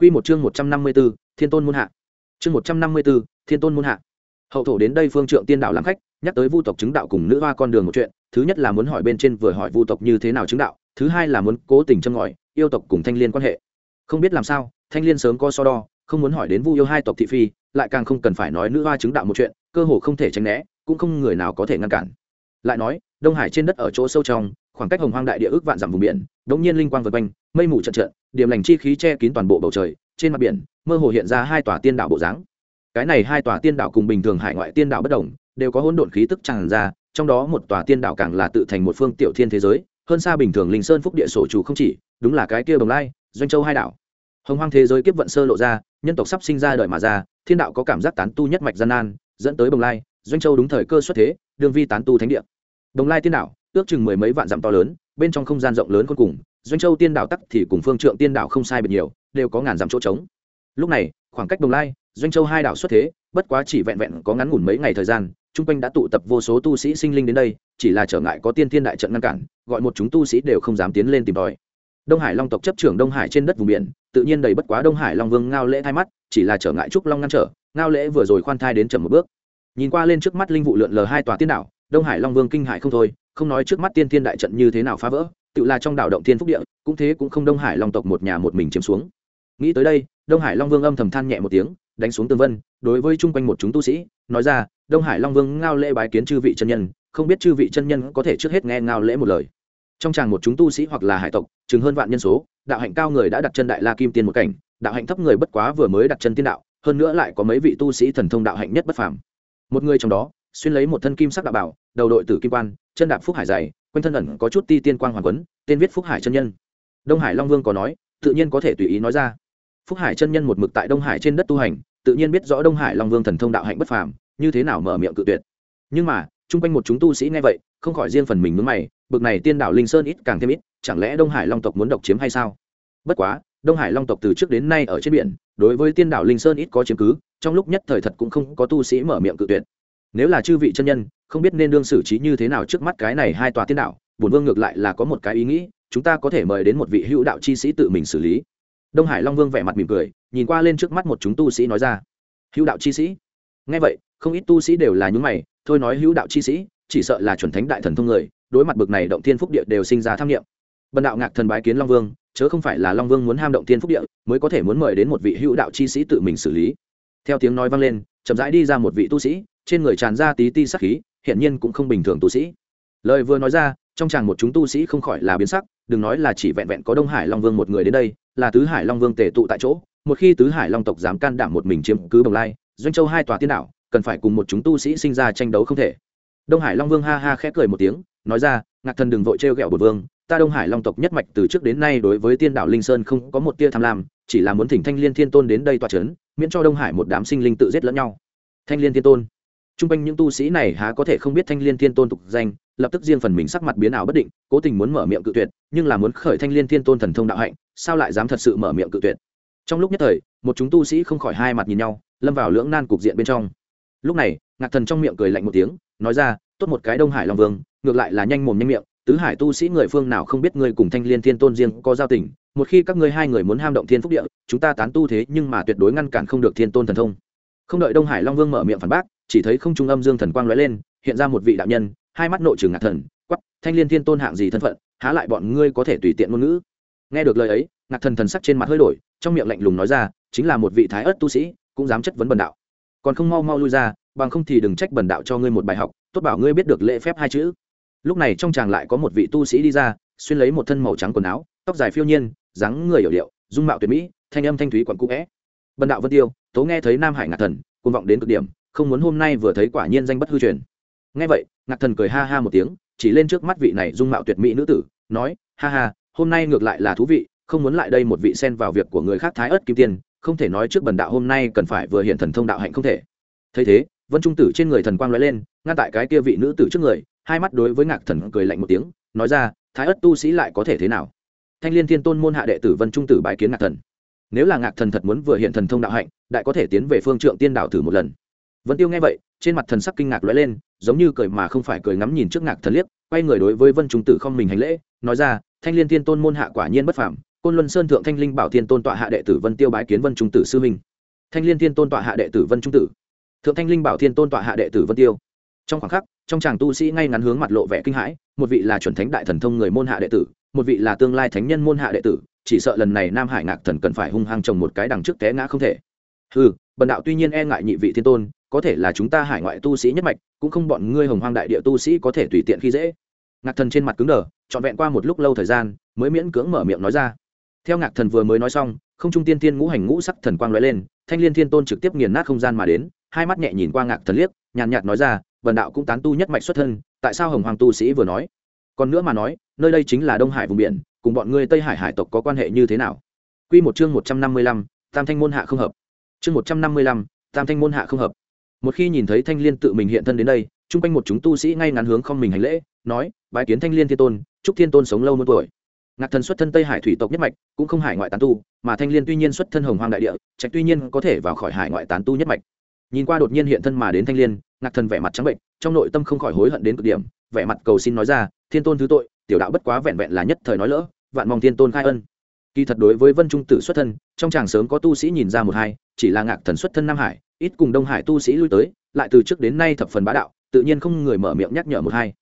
Quy một chương 154, Thiên Tôn môn hạ. Chương 154, Thiên Tôn môn hạ. Hậu thổ đến đây phương trượng tiên đạo làm khách, nhắc tới Vu tộc chứng đạo cùng nữ hoa con đường một chuyện, thứ nhất là muốn hỏi bên trên vừa hỏi Vu tộc như thế nào chứng đạo, thứ hai là muốn cố tình châm ngòi, yêu tộc cùng Thanh Liên quan hệ. Không biết làm sao, Thanh Liên sớm có so đo, không muốn hỏi đến Vu yêu hai tộc thị phi, lại càng không cần phải nói nữ hoa chứng đạo một chuyện, cơ hồ không thể tránh né, cũng không người nào có thể ngăn cản. Lại nói, Đông Hải trên đất ở chỗ sâu trong, khoảng cách Hồng Hoang đại địa ước vạn dặm vùng biển, đột nhiên linh quang vần quanh, mây mù trận trận, điểm lành chi khí che kín toàn bộ bầu trời, trên mặt biển mơ hồ hiện ra hai tòa tiên đảo bộ dáng. Cái này hai tòa tiên đảo cùng bình thường hải ngoại tiên đảo bất đồng đều có hỗn độn khí tức tràn ra trong đó một tòa tiên đảo càng là tự thành một phương tiểu thiên thế giới hơn xa bình thường linh sơn phúc địa sổ chủ không chỉ đúng là cái kia bồng lai doanh châu hai đảo. Hồng hoang thế giới kiếp vận sơ lộ ra nhân tộc sắp sinh ra đời mà ra thiên đạo có cảm giác tán tu nhất mạch gian nan dẫn tới bồng lai doanh châu đúng thời cơ xuất thế đương vi tán tu thánh địa. Bồng lai tiên đảo ước chừng mười mấy vạn dặm to lớn bên trong không gian rộng lớn cuối cùng doanh châu tiên đảo tắc thì cùng phương trượng tiên đảo không sai biệt nhiều, đều có ngàn dặm chỗ trống. Lúc này, khoảng cách đồng lai, doanh châu hai đảo xuất thế, bất quá chỉ vẹn vẹn có ngắn ngủn mấy ngày thời gian, chung quanh đã tụ tập vô số tu sĩ sinh linh đến đây, chỉ là trở ngại có tiên thiên đại trận ngăn cản, gọi một chúng tu sĩ đều không dám tiến lên tìm tòi. Đông hải long tộc chấp trưởng đông hải trên đất vùng biển, tự nhiên đầy bất quá đông hải long vương ngao lễ thay mắt, chỉ là trở ngại trúc long ngăn trở, ngao lễ vừa rồi khoan thai đến chậm một bước. Nhìn qua lên trước mắt linh vụ lượn lờ hai tòa tiên đảo, đông hải long vương kinh hại không thôi, không nói trước mắt tiên thiên đại trận như thế nào phá vỡ tự là trong đảo động thiên phúc địa, cũng thế cũng không đông hải long tộc một nhà một mình chiếm xuống. Nghĩ tới đây, đông hải long vương âm thầm than nhẹ một tiếng, đánh xuống tương vân, đối với chung quanh một chúng tu sĩ, nói ra, đông hải long vương ngao lễ bái kiến chư vị chân nhân, không biết chư vị chân nhân có thể trước hết nghe ngao lễ một lời. Trong tràng một chúng tu sĩ hoặc là hải tộc, chừng hơn vạn nhân số, đạo hạnh cao người đã đặt chân đại la kim tiên một cảnh, đạo hạnh thấp người bất quá vừa mới đặt chân tiên đạo, hơn nữa lại có mấy vị tu sĩ thần thông đạo hạnh nhất bất phàm. Một người trong đó, xuyên lấy một thân kim sắc đạo bảo, đầu đội tử kim quan, chân đạp phúc hải dày quanh thân ẩn có chút ti tiên quang hoàng quấn, tên viết phúc hải chân nhân. Đông hải long vương có nói, tự nhiên có thể tùy ý nói ra. Phúc hải chân nhân một mực tại đông hải trên đất tu hành, tự nhiên biết rõ đông hải long vương thần thông đạo hạnh bất phàm, như thế nào mở miệng cự tuyệt. Nhưng mà, chung quanh một chúng tu sĩ nghe vậy, không khỏi riêng phần mình mướn mày, bực này tiên đảo linh sơn ít càng thêm ít, chẳng lẽ đông hải long tộc muốn độc chiếm hay sao? Bất quá, đông hải long tộc từ trước đến nay ở trên biển, đối với tiên đảo linh sơn ít có chiếm cứ, trong lúc nhất thời thật cũng không có tu sĩ mở miệng cự tuyệt. Nếu là chư vị chân nhân không biết nên đương xử trí như thế nào trước mắt cái này hai tòa tiên đạo, bổn vương ngược lại là có một cái ý nghĩ, chúng ta có thể mời đến một vị hữu đạo chi sĩ tự mình xử lý. Đông hải long vương vẻ mặt mỉm cười, nhìn qua lên trước mắt một chúng tu sĩ nói ra. Hữu đạo chi sĩ? Ngay vậy, không ít tu sĩ đều là những mày, thôi nói hữu đạo chi sĩ, chỉ sợ là chuẩn thánh đại thần thông người, đối mặt bực này động thiên phúc địa đều sinh ra tham nghiệm bần đạo ngạc thần bái kiến long vương, chớ không phải là long vương muốn ham động thiên phúc địa, mới có thể muốn mời đến một vị hữu đạo chi sĩ tự mình xử lý. Theo tiếng nói vang lên, chậm rãi đi ra một vị tu sĩ, trên người tràn ra tí ti sắc khí hiện nhiên cũng không bình thường tu sĩ. Lời vừa nói ra, trong chàng một chúng tu sĩ không khỏi là biến sắc, đừng nói là chỉ vẹn vẹn có đông hải long vương một người đến đây, là tứ hải long vương tề tụ tại chỗ, một khi tứ hải long tộc dám can đảm một mình chiếm cứ bồng lai, doanh châu hai tòa tiên đảo, cần phải cùng một chúng tu sĩ sinh ra tranh đấu không thể. Đông hải long vương ha ha khẽ cười một tiếng, nói ra, ngạc thần đừng vội trêu ghẹo bột vương, ta đông hải long tộc nhất mạch từ trước đến nay đối với tiên đảo linh sơn không có một tia tham lam, chỉ là muốn thỉnh thanh liên thiên tôn đến đây tòa c miễn cho đông hải một đám sinh linh tự giết lẫn nhau. Thanh liên thiên tôn t r u n g quanh những tu sĩ này há có thể không biết thanh liên thiên tôn tục danh, lập tức riêng phần mình sắc mặt biến ảo bất định, cố tình muốn mở miệng cự tuyệt, nhưng là muốn khởi thanh liên thiên tôn thần thông đạo hạnh, sao lại dám thật sự mở miệng cự tuyệt? Trong lúc nhất thời, một chúng tu sĩ không khỏi hai mặt nhìn nhau, lâm vào lưỡng nan cục diện bên trong. Lúc này, ngạc thần trong miệng cười lạnh một tiếng, nói ra, tốt một cái đông hải long vương, ngược lại là nhanh mồm nhanh miệng, tứ hải tu sĩ người phương nào không biết ngươi cùng thanh liên thiên tôn riêng có giao tình, một khi các ngươi hai người muốn ham động thiên phúc địa, chúng ta tán tu thế nhưng mà tuyệt đối ngăn cản không được thiên tôn thần thông. Không đợi đông hải long vương mở miệng phản bác chỉ thấy không trung âm dương thần quang lóe lên, hiện ra một vị đạo nhân, hai mắt nội trường ngạc thần quắp thanh liên thiên tôn hạng gì thân phận, há lại bọn ngươi có thể tùy tiện ngôn ngữ. Nghe được lời ấy, ngạc thần thần sắc trên mặt hơi đổi, trong miệng lạnh lùng nói ra, chính là một vị thái ớt tu sĩ, cũng dám chất vấn bần đạo. Còn không mau mau lui ra, bằng không thì đừng trách bần đạo cho ngươi một bài học, tốt bảo ngươi biết được lễ phép hai chữ. Lúc này trong chàng lại có một vị tu sĩ đi ra, xuyên lấy một thân màu trắng quần áo, tóc dài phiêu nhiên, dáng người hiểu điệu, dung mạo tuyệt mỹ, thanh âm thanh thúy quặn cũ vẽ. Bần đạo vân tiêu, tố nghe thấy nam hải ngạc thần côn vọng đến cực điểm không muốn hôm nay vừa thấy quả nhiên danh bất hư truyền. Nghe vậy, ngạc thần cười ha ha một tiếng, chỉ lên trước mắt vị này dung mạo tuyệt mỹ nữ tử, nói, ha ha, hôm nay ngược lại là thú vị, không muốn lại đây một vị xen vào việc của người khác thái ớt kim tiên, không thể nói trước bần đạo hôm nay cần phải vừa hiện thần thông đạo hạnh không thể. Thấy thế, vân trung tử trên người thần quang lóe lên, ngăn tại cái kia vị nữ tử trước người, hai mắt đối với ngạc thần cười lạnh một tiếng, nói ra, thái ớt tu sĩ lại có thể thế nào? Thanh liên thiên tôn môn hạ đệ tử vân trung tử bái kiến ngạc thần. Nếu là ngạc thần thật muốn vừa hiện thần thông đạo hạnh, đại có thể tiến về phương trượng tiên đạo thử một lần vân tiêu nghe vậy trên mặt thần sắc kinh ngạc lóe lên giống như cười mà không phải cười ngắm nhìn trước ngạc thần liếc quay người đối với vân trung tử không mình hành lễ nói ra thanh liên thiên tôn môn hạ quả nhiên bất phàm côn luân sơn thượng thanh linh bảo thiên tôn tọa hạ đệ tử vân tiêu bái kiến vân trung tử sư minh thanh liên thiên tôn tọa hạ đệ tử vân trung tử. Thượng thanh linh bảo thiên tôn tọa hạ đệ tử vân tiêu. Trong khoảng khắc trong chàng tu sĩ ngay ngắn hướng mặt lộ vẻ kinh hãi một vị là chuẩn thánh đại thần thông người môn hạ đệ tử một vị là tương lai thánh nhân môn hạ đệ tử chỉ sợ lần này nam hải ngạc thần cần phải hung hăng trồng một cái đằng trước té ngã không thể. Hừ, bần đạo tuy nhiên e ngại nhị vị thiên tôn có thể là chúng ta hải ngoại tu sĩ nhất mạch, cũng không bọn ngươi hồng hoang đại địa tu sĩ có thể tùy tiện khi dễ. Ngạc thần trên mặt cứng đờ, trọn vẹn qua một lúc lâu thời gian, mới miễn cưỡng mở miệng nói ra. Theo ngạc thần vừa mới nói xong, không trung tiên tiên ngũ hành ngũ sắc thần quang lóe lên, thanh liên thiên tôn trực tiếp nghiền nát không gian mà đến, hai mắt nhẹ nhìn qua ngạc thần liếc, nhàn nhạt nói ra vần đạo cũng tán tu nhất mạch xuất thân, tại sao hồng hoàng tu sĩ vừa nói? Còn nữa mà nói, nơi đây chính là đông hải vùng biển, cùng bọn ngươi tây hải hải tộc có quan hệ như thế nào? Q một chương một trăm năm mươi lăm, tam thanh môn hạ không hợp. Chương một trăm năm mươi lăm, tam thanh môn hạ không hợp một khi nhìn thấy thanh liên tự mình hiện thân đến đây, chung quanh một chúng tu sĩ ngay ngắn hướng không mình hành lễ, nói, bái kiến thanh liên thiên tôn, chúc thiên tôn sống lâu muôn tuổi. Ngạc thần xuất thân tây hải thủy tộc nhất mạch, cũng không hải ngoại tán tu, mà thanh liên tuy nhiên xuất thân hồng hoang đại địa, trạch tuy nhiên có thể vào khỏi hải ngoại tán tu nhất mạch. Nhìn qua đột nhiên hiện thân mà đến thanh liên, ngạc thần vẻ mặt trắng bệnh, trong nội tâm không khỏi hối hận đến cực điểm, vẻ mặt cầu xin nói ra, thiên tôn thứ tội, tiểu đạo bất quá vẹn vẹn là nhất thời nói lỡ, vạn mong thiên tôn khai ân. Kỳ thật đối với vân trung tử xuất thân, trong chàng sớm có tu sĩ nhìn ra một hai, chỉ là ngạc thần xuất thân nam hải ít cùng đông hải tu sĩ lui tới, lại từ trước đến nay thập phần bá đạo, tự nhiên không người mở miệng nhắc nhở một hai.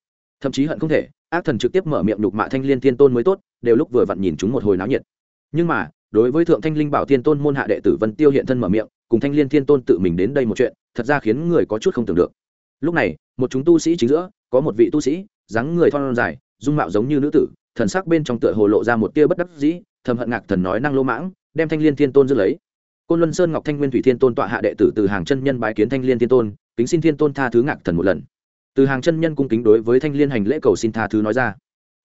Thậm chí hận không thể, ác thần trực tiếp mở miệng đục mạ thanh liên thiên tôn mới tốt, đều lúc vừa vặn nhìn chúng một hồi náo nhiệt. Nhưng mà, đối với thượng thanh linh bảo thiên tôn môn hạ đệ tử vân tiêu hiện thân mở miệng, cùng thanh liên thiên tôn tự mình đến đây một chuyện, thật ra khiến người có chút không tưởng được. Lúc này, một chúng tu sĩ chính giữa, có một vị tu sĩ, dáng người thon dài, dung mạo giống như nữ tử, thần sắc bên trong tựa hồ lộ ra một tia bất đắc dĩ, thầm hận ngạc thần nói năng lô mãng, đem thanh liên thiên tôn giữ lấy côn luân sơn ngọc thanh nguyên thủy thiên tôn tọa hạ đệ tử từ hàng chân nhân bái kiến thanh liên thiên tôn, kính xin thiên tôn tha thứ ngạc thần một lần. Từ hàng chân nhân cung kính đối với thanh liên hành lễ cầu xin tha thứ nói ra.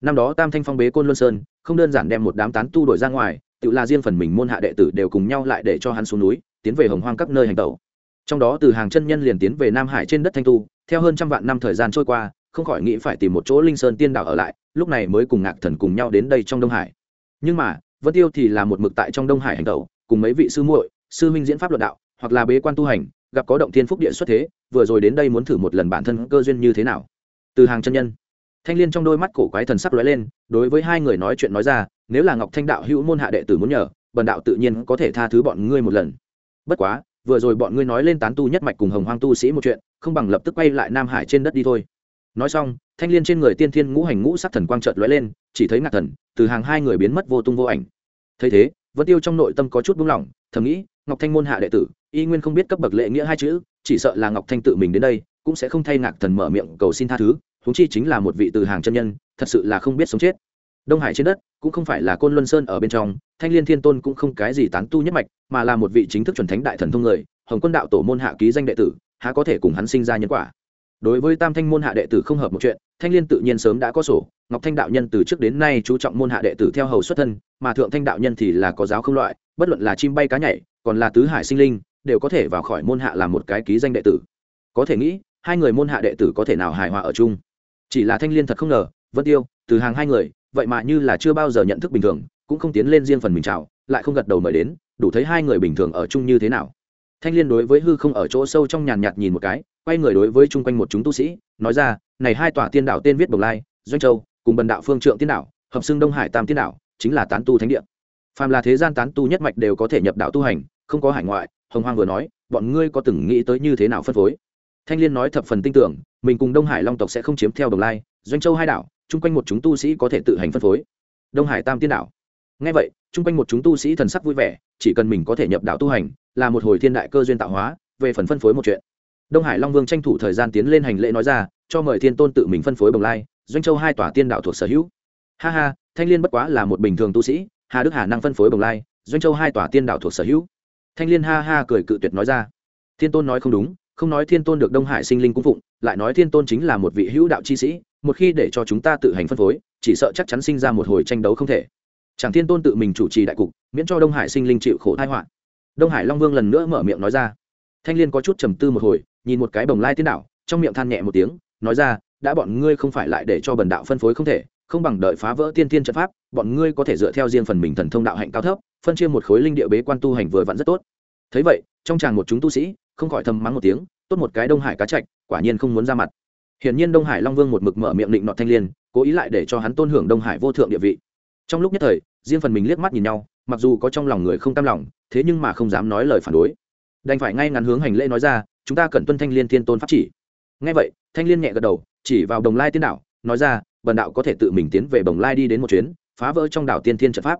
Năm đó tam thanh phong bế côn luân sơn, không đơn giản đem một đám tán tu đổi ra ngoài, tự là riêng phần mình môn hạ đệ tử đều cùng nhau lại để cho hắn xuống núi, tiến về hồng hoang các nơi hành tẩu. Trong đó từ hàng chân nhân liền tiến về nam hải trên đất thanh tu, theo hơn trăm vạn năm thời gian trôi qua, không khỏi nghĩ phải tìm một chỗ linh sơn tiên đạo ở lại, lúc này mới cùng ngạc thần cùng nhau đến đây trong đông hải. Nhưng mà, vân tiêu thì là một mực tại trong đông hải hành tẩu cùng mấy vị sư muội, sư minh diễn pháp luận đạo, hoặc là bế quan tu hành, gặp có động thiên phúc địa xuất thế, vừa rồi đến đây muốn thử một lần bản thân cơ duyên như thế nào. Từ hàng chân nhân. Thanh liên trong đôi mắt cổ quái thần sắc lóe lên, đối với hai người nói chuyện nói ra, nếu là ngọc thanh đạo hữu môn hạ đệ tử muốn nhờ, bần đạo tự nhiên có thể tha thứ bọn ngươi một lần. Bất quá, vừa rồi bọn ngươi nói lên tán tu nhất mạch cùng hồng hoang tu sĩ một chuyện, không bằng lập tức quay lại nam hải trên đất đi thôi. Nói xong, thanh liên trên người tiên thiên ngũ hành ngũ sắc thần quang trợt lóe lên, chỉ thấy ngạc thần, từ hàng hai người biến mất vô tung vô ảnh. Thấy thế vẫn tiêu trong nội tâm có chút buông lỏng, thầm nghĩ, ngọc thanh môn hạ đệ tử, y nguyên không biết cấp bậc lệ nghĩa hai chữ, chỉ sợ là ngọc thanh tự mình đến đây, cũng sẽ không thay ngạc thần mở miệng cầu xin tha thứ, huống chi chính là một vị từ hàng chân nhân, thật sự là không biết sống chết. Đông hải trên đất, cũng không phải là côn luân sơn ở bên trong, thanh liên thiên tôn cũng không cái gì tán tu nhất mạch, mà là một vị chính thức chuẩn thánh đại thần thông người, hồng quân đạo tổ môn hạ ký danh đệ tử, há có thể cùng hắn sinh ra nhân quả đối với tam thanh môn hạ đệ tử không hợp một chuyện, thanh liên tự nhiên sớm đã có sổ. Ngọc thanh đạo nhân từ trước đến nay chú trọng môn hạ đệ tử theo hầu xuất thân, mà thượng thanh đạo nhân thì là có giáo không loại, bất luận là chim bay cá nhảy, còn là tứ hải sinh linh, đều có thể vào khỏi môn hạ làm một cái ký danh đệ tử. Có thể nghĩ, hai người môn hạ đệ tử có thể nào hài hòa ở chung? Chỉ là thanh liên thật không ngờ, vân tiêu, từ hàng hai người, vậy mà như là chưa bao giờ nhận thức bình thường, cũng không tiến lên riêng phần mình chào, lại không gật đầu mời đến, đủ thấy hai người bình thường ở chung như thế nào thanh liên đối với hư không ở chỗ sâu trong nhàn nhạt nhìn một cái, quay người đối với chung quanh một chúng tu sĩ, nói ra, này hai tòa tiên đảo tên viết bồng lai, doanh châu, cùng bần đạo phương trượng tiên đảo, hợp xưng đông hải tam tiên đảo, chính là tán tu thánh địa. Phàm là thế gian tán tu nhất mạch đều có thể nhập đạo tu hành, không có hải ngoại. Hồng hoang vừa nói, bọn ngươi có từng nghĩ tới như thế nào phân phối? Thanh liên nói thập phần tin tưởng, mình cùng đông hải long tộc sẽ không chiếm theo đồng lai, doanh châu hai đảo, chung quanh một chúng tu sĩ có thể tự hành phân phối. Đông hải tam tiên đảo. Ngay vậy chung quanh một chúng tu sĩ thần sắc vui vẻ, chỉ cần mình có thể nhập đạo tu hành, là một hồi thiên đại cơ duyên tạo hóa, về phần phân phối một chuyện. Đông hải long vương tranh thủ thời gian tiến lên hành lễ nói ra, cho mời thiên tôn tự mình phân phối bồng lai, doanh châu hai tòa tiên đạo thuộc sở hữu. Ha ha, thanh liên bất quá là một bình thường tu sĩ, hà đức hà năng phân phối bồng lai, doanh châu hai tòa tiên đạo thuộc sở hữu. Thanh liên ha ha cười cự tuyệt nói ra. Thiên tôn nói không đúng, không nói thiên tôn được đông hải sinh linh cung phụng, lại nói thiên tôn chính là một vị hữu đạo chi sĩ, một khi để cho chúng ta tự hành phân phối, chỉ sợ chắc chắn sinh ra một hồi tranh đấu không thể chẳng thiên tôn tự mình chủ trì đại cục, miễn cho đông hải sinh linh chịu khổ thai họa. Đông hải long vương lần nữa mở miệng nói ra. Thanh liên có chút trầm tư một hồi, nhìn một cái bồng lai tiên đạo, trong miệng than nhẹ một tiếng, nói ra, đã bọn ngươi không phải lại để cho bần đạo phân phối không thể, không bằng đợi phá vỡ tiên tiên trận pháp, bọn ngươi có thể dựa theo riêng phần mình thần thông đạo hạnh cao thấp, phân chia một khối linh địa bế quan tu hành vừa vặn rất tốt. Thấy vậy, trong chàng một chúng tu sĩ, không khỏi thầm mắng một tiếng, tốt một cái đông hải cá trạch, quả nhiên không muốn ra mặt. Hiển nhiên đông hải long vương một mực mở miệng định nọ thanh liên, cố ý lại để cho hắn tôn hưởng đông hải vô thượng địa vị trong lúc nhất thời, riêng phần mình liếc mắt nhìn nhau, mặc dù có trong lòng người không tam lòng, thế nhưng mà không dám nói lời phản đối. Đành phải ngay ngắn hướng hành lễ nói ra, chúng ta cần tuân thanh liên thiên tôn pháp chỉ. Ngay vậy, thanh liên nhẹ gật đầu, chỉ vào đồng lai tiên đạo, nói ra, bần đạo có thể tự mình tiến về đồng lai đi đến một chuyến, phá vỡ trong đảo tiên thiên trận pháp.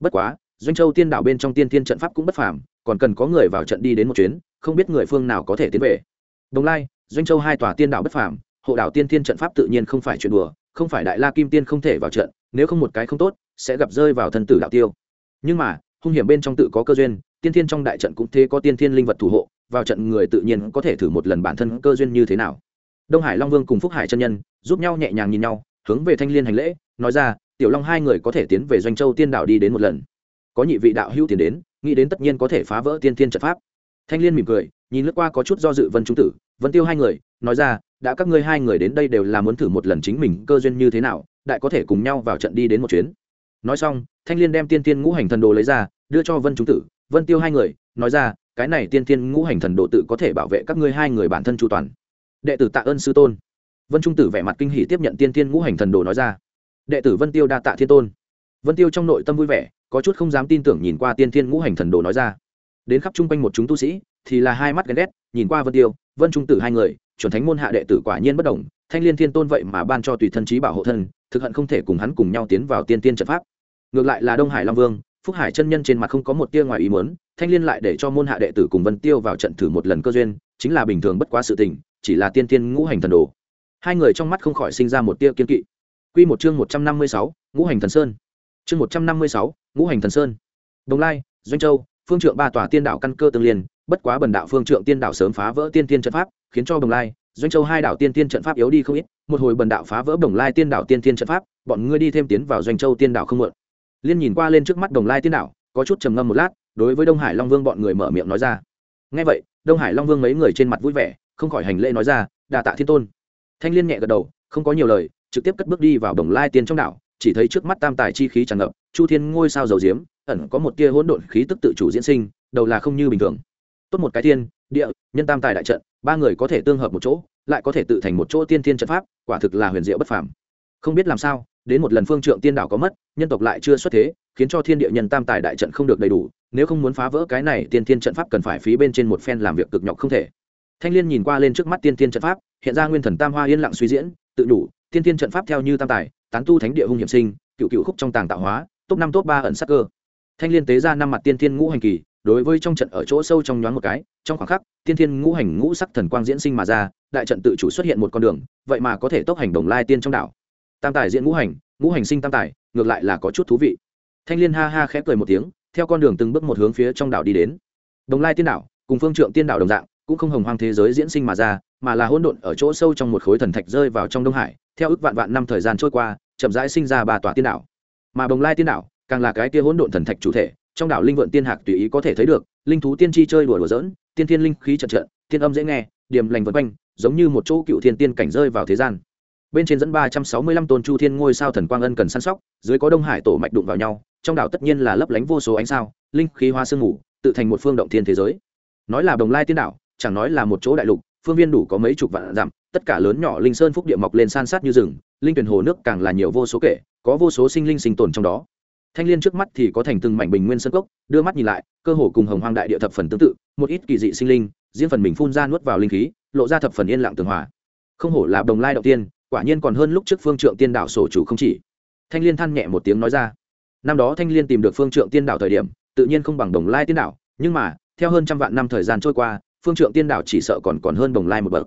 Bất quá, doanh châu tiên đảo bên trong tiên thiên trận pháp cũng bất phàm, còn cần có người vào trận đi đến một chuyến, không biết người phương nào có thể tiến về. Đồng lai, doanh châu hai tòa tiên đảo bất phàm, hộ đảo tiên thiên trận pháp tự nhiên không phải chuyện đùa không phải đại la kim tiên không thể vào trận, nếu không một cái không tốt, sẽ gặp rơi vào thân tử đạo tiêu. Nhưng mà, hung hiểm bên trong tự có cơ duyên, tiên thiên trong đại trận cũng thế có tiên thiên linh vật thủ hộ, vào trận người tự nhiên có thể thử một lần bản thân cơ duyên như thế nào. Đông hải long vương cùng phúc hải chân nhân, giúp nhau nhẹ nhàng nhìn nhau, hướng về thanh liên hành lễ, nói ra, tiểu long hai người có thể tiến về doanh châu tiên đạo đi đến một lần. Có nhị vị đạo hữu tiến đến, nghĩ đến tất nhiên có thể phá vỡ tiên thiên trận pháp. Thanh liên mỉm cười, nhìn lướt qua có chút do dự vân trung tử, vân tiêu hai người, nói ra đã các ngươi hai người đến đây đều là muốn thử một lần chính mình cơ duyên như thế nào, đại có thể cùng nhau vào trận đi đến một chuyến. Nói xong, thanh liên đem tiên tiên ngũ hành thần đồ lấy ra, đưa cho vân trung tử. Vân tiêu hai người, nói ra, cái này tiên tiên ngũ hành thần đồ tự có thể bảo vệ các ngươi hai người bản thân chu toàn. Đệ tử tạ ơn sư tôn. Vân trung tử vẻ mặt kinh hỉ tiếp nhận tiên tiên ngũ hành thần đồ nói ra. Đệ tử vân tiêu đa tạ thiên tôn. Vân tiêu trong nội tâm vui vẻ, có chút không dám tin tưởng nhìn qua tiên tiên ngũ hành thần đồ nói ra. Đến khắp chung quanh một chúng tu sĩ, thì là hai mắt ghen ghét, nhìn qua vân tiêu, vân trung tử hai người chuẩn thánh môn hạ đệ tử quả nhiên bất đồng, thanh liên thiên tôn vậy mà ban cho tùy thân trí bảo hộ thân, thực hận không thể cùng hắn cùng nhau tiến vào tiên tiên trận pháp. Ngược lại là đông hải long vương, phúc hải chân nhân trên mặt không có một tia ngoài ý muốn, thanh liên lại để cho môn hạ đệ tử cùng vân tiêu vào trận thử một lần cơ duyên, chính là bình thường bất quá sự tình, chỉ là tiên tiên ngũ hành thần đồ. Hai người trong mắt không khỏi sinh ra một tia kiên kỵ. Q một chương một trăm năm mươi sáu, ngũ hành thần sơn. Chương một trăm năm mươi sáu, ngũ hành thần sơn. Đồng lai, doanh châu, phương trượng ba tòa tiên đạo căn cơ tương liên bất quá bần đạo phương trượng tiên đạo sớm phá vỡ tiên tiên trận pháp, khiến cho đồng lai, doanh châu hai đảo tiên tiên trận pháp yếu đi không ít. Một hồi bần đạo phá vỡ đồng lai tiên đảo tiên tiên trận pháp, bọn ngươi đi thêm tiến vào doanh châu tiên đảo không mượn liên nhìn qua lên trước mắt đồng lai tiên đảo, có chút trầm ngâm một lát, đối với đông hải long vương bọn người mở miệng nói ra. Ngay vậy, đông hải long vương mấy người trên mặt vui vẻ, không khỏi hành lễ nói ra đà tạ thiên tôn. Thanh liên nhẹ gật đầu, không có nhiều lời, trực tiếp cất bước đi vào đồng lai tiên trong đảo, chỉ thấy trước mắt tam tài chi khí tràn ngập, chu thiên ngôi sao dầu diếm, ẩn có một tia hỗn độn khí tức tự chủ diễn sinh, đầu là không như bình thường tốt một cái thiên, địa, nhân tam tài đại trận, ba người có thể tương hợp một chỗ, lại có thể tự thành một chỗ tiên thiên trận pháp, quả thực là huyền diệu bất phàm. Không biết làm sao, đến một lần phương trượng tiên đảo có mất, nhân tộc lại chưa xuất thế, khiến cho thiên địa nhân tam tài đại trận không được đầy đủ, nếu không muốn phá vỡ cái này tiên thiên trận pháp cần phải phí bên trên một phen làm việc cực nhọc không thể. Thanh liên nhìn qua lên trước mắt tiên thiên trận pháp, hiện ra nguyên thần tam hoa yên lặng suy diễn, tự đủ, tiên thiên trận pháp theo như tam tài, tán tu thánh địa hung hiểm sinh, cựu cựu khúc trong tàng tạo hóa, top năm top ba ẩn sắc cơ. Thanh liên tế ra năm mặt tiên thiên ngũ hành kỳ đối với trong trận ở chỗ sâu trong nhoáng một cái, trong khoảng khắc, tiên thiên ngũ hành ngũ sắc thần quang diễn sinh mà ra, đại trận tự chủ xuất hiện một con đường, vậy mà có thể tốc hành đồng lai tiên trong đảo. Tam tài diễn ngũ hành ngũ hành sinh tam tài, ngược lại là có chút thú vị. Thanh liên ha ha khẽ cười một tiếng, theo con đường từng bước một hướng phía trong đảo đi đến. Đồng lai tiên đảo, cùng phương trượng tiên đảo đồng dạng, cũng không hồng hoang thế giới diễn sinh mà ra, mà là hỗn độn ở chỗ sâu trong một khối thần thạch rơi vào trong đông hải, theo ước vạn vạn năm thời gian trôi qua, chậm rãi sinh ra ba tòa tiên đảo. Mà đồng lai tiên đảo, càng là cái kia hỗn độn thần thạch chủ thể trong đảo linh vượn tiên hạc tùy ý có thể thấy được, linh thú tiên tri chơi đùa đùa dỡn tiên thiên linh khí trận trận, tiên âm dễ nghe điểm lành vượt quanh, giống như một chỗ cựu thiên tiên cảnh rơi vào thế gian. Bên trên dẫn ba trăm sáu mươi lăm tôn chu thiên ngôi sao thần quang ân cần săn sóc, dưới có đông hải tổ mạch đụng vào nhau, trong đảo tất nhiên là lấp lánh vô số ánh sao, linh khí hoa sương ngủ tự thành một phương động thiên thế giới. Nói là đồng lai tiên đảo, chẳng nói là một chỗ đại lục, phương viên đủ có mấy chục vạn dặm, tất cả lớn nhỏ linh sơn phúc địa mọc lên san sát như rừng, linh tuyển hồ nước càng là nhiều vô số kể, có vô số sinh linh sinh tồn trong đó thanh liên trước mắt thì có thành từng mảnh bình nguyên sân cốc, đưa mắt nhìn lại, cơ hồ cùng hồng hoang đại địa thập phần tương tự, một ít kỳ dị sinh linh diễn phần mình phun ra nuốt vào linh khí, lộ ra thập phần yên lặng tường hòa. Không hổ là đồng lai đầu tiên, quả nhiên còn hơn lúc trước phương trượng tiên đạo sổ chủ không chỉ. Thanh liên than nhẹ một tiếng nói ra. Năm đó thanh liên tìm được phương trượng tiên đạo thời điểm, tự nhiên không bằng đồng lai tiên đạo nhưng mà, theo hơn trăm vạn năm thời gian trôi qua, phương trượng tiên đạo chỉ sợ còn còn hơn đồng lai một bậc.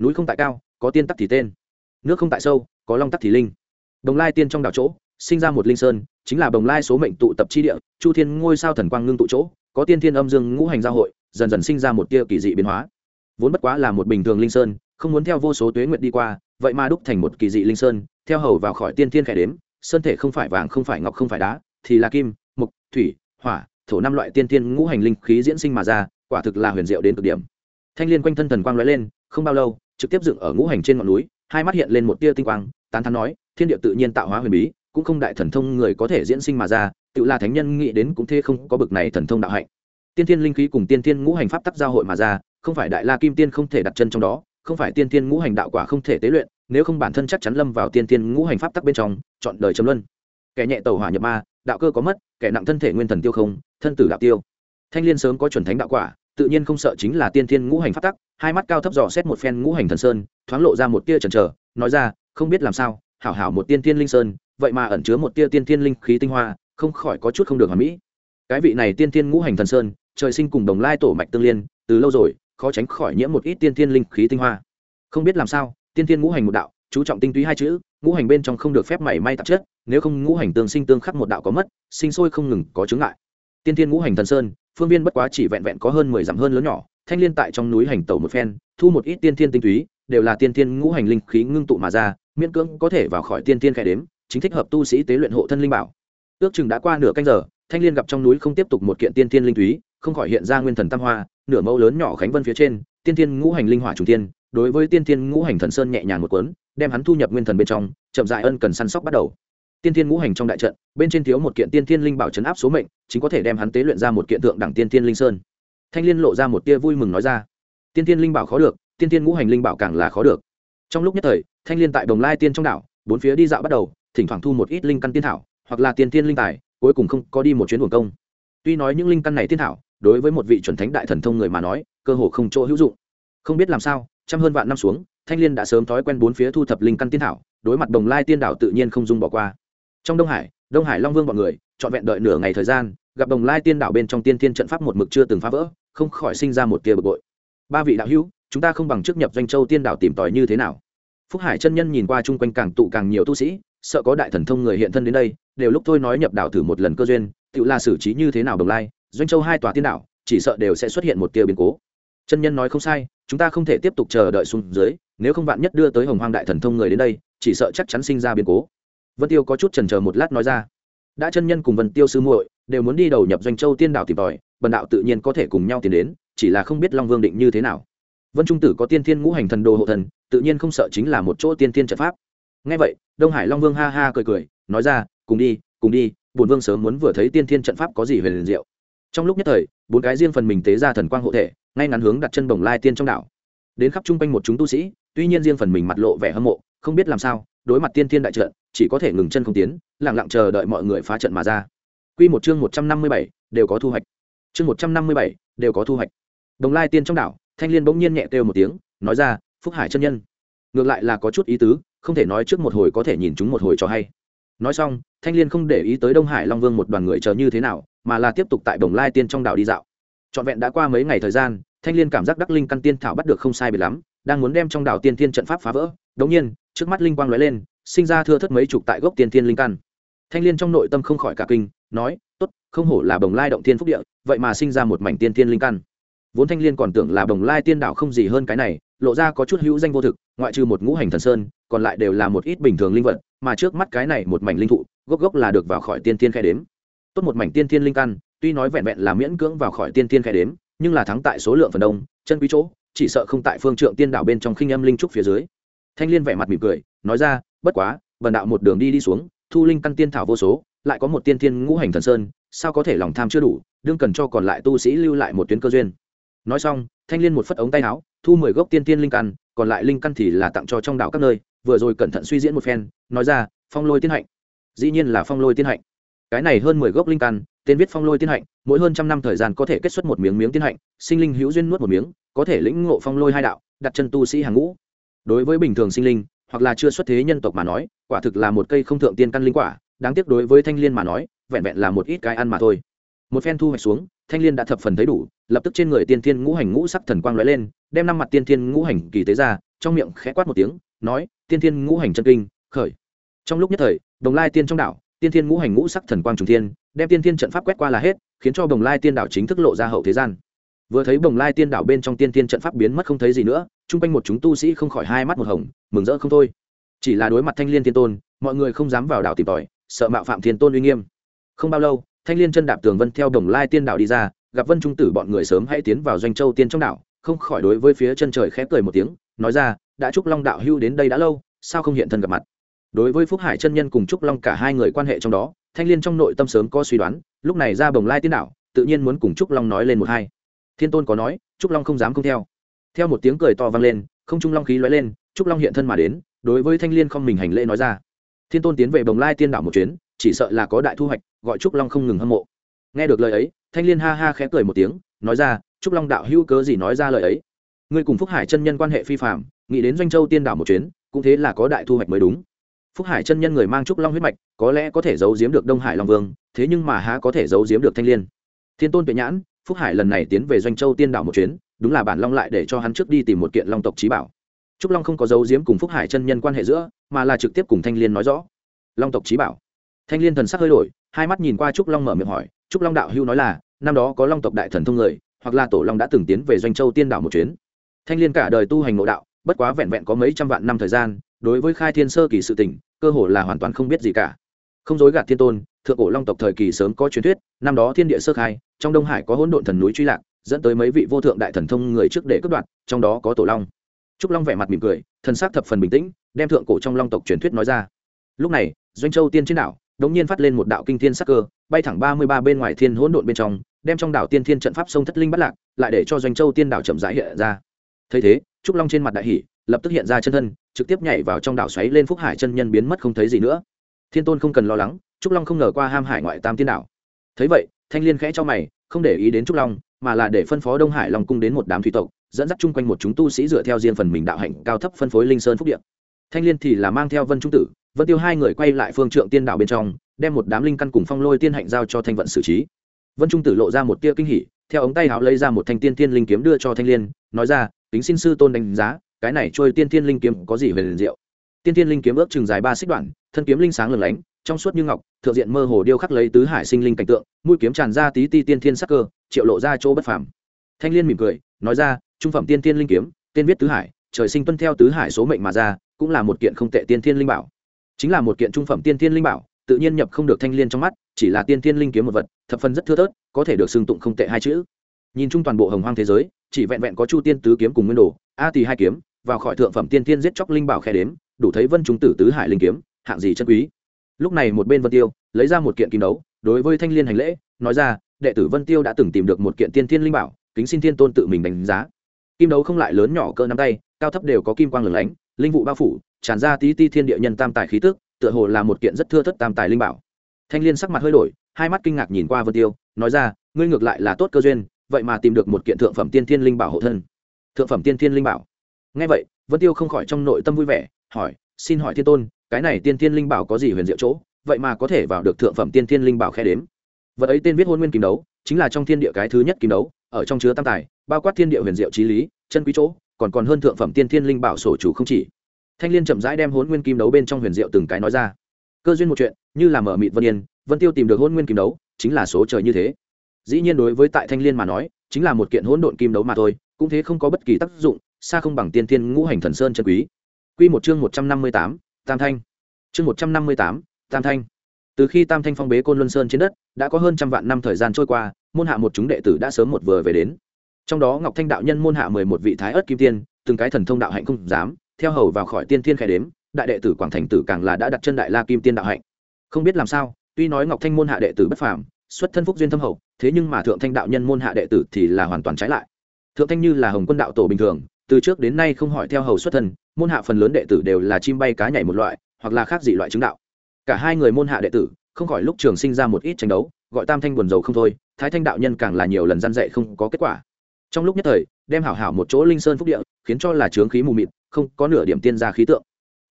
Núi không tại cao, có tiên tắc thì tên. Nước không tại sâu, có long tắc thì linh. Đồng lai tiên trong đảo chỗ sinh ra một linh sơn, chính là đồng lai số mệnh tụ tập chi địa, chu thiên ngôi sao thần quang ngưng tụ chỗ, có tiên thiên âm dương ngũ hành giao hội, dần dần sinh ra một tia kỳ dị biến hóa. Vốn bất quá là một bình thường linh sơn, không muốn theo vô số tuế nguyện đi qua, vậy mà đúc thành một kỳ dị linh sơn, theo hầu vào khỏi tiên thiên khải đếm, sơn thể không phải vàng, không phải ngọc, không phải đá, thì là kim mục thủy, hỏa, thổ năm loại tiên thiên ngũ hành linh khí diễn sinh mà ra, quả thực là huyền diệu đến cực điểm. Thanh liên quanh thân thần quang lóe lên, không bao lâu, trực tiếp dựng ở ngũ hành trên ngọn núi, hai mắt hiện lên một tia tinh quang, tán thán nói, thiên địa tự nhiên tạo hóa huyền bí cũng không đại thần thông người có thể diễn sinh mà ra, tự là thánh nhân nghĩ đến cũng thế không có bực này thần thông đạo hạnh. Tiên thiên linh khí cùng tiên thiên ngũ hành pháp tắc giao hội mà ra, không phải đại la kim tiên không thể đặt chân trong đó, không phải tiên thiên ngũ hành đạo quả không thể tế luyện, nếu không bản thân chắc chắn lâm vào tiên thiên ngũ hành pháp tắc bên trong, chọn đời chấm luân. Kẻ nhẹ tàu hỏa nhập ma, đạo cơ có mất, kẻ nặng thân thể nguyên thần tiêu không, thân tử đạo tiêu. Thanh liên sớm có chuẩn thánh đạo quả, tự nhiên không sợ chính là tiên thiên ngũ hành Pháp tắc, hai mắt cao thấp dò xét một phen ngũ hành thần sơn, thoáng lộ ra một tia chần chờ, nói ra, không biết làm sao, hảo hảo một tiên thiên linh sơn vậy mà ẩn chứa một tia tiên thiên linh khí tinh hoa, không khỏi có chút không được hoàn mỹ. Cái vị này tiên thiên ngũ hành thần sơn, trời sinh cùng đồng lai tổ mạch tương liên, từ lâu rồi, khó tránh khỏi nhiễm một ít tiên thiên linh khí tinh hoa. Không biết làm sao, tiên thiên ngũ hành một đạo, chú trọng tinh túy hai chữ, ngũ hành bên trong không được phép mảy may tạp chất, nếu không ngũ hành tương sinh tương khắc một đạo có mất, sinh sôi không ngừng có chứng ngại. Tiên thiên ngũ hành thần sơn, phương viên bất quá chỉ vẹn vẹn có hơn mười dặm hơn lớn nhỏ, thanh liên tại trong núi hành tẩu một phen, thu một ít tiên thiên tinh túy, đều là tiên thiên ngũ hành linh khí ngưng tụ mà ra, miễn cưỡng có thể vào khỏi tiên thiên khẽ đếm chính thích hợp tu sĩ tế luyện hộ thân linh bảo. Ước chừng đã qua nửa canh giờ thanh liên gặp trong núi không tiếp tục một kiện tiên thiên linh thúy, không khỏi hiện ra nguyên thần tam hoa nửa mẫu lớn nhỏ khánh vân phía trên tiên thiên ngũ hành linh hỏa trùng tiên đối với tiên thiên ngũ hành thần sơn nhẹ nhàng một cuốn đem hắn thu nhập nguyên thần bên trong chậm dại ân cần săn sóc bắt đầu. Tiên thiên ngũ hành trong đại trận bên trên thiếu một kiện tiên thiên linh bảo chấn áp số mệnh chính có thể đem hắn tế luyện ra một kiện tượng đẳng tiên thiên linh sơn. Thanh liên lộ ra một tia vui mừng nói ra. Tiên thiên linh bảo khó được tiên thiên ngũ hành linh bảo càng là khó được. Trong lúc nhất thời thanh liên tại đồng lai tiên trong đảo bốn phía đi dạo bắt đầu thỉnh thoảng thu một ít linh căn tiên thảo, hoặc là tiền tiên linh tài, cuối cùng không có đi một chuyến buồng công. Tuy nói những linh căn này tiên thảo, đối với một vị chuẩn thánh đại thần thông người mà nói, cơ hồ không chỗ hữu dụng. Không biết làm sao, trăm hơn vạn năm xuống, thanh liên đã sớm thói quen bốn phía thu thập linh căn tiên thảo, đối mặt đồng lai tiên đảo tự nhiên không dung bỏ qua. Trong đông hải đông hải long vương bọn người, trọn vẹn đợi nửa ngày thời gian, gặp đồng lai tiên đảo bên trong tiên thiên trận pháp một mực chưa từng phá vỡ, không khỏi sinh ra một tia bực bội. Ba vị đạo hữu, chúng ta không bằng trước nhập doanh châu tiên đảo tìm tòi như thế nào? Phúc hải chân nhân nhìn qua chung quanh càng tụ càng nhiều tu sĩ sợ có đại thần thông người hiện thân đến đây, đều lúc thôi nói nhập đảo thử một lần cơ duyên, tự là xử trí như thế nào đồng lai, doanh châu hai tòa tiên đảo, chỉ sợ đều sẽ xuất hiện một tia biến cố. Chân nhân nói không sai, chúng ta không thể tiếp tục chờ đợi xuống dưới, nếu không vạn nhất đưa tới hồng hoang đại thần thông người đến đây, chỉ sợ chắc chắn sinh ra biến cố. Vân tiêu có chút trần chờ một lát nói ra, đã chân nhân cùng vân tiêu sư muội đều muốn đi đầu nhập doanh châu tiên đảo tìm tòi, bần đạo tự nhiên có thể cùng nhau tiến đến, chỉ là không biết long vương định như thế nào. Vân trung tử có tiên thiên ngũ hành thần đồ hộ thần, tự nhiên không sợ chính là một chỗ tiên thiên trận pháp ngay vậy, đông hải long vương ha ha cười cười, nói ra, cùng đi cùng đi bùn vương sớm muốn vừa thấy tiên thiên trận pháp có gì huyền liền diệu. Trong lúc nhất thời, bốn cái riêng phần mình tế ra thần quang hộ thể, ngay ngắn hướng đặt chân bồng lai tiên trong đảo. Đến khắp chung quanh một chúng tu sĩ, tuy nhiên riêng phần mình mặt lộ vẻ hâm mộ, không biết làm sao, đối mặt tiên thiên đại trận, chỉ có thể ngừng chân không tiến lẳng lặng chờ đợi mọi người phá trận mà ra. Quy một chương một trăm năm mươi bảy, đều có thu hoạch. Chương một trăm năm mươi bảy, đều có thu hoạch. Đồng lai tiên trong đảo, thanh liên bỗng nhiên nhẹ kêu một tiếng, nói ra, phúc hải chân nhân. Ngược lại là có chút ý tứ không thể nói trước một hồi có thể nhìn chúng một hồi cho hay. Nói xong, thanh liên không để ý tới đông hải long vương một đoàn người chờ như thế nào, mà là tiếp tục tại đồng lai tiên trong đảo đi dạo. Trọn vẹn đã qua mấy ngày thời gian, thanh liên cảm giác đắc linh căn tiên thảo bắt được không sai biệt lắm, đang muốn đem trong đảo tiên tiên trận pháp phá vỡ. Đống nhiên, trước mắt linh quang lóe lên, sinh ra thưa thất mấy chục tại gốc tiên tiên linh căn. Thanh liên trong nội tâm không khỏi cả kinh, nói, tốt, không hổ là bồng lai động tiên phúc địa, vậy mà sinh ra một mảnh tiên tiên linh căn vốn thanh liên còn tưởng là bồng lai tiên đảo không gì hơn cái này, lộ ra có chút hữu danh vô thực, ngoại trừ một ngũ hành thần sơn, còn lại đều là một ít bình thường linh vật, mà trước mắt cái này một mảnh linh thụ, gốc gốc là được vào khỏi tiên tiên khai đếm. Tốt một mảnh tiên tiên linh căn, tuy nói vẹn vẹn là miễn cưỡng vào khỏi tiên tiên khai đếm, nhưng là thắng tại số lượng phần đông, chân quý chỗ, chỉ sợ không tại phương trượng tiên đảo bên trong khinh âm linh trúc phía dưới. Thanh liên vẻ mặt mỉm cười, nói ra, bất quá, vần đạo một đường đi đi xuống, thu linh căn tiên thảo vô số, lại có một tiên thiên ngũ hành thần sơn, sao có thể lòng tham chưa đủ, đương cần cho còn lại tu sĩ lưu lại một tuyến cơ duyên nói xong, thanh liên một phất ống tay áo, thu mười gốc tiên tiên linh căn, còn lại linh căn thì là tặng cho trong đảo các nơi, vừa rồi cẩn thận suy diễn một phen, nói ra, phong lôi tiên hạnh. Dĩ nhiên là phong lôi tiên hạnh. Cái này hơn mười gốc linh căn, tên viết phong lôi tiên hạnh, mỗi hơn trăm năm thời gian có thể kết xuất một miếng miếng tiên hạnh, sinh linh hữu duyên nuốt một miếng, có thể lĩnh ngộ phong lôi hai đạo, đặt chân tu sĩ hàng ngũ. Đối với bình thường sinh linh, hoặc là chưa xuất thế nhân tộc mà nói, quả thực là một cây không thượng tiên căn linh quả, đáng tiếc đối với thanh liên mà nói, vẹn vẹn là một ít cái ăn mà thôi. Một phen thu hoạch xuống, thanh liên đã thập phần thấy đủ lập tức trên người tiên thiên ngũ hành ngũ sắc thần quang lóe lên, đem năm mặt tiên thiên ngũ hành kỳ tế ra, trong miệng khẽ quát một tiếng, nói, tiên thiên ngũ hành chân kinh, khởi. Trong lúc nhất thời, đồng lai tiên trong đảo, tiên thiên ngũ hành ngũ sắc thần quang trùng thiên, đem tiên thiên trận pháp quét qua là hết, khiến cho đồng lai tiên đảo chính thức lộ ra hậu thế gian. Vừa thấy đồng lai tiên đảo bên trong tiên thiên trận pháp biến mất không thấy gì nữa, chung quanh một chúng tu sĩ không khỏi hai mắt một hồng, mừng rỡ không thôi. Chỉ là đối mặt thanh liên thiên tôn, mọi người không dám vào đảo tìm tòi, sợ mạo phạm thiên tôn uy nghiêm. Không bao lâu, thanh liên chân đạp tường vân theo đồng lai tiên đảo đi ra gặp vân trung tử bọn người sớm hãy tiến vào doanh châu tiên trong đảo, không khỏi đối với phía chân trời khẽ cười một tiếng, nói ra, đã chúc long đạo hưu đến đây đã lâu, sao không hiện thân gặp mặt? Đối với phúc hải chân nhân cùng trúc long cả hai người quan hệ trong đó, thanh liên trong nội tâm sớm có suy đoán, lúc này ra bồng lai tiên đảo, tự nhiên muốn cùng trúc long nói lên một hai. Thiên tôn có nói trúc long không dám không theo. Theo một tiếng cười to vang lên, không trung long khí lóe lên trúc long hiện thân mà đến, đối với thanh liên không mình hành lễ nói ra. Thiên tôn tiến về bồng lai tiên đảo một chuyến, chỉ sợ là có đại thu hoạch, gọi trúc long không ngừng hâm mộ nghe được lời ấy, thanh liên ha ha khẽ cười một tiếng, nói ra, trúc long đạo hữu cớ gì nói ra lời ấy? Ngươi cùng phúc hải chân nhân quan hệ phi phạm nghĩ đến doanh châu tiên đảo một chuyến, cũng thế là có đại thu hoạch mới đúng. Phúc hải chân nhân người mang trúc long huyết mạch, có lẽ có thể giấu giếm được đông hải long vương, thế nhưng mà há có thể giấu giếm được thanh liên. Thiên tôn tuệ nhãn, phúc hải lần này tiến về doanh châu tiên đảo một chuyến, đúng là bản long lại để cho hắn trước đi tìm một kiện long tộc trí bảo. Trúc long không có giấu giếm cùng phúc hải chân nhân quan hệ giữa, mà là trực tiếp cùng thanh liên nói rõ. Long tộc trí bảo. Thanh liên thần sắc hơi đổi, hai mắt nhìn qua trúc long mở miệng hỏi trúc long đạo hưu nói là, năm đó có long tộc đại thần thông người, hoặc là tổ long đã từng tiến về doanh châu tiên đảo một chuyến. Thanh liên cả đời tu hành nội đạo, bất quá vẹn vẹn có mấy trăm vạn năm thời gian, đối với khai thiên sơ kỳ sự tình, cơ hồ là hoàn toàn không biết gì cả. Không dối gạt thiên tôn, thượng cổ long tộc thời kỳ sớm có truyền thuyết, năm đó thiên địa sơ khai, trong đông hải có hỗn độn thần núi truy lạc, dẫn tới mấy vị vô thượng đại thần thông người trước để cướp đoạt, trong đó có tổ long. Trúc long vẻ mặt mỉm cười, thần sắc thập phần bình tĩnh, đem thượng cổ trong long tộc truyền thuyết nói ra. Lúc này, doanh châu tiên trên đảo đống nhiên phát lên một đạo kinh thiên sắc cơ, bay thẳng ba mươi ba bên ngoài thiên hỗn độn bên trong, đem trong đảo tiên thiên trận pháp sông thất linh bắt lạc, lại để cho doanh châu tiên đảo chậm rãi hiện ra. Thấy thế, trúc long trên mặt đại hỷ lập tức hiện ra chân thân, trực tiếp nhảy vào trong đảo xoáy lên phúc hải chân nhân biến mất không thấy gì nữa. Thiên tôn không cần lo lắng, trúc long không ngờ qua ham hải ngoại tam tiên đảo. Thấy vậy, thanh liên khẽ cho mày, không để ý đến trúc long, mà là để phân phó đông hải long cung đến một đám thủy tộc, dẫn dắt chung quanh một chúng tu sĩ dựa theo riêng phần mình đạo hạnh cao thấp phân phối linh sơn phúc điện thanh liên thì là mang theo vân trung tử vân tiêu hai người quay lại phương trượng tiên đạo bên trong, đem một đám linh căn cùng phong lôi tiên hạnh giao cho thanh vận xử trí. Vân trung tử lộ ra một tia kinh hỉ, theo ống tay háo lấy ra một thanh tiên tiên linh kiếm đưa cho thanh liên, nói ra tính xin sư tôn đánh giá, cái này trôi tiên tiên linh kiếm có gì về liền diệu? Tiên tiên linh kiếm ước chừng dài ba xích đoạn, thân kiếm linh sáng lừng lánh, trong suốt như ngọc, thượng diện mơ hồ điêu khắc lấy tứ hải sinh linh cảnh tượng, mũi kiếm tràn ra tí ti tiên thiên sắc cơ, triệu lộ ra chỗ bất phàm. Thanh liên mỉm cười, nói ra, trung phẩm tiên tiên linh kiếm tiên viết tứ hải, trời sinh tuân theo tứ hải số mệnh mà ra, cũng là một kiện không tệ tiên thiên linh bảo chính là một kiện trung phẩm tiên thiên linh bảo, tự nhiên nhập không được thanh liên trong mắt, chỉ là tiên thiên linh kiếm một vật, thập phần rất thưa thớt, có thể được xưng tụng không tệ hai chữ. Nhìn chung toàn bộ hồng hoang thế giới, chỉ vẹn vẹn có chu tiên tứ kiếm cùng nguyên đồ, a tì hai kiếm, vào khỏi thượng phẩm tiên tiên giết chóc linh bảo khe đếm, đủ thấy vân trung tử tứ hải linh kiếm, hạng gì chân quý. Lúc này một bên vân tiêu, lấy ra một kiện kim đấu, đối với thanh liên hành lễ, nói ra, đệ tử vân tiêu đã từng tìm được một kiện tiên thiên linh bảo, kính xin thiên tôn tự mình đánh giá. Kim đấu không lại lớn nhỏ cỡ nắm tay, cao thấp đều có kim quang lửng lánh, linh vụ bao phủ tràn ra tí ti thiên địa nhân tam tài khí tức, tựa hồ là một kiện rất thưa thất tam tài linh bảo. Thanh liên sắc mặt hơi đổi, hai mắt kinh ngạc nhìn qua vân tiêu, nói ra, ngươi ngược lại là tốt cơ duyên, vậy mà tìm được một kiện thượng phẩm tiên thiên linh bảo hộ thân. Thượng phẩm tiên thiên linh bảo? Ngay vậy, vân tiêu không khỏi trong nội tâm vui vẻ, hỏi, xin hỏi thiên tôn, cái này tiên thiên linh bảo có gì huyền diệu chỗ? Vậy mà có thể vào được thượng phẩm tiên thiên linh bảo khe đếm. Vật ấy tên viết hôn nguyên kim đấu, chính là trong thiên địa cái thứ nhất kim đấu, ở trong chứa tam tài, bao quát thiên địa huyền diệu trí lý, chân quý chỗ, còn còn hơn thượng phẩm tiên thiên linh bảo sổ chủ không chỉ thanh liên chậm rãi đem hôn nguyên kim đấu bên trong huyền diệu từng cái nói ra. Cơ duyên một chuyện, như là mở mịt vân yên, vân tiêu tìm được hôn nguyên kim đấu, chính là số trời như thế. Dĩ nhiên đối với tại thanh liên mà nói, chính là một kiện hỗn độn kim đấu mà thôi, cũng thế không có bất kỳ tác dụng, xa không bằng tiên thiên ngũ hành thần sơn chân quý. Quy một chương một trăm năm mươi tám, tam thanh. Chương một trăm năm mươi tám, tam thanh. Từ khi tam thanh phong bế côn luân sơn trên đất, đã có hơn trăm vạn năm thời gian trôi qua, môn hạ một chúng đệ tử đã sớm một vừa về đến. Trong đó ngọc thanh đạo nhân môn hạ mười một vị thái ớt kim tiên, từng cái thần thông đạo hạnh không dám theo hầu vào khỏi tiên thiên khẽ đếm, đại đệ tử quảng thành tử càng là đã đặt chân đại la kim tiên đạo hạnh. Không biết làm sao, tuy nói ngọc thanh môn hạ đệ tử bất phàm, xuất thân phúc duyên thâm hậu, thế nhưng mà thượng thanh đạo nhân môn hạ đệ tử thì là hoàn toàn trái lại. Thượng thanh như là hồng quân đạo tổ bình thường, từ trước đến nay không hỏi theo hầu xuất thân, môn hạ phần lớn đệ tử đều là chim bay cá nhảy một loại, hoặc là khác dị loại chứng đạo. Cả hai người môn hạ đệ tử, không khỏi lúc trường sinh ra một ít tranh đấu, gọi tam thanh buồn rầu không thôi, thái thanh đạo nhân càng là nhiều lần gian dạy không có kết quả. Trong lúc nhất thời, đem hảo hảo một chỗ linh sơn phúc địa, khiến cho là trướng khí mù mịt không có nửa điểm tiên gia khí tượng.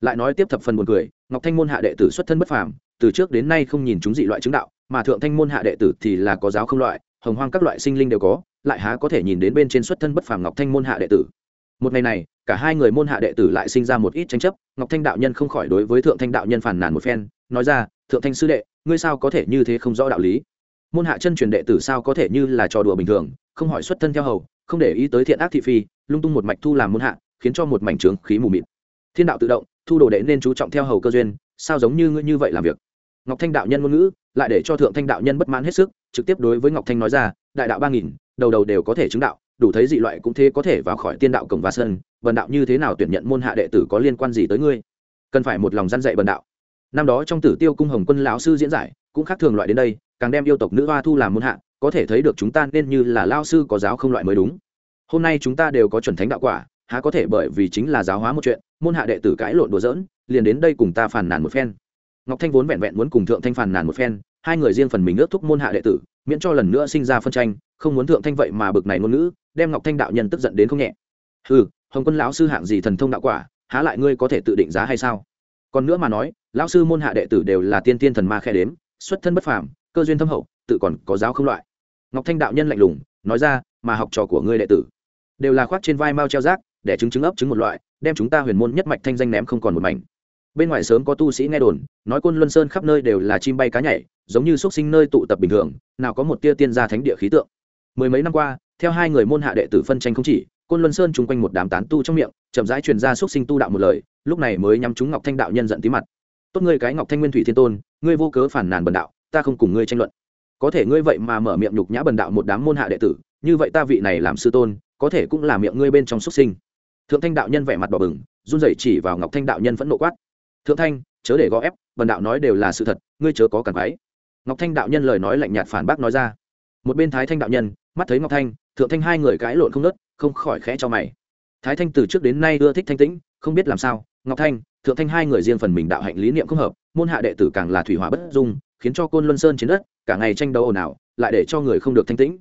Lại nói tiếp thập phần buồn cười, ngọc thanh môn hạ đệ tử xuất thân bất phàm, từ trước đến nay không nhìn chúng dị loại chứng đạo, mà thượng thanh môn hạ đệ tử thì là có giáo không loại, hồng hoang các loại sinh linh đều có, lại há có thể nhìn đến bên trên xuất thân bất phàm ngọc thanh môn hạ đệ tử. Một ngày này, cả hai người môn hạ đệ tử lại sinh ra một ít tranh chấp, ngọc thanh đạo nhân không khỏi đối với thượng thanh đạo nhân phản nàn một phen, nói ra, thượng thanh sư đệ, ngươi sao có thể như thế không rõ đạo lý? Môn hạ chân truyền đệ tử sao có thể như là trò đùa bình thường, không hỏi xuất thân theo hầu, không để ý tới thiện ác thị phi, lung tung một mạch thu làm môn hạ khiến cho một mảnh trướng khí mù mịt. Thiên đạo tự động, thu đồ đệ nên chú trọng theo hầu cơ duyên, sao giống như ngươi như vậy làm việc? Ngọc thanh đạo nhân ngôn ngữ, lại để cho thượng thanh đạo nhân bất mãn hết sức, trực tiếp đối với ngọc thanh nói ra, đại đạo ba nghìn, đầu đầu đều có thể chứng đạo, đủ thấy dị loại cũng thế có thể vào khỏi tiên đạo cổng và sơn. bần đạo như thế nào tuyển nhận môn hạ đệ tử có liên quan gì tới ngươi? Cần phải một lòng gian dạy bần đạo. Năm đó trong tử tiêu cung hồng quân lão sư diễn giải, cũng khác thường loại đến đây, càng đem yêu tộc nữ hoa thu làm môn hạ, có thể thấy được chúng ta nên như là lao sư có giáo không loại mới đúng. Hôm nay chúng ta đều có chuẩn thánh đạo quả há có thể bởi vì chính là giáo hóa một chuyện, môn hạ đệ tử cãi lộn đùa dỡn liền đến đây cùng ta phản nàn một phen. Ngọc thanh vốn vẹn vẹn muốn cùng thượng thanh phàn nàn một phen, hai người riêng phần mình ước thúc môn hạ đệ tử, miễn cho lần nữa sinh ra phân tranh, không muốn thượng thanh vậy mà bực này ngôn ngữ, đem ngọc thanh đạo nhân tức giận đến không nhẹ. Ừ hồng quân lão sư hạng gì thần thông đạo quả, há lại ngươi có thể tự định giá hay sao? Còn nữa mà nói, lão sư môn hạ đệ tử đều là tiên tiên thần ma khe đếm, xuất thân bất phàm, cơ duyên thâm hậu, tự còn có giáo không loại. Ngọc thanh đạo nhân lạnh lùng, nói ra, mà học trò của ngươi đệ tử, đều là khoác trên vai mao treo rác để chứng chứng ấp chứng một loại, đem chúng ta huyền môn nhất mạch thanh danh ném không còn một mảnh. Bên ngoài sớm có tu sĩ nghe đồn, nói côn luân sơn khắp nơi đều là chim bay cá nhảy, giống như xuất sinh nơi tụ tập bình thường, nào có một tia tiên gia thánh địa khí tượng. Mười mấy năm qua, theo hai người môn hạ đệ tử phân tranh không chỉ, côn luân sơn chung quanh một đám tán tu trong miệng, chậm rãi truyền ra xuất sinh tu đạo một lời, lúc này mới nhắm chúng ngọc thanh đạo nhân giận tí mặt. Tốt ngươi cái ngọc thanh nguyên thủy thiên tôn, ngươi vô cớ phản nàn bần đạo, ta không cùng ngươi tranh luận. Có thể ngươi vậy mà mở miệng nhục nhã bần đạo một đám môn hạ đệ tử, như vậy ta vị này làm sư tôn, có thể cũng là miệng ngươi bên trong xuất sinh thượng thanh đạo nhân vẻ mặt bỏ bừng, run rẩy chỉ vào ngọc thanh đạo nhân vẫn nộ quát. Thượng thanh, chớ để gõ ép, bần đạo nói đều là sự thật, ngươi chớ có cản váy ngọc thanh đạo nhân lời nói lạnh nhạt phản bác nói ra. Một bên thái thanh đạo nhân, mắt thấy ngọc thanh, thượng thanh hai người cãi lộn không nớt không khỏi khẽ cho mày. Thái thanh từ trước đến nay ưa thích thanh tĩnh, không biết làm sao, ngọc thanh, thượng thanh hai người riêng phần mình đạo hạnh lý niệm không hợp, môn hạ đệ tử càng là thủy hỏa bất dung, khiến cho côn luân sơn chiến đất, cả ngày tranh đấu ồn ào, lại để cho người không được thanh tĩnh.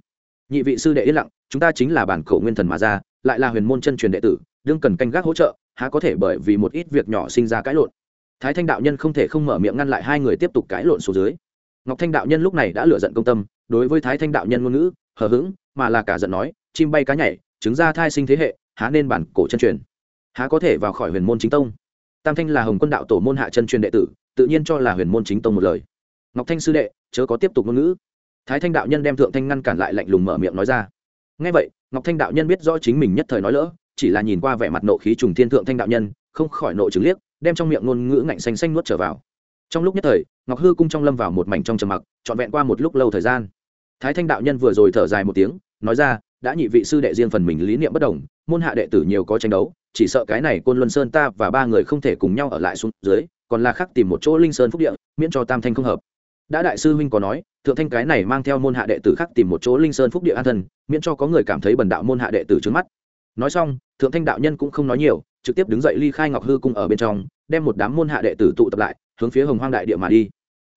Nhị vị sư đệ yên lặng, chúng ta chính là bản khẩu nguyên thần mà ra lại là huyền môn chân truyền đệ tử, đương cần canh gác hỗ trợ, há có thể bởi vì một ít việc nhỏ sinh ra cãi lộn. Thái thanh đạo nhân không thể không mở miệng ngăn lại hai người tiếp tục cãi lộn xuống dưới. Ngọc thanh đạo nhân lúc này đã lựa giận công tâm, đối với thái thanh đạo nhân ngôn ngữ, hờ hững, mà là cả giận nói, chim bay cá nhảy trứng ra thai sinh thế hệ, há nên bản cổ chân truyền. Há có thể vào khỏi huyền môn chính tông. Tam thanh là hồng quân đạo tổ môn hạ chân truyền đệ tử, tự nhiên cho là huyền môn chính tông một lời. Ngọc thanh sư đệ, chớ có tiếp tục ngôn ngữ. Thái thanh đạo nhân đem thượng thanh ngăn cản lại lạnh lùng mở miệng nói ra. Ngay vậy ngọc thanh đạo nhân biết rõ chính mình nhất thời nói lỡ, chỉ là nhìn qua vẻ mặt nộ khí trùng thiên thượng thanh đạo nhân, không khỏi nộ chứng liếc, đem trong miệng ngôn ngữ ngạnh xanh xanh nuốt trở vào. Trong lúc nhất thời, ngọc hư cung trong lâm vào một mảnh trong trầm mặc, trọn vẹn qua một lúc lâu thời gian. Thái thanh đạo nhân vừa rồi thở dài một tiếng, nói ra, đã nhị vị sư đệ riêng phần mình lý niệm bất đồng, môn hạ đệ tử nhiều có tranh đấu, chỉ sợ cái này côn luân sơn ta và ba người không thể cùng nhau ở lại xuống dưới, còn là khác tìm một chỗ linh sơn phúc địa, miễn cho tam thanh không hợp đã đại sư huynh có nói, thượng thanh cái này mang theo môn hạ đệ tử khác tìm một chỗ linh sơn phúc địa an thân, miễn cho có người cảm thấy bần đạo môn hạ đệ tử trước mắt. Nói xong, thượng thanh đạo nhân cũng không nói nhiều, trực tiếp đứng dậy ly khai ngọc hư cung ở bên trong, đem một đám môn hạ đệ tử tụ tập lại, hướng phía hồng hoang đại địa mà đi.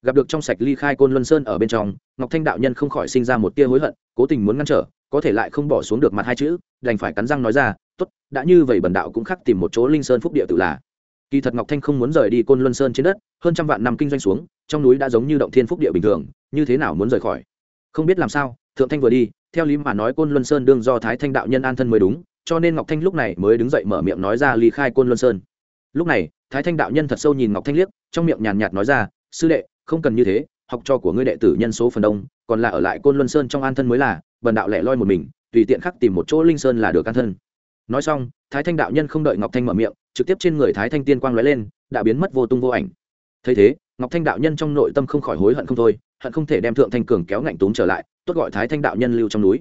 Gặp được trong sạch ly khai côn luân sơn ở bên trong, ngọc thanh đạo nhân không khỏi sinh ra một tia hối hận, cố tình muốn ngăn trở, có thể lại không bỏ xuống được mặt hai chữ, đành phải cắn răng nói ra, tốt, đã như vậy bần đạo cũng khắc tìm một chỗ linh sơn phúc địa tự là. Kỳ thật ngọc thanh không muốn rời đi côn luân sơn trên đất, hơn trăm vạn năm kinh doanh xuống trong núi đã giống như động thiên phúc địa bình thường, như thế nào muốn rời khỏi? Không biết làm sao, thượng thanh vừa đi, theo lý mà nói côn luân sơn đương do thái thanh đạo nhân an thân mới đúng, cho nên ngọc thanh lúc này mới đứng dậy mở miệng nói ra ly khai côn luân sơn. Lúc này, thái thanh đạo nhân thật sâu nhìn ngọc thanh liếc, trong miệng nhàn nhạt nói ra, sư đệ, không cần như thế, học trò của ngươi đệ tử nhân số phần đông, còn là ở lại côn luân sơn trong an thân mới là, bần đạo lẻ loi một mình, tùy tiện khắc tìm một chỗ linh sơn là được an thân. Nói xong, thái thanh đạo nhân không đợi ngọc thanh mở miệng, trực tiếp trên người thái thanh tiên quang lóe lên, đã biến mất vô tung vô ảnh. Thấy thế ngọc thanh đạo nhân trong nội tâm không khỏi hối hận không thôi, hận không thể đem thượng thanh cường kéo ngạnh túm trở lại, tốt gọi thái thanh đạo nhân lưu trong núi.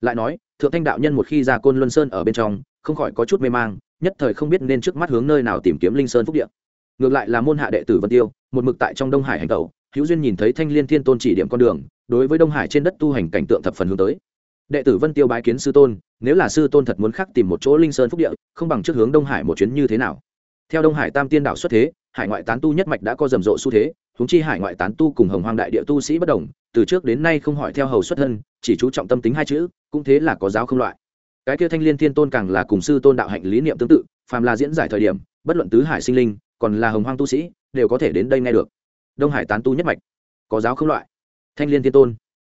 Lại nói, thượng thanh đạo nhân một khi ra côn luân sơn ở bên trong, không khỏi có chút mê mang, nhất thời không biết nên trước mắt hướng nơi nào tìm kiếm linh sơn phúc điện ngược lại là môn hạ đệ tử vân tiêu, một mực tại trong đông hải hành tẩu, hữu duyên nhìn thấy thanh liên thiên tôn chỉ điểm con đường, đối với đông hải trên đất tu hành cảnh tượng thập phần hướng tới. Đệ tử vân tiêu bái kiến sư tôn, nếu là sư tôn thật muốn khắc tìm một chỗ linh sơn phúc địa, không bằng trước hướng đông hải một chuyến như thế nào. Theo đông hải tam tiên đảo xuất thế hải ngoại tán tu nhất mạch đã có rầm rộ xu thế húng chi hải ngoại tán tu cùng hồng hoang đại địa tu sĩ bất đồng, từ trước đến nay không hỏi theo hầu xuất thân, chỉ chú trọng tâm tính hai chữ, cũng thế là có giáo không loại. Cái kia thanh liên thiên tôn càng là cùng sư tôn đạo hạnh lý niệm tương tự, phàm là diễn giải thời điểm, bất luận tứ hải sinh linh, còn là hồng hoang tu sĩ, đều có thể đến đây nghe được. Đông hải tán tu nhất mạch, có giáo không loại. Thanh liên thiên tôn.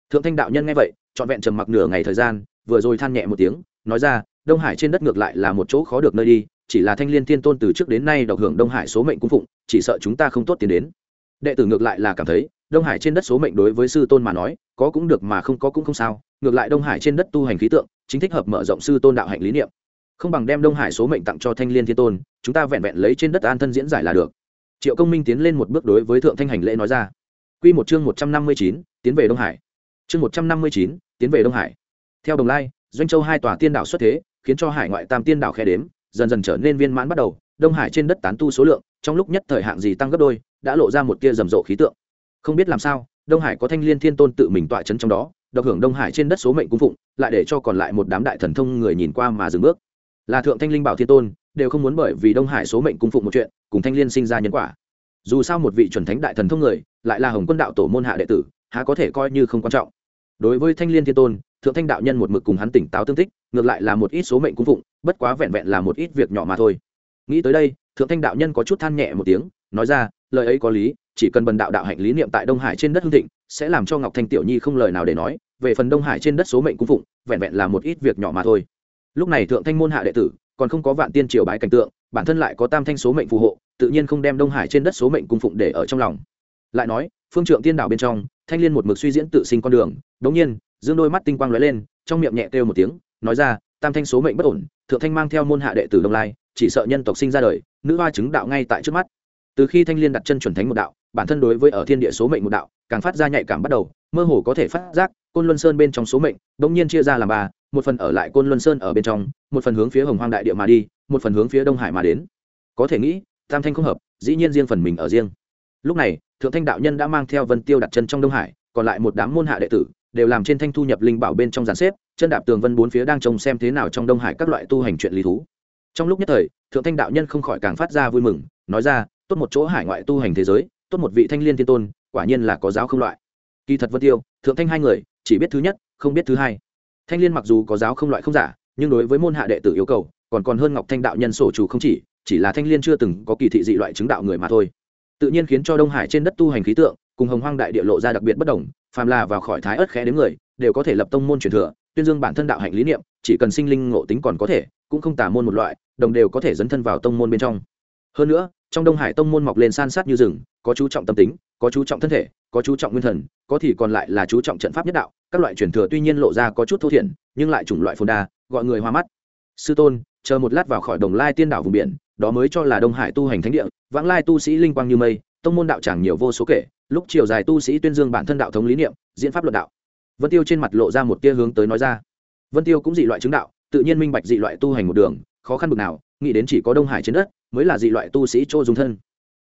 Thượng thanh đạo nhân nghe vậy, trọn vẹn trầm mặc nửa ngày thời gian, vừa rồi than nhẹ một tiếng, nói ra, đông hải trên đất ngược lại là một chỗ khó được nơi đi chỉ là thanh liên thiên tôn từ trước đến nay độc hưởng đông hải số mệnh cung phụng, chỉ sợ chúng ta không tốt tiến đến. Đệ tử ngược lại là cảm thấy, đông hải trên đất số mệnh đối với sư tôn mà nói, có cũng được mà không có cũng không sao, ngược lại đông hải trên đất tu hành khí tượng, chính thích hợp mở rộng sư tôn đạo hạnh lý niệm. Không bằng đem đông hải số mệnh tặng cho thanh liên thiên tôn, chúng ta vẹn vẹn lấy trên đất an thân diễn giải là được. Triệu công minh tiến lên một bước đối với thượng thanh hành lễ nói ra. Q một chương một trăm năm mươi chín, tiến về đông hải. Chương một trăm năm mươi chín, tiến về đông hải. Theo đồng lai, doanh châu hai tòa tiên đảo xuất thế, khiến cho hải ngoại tam tiên đảo khe đếm dần dần trở nên viên mãn bắt đầu, đông hải trên đất tán tu số lượng, trong lúc nhất thời hạng gì tăng gấp đôi, đã lộ ra một tia rầm rộ khí tượng. Không biết làm sao, đông hải có thanh liên thiên tôn tự mình tọa chấn trong đó, độc hưởng đông hải trên đất số mệnh cung phụng, lại để cho còn lại một đám đại thần thông người nhìn qua mà dừng bước. Là thượng thanh linh bảo thiên tôn, đều không muốn bởi vì đông hải số mệnh cung phụng một chuyện, cùng thanh liên sinh ra nhân quả. Dù sao một vị chuẩn thánh đại thần thông người, lại là hồng quân đạo tổ môn hạ đệ tử, há có thể coi như không quan trọng. Đối với thanh liên thiên tôn thượng thanh đạo nhân một mực cùng hắn tỉnh táo tương thích, ngược lại là một ít số mệnh cung phụng bất quá vẹn vẹn là một ít việc nhỏ mà thôi. Nghĩ tới đây thượng thanh đạo nhân có chút than nhẹ một tiếng nói ra lời ấy có lý chỉ cần bần đạo đạo hạnh lý niệm tại đông hải trên đất hương thịnh sẽ làm cho ngọc thanh tiểu nhi không lời nào để nói về phần đông hải trên đất số mệnh cung phụng vẹn vẹn là một ít việc nhỏ mà thôi. Lúc này thượng thanh môn hạ đệ tử còn không có vạn tiên triều bái cảnh tượng bản thân lại có tam thanh số mệnh phù hộ tự nhiên không đem đông hải trên đất số mệnh cung phụng để ở trong lòng. Lại nói phương trượng tiên đảo bên trong thanh liên một mực suy diễn tự sinh con đường đống nhiên dương đôi mắt tinh quang lóe lên, trong miệng nhẹ kêu một tiếng, nói ra, tam thanh số mệnh bất ổn, thượng thanh mang theo môn hạ đệ tử đông lai, chỉ sợ nhân tộc sinh ra đời, nữ hoa chứng đạo ngay tại trước mắt. Từ khi thanh liên đặt chân chuẩn thánh một đạo, bản thân đối với ở thiên địa số mệnh một đạo, càng phát ra nhạy cảm bắt đầu, mơ hồ có thể phát giác, côn luân sơn bên trong số mệnh đống nhiên chia ra làm ba, một phần ở lại côn luân sơn ở bên trong, một phần hướng phía hồng hoang đại địa mà đi, một phần hướng phía đông hải mà đến. Có thể nghĩ, tam thanh không hợp, dĩ nhiên riêng phần mình ở riêng. Lúc này, thượng thanh đạo nhân đã mang theo vân tiêu đặt chân trong đông hải, còn lại một đám môn hạ đệ tử đều làm trên thanh thu nhập linh bảo bên trong giàn xếp, chân đạp tường vân bốn phía đang trông xem thế nào trong đông hải các loại tu hành chuyện lý thú. Trong lúc nhất thời, thượng thanh đạo nhân không khỏi càng phát ra vui mừng, nói ra, tốt một chỗ hải ngoại tu hành thế giới, tốt một vị thanh liên thiên tôn, quả nhiên là có giáo không loại. Kỳ thật vân tiêu, thượng thanh hai người, chỉ biết thứ nhất, không biết thứ hai. Thanh liên mặc dù có giáo không loại không giả, nhưng đối với môn hạ đệ tử yêu cầu, còn còn hơn ngọc thanh đạo nhân sổ chủ không chỉ chỉ là thanh liên chưa từng có kỳ thị dị loại chứng đạo người mà thôi. Tự nhiên khiến cho đông hải trên đất tu hành khí tượng, cùng hồng hoang đại địa lộ ra đặc biệt bất đồng phàm là vào khỏi thái ớt khẽ đến người, đều có thể lập tông môn truyền thừa, tuyên dương bản thân đạo hạnh lý niệm, chỉ cần sinh linh ngộ tính còn có thể, cũng không tả môn một loại, đồng đều có thể dấn thân vào tông môn bên trong. Hơn nữa, trong đông hải tông môn mọc lên san sát như rừng, có chú trọng tâm tính, có chú trọng thân thể, có chú trọng nguyên thần, có thì còn lại là chú trọng trận pháp nhất đạo, các loại truyền thừa tuy nhiên lộ ra có chút thô thiển, nhưng lại chủng loại phồn đa, gọi người hoa mắt. Sư tôn, chờ một lát vào khỏi đồng lai tiên đảo vùng biển, đó mới cho là đông hải tu hành thánh địa, vãng lai tu sĩ linh quang như mây, tông môn đạo tràng nhiều vô số kể lúc chiều dài tu sĩ tuyên dương bản thân đạo thống lý niệm, diễn pháp luận đạo. Vân tiêu trên mặt lộ ra một tia hướng tới nói ra. Vân tiêu cũng dị loại chứng đạo, tự nhiên minh bạch dị loại tu hành một đường, khó khăn bực nào, nghĩ đến chỉ có đông hải trên đất, mới là dị loại tu sĩ chỗ dùng thân.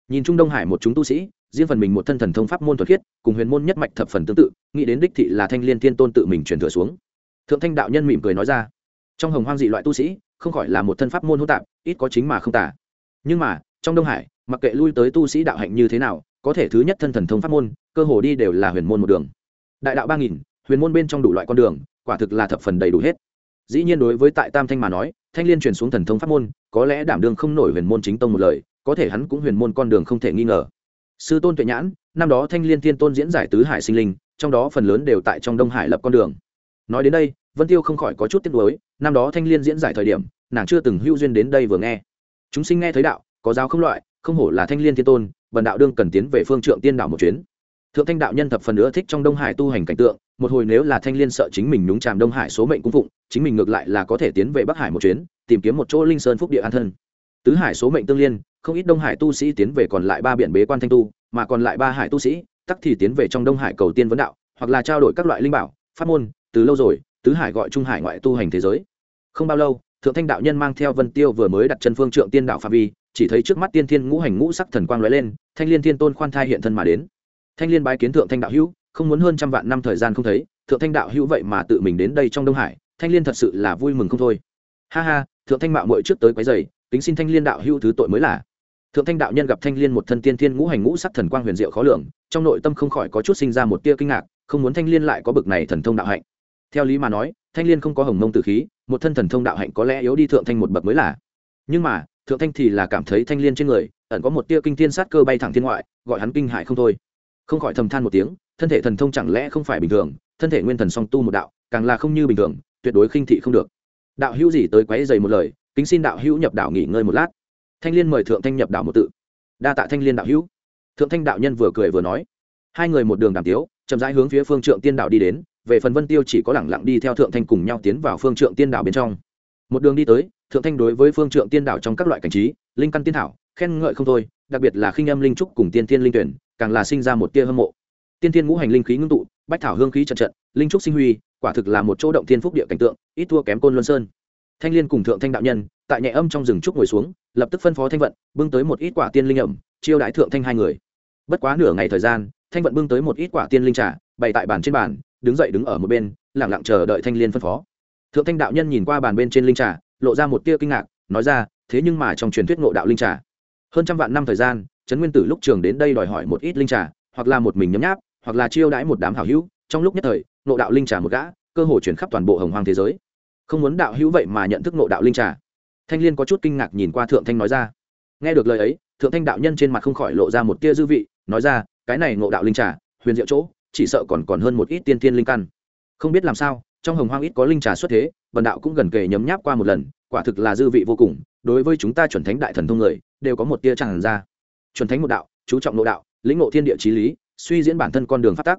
Nhìn chung đông hải một chúng tu sĩ, riêng phần mình một thân thần thông pháp môn thuật khiết, cùng huyền môn nhất mạch thập phần tương tự, nghĩ đến đích thị là thanh liên thiên tôn tự mình truyền thừa xuống. Thượng thanh đạo nhân mỉm cười nói ra. Trong hồng hoang dị loại tu sĩ, không khỏi là một thân pháp môn hỗn tạp, ít có chính mà không tả nhưng mà, trong đông hải, mặc kệ lui tới tu sĩ đạo hạnh như thế nào có thể thứ nhất thân thần thông pháp môn, cơ hồ đi đều là huyền môn một đường. Đại đạo ba nghìn, huyền môn bên trong đủ loại con đường, quả thực là thập phần đầy đủ hết. Dĩ nhiên đối với tại tam thanh mà nói, thanh liên truyền xuống thần thông pháp môn, có lẽ đảm đương không nổi huyền môn chính tông một lời, có thể hắn cũng huyền môn con đường không thể nghi ngờ. Sư tôn tuệ nhãn, năm đó thanh liên thiên tôn diễn giải tứ hải sinh linh, trong đó phần lớn đều tại trong đông hải lập con đường. Nói đến đây, vân tiêu không khỏi có chút tiếc nuối, năm đó thanh liên diễn giải thời điểm, nàng chưa từng hữu duyên đến đây vừa nghe. Chúng sinh nghe thấy đạo, có giáo không loại, không hổ là thanh liên thiên tôn bần đạo đương cần tiến về phương trượng tiên đạo một chuyến. Thượng thanh đạo nhân thập phần nữa thích trong đông hải tu hành cảnh tượng, một hồi nếu là thanh liên sợ chính mình nhúng tràm đông hải số mệnh cung phụng, chính mình ngược lại là có thể tiến về bắc hải một chuyến, tìm kiếm một chỗ linh sơn phúc địa an thân. Tứ hải số mệnh tương liên, không ít đông hải tu sĩ tiến về còn lại ba biển bế quan thanh tu, mà còn lại ba hải tu sĩ, tắc thì tiến về trong đông hải cầu tiên vấn đạo, hoặc là trao đổi các loại linh bảo, pháp môn, từ lâu rồi, tứ hải gọi trung hải ngoại tu hành thế giới. Không bao lâu, thượng thanh đạo nhân mang theo vân tiêu vừa mới đặt chân phương trượng tiên đạo phạm vi chỉ thấy trước mắt tiên thiên ngũ hành ngũ sắc thần quang lóe lên, thanh liên thiên tôn khoan thai hiện thân mà đến. Thanh liên bái kiến thượng thanh đạo hữu, không muốn hơn trăm vạn năm thời gian không thấy, thượng thanh đạo hữu vậy mà tự mình đến đây trong đông hải, thanh liên thật sự là vui mừng không thôi. Ha ha, thượng thanh mạo mội trước tới quấy giày tính xin thanh liên đạo hữu thứ tội mới là. Thượng thanh đạo nhân gặp thanh liên một thân tiên thiên ngũ hành ngũ sắc thần quang huyền diệu khó lường, trong nội tâm không khỏi có chút sinh ra một tia kinh ngạc, không muốn thanh liên lại có bực này thần thông đạo hạnh. Theo lý mà nói, thanh liên không có hồng mông tử khí, một thân thần thông đạo hạnh có lẽ yếu đi thượng thanh một bậc mới là. Nhưng mà thượng thanh thì là cảm thấy thanh liên trên người, ẩn có một tia kinh thiên sát cơ bay thẳng thiên ngoại, gọi hắn kinh hại không thôi. Không khỏi thầm than một tiếng, thân thể thần thông chẳng lẽ không phải bình thường, thân thể nguyên thần song tu một đạo, càng là không như bình thường, tuyệt đối khinh thị không được. Đạo hữu gì tới quấy dày một lời, kính xin đạo hữu nhập đạo nghỉ ngơi một lát. Thanh liên mời thượng thanh nhập đạo một tự. Đa tạ thanh liên đạo hữu. Thượng thanh đạo nhân vừa cười vừa nói. Hai người một đường đàm tiếu, chậm rãi hướng phía phương trượng tiên đạo đi đến, về phần vân tiêu chỉ có lẳng lặng đi theo thượng thanh cùng nhau tiến vào phương trượng tiên đạo bên trong một đường đi tới, thượng thanh đối với phương trượng tiên đạo trong các loại cảnh trí, linh căn tiên thảo, khen ngợi không thôi, đặc biệt là khinh âm linh trúc cùng tiên tiên linh tuyển, càng là sinh ra một tia hâm mộ. Tiên tiên ngũ hành linh khí ngưng tụ, bách thảo hương khí trận trận, linh trúc sinh huy, quả thực là một chỗ động tiên phúc địa cảnh tượng, ít thua kém côn luân sơn. Thanh liên cùng thượng thanh đạo nhân, tại nhẹ âm trong rừng trúc ngồi xuống, lập tức phân phó thanh vận, bưng tới một ít quả tiên linh ẩm, chiêu đãi thượng thanh hai người. Bất quá nửa ngày thời gian, thanh vận bưng tới một ít quả tiên linh trà, bày tại bàn trên bàn, đứng dậy đứng ở một bên lẳng lặng chờ đợi thanh liên phân phó thượng thanh đạo nhân nhìn qua bàn bên trên linh trà, lộ ra một tia kinh ngạc, nói ra, thế nhưng mà trong truyền thuyết ngộ đạo linh trà, hơn trăm vạn năm thời gian, trấn nguyên tử lúc trường đến đây đòi hỏi một ít linh trà, hoặc là một mình nhấm nháp, hoặc là chiêu đãi một đám hảo hữu, trong lúc nhất thời, ngộ đạo linh trà một gã, cơ hội chuyển khắp toàn bộ hồng hoang thế giới. Không muốn đạo hữu vậy mà nhận thức ngộ đạo linh trà. Thanh liên có chút kinh ngạc nhìn qua thượng thanh nói ra. Nghe được lời ấy, thượng thanh đạo nhân trên mặt không khỏi lộ ra một tia dư vị, nói ra, cái này ngộ đạo linh trà, huyền diệu chỗ, chỉ sợ còn còn hơn một ít tiên tiên linh căn. Không biết làm sao trong hồng hoang ít có linh trà xuất thế vần đạo cũng gần kề nhấm nháp qua một lần quả thực là dư vị vô cùng đối với chúng ta chuẩn thánh đại thần thông người đều có một tia tràn ra chuẩn thánh một đạo chú trọng nội đạo lĩnh ngộ thiên địa trí lý suy diễn bản thân con đường phát tác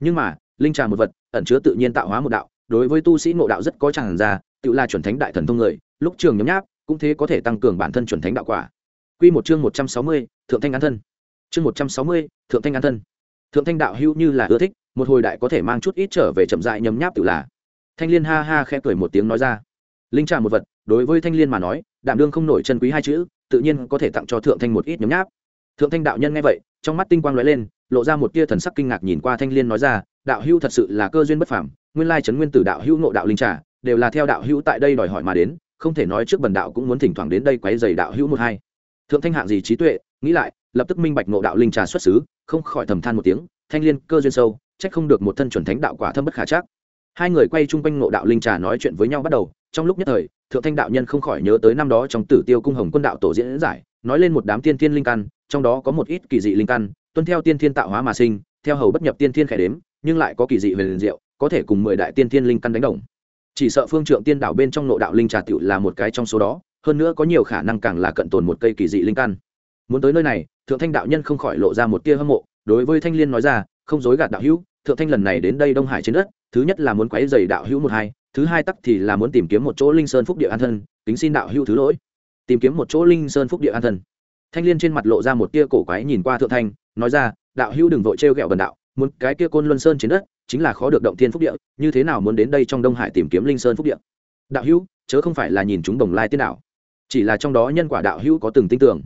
nhưng mà linh trà một vật ẩn chứa tự nhiên tạo hóa một đạo đối với tu sĩ ngộ đạo rất có tràn ra tự là chuẩn thánh đại thần thông người lúc trường nhấm nháp cũng thế có thể tăng cường bản thân chuẩn thánh đạo quả Quy một chương một trăm sáu mươi, thượng thanh an thân. Chương một trăm sáu mươi, thượng thanh an thân. Thượng thanh đạo hữu như là ưa thích, một hồi đại có thể mang chút ít trở về chậm rãi nhấm nháp tự là. Thanh Liên ha ha khẽ cười một tiếng nói ra. Linh trà một vật, đối với Thanh Liên mà nói, đạm đương không nổi chân quý hai chữ, tự nhiên có thể tặng cho thượng thanh một ít nhấm nháp. Thượng thanh đạo nhân nghe vậy, trong mắt tinh quang lóe lên, lộ ra một tia thần sắc kinh ngạc nhìn qua Thanh Liên nói ra, đạo hữu thật sự là cơ duyên bất phàm, nguyên lai trấn nguyên tử đạo hữu ngộ đạo linh trà, đều là theo đạo hữu tại đây đòi hỏi mà đến, không thể nói trước bần đạo cũng muốn thỉnh thoảng đến đây quấy rầy đạo hữu một hai thượng thanh hạng gì trí tuệ nghĩ lại lập tức minh bạch ngộ đạo linh trà xuất xứ không khỏi thầm than một tiếng thanh liên cơ duyên sâu trách không được một thân chuẩn thánh đạo quả thâm bất khả chắc hai người quay chung quanh ngộ đạo linh trà nói chuyện với nhau bắt đầu, trong lúc nhất thời, thượng thanh đạo nhân không khỏi nhớ tới năm đó trong tử tiêu cung hồng quân đạo tổ diễn giải, nói lên một đám tiên thiên linh căn, trong đó có một ít kỳ dị linh căn, tuân theo tiên thiên tạo hóa mà sinh, theo hầu bất nhập tiên thiên khẽ đếm, nhưng lại có kỳ dị về liền diệu, có thể cùng mười đại tiên thiên linh căn đánh đồng. Chỉ sợ phương trượng tiên đảo bên trong nội đạo linh trà tiểu là một cái trong số đó, hơn nữa có nhiều khả năng càng là cận tồn một cây kỳ dị linh căn. Muốn tới nơi này, thượng thanh đạo nhân không khỏi lộ ra một tia hâm mộ, đối với thanh liên nói ra, không dối gạt đạo hữu thượng thanh lần này đến đây đông hải trên đất, thứ nhất là muốn quấy dày đạo hữu một hai, thứ hai tắc thì là muốn tìm kiếm một chỗ linh sơn phúc địa an thân tính xin đạo hữu thứ lỗi. Tìm kiếm một chỗ linh sơn phúc địa an thân. Thanh liên trên mặt lộ ra một tia cổ quái nhìn qua thượng thanh, nói ra, đạo hữu đừng vội trêu ghẹo bần đạo, muốn cái kia côn luân sơn trên đất, chính là khó được động thiên phúc địa, như thế nào muốn đến đây trong đông hải tìm kiếm linh sơn phúc địa? Đạo hữu, chớ không phải là nhìn chúng đồng lai tiên đạo, chỉ là trong đó nhân quả đạo hữu có từng tin tưởng.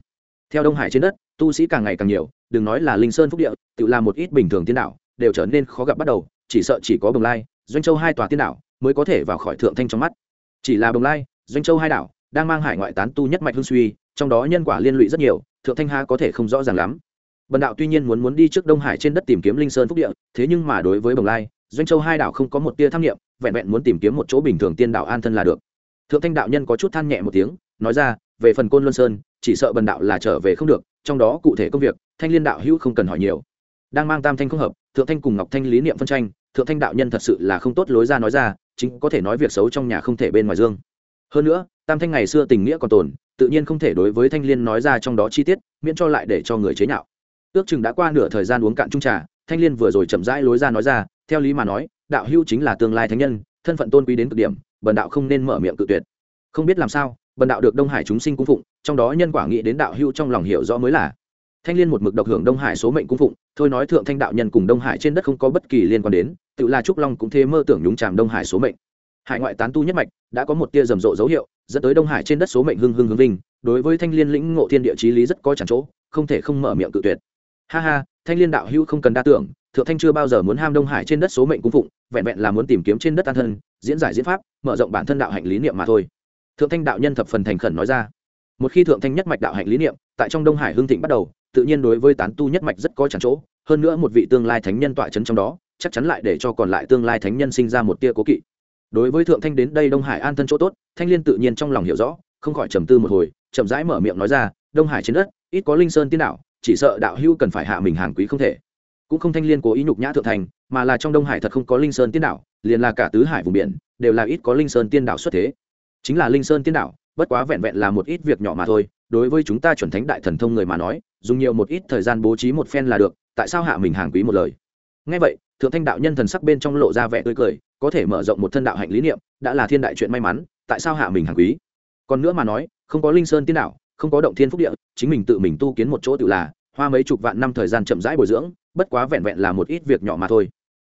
Theo đông hải trên đất, tu sĩ càng ngày càng nhiều, đừng nói là linh sơn phúc địa, tự làm một ít bình thường tiên đạo đều trở nên khó gặp bắt đầu, chỉ sợ chỉ có bồng lai, doanh châu hai tòa tiên đảo mới có thể vào khỏi thượng thanh trong mắt. Chỉ là bồng lai, doanh châu hai đảo đang mang hải ngoại tán tu nhất mạch hương suy, trong đó nhân quả liên lụy rất nhiều, thượng thanh ha có thể không rõ ràng lắm. Bần đạo tuy nhiên muốn muốn đi trước đông hải trên đất tìm kiếm linh sơn phúc địa, thế nhưng mà đối với bồng lai, doanh châu hai đảo không có một tia tham nghiệm vẹn vẹn muốn tìm kiếm một chỗ bình thường tiên đảo an thân là được. Thượng thanh đạo nhân có chút than nhẹ một tiếng, nói ra, về phần côn luân sơn, chỉ sợ bần đạo là trở về không được, trong đó cụ thể công việc, thanh liên đạo hữu không cần hỏi nhiều. Đang mang tam thanh không hợp thượng thanh cùng ngọc thanh lý niệm phân tranh, thượng thanh đạo nhân thật sự là không tốt lối ra nói ra, chính có thể nói việc xấu trong nhà không thể bên ngoài dương. Hơn nữa, tam thanh ngày xưa tình nghĩa còn tồn, tự nhiên không thể đối với thanh liên nói ra trong đó chi tiết, miễn cho lại để cho người chế nhạo. Ước chừng đã qua nửa thời gian uống cạn trung trà, thanh liên vừa rồi chậm rãi lối ra nói ra, theo lý mà nói, đạo hưu chính là tương lai thánh nhân, thân phận tôn quý đến cực điểm, bần đạo không nên mở miệng cự tuyệt. Không biết làm sao, bần đạo được đông hải chúng sinh cung phụng, trong đó nhân quả nghĩ đến đạo hưu trong lòng hiểu rõ mới là thanh liên một mực độc hưởng đông hải số mệnh cung phụng, thôi nói thượng thanh đạo nhân cùng đông hải trên đất không có bất kỳ liên quan đến, tự là trúc long cũng thế mơ tưởng nhúng tràm đông hải số mệnh. Hải ngoại tán tu nhất mạch, đã có một tia rầm rộ dấu hiệu, dẫn tới đông hải trên đất số mệnh hưng hưng hưng vinh, đối với thanh liên lĩnh ngộ thiên địa chí lý rất có chẳng chỗ, không thể không mở miệng cự tuyệt. Ha ha, thanh liên đạo hữu không cần đa tưởng, thượng thanh chưa bao giờ muốn ham đông hải trên đất số mệnh cung phụng, vẹn vẹn là muốn tìm kiếm trên đất an thân, diễn giải diễn pháp, mở rộng bản thân đạo hạnh lý niệm mà thôi. Thượng thanh đạo nhân thập phần thành khẩn nói ra. Một khi thượng thanh nhất mạch đạo hạnh lý niệm, tại trong đông hải hương thịnh bắt đầu tự nhiên đối với tán tu nhất mạch rất có chẳng chỗ, hơn nữa một vị tương lai thánh nhân tọa chấn trong đó, chắc chắn lại để cho còn lại tương lai thánh nhân sinh ra một tia cố kỵ. Đối với thượng thanh đến đây đông hải an thân chỗ tốt, thanh liên tự nhiên trong lòng hiểu rõ, không khỏi trầm tư một hồi, chậm rãi mở miệng nói ra, đông hải trên đất, ít có linh sơn tiên đạo, chỉ sợ đạo hữu cần phải hạ mình hàng quý không thể. Cũng không thanh liên cố ý nhục nhã thượng thành, mà là trong đông hải thật không có linh sơn tiên đạo, liền là cả tứ hải vùng biển, đều là ít có linh sơn tiên đạo xuất thế. Chính là linh sơn tiên đạo, bất quá vẹn vẹn là một ít việc nhỏ mà thôi đối với chúng ta chuẩn thánh đại thần thông người mà nói, dùng nhiều một ít thời gian bố trí một phen là được, tại sao hạ mình hàng quý một lời? Ngay vậy, thượng thanh đạo nhân thần sắc bên trong lộ ra vẻ tươi cười, có thể mở rộng một thân đạo hạnh lý niệm, đã là thiên đại chuyện may mắn, tại sao hạ mình hàng quý? Còn nữa mà nói, không có linh sơn tiên đạo, không có động thiên phúc địa, chính mình tự mình tu kiến một chỗ tự là, hoa mấy chục vạn năm thời gian chậm rãi bồi dưỡng, bất quá vẹn vẹn là một ít việc nhỏ mà thôi.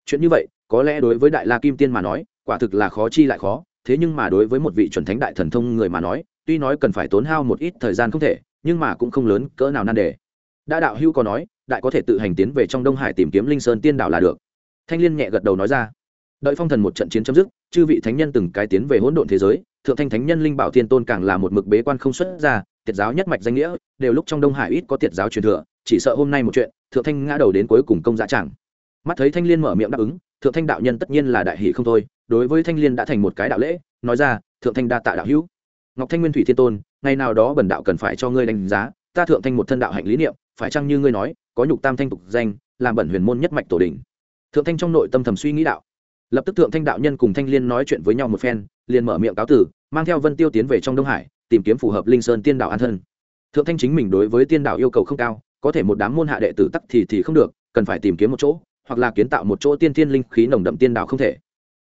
Chuyện như vậy, có lẽ đối với đại la kim tiên mà nói, quả thực là khó chi lại khó, thế nhưng mà đối với một vị chuẩn thánh đại thần thông người mà nói tuy nói cần phải tốn hao một ít thời gian không thể, nhưng mà cũng không lớn cỡ nào nan đề. Đã đạo hưu có nói, đại có thể tự hành tiến về trong đông hải tìm kiếm linh sơn tiên đạo là được. Thanh liên nhẹ gật đầu nói ra. Đợi phong thần một trận chiến chấm dứt, chư vị thánh nhân từng cái tiến về hỗn độn thế giới, thượng thanh thánh nhân linh bảo thiên tôn càng là một mực bế quan không xuất ra, tiệt giáo nhất mạch danh nghĩa, đều lúc trong đông hải ít có tiệt giáo truyền thừa, chỉ sợ hôm nay một chuyện, thượng thanh ngã đầu đến cuối cùng công giá chẳng. Mắt thấy thanh liên mở miệng đáp ứng, thượng thanh đạo nhân tất nhiên là đại hỷ không thôi, đối với thanh liên đã thành một cái đạo lễ, nói ra, thượng thanh đa tạ đạo hữu ngọc thanh nguyên thủy thiên tôn, ngày nào đó bần đạo cần phải cho ngươi đánh giá, ta thượng thanh một thân đạo hạnh lý niệm, phải chăng như ngươi nói, có nhục tam thanh tục danh, làm bẩn huyền môn nhất mạch tổ đình. Thượng thanh trong nội tâm thầm suy nghĩ đạo. Lập tức thượng thanh đạo nhân cùng thanh liên nói chuyện với nhau một phen, liền mở miệng cáo tử, mang theo vân tiêu tiến về trong đông hải, tìm kiếm phù hợp linh sơn tiên đạo an thân. Thượng thanh chính mình đối với tiên đạo yêu cầu không cao, có thể một đám môn hạ đệ tử tắc thì thì không được, cần phải tìm kiếm một chỗ, hoặc là kiến tạo một chỗ tiên thiên linh khí nồng đậm tiên đạo không thể.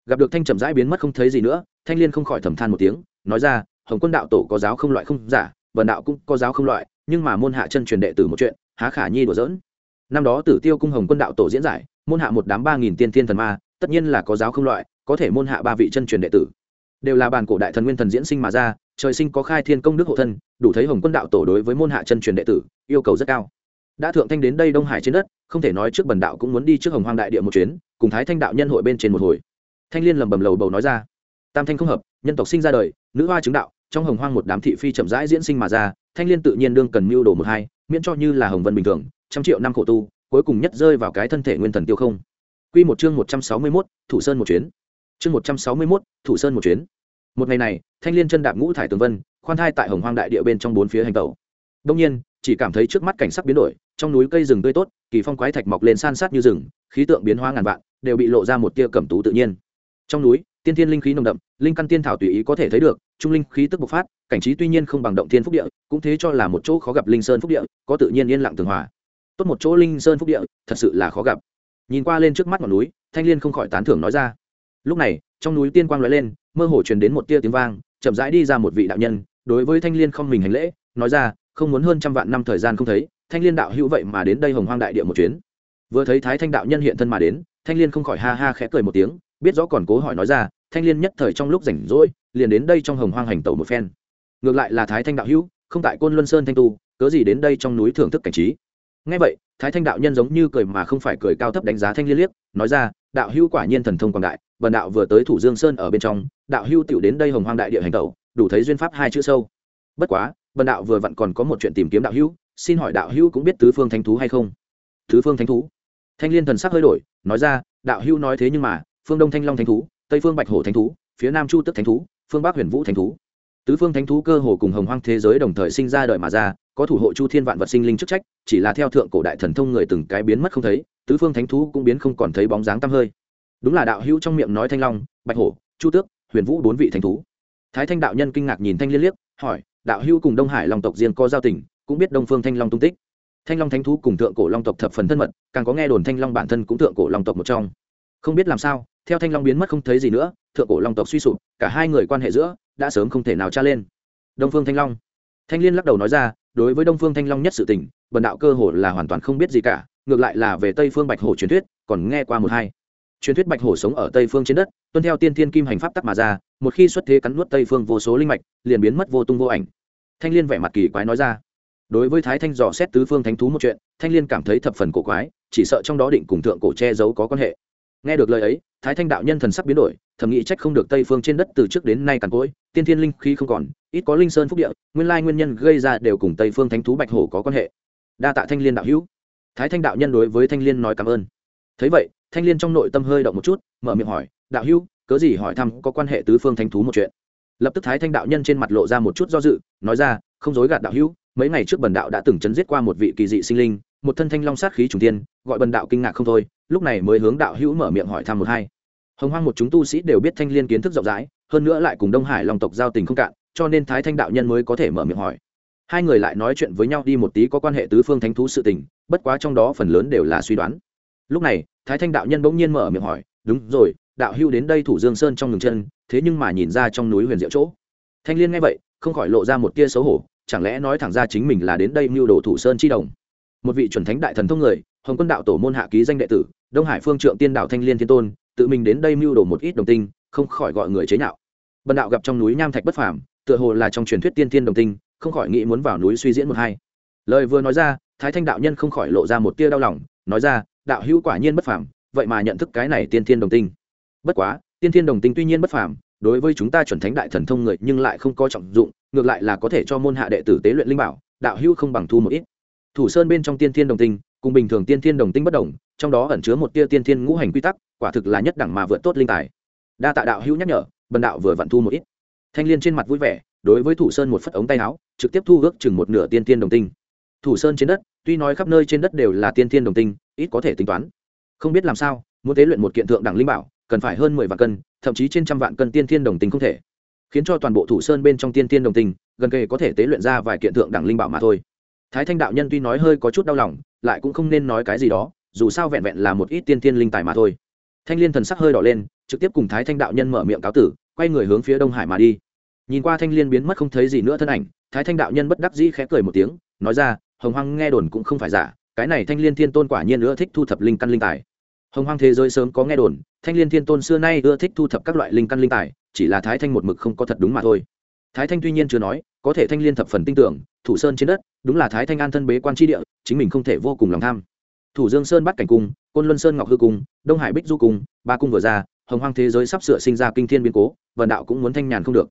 Gặp được thanh trầm rãi biến mất không thấy gì nữa, thanh liên không khỏi thầm than một tiếng, nói ra hồng quân đạo tổ có giáo không loại không giả vần đạo cũng có giáo không loại, nhưng mà môn hạ chân truyền đệ tử một chuyện, há khả nhi đùa dỡn năm đó tử tiêu cung hồng quân đạo tổ diễn giải, môn hạ một đám ba nghìn tiên thiên thần ma, tất nhiên là có giáo không loại, có thể môn hạ ba vị chân truyền đệ tử. Đều là bàn cổ đại thần nguyên thần diễn sinh mà ra, trời sinh có khai thiên công đức hộ thân, đủ thấy hồng quân đạo tổ đối với môn hạ chân truyền đệ tử, yêu cầu rất cao. Đã thượng thanh đến đây đông hải trên đất, không thể nói trước bần đạo cũng muốn đi trước hồng hoang đại địa một chuyến, cùng thái thanh đạo nhân hội bên trên một hồi. Thanh liên lầm bầm lầu bầu nói ra, tam thanh không hợp, nhân tộc sinh ra đời, nữ hoa chứng đạo trong hồng hoang một đám thị phi chậm rãi diễn sinh mà ra thanh liên tự nhiên đương cần mưu đồ một hai miễn cho như là hồng vân bình thường trăm triệu năm khổ tu cuối cùng nhất rơi vào cái thân thể nguyên thần tiêu không Quy một chương một trăm sáu mươi 161, Thủ Sơn một chuyến. Chương một trăm sáu mươi 161, Thủ Sơn một chuyến. Một ngày này, Thanh Liên chân đạp ngũ thải tường vân, khoan thai tại Hồng Hoang đại địa bên trong bốn phía hành tẩu. Đông nhiên, chỉ cảm thấy trước mắt cảnh sắc biến đổi, trong núi cây rừng tươi tốt, kỳ phong quái thạch mọc lên san sát như rừng, khí tượng biến hóa ngàn vạn, đều bị lộ ra một tia cẩm tú tự nhiên. Trong núi, tiên thiên linh khí nồng đậm, linh căn tiên thảo tùy ý có thể thấy được, trung linh khí tức bộc phát, cảnh trí tuy nhiên không bằng động thiên phúc địa, cũng thế cho là một chỗ khó gặp linh sơn phúc địa, có tự nhiên yên lặng tường hòa. Tốt một chỗ linh sơn phúc địa, thật sự là khó gặp. Nhìn qua lên trước mắt ngọn núi thanh liên không khỏi tán thưởng nói ra. Lúc này trong núi tiên quang lóe lên mơ hồ truyền đến một tia tiếng vang chậm rãi đi ra một vị đạo nhân đối với thanh liên không mình hành lễ nói ra không muốn hơn trăm vạn năm thời gian không thấy thanh liên đạo hữu vậy mà đến đây hồng hoang đại địa một chuyến. Vừa thấy thái thanh đạo nhân hiện thân mà đến thanh liên không khỏi ha ha khẽ cười một tiếng biết rõ còn cố hỏi nói ra thanh liên nhất thời trong lúc rảnh rỗi, liền đến đây trong hồng hoang hành tẩu một phen. Ngược lại là thái thanh đạo hữu, không tại côn luân sơn thanh tu, cớ gì đến đây trong núi thưởng thức cảnh trí? Ngay vậy, thái thanh đạo nhân giống như cười mà không phải cười cao thấp đánh giá thanh liên liếc, nói ra, đạo hữu quả nhiên thần thông quảng đại vần đạo vừa tới thủ dương sơn ở bên trong, đạo hữu tựu đến đây hồng hoang đại địa hành tẩu, đủ thấy duyên pháp hai chữ sâu. Bất quá vần đạo vừa vặn còn có một chuyện tìm kiếm đạo hữu, xin hỏi đạo hữu cũng biết tứ phương thánh thú hay không? Tứ phương thánh thú? Thanh liên thần sắc hơi đổi, nói ra, đạo hữu nói thế nhưng mà, phương đông thanh long thánh thú tây phương bạch hổ thánh thú, phía nam chu tức thánh thú, phương bắc huyền vũ thánh thú. Tứ phương thánh thú cơ hồ cùng hồng hoang thế giới đồng thời sinh ra đời mà ra, có thủ hộ chu thiên vạn vật sinh linh chức trách, chỉ là theo thượng cổ đại thần thông người từng cái biến mất không thấy, tứ phương thánh thú cũng biến không còn thấy bóng dáng tăm hơi. Đúng là đạo hữu trong miệng nói thanh long, bạch hổ, chu tước, huyền vũ bốn vị thánh thú. Thái thanh đạo nhân kinh ngạc nhìn thanh liên liếc, hỏi, đạo hữu cùng đông hải long tộc riêng có giao tình, cũng biết đông phương thanh long tung tích. Thanh long thánh thú cùng thượng cổ long tộc thập phần thân mật, càng có nghe đồn thanh long bản thân cũng thượng cổ long tộc một trong. Không biết làm sao theo thanh long biến mất không thấy gì nữa, thượng cổ long tộc suy sụp, cả hai người quan hệ giữa đã sớm không thể nào tra lên. Đông phương thanh long. Thanh liên lắc đầu nói ra, đối với đông phương thanh long nhất sự tình, bần đạo cơ hồ là hoàn toàn không biết gì cả, ngược lại là về tây phương bạch hồ truyền thuyết, còn nghe qua một hai. Truyền thuyết bạch hổ sống ở tây phương trên đất, tuân theo tiên thiên kim hành pháp tắc mà ra, một khi xuất thế cắn nuốt tây phương vô số linh mạch, liền biến mất vô tung vô ảnh. Thanh liên vẻ mặt kỳ quái nói ra. Đối với thái thanh dò xét tứ phương thánh thú một chuyện, thanh liên cảm thấy thập phần cổ quái, chỉ sợ trong đó định cùng thượng cổ che giấu có quan hệ nghe được lời ấy, thái thanh đạo nhân thần sắc biến đổi, thầm nghĩ trách không được tây phương trên đất từ trước đến nay càn cỗi, tiên thiên linh khí không còn, ít có linh sơn phúc địa, nguyên lai nguyên nhân gây ra đều cùng tây phương thánh thú bạch hổ có quan hệ. Đa tạ thanh liên đạo hữu. Thái thanh đạo nhân đối với thanh liên nói cảm ơn. Thấy vậy, thanh liên trong nội tâm hơi động một chút, mở miệng hỏi, đạo hữu, cớ gì hỏi thăm có quan hệ tứ phương thánh thú một chuyện? Lập tức thái thanh đạo nhân trên mặt lộ ra một chút do dự, nói ra, không dối gạt đạo hữu, mấy ngày trước bần đạo đã từng chấn giết qua một vị kỳ dị sinh linh, một thân thanh long sát khí trùng tiên gọi bần đạo kinh ngạc không thôi lúc này mới hướng đạo hữu mở miệng hỏi thăm một hai. Hồng hoang một chúng tu sĩ đều biết thanh liên kiến thức rộng rãi, hơn nữa lại cùng đông hải long tộc giao tình không cạn, cho nên thái thanh đạo nhân mới có thể mở miệng hỏi. Hai người lại nói chuyện với nhau đi một tí có quan hệ tứ phương thánh thú sự tình, bất quá trong đó phần lớn đều là suy đoán. Lúc này, thái thanh đạo nhân bỗng nhiên mở miệng hỏi, đúng rồi, đạo hưu đến đây thủ dương sơn trong ngừng chân, thế nhưng mà nhìn ra trong núi huyền diệu chỗ. Thanh liên nghe vậy, không khỏi lộ ra một tia xấu hổ, chẳng lẽ nói thẳng ra chính mình là đến đây mưu đồ thủ sơn chi đồng? Một vị chuẩn thánh đại thần thông người hồng quân đạo tổ môn hạ ký danh đệ tử, đông hải phương trượng tiên đạo thanh liên thiên tôn, tự mình đến đây mưu đồ một ít đồng tinh, không khỏi gọi người chế nhạo. Bần đạo gặp trong núi nham thạch bất phàm, tựa hồ là trong truyền thuyết tiên tiên đồng tinh, không khỏi nghĩ muốn vào núi suy diễn một hai. Lời vừa nói ra, thái thanh đạo nhân không khỏi lộ ra một tia đau lòng, nói ra, đạo hữu quả nhiên bất phàm, vậy mà nhận thức cái này tiên tiên đồng tinh. Bất quá, tiên tiên đồng tinh tuy nhiên bất phàm, đối với chúng ta chuẩn thánh đại thần thông người nhưng lại không có trọng dụng, ngược lại là có thể cho môn hạ đệ tử tế luyện linh bảo, đạo hữu không bằng thu một ít. Thủ sơn bên trong tiên thiên đồng tinh cùng bình thường tiên thiên đồng tinh bất đồng, trong đó ẩn chứa một tia tiên thiên ngũ hành quy tắc, quả thực là nhất đẳng mà vượt tốt linh tài. Đa tạ đạo hữu nhắc nhở, bần đạo vừa vặn thu một ít. Thanh liên trên mặt vui vẻ, đối với thủ sơn một phất ống tay áo, trực tiếp thu ước chừng một nửa tiên thiên đồng tinh. Thủ sơn trên đất, tuy nói khắp nơi trên đất đều là tiên thiên đồng tinh, ít có thể tính toán. Không biết làm sao, muốn tế luyện một kiện thượng đẳng linh bảo, cần phải hơn mười vạn cân, thậm chí trên trăm vạn cân tiên thiên đồng tinh không thể. Khiến cho toàn bộ thủ sơn bên trong tiên thiên đồng tinh, gần kề có thể tế luyện ra vài kiện thượng đẳng linh bảo mà thôi. Thái thanh đạo nhân tuy nói hơi có chút đau lòng lại cũng không nên nói cái gì đó, dù sao vẹn vẹn là một ít tiên tiên linh tài mà thôi. Thanh liên thần sắc hơi đỏ lên, trực tiếp cùng thái thanh đạo nhân mở miệng cáo tử, quay người hướng phía đông hải mà đi. Nhìn qua thanh liên biến mất không thấy gì nữa thân ảnh, thái thanh đạo nhân bất đắc dĩ khẽ cười một tiếng, nói ra, hồng hoang nghe đồn cũng không phải giả, cái này thanh liên thiên tôn quả nhiên ưa thích thu thập linh căn linh tài. Hồng hoang thế giới sớm có nghe đồn, thanh liên thiên tôn xưa nay ưa thích thu thập các loại linh căn linh tài, chỉ là thái thanh một mực không có thật đúng mà thôi. Thái thanh tuy nhiên chưa nói, có thể thanh liên thập phần tin tưởng, thủ sơn trên đất, đúng là thái thanh an thân bế quan tri địa chính mình không thể vô cùng lòng tham. Thủ dương sơn bắt cảnh cung, côn luân sơn ngọc hư cung, đông hải bích du cung, ba cung vừa ra, hồng hoang thế giới sắp sửa sinh ra kinh thiên biến cố vần đạo cũng muốn thanh nhàn không được.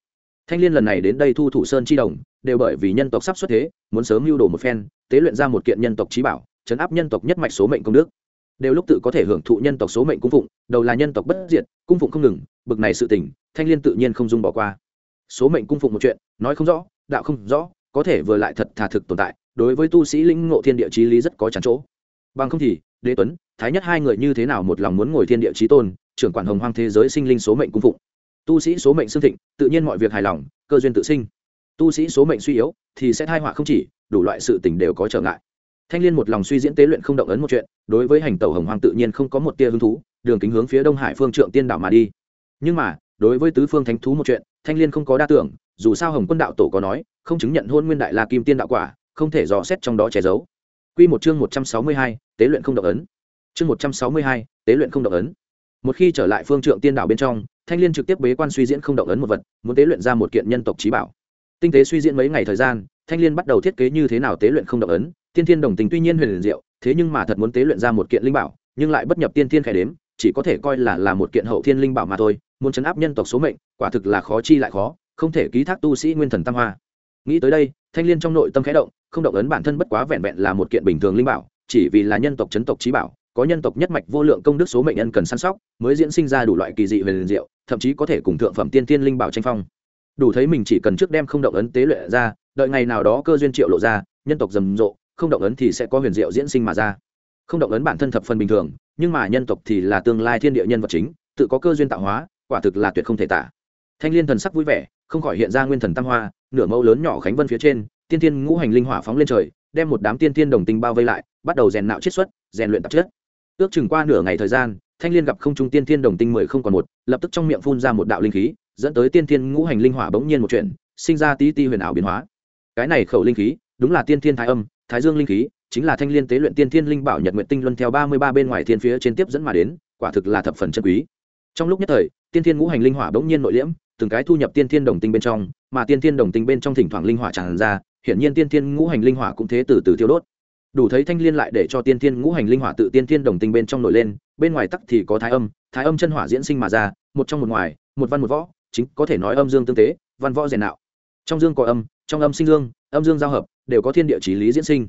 Thanh liên lần này đến đây thu thủ sơn chi đồng, đều bởi vì nhân tộc sắp xuất thế, muốn sớm mưu đồ một phen, tế luyện ra một kiện nhân tộc trí bảo chấn áp nhân tộc nhất mạch số mệnh công đức. Đều lúc tự có thể hưởng thụ nhân tộc số mệnh cung phụng, đầu là nhân tộc bất diệt, cung phụng không ngừng, bực này sự tỉnh thanh liên tự nhiên không dung bỏ qua. Số mệnh cung phụng một chuyện, nói không rõ, đạo không rõ, có thể vừa lại thật thà thực tồn tại đối với tu sĩ lĩnh ngộ thiên địa chí lý rất có chán chỗ. Bằng không thì, đế tuấn, thái nhất hai người như thế nào một lòng muốn ngồi thiên địa chí tôn, trưởng quản hồng hoang thế giới sinh linh số mệnh cung phụng. Tu sĩ số mệnh xương thịnh, tự nhiên mọi việc hài lòng, cơ duyên tự sinh. Tu sĩ số mệnh suy yếu, thì sẽ thai họa không chỉ, đủ loại sự tình đều có trở ngại. Thanh liên một lòng suy diễn tế luyện không động ấn một chuyện, đối với hành tẩu hồng hoàng tự nhiên không có một tia hứng thú, đường kính hướng phía đông hải phương trượng tiên đảo mà đi. Nhưng mà, đối với tứ phương thánh thú một chuyện, thanh liên không có đa tưởng, dù sao hồng quân đạo tổ có nói, không chứng nhận hôn nguyên đại la kim tiên đạo quả không thể dò xét trong đó che giấu Quy một chương một trăm sáu mươi hai, tế luyện không động ấn. Chương một trăm sáu mươi hai, tế luyện không động ấn. Một khi trở lại phương trượng tiên đảo bên trong, Thanh Liên trực tiếp bế quan suy diễn không động ấn một vật, muốn tế luyện ra một kiện nhân tộc chí bảo. Tinh tế suy diễn mấy ngày thời gian, Thanh Liên bắt đầu thiết kế như thế nào tế luyện không động ấn, tiên thiên đồng tình tuy nhiên huyền diệu thế nhưng mà thật muốn tế luyện ra một kiện linh bảo nhưng lại bất nhập tiên thiên khải đếm chỉ có thể coi là là một kiện hậu thiên linh bảo mà thôi muốn chấn áp nhân tộc số mệnh quả thực là khó chi lại khó không thể ký thác tu sĩ nguyên thần tam hoa nghĩ tới đây thanh liên trong nội tâm khẽ động, không động ấn bản thân bất quá vẹn vẹn là một kiện bình thường linh bảo, chỉ vì là nhân tộc chấn tộc trí bảo, có nhân tộc nhất mạch vô lượng công đức số mệnh nhân cần săn sóc, mới diễn sinh ra đủ loại kỳ dị về huyền diệu, thậm chí có thể cùng thượng phẩm tiên tiên linh bảo tranh phong. Đủ thấy mình chỉ cần trước đem không động ấn tế luyện ra, đợi ngày nào đó cơ duyên triệu lộ ra, nhân tộc rầm rộ, không động ấn thì sẽ có huyền diệu diễn sinh mà ra. Không động ấn bản thân thập phần bình thường, nhưng mà nhân tộc thì là tương lai thiên địa nhân vật chính, tự có cơ duyên tạo hóa, quả thực là tuyệt không thể tả. Thanh liên thần sắc vui vẻ không khỏi hiện ra nguyên thần tam hoa, nửa mẫu lớn nhỏ khánh vân phía trên, tiên tiên ngũ hành linh hỏa phóng lên trời, đem một đám tiên tiên đồng tinh bao vây lại, bắt đầu rèn nạo chiết xuất, rèn luyện tạp chất. Ước chừng qua nửa ngày thời gian, thanh liên gặp không trung tiên tiên đồng tinh mười không còn một, lập tức trong miệng phun ra một đạo linh khí, dẫn tới tiên tiên ngũ hành linh hỏa bỗng nhiên một chuyện sinh ra tí ti huyền ảo biến hóa. Cái này khẩu linh khí, đúng là tiên tiên thái âm, thái dương linh khí, chính là thanh liên tế luyện tiên thiên linh bảo nhật nguyện tinh luân theo ba mươi ba bên ngoài thiên phía trên tiếp dẫn mà đến, quả thực là thập phần chân quý. Trong lúc nhất thời, tiên thiên ngũ hành linh hỏa bỗng nhiên nội liễm từng cái thu nhập tiên thiên đồng tinh bên trong, mà tiên thiên đồng tinh bên trong thỉnh thoảng linh hỏa tràn ra, hiển nhiên tiên thiên ngũ hành linh hỏa cũng thế từ từ thiêu đốt. Đủ thấy thanh liên lại để cho tiên thiên ngũ hành linh hỏa tự tiên thiên đồng tinh bên trong nổi lên, bên ngoài tắc thì có thái âm thái âm chân hỏa diễn sinh mà ra, một trong một ngoài, một văn một võ, chính có thể nói âm dương tương tế, văn võ rèn nạo. Trong dương có âm, trong âm sinh dương, âm dương giao hợp, đều có thiên địa chí lý diễn sinh.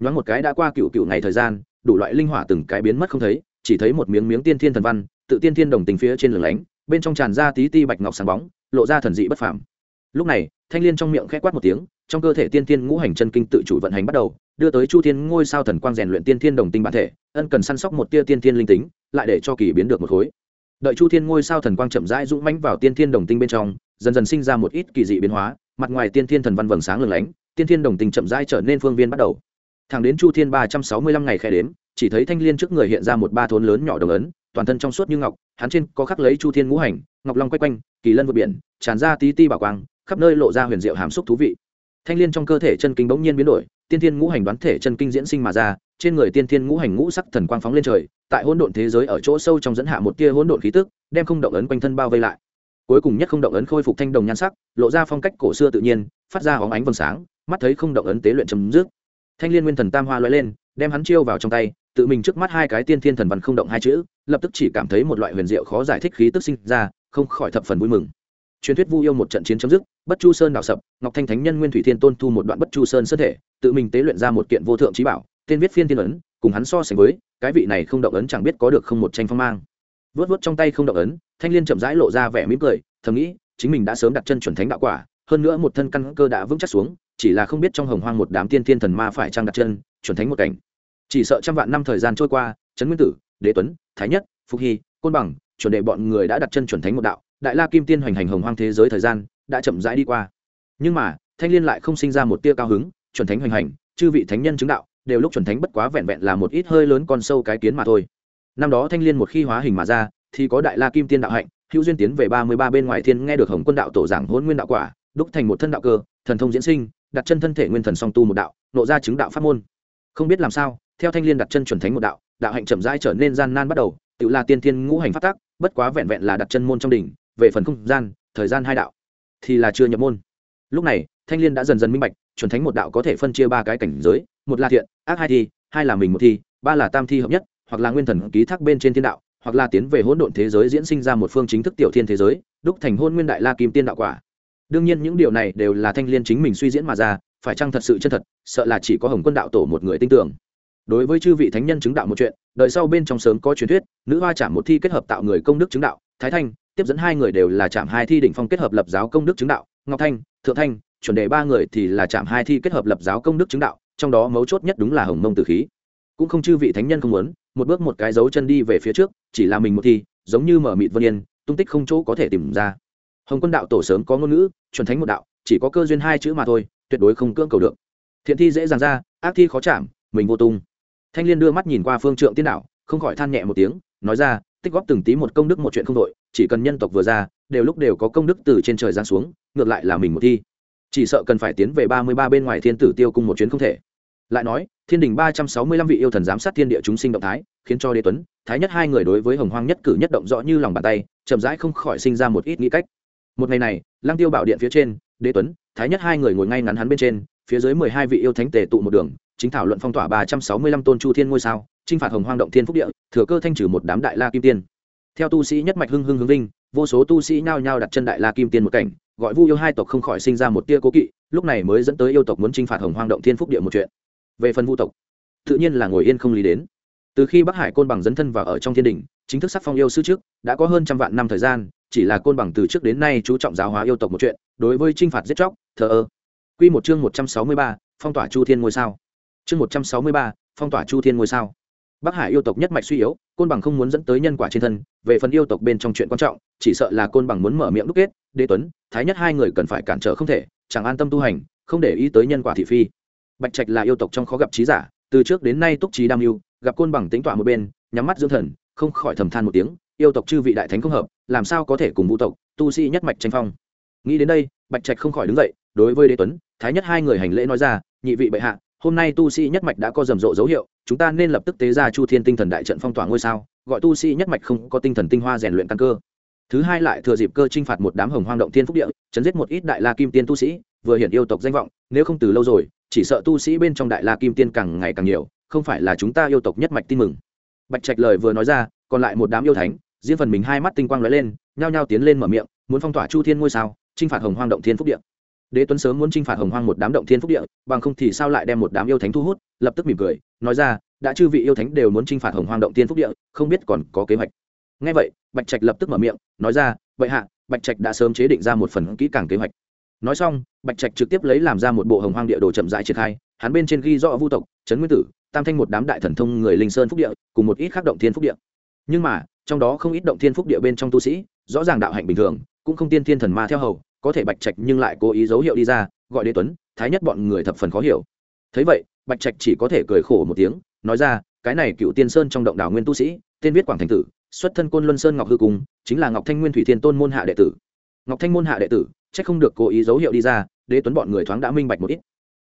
Nhoáng một cái đã qua cựu cựu ngày thời gian, đủ loại linh hỏa từng cái biến mất không thấy, chỉ thấy một miếng miếng tiên thiên thần văn, tự tiên thiên đồng tình phía trên lửng lánh bên trong tràn ra tí ti bạch ngọc sáng bóng, lộ ra thần dị bất phàm. Lúc này, thanh liên trong miệng khẽ quát một tiếng, trong cơ thể tiên thiên ngũ hành chân kinh tự chủ vận hành bắt đầu, đưa tới chu thiên ngôi sao thần quang rèn luyện tiên thiên đồng tinh bản thể, ân cần săn sóc một tia tiên thiên linh tính, lại để cho kỳ biến được một khối. Đợi chu thiên ngôi sao thần quang chậm rãi dũng mãnh vào tiên thiên đồng tinh bên trong, dần dần sinh ra một ít kỳ dị biến hóa, mặt ngoài tiên thiên thần văn vầng sáng lừng lánh, tiên thiên đồng tinh chậm rãi trở nên phương viên bắt đầu. Thẳng đến chu thiên ba trăm sáu mươi lăm ngày khe đến chỉ thấy thanh liên trước người hiện ra một ba thốn lớn nhỏ đồng ấn toàn thân trong suốt như ngọc, hắn trên có khắc lấy chu thiên ngũ hành, ngọc long quay quanh, kỳ lân vượt biển, tràn ra tí ti bảo quang, khắp nơi lộ ra huyền diệu hàm xúc thú vị. Thanh liên trong cơ thể chân kinh bỗng nhiên biến đổi, tiên thiên ngũ hành đoán thể chân kinh diễn sinh mà ra, trên người tiên thiên ngũ hành ngũ sắc thần quang phóng lên trời, tại hỗn độn thế giới ở chỗ sâu trong dẫn hạ một tia hỗn độn khí tức, đem không động ấn quanh thân bao vây lại. Cuối cùng nhất không động ấn khôi phục thanh đồng nhan sắc, lộ ra phong cách cổ xưa tự nhiên, phát ra hóng ánh vầng sáng, mắt thấy không động ấn tế luyện chấm dứt. Thanh liên nguyên thần tam hoa loại lên, đem hắn chiêu vào trong tay tự mình trước mắt hai cái tiên thiên thần văn không động hai chữ, lập tức chỉ cảm thấy một loại huyền diệu khó giải thích khí tức sinh ra, không khỏi thập phần vui mừng. Truyền thuyết vu yêu một trận chiến chấm dứt, bất chu sơn đảo sập, ngọc thanh thánh nhân nguyên thủy thiên tôn thu một đoạn bất chu sơn sơ thể, tự mình tế luyện ra một kiện vô thượng trí bảo, tên viết phiên thiên ấn, cùng hắn so sánh với, cái vị này không động ấn chẳng biết có được không một tranh phong mang. Vớt vớt trong tay không động ấn, thanh liên chậm rãi lộ ra vẻ mỉm cười, thầm nghĩ, chính mình đã sớm đặt chân chuẩn thánh đạo quả, hơn nữa một thân căn cơ đã vững chắc xuống, chỉ là không biết trong hồng hoang một đám tiên thiên thần ma phải trang đặt chân, chuẩn thánh một cảnh chỉ sợ trăm vạn năm thời gian trôi qua, trấn nguyên tử, đế tuấn, thái nhất phúc hy, côn bằng, chuẩn đệ bọn người đã đặt chân chuẩn thánh một đạo, đại la kim tiên hoành hành hồng hoang thế giới thời gian đã chậm rãi đi qua. Nhưng mà, thanh liên lại không sinh ra một tia cao hứng, chuẩn thánh hoành hành, chư vị thánh nhân chứng đạo, đều lúc chuẩn thánh bất quá vẹn vẹn là một ít hơi lớn con sâu cái kiến mà thôi. Năm đó thanh liên một khi hóa hình mà ra, thì có đại la kim tiên đạo hạnh, hữu duyên tiến về ba mươi ba bên ngoài thiên nghe được hồng quân đạo tổ giảng hôn nguyên đạo quả, đúc thành một thân đạo cơ, thần thông diễn sinh, đặt chân thân thể nguyên thần song tu một đạo, nộ ra chứng đạo pháp môn. Không biết làm sao theo thanh liên đặt chân chuẩn thánh một đạo đạo hạnh chậm rãi trở nên gian nan bắt đầu, tự là tiên thiên ngũ hành phát tác bất quá vẹn vẹn là đặt chân môn trong đỉnh, về phần không gian, thời gian hai đạo, thì là chưa nhập môn. Lúc này, thanh liên đã dần dần minh bạch, chuẩn thánh một đạo có thể phân chia ba cái cảnh giới, một là thiện, ác hai thi, hai là mình một thi, ba là tam thi hợp nhất, hoặc là nguyên thần ký thác bên trên thiên đạo, hoặc là tiến về hỗn độn thế giới diễn sinh ra một phương chính thức tiểu thiên thế giới, đúc thành hôn nguyên đại la kim tiên đạo quả. Đương nhiên những điều này đều là thanh liên chính mình suy diễn mà ra, phải chăng thật sự chân thật, sợ là chỉ có hồng quân đạo tổ một người tin tưởng đối với chư vị thánh nhân chứng đạo một chuyện đợi sau bên trong sớm có truyền thuyết, nữ hoa chạm một thi kết hợp tạo người công đức chứng đạo, thái thanh, tiếp dẫn hai người đều là chạm hai thi đỉnh phong kết hợp lập giáo công đức chứng đạo, ngọc thanh, thượng thanh, chuẩn đề ba người thì là chạm hai thi kết hợp lập giáo công đức chứng đạo, trong đó mấu chốt nhất đúng là hồng mông tử khí. Cũng không chư vị thánh nhân không muốn, một bước một cái dấu chân đi về phía trước, chỉ là mình một thi, giống như mở mịt vân yên, tung tích không chỗ có thể tìm ra. Hồng quân đạo tổ sớm có ngôn ngữ, chuẩn thánh một đạo, chỉ có cơ duyên hai chữ mà thôi, tuyệt đối không cưỡng cầu được. Thiện thi dễ dàng ra, ác thi khó chạm, mình vô tung thanh liên đưa mắt nhìn qua phương trượng tiên đạo, không khỏi than nhẹ một tiếng, nói ra, tích góp từng tí một công đức một chuyện không đội, chỉ cần nhân tộc vừa ra, đều lúc đều có công đức từ trên trời giáng xuống, ngược lại là mình một thi. Chỉ sợ cần phải tiến về ba mươi ba bên ngoài thiên tử tiêu cung một chuyến không thể. Lại nói, thiên đình ba trăm sáu mươi lăm vị yêu thần giám sát thiên địa chúng sinh động thái, khiến cho đế tuấn, thái nhất hai người đối với hồng hoang nhất cử nhất động rõ như lòng bàn tay, chậm rãi không khỏi sinh ra một ít nghĩ cách. Một ngày này, lăng tiêu bảo điện phía trên, đế tuấn, thái nhất hai người ngồi ngay ngắn hắn bên trên phía dưới mười hai vị yêu thánh tề tụ một đường, chính thảo luận phong tỏa ba trăm sáu mươi lăm tôn chu thiên ngôi sao, chinh phạt hồng hoang động thiên phúc địa, thừa cơ thanh trừ một đám đại la kim tiên. Theo tu sĩ nhất mạch hưng hưng hướng vinh, vô số tu sĩ nhao nhao đặt chân đại la kim tiên một cảnh, gọi vu yêu hai tộc không khỏi sinh ra một tia cố kỵ, lúc này mới dẫn tới yêu tộc muốn chinh phạt hồng hoang động thiên phúc địa một chuyện. Về phần vu tộc, tự nhiên là ngồi yên không lý đến. Từ khi bắc hải côn bằng dấn thân vào ở trong thiên đình, chính thức sắc phong yêu sư trước, đã có hơn trăm vạn năm thời gian, chỉ là côn bằng từ trước đến nay chú trọng giáo hóa yêu tộc một chuyện, đối với chinh phạt giết chóc, thờ ơ quy một chương một trăm sáu mươi ba, phong tỏa chu thiên ngôi sao. Chương một trăm sáu mươi ba, phong tỏa chu thiên ngôi sao. Bắc hải yêu tộc nhất mạch suy yếu, côn bằng không muốn dẫn tới nhân quả trên thân, về phần yêu tộc bên trong chuyện quan trọng, chỉ sợ là côn bằng muốn mở miệng đúc kết, đế tuấn, thái nhất hai người cần phải cản trở không thể, chẳng an tâm tu hành, không để ý tới nhân quả thị phi. Bạch trạch là yêu tộc trong khó gặp trí giả, từ trước đến nay túc trí đam yêu gặp côn bằng tính tọa một bên, nhắm mắt dưỡng thần, không khỏi thầm than một tiếng, yêu tộc chư vị đại thánh không hợp, làm sao có thể cùng vũ tộc, tu sĩ nhất mạch tranh phong. Nghĩ đến đây, bạch trạch không khỏi đứng dậy đối với đế tuấn, thái nhất hai người hành lễ nói ra, nhị vị bệ hạ, hôm nay tu sĩ nhất mạch đã có rầm rộ dấu hiệu, chúng ta nên lập tức tế ra chu thiên tinh thần đại trận phong tỏa ngôi sao, gọi tu sĩ nhất mạch không có tinh thần tinh hoa rèn luyện căn cơ. Thứ hai lại thừa dịp cơ t r i n h phạt một đám hồng hoang động thiên phúc địa, chấn giết một ít đại la kim tiên tu sĩ, vừa hiện yêu tộc danh vọng, nếu không từ lâu rồi, chỉ sợ tu sĩ bên trong đại la kim tiên càng ngày càng nhiều, không phải là chúng ta yêu tộc nhất mạch tin mừng. Bạch trạch lời vừa nói ra, còn lại một đám yêu thánh, riêng phần mình hai mắt tinh quang lóe lên, nhao nhao tiến lên mở miệng, muốn phong tỏa chu thiên ngôi sao t r i n h phạt hồng hoang động thiên phúc địa đế tuấn sớm muốn t r i n h phạt hồng hoang một đám động thiên phúc địa, bằng không thì sao lại đem một đám yêu thánh thu hút, lập tức mỉm cười, nói ra, đã chư vị yêu thánh đều muốn t r i n h phạt hồng hoang động thiên phúc địa, không biết còn có kế hoạch. Ngay vậy, bạch trạch lập tức mở miệng, nói ra, vậy hạ, bạch trạch đã sớm chế định ra một phần kỹ càng kế hoạch. Nói xong, bạch trạch trực tiếp lấy làm ra một bộ hồng hoang địa đồ chậm rãi triển khai, hắn bên trên ghi rõ vu tộc, trấn nguyên tử, tam thanh một đám đại thần thông người linh sơn phúc địa, cùng một ít khác động thiên phúc địa. Nhưng mà, trong đó không ít động thiên phúc địa bên trong tu sĩ, rõ ràng đạo hạnh bình thường, cũng không tiên thiên thần ma theo hầu có thể bạch trạch nhưng lại cố ý dấu hiệu đi ra, gọi đế tuấn, thái nhất bọn người thập phần khó hiểu. Thấy vậy, bạch trạch chỉ có thể cười khổ một tiếng, nói ra, cái này cựu tiên sơn trong động đảo nguyên tu sĩ, tên viết quảng thành tử, xuất thân côn luân sơn ngọc hư cung, chính là ngọc thanh nguyên thủy thiên tôn môn hạ đệ tử. Ngọc thanh môn hạ đệ tử c h ắ c không được cố ý dấu hiệu đi ra, đế tuấn bọn người thoáng đã minh bạch một ít.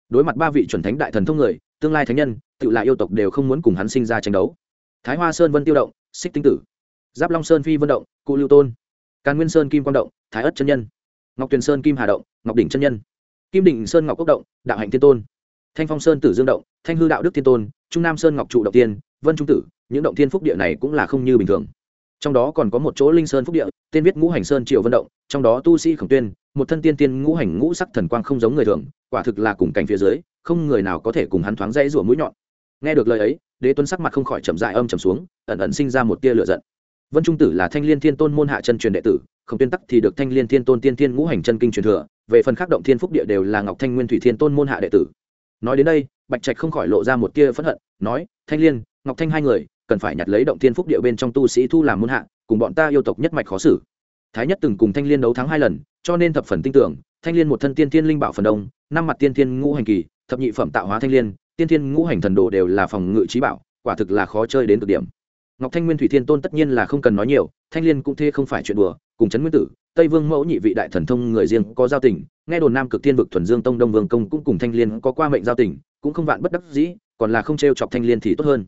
Đối mặt ba vị chuẩn thánh đại thần thông người, tương lai thánh nhân, tự lại yêu tộc đều không muốn cùng hắn sinh ra tranh đấu. Thái hoa sơn vân tiêu động, xích tinh tử, giáp long sơn phi vân động, cụ lưu tôn, càn nguyên sơn kim quang động, thái ất chân nhân ngọc tuyền sơn, kim hà động, ngọc đỉnh chân nhân. Kim đỉnh sơn, ngọc cốc động, đạo hạnh thiên tôn. Thanh phong sơn, tử dương động, thanh hư đạo đức thiên tôn, trung nam sơn, ngọc trụ động tiên, vân trung tử, những động thiên phúc địa này cũng là không như bình thường. Trong đó còn có một chỗ linh sơn phúc địa, tên viết ngũ hành sơn triệu vận động, trong đó tu sĩ khổng tuyên, một thân tiên tiên ngũ hành ngũ sắc thần quang không giống người thường, quả thực là cùng cảnh phía dưới, không người nào có thể cùng hắn thoáng dãy rủa mũi nhọn. Nghe được lời ấy, đế tuấn sắc mặt không khỏi chậm dại âm trầm xuống, ẩn ẩn sinh ra một tia lửa giận vân trung tử là thanh liên thiên tôn môn hạ chân truyền đệ tử không tuyên tắc thì được thanh liên thiên tôn tiên thiên ngũ hành chân kinh truyền thừa, về phần khác động thiên phúc địa đều là ngọc thanh nguyên thủy thiên tôn môn hạ đệ tử. Nói đến đây, bạch trạch không khỏi lộ ra một tia phẫn hận, nói, thanh liên, ngọc thanh hai người, cần phải nhặt lấy động thiên phúc địa bên trong tu sĩ thu làm môn hạ, cùng bọn ta yêu tộc nhất mạch khó xử. Thái nhất từng cùng thanh liên đấu thắng hai lần, cho nên thập phần tin tưởng, thanh liên một thân tiên thiên linh bảo phần đông, năm mặt tiên thiên ngũ hành kỳ, thập nhị phẩm tạo hóa thanh liên, tiên thiên ngũ hành thần đồ đều là phòng ngự trí bảo, quả thực là khó chơi đến cực điểm ngọc thanh nguyên thủy thiên tôn tất nhiên là không cần nói nhiều, thanh liên cũng thế không phải chuyện đùa, cùng trấn nguyên tử, tây vương mẫu nhị vị đại thần thông người riêng có giao tình, nghe đồn nam cực tiên vực thuần dương tông đông vương công cũng cùng thanh liên có qua mệnh giao tình, cũng không vạn bất đắc dĩ, còn là không t chọc thanh liên thì tốt hơn.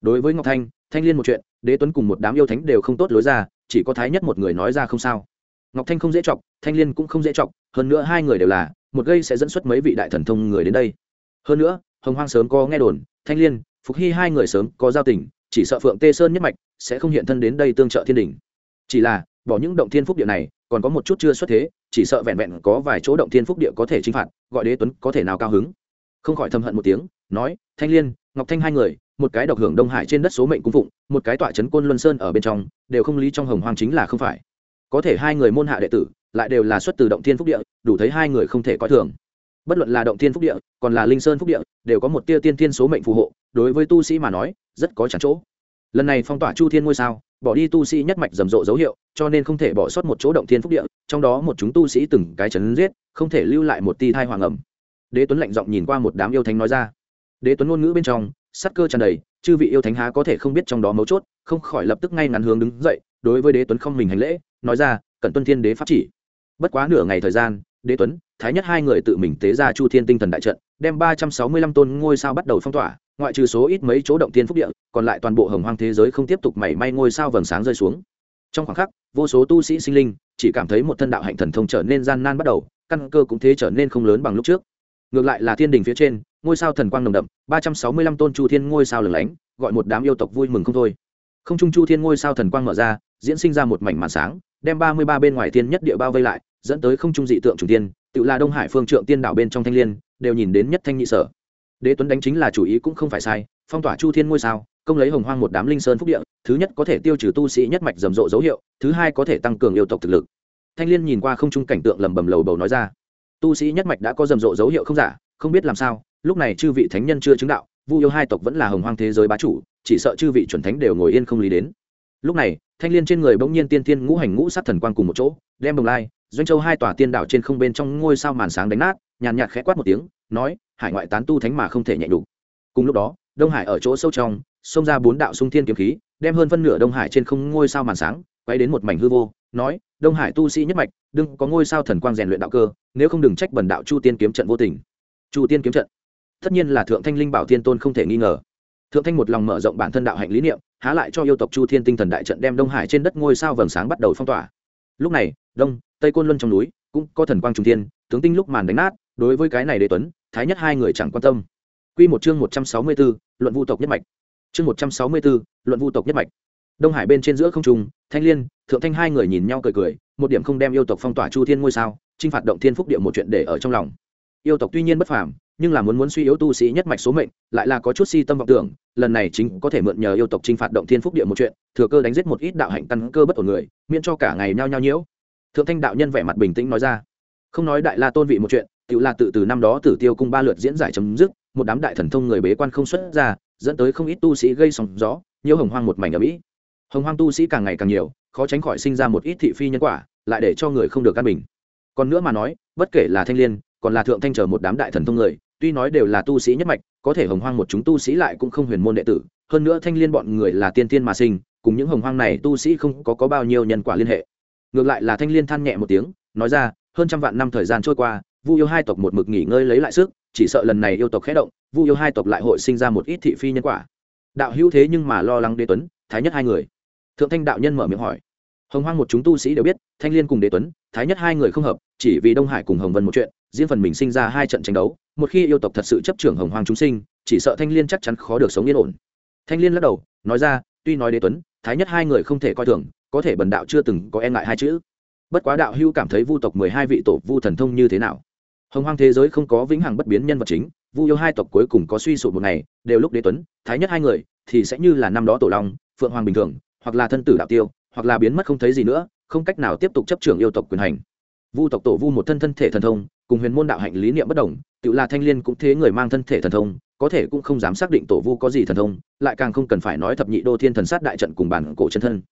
Đối với ngọc thanh thanh liên một chuyện, đế tuấn cùng một đám yêu thánh đều không tốt lối ra, chỉ có thái nhất một người nói ra không sao. Ngọc thanh không dễ chọc, thanh liên cũng không dễ chọc, hơn nữa hai người đều là, một gây sẽ dẫn xuất mấy vị đại thần thông người đến đây. Hơn nữa, hồng hoang sớm có nghe đồn, thanh liên, phục hy hai người sớm có giao tình chỉ sợ phượng tê sơn nhất mạch sẽ không hiện thân đến đây tương trợ thiên đình. Chỉ là, bỏ những động thiên phúc địa này, còn có một chút chưa xuất thế, chỉ sợ vẹn vẹn có vài chỗ động thiên phúc địa có thể chinh phạt, gọi đế tuấn có thể nào cao hứng. Không khỏi thầm hận một tiếng, nói, thanh liên, ngọc thanh hai người, một cái độc hưởng đông hải trên đất số mệnh cung phụng, một cái tọa trấn côn luân sơn ở bên trong, đều không lý trong hồng hoàng chính là không phải. Có thể hai người môn hạ đệ tử, lại đều là xuất từ động thiên phúc địa, đủ thấy hai người không thể coi thường. Bất luận là động thiên phúc địa, còn là linh sơn phúc địa, đều có một tia tiên thiên số mệnh phù hộ đối với tu sĩ mà nói, rất có chẳng chỗ. Lần này phong tỏa chu thiên ngôi sao, bỏ đi tu sĩ nhất mạch rầm rộ dấu hiệu, cho nên không thể bỏ sót một chỗ động thiên phúc địa, trong đó một chúng tu sĩ từng cái chấn giết, không thể lưu lại một ti thai hoàng ẩm. Đế tuấn lạnh giọng nhìn qua một đám yêu thánh nói ra. Đế tuấn ngôn ngữ bên trong, sắc cơ tràn đầy, chư vị yêu thánh há có thể không biết trong đó mấu chốt, không khỏi lập tức ngay ngắn hướng đứng dậy, đối với đế tuấn không mình hành lễ, nói ra cần tuân thiên đế pháp chỉ. Bất quá nửa ngày thời gian, đế tuấn, thái nhất hai người tự mình tế ra chu thiên tinh thần đại trận, đem ba trăm sáu mươi lăm tôn ngôi sao bắt đầu phong tỏa ngoại trừ số ít mấy chỗ động tiên phúc địa, còn lại toàn bộ hồng hoang thế giới không tiếp tục mảy may ngôi sao vầng sáng rơi xuống. Trong khoảng khắc, vô số tu sĩ sinh linh chỉ cảm thấy một thân đạo hạnh thần thông trở nên gian nan bắt đầu, căn cơ cũng thế trở nên không lớn bằng lúc trước. Ngược lại là thiên đình phía trên, ngôi sao thần quang nồng đậm, ba trăm sáu mươi lăm tôn chu thiên ngôi sao lửng lánh, gọi một đám yêu tộc vui mừng không thôi. Không trung chu thiên ngôi sao thần quang mở ra, diễn sinh ra một mảnh màn sáng, đem ba mươi ba bên ngoài thiên nhất địa bao vây lại, dẫn tới không trung dị tượng trùng tiên, tự là đông hải phương trượng tiên đảo bên trong thanh liên, đều nhìn đến nhất thanh nhị sở đế tuấn đánh chính là chủ ý cũng không phải sai, phong tỏa chu thiên ngôi sao, công lấy hồng hoang một đám linh sơn phúc địa, thứ nhất có thể tiêu trừ tu sĩ nhất mạch rầm rộ dấu hiệu, thứ hai có thể tăng cường yêu tộc thực lực. Thanh liên nhìn qua không trung cảnh tượng lầm bầm lầu bầu nói ra, tu sĩ nhất mạch đã có rầm rộ dấu hiệu không giả, không biết làm sao, lúc này chư vị thánh nhân chưa chứng đạo, vu yêu hai tộc vẫn là hồng hoang thế giới bá chủ, chỉ sợ chư vị chuẩn thánh đều ngồi yên không lý đến. Lúc này, thanh liên trên người bỗng nhiên tiên tiên ngũ hành ngũ sát thần quang cùng một chỗ, đem bồng lai, doanh châu hai tòa tiên đảo trên không bên trong ngôi sao màn sáng đánh nát, nhàn nhạt khẽ quát một tiếng, nói hải ngoại tán tu thánh mà không thể nhẹ đủ cùng lúc đó, đông hải ở chỗ sâu trong, xông ra bốn đạo sung thiên kiếm khí, đem hơn phân nửa đông hải trên không ngôi sao màn sáng, quay đến một mảnh hư vô, nói, đông hải tu sĩ nhất mạch, đừng có ngôi sao thần quang rèn luyện đạo cơ, nếu không đừng trách bần đạo chu tiên kiếm trận vô tình. Chu tiên kiếm trận. Tất nhiên là thượng thanh linh bảo tiên tôn không thể nghi ngờ. Thượng thanh một lòng mở rộng bản thân đạo hạnh lý niệm, há lại cho yêu tộc chu thiên tinh thần đại trận đem đông hải trên đất ngôi sao vầng sáng bắt đầu phong tỏa. Lúc này, đông, tây côn luân trong núi, cũng có thần quang trung thiên, tướng tinh lúc màn đánh nát, đối với cái này đế tuấn thái nhất hai người chẳng quan tâm Quy một chương một trăm sáu mươi 164, luận vu tộc nhất mạch. Chương một trăm sáu mươi 164, luận vu tộc nhất mạch. Đông Hải bên trên giữa không trung, Thanh Liên, Thượng Thanh hai người nhìn nhau cười cười, một điểm không đem yêu tộc phong tỏa Chu Thiên ngôi sao, chinh phạt động thiên phúc địa một chuyện để ở trong lòng. Yêu tộc tuy nhiên bất phàm, nhưng là muốn muốn suy yếu tu sĩ nhất mạch số mệnh, lại là có chút si tâm vọng tưởng, lần này chính có thể mượn nhờ yêu tộc chinh phạt động thiên phúc địa một chuyện, thừa cơ đánh giết một ít đạo hạnh căn cơ bất ổn người, miễn cho cả ngày nhao nhao nhiễu. Thượng Thanh đạo nhân vẻ mặt bình tĩnh nói ra, không nói đại la tôn vị một chuyện, tự là tự từ năm đó tử tiêu cung ba lượt diễn giải chấm dứt một đám đại thần thông người bế quan không xuất ra dẫn tới không ít tu sĩ gây sóng gió nhiều hồng hoang một mảnh ở mỹ. Hồng hoang tu sĩ càng ngày càng nhiều khó tránh khỏi sinh ra một ít thị phi nhân quả lại để cho người không được căn bình. Còn nữa mà nói bất kể là thanh liên còn là thượng thanh chờ một đám đại thần thông người tuy nói đều là tu sĩ nhất mạch có thể hồng hoang một chúng tu sĩ lại cũng không huyền môn đệ tử hơn nữa thanh liên bọn người là tiên tiên mà sinh cùng những hồng hoang này tu sĩ không có, có bao nhiêu nhân quả liên hệ. Ngược lại là thanh liên than nhẹ một tiếng nói ra hơn trăm vạn năm thời gian trôi qua vu yêu hai tộc một mực nghỉ ngơi lấy lại sức, chỉ sợ lần này yêu tộc khẽ động, vu yêu hai tộc lại hội sinh ra một ít thị phi nhân quả. Đạo hữu thế nhưng mà lo lắng đế tuấn, thái nhất hai người. Thượng thanh đạo nhân mở miệng hỏi. Hồng hoang một chúng tu sĩ đều biết, thanh liên cùng đế tuấn, thái nhất hai người không hợp, chỉ vì đông hải cùng hồng vân một chuyện, riêng phần mình sinh ra hai trận tranh đấu, một khi yêu tộc thật sự chấp trưởng hồng hoang chúng sinh, chỉ sợ thanh liên chắc chắn khó được sống yên ổn. Thanh liên lắc đầu, nói ra, tuy nói đế tuấn, thái nhất hai người không thể coi thường, có thể bần đạo chưa từng có e ngại hai chữ. Bất quá đạo hưu cảm thấy vu tộc mười hai vị tổ vu thần thông như thế nào? Hồng hoang thế giới không có vĩnh hằng bất biến nhân vật chính, vu yêu hai tộc cuối cùng có suy sụp một ngày, đều lúc đế tuấn, thái nhất hai người, thì sẽ như là năm đó tổ long, phượng hoàng bình thường, hoặc là thân tử đạo tiêu, hoặc là biến mất không thấy gì nữa, không cách nào tiếp tục chấp trưởng yêu tộc quyền hành. Vu tộc tổ vu một thân thân thể thần thông, cùng huyền môn đạo hạnh lý niệm bất đồng, tự là thanh liên cũng thế người mang thân thể thần thông, có thể cũng không dám xác định tổ vu có gì thần thông, lại càng không cần phải nói thập nhị đô thiên thần sát đại trận cùng bản cổ chân thân.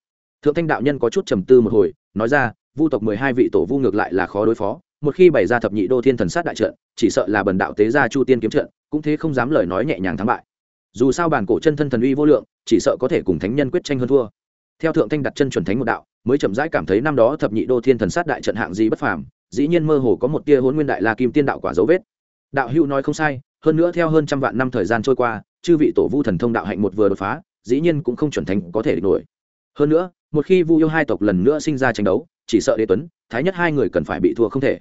Thượng thanh đạo nhân có chút trầm tư một hồi, nói ra, vu tộc mười hai vị tổ vu ngược lại là khó đối phó một khi bày ra thập nhị đô thiên thần sát đại trận, chỉ sợ là bần đạo tế gia chu tiên kiếm trận, cũng thế không dám lời nói nhẹ nhàng thắng bại. Dù sao bản cổ chân thân thần uy vô lượng, chỉ sợ có thể cùng thánh nhân quyết tranh hơn thua. Theo thượng thanh đặt chân chuẩn thánh một đạo, mới chậm rãi cảm thấy năm đó thập nhị đô thiên thần sát đại trận hạng gì bất phàm, dĩ nhiên mơ hồ có một tia hôn nguyên đại la kim tiên đạo quả dấu vết. Đạo hữu nói không sai, hơn nữa theo hơn trăm vạn năm thời gian trôi qua, chư vị tổ vu thần thông đạo hạnh một vừa đột phá, dĩ nhiên cũng không chuẩn thánh có thể địch nổi. Hơn nữa, một khi vu yêu hai tộc lần nữa sinh ra tranh đấu, chỉ sợ đế tuấn, thái nhất hai người cần phải bị thua không thể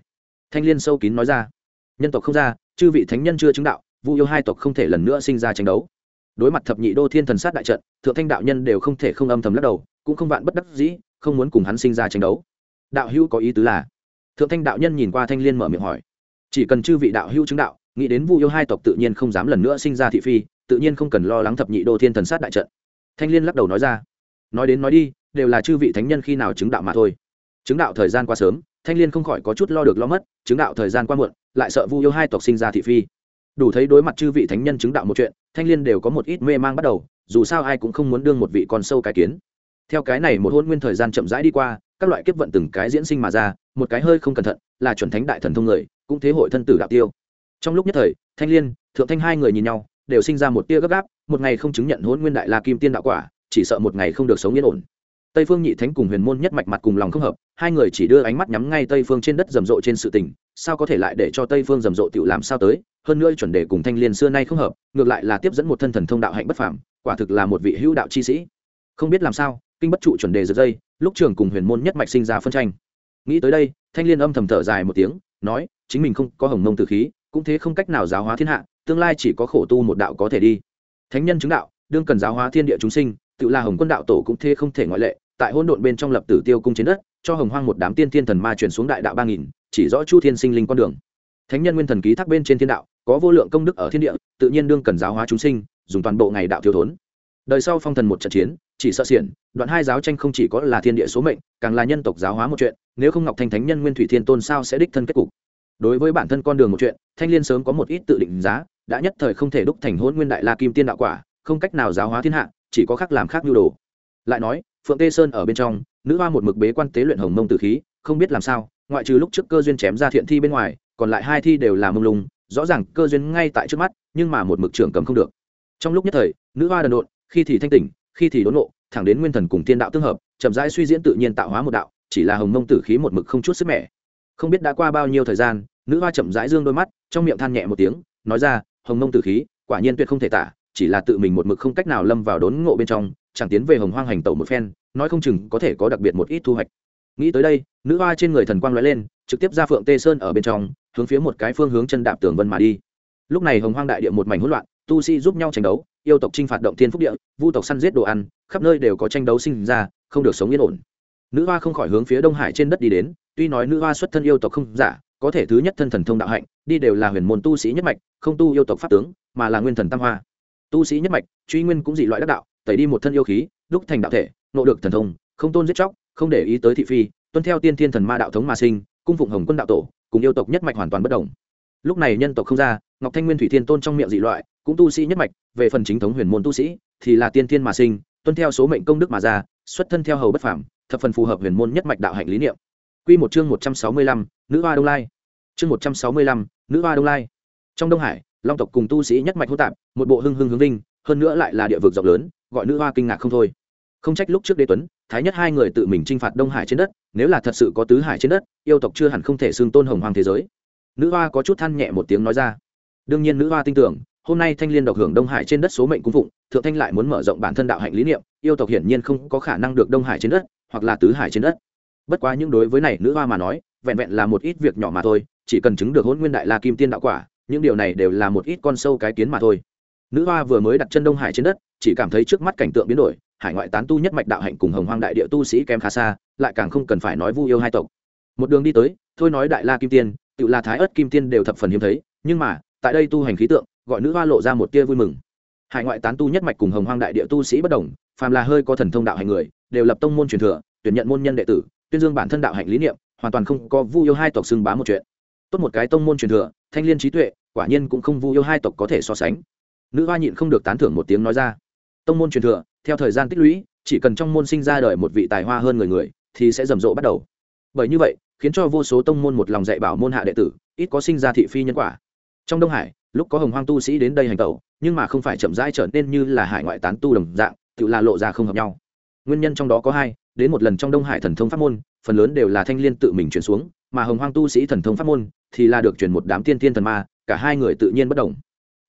thanh liên sâu kín nói ra. Nhân tộc không ra, chư vị thánh nhân chưa chứng đạo, vu yêu hai tộc không thể lần nữa sinh ra tranh đấu. Đối mặt thập nhị đô thiên thần sát đại trận, thượng thanh đạo nhân đều không thể không âm thầm lắc đầu, cũng không vạn bất đắc dĩ, không muốn cùng hắn sinh ra tranh đấu. Đạo hữu có ý tứ là? Thượng thanh đạo nhân nhìn qua thanh liên mở miệng hỏi. Chỉ cần chư vị đạo hữu chứng đạo, nghĩ đến vu yêu hai tộc tự nhiên không dám lần nữa sinh ra thị phi, tự nhiên không cần lo lắng thập nhị đô thiên thần sát đại trận. Thanh liên lắc đầu nói ra. Nói đến nói đi, đều là chư vị thánh nhân khi nào chứng đạo mà thôi. Chứng đạo thời gian qua sớm thanh liên không khỏi có chút lo được lo mất, chứng đạo thời gian qua muộn, lại sợ vu yêu hai tộc sinh ra thị phi. Đủ thấy đối mặt chư vị thánh nhân chứng đạo một chuyện, thanh liên đều có một ít mê mang bắt đầu, dù sao ai cũng không muốn đương một vị con sâu cái kiến. Theo cái này một hôn nguyên thời gian chậm rãi đi qua, các loại kiếp vận từng cái diễn sinh mà ra, một cái hơi không cẩn thận, là chuẩn thánh đại thần thông người, cũng thế hội thân tử đạo tiêu. Trong lúc nhất thời, thanh liên, thượng thanh hai người nhìn nhau, đều sinh ra một tia gấp gáp, một ngày không chứng nhận hôn nguyên đại la kim tiên đạo quả, chỉ sợ một ngày không được sống yên ổn tây phương nhị thánh cùng huyền môn nhất mạch mặt cùng lòng không hợp, hai người chỉ đưa ánh mắt nhắm ngay tây phương trên đất rầm rộ trên sự tình, sao có thể lại để cho tây phương rầm rộ tự làm sao tới, hơn nữa chuẩn đề cùng thanh liên xưa nay không hợp, ngược lại là tiếp dẫn một thân thần thông đạo hạnh bất phàm, quả thực là một vị hữu đạo chi sĩ. Không biết làm sao, kinh bất trụ chuẩn đề giật dây, lúc trường cùng huyền môn nhất mạch sinh ra phân tranh. Nghĩ tới đây, thanh liên âm thầm thở dài một tiếng, nói, chính mình không có hồng mông tử khí, cũng thế không cách nào giáo hóa thiên hạ, tương lai chỉ có khổ tu một đạo có thể đi. Thánh nhân chứng đạo, đương cần giáo hóa thiên địa chúng sinh, tự là hồng quân đạo tổ cũng thế không thể ngoại lệ tại hôn độn bên trong lập tử tiêu cung chiến đất, cho hồng hoang một đám tiên thiên thần ma truyền xuống đại đạo ba nghìn, chỉ rõ chu thiên sinh linh con đường. Thánh nhân nguyên thần ký thác bên trên thiên đạo, có vô lượng công đức ở thiên địa, tự nhiên đương cần giáo hóa chúng sinh, dùng toàn bộ ngày đạo thiếu thốn. Đời sau phong thần một trận chiến, chỉ sợ xiển, đoạn hai giáo tranh không chỉ có là thiên địa số mệnh, càng là nhân tộc giáo hóa một chuyện, nếu không ngọc thanh thánh nhân nguyên thủy thiên tôn sao sẽ đích thân kết cục? Đối với bản thân con đường một chuyện, thanh liên sớm có một ít tự định giá, đã nhất thời không thể đúc thành hôn nguyên đại la kim tiên đạo quả, không cách nào giáo hóa thiên hạ, chỉ có khác làm khác nhu đồ. Lại nói phượng tê sơn ở bên trong, nữ hoa một mực bế quan tế luyện hồng mông tử khí, không biết làm sao, ngoại trừ lúc trước cơ duyên chém ra thiện thi bên ngoài, còn lại hai thi đều là mông lung, rõ ràng cơ duyên ngay tại trước mắt, nhưng mà một mực trưởng cầm không được. Trong lúc nhất thời, nữ hoa đần độn, khi thì thanh tỉnh, khi thì đốn nộ, thẳng đến nguyên thần cùng tiên đạo tương hợp, chậm rãi suy diễn tự nhiên tạo hóa một đạo, chỉ là hồng mông tử khí một mực không chút sức mẻ. Không biết đã qua bao nhiêu thời gian, nữ hoa chậm rãi dương đôi mắt, trong miệng than nhẹ một tiếng, nói ra, hồng mông tử khí, quả nhiên tuyệt không thể tả, chỉ là tự mình một mực không cách nào lâm vào đốn ngộ bên trong chẳng tiến về hồng hoang hành tẩu một phen, nói không chừng có thể có đặc biệt một ít thu hoạch. Nghĩ tới đây, nữ hoa trên người thần quang lóe lên, trực tiếp ra phượng tê sơn ở bên trong, hướng phía một cái phương hướng chân đạp tường vân mà đi. Lúc này hồng hoang đại địa một mảnh hỗn loạn, tu sĩ giúp nhau tranh đấu, yêu tộc chinh phạt động thiên phúc địa, vu tộc săn giết đồ ăn, khắp nơi đều có tranh đấu sinh ra, không được sống yên ổn. Nữ hoa không khỏi hướng phía đông hải trên đất đi đến, tuy nói nữ hoa xuất thân yêu tộc không giả, có thể thứ nhất thân thần thông đạo hạnh, đi đều là huyền môn tu sĩ nhất mạch, không tu yêu tộc pháp tướng, mà là nguyên thần tam hoa. Tu sĩ nhất mạch, truy nguyên cũng dị loại đắc đạo tẩy đi một thân yêu khí đúc thành đạo thể nộ được thần thông không tôn giết chóc không để ý tới thị phi tuân theo tiên thiên thần ma đạo thống mà sinh cung phụng hồng quân đạo tổ cùng yêu tộc nhất mạch hoàn toàn bất đồng lúc này nhân tộc không ra ngọc thanh nguyên thủy thiên tôn trong miệng dị loại cũng tu sĩ nhất mạch về phần chính thống huyền môn tu sĩ thì là tiên thiên mà sinh tuân theo số mệnh công đức mà ra xuất thân theo hầu bất phảm thập phần phù hợp huyền môn nhất mạch đạo hạnh lý niệm Quy một chương một trăm sáu mươi lăm, nữ hoa đông lai. Chương một trăm sáu mươi lăm, nữ hoa đông lai. Trong Đông Hải, Long tộc cùng tu sĩ nhất mạch hỗn tạp, một bộ hưng hưng hướng vinh, hơn nữa lại là địa vực rộng lớn, gọi nữ hoa kinh ngạc không thôi. Không trách lúc trước Đế Tuấn, Thái nhất hai người tự mình chinh phạt Đông Hải trên đất, nếu là thật sự có tứ hải trên đất, yêu tộc chưa hẳn không thể xưng tôn hồng hoàng thế giới. Nữ hoa có chút than nhẹ một tiếng nói ra. Đương nhiên nữ hoa tin tưởng, hôm nay thanh liên độc hưởng đông hải trên đất số mệnh cung phụng thượng thanh lại muốn mở rộng bản thân đạo hạnh lý niệm yêu tộc hiển nhiên không có khả năng được đông hải trên đất hoặc là tứ hải trên đất bất quá những đối với này nữ hoa mà nói vẹn vẹn là một ít việc nhỏ mà thôi chỉ cần chứng được hôn nguyên đại la kim tiên đạo quả những điều này đều là một ít con sâu cái kiến mà thôi nữ hoa vừa mới đặt chân đông hải trên đất, chỉ cảm thấy trước mắt cảnh tượng biến đổi, hải ngoại tán tu nhất mạch đạo hạnh cùng hồng hoang đại địa tu sĩ kém khá xa, lại càng không cần phải nói vu yêu hai tộc. Một đường đi tới, thôi nói đại la kim tiên, tự la thái ớt kim tiên đều thập phần hiếm thấy, nhưng mà, tại đây tu hành khí tượng, gọi nữ hoa lộ ra một tia vui mừng. Hải ngoại tán tu nhất mạch cùng hồng hoang đại địa tu sĩ bất đồng, phàm là hơi có thần thông đạo hành người, đều lập tông môn truyền thừa, tuyển nhận môn nhân đệ tử, tuyên dương bản thân đạo hạnh lý niệm, hoàn toàn không có vu yêu hai tộc xưng bá một chuyện. Tốt một cái tông môn truyền thừa, thanh liên trí tuệ, quả nhiên cũng không vu yêu hai tộc có thể so sánh nữ hoa nhịn không được tán thưởng một tiếng nói ra. Tông môn truyền thừa, theo thời gian tích lũy, chỉ cần trong môn sinh ra đời một vị tài hoa hơn người người, thì sẽ rầm rộ bắt đầu. Bởi như vậy, khiến cho vô số tông môn một lòng dạy bảo môn hạ đệ tử, ít có sinh ra thị phi nhân quả. Trong đông hải, lúc có hồng hoang tu sĩ đến đây hành tẩu, nhưng mà không phải chậm rãi trở nên như là hải ngoại tán tu đồng dạng, tự là lộ ra không hợp nhau. Nguyên nhân trong đó có hai, đến một lần trong đông hải thần thông pháp môn, phần lớn đều là thanh liên tự mình chuyển xuống, mà hồng hoang tu sĩ thần thông pháp môn thì là được chuyển một đám tiên tiên thần ma, cả hai người tự nhiên bất đồng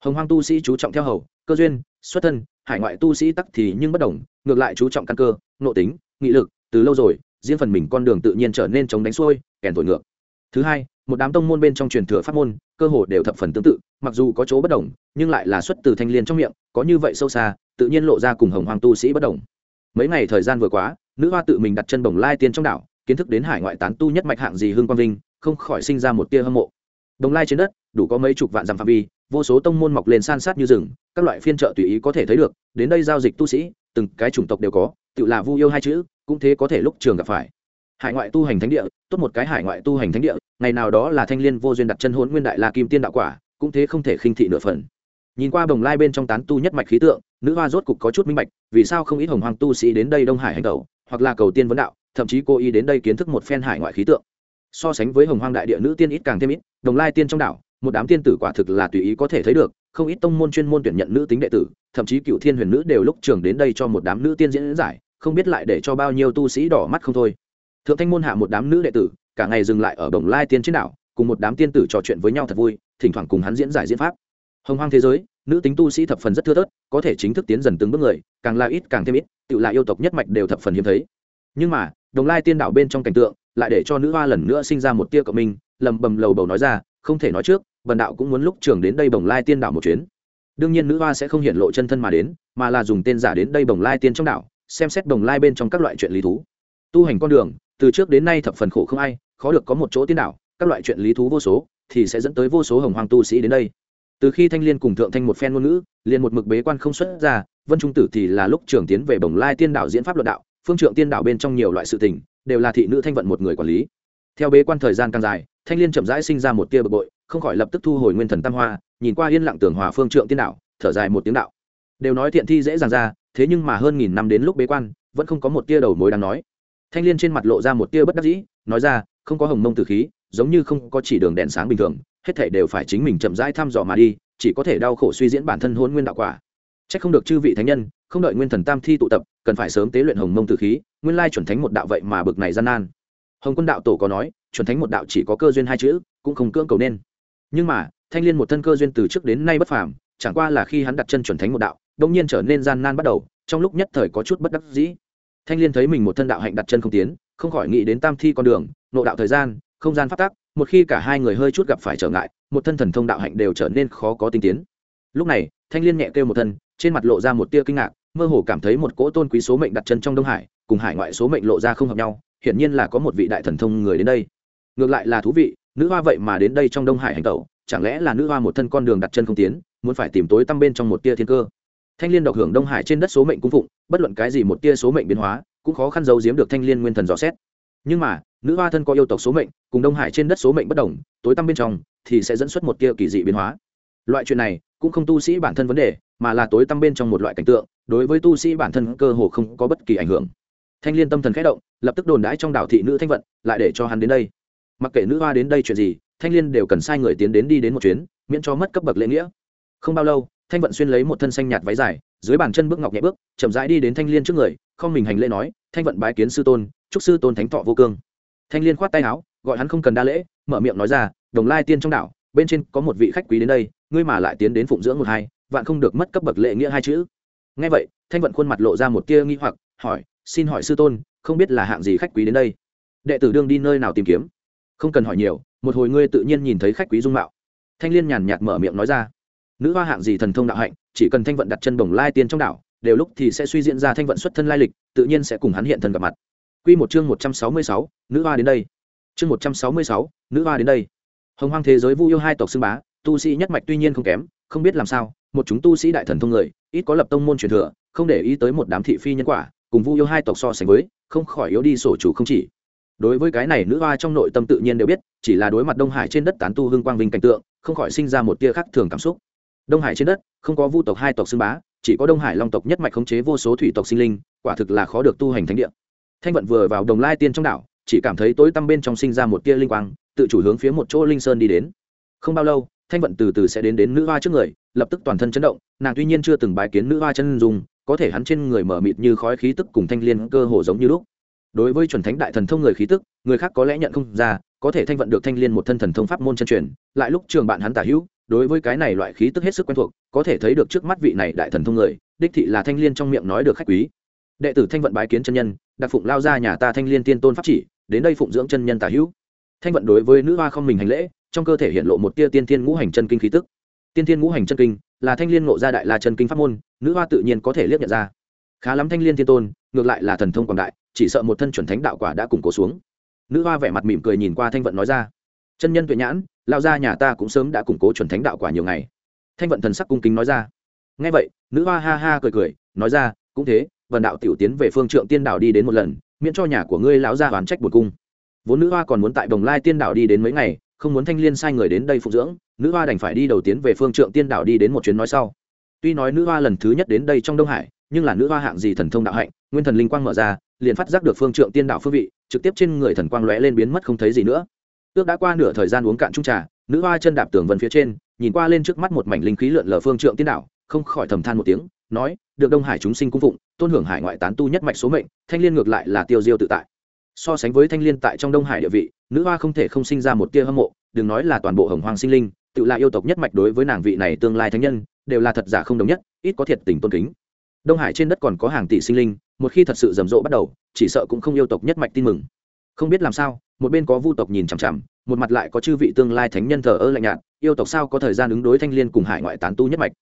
hồng hoang tu sĩ chú trọng theo hầu, cơ duyên, xuất thân, hải ngoại tu sĩ tắc thì nhưng bất đồng, ngược lại chú trọng căn cơ, nội tính, nghị lực, từ lâu rồi, riêng phần mình con đường tự nhiên trở nên chống đánh xuôi, kèn thổi ngược. Thứ hai, một đám tông môn bên trong truyền thừa pháp môn, cơ hồ đều thập phần tương tự, mặc dù có chỗ bất đồng, nhưng lại là xuất từ thanh liên trong miệng, có như vậy sâu xa, tự nhiên lộ ra cùng hồng hoàng tu sĩ bất đồng. Mấy ngày thời gian vừa quá nữ hoa tự mình đặt chân bồng lai tiên trong đảo, kiến thức đến hải ngoại tán tu nhất mạch hạng gì hương quang vinh, không khỏi sinh ra một tia hâm mộ. Đồng lai trên đất, đủ có mấy chục vạn dặm phạm vi vô số tông môn mọc lên san sát như rừng, các loại phiên trợ tùy ý có thể thấy được, đến đây giao dịch tu sĩ, từng cái chủng tộc đều có, tự là vu yêu hai chữ, cũng thế có thể lúc trường gặp phải. Hải ngoại tu hành thánh địa, tốt một cái hải ngoại tu hành thánh địa, ngày nào đó là thanh liên vô duyên đặt chân hôn nguyên đại la kim tiên đạo quả, cũng thế không thể khinh thị nửa phần. Nhìn qua bồng lai bên trong tán tu nhất mạch khí tượng, nữ hoa rốt cục có chút minh bạch, vì sao không ít hồng hoàng tu sĩ đến đây đông hải hành tẩu, hoặc là cầu tiên vấn đạo, thậm chí cô y đến đây kiến thức một phen hải ngoại khí tượng. So sánh với hồng hoàng đại địa nữ tiên ít càng thêm ít đồng lai tiên trong đảo một đám tiên tử quả thực là tùy ý có thể thấy được, không ít tông môn chuyên môn tuyển nhận nữ tính đệ tử, thậm chí cựu thiên huyền nữ đều lúc trường đến đây cho một đám nữ tiên diễn giải, không biết lại để cho bao nhiêu tu sĩ đỏ mắt không thôi. Thượng thanh môn hạ một đám nữ đệ tử, cả ngày dừng lại ở đồng lai tiên trên đảo, cùng một đám tiên tử trò chuyện với nhau thật vui, thỉnh thoảng cùng hắn diễn giải diễn pháp. Hồng hoang thế giới, nữ tính tu sĩ thập phần rất thưa thớt, có thể chính thức tiến dần từng bước người, càng là ít càng thêm ít, tự là yêu tộc nhất mạch đều thập phần hiếm thấy. Nhưng mà, đồng lai tiên đảo bên trong cảnh tượng, lại để cho nữ hoa lần nữa sinh ra một tia cộng minh, lầm bầm lầu bầu nói ra, không thể nói trước bần đạo cũng muốn lúc trường đến đây bồng lai tiên đảo một chuyến. Đương nhiên nữ hoa sẽ không hiện lộ chân thân mà đến, mà là dùng tên giả đến đây bồng lai tiên trong đảo xem xét bồng lai bên trong các loại chuyện lý thú. Tu hành con đường, từ trước đến nay thập phần khổ không ai, khó được có một chỗ tiên đảo các loại chuyện lý thú vô số, thì sẽ dẫn tới vô số hồng hoàng tu sĩ đến đây. Từ khi thanh liên cùng thượng thanh một phen ngôn ngữ, liền một mực bế quan không xuất ra, vân trung tử thì là lúc trường tiến về bồng lai tiên đảo diễn pháp luận đạo, phương trượng tiên đảo bên trong nhiều loại sự tình, đều là thị nữ thanh vận một người quản lý. Theo bế quan thời gian càng dài, thanh liên chậm rãi sinh ra một tia bực bội không khỏi lập tức thu hồi nguyên thần tam hoa, nhìn qua yên lặng tường hòa phương trượng tiên đạo, thở dài một tiếng đạo. Đều nói thiện thi dễ dàng ra, thế nhưng mà hơn nghìn năm đến lúc bế quan, vẫn không có một tia đầu mối đáng nói. Thanh liên trên mặt lộ ra một tia bất đắc dĩ, nói ra, không có hồng mông tử khí, giống như không có chỉ đường đèn sáng bình thường, hết thể đều phải chính mình chậm rãi thăm dò mà đi, chỉ có thể đau khổ suy diễn bản thân hôn nguyên đạo quả. C h ắ c không được chư vị thánh nhân, không đợi nguyên thần tam thi tụ tập, cần phải sớm tế luyện hồng mông tử khí, nguyên lai chuẩn thánh một đạo vậy mà bực này gian nan. Hồng quân đạo tổ có nói, chuẩn thánh một đạo chỉ có cơ duyên hai chữ, cũng không cưỡng cầu nên nhưng mà, thanh l i ê n một thân cơ duyên từ trước đến nay bất phàm, chẳng qua là khi hắn đặt chân chuẩn thánh một đạo đông nhiên trở nên gian nan bắt đầu, trong lúc nhất thời có chút bất đắc dĩ. Thanh l i ê n thấy mình một thân đạo hạnh đặt chân không tiến, không khỏi nghĩ đến tam thi con đường, nộ đạo thời gian, không gian phát tác, một khi cả hai người hơi chút gặp phải trở ngại, một thân thần thông đạo hạnh đều trở nên khó có tinh tiến. Lúc này, thanh liên nhẹ kêu một thân, trên mặt lộ ra một tia kinh ngạc, mơ hồ cảm thấy một cỗ tôn quý số mệnh đặt chân trong đông hải, cùng hải ngoại số mệnh lộ ra không hợp nhau, hiển nhiên là có một vị đại thần thông người đến đây. Ngược lại là thú vị nữ hoa vậy mà đến đây trong đông hải hành tẩu, chẳng lẽ là nữ hoa một thân con đường đặt chân không tiến, muốn phải tìm tối tăm bên trong một tia thiên cơ? Thanh liên độc hưởng đông hải trên đất số mệnh cung phụng, bất luận cái gì một tia số mệnh biến hóa, cũng khó khăn giấu giếm được thanh liên nguyên thần dò xét. Nhưng mà, nữ hoa thân có yêu tộc số mệnh, cùng đông hải trên đất số mệnh bất đồng, tối tăm bên trong thì sẽ dẫn xuất một tia kỳ dị biến hóa. Loại chuyện này cũng không tu sĩ bản thân vấn đề, mà là tối tăm bên trong một loại cảnh tượng, đối với tu sĩ bản thân cơ hồ không có bất kỳ ảnh hưởng. Thanh liên tâm thần khẽ động, lập tức đồn đãi trong đảo thị nữ thanh vận, lại để cho hắn đến đây mặc kệ nữ hoa đến đây chuyện gì, thanh liên đều cần sai người tiến đến đi đến một chuyến, miễn cho mất cấp bậc lễ nghĩa. Không bao lâu, thanh vận xuyên lấy một thân xanh nhạt váy dài, dưới bàn chân bước ngọc nhẹ bước, chậm rãi đi đến thanh liên trước người, không mình hành lễ nói, thanh vận bái kiến sư tôn, chúc sư tôn thánh thọ vô cương. Thanh liên khoát tay áo, gọi hắn không cần đa lễ, mở miệng nói ra, đồng lai tiên trong đảo, bên trên có một vị khách quý đến đây, ngươi mà lại tiến đến phụng dưỡng một hai, vạn không được mất cấp bậc lệ nghĩa hai chữ. Ngay vậy, thanh vận khuôn mặt lộ ra một tia nghi hoặc, hỏi, xin hỏi sư tôn, không biết là hạng gì khách quý đến đây? Đệ tử đương đi nơi nào tìm kiếm? Không cần hỏi nhiều một hồi ngươi tự nhiên nhìn thấy khách quý dung mạo. Thanh liên nhàn nhạt mở miệng nói ra. Nữ hoa hạng gì thần thông đạo hạnh chỉ cần thanh vận đặt chân bồng lai tiên trong đảo đều lúc thì sẽ suy diễn ra thanh vận xuất thân lai lịch tự nhiên sẽ cùng hắn hiện thân gặp mặt. Quy một chương một trăm sáu mươi sáu, nữ hoa đến đây. Chương một trăm sáu mươi sáu, nữ hoa đến đây. Hồng hoang thế giới vu yêu hai tộc xưng bá tu sĩ nhất mạch tuy nhiên không kém không biết làm sao một chúng tu sĩ đại thần thông người ít có lập tông môn truyền thừa không để ý tới một đám thị phi nhân quả cùng vu yêu hai tộc so sánh với không khỏi yếu đi sổ chủ không chỉ đối với cái này nữ hoa trong nội tâm tự nhiên đều biết, chỉ là đối mặt đông hải trên đất tán tu hương quang vinh cảnh tượng, không khỏi sinh ra một tia khác thường cảm xúc. Đông hải trên đất, không có vu tộc hai tộc xưng bá, chỉ có đông hải long tộc nhất mạch khống chế vô số thủy tộc sinh linh, quả thực là khó được tu hành thánh địa. Thanh vận vừa vào đồng lai tiên trong đảo, chỉ cảm thấy tối tăm bên trong sinh ra một tia linh quang, tự chủ hướng phía một chỗ linh sơn đi đến. Không bao lâu, thanh vận từ từ sẽ đến đến nữ hoa trước người, lập tức toàn thân chấn động, nàng tuy nhiên chưa từng bái kiến nữ hoa chân dùng có thể hắn trên người mở mịt như khói khí tức cùng thanh liên cơ hồ giống như lúc đối với chuẩn thánh đại thần thông người khí tức, người khác có lẽ nhận không ra, có thể thanh vận được thanh liên một thân thần thông pháp môn chân truyền, lại lúc trường bạn hắn tả hữu, đối với cái này loại khí tức hết sức quen thuộc, có thể thấy được trước mắt vị này đại thần thông người, đích thị là thanh liên trong miệng nói được khách quý. Đệ tử thanh vận bái kiến chân nhân, đặc phụng lao ra nhà ta thanh liên tiên tôn pháp chỉ, đến đây phụng dưỡng chân nhân tả hữu. Thanh vận đối với nữ hoa không mình hành lễ, trong cơ thể hiện lộ một tia tiên thiên ngũ hành chân kinh khí tức. Tiên thiên ngũ hành chân kinh, là thanh liên ngộ gia đại la chân kinh pháp môn, nữ hoa tự nhiên có thể liếc nhận ra. Khá lắm thanh liên thiên tôn, ngược lại là thần thông quảng đại chỉ sợ một thân chuẩn thánh đạo quả đã củng cố xuống. Nữ hoa vẻ mặt mỉm cười nhìn qua thanh vận nói ra, chân nhân tuệ nhãn lao ra nhà ta cũng sớm đã củng cố chuẩn thánh đạo quả nhiều ngày. Thanh vận thần sắc cung kính nói ra. Ngay vậy, nữ hoa ha ha cười cười, nói ra, cũng thế vần đạo tiểu tiến về phương trượng tiên đạo đi đến một lần, miễn cho nhà của ngươi lão gia hoàn trách buồn cung. Vốn nữ hoa còn muốn tại đồng lai tiên đạo đi đến mấy ngày, không muốn thanh liên sai người đến đây phụ dưỡng, nữ hoa đành phải đi đầu tiến về phương trượng tiên đạo đi đến một chuyến nói sau. Tuy nói nữ hoa lần thứ nhất đến đây trong đông hải, nhưng là nữ hoa hạng gì thần thông đạo hạnh nguyên thần linh quang mở ra, liền phát giác được phương trượng tiên đạo phương vị, trực tiếp trên người thần quang lóe lên biến mất không thấy gì nữa. Ước đã qua nửa thời gian uống cạn trung trà, nữ hoa chân đạp tường vân phía trên, nhìn qua lên trước mắt một mảnh linh khí lượn lờ phương trượng tiên đạo, không khỏi thầm than một tiếng, nói, được đông hải chúng sinh cung phụng, tôn hưởng hải ngoại tán tu nhất mạch số mệnh, thanh liên ngược lại là tiêu diêu tự tại. So sánh với thanh liên tại trong đông hải địa vị, nữ hoa không thể không sinh ra một tia hâm mộ, đừng nói là toàn bộ hồng hoàng sinh linh, tự là yêu tộc nhất mạch đối với nàng vị này tương lai thánh nhân, đều là thật giả không đồng nhất, ít có thiệt tình tôn kính. Đông hải trên đất còn có hàng tỷ sinh linh một khi thật sự rầm rộ bắt đầu, chỉ sợ cũng không yêu tộc nhất mạch tin mừng. Không biết làm sao, một bên có vu tộc nhìn chằm chằm, một mặt lại có chư vị tương lai thánh nhân thờ ơ lạnh nhạt, yêu tộc sao có thời gian ứng đối thanh liên cùng hải ngoại tán tu nhất mạch?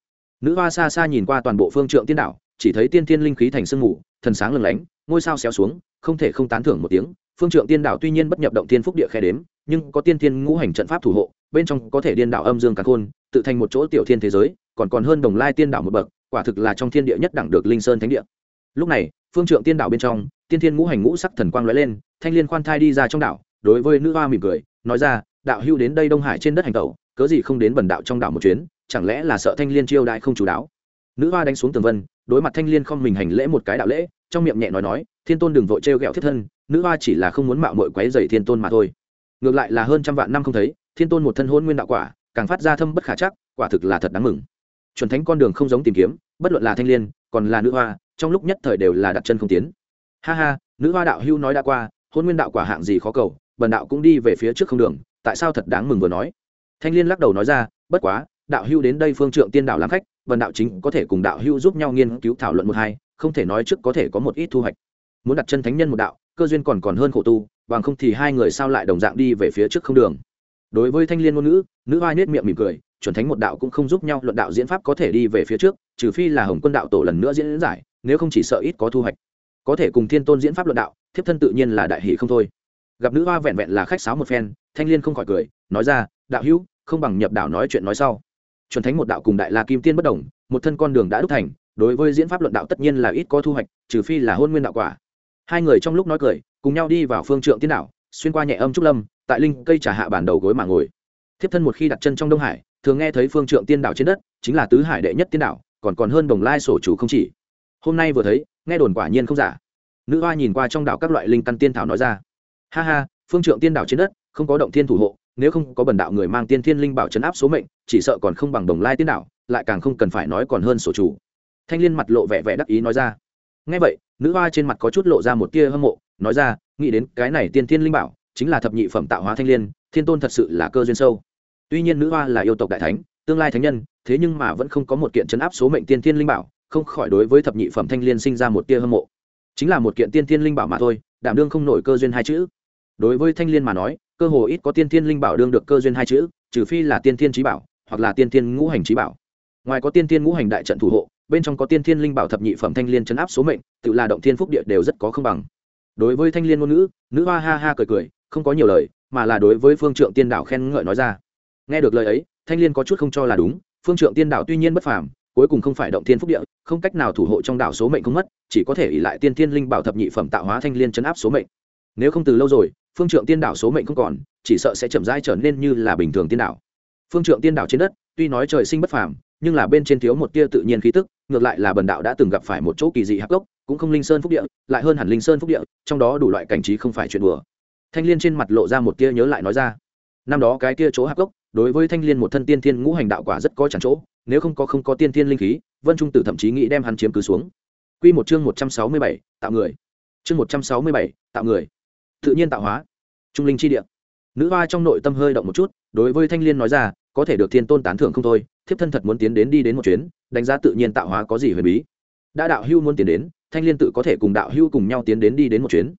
Nữ hoa xa xa nhìn qua toàn bộ phương trượng tiên đảo, chỉ thấy tiên thiên linh khí thành sương mù, thần sáng lừng lánh, ngôi sao xéo xuống, không thể không tán thưởng một tiếng. Phương trượng tiên đảo tuy nhiên bất nhập động tiên phúc địa khe đếm, nhưng có tiên thiên ngũ hành trận pháp thủ hộ, bên trong có thể điên đảo âm dương cả khôn, tự thành một chỗ tiểu thiên thế giới, còn còn hơn đồng lai tiên đảo một bậc, quả thực là trong thiên địa nhất đẳng được linh sơn thánh địa lúc này, phương trượng tiên đảo bên trong, tiên thiên ngũ hành ngũ sắc thần quang lóe lên, thanh liên khoan thai đi ra trong đảo, đối với nữ hoa mỉm cười, nói ra, đạo hưu đến đây đông hải trên đất hành tẩu, cớ gì không đến bần đạo trong đảo một chuyến, chẳng lẽ là sợ thanh liên chiêu đại không chú đáo? Nữ hoa đánh xuống tường vân, đối mặt thanh liên không mình hành lễ một cái đạo lễ, trong miệng nhẹ nói nói, thiên tôn đừng vội trêu ghẹo thiết thân, nữ hoa chỉ là không muốn mạo mội quấy dày thiên tôn mà thôi. Ngược lại là hơn trăm vạn năm không thấy, thiên tôn một thân hôn nguyên đạo quả, càng phát ra thâm bất khả chắc, quả thực là thật đáng mừng. Chuẩn thánh con đường không giống tìm kiếm, bất luận là thanh liên, còn là nữ hoa trong lúc nhất thời đều là đặt chân không tiến. Ha ha, nữ hoa đạo hưu nói đã qua, hôn nguyên đạo quả hạng gì khó cầu, bần đạo cũng đi về phía trước không đường, tại sao thật đáng mừng vừa nói? Thanh liên lắc đầu nói ra, bất quá, đạo hưu đến đây phương trượng tiên đạo làm khách, bần đạo chính có thể cùng đạo hưu giúp nhau nghiên cứu thảo luận một hai, không thể nói trước có thể có một ít thu hoạch. Muốn đặt chân thánh nhân một đạo, cơ duyên còn còn hơn khổ tu, bằng không thì hai người sao lại đồng dạng đi về phía trước không đường? Đối với thanh liên ngôn ngữ, nữ hoa nết miệng mỉm cười, chuẩn thánh một đạo cũng không giúp nhau luận đạo diễn pháp có thể đi về phía trước, trừ phi là hồng quân đạo tổ lần nữa diễn giải nếu không chỉ sợ ít có thu hoạch. Có thể cùng thiên tôn diễn pháp luận đạo, thiếp thân tự nhiên là đại hỷ không thôi. Gặp nữ hoa vẹn vẹn là khách sáo một phen, thanh liên không khỏi cười, nói ra, đạo hữu, không bằng nhập đạo nói chuyện nói sau. Chuẩn thánh một đạo cùng đại la kim tiên bất đồng, một thân con đường đã đúc thành, đối với diễn pháp luận đạo tất nhiên là ít có thu hoạch, trừ phi là hôn nguyên đạo quả. Hai người trong lúc nói cười, cùng nhau đi vào phương trượng tiên đạo, xuyên qua nhẹ âm trúc lâm, tại linh cây trà hạ bản đầu gối mà ngồi. Thiếp thân một khi đặt chân trong đông hải, thường nghe thấy phương trượng tiên đạo trên đất, chính là tứ hải đệ nhất tiên đạo, còn còn hơn đồng lai sổ chủ không chỉ hôm nay vừa thấy, nghe đồn quả nhiên không giả. Nữ hoa nhìn qua trong đảo các loại linh căn tiên thảo nói ra. Ha ha, phương trượng tiên đảo trên đất, không có động thiên thủ hộ, nếu không có bần đạo người mang tiên thiên linh bảo chấn áp số mệnh, chỉ sợ còn không bằng đồng lai tiên đảo, lại càng không cần phải nói còn hơn sổ chủ. Thanh liên mặt lộ vẻ vẻ đắc ý nói ra. Ngay vậy, nữ hoa trên mặt có chút lộ ra một tia hâm mộ, nói ra, nghĩ đến cái này tiên thiên linh bảo, chính là thập nhị phẩm tạo hóa thanh liên, thiên tôn thật sự là cơ duyên sâu. Tuy nhiên nữ hoa là yêu tộc đại thánh, tương lai thánh nhân, thế nhưng mà vẫn không có một kiện chấn áp số mệnh tiên thiên linh bảo không khỏi đối với thập nhị phẩm thanh liên sinh ra một tia hâm mộ. Chính là một kiện tiên thiên linh bảo mà thôi, đảm đương không nổi cơ duyên hai chữ. Đối với thanh liên mà nói, cơ hồ ít có tiên thiên linh bảo đương được cơ duyên hai chữ, trừ phi là tiên thiên trí bảo, hoặc là tiên thiên ngũ hành trí bảo. Ngoài có tiên thiên ngũ hành đại trận thủ hộ, bên trong có tiên thiên linh bảo thập nhị phẩm thanh liên chấn áp số mệnh, tự là động thiên phúc địa đều rất có không bằng. Đối với thanh liên ngôn ngữ, nữ hoa ha ha cười cười, không có nhiều lời, mà là đối với phương trượng tiên đạo khen ngợi nói ra. Nghe được lời ấy, thanh liên có chút không cho là đúng, phương trượng tiên đạo tuy nhiên bất phàm cuối cùng không phải động thiên phúc địa, không cách nào thủ hộ trong đảo số mệnh không mất, chỉ có thể ỉ lại tiên thiên linh bảo thập nhị phẩm tạo hóa thanh liên chấn áp số mệnh. Nếu không từ lâu rồi, phương trượng tiên đảo số mệnh không còn, chỉ sợ sẽ chậm rãi trở nên như là bình thường tiên đảo. Phương trượng tiên đảo trên đất, tuy nói trời sinh bất phàm, nhưng là bên trên thiếu một tia tự nhiên khí tức, ngược lại là bần đạo đã từng gặp phải một chỗ kỳ dị hắc gốc, cũng không linh sơn phúc địa, lại hơn hẳn linh sơn phúc địa, trong đó đủ loại cảnh trí không phải chuyện đùa. Thanh liên trên mặt lộ ra một tia nhớ lại nói ra. Năm đó cái tia chỗ hắc gốc, đối với thanh liên một thân tiên thiên ngũ hành đạo quả rất có chẳng chỗ nếu không có không có tiên thiên linh khí, vân trung tử thậm chí nghĩ đem hắn chiếm cứ xuống. Quy một chương một trăm sáu mươi bảy, tạo người. Chương một trăm sáu mươi bảy, tạo người. Tự nhiên tạo hóa. Trung linh chi địa. Nữ hoa trong nội tâm hơi động một chút, đối với thanh liên nói ra, có thể được thiên tôn tán thưởng không thôi, thiếp thân thật muốn tiến đến đi đến một chuyến, đánh giá tự nhiên tạo hóa có gì huyền bí. Đã đạo hưu muốn tiến đến, thanh liên tự có thể cùng đạo hưu cùng nhau tiến đến đi đến một chuyến.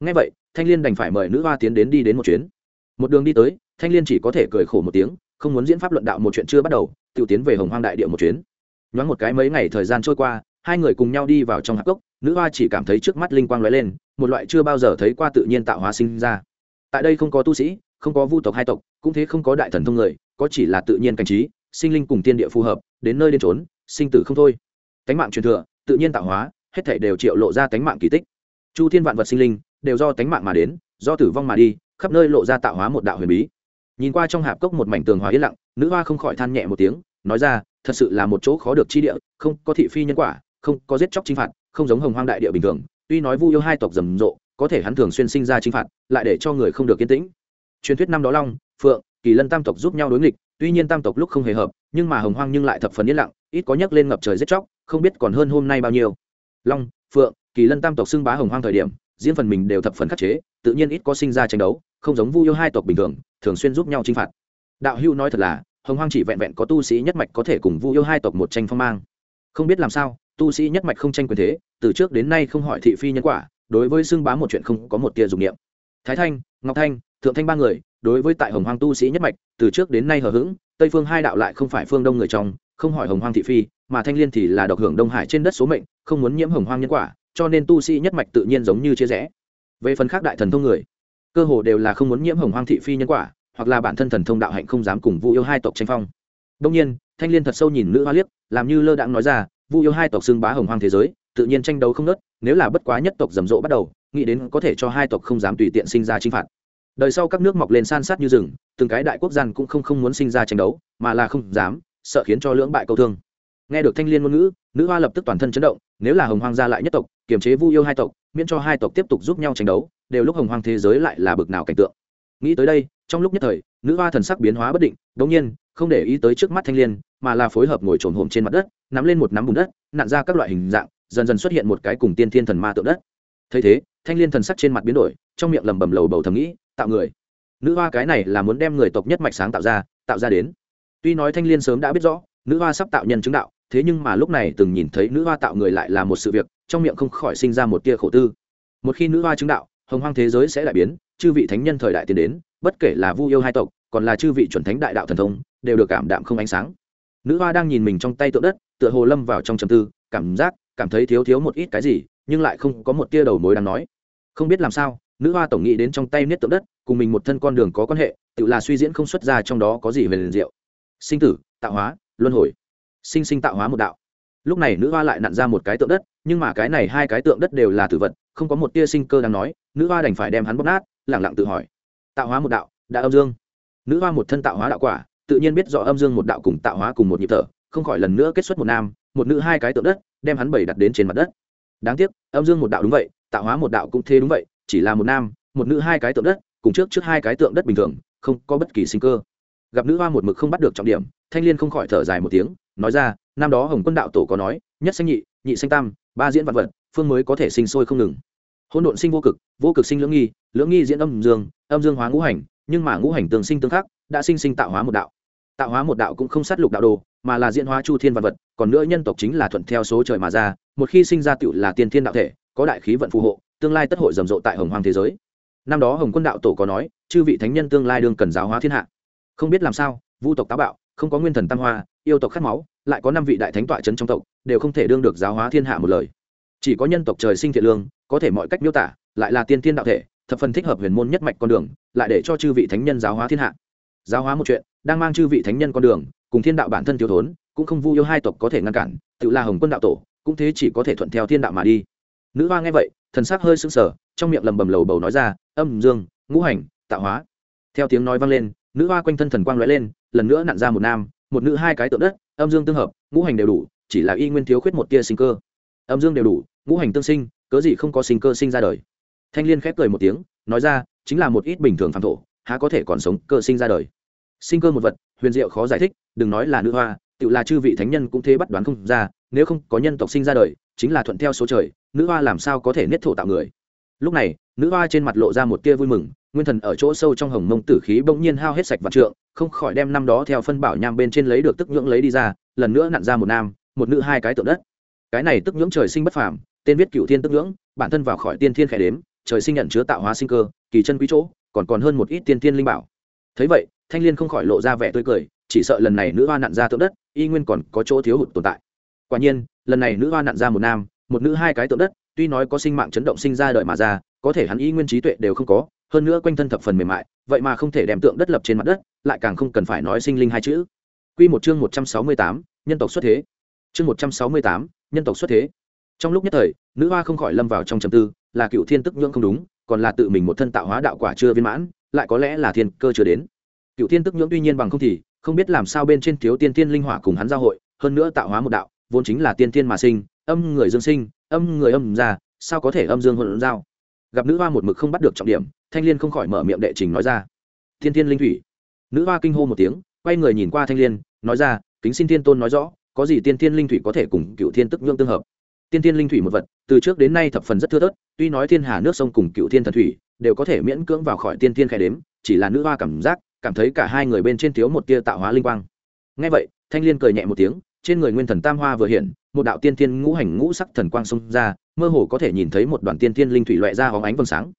Ngay vậy, thanh liên đành phải mời nữ hoa tiến đến đi đến một chuyến. Một đường đi tới, thanh liên chỉ có thể cười khổ một tiếng không muốn diễn pháp luận đạo một chuyện chưa bắt đầu tự tiến về hồng hoang đại địa một chuyến. Nhoáng một cái mấy ngày thời gian trôi qua, hai người cùng nhau đi vào trong hạp cốc, nữ hoa chỉ cảm thấy trước mắt linh quang lóe lên, một loại chưa bao giờ thấy qua tự nhiên tạo hóa sinh ra. Tại đây không có tu sĩ, không có vu tộc hai tộc, cũng thế không có đại thần thông người, có chỉ là tự nhiên cảnh trí, sinh linh cùng tiên địa phù hợp, đến nơi đến trốn sinh tử không thôi. Tánh mạng truyền thừa, tự nhiên tạo hóa, hết thể đều triệu lộ ra tánh mạng kỳ tích. Chu thiên vạn vật sinh linh, đều do tánh mạng mà đến, do tử vong mà đi, khắp nơi lộ ra tạo hóa một đạo huyền bí nhìn qua trong hạp cốc một mảnh tường hòa yên lặng, nữ hoa không khỏi than nhẹ một tiếng, nói ra, thật sự là một chỗ khó được chi địa, không có thị phi nhân quả, không có giết chóc chinh phạt, không giống hồng hoang đại địa bình thường, tuy nói vu yêu hai tộc rầm rộ, có thể hắn thường xuyên sinh ra chinh phạt, lại để cho người không được yên tĩnh. Truyền thuyết năm đó long, phượng, kỳ lân tam tộc giúp nhau đối nghịch, tuy nhiên tam tộc lúc không hề hợp, nhưng mà hồng hoang nhưng lại thập phần yên lặng, ít có nhắc lên ngập trời giết chóc, không biết còn hơn hôm nay bao nhiêu. Long, phượng, kỳ lân tam tộc xưng bá hồng hoang thời điểm, diễn phần mình đều thập phần khắc chế tự nhiên ít có sinh ra tranh đấu, không giống vu yêu hai tộc bình thường thường xuyên giúp nhau chinh phạt. Đạo hưu nói thật là, hồng hoang chỉ vẹn vẹn có tu sĩ nhất mạch có thể cùng vu yêu hai tộc một tranh phong mang. Không biết làm sao, tu sĩ nhất mạch không tranh quyền thế, từ trước đến nay không hỏi thị phi nhân quả, đối với xưng bá một chuyện không có một tia dụng niệm. Thái thanh, ngọc thanh, thượng thanh ba người, đối với tại hồng hoang tu sĩ nhất mạch, từ trước đến nay hờ hững, tây phương hai đạo lại không phải phương đông người trong, không hỏi hồng hoang thị phi, mà thanh liên thì là độc hưởng đông hải trên đất số mệnh, không muốn nhiễm hồng hoang nhân quả, cho nên tu sĩ nhất mạch tự nhiên giống như chia rẽ về phần khác đại thần thông người, cơ hồ đều là không muốn nhiễm hồng hoang thị phi nhân quả, hoặc là bản thân thần thông đạo hạnh không dám cùng vu yêu hai tộc tranh phong. Đông nhiên, thanh liên thật sâu nhìn nữ hoa liếc, làm như lơ đãng nói ra, vu yêu hai tộc xưng bá hồng hoang thế giới, tự nhiên tranh đấu không nớt, nếu là bất quá nhất tộc rầm rộ bắt đầu, nghĩ đến có thể cho hai tộc không dám tùy tiện sinh ra chinh phạt. Đời sau các nước mọc lên san sát như rừng, từng cái đại quốc gian cũng không không muốn sinh ra tranh đấu, mà là không dám, sợ khiến cho lưỡng bại câu thương. Nghe được thanh liên ngôn ngữ, nữ hoa lập tức toàn thân chấn động nếu là hồng hoang gia lại nhất tộc, kiềm chế vu yêu hai tộc, miễn cho hai tộc tiếp tục giúp nhau tranh đấu, đều lúc hồng hoang thế giới lại là bực nào cảnh tượng. Nghĩ tới đây, trong lúc nhất thời, nữ hoa thần sắc biến hóa bất định, đống nhiên, không để ý tới trước mắt thanh liên, mà là phối hợp ngồi trồn hồm trên mặt đất, nắm lên một nắm bùn đất, nặn ra các loại hình dạng, dần dần xuất hiện một cái cùng tiên thiên thần ma tượng đất. Thấy thế, thanh liên thần sắc trên mặt biến đổi, trong miệng lầm bầm lầu bầu thầm nghĩ, tạo người. Nữ hoa cái này là muốn đem người tộc nhất mạch sáng tạo ra tạo ra đến. Tuy nói thanh liên sớm đã biết rõ, nữ hoa sắp tạo nhân chứng đạo thế nhưng mà lúc này từng nhìn thấy nữ hoa tạo người lại là một sự việc, trong miệng không khỏi sinh ra một tia khổ tư. Một khi nữ hoa chứng đạo, hồng hoang thế giới sẽ đại biến, chư vị thánh nhân thời đại tiến đến, bất kể là vu yêu hai tộc, còn là chư vị chuẩn thánh đại đạo thần thông, đều được cảm đạm không ánh sáng. Nữ hoa đang nhìn mình trong tay tượng đất, tựa hồ lâm vào trong trầm tư, cảm giác, cảm thấy thiếu thiếu một ít cái gì, nhưng lại không có một tia đầu mối đáng nói. Không biết làm sao, nữ hoa tổng nghĩ đến trong tay niết tượng đất, cùng mình một thân con đường có quan hệ, tự là suy diễn không xuất ra trong đó có gì về liền diệu. Sinh tử, tạo hóa, luân hồi sinh sinh tạo hóa một đạo. Lúc này nữ hoa lại nặn ra một cái tượng đất, nhưng mà cái này hai cái tượng đất đều là tử vật, không có một tia sinh cơ đang nói, nữ hoa đành phải đem hắn bóp nát lẳng lặng tự hỏi. Tạo hóa một đạo, đã âm dương. Nữ hoa một thân tạo hóa đạo quả, tự nhiên biết rõ âm dương một đạo cùng tạo hóa cùng một nhịp thở, không khỏi lần nữa kết xuất một nam, một nữ hai cái tượng đất, đem hắn bảy đặt đến trên mặt đất. Đáng tiếc, âm dương một đạo đúng vậy, tạo hóa một đạo cũng thế đúng vậy, chỉ là một nam, một nữ hai cái tượng đất, cùng trước trước hai cái tượng đất bình thường, không có bất kỳ sinh cơ. Gặp nữ hoa một mực không bắt được trọng điểm, thanh liên không khỏi thở dài một tiếng nói ra, năm đó hồng quân đạo tổ có nói, nhất sanh nhị nhị sanh tam, ba diễn vạn vật, phương mới có thể sinh sôi không ngừng. Hôn độn sinh vô cực vô cực sinh lưỡng nghi lưỡng nghi diễn âm dương âm dương hóa ngũ hành, nhưng mà ngũ hành tương sinh tương khắc, đã sinh sinh tạo hóa một đạo. Tạo hóa một đạo cũng không sát lục đạo đồ, mà là diễn hóa chu thiên vạn vật, còn nữa nhân tộc chính là thuận theo số trời mà ra, một khi sinh ra tựu là tiên thiên đạo thể, có đại khí vận phù hộ, tương lai tất hội rầm rộ tại hồng hoàng thế giới. Năm đó hồng quân đạo tổ có nói, chư vị thánh nhân tương lai đương cần giáo hóa thiên hạ. Không biết làm sao, vu tộc táo bạo, không có nguyên thần tam hoa yêu tộc khát máu, lại có năm vị đại thánh tọa trấn trong tộc, đều không thể đương được giáo hóa thiên hạ một lời. Chỉ có nhân tộc trời sinh thiện lương, có thể mọi cách miêu tả, lại là tiên thiên đạo thể, thập phần thích hợp huyền môn nhất mạch con đường, lại để cho chư vị thánh nhân giáo hóa thiên hạ. Giáo hóa một chuyện, đang mang chư vị thánh nhân con đường, cùng thiên đạo bản thân thiếu thốn, cũng không vu yêu hai tộc có thể ngăn cản, tự là hồng quân đạo tổ, cũng thế chỉ có thể thuận theo thiên đạo mà đi. Nữ hoa nghe vậy, thần sắc hơi sững sờ, trong miệng lầm bầm lầu bầu nói ra, âm dương, ngũ hành, tạo hóa. Theo tiếng nói vang lên, nữ hoa quanh thân thần quang lóe lên, lần nữa nặn ra một nam một nữ hai cái tượng đất, âm dương tương hợp, ngũ hành đều đủ, chỉ là y nguyên thiếu khuyết một tia sinh cơ. Âm dương đều đủ, ngũ hành tương sinh, cớ gì không có sinh cơ sinh ra đời? Thanh liên khép cười một tiếng, nói ra, chính là một ít bình thường phạm thổ, há có thể còn sống cơ sinh ra đời? Sinh cơ một vật, huyền diệu khó giải thích, đừng nói là nữ hoa, tự là chư vị thánh nhân cũng thế bắt đoán không ra, nếu không có nhân tộc sinh ra đời, chính là thuận theo số trời, nữ hoa làm sao có thể niết thổ tạo người? Lúc này, nữ hoa trên mặt lộ ra một tia vui mừng nguyên thần ở chỗ sâu trong hồng mông tử khí bỗng nhiên hao hết sạch vạn trượng, không khỏi đem năm đó theo phân bảo nham bên trên lấy được tức nhưỡng lấy đi ra, lần nữa nặn ra một nam, một nữ hai cái tượng đất. Cái này tức nhưỡng trời sinh bất phàm, tên viết cựu thiên tức nhưỡng, bản thân vào khỏi tiên thiên khẽ đếm, trời sinh nhận chứa tạo hóa sinh cơ, kỳ chân quý chỗ, còn còn hơn một ít tiên thiên linh bảo. Thấy vậy, thanh liên không khỏi lộ ra vẻ tươi cười, chỉ sợ lần này nữ hoa nặn ra tượng đất, y nguyên còn có chỗ thiếu hụt tồn tại. Quả nhiên, lần này nữ hoa nặn ra một nam, một nữ hai cái tượng đất, tuy nói có sinh mạng chấn động sinh ra đời mà ra, có thể hắn y nguyên trí tuệ đều không có hơn nữa quanh thân thập phần mềm mại vậy mà không thể đem tượng đất lập trên mặt đất lại càng không cần phải nói sinh linh hai chữ Quy một chương một trăm sáu mươi tám, nhân tộc xuất thế. Chương một trăm sáu mươi tám, nhân tộc xuất thế. Trong lúc nhất thời, nữ hoa không khỏi lâm vào trong trầm tư, là cựu thiên tức nhưỡng không đúng, còn là tự mình một thân tạo hóa đạo quả chưa viên mãn, lại có lẽ là thiên cơ chưa đến. Cựu thiên tức nhưỡng tuy nhiên bằng không thì, không biết làm sao bên trên thiếu tiên tiên linh hỏa cùng hắn giao hội, hơn nữa tạo hóa một đạo, vốn chính là tiên tiên mà sinh, âm người dương sinh, âm người âm ra, sao có thể âm dương hỗn giao. Gặp nữ hoa một mực không bắt được trọng điểm, thanh liên không khỏi mở miệng đệ trình nói ra. Thiên thiên linh thủy. Nữ hoa kinh hô một tiếng quay người nhìn qua thanh liên nói ra kính xin thiên tôn nói rõ có gì tiên thiên linh thủy có thể cùng cựu thiên tức nhương tương hợp? Tiên thiên linh thủy một vật từ trước đến nay thập phần rất thưa thớt tuy nói thiên hà nước sông cùng cựu thiên thần thủy đều có thể miễn cưỡng vào khỏi tiên thiên khai đếm chỉ là nữ hoa cảm giác cảm thấy cả hai người bên trên thiếu một tia tạo hóa linh quang. Ngay vậy thanh liên cười nhẹ một tiếng trên người nguyên thần tam hoa vừa hiện một đạo tiên thiên ngũ hành ngũ sắc thần quang xông ra mơ hồ có thể nhìn thấy một đoàn tiên thiên linh thủy loại ra hóng ánh vầng sáng.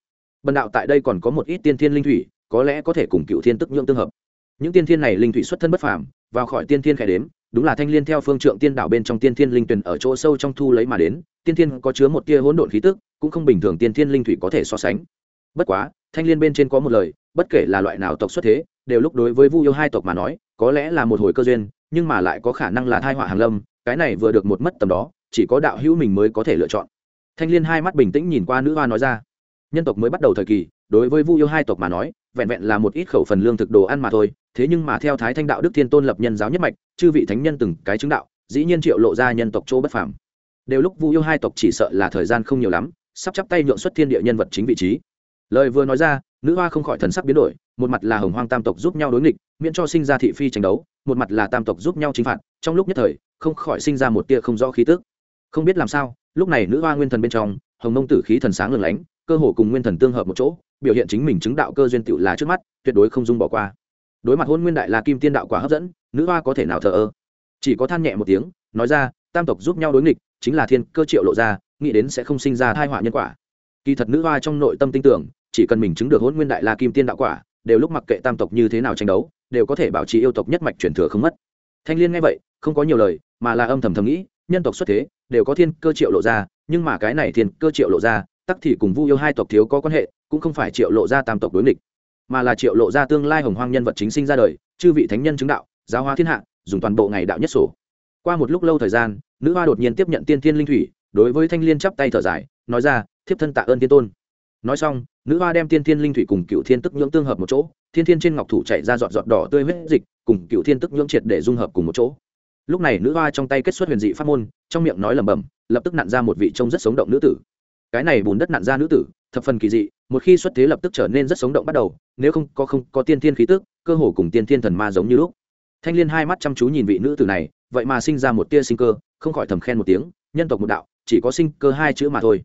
Bần đạo tại đây còn có một ít tiên thiên linh thủy, có lẽ có thể cùng cựu thiên tức nhượng tương hợp. Những tiên thiên này linh thủy xuất thân bất phàm, vào khỏi tiên thiên khẽ đếm, đúng là thanh liên theo phương trượng tiên đạo bên trong tiên thiên linh tuyển ở chỗ sâu trong thu lấy mà đến, tiên thiên có chứa một tia hỗn độn khí tức, cũng không bình thường tiên thiên linh thủy có thể so sánh. Bất quá, thanh liên bên trên có một lời, bất kể là loại nào tộc xuất thế, đều lúc đối với vu yêu hai tộc mà nói, có lẽ là một hồi cơ duyên, nhưng mà lại có khả năng là thai họa hàng lâm, cái này vừa được một mất tầm đó, chỉ có đạo hữu mình mới có thể lựa chọn thanh liên hai mắt bình tĩnh nhìn qua nữ hoa nói ra. Nhân tộc mới bắt đầu thời kỳ, đối với vu yêu hai tộc mà nói, vẹn vẹn là một ít khẩu phần lương thực đồ ăn mà thôi, thế nhưng mà theo thái thanh đạo đức thiên tôn lập nhân giáo nhất mạch, chư vị thánh nhân từng cái chứng đạo, dĩ nhiên triệu lộ ra nhân tộc chỗ bất phàm. Đều lúc vu yêu hai tộc chỉ sợ là thời gian không nhiều lắm, sắp chắp tay nhượng xuất thiên địa nhân vật chính vị trí. Lời vừa nói ra, nữ hoa không khỏi thần sắc biến đổi, một mặt là hồng hoang tam tộc giúp nhau đối nghịch, miễn cho sinh ra thị phi tranh đấu, một mặt là tam tộc giúp nhau chính phạt, trong lúc nhất thời, không khỏi sinh ra một tia không rõ khí tức. Không biết làm sao lúc này nữ hoa nguyên thần bên trong, hồng nông tử khí thần sáng lừng lánh, cơ hồ cùng nguyên thần tương hợp một chỗ, biểu hiện chính mình chứng đạo cơ duyên tựu là trước mắt, tuyệt đối không dung bỏ qua. Đối mặt hôn nguyên đại la kim tiên đạo quả hấp dẫn, nữ hoa có thể nào thờ ơ? Chỉ có than nhẹ một tiếng, nói ra, tam tộc giúp nhau đối nghịch, chính là thiên cơ triệu lộ ra, nghĩ đến sẽ không sinh ra thai họa nhân quả. Kỳ thật nữ hoa trong nội tâm tin tưởng, chỉ cần mình chứng được hôn nguyên đại la kim tiên đạo quả, đều lúc mặc kệ tam tộc như thế nào tranh đấu, đều có thể bảo trì yêu tộc nhất mạch truyền thừa không mất. Thanh liên nghe vậy, không có nhiều lời, mà là âm thầm thầm nghĩ nhân tộc xuất thế, đều có thiên cơ triệu lộ ra, nhưng mà cái này thiên cơ triệu lộ ra, tắc thì cùng vu yêu hai tộc thiếu có quan hệ, cũng không phải triệu lộ ra tam tộc đối nghịch, mà là triệu lộ ra tương lai hồng hoang nhân vật chính sinh ra đời, chư vị thánh nhân chứng đạo, giáo hóa thiên hạ, dùng toàn bộ ngày đạo nhất sổ. Qua một lúc lâu thời gian, nữ hoa đột nhiên tiếp nhận tiên thiên linh thủy, đối với thanh liên chắp tay thở dài, nói ra, thiếp thân tạ ơn tiên tôn. Nói xong, nữ hoa đem tiên thiên linh thủy cùng cựu thiên tức nhưỡng tương hợp một chỗ, thiên thiên trên ngọc thủ chạy ra dọn dọn đỏ tươi huyết dịch, cùng cựu thiên tức nhưỡng triệt để dung hợp cùng một chỗ lúc này nữ hoa trong tay kết xuất huyền dị pháp môn, trong miệng nói lẩm bẩm, lập tức nặn ra một vị trông rất sống động nữ tử. Cái này bùn đất nặn ra nữ tử, thập phần kỳ dị, một khi xuất thế lập tức trở nên rất sống động bắt đầu, nếu không có không có tiên thiên khí tức, cơ hồ cùng tiên thiên thần ma giống như lúc. Thanh liên hai mắt chăm chú nhìn vị nữ tử này, vậy mà sinh ra một tia sinh cơ, không khỏi thầm khen một tiếng, nhân tộc một đạo, chỉ có sinh cơ hai chữ mà thôi.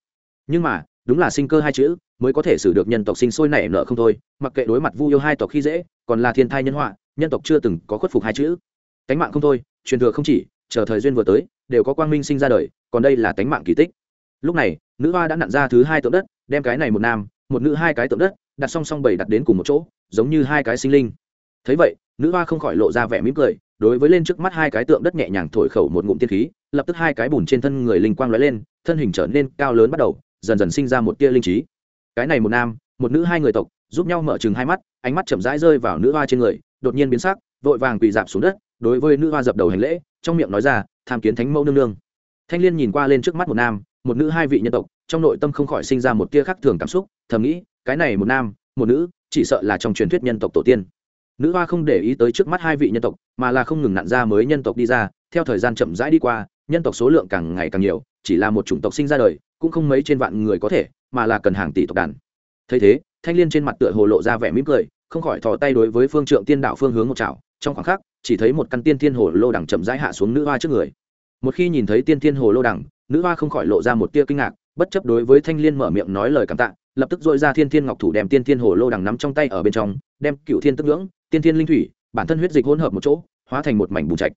Nhưng mà, đúng là sinh cơ hai chữ, mới có thể xử được nhân tộc sinh sôi nảy nở không thôi, mặc kệ đối mặt vu yêu hai tộc khi dễ, còn là thiên thai nhân họa, nhân tộc chưa từng có khuất phục hai chữ. Cánh mạng không thôi truyền thừa không chỉ, chờ thời duyên vừa tới, đều có quang minh sinh ra đời, còn đây là tánh mạng kỳ tích. Lúc này, nữ hoa đã nặn ra thứ hai tượng đất, đem cái này một nam, một nữ hai cái tượng đất, đặt song song bảy đặt đến cùng một chỗ, giống như hai cái sinh linh. Thấy vậy, nữ hoa không khỏi lộ ra vẻ mỉm cười, đối với lên trước mắt hai cái tượng đất nhẹ nhàng thổi khẩu một ngụm tiên khí, lập tức hai cái bùn trên thân người linh quang lóe lên, thân hình trở nên cao lớn bắt đầu, dần dần sinh ra một tia linh trí. Cái này một nam, một nữ hai người tộc, giúp nhau mở chừng hai mắt, ánh mắt chậm rãi rơi vào nữ hoa trên người, đột nhiên biến sắc, vội vàng quỳ dạp xuống đất đối với nữ hoa dập đầu hành lễ, trong miệng nói ra, tham kiến thánh mẫu nương nương. Thanh liên nhìn qua lên trước mắt một nam, một nữ hai vị nhân tộc, trong nội tâm không khỏi sinh ra một tia khác thường cảm xúc, thầm nghĩ, cái này một nam, một nữ, chỉ sợ là trong truyền thuyết nhân tộc tổ tiên. Nữ hoa không để ý tới trước mắt hai vị nhân tộc, mà là không ngừng nặn ra mới nhân tộc đi ra, theo thời gian chậm rãi đi qua, nhân tộc số lượng càng ngày càng nhiều, chỉ là một chủng tộc sinh ra đời, cũng không mấy trên vạn người có thể, mà là cần hàng tỷ tộc đàn. Thấy thế, thanh liên trên mặt tựa hồ lộ ra vẻ mỉm cười, không khỏi thò tay đối với phương trượng tiên đạo phương hướng một chảo trong khoảng khắc, chỉ thấy một căn tiên thiên hồ lô đẳng chậm rãi hạ xuống nữ hoa trước người. Một khi nhìn thấy tiên thiên hồ lô đẳng nữ hoa không khỏi lộ ra một tia kinh ngạc, bất chấp đối với thanh liên mở miệng nói lời cảm tạ, lập tức dội ra thiên thiên ngọc thủ đem tiên thiên hồ lô đằng nắm trong tay ở bên trong, đem cựu thiên tức ngưỡng, tiên thiên linh thủy, bản thân huyết dịch hỗn hợp một chỗ, hóa thành một mảnh bùn trạch.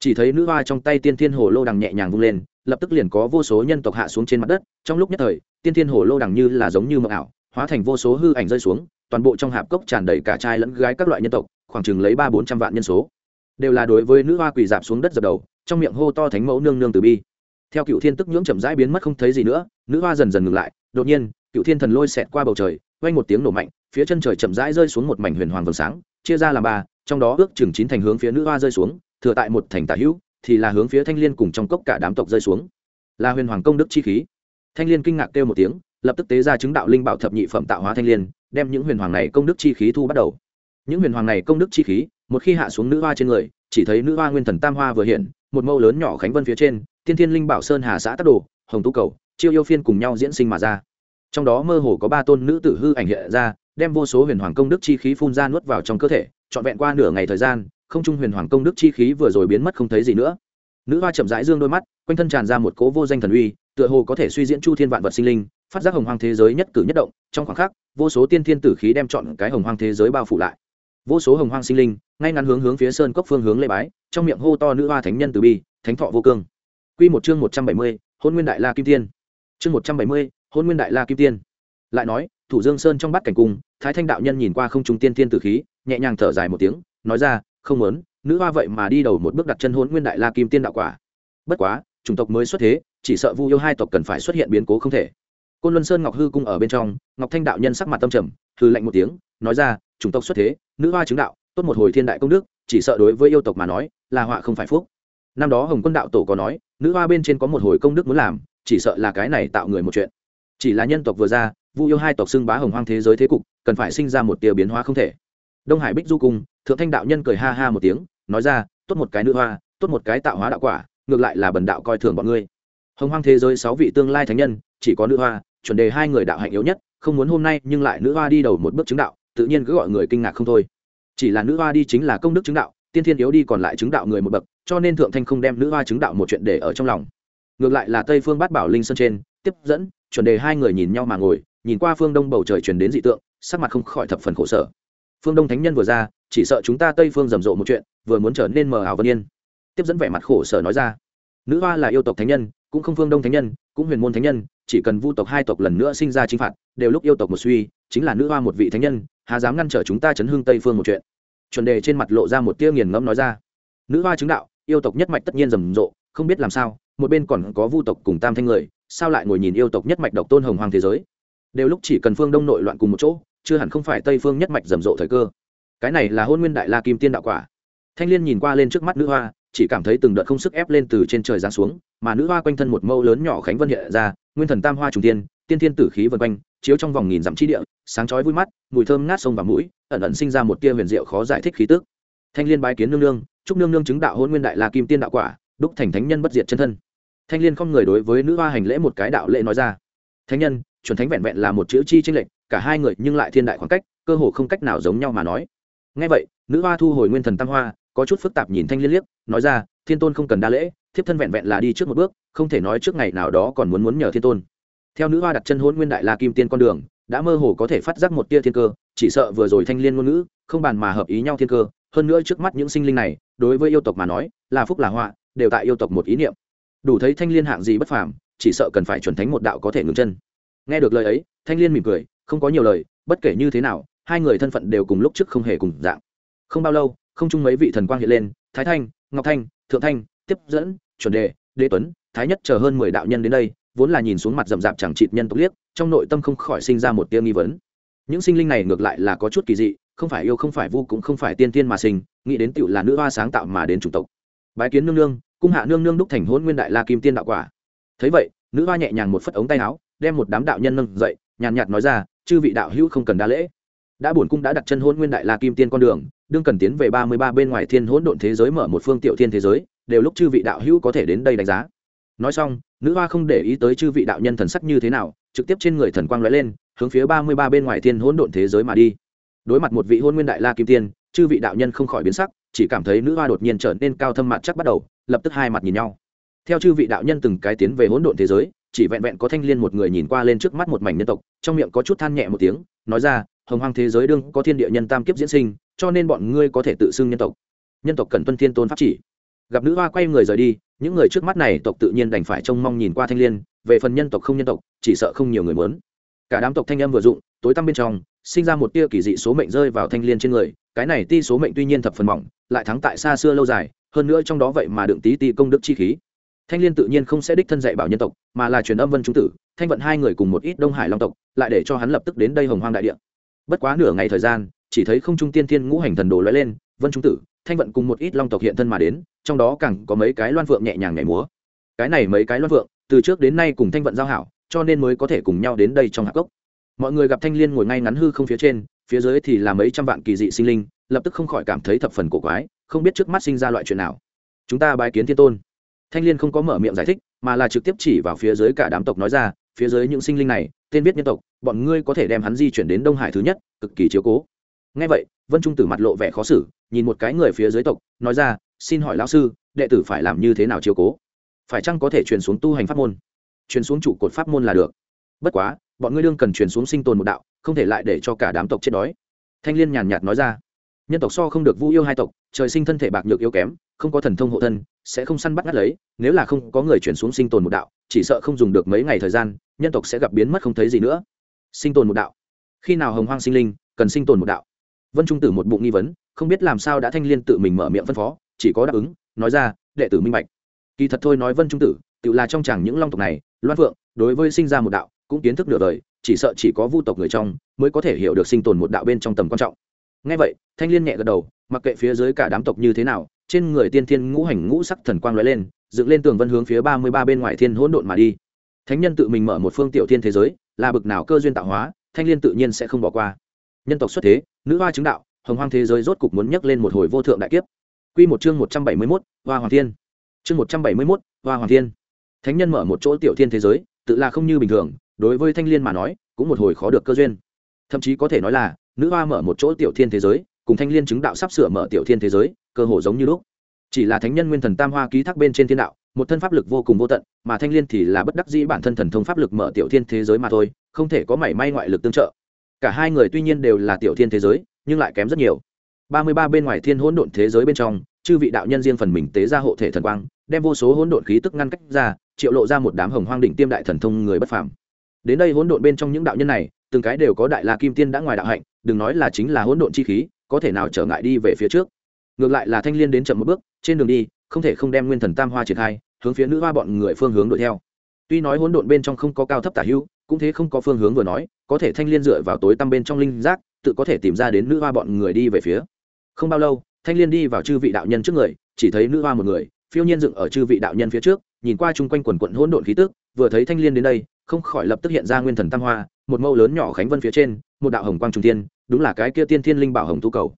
Chỉ thấy nữ hoa trong tay tiên thiên hồ lô đằng nhẹ nhàng vung lên, lập tức liền có vô số nhân tộc hạ xuống trên mặt đất, trong lúc nhất thời, tiên thiên hồ lô đằng như là giống như mộng ảo, hóa thành vô số hư ảnh rơi xuống, toàn bộ trong hạp cốc tràn đầy cả trai lẫn gái các loại nhân tộc khoảng chừng lấy ba bốn trăm vạn nhân số. Đều là đối với nữ hoa quỳ dạp xuống đất dập đầu, trong miệng hô to thánh mẫu nương nương từ bi. Theo cựu thiên tức nhưỡng chậm rãi biến mất không thấy gì nữa, nữ hoa dần dần ngừng lại, đột nhiên, cựu thiên thần lôi xẹt qua bầu trời quanh một tiếng nổ mạnh, phía chân trời chậm rãi rơi xuống một mảnh huyền hoàng vầng sáng, chia ra làm ba, trong đó ước chừng chín thành hướng phía nữ hoa rơi xuống, thừa tại một thành tả hữu, thì là hướng phía thanh l i ê n cùng trong cốc cả đám tộc rơi xuống. Là huyền hoàng công đức chi khí. Thanh l i ê n kinh ngạc kêu một tiếng, lập tức tế ra chứng đạo linh bảo thập nhị phẩm tạo hóa thanh l i ê n đem những huyền hoàng này công đức chi khí thu bắt đầu những huyền hoàng này công đức chi khí, một khi hạ xuống nữ hoa trên người, chỉ thấy nữ hoa nguyên thần tam hoa vừa hiện, một mâu lớn nhỏ khánh vân phía trên, tiên thiên linh bảo sơn hà xã tắc đồ, hồng tú cầu, chiêu yêu phiên cùng nhau diễn sinh mà ra. Trong đó mơ hồ có ba tôn nữ tử hư ảnh hiện ra, đem vô số huyền hoàng công đức chi khí phun ra nuốt vào trong cơ thể, trọn vẹn qua nửa ngày thời gian, không trung huyền hoàng công đức chi khí vừa rồi biến mất không thấy gì nữa. Nữ hoa chậm rãi dương đôi mắt, quanh thân tràn ra một cố vô danh thần uy, tựa hồ có thể suy diễn chu thiên vạn vật sinh linh, phát giác hồng hoàng thế giới nhất cử nhất động, trong khoảng khắc, vô số tiên thiên tử khí đem chọn cái hồng hoàng thế giới bao phủ lại vô số hồng hoang sinh linh, ngay ngắn hướng hướng phía sơn cốc phương hướng lê bái, trong miệng hô to nữ hoa thánh nhân từ bi, thánh thọ vô cương. Quy một chương một trăm bảy mươi, hôn nguyên đại la kim tiên. Chương một trăm bảy mươi, hôn nguyên đại la kim tiên. Lại nói, thủ dương sơn trong bát cảnh cung, thái thanh đạo nhân nhìn qua không trung tiên tiên tử khí, nhẹ nhàng thở dài một tiếng, nói ra, không muốn, nữ hoa vậy mà đi đầu một bước đặt chân hôn nguyên đại la kim tiên đạo quả. Bất quá, chủng tộc mới xuất thế, chỉ sợ vu yêu hai tộc cần phải xuất hiện biến cố không thể. Côn luân sơn ngọc hư cung ở bên trong, ngọc thanh đạo nhân sắc mặt tâm trầm hư lạnh một tiếng, nói ra, chủng tộc xuất thế nữ hoa chứng đạo, tốt một hồi thiên đại công đức, chỉ sợ đối với yêu tộc mà nói, là họa không phải phúc. Năm đó hồng quân đạo tổ có nói, nữ hoa bên trên có một hồi công đức muốn làm, chỉ sợ là cái này tạo người một chuyện. Chỉ là nhân tộc vừa ra, vu yêu hai tộc xưng bá hồng hoang thế giới thế cục, cần phải sinh ra một tia biến hóa không thể. Đông hải bích du cung, thượng thanh đạo nhân cười ha ha một tiếng, nói ra, tốt một cái nữ hoa, tốt một cái tạo hóa đạo quả, ngược lại là bần đạo coi thường bọn ngươi. Hồng hoang thế giới sáu vị tương lai thánh nhân, chỉ có nữ hoa, chuẩn đề hai người đạo hạnh yếu nhất, không muốn hôm nay nhưng lại nữ hoa đi đầu một bước chứng đạo tự nhiên cứ gọi người kinh ngạc không thôi. Chỉ là nữ hoa đi chính là công đức chứng đạo, tiên thiên yếu đi còn lại chứng đạo người một bậc, cho nên thượng thanh không đem nữ hoa chứng đạo một chuyện để ở trong lòng. Ngược lại là tây phương bát bảo linh sơn trên, tiếp dẫn, chuẩn đề hai người nhìn nhau mà ngồi, nhìn qua phương đông bầu trời truyền đến dị tượng, sắc mặt không khỏi thập phần khổ sở. Phương đông thánh nhân vừa ra, chỉ sợ chúng ta tây phương rầm rộ một chuyện, vừa muốn trở nên mờ ảo vân yên. Tiếp dẫn vẻ mặt khổ sở nói ra, nữ hoa là yêu tộc thánh nhân, cũng không phương đông thánh nhân, cũng huyền môn thánh nhân, chỉ cần vu tộc hai tộc lần nữa sinh ra chính phạt, đều lúc yêu tộc một suy chính là nữ hoa một vị thánh nhân hà dám ngăn trở chúng ta chấn hương tây phương một chuyện. Chuẩn đề trên mặt lộ ra một tia nghiền ngẫm nói ra. Nữ hoa chứng đạo, yêu tộc nhất mạch tất nhiên rầm rộ, không biết làm sao, một bên còn có vu tộc cùng tam thanh người, sao lại ngồi nhìn yêu tộc nhất mạch độc tôn hồng hoàng thế giới? Đều lúc chỉ cần phương đông nội loạn cùng một chỗ, chưa hẳn không phải tây phương nhất mạch rầm rộ thời cơ. Cái này là hôn nguyên đại la kim tiên đạo quả. Thanh liên nhìn qua lên trước mắt nữ hoa, chỉ cảm thấy từng đợt không sức ép lên từ trên trời giáng xuống, mà nữ hoa quanh thân một mâu lớn nhỏ khánh vân hiện ra, nguyên thần tam hoa trùng tiên tiên thiên tử khí vân quanh chiếu trong vòng nghìn dặm chi địa, sáng chói vui mắt, mùi thơm ngát sông và mũi, ẩn ẩn sinh ra một tia huyền diệu khó giải thích khí tức. Thanh liên bái kiến nương nương, chúc nương nương chứng đạo hôn nguyên đại la kim tiên đạo quả, đúc thành thánh nhân bất diệt chân thân. Thanh liên không người đối với nữ hoa hành lễ một cái đạo lễ nói ra. Thánh nhân, chuẩn thánh vẹn vẹn là một chữ chi tranh lệch, cả hai người nhưng lại thiên đại khoảng cách, cơ hồ không cách nào giống nhau mà nói. Ngay vậy, nữ hoa thu hồi nguyên thần tam hoa, có chút phức tạp nhìn thanh liên liếc, nói ra, thiên tôn không cần đa lễ, thiếp thân vẹn vẹn là đi trước một bước, không thể nói trước ngày nào đó còn muốn muốn nhờ thiên tôn theo nữ hoa đặt chân hôn nguyên đại la kim tiên con đường, đã mơ hồ có thể phát giác một tia thiên cơ, chỉ sợ vừa rồi thanh liên ngôn ngữ, không bàn mà hợp ý nhau thiên cơ, hơn nữa trước mắt những sinh linh này, đối với yêu tộc mà nói, là phúc là họa, đều tại yêu tộc một ý niệm. Đủ thấy thanh liên hạng gì bất phàm, chỉ sợ cần phải chuẩn thánh một đạo có thể ngừng chân. Nghe được lời ấy, thanh liên mỉm cười, không có nhiều lời, bất kể như thế nào, hai người thân phận đều cùng lúc trước không hề cùng dạng. Không bao lâu, không chung mấy vị thần quang hiện lên, thái thanh, ngọc thanh, thượng thanh, tiếp dẫn, chuẩn đề, đế tuấn, thái nhất chờ hơn mười đạo nhân đến đây vốn là nhìn xuống mặt rậm rạp chẳng chịt nhân tộc liếc, trong nội tâm không khỏi sinh ra một tia nghi vấn. Những sinh linh này ngược lại là có chút kỳ dị, không phải yêu, không phải vu, cũng không phải tiên tiên mà sinh, nghĩ đến tựu là nữ hoa sáng tạo mà đến chủng tộc. Bái kiến nương nương, cung hạ nương nương đúc thành hôn nguyên đại la kim tiên đạo quả. Thấy vậy, nữ hoa nhẹ nhàng một phất ống tay áo, đem một đám đạo nhân nâng dậy, nhàn nhạt nói ra, chư vị đạo hữu không cần đa lễ. Đã bổn cung đã đặt chân hôn nguyên đại la kim tiên con đường, đương cần tiến về ba mươi ba bên ngoài thiên hỗn độn thế giới mở một phương tiểu thiên thế giới, đều lúc chư vị đạo hữu có thể đến đây đánh giá. Nói xong nữ hoa không để ý tới chư vị đạo nhân thần sắc như thế nào, trực tiếp trên người thần quang lóe lên, hướng phía ba mươi ba bên ngoài thiên hỗn độn thế giới mà đi. Đối mặt một vị hôn nguyên đại la kim tiên, chư vị đạo nhân không khỏi biến sắc, chỉ cảm thấy nữ hoa đột nhiên trở nên cao thâm mặt chắc bắt đầu, lập tức hai mặt nhìn nhau. Theo chư vị đạo nhân từng cái tiến về hỗn độn thế giới, chỉ vẹn vẹn có thanh liên một người nhìn qua lên trước mắt một mảnh nhân tộc, trong miệng có chút than nhẹ một tiếng, nói ra, hồng hoang thế giới đương có thiên địa nhân tam kiếp diễn sinh, cho nên bọn ngươi có thể tự xưng nhân tộc. Nhân tộc cần tuân thiên tôn pháp chỉ. Gặp nữ hoa quay người rời đi những người trước mắt này tộc tự nhiên đành phải trông mong nhìn qua thanh liên, về phần nhân tộc không nhân tộc, chỉ sợ không nhiều người muốn. Cả đám tộc thanh âm vừa dụng, tối tăm bên trong, sinh ra một tia kỳ dị số mệnh rơi vào thanh liên trên người, cái này ti số mệnh tuy nhiên thập phần mỏng, lại thắng tại xa xưa lâu dài, hơn nữa trong đó vậy mà đựng tí ti công đức chi khí. Thanh liên tự nhiên không sẽ đích thân dạy bảo nhân tộc, mà là truyền âm vân trung tử, thanh vận hai người cùng một ít đông hải long tộc, lại để cho hắn lập tức đến đây hồng hoang đại địa. Bất quá nửa ngày thời gian, chỉ thấy không trung tiên thiên ngũ hành thần đồ lóe lên, vân trung tử thanh vận cùng một ít long tộc hiện thân mà đến, trong đó càng có mấy cái loan phượng nhẹ nhàng nhảy múa. Cái này mấy cái loan phượng, từ trước đến nay cùng thanh vận giao hảo, cho nên mới có thể cùng nhau đến đây trong hạp cốc. Mọi người gặp thanh liên ngồi ngay ngắn hư không phía trên, phía dưới thì là mấy trăm vạn kỳ dị sinh linh, lập tức không khỏi cảm thấy thập phần cổ quái, không biết trước mắt sinh ra loại chuyện nào. Chúng ta bái kiến thiên tôn. Thanh liên không có mở miệng giải thích, mà là trực tiếp chỉ vào phía dưới cả đám tộc nói ra, phía dưới những sinh linh này, tên viết nhân tộc, bọn ngươi có thể đem hắn di chuyển đến đông hải thứ nhất, cực kỳ chiếu cố. Ngay vậy vân trung tử mặt lộ vẻ khó xử, nhìn một cái người phía dưới tộc, nói ra, xin hỏi lão sư, đệ tử phải làm như thế nào chiều cố? Phải chăng có thể truyền xuống tu hành pháp môn? Truyền xuống trụ cột pháp môn là được. Bất quá, bọn ngươi đương cần truyền xuống sinh tồn một đạo, không thể lại để cho cả đám tộc chết đói. Thanh liên nhàn nhạt nói ra, nhân tộc so không được vu yêu hai tộc, trời sinh thân thể bạc nhược yếu kém, không có thần thông hộ thân, sẽ không săn bắt ngắt lấy, nếu là không có người chuyển xuống sinh tồn một đạo, chỉ sợ không dùng được mấy ngày thời gian, nhân tộc sẽ gặp biến mất không thấy gì nữa. Sinh tồn một đạo. Khi nào hồng hoang sinh linh cần sinh tồn một đạo? Vân trung tử một bụng nghi vấn, không biết làm sao đã thanh liên tự mình mở miệng phân phó, chỉ có đáp ứng, nói ra, đệ tử minh bạch. Kỳ thật thôi nói vân trung tử, tự là trong chẳng những long tộc này, loan phượng, đối với sinh ra một đạo, cũng kiến thức nửa đời, chỉ sợ chỉ có vu tộc người trong, mới có thể hiểu được sinh tồn một đạo bên trong tầm quan trọng. Ngay vậy, thanh liên nhẹ gật đầu, mặc kệ phía dưới cả đám tộc như thế nào, trên người tiên thiên ngũ hành ngũ sắc thần quang lóe lên, dựng lên tường vân hướng phía ba mươi ba bên ngoài thiên hỗn độn mà đi. Thánh nhân tự mình mở một phương tiểu thiên thế giới, là bực nào cơ duyên tạo hóa, thanh liên tự nhiên sẽ không bỏ qua. Nhân tộc xuất thế nữ hoa chứng đạo hồng hoang thế giới rốt cục muốn nhắc lên một hồi vô thượng đại kiếp. Quy một chương một trăm bảy mươi 171, hoa hoàng thiên. Chương một trăm bảy mươi 171, hoa hoàng thiên. Thánh nhân mở một chỗ tiểu thiên thế giới tự là không như bình thường đối với thanh liên mà nói cũng một hồi khó được cơ duyên. Thậm chí có thể nói là nữ hoa mở một chỗ tiểu thiên thế giới cùng thanh liên chứng đạo sắp sửa mở tiểu thiên thế giới cơ hồ giống như lúc. Chỉ là thánh nhân nguyên thần tam hoa ký thác bên trên thiên đạo một thân pháp lực vô cùng vô tận mà thanh liên thì là bất đắc dĩ bản thân thần thông pháp lực mở tiểu thiên thế giới mà thôi không thể có mảy may ngoại lực tương trợ cả hai người tuy nhiên đều là tiểu thiên thế giới, nhưng lại kém rất nhiều. Ba mươi ba bên ngoài thiên hỗn độn thế giới bên trong, chư vị đạo nhân riêng phần mình tế ra hộ thể thần quang, đem vô số hỗn độn khí tức ngăn cách ra, triệu lộ ra một đám hồng hoang đỉnh tiêm đại thần thông người bất phàm. Đến đây hỗn độn bên trong những đạo nhân này, từng cái đều có đại la kim tiên đã ngoài đạo hạnh, đừng nói là chính là hỗn độn chi khí, có thể nào trở ngại đi về phía trước. Ngược lại là thanh liên đến chậm một bước, trên đường đi, không thể không đem nguyên thần tam hoa triển khai, hướng phía nữ hoa bọn người phương hướng đuổi theo. Tuy nói hỗn độn bên trong không có cao thấp tả hữu cũng thế không có phương hướng vừa nói, có thể thanh liên dựa vào tối tăm bên trong linh giác, tự có thể tìm ra đến nữ hoa bọn người đi về phía. Không bao lâu, thanh liên đi vào chư vị đạo nhân trước người, chỉ thấy nữ hoa một người, phiêu nhiên dựng ở chư vị đạo nhân phía trước, nhìn qua chung quanh quần quận hỗn độn khí tức, vừa thấy thanh liên đến đây, không khỏi lập tức hiện ra nguyên thần tam hoa, một mâu lớn nhỏ khánh vân phía trên, một đạo hồng quang trung tiên đúng là cái kia tiên thiên linh bảo hồng tú cầu.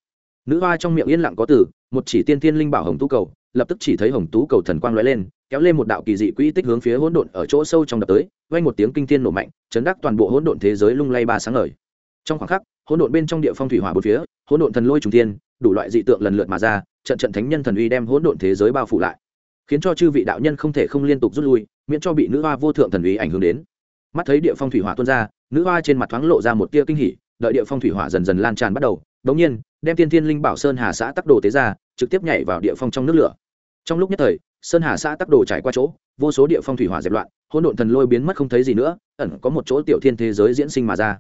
Nữ hoa trong miệng yên lặng có từ, một chỉ tiên thiên linh bảo hồng tú cầu, lập tức chỉ thấy hồng tú cầu thần quang lóe lên kéo lên một đạo kỳ dị quỹ tích hướng phía hỗn độn ở chỗ sâu trong đập tới, vang một tiếng kinh thiên nổ mạnh, chấn đắc toàn bộ hỗn độn thế giới lung lay ba sáng ngời. Trong khoảng khắc, hỗn độn bên trong địa phong thủy hỏa bốn phía, hỗn độn thần lôi trùng thiên, đủ loại dị tượng lần lượt mà ra, trận trận thánh nhân thần uy đem hỗn độn thế giới bao phủ lại, khiến cho chư vị đạo nhân không thể không liên tục rút lui, miễn cho bị nữ hoa vô thượng thần uy ảnh hưởng đến. Mắt thấy địa phong thủy hỏa tuôn ra, nữ hoa trên mặt thoáng lộ ra một tia kinh hỉ, đợi địa phong thủy hỏa dần dần lan tràn bắt đầu, đống nhiên, đem tiên thiên linh bảo sơn hà xã tắc đồ tế ra, trực tiếp nhảy vào địa phong trong nước lửa. Trong lúc nhất thời sơn hà xã tắc đồ trải qua chỗ, vô số địa phong thủy hỏa dẹp loạn, hỗn độn thần lôi biến mất không thấy gì nữa, ẩn có một chỗ tiểu thiên thế giới diễn sinh mà ra.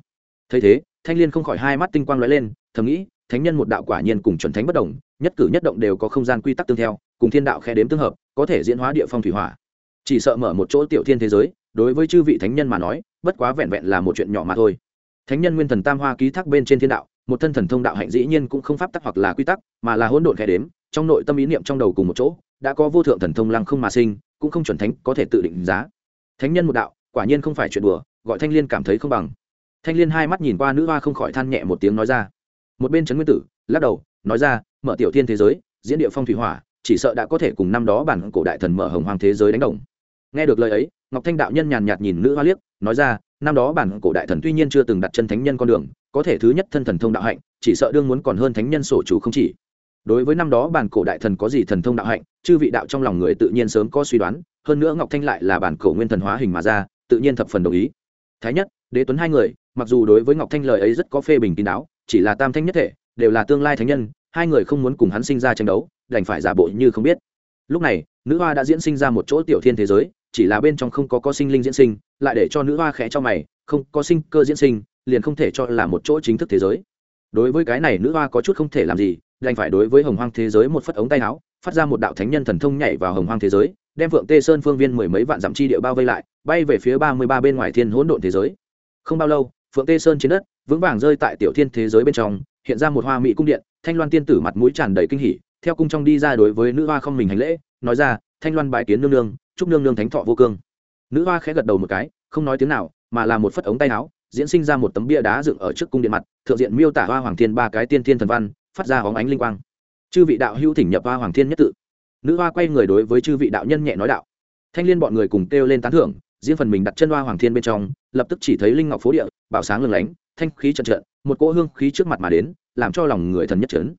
Thấy thế, thanh liên không khỏi hai mắt tinh quang lóe lên, thầm nghĩ, thánh nhân một đạo quả nhiên cùng chuẩn thánh bất đồng, nhất cử nhất động đều có không gian quy tắc tương theo, cùng thiên đạo khe đếm tương hợp, có thể diễn hóa địa phong thủy hỏa. Chỉ sợ mở một chỗ tiểu thiên thế giới, đối với chư vị thánh nhân mà nói, bất quá vẹn vẹn là một chuyện nhỏ mà thôi. Thánh nhân nguyên thần tam hoa ký thác bên trên thiên đạo, một thân thần thông đạo hạnh dĩ nhiên cũng không pháp tắc hoặc là quy tắc, mà là hỗn độn khe đếm, trong nội tâm ý niệm trong đầu cùng một chỗ đã có vô thượng thần thông lăng không mà sinh, cũng không chuẩn thánh có thể tự định giá. Thánh nhân một đạo, quả nhiên không phải chuyện đùa, gọi thanh liên cảm thấy không bằng. Thanh liên hai mắt nhìn qua nữ hoa không khỏi than nhẹ một tiếng nói ra. Một bên trấn nguyên tử, lắc đầu, nói ra, mở tiểu thiên thế giới, diễn địa phong thủy hỏa, chỉ sợ đã có thể cùng năm đó bản cổ đại thần mở hồng hoàng thế giới đánh đồng. Nghe được lời ấy, ngọc thanh đạo nhân nhàn nhạt nhìn nữ hoa liếc, nói ra, năm đó bản cổ đại thần tuy nhiên chưa từng đặt chân thánh nhân con đường, có thể thứ nhất thân thần thông đạo hạnh, chỉ sợ đương muốn còn hơn thánh nhân sổ chủ không chỉ đối với năm đó bản cổ đại thần có gì thần thông đạo hạnh, chư vị đạo trong lòng người tự nhiên sớm có suy đoán, hơn nữa ngọc thanh lại là bản cổ nguyên thần hóa hình mà ra, tự nhiên thập phần đồng ý. Thái nhất, đế tuấn hai người, mặc dù đối với ngọc thanh lời ấy rất có phê bình kín đáo, chỉ là tam thanh nhất thể, đều là tương lai thánh nhân, hai người không muốn cùng hắn sinh ra tranh đấu, đành phải giả bộ như không biết. Lúc này, nữ hoa đã diễn sinh ra một chỗ tiểu thiên thế giới, chỉ là bên trong không có có sinh linh diễn sinh, lại để cho nữ hoa khẽ cho mày, không có sinh cơ diễn sinh, liền không thể cho là một chỗ chính thức thế giới. Đối với cái này nữ hoa có chút không thể làm gì đành phải đối với hồng hoang thế giới một phất ống tay áo, phát ra một đạo thánh nhân thần thông nhảy vào hồng hoang thế giới, đem phượng tê sơn phương viên mười mấy vạn dặm chi địa bao vây lại, bay về phía ba mươi ba bên ngoài thiên hỗn độn thế giới. Không bao lâu phượng tê sơn trên đất, vững vàng rơi tại tiểu thiên thế giới bên trong, hiện ra một hoa mỹ cung điện, thanh loan tiên tử mặt mũi tràn đầy kinh hỉ, theo cung trong đi ra đối với nữ hoa không mình hành lễ, nói ra, thanh loan bãi kiến nương nương, chúc nương nương thánh thọ vô cương. Nữ hoa khẽ gật đầu một cái, không nói tiếng nào, mà là một phất ống tay áo, diễn sinh ra một tấm bia đá dựng ở trước cung điện mặt, thượng diện miêu tả hoa hoàng thiên ba cái tiên thiên thần văn phát ra hóng ánh linh quang. Chư vị đạo hữu thỉnh nhập hoa hoàng thiên nhất tự. Nữ hoa quay người đối với chư vị đạo nhân nhẹ nói đạo. Thanh liên bọn người cùng kêu lên tán thưởng, riêng phần mình đặt chân hoa hoàng thiên bên trong, lập tức chỉ thấy linh ngọc phố địa, bảo sáng lừng lánh, thanh khí trận trận, một cỗ hương khí trước mặt mà đến, làm cho lòng người thần nhất trấn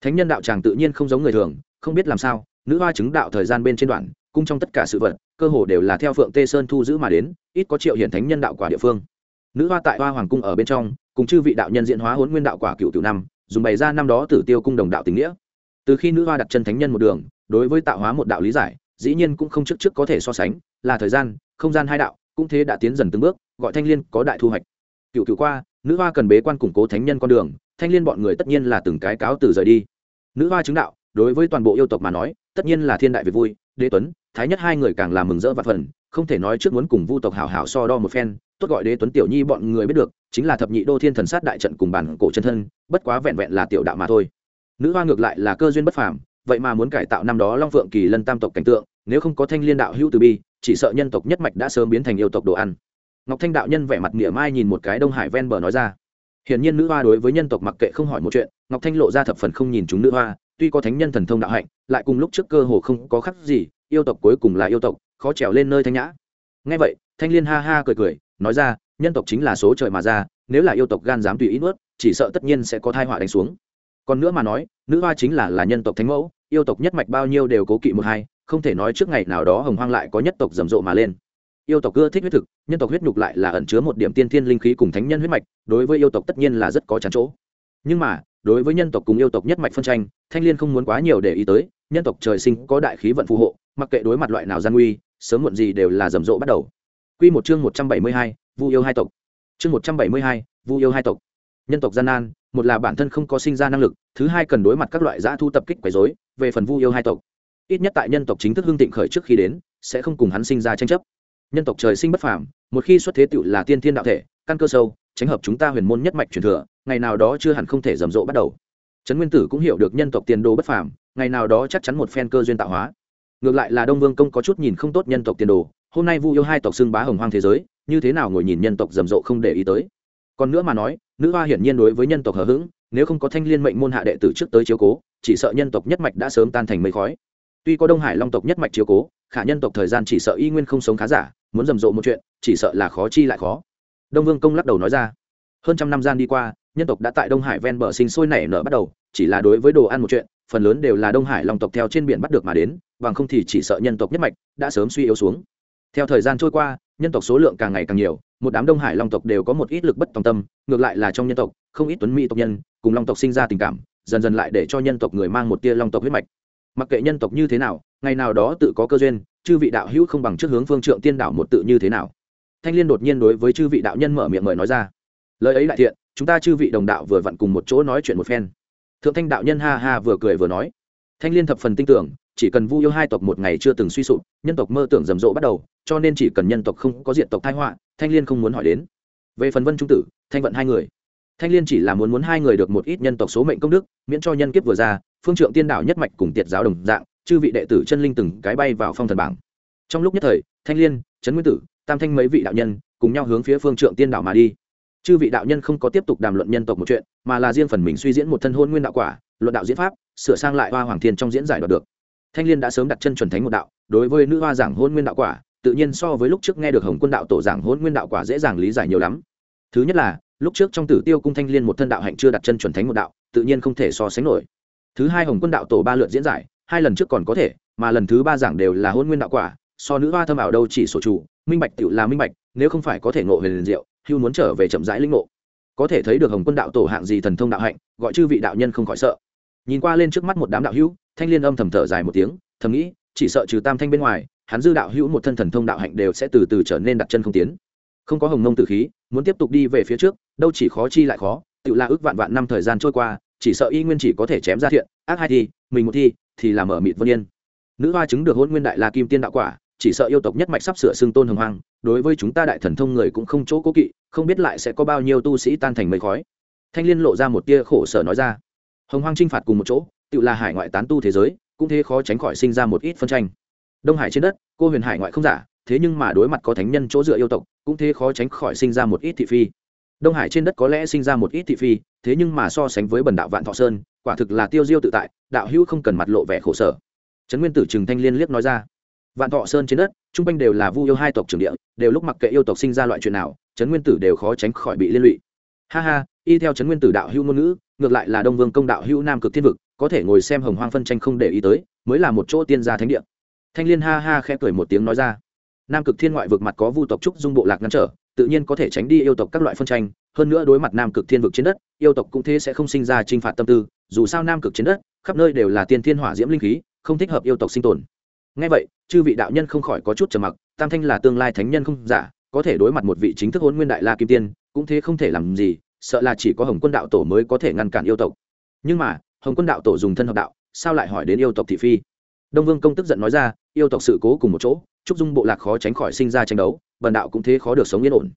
thánh nhân đạo tràng tự nhiên không giống người thường, không biết làm sao, nữ hoa chứng đạo thời gian bên trên đoạn, cung trong tất cả sự vật, cơ hồ đều là theo phượng tê sơn thu giữ mà đến, ít có triệu hiển thánh nhân đạo quả địa phương. Nữ hoa tại hoa hoàng cung ở bên trong, cùng chư vị đạo nhân diễn hóa huấn nguyên đạo quả cựu cựu năm dùng bày ra năm đó tử tiêu cung đồng đạo tình nghĩa. Từ khi nữ hoa đặt chân thánh nhân một đường, đối với tạo hóa một đạo lý giải, dĩ nhiên cũng không trước trước có thể so sánh, là thời gian, không gian hai đạo, cũng thế đã tiến dần từng bước, gọi thanh liên có đại thu hoạch. Cựu cựu qua, nữ hoa cần bế quan củng cố thánh nhân con đường, thanh liên bọn người tất nhiên là từng cái cáo từ rời đi. Nữ hoa chứng đạo, đối với toàn bộ yêu tộc mà nói, tất nhiên là thiên đại về vui, đế tuấn, thái nhất hai người càng làm mừng rỡ và phần không thể nói trước muốn cùng vu tộc hảo hảo so đo một phen tốt gọi đế tuấn tiểu nhi bọn người biết được, chính là thập nhị đô thiên thần sát đại trận cùng bản cổ chân thân, bất quá vẹn vẹn là tiểu đạo mà thôi. Nữ hoa ngược lại là cơ duyên bất phàm, vậy mà muốn cải tạo năm đó long phượng kỳ lân tam tộc cảnh tượng, nếu không có thanh liên đạo hữu từ bi, chỉ sợ nhân tộc nhất mạch đã sớm biến thành yêu tộc đồ ăn. Ngọc thanh đạo nhân vẻ mặt mỉa mai nhìn một cái đông hải ven bờ nói ra. Hiển nhiên nữ hoa đối với nhân tộc mặc kệ không hỏi một chuyện, ngọc thanh lộ ra thập phần không nhìn chúng nữ hoa, tuy có thánh nhân thần thông đạo hạnh, lại cùng lúc trước cơ hồ không có khắc gì, yêu tộc cuối cùng là yêu tộc, khó trèo lên nơi thanh nhã. Ngay vậy, thanh liên ha ha cười cười nói ra, nhân tộc chính là số trời mà ra, nếu là yêu tộc gan dám tùy ý nuốt, chỉ sợ tất nhiên sẽ có thai họa đánh xuống. Còn nữa mà nói, nữ hoa chính là là nhân tộc thánh mẫu, yêu tộc nhất mạch bao nhiêu đều cố kỵ một hai, không thể nói trước ngày nào đó hồng hoang lại có nhất tộc rầm rộ mà lên. Yêu tộc ưa thích huyết thực, nhân tộc huyết nhục lại là ẩn chứa một điểm tiên thiên linh khí cùng thánh nhân huyết mạch, đối với yêu tộc tất nhiên là rất có chán chỗ. Nhưng mà, đối với nhân tộc cùng yêu tộc nhất mạch phân tranh, thanh liên không muốn quá nhiều để ý tới, nhân tộc trời sinh có đại khí vận phù hộ, mặc kệ đối mặt loại nào gian nguy, sớm muộn gì đều là rầm rộ bắt đầu. Quy một chương một trăm bảy mươi hai, Vu yêu hai tộc. Chương một trăm bảy mươi hai, Vu yêu hai tộc. Nhân tộc gian nan, một là bản thân không có sinh ra năng lực, thứ hai cần đối mặt các loại dã thu tập kích quấy rối, về phần Vu yêu hai tộc. Ít nhất tại nhân tộc chính thức hưng thịnh khởi trước khi đến, sẽ không cùng hắn sinh ra tranh chấp. Nhân tộc trời sinh bất phàm, một khi xuất thế tựu là tiên thiên đạo thể, căn cơ sâu, tránh hợp chúng ta huyền môn nhất mạch truyền thừa, ngày nào đó chưa hẳn không thể rầm rộ bắt đầu. Trấn Nguyên Tử cũng hiểu được nhân tộc tiền đồ bất phàm, ngày nào đó chắc chắn một phen cơ duyên tạo hóa. Ngược lại là Đông Vương công có chút nhìn không tốt nhân tộc tiền đồ, hôm nay vu yêu hai tộc xưng bá hồng hoang thế giới, như thế nào ngồi nhìn nhân tộc rầm rộ không để ý tới? Còn nữa mà nói, nữ hoa hiển nhiên đối với nhân tộc hờ hững, nếu không có thanh liên mệnh môn hạ đệ tử trước tới chiếu cố, chỉ sợ nhân tộc nhất mạch đã sớm tan thành mây khói. Tuy có đông hải long tộc nhất mạch chiếu cố, khả nhân tộc thời gian chỉ sợ y nguyên không sống khá giả, muốn rầm rộ một chuyện, chỉ sợ là khó chi lại khó. Đông vương công lắc đầu nói ra. Hơn trăm năm gian đi qua, nhân tộc đã tại đông hải ven bờ sinh sôi nảy nở bắt đầu, chỉ là đối với đồ ăn một chuyện, phần lớn đều là đông hải long tộc theo trên biển bắt được mà đến, bằng không thì chỉ sợ nhân tộc nhất mạch đã sớm suy yếu xuống theo thời gian trôi qua, nhân tộc số lượng càng ngày càng nhiều, một đám đông hải long tộc đều có một ít lực bất tòng tâm, ngược lại là trong nhân tộc, không ít tuấn mỹ tộc nhân, cùng long tộc sinh ra tình cảm, dần dần lại để cho nhân tộc người mang một tia long tộc huyết mạch. Mặc kệ nhân tộc như thế nào, ngày nào đó tự có cơ duyên, chư vị đạo hữu không bằng trước hướng phương trượng tiên đạo một tự như thế nào. Thanh liên đột nhiên đối với chư vị đạo nhân mở miệng mời nói ra. Lời ấy đại thiện, chúng ta chư vị đồng đạo vừa vặn cùng một chỗ nói chuyện một phen. Thượng thanh đạo nhân ha ha vừa cười vừa nói. Thanh liên thập phần tin tưởng chỉ cần vu yêu hai tộc một ngày chưa từng suy sụp, nhân tộc mơ tưởng rầm rộ bắt đầu, cho nên chỉ cần nhân tộc không có diện tộc thái họa, thanh liên không muốn hỏi đến. Về phần vân trung tử, thanh vận hai người. Thanh liên chỉ là muốn muốn hai người được một ít nhân tộc số mệnh công đức, miễn cho nhân kiếp vừa ra, phương trượng tiên đạo nhất mạch cùng tiệt giáo đồng dạng, chư vị đệ tử chân linh từng cái bay vào phong thần bảng. Trong lúc nhất thời, thanh liên, trấn nguyên tử, tam thanh mấy vị đạo nhân cùng nhau hướng phía phương trượng tiên đạo mà đi. Chư vị đạo nhân không có tiếp tục đàm luận nhân tộc một chuyện, mà là riêng phần mình suy diễn một thân hôn nguyên đạo quả, luận đạo diễn pháp, sửa sang lại hoa hoàng thiên trong diễn giải đoạt được thanh liên đã sớm đặt chân chuẩn thánh một đạo, đối với nữ hoa giảng hôn nguyên đạo quả, tự nhiên so với lúc trước nghe được hồng quân đạo tổ giảng hôn nguyên đạo quả dễ dàng lý giải nhiều lắm. Thứ nhất là, lúc trước trong tử tiêu cung thanh liên một thân đạo hạnh chưa đặt chân chuẩn thánh một đạo, tự nhiên không thể so sánh nổi. Thứ hai hồng quân đạo tổ ba lượt diễn giải, hai lần trước còn có thể, mà lần thứ ba giảng đều là hôn nguyên đạo quả, so nữ hoa thâm ảo đâu chỉ sổ chủ, minh bạch tự là minh bạch, nếu không phải có thể ngộ về liền diệu, hưu muốn trở về chậm rãi linh ngộ. Có thể thấy được hồng quân đạo tổ hạng gì thần thông đạo hạnh, gọi chư vị đạo nhân không khỏi sợ nhìn qua lên trước mắt một đám đạo hữu, thanh liên âm thầm thở dài một tiếng, thầm nghĩ, chỉ sợ trừ tam thanh bên ngoài, hắn dư đạo hữu một thân thần thông đạo hạnh đều sẽ từ từ trở nên đặt chân không tiến. Không có hồng nông tử khí, muốn tiếp tục đi về phía trước, đâu chỉ khó chi lại khó, tự la ước vạn vạn năm thời gian trôi qua, chỉ sợ y nguyên chỉ có thể chém ra thiện, ác hai thi mình một thi thì làm ở mịt vân yên. Nữ hoa chứng được hôn nguyên đại la kim tiên đạo quả, chỉ sợ yêu tộc nhất mạch sắp sửa xưng tôn hồng hoang, đối với chúng ta đại thần thông người cũng không chỗ cố kỵ, không biết lại sẽ có bao nhiêu tu sĩ tan thành mây khói. Thanh liên lộ ra một tia khổ sở nói ra hồng hoang chinh phạt cùng một chỗ, tự là hải ngoại tán tu thế giới, cũng thế khó tránh khỏi sinh ra một ít phân tranh. Đông hải trên đất, cô huyền hải ngoại không giả, thế nhưng mà đối mặt có thánh nhân chỗ dựa yêu tộc, cũng thế khó tránh khỏi sinh ra một ít thị phi. Đông hải trên đất có lẽ sinh ra một ít thị phi, thế nhưng mà so sánh với bần đạo vạn thọ sơn, quả thực là tiêu diêu tự tại, đạo hữu không cần mặt lộ vẻ khổ sở. Trấn nguyên tử trừng thanh liên liếc nói ra. Vạn thọ sơn trên đất, trung quanh đều là vu yêu hai tộc trưởng địa, đều lúc mặc kệ yêu tộc sinh ra loại chuyện nào, trấn nguyên tử đều khó tránh khỏi bị liên lụy. Ha ha, y theo trấn nguyên tử đạo hữu ngôn ngữ ngược lại là đông vương công đạo hữu nam cực thiên vực, có thể ngồi xem hồng hoang phân tranh không để ý tới, mới là một chỗ tiên gia thánh địa. Thanh liên ha ha khẽ cười một tiếng nói ra. Nam cực thiên ngoại vực mặt có vu tộc trúc dung bộ lạc ngăn trở, tự nhiên có thể tránh đi yêu tộc các loại phân tranh, hơn nữa đối mặt nam cực thiên vực trên đất, yêu tộc cũng thế sẽ không sinh ra t r i n h phạt tâm tư, dù sao nam cực trên đất, khắp nơi đều là tiên thiên hỏa diễm linh khí, không thích hợp yêu tộc sinh tồn. Ngay vậy, chư vị đạo nhân không khỏi có chút trầm mặc, tam thanh là tương lai thánh nhân không giả, có thể đối mặt một vị chính thức hôn nguyên đại la kim tiên, cũng thế không thể làm gì sợ là chỉ có hồng quân đạo tổ mới có thể ngăn cản yêu tộc. Nhưng mà, hồng quân đạo tổ dùng thân hợp đạo, sao lại hỏi đến yêu tộc thị phi? Đông vương công tức giận nói ra, yêu tộc sự cố cùng một chỗ, trúc dung bộ lạc khó tránh khỏi sinh ra tranh đấu, bần đạo cũng thế khó được sống yên ổn.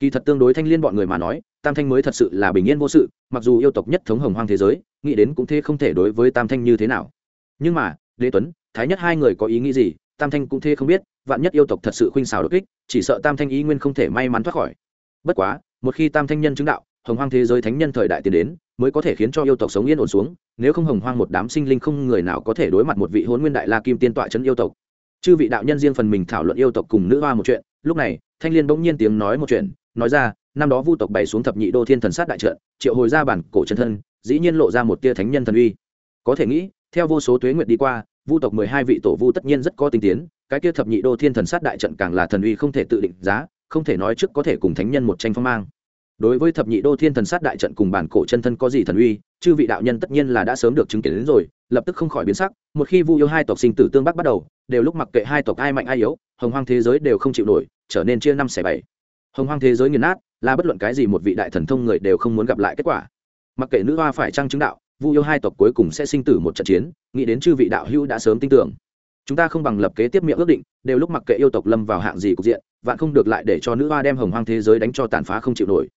Kỳ thật tương đối thanh liên bọn người mà nói, tam thanh mới thật sự là bình yên vô sự, mặc dù yêu tộc nhất thống hồng hoang thế giới, nghĩ đến cũng thế không thể đối với tam thanh như thế nào. Nhưng mà, đế tuấn, thái nhất hai người có ý nghĩ gì, tam thanh cũng thế không biết, vạn nhất yêu tộc thật sự khuynh xào đột kích, chỉ sợ tam thanh ý nguyên không thể may mắn thoát khỏi. Bất quá, một khi tam thanh nhân chứng đạo hồng hoang thế giới thánh nhân thời đại tiến đến, mới có thể khiến cho yêu tộc sống yên ổn xuống, nếu không hồng hoang một đám sinh linh không người nào có thể đối mặt một vị hôn nguyên đại la kim tiên tọa c yêu tộc. Chư vị đạo nhân riêng phần mình thảo luận yêu tộc cùng nữ hoa một chuyện, lúc này, thanh liên bỗng nhiên tiếng nói một chuyện, nói ra, năm đó vu tộc bày xuống thập nhị đô thiên thần sát đại trận, triệu hồi ra bản cổ chân thân, dĩ nhiên lộ ra một tia thánh nhân thần uy. Có thể nghĩ, theo vô số tuế nguyệt đi qua, vu tộc mười hai vị tổ vu tất nhiên rất có tinh tiến, cái kia thập nhị đô thiên thần sát đại trận càng là thần uy không thể tự định giá, không thể nói trước có thể cùng thánh nhân một tranh phong mang đối với thập nhị đô thiên thần sát đại trận cùng bản cổ chân thân có gì thần uy, chư vị đạo nhân tất nhiên là đã sớm được chứng kiến đến rồi, lập tức không khỏi biến sắc, một khi vu yêu hai tộc sinh tử tương bắc bắt đầu, đều lúc mặc kệ hai tộc ai mạnh ai yếu, hồng hoang thế giới đều không chịu nổi, trở nên chia năm xẻ bảy. Hồng hoang thế giới nghiền nát, là bất luận cái gì một vị đại thần thông người đều không muốn gặp lại kết quả. Mặc kệ nữ hoa phải trăng chứng đạo, vu yêu hai tộc cuối cùng sẽ sinh tử một trận chiến, nghĩ đến chư vị đạo hữu đã sớm tin tưởng. Chúng ta không bằng lập kế tiếp miệng ước định, đều lúc mặc kệ yêu tộc lâm vào hạng gì cục diện, vạn không được lại để cho nữ hoa đem hồng hoang thế giới đánh cho tàn phá không chịu nổi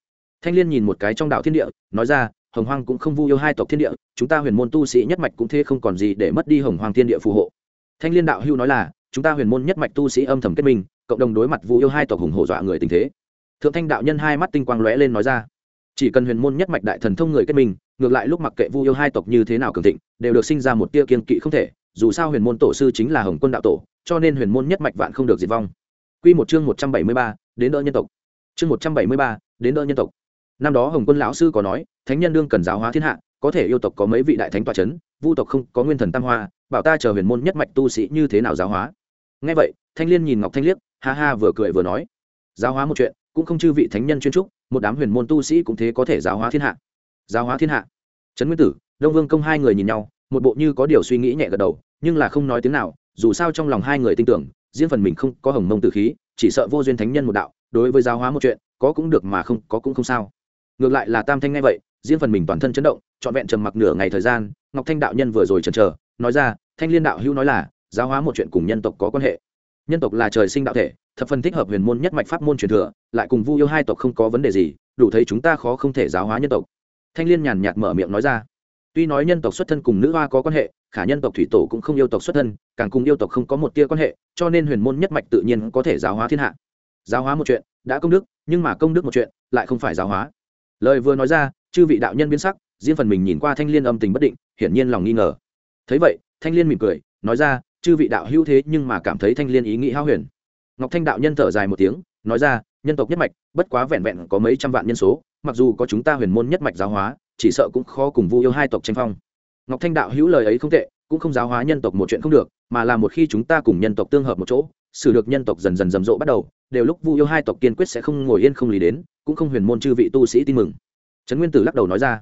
thanh liên nhìn một cái trong đạo thiên địa nói ra hồng hoang cũng không vu yêu hai tộc thiên địa chúng ta huyền môn tu sĩ nhất mạch cũng thế không còn gì để mất đi hồng hoang thiên địa phù hộ. Thanh liên đạo hưu nói là chúng ta huyền môn nhất mạch tu sĩ âm thầm kết minh cộng đồng đối mặt vu yêu hai tộc hùng hổ dọa người tình thế. Thượng thanh đạo nhân hai mắt tinh quang lóe lên nói ra chỉ cần huyền môn nhất mạch đại thần thông người kết minh ngược lại lúc mặc kệ vu yêu hai tộc như thế nào cường thịnh đều được sinh ra một tia kiên kỵ không thể dù sao huyền môn tổ sư chính là hồng quân đạo tổ cho nên huyền môn nhất mạch vạn không được diệt vong. Quy một chương một trăm bảy mươi ba, đến đỡ nhân tộc. Chương một trăm bảy mươi ba, đến đỡ nhân tộc năm đó hồng quân lão sư có nói, thánh nhân đương cần giáo hóa thiên hạ, có thể yêu tộc có mấy vị đại thánh tọa c h ấ n vu tộc không có nguyên thần tam hoa, bảo ta chờ huyền môn nhất mạch tu sĩ như thế nào giáo hóa? Ngay vậy, thanh liên nhìn ngọc thanh liếc, ha ha vừa cười vừa nói, giáo hóa một chuyện, cũng không chư vị thánh nhân chuyên trúc, một đám huyền môn tu sĩ cũng thế có thể giáo hóa thiên hạ. Giáo hóa thiên hạ. Trấn nguyên tử, đông vương công hai người nhìn nhau, một bộ như có điều suy nghĩ nhẹ gật đầu, nhưng là không nói tiếng nào, dù sao trong lòng hai người tin tưởng, riêng phần mình không có hồng mông tử khí, chỉ sợ vô duyên thánh nhân một đạo, đối với giáo hóa một chuyện, có cũng được mà không có cũng không sao ngược lại là tam thanh ngay vậy, riêng phần mình toàn thân chấn động, trọn vẹn trầm mặc nửa ngày thời gian, ngọc thanh đạo nhân vừa rồi chần chờ, nói ra, thanh liên đạo hữu nói là, giáo hóa một chuyện cùng nhân tộc có quan hệ. Nhân tộc là trời sinh đạo thể, thập phần thích hợp huyền môn nhất mạch pháp môn truyền thừa, lại cùng vu yêu hai tộc không có vấn đề gì, đủ thấy chúng ta khó không thể giáo hóa nhân tộc. Thanh liên nhàn nhạt mở miệng nói ra, tuy nói nhân tộc xuất thân cùng nữ hoa có quan hệ, khả nhân tộc thủy tổ cũng không yêu tộc xuất thân, càng cùng yêu tộc không có một tia quan hệ, cho nên huyền môn nhất mạch tự nhiên có thể giáo hóa thiên hạ. Giáo hóa một chuyện, đã công đức, nhưng mà công đức một chuyện, lại không phải giáo hóa lời vừa nói ra, chư vị đạo nhân biến sắc, riêng phần mình nhìn qua thanh liên âm tình bất định, hiển nhiên lòng nghi ngờ. Thấy vậy, thanh liên mỉm cười, nói ra, chư vị đạo hữu thế nhưng mà cảm thấy thanh liên ý nghĩ hao huyền. Ngọc thanh đạo nhân thở dài một tiếng, nói ra, nhân tộc nhất mạch, bất quá vẹn vẹn có mấy trăm vạn nhân số, mặc dù có chúng ta huyền môn nhất mạch giáo hóa, chỉ sợ cũng khó cùng vu yêu hai tộc tranh phong. Ngọc thanh đạo hữu lời ấy không tệ, cũng không giáo hóa nhân tộc một chuyện không được, mà là một khi chúng ta cùng nhân tộc tương hợp một chỗ xử được nhân tộc dần dần rầm rộ bắt đầu, đều lúc vu yêu hai tộc kiên quyết sẽ không ngồi yên không lý đến, cũng không huyền môn chư vị tu sĩ tin mừng. Trấn nguyên tử lắc đầu nói ra.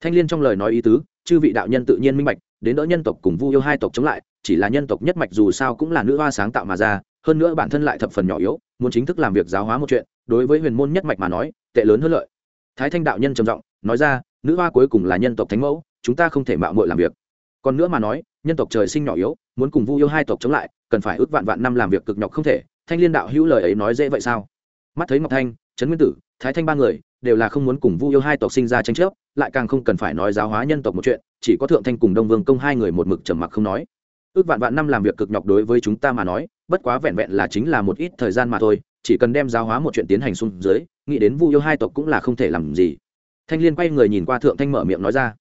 Thanh liên trong lời nói ý tứ, chư vị đạo nhân tự nhiên minh bạch, đến đỡ nhân tộc cùng vu yêu hai tộc chống lại, chỉ là nhân tộc nhất mạch dù sao cũng là nữ hoa sáng tạo mà ra, hơn nữa bản thân lại thập phần nhỏ yếu, muốn chính thức làm việc giáo hóa một chuyện, đối với huyền môn nhất mạch mà nói, tệ lớn hơn lợi. Thái thanh đạo nhân trầm giọng nói ra, nữ hoa cuối cùng là nhân tộc thánh mẫu, chúng ta không thể mạo muội làm việc. Còn nữa mà nói, nhân tộc trời sinh nhỏ yếu muốn cùng vu yêu hai tộc chống lại, cần phải ước vạn vạn năm làm việc cực nhọc không thể, thanh liên đạo hữu lời ấy nói dễ vậy sao? Mắt thấy ngọc thanh, trấn nguyên tử, thái thanh ba người, đều là không muốn cùng vu yêu hai tộc sinh ra tranh chấp, lại càng không cần phải nói giáo hóa nhân tộc một chuyện, chỉ có thượng thanh cùng đông vương công hai người một mực trầm mặc không nói. Ước vạn vạn năm làm việc cực nhọc đối với chúng ta mà nói, bất quá vẹn vẹn là chính là một ít thời gian mà thôi, chỉ cần đem giáo hóa một chuyện tiến hành xuống dưới, nghĩ đến vu yêu hai tộc cũng là không thể làm gì. Thanh liên quay người nhìn qua thượng thanh mở miệng nói ra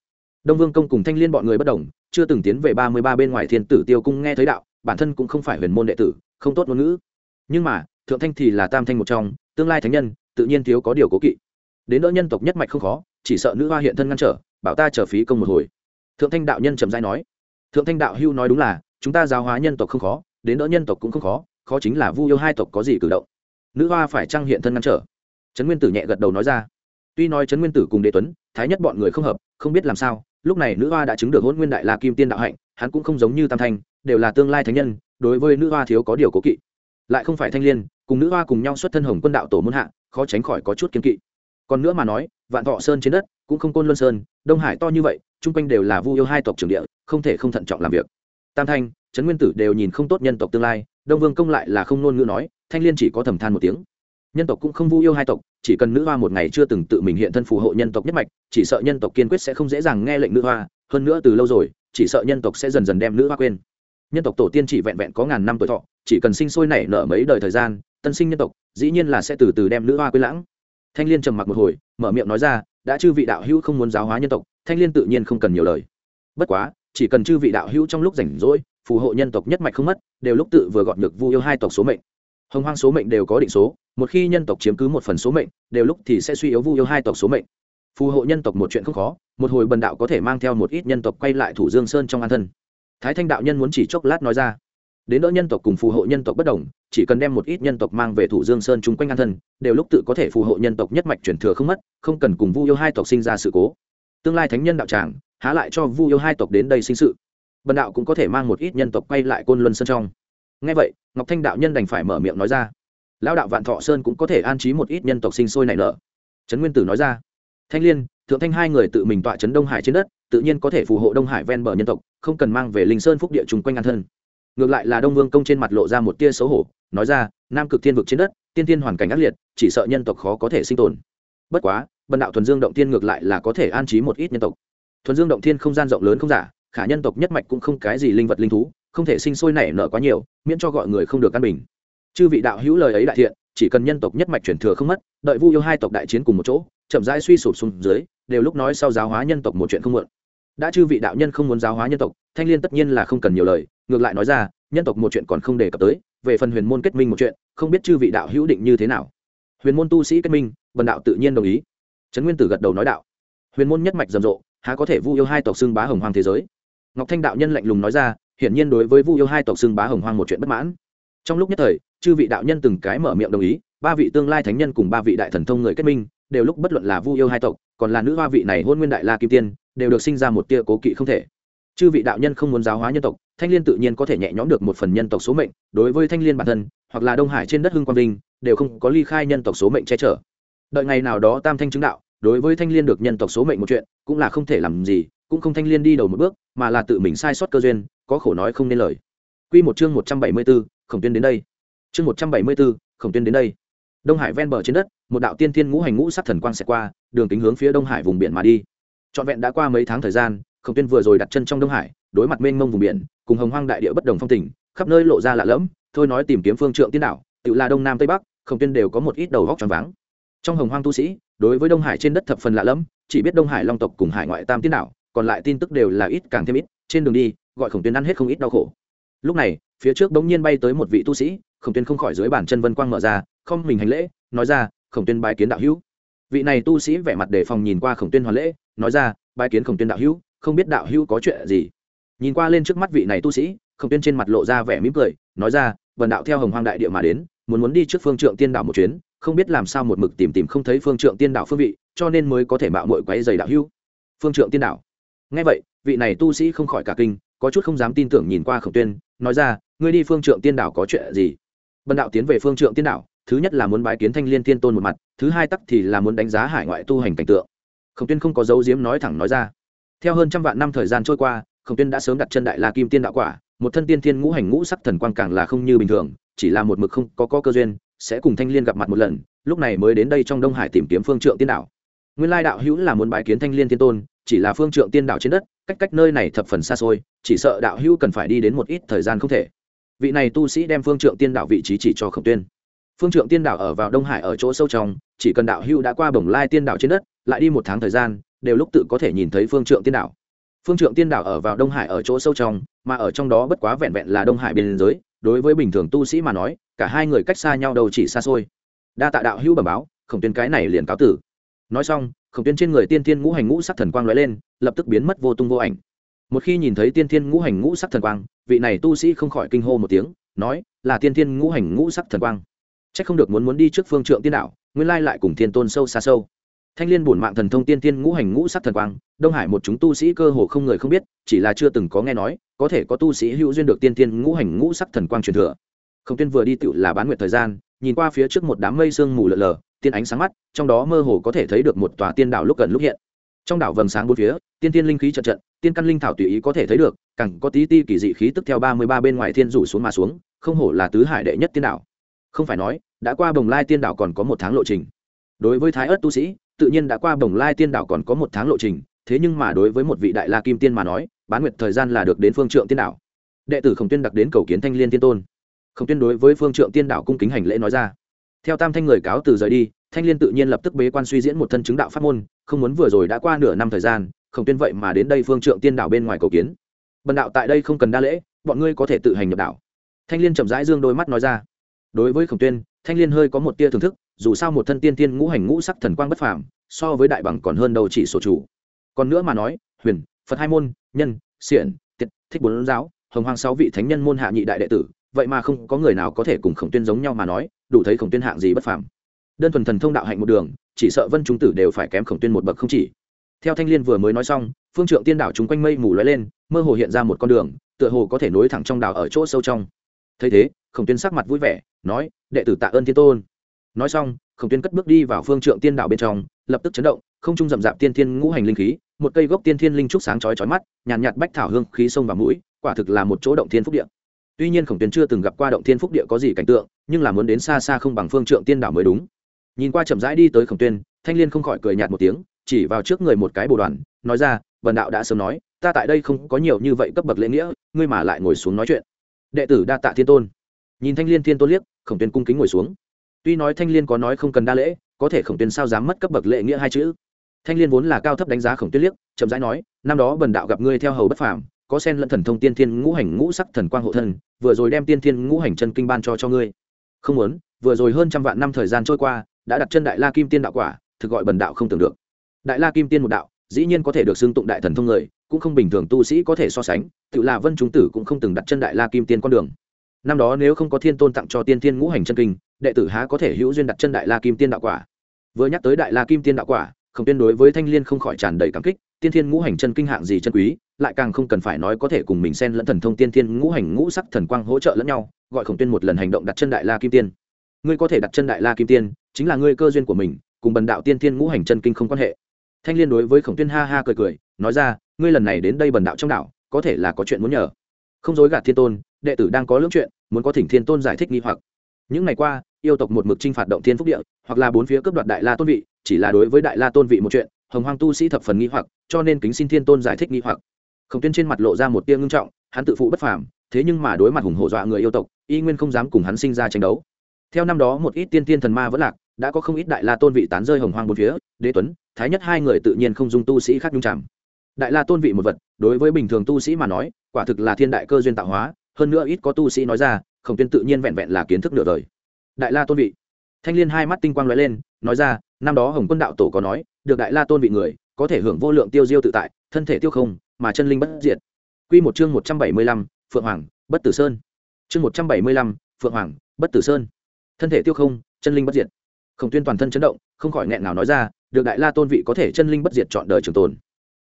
đông vương công cùng thanh liên bọn người bất đồng, chưa từng tiến về ba mươi ba bên ngoài thiên tử tiêu cung nghe thấy đạo, bản thân cũng không phải huyền môn đệ tử, không tốt ngôn ngữ. Nhưng mà, thượng thanh thì là tam thanh một trong, tương lai thánh nhân, tự nhiên thiếu có điều cố kỵ. Đến đỡ nhân tộc nhất mạch không khó, chỉ sợ nữ hoa hiện thân ngăn trở, bảo ta trở phí công một hồi. Thượng thanh đạo nhân trầm giai nói. Thượng thanh đạo hưu nói đúng là, chúng ta giáo hóa nhân tộc không khó, đến đỡ nhân tộc cũng không khó khó chính là vu yêu hai tộc có gì cử động. Nữ hoa phải trang hiện thân ngăn trở? Trấn nguyên tử nhẹ gật đầu nói ra. Tuy nói trấn nguyên tử cùng đế tuấn, thái nhất bọn người không hợp, không biết làm sao lúc này nữ hoa đã chứng được hôn nguyên đại la kim tiên đạo hạnh, hắn cũng không giống như tam thanh, đều là tương lai thánh nhân, đối với nữ hoa thiếu có điều cố kỵ. Lại không phải thanh liên, cùng nữ hoa cùng nhau xuất thân hồng quân đạo tổ môn hạ, khó tránh khỏi có chút kiên kỵ. Còn nữa mà nói, vạn thọ sơn trên đất, cũng không côn luân sơn, đông hải to như vậy, chung quanh đều là vu yêu hai tộc trường địa, không thể không thận trọng làm việc. Tam thanh, trấn nguyên tử đều nhìn không tốt nhân tộc tương lai, đông vương công lại là không ngôn ngữ nói, thanh liên chỉ có thầm than một tiếng nhân tộc cũng không vu yêu hai tộc, chỉ cần nữ hoa một ngày chưa từng tự mình hiện thân phù hộ nhân tộc nhất mạch, chỉ sợ nhân tộc kiên quyết sẽ không dễ dàng nghe lệnh nữ hoa, hơn nữa từ lâu rồi, chỉ sợ nhân tộc sẽ dần dần đem nữ hoa quên. Nhân tộc tổ tiên chỉ vẹn vẹn có ngàn năm tuổi thọ, chỉ cần sinh sôi nảy nở mấy đời thời gian, tân sinh nhân tộc, dĩ nhiên là sẽ từ từ đem nữ hoa quên lãng. Thanh liên trầm mặc một hồi, mở miệng nói ra, đã chư vị đạo hữu không muốn giáo hóa nhân tộc, thanh liên tự nhiên không cần nhiều lời. Bất quá, chỉ cần chư vị đạo hữu trong lúc rảnh rỗi, phù hộ nhân tộc nhất mạch không mất, đều lúc tự vừa gọt được vu yêu hai tộc số mệnh. Hồng hoang số mệnh đều có định số một khi nhân tộc chiếm cứ một phần số mệnh, đều lúc thì sẽ suy yếu vu yêu hai tộc số mệnh. Phù hộ nhân tộc một chuyện không khó, một hồi bần đạo có thể mang theo một ít nhân tộc quay lại thủ dương sơn trong an thân. Thái thanh đạo nhân muốn chỉ chốc lát nói ra, đến đỡ nhân tộc cùng phù hộ nhân tộc bất đồng, chỉ cần đem một ít nhân tộc mang về thủ dương sơn chung quanh an thân, đều lúc tự có thể phù hộ nhân tộc nhất mạch truyền thừa không mất, không cần cùng vu yêu hai tộc sinh ra sự cố. Tương lai thánh nhân đạo tràng, há lại cho vu yêu hai tộc đến đây sinh sự. Bần đạo cũng có thể mang một ít nhân tộc quay lại côn luân sơn trong. Ngay vậy, ngọc thanh đạo nhân đành phải mở miệng nói ra lão đạo vạn thọ sơn cũng có thể an trí một ít nhân tộc sinh sôi nảy nở. Trấn nguyên tử nói ra. Thanh liên, thượng thanh hai người tự mình tọa trấn đông hải trên đất, tự nhiên có thể phù hộ đông hải ven bờ nhân tộc, không cần mang về linh sơn phúc địa chung quanh an thân. Ngược lại là đông vương công trên mặt lộ ra một tia xấu hổ, nói ra, nam cực thiên vực trên đất, tiên tiên hoàn cảnh ác liệt, chỉ sợ nhân tộc khó có thể sinh tồn. Bất quá, bần đạo thuần dương động tiên ngược lại là có thể an trí một ít nhân tộc. Thuần dương động thiên không gian rộng lớn không giả, khả nhân tộc nhất mạch cũng không cái gì linh vật linh thú, không thể sinh sôi nảy nở quá nhiều, miễn cho gọi người không được căn bình chư vị đạo hữu lời ấy đại thiện, chỉ cần nhân tộc nhất mạch chuyển thừa không mất, đợi vu yêu hai tộc đại chiến cùng một chỗ, chậm rãi suy sụp xuống dưới, đều lúc nói sau giáo hóa nhân tộc một chuyện không muộn. Đã chư vị đạo nhân không muốn giáo hóa nhân tộc, thanh liên tất nhiên là không cần nhiều lời, ngược lại nói ra, nhân tộc một chuyện còn không đề cập tới, về phần huyền môn kết minh một chuyện, không biết chư vị đạo hữu định như thế nào. Huyền môn tu sĩ kết minh vần đạo tự nhiên đồng ý. Trấn nguyên tử gật đầu nói đạo. Huyền môn nhất mạch rầm rộ, há có thể vu yêu hai tộc xưng bá hồng hoàng thế giới? Ngọc thanh đạo nhân lạnh lùng nói ra, hiển nhiên đối với vu yêu hai tộc xưng bá hồng hoàng một chuyện bất mãn. Trong lúc nhất thời chư vị đạo nhân từng cái mở miệng đồng ý ba vị tương lai thánh nhân cùng ba vị đại thần thông người kết minh đều lúc bất luận là vu yêu hai tộc còn là nữ hoa vị này hôn nguyên đại la kim tiên đều được sinh ra một tia cố kỵ không thể. Chư vị đạo nhân không muốn giáo hóa nhân tộc thanh l i ê n tự nhiên có thể nhẹ nhõm được một phần nhân tộc số mệnh đối với thanh l i ê n bản thân hoặc là đông hải trên đất hưng quang vinh đều không có ly khai nhân tộc số mệnh che chở. Đợi ngày nào đó tam thanh chứng đạo đối với thanh liên được nhân tộc số mệnh một chuyện cũng là không thể làm gì cũng không thanh liên đi đầu một bước mà là tự mình sai sót cơ duyên có khổ nói không nên lời. Quy một chương 174, Khổng Tuyên đến đây. Chương 174, Khổng Tuyên đến đây. Đông Hải ven bờ trên đất, một đạo tiên thiên ngũ hành ngũ sắc thần quang sẽ qua, đường kính hướng phía Đông Hải vùng biển mà đi. Trọn vẹn đã qua mấy tháng thời gian, Khổng Tuyên vừa rồi đặt chân trong Đông Hải, đối mặt mênh mông vùng biển, cùng hồng hoang đại địa bất đồng phong tình, khắp nơi lộ ra lạ lẫm, thôi nói tìm kiếm phương trượng tiên đảo, tự là đông nam tây bắc, Khổng Tuyên đều có một ít đầu góc tròn váng. Trong hồng hoang tu sĩ, đối với Đông Hải trên đất thập phần lạ lẫm, chỉ biết Đông Hải Long tộc cùng Hải ngoại Tam tiên đảo, còn lại tin tức đều là ít càng thêm ít, trên đường đi, gọi Khổng Tuyên ăn hết không ít đau khổ. Lúc này, phía trước bỗng nhiên bay tới một vị tu sĩ, Khổng Tuyên không khỏi dưới bàn chân vân quang mở ra, không mình hành lễ, nói ra, Khổng Tuyên bái kiến đạo hữu. Vị này tu sĩ vẻ mặt đề phòng nhìn qua Khổng Tuyên hoàn lễ, nói ra, bái kiến Khổng Tuyên đạo hữu, không biết đạo hữu có chuyện gì? Nhìn qua lên trước mắt vị này tu sĩ khổng tuyên trên mặt lộ ra vẻ mỉm cười nói ra vần đạo theo hồng hoang đại địa mà đến muốn muốn đi trước phương trượng tiên đạo một chuyến không biết làm sao một mực tìm tìm không thấy phương trượng tiên đạo phương vị cho nên mới có thể mạo mội quấy giày đạo hữu. Phương trượng tiên đạo. Ngay vậy vị này tu sĩ không khỏi cả kinh có chút không dám tin tưởng nhìn qua khổng tuyên nói ra ngươi đi phương trượng tiên đạo có chuyện gì? Bần đạo tiến về phương trượng tiên đạo thứ nhất là muốn bái kiến thanh liên tiên tôn một mặt thứ hai tắc thì là muốn đánh giá hải ngoại tu hành cảnh tượng. Khổng tuyên không có dấu diếm nói thẳng nói ra. Theo hơn trăm vạn năm thời gian trôi qua khổng tuyên đã sớm đặt chân đại la kim tiên đạo quả một thân tiên thiên ngũ hành ngũ sắc thần quang càng là không như bình thường chỉ là một mực không có, có cơ duyên sẽ cùng thanh liên gặp mặt một lần lúc này mới đến đây trong đông hải tìm kiếm phương trượng tiên đạo nguyên lai đạo hữu là muốn bái kiến thanh liên thiên tôn, chỉ là phương trượng tiên đạo trên đất, cách cách nơi này thập phần xa xôi, chỉ sợ đạo hữu cần phải đi đến một ít thời gian không thể. Vị này tu sĩ đem phương trượng tiên đạo vị trí chỉ cho khổng tuyên. Phương trượng tiên đạo ở vào đông hải ở chỗ sâu trong, chỉ cần đạo hữu đã qua bồng lai tiên đạo trên đất, lại đi một tháng thời gian, đều lúc tự có thể nhìn thấy phương trượng tiên đạo. Phương trượng tiên đạo ở vào đông hải ở chỗ sâu trong, mà ở trong đó bất quá vẹn vẹn là đông hải biên giới, đối với bình thường tu sĩ mà nói, cả hai người cách xa nhau đâu chỉ xa xôi. Đa tạ đạo hữu bẩm báo, khổng tuyên cái này liền cáo tử nói xong, khổng tuyên trên người tiên thiên ngũ hành ngũ sắc thần quang lóe lên, lập tức biến mất vô tung vô ảnh. Một khi nhìn thấy tiên thiên ngũ hành ngũ sắc thần quang, vị này tu sĩ không khỏi kinh hô một tiếng, nói, là tiên thiên ngũ hành ngũ sắc thần quang. C h ắ c không được muốn muốn đi trước phương trượng tiên đạo, nguyên lai lại cùng thiên tôn sâu xa sâu. Thanh liên bổn mạng thần thông tiên tiên ngũ hành ngũ sắc thần quang, đông hải một chúng tu sĩ cơ hồ không người không biết, chỉ là chưa từng có nghe nói, có thể có tu sĩ hữu duyên được tiên tiên ngũ hành ngũ sắc thần quang truyền thừa. Khổng tiên vừa đi tựu là bán nguyện thời gian, nhìn qua phía trước một đám mây sương mù lờ lờ tiên ánh sáng mắt, trong đó mơ hồ có thể thấy được một tòa tiên đảo lúc gần lúc hiện. Trong đảo vầng sáng bốn phía, tiên tiên linh khí trận trận, tiên căn linh thảo tùy ý có thể thấy được, càng có tí ti kỳ dị khí tức theo ba mươi ba bên ngoài thiên rủ xuống mà xuống, không hổ là tứ hải đệ nhất tiên đảo. Không phải nói, đã qua bồng lai tiên đảo còn có một tháng lộ trình. Đối với thái ớt tu sĩ, tự nhiên đã qua bồng lai tiên đảo còn có một tháng lộ trình, thế nhưng mà đối với một vị đại la kim tiên mà nói, bán nguyệt thời gian là được đến phương trượng tiên đảo. Đệ tử khổng tuyên đặc đến cầu kiến thanh liên tiên tôn. Khổng tuyên đối với phương trượng tiên đảo cung kính hành lễ nói ra theo tam thanh người cáo từ rời đi, thanh liên tự nhiên lập tức bế quan suy diễn một thân chứng đạo pháp môn, không muốn vừa rồi đã qua nửa năm thời gian khổng tuyên vậy mà đến đây phương trượng tiên đảo bên ngoài cầu kiến. Bần đạo tại đây không cần đa lễ, bọn ngươi có thể tự hành nhập đảo. Thanh liên chậm rãi dương đôi mắt nói ra. Đối với khổng tuyên, thanh liên hơi có một tia thưởng thức, dù sao một thân tiên tiên ngũ hành ngũ sắc thần quang bất phàm, so với đại bằng còn hơn đầu chỉ sổ chủ. Còn nữa mà nói, huyền, phật hai môn, nhân, xiển tiết thích bốn giáo, hồng hoàng sáu vị thánh nhân môn hạ nhị đại đệ tử vậy mà không có người nào có thể cùng khổng tuyên giống nhau mà nói đủ thấy khổng tuyên hạng gì bất phàm. Đơn thuần thần thông đạo hạnh một đường chỉ sợ vân trung tử đều phải kém khổng tuyên một bậc không chỉ. Theo thanh liên vừa mới nói xong phương trượng tiên đảo chúng quanh mây mù lóe lên mơ hồ hiện ra một con đường tựa hồ có thể nối thẳng trong đảo ở chỗ sâu trong. Thấy thế khổng tuyên sắc mặt vui vẻ nói đệ tử tạ ơn thiên tôn. Nói xong khổng tuyên cất bước đi vào phương trượng tiên đảo bên trong lập tức chấn động không trung rậm rạp tiên thiên ngũ hành linh khí một cây gốc tiên thiên linh trúc sáng chói chói mắt nhàn nhạt, nhạt bách thảo hương khí sông vào mũi quả thực là một chỗ động thiên phúc địa tuy nhiên khổng tuyến chưa từng gặp qua động thiên phúc địa có gì cảnh tượng, nhưng là muốn đến xa xa không bằng phương trượng tiên đạo mới đúng. Nhìn qua chậm rãi đi tới khổng tuyên, thanh liên không khỏi cười nhạt một tiếng, chỉ vào trước người một cái bồ đoàn, nói ra vần đạo đã sớm nói, ta tại đây không có nhiều như vậy cấp bậc lễ nghĩa, ngươi mà lại ngồi xuống nói chuyện. Đệ tử đa tạ thiên tôn. Nhìn thanh liên thiên tôn liếc, khổng tuyên cung kính ngồi xuống. Tuy nói thanh liên có nói không cần đa lễ, có thể khổng tuyên sao dám mất cấp bậc lễ nghĩa hai chữ? Thanh liên vốn là cao thấp đánh giá khổng tuyên liếc, chậm rãi nói, năm đó bần đạo gặp ngươi theo hầu bất phàm có sen lẫn thần thông tiên thiên ngũ hành ngũ sắc thần quang hộ thân, vừa rồi đem tiên thiên ngũ hành chân kinh ban cho cho ngươi. Không muốn, vừa rồi hơn trăm vạn năm thời gian trôi qua, đã đặt chân đại la kim tiên đạo quả, thực gọi bần đạo không tưởng được. Đại la kim tiên một đạo, dĩ nhiên có thể được xưng tụng đại thần thông người, cũng không bình thường tu sĩ có thể so sánh, tự là vân chúng tử cũng không từng đặt chân đại la kim tiên con đường. Năm đó nếu không có thiên tôn tặng cho tiên thiên ngũ hành chân kinh, đệ tử há có thể hữu duyên đặt chân đại la kim tiên đạo quả? Vừa nhắc tới đại la kim tiên đạo quả không tiên đối với thanh liên không khỏi tràn đầy cảm kích, tiên thiên ngũ hành chân kinh hạng gì chân quý lại càng không cần phải nói có thể cùng mình xen lẫn thần thông tiên thiên ngũ hành ngũ sắc thần quang hỗ trợ lẫn nhau, gọi khổng tiên một lần hành động đặt chân đại la kim tiên. Ngươi có thể đặt chân đại la kim tiên, chính là ngươi cơ duyên của mình, cùng bần đạo tiên thiên ngũ hành chân kinh không quan hệ. Thanh liên đối với khổng tuyên ha ha cười cười, nói ra, ngươi lần này đến đây bần đạo trong đạo có thể là có chuyện muốn nhờ. Không dối gạt thiên tôn, đệ tử đang có lưỡng chuyện, muốn có thỉnh thiên tôn giải thích nghi hoặc. Những ngày qua, yêu tộc một mực t r i n h phạt động thiên phúc địa, hoặc là bốn phía cướp đoạt đại la tôn vị, chỉ là đối với đại la tôn vị một chuyện, hồng hoang tu sĩ thập phần nghi hoặc, cho nên kính xin thiên tôn giải thích nghi hoặc khổng tuyên trên mặt lộ ra một tia ngưng trọng, hắn tự phụ bất phàm, thế nhưng mà đối mặt hùng hổ dọa người yêu tộc, y nguyên không dám cùng hắn sinh ra tranh đấu. Theo năm đó một ít tiên tiên thần ma vẫn lạc, đã có không ít đại la tôn vị tán rơi hồng hoang bốn phía, đế tuấn, thái nhất hai người tự nhiên không dung tu sĩ khác nhung chạm. Đại la tôn vị một vật, đối với bình thường tu sĩ mà nói, quả thực là thiên đại cơ duyên tạo hóa, hơn nữa ít có tu sĩ nói ra, khổng tuyên tự nhiên vẹn vẹn là kiến thức nửa đời. Đại la tôn vị. Thanh liên hai mắt tinh quang lóe lên, nói ra, năm đó hồng quân đạo tổ có nói, được đại la tôn vị người có thể hưởng vô lượng tiêu diêu tự tại, thân thể tiêu không, mà chân linh bất diệt. Quy một chương một trăm bảy mươi lăm, phượng hoàng, bất tử sơn. Chương một trăm bảy mươi lăm, phượng hoàng, bất tử sơn. Thân thể tiêu không, chân linh bất diệt. Khổng tuyên toàn thân chấn động, không khỏi nghẹn nào nói ra, được đại la tôn vị có thể chân linh bất diệt chọn đời trường tồn.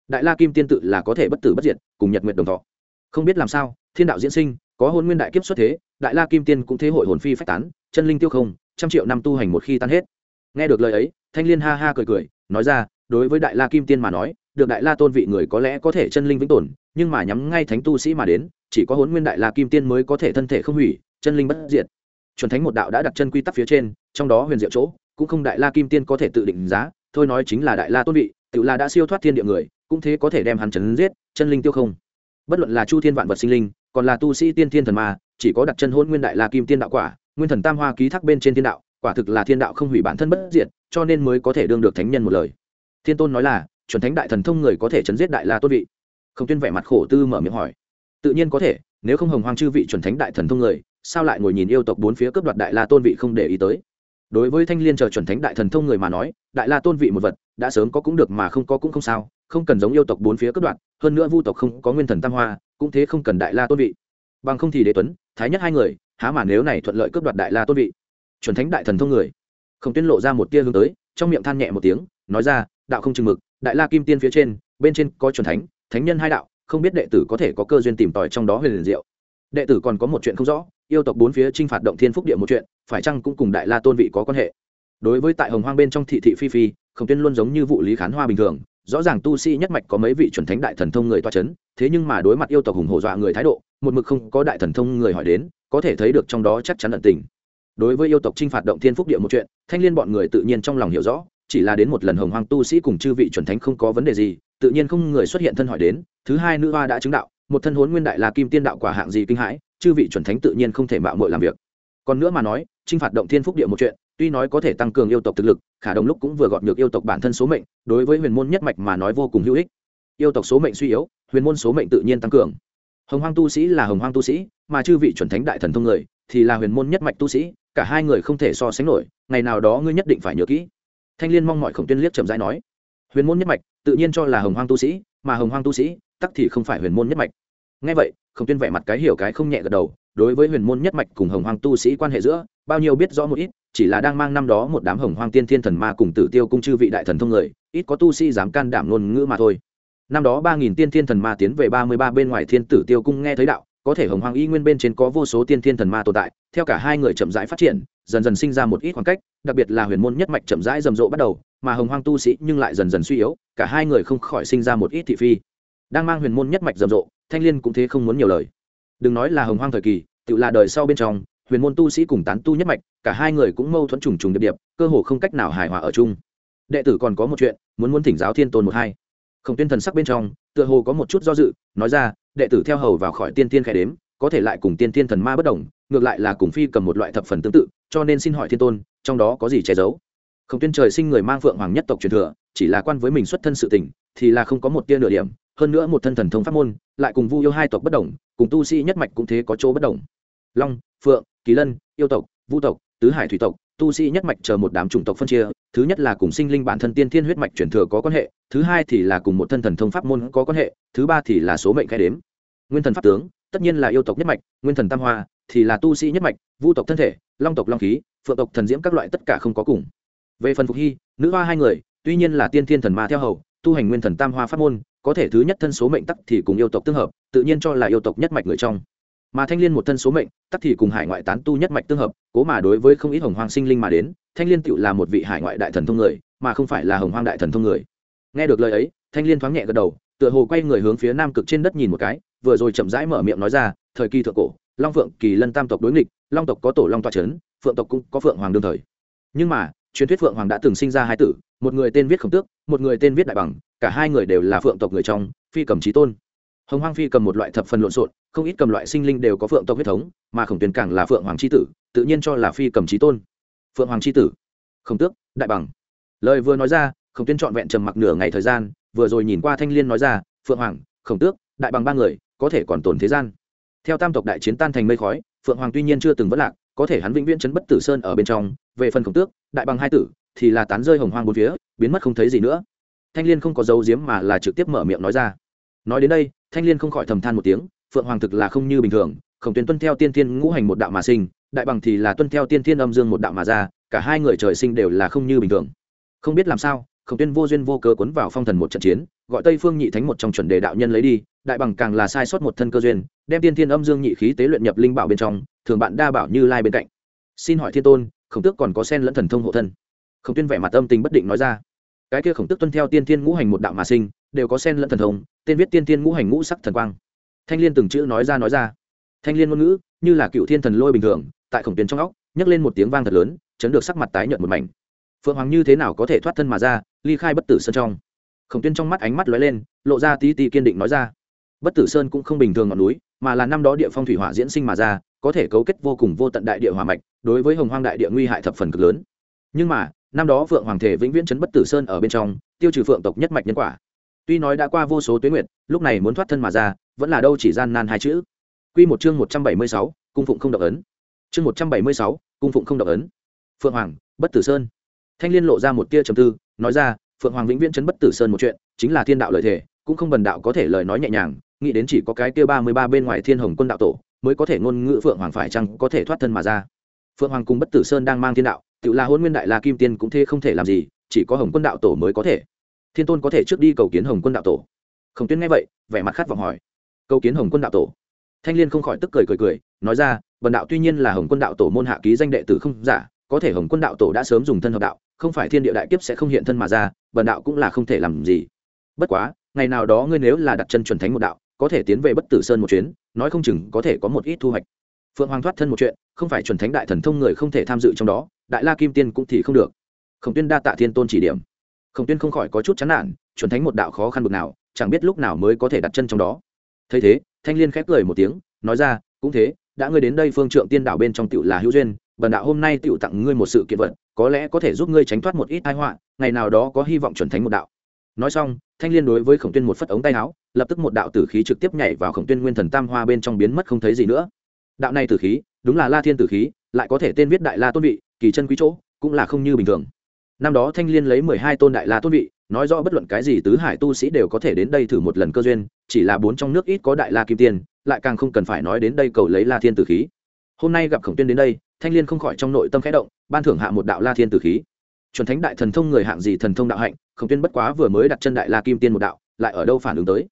Đại la kim tiên tự là có thể bất tử bất diệt, cùng nhật nguyệt đồng thọ. Không biết làm sao, thiên đạo diễn sinh, có hôn nguyên đại kiếp xuất thế, đại la kim tiên cũng thế hội hồn phi phách tán, chân linh tiêu không, trăm triệu năm tu hành một khi tan hết. Nghe được lời ấy, thanh liên ha ha cười cười, nói ra đối với đại la kim tiên mà nói, được đại la tôn vị người có lẽ có thể chân linh vĩnh tồn, nhưng mà nhắm ngay thánh tu sĩ mà đến, chỉ có hôn nguyên đại la kim tiên mới có thể thân thể không hủy, chân linh bất diệt. Chuẩn thánh một đạo đã đặt chân quy tắc phía trên, trong đó huyền diệu chỗ, cũng không đại la kim tiên có thể tự định giá, thôi nói chính là đại la tôn vị, tự la đã siêu thoát thiên địa người, cũng thế có thể đem hắn chấn giết, chân linh tiêu không. Bất luận là chu thiên vạn vật sinh linh, còn là tu sĩ tiên thiên thần ma, chỉ có đặt chân hôn nguyên đại la kim tiên đạo quả, nguyên thần tam hoa ký thác bên trên thiên đạo, quả thực là thiên đạo không hủy bản thân bất diệt, cho nên mới có thể đương được thánh nhân một lời thiên tôn nói là, chuẩn thánh đại thần thông người có thể chấn giết đại la tôn vị. Không tuyên vẻ mặt khổ tư mở miệng hỏi. Tự nhiên có thể, nếu không hồng hoang chư vị chuẩn thánh đại thần thông người, sao lại ngồi nhìn yêu tộc bốn phía cướp đoạt đại la tôn vị không để ý tới? Đối với thanh liên chờ chuẩn thánh đại thần thông người mà nói, đại la tôn vị một vật, đã sớm có cũng được mà không có cũng không sao, không cần giống yêu tộc bốn phía cướp đoạt, hơn nữa vu tộc không có nguyên thần tam hoa, cũng thế không cần đại la tôn vị. Bằng không thì đế tuấn, thái nhất hai người, há mà nếu này thuận lợi cướp đoạt đại la tôn vị. Chuẩn thánh đại thần thông người. Không tuyên lộ ra một tia hướng tới, trong miệng than nhẹ một tiếng, nói ra đạo không chừng mực, đại la kim tiên phía trên, bên trên có chuẩn thánh thánh nhân hai đạo, không biết đệ tử có thể có cơ duyên tìm tòi trong đó huyền liền diệu. Đệ tử còn có một chuyện không rõ, yêu tộc bốn phía t r i n h phạt động thiên phúc địa một chuyện, phải chăng cũng cùng đại la tôn vị có quan hệ? Đối với tại hồng hoang bên trong thị thị phi phi, khổng tuyên luôn giống như vụ lý khán hoa bình thường, rõ ràng tu sĩ nhất mạch có mấy vị chuẩn thánh đại thần thông người toa c h ấ n thế nhưng mà đối mặt yêu tộc hùng hổ dọa người thái độ, một mực không có đại thần thông người hỏi đến, có thể thấy được trong đó chắc chắn ẩn tình. Đối với yêu tộc t r i n h phạt động thiên phúc địa một chuyện, thanh l i ê n bọn người tự nhiên trong lòng hiểu rõ chỉ là đến một lần hồng hoang tu sĩ cùng chư vị chuẩn thánh không có vấn đề gì, tự nhiên không người xuất hiện thân hỏi đến, thứ hai nữ hoa đã chứng đạo, một thân hốn nguyên đại là kim tiên đạo quả hạng gì kinh hãi, chư vị chuẩn thánh tự nhiên không thể mạo mội làm việc. Còn nữa mà nói trinh phạt động thiên phúc địa một chuyện, tuy nói có thể tăng cường yêu tộc thực lực, khả đồng lúc cũng vừa gọt được yêu tộc bản thân số mệnh, đối với huyền môn nhất mạch mà nói vô cùng hữu ích. Yêu tộc số mệnh suy yếu, huyền môn số mệnh tự nhiên tăng cường. Hồng hoang tu sĩ là hồng hoang tu sĩ, mà chư vị chuẩn thánh đại thần thông người, thì là huyền môn nhất mạch tu sĩ, cả hai người không thể so sánh nổi, ngày nào đó ngươi nhất định phải nhớ kỹ thanh liên mong mọi khổng tuyên liếc chậm rãi nói, huyền môn nhất mạch, tự nhiên cho là hồng hoang tu sĩ, mà hồng hoang tu sĩ, tắc thì không phải huyền môn nhất mạch. Ngay vậy, khổng tuyên vẻ mặt cái hiểu cái không nhẹ gật đầu, đối với huyền môn nhất mạch cùng hồng hoang tu sĩ quan hệ giữa, bao nhiêu biết rõ một ít, chỉ là đang mang năm đó một đám hồng hoang tiên thiên thần ma cùng tử tiêu cung chư vị đại thần thông người, ít có tu sĩ dám can đảm ngôn ngữ mà thôi. Năm đó ba nghìn tiên thiên thần ma tiến về ba mươi ba bên ngoài thiên tử tiêu cung nghe thấy đạo, có thể hồng hoang y nguyên bên trên có vô số tiên thiên thần ma tồn tại, theo cả hai người chậm rãi phát triển dần dần sinh ra một ít khoảng cách, đặc biệt là huyền môn nhất mạch chậm rãi rầm rộ bắt đầu, mà hồng hoang tu sĩ nhưng lại dần dần suy yếu, cả hai người không khỏi sinh ra một ít thị phi. Đang mang huyền môn nhất mạch rầm rộ, thanh liên cũng thế không muốn nhiều lời. Đừng nói là hồng hoang thời kỳ, tự là đời sau bên trong, huyền môn tu sĩ cùng tán tu nhất mạch, cả hai người cũng mâu thuẫn trùng trùng điệp điệp, cơ hồ không cách nào hài hòa ở chung. Đệ tử còn có một chuyện, muốn muốn thỉnh giáo thiên tôn một hai. Không tuyên thần sắc bên trong, tựa hồ có một chút do dự, nói ra, đệ tử theo hầu vào khỏi tiên tiên khẽ đếm, có thể lại cùng tiên tiên thần ma bất đồng, ngược lại là cùng phi cầm một loại thập phần tương tự cho nên xin hỏi thiên tôn, trong đó có gì che giấu? Không tuyên trời sinh người mang phượng hoàng nhất tộc truyền thừa, chỉ là quan với mình xuất thân sự tình, thì là không có một tia nửa điểm. Hơn nữa một thân thần thông pháp môn, lại cùng vu yêu hai tộc bất đồng, cùng tu sĩ nhất mạch cũng thế có chỗ bất đồng. Long, phượng, kỳ lân, yêu tộc, vu tộc, tứ hải thủy tộc, tu sĩ nhất mạch chờ một đám chủng tộc phân chia, thứ nhất là cùng sinh linh bản thân tiên thiên huyết mạch truyền thừa có quan hệ, thứ hai thì là cùng một thân thần thông pháp môn có quan hệ, thứ ba thì là số mệnh khai đếm. Nguyên thần pháp tướng, tất nhiên là yêu tộc nhất mạch, nguyên thần tam hoa thì là tu sĩ nhất mạch, vu tộc thân thể, long tộc long khí, phượng tộc thần diễm các loại tất cả không có cùng. Về phần phục hy, nữ hoa hai người, tuy nhiên là tiên thiên thần ma theo hầu, tu hành nguyên thần tam hoa pháp môn, có thể thứ nhất thân số mệnh tắc thì cùng yêu tộc tương hợp, tự nhiên cho là yêu tộc nhất mạch người trong. Mà thanh liên một thân số mệnh, tắc thì cùng hải ngoại tán tu nhất mạch tương hợp, cố mà đối với không ít hồng hoàng sinh linh mà đến, thanh liên tựu là một vị hải ngoại đại thần thông người, mà không phải là hồng hoang đại thần thông người. Nghe được lời ấy, thanh liên thoáng nhẹ gật đầu, tựa hồ quay người hướng phía nam cực trên đất nhìn một cái, vừa rồi chậm rãi mở miệng nói ra, thời kỳ thượng cổ long phượng kỳ lân tam tộc đối nghịch, long tộc có tổ long toa c h ấ n phượng tộc cũng có phượng hoàng đương thời. Nhưng mà, truyền thuyết phượng hoàng đã từng sinh ra hai tử, một người tên viết khổng tước, một người tên viết đại bằng, cả hai người đều là phượng tộc người trong, phi cầm trí tôn. Hồng hoang phi cầm một loại thập phần lộn xộn, không ít cầm loại sinh linh đều có phượng tộc huyết thống, mà khổng tuyền càng là phượng hoàng c h i tử, tự nhiên cho là phi cầm trí tôn. Phượng hoàng c h i tử. Khổng tước, đại bằng. Lời vừa nói ra, khổng tuyên trọn vẹn trầm mặc nửa ngày thời gian, vừa rồi nhìn qua thanh liên nói ra, phượng hoàng, khổng tước, đại bằng ba người, có thể còn tồn thế gian theo tam tộc đại chiến tan thành mây khói, phượng hoàng tuy nhiên chưa từng vất lạc, có thể hắn vĩnh viễn chấn bất tử sơn ở bên trong. Về phần khổng tước, đại bằng hai tử, thì là tán rơi hồng hoang bốn phía, biến mất không thấy gì nữa. Thanh liên không có dấu diếm mà là trực tiếp mở miệng nói ra. Nói đến đây, thanh liên không khỏi thầm than một tiếng, phượng hoàng thực là không như bình thường, khổng tuyến tuân theo tiên thiên ngũ hành một đạo mà sinh, đại bằng thì là tuân theo tiên thiên âm dương một đạo mà ra, cả hai người trời sinh đều là không như bình thường. Không biết làm sao khổng tuyên vô duyên vô cớ cuốn vào phong thần một trận chiến, gọi tây phương nhị thánh một trong chuẩn đề đạo nhân lấy đi, đại bằng càng là sai sót một thân cơ duyên, đem tiên thiên âm dương nhị khí tế luyện nhập linh bảo bên trong, thường bạn đa bảo như lai bên cạnh. Xin hỏi thiên tôn, khổng tước còn có sen lẫn thần thông hộ thân? Khổng tuyên vẻ mặt âm tình bất định nói ra. Cái kia khổng tước tuân theo tiên thiên ngũ hành một đạo mà sinh, đều có sen lẫn thần thông, tên viết tiên thiên ngũ hành ngũ sắc thần quang. Thanh liên từng chữ nói ra nói ra. Thanh liên ngôn ngữ, như là cựu thiên thần lôi bình thường, tại khổng tuyến trong óc, nhấc lên một tiếng vang thật lớn, chấn được sắc mặt tái nhợt một mảnh. Phượng hoàng như thế nào có thể thoát thân mà ra ly khai bất tử sơn trong. Khổng tuyên trong mắt ánh mắt lóe lên, lộ ra tí tí kiên định nói ra. Bất tử sơn cũng không bình thường ngọn núi, mà là năm đó địa phong thủy hỏa diễn sinh mà ra, có thể cấu kết vô cùng vô tận đại địa hỏa mạch, đối với hồng hoang đại địa nguy hại thập phần cực lớn. Nhưng mà, năm đó phượng hoàng thể vĩnh viễn chấn bất tử sơn ở bên trong, tiêu trừ phượng tộc nhất mạch nhân quả. Tuy nói đã qua vô số tuyến nguyệt, lúc này muốn thoát thân mà ra, vẫn là đâu chỉ gian nan hai chữ. Quy một chương một trăm bảy mươi sáu, cung phụng không động ấn. Chương một trăm bảy mươi sáu, cung phụng không động ấn. Phượng hoàng, bất tử sơn thanh liên lộ ra một tia trầm tư, nói ra, phượng hoàng vĩnh viễn chấn bất tử sơn một chuyện, chính là thiên đạo lợi thể cũng không bần đạo có thể lời nói nhẹ nhàng, nghĩ đến chỉ có cái tia ba mươi ba bên ngoài thiên hồng quân đạo tổ, mới có thể ngôn ngữ phượng hoàng phải chăng có thể thoát thân mà ra. Phượng hoàng cùng bất tử sơn đang mang thiên đạo, tự là hôn nguyên đại la kim tiên cũng thế không thể làm gì, chỉ có hồng quân đạo tổ mới có thể. Thiên tôn có thể trước đi cầu kiến hồng quân đạo tổ. Khổng tuyên nghe vậy, vẻ mặt khát vọng hỏi, cầu kiến hồng quân đạo tổ? Thanh liên không khỏi tức cười cười cười, nói ra vần đạo tuy nhiên là hồng quân đạo tổ môn hạ ký danh đệ tử không giả, có thể hồng quân đạo tổ đã sớm dùng thân hợp đạo không phải thiên địa đại kiếp sẽ không hiện thân mà ra bần đạo cũng là không thể làm gì. Bất quá, ngày nào đó ngươi nếu là đặt chân chuẩn thánh một đạo, có thể tiến về bất tử sơn một chuyến, nói không chừng có thể có một ít thu hoạch. Phượng hoàng thoát thân một chuyện, không phải chuẩn thánh đại thần thông người không thể tham dự trong đó, đại la kim tiên cũng thì không được. Khổng tuyên đa tạ thiên tôn chỉ điểm. Khổng tuyên không khỏi có chút chán nản, chuẩn thánh một đạo khó khăn bực nào, chẳng biết lúc nào mới có thể đặt chân trong đó. Thấy thế, thanh liên khép cười một tiếng, nói ra, cũng thế, đã ngươi đến đây phương trượng tiên đảo bên trong tiểu là hữu duyên bần đạo hôm nay tiểu tặng ngươi một sự kiện vật có lẽ có thể giúp ngươi tránh thoát một ít tai họa, ngày nào đó có hy vọng chuẩn thánh một đạo. Nói xong, thanh liên đối với khổng tuyên một phất ống tay áo, lập tức một đạo tử khí trực tiếp nhảy vào khổng tuyên nguyên thần tam hoa bên trong biến mất không thấy gì nữa. Đạo này tử khí, đúng là la thiên tử khí, lại có thể tên viết đại la tôn vị, kỳ chân quý chỗ, cũng là không như bình thường. Năm đó thanh liên lấy mười hai tôn đại la tôn vị, nói rõ bất luận cái gì tứ hải tu sĩ đều có thể đến đây thử một lần cơ duyên, chỉ là bốn trong nước ít có đại la kim tiên, lại càng không cần phải nói đến đây cầu lấy la thiên tử khí hôm nay gặp khổng tuyên đến đây, thanh liên không khỏi trong nội tâm khẽ động, ban thưởng hạ một đạo la thiên tử khí. Chuẩn thánh đại thần thông người hạng gì thần thông đạo hạnh, khổng tuyên bất quá vừa mới đặt chân đại la kim tiên một đạo, lại ở đâu phản ứng tới?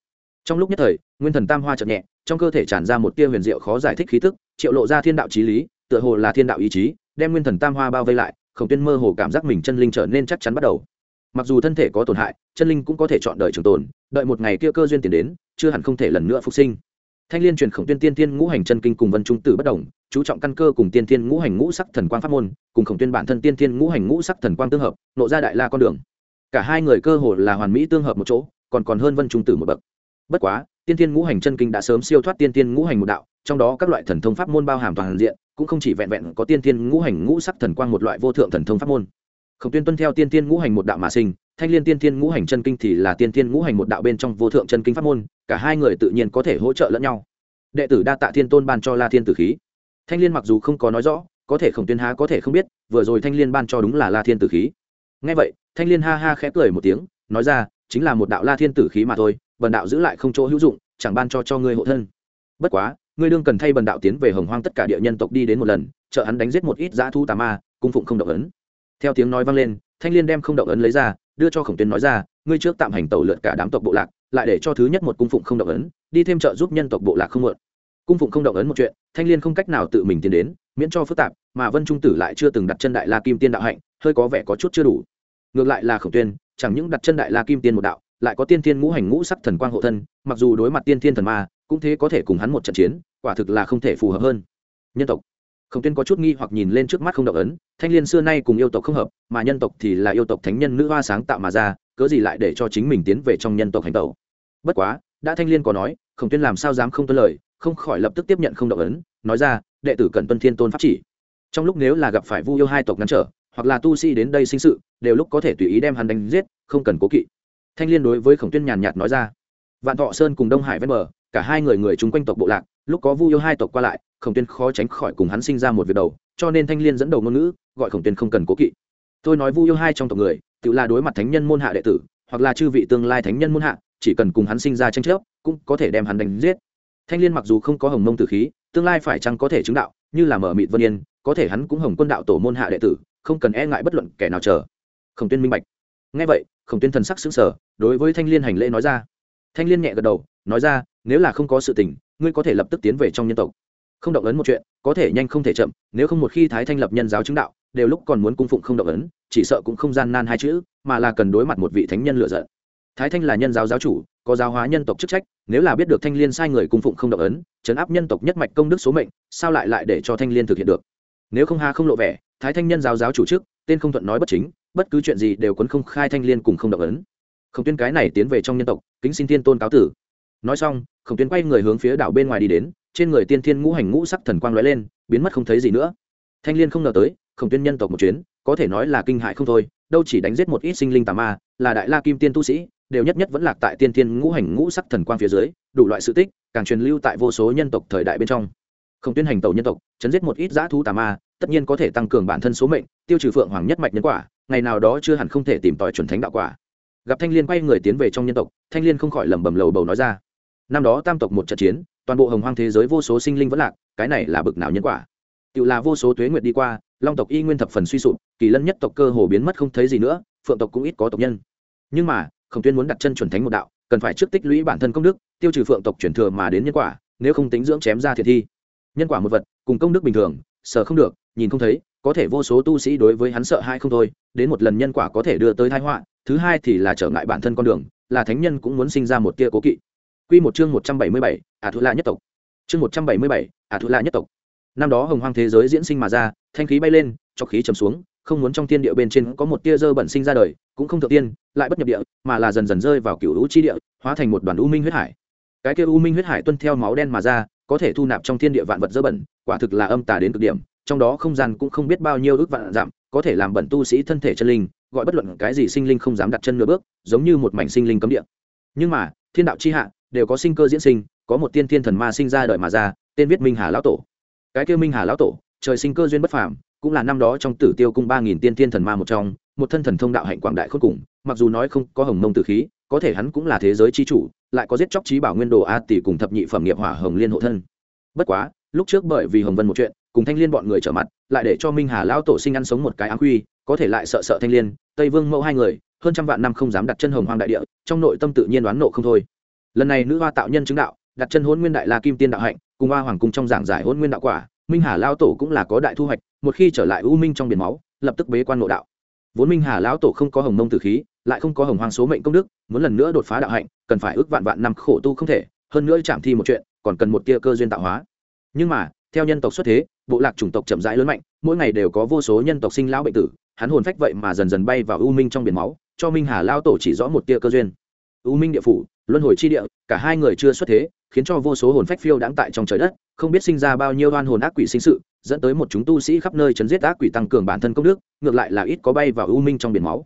Trong lúc nhất thời, nguyên thần tam hoa chậm nhẹ, trong cơ thể tràn ra một tia huyền diệu khó giải thích khí tức, triệu lộ ra thiên đạo trí lý, tựa hồ là thiên đạo ý chí, đem nguyên thần tam hoa bao vây lại, khổng tuyên mơ hồ cảm giác mình chân linh trở nên chắc chắn bắt đầu. Mặc dù thân thể có tổn hại, chân linh cũng có thể chọn đời trường tồn, đợi một ngày kia cơ duyên tiền đến, chưa hẳn không thể lần nữa phục sinh thanh liên truyền khổng tuyên tiên tiên ngũ hành chân kinh cùng vân trung tử bất đồng, chú trọng căn cơ cùng tiên tiên ngũ hành ngũ sắc thần quang pháp môn, cùng khổng tuyên bản thân tiên tiên ngũ hành ngũ sắc thần quang tương hợp, nộ ra đại la con đường. Cả hai người cơ hồ là hoàn mỹ tương hợp một chỗ, còn còn hơn vân trung tử một bậc. Bất quá, tiên tiên ngũ hành chân kinh đã sớm siêu thoát tiên tiên ngũ hành một đạo, trong đó các loại thần thông pháp môn bao hàm toàn diện, cũng không chỉ vẹn vẹn có tiên tiên ngũ hành ngũ sắc thần quang một loại vô thượng thần thông pháp môn. Khổng tuyên tuân theo tiên tiên ngũ hành một đạo mà sinh, thanh liên tiên tiên ngũ hành chân kinh thì là tiên tiên ngũ hành một đạo bên trong vô thượng chân kinh pháp môn cả hai người tự nhiên có thể hỗ trợ lẫn nhau. Đệ tử đa tạ thiên tôn ban cho la thiên tử khí. Thanh liên mặc dù không có nói rõ, có thể khổng tuyên há có thể không biết, vừa rồi thanh liên ban cho đúng là la thiên tử khí. Ngay vậy, thanh liên ha ha khẽ cười một tiếng, nói ra, chính là một đạo la thiên tử khí mà thôi, bần đạo giữ lại không chỗ hữu dụng, chẳng ban cho cho ngươi hộ thân. Bất quá, ngươi đương cần thay bần đạo tiến về hồng hoang tất cả địa nhân tộc đi đến một lần trợ hắn đánh giết một ít dã thu tà ma, cung phụng không động ấn. Theo tiếng nói vang lên, thanh liên đem không động ấn lấy ra, đưa cho khổng tuyên nói ra, ngươi trước tạm hành tẩu lượt cả đám tộc bộ lạc lại để cho thứ nhất một cung phụng không động ấn, đi thêm trợ giúp nhân tộc bộ lạc không mượn cung phụng không động ấn một chuyện, thanh liên không cách nào tự mình tiến đến, miễn cho phức tạp, mà vân trung tử lại chưa từng đặt chân đại la kim tiên đạo hạnh, hơi có vẻ có chút chưa đủ. Ngược lại là khổng tuyên, chẳng những đặt chân đại la kim tiên một đạo, lại có tiên thiên ngũ hành ngũ sắc thần quang hộ thân, mặc dù đối mặt tiên thiên thần ma, cũng thế có thể cùng hắn một trận chiến, quả thực là không thể phù hợp hơn. Nhân tộc. Khổng tuyên có chút nghi hoặc nhìn lên trước mắt không động ấn, thanh liên xưa nay cùng yêu tộc không hợp, mà nhân tộc thì là yêu tộc thánh nhân nữ hoa sáng tạo mà ra, cớ gì lại để cho chính mình tiến về trong nhân tộc hành tẩu? Bất quá, đã thanh liên có nói, khổng tuyên làm sao dám không tuân lời, không khỏi lập tức tiếp nhận không động ấn, nói ra, đệ tử cần tuân thiên tôn pháp chỉ. Trong lúc nếu là gặp phải vu yêu hai tộc ngăn trở, hoặc là tu sĩ đến đây sinh sự, đều lúc có thể tùy ý đem hắn đánh giết, không cần cố kỵ. Thanh liên đối với khổng tuyên nhàn nhạt nói ra, vạn thọ sơn cùng đông hải ven bờ, cả hai người người chung quanh tộc bộ lạc, lúc có vu yêu hai tộc qua lại, khổng tuyên khó tránh khỏi cùng hắn sinh ra một việc đầu, cho nên thanh liên dẫn đầu ngôn ngữ, gọi khổng tuyên không cần cố kỵ. Tôi nói vu yêu hai trong tộc người, tự là đối mặt thánh nhân môn hạ đệ tử, hoặc là chư vị tương lai thánh nhân môn hạ chỉ cần cùng hắn sinh ra tranh chấp, cũng có thể đem hắn đánh giết. Thanh liên mặc dù không có hồng mông tử khí, tương lai phải chăng có thể chứng đạo, như là mở mịt vân yên, có thể hắn cũng hồng quân đạo tổ môn hạ đệ tử, không cần e ngại bất luận kẻ nào chờ. Khổng tuyên minh bạch. Ngay vậy, khổng tuyên thần sắc xứng sở đối với thanh liên hành lễ nói ra. Thanh liên nhẹ gật đầu, nói ra, nếu là không có sự tình, ngươi có thể lập tức tiến về trong nhân tộc. Không động ấn một chuyện, có thể nhanh không thể chậm, nếu không một khi thái thanh lập nhân giáo chứng đạo, đều lúc còn muốn cung phụng không động ấn, chỉ sợ cũng không gian nan hai chữ, mà là cần đối mặt một vị thánh nhân lựa giận thái thanh là nhân giáo giáo chủ, có giáo hóa nhân tộc chức trách, nếu là biết được thanh liên sai người cung phụng không động ấn chấn áp nhân tộc nhất mạch công đức số mệnh, sao lại lại để cho thanh liên thực hiện được? Nếu không ha không lộ vẻ, thái thanh nhân giáo giáo chủ chức tên không thuận nói bất chính, bất cứ chuyện gì đều quấn không khai thanh liên cùng không động ấn. Khổng tuyên cái này tiến về trong nhân tộc, kính xin thiên tôn cáo tử. Nói xong, khổng tuyên quay người hướng phía đảo bên ngoài đi đến, trên người tiên thiên ngũ hành ngũ sắc thần quang lóe lên, biến mất không thấy gì nữa. Thanh liên không ngờ tới, khổng tuyên nhân tộc một chuyến, có thể nói là kinh hại không thôi, đâu chỉ đánh giết một ít sinh linh tà ma, là đại la kim tiên tu sĩ đều nhất nhất vẫn lạc tại tiên thiên ngũ hành ngũ sắc thần quang phía dưới, đủ loại sự tích, càng truyền lưu tại vô số nhân tộc thời đại bên trong. Không tuyên hành tàu nhân tộc, chấn giết một ít dã thú tà ma, tất nhiên có thể tăng cường bản thân số mệnh, tiêu trừ phượng hoàng nhất mạch nhân quả, ngày nào đó chưa hẳn không thể tìm tòi chuẩn thánh đạo quả. Gặp thanh liên quay người tiến về trong nhân tộc, thanh liên không khỏi lẩm bẩm lầu bầu nói ra. Năm đó tam tộc một trận chiến, toàn bộ hồng hoang thế giới vô số sinh linh vẫn lạc, cái này là bực nào nhân quả? Tự là vô số tuế nguyệt đi qua, long tộc y nguyên thập phần suy sụp, kỳ lân nhất tộc cơ hồ biến mất không thấy gì nữa, phượng tộc cũng ít có tộc nhân. Nhưng mà khổng tuyên muốn đặt chân chuẩn thánh một đạo cần phải trước tích lũy bản thân công đức tiêu trừ phượng tộc chuyển thừa mà đến nhân quả nếu không tính dưỡng chém ra thiệt thi nhân quả một vật cùng công đức bình thường sợ không được nhìn không thấy có thể vô số tu sĩ đối với hắn sợ hai không thôi đến một lần nhân quả có thể đưa tới thái họa thứ hai thì là trở ngại bản thân con đường là thánh nhân cũng muốn sinh ra một tia cố kỵ Quy một chương một trăm bảy mươi bảy, Ả Thu La nhất tộc. Chương một trăm bảy mươi bảy, Ả Thu La nhất tộc. Năm đó hồng hoang thế giới diễn sinh mà ra, thanh khí bay lên, cho khí trầm xuống, không muốn trong thiên địa bên trên có một tia dơ bẩn sinh ra đời, cũng không thượng tiên, lại bất nhập địa, mà là dần dần rơi vào cửu lũ chi địa, hóa thành một đoàn u minh huyết hải. Cái kia u minh huyết hải tuân theo máu đen mà ra, có thể thu nạp trong thiên địa vạn vật dơ bẩn, quả thực là âm tà đến cực điểm, trong đó không gian cũng không biết bao nhiêu ước vạn giảm có thể làm bẩn tu sĩ thân thể chân linh, gọi bất luận cái gì sinh linh không dám đặt chân nửa bước, giống như một mảnh sinh linh cấm địa. Nhưng mà, thiên đạo chi hạ, đều có sinh cơ diễn sinh có một tiên thiên thần ma sinh ra đời mà ra tên viết minh hà lão tổ cái kêu minh hà lão tổ trời sinh cơ duyên bất phàm cũng là năm đó trong tử tiêu cung ba nghìn tiên thiên thần ma một trong, một thân thần thông đạo hạnh quảng đại khôn cùng, mặc dù nói không có hồng mông tử khí, có thể hắn cũng là thế giới chi chủ, lại có giết chóc trí bảo nguyên đồ a tỷ cùng thập nhị phẩm nghiệp hỏa hồng liên hộ thân. Bất quá, lúc trước bởi vì hồng vân một chuyện, cùng thanh liên bọn người trở mặt, lại để cho minh hà lão tổ sinh ăn sống một cái áng quy, có thể lại sợ sợ thanh liên, tây vương mẫu hai người, hơn trăm vạn năm không dám đặt chân hồng hoang đại địa, trong nội tâm tự nhiên đoán nộ không thôi. Lần này nữ hoa tạo nhân chứng đạo, đặt chân hôn nguyên đại la kim tiên đạo hạnh, cùng hoa hoàng cung trong giảng giải hôn nguyên đạo quả minh hà lao tổ cũng là có đại thu hoạch, một khi trở lại u minh trong biển máu, lập tức bế quan nội đạo. Vốn minh hà lão tổ không có hồng mông tử khí, lại không có hồng hoàng số mệnh công đức, muốn lần nữa đột phá đạo hạnh, cần phải ước vạn vạn năm khổ tu không thể, hơn nữa chạm thi một chuyện, còn cần một tia cơ duyên tạo hóa. Nhưng mà, theo nhân tộc xuất thế, bộ lạc chủng tộc chậm rãi lớn mạnh, mỗi ngày đều có vô số nhân tộc sinh lão bệnh tử, hắn hồn phách vậy mà dần dần bay vào u minh trong biển máu, cho minh hà lao tổ chỉ rõ một tia cơ duyên. U minh địa phủ, luân hồi chi địa, cả hai người chưa xuất thế khiến cho vô số hồn phách phiêu đãng tại trong trời đất, không biết sinh ra bao nhiêu oan hồn ác quỷ sinh sự, dẫn tới một chúng tu sĩ khắp nơi chấn giết ác quỷ tăng cường bản thân công đức, ngược lại là ít có bay vào u minh trong biển máu.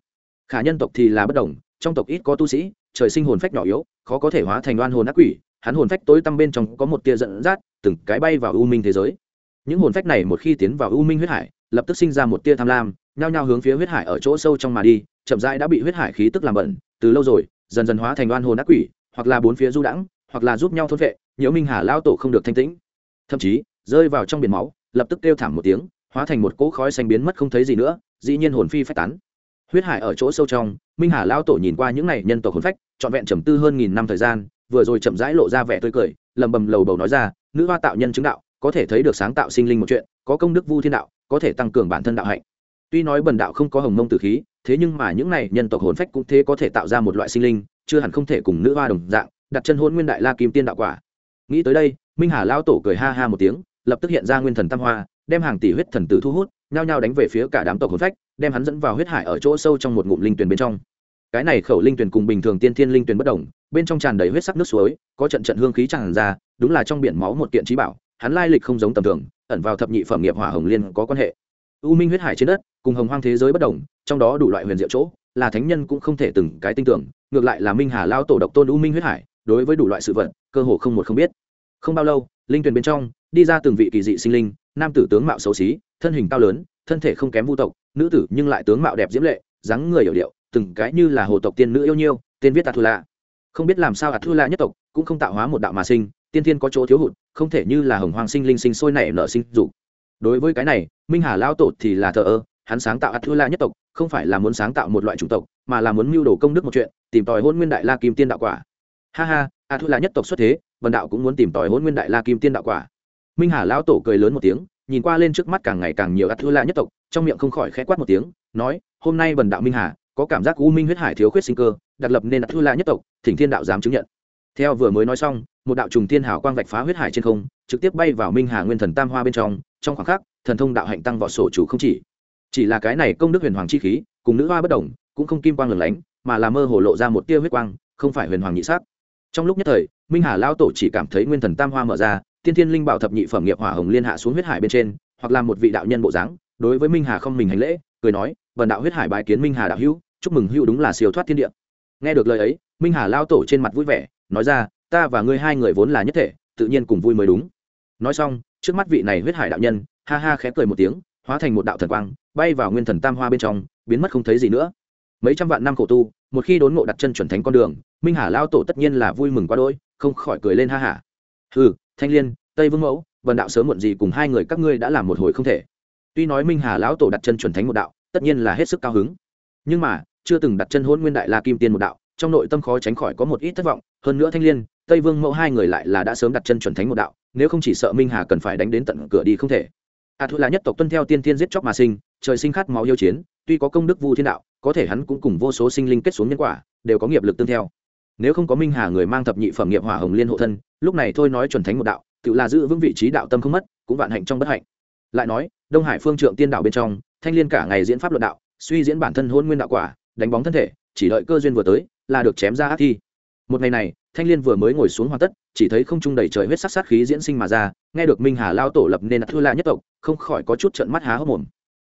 Khả nhân tộc thì là bất đồng, trong tộc ít có tu sĩ, trời sinh hồn phách nhỏ yếu, khó có thể hóa thành oan hồn ác quỷ, hắn hồn phách tối tăm bên trong có một tia dẫn dắt, từng cái bay vào u minh thế giới. Những hồn phách này một khi tiến vào u minh huyết hải, lập tức sinh ra một tia tham lam, nhao nhao hướng phía huyết hải ở chỗ sâu trong mà đi, chậm rãi đã bị huyết hải khí tức làm bẩn, từ lâu rồi, dần dần hóa thành oan hồn ác quỷ, hoặc là bốn phía du đãng hoặc là giúp nhau thôn vệ, nhiễu minh hà lao tổ không được thanh tĩnh. Thậm chí, rơi vào trong biển máu, lập tức kêu thảm một tiếng, hóa thành một cỗ khói xanh biến mất không thấy gì nữa, dĩ nhiên hồn phi phách tán. Huyết hải ở chỗ sâu trong, minh hà lao tổ nhìn qua những này nhân tộc hồn phách, trọn vẹn trầm tư hơn nghìn năm thời gian, vừa rồi chậm rãi lộ ra vẻ tươi cười lầm bầm lầu bầu nói ra, nữ hoa tạo nhân chứng đạo, có thể thấy được sáng tạo sinh linh một chuyện, có công đức vu thiên đạo, có thể tăng cường bản thân đạo hạnh. Tuy nói bần đạo không có hồng mông tử khí, thế nhưng mà những này nhân tộc hồn phách cũng thế có thể tạo ra một loại sinh linh, chưa hẳn không thể cùng nữ hoa đồng dạng đặt chân hôn nguyên đại la kim tiên đạo quả. Nghĩ tới đây, minh hà lao tổ cười ha ha một tiếng, lập tức hiện ra nguyên thần tam hoa, đem hàng tỷ huyết thần tử thu hút, nhao nhao đánh về phía cả đám tộc hồn phách, đem hắn dẫn vào huyết hải ở chỗ sâu trong một ngụm linh tuyền bên trong. Cái này khẩu linh tuyền cùng bình thường tiên thiên linh tuyền bất đồng, bên trong tràn đầy huyết sắc nước suối, có trận trận hương khí tràn ra, đúng là trong biển máu một kiện trí bảo, hắn lai lịch không giống tầm thường, ẩn vào thập nhị phẩm nghiệp hỏa hồng liên có quan hệ. U minh huyết hải trên đất, cùng hồng hoang thế giới bất đồng, trong đó đủ loại huyền diệu chỗ, là thánh nhân cũng không thể từng cái tin tưởng, ngược lại là minh hà lao tổ độc tôn u minh huyết hải đối với đủ loại sự vật, cơ hồ không một không biết. Không bao lâu, linh tuyền bên trong, đi ra từng vị kỳ dị sinh linh, nam tử tướng mạo xấu xí, thân hình cao lớn, thân thể không kém vu tộc, nữ tử nhưng lại tướng mạo đẹp diễm lệ, dáng người hiểu điệu, từng cái như là hồ tộc tiên nữ yêu nhiêu, tên viết ạt thu lạ không biết làm sao ạt thu lạ nhất tộc cũng không tạo hóa một đạo mà sinh, tiên thiên có chỗ thiếu hụt, không thể như là hồng hoàng sinh linh sinh sôi nảy nở sinh dục. Đối với cái này, minh hà lao tổ thì là thờ ơ, hắn sáng tạo ạt thu lạ nhất tộc không phải là muốn sáng tạo một loại chủng tộc, mà là muốn mưu đồ công đức một chuyện, tìm tòi hôn nguyên đại la kim tiên đạo quả ha ha ạt thu là nhất tộc xuất thế vần đạo cũng muốn tìm tòi hôn nguyên đại la kim tiên đạo quả. Minh hà Lão tổ cười lớn một tiếng, nhìn qua lên trước mắt càng ngày càng nhiều ạt thu là nhất tộc, trong miệng không khỏi khẽ quát một tiếng, nói, hôm nay vần đạo minh hà, có cảm giác u minh huyết hải thiếu khuyết sinh cơ đặt lập nên ạt thu là nhất tộc, thỉnh thiên đạo dám chứng nhận. Theo vừa mới nói xong, một đạo trùng thiên hào quang vạch phá huyết hải trên không, trực tiếp bay vào minh hà nguyên thần tam hoa bên trong trong khoảng khắc, thần thông đạo hạnh tăng vọt sổ chủ không chỉ. Chỉ là cái này công đức huyền hoàng chi khí, cùng nữ hoa bất đồng cũng không kim quang lửng lánh, mà là mơ hồ lộ ra một tia huyết quang, không phải huyền hoàng nhị sắc trong lúc nhất thời, minh hà lao tổ chỉ cảm thấy nguyên thần tam hoa mở ra, tiên thiên linh bảo thập nhị phẩm nghiệp hỏa hồng liên hạ xuống huyết hải bên trên, hoặc là một vị đạo nhân bộ dáng, đối với minh hà không mình hành lễ, cười nói vần đạo huyết hải bái kiến minh hà đạo hữu, chúc mừng hữu đúng là siêu thoát thiên địa. Nghe được lời ấy, minh hà lao tổ trên mặt vui vẻ, nói ra, ta và ngươi hai người vốn là nhất thể, tự nhiên cùng vui mới đúng. Nói xong, trước mắt vị này huyết hải đạo nhân, ha ha khẽ cười một tiếng, hóa thành một đạo thần quang, bay vào nguyên thần tam hoa bên trong, biến mất không thấy gì nữa. Mấy trăm vạn năm khổ tu một khi đốn ngộ đặt chân chuẩn thánh con đường, minh hà lao tổ tất nhiên là vui mừng quá đôi không khỏi cười lên ha hả ừ thanh liên, tây vương mẫu vần đạo sớm muộn gì cùng hai người các ngươi đã làm một hồi không thể. Tuy nói minh hà lão tổ đặt chân chuẩn thánh một đạo, tất nhiên là hết sức cao hứng. Nhưng mà, chưa từng đặt chân hôn nguyên đại la kim tiên một đạo, trong nội tâm khó tránh khỏi có một ít thất vọng. Hơn nữa thanh liên, tây vương mẫu hai người lại là đã sớm đặt chân chuẩn thánh một đạo, nếu không chỉ sợ minh hà cần phải đánh đến tận cửa đi không thể. A thu là nhất tộc tuân theo tiên tiên giết chóc mà sinh, trời sinh khát máu yêu chiến tuy có công đức vu thiên đạo, có thể hắn cũng cùng vô số sinh linh kết xuống nhân quả, đều có nghiệp lực tương theo. Nếu không có minh hà người mang thập nhị phẩm nghiệp hỏa hồng liên hộ thân, lúc này thôi nói chuẩn thánh một đạo, tự là giữ vững vị trí đạo tâm không mất, cũng vạn hạnh trong bất hạnh. Lại nói, đông hải phương trượng tiên đạo bên trong, thanh liên cả ngày diễn pháp luận đạo, suy diễn bản thân hôn nguyên đạo quả, đánh bóng thân thể, chỉ đợi cơ duyên vừa tới, là được chém ra ác thi. Một ngày này, thanh liên vừa mới ngồi xuống hoàn tất, chỉ thấy không trung đầy trời huyết sắc sát khí diễn sinh mà ra, nghe được minh hà lao tổ lập nên thua la nhất tộc, không khỏi có chút trận mắt há hốc mồm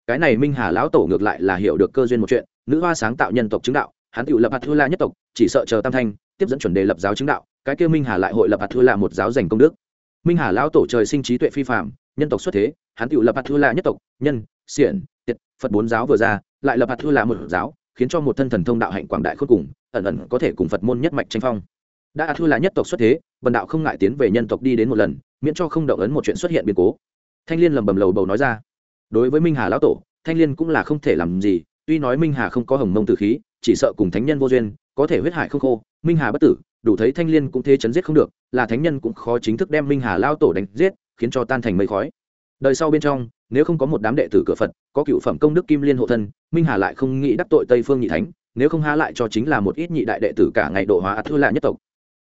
cái này minh hà lão tổ ngược lại là hiểu được cơ duyên một chuyện, nữ hoa sáng tạo nhân tộc chứng đạo, hắn tự lập hạt thư la nhất tộc, chỉ sợ chờ tam thanh, tiếp dẫn chuẩn đề lập giáo chứng đạo, cái kêu minh hà lại hội lập hạt thư la một giáo giành công đức. Minh hà lão tổ trời sinh trí tuệ phi phạm nhân tộc xuất thế, hắn tự lập hạt thư la nhất tộc, nhân, xiển, tiệt, phật bốn giáo vừa ra, lại lập hạt thư la một giáo, khiến cho một thân thần thông đạo hạnh quảng đại khôn cùng, ẩn ẩn có thể cùng phật môn nhất mạch tranh phong. Đã thư la nhất tộc xuất thế vần đạo không ngại tiến về nhân tộc đi đến một lần, miễn cho không động ấn một chuyện xuất hiện biến cố. Thanh liên lầm bầm lầu bầu nói ra đối với minh hà lão tổ thanh liên cũng là không thể làm gì tuy nói minh hà không có hồng mông tử khí chỉ sợ cùng thánh nhân vô duyên có thể huyết hải không khô minh hà bất tử đủ thấy thanh liên cũng thế chấn giết không được là thánh nhân cũng khó chính thức đem minh hà lao tổ đánh giết khiến cho tan thành mây khói đời sau bên trong nếu không có một đám đệ tử cửa phật có cựu phẩm công đức kim liên hộ thân minh hà lại không nghĩ đắc tội tây phương nhị thánh nếu không há lại cho chính là một ít nhị đại đệ tử cả ngày độ hóa thư lạ nhất tộc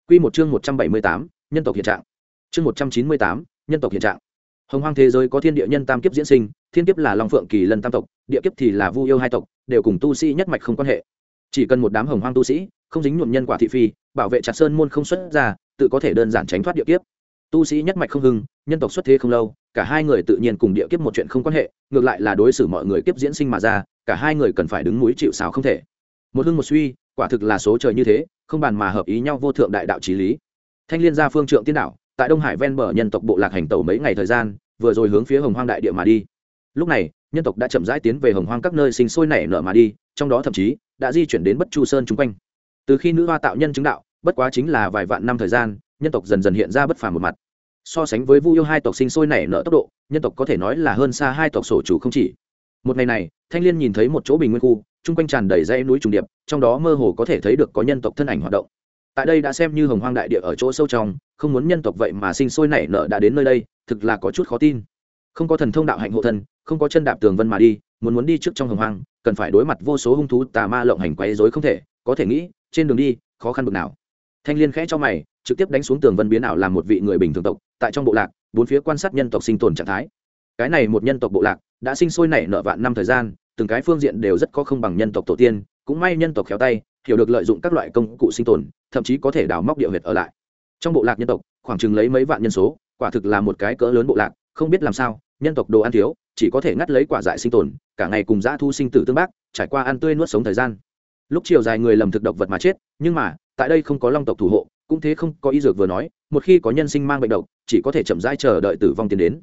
Quy một chương 178, nhân tộc hiện trạng. Chương 198, nhân tộc hiện trạng. Hồng Hoang thế giới có thiên địa nhân tam kiếp diễn sinh, thiên kiếp là Long Phượng Kỳ Lân tam tộc, địa kiếp thì là Vu yêu hai tộc, đều cùng tu sĩ nhất mạch không quan hệ. Chỉ cần một đám Hồng Hoang tu sĩ, không dính nhuộm nhân quả thị phi, bảo vệ chặt sơn môn không xuất ra, tự có thể đơn giản tránh thoát địa kiếp. Tu sĩ nhất mạch không hưng, nhân tộc xuất thế không lâu, cả hai người tự nhiên cùng địa kiếp một chuyện không quan hệ, ngược lại là đối xử mọi người kiếp diễn sinh mà ra, cả hai người cần phải đứng núi chịu sào không thể. Một hưng một suy, quả thực là số trời như thế, không bàn mà hợp ý nhau vô thượng đại đạo trí lý thanh liên gia phương trượng tiên đạo tại đông hải ven bờ nhân tộc bộ lạc hành tàu mấy ngày thời gian vừa rồi hướng phía hồng hoang đại địa mà đi lúc này, nhân tộc đã chậm rãi tiến về hồng hoang các nơi sinh sôi nảy nở mà đi, trong đó thậm chí đã di chuyển đến bất chu sơn chung quanh. Từ khi nữ hoa tạo nhân chứng đạo, bất quá chính là vài vạn năm thời gian, nhân tộc dần dần hiện ra bất phàm một mặt. So sánh với vu yêu hai tộc sinh sôi nảy nở tốc độ, nhân tộc có thể nói là hơn xa hai tộc sổ chủ không chỉ. Một ngày này, thanh liên nhìn thấy một chỗ bình nguyên khu, chung quanh tràn đầy dãy núi trùng điệp, trong đó mơ hồ có thể thấy được có nhân tộc thân ảnh hoạt động. Tại đây đã xem như hồng hoang đại địa ở chỗ sâu trong, không muốn nhân tộc vậy mà sinh sôi nảy nở đã đến nơi đây, thực là có chút khó tin không có thần thông đạo hạnh hộ thân, không có chân đạp tường vân mà đi, muốn muốn đi trước trong hồng hoang, cần phải đối mặt vô số hung thú tà ma lộng hành quấy rối không thể, có thể nghĩ, trên đường đi, khó khăn bực nào. Thanh liên khẽ cho mày, trực tiếp đánh xuống tường vân biến ảo làm một vị người bình thường tộc, tại trong bộ lạc, bốn phía quan sát nhân tộc sinh tồn trạng thái. Cái này một nhân tộc bộ lạc, đã sinh sôi nảy nở vạn năm thời gian, từng cái phương diện đều rất có không bằng nhân tộc tổ tiên, cũng may nhân tộc khéo tay, hiểu được lợi dụng các loại công cụ sinh tồn, thậm chí có thể đào móc địa huyệt ở lại. Trong bộ lạc nhân tộc, khoảng chừng lấy mấy vạn nhân số, quả thực là một cái cỡ lớn bộ lạc không biết làm sao, nhân tộc đồ ăn thiếu, chỉ có thể ngắt lấy quả dại sinh tồn, cả ngày cùng dã thu sinh tử tương bác, trải qua ăn tươi nuốt sống thời gian. Lúc chiều dài người lầm thực độc vật mà chết, nhưng mà, tại đây không có long tộc thủ hộ, cũng thế không có y dược vừa nói, một khi có nhân sinh mang bệnh độc, chỉ có thể chậm rãi chờ đợi tử vong tiến đến.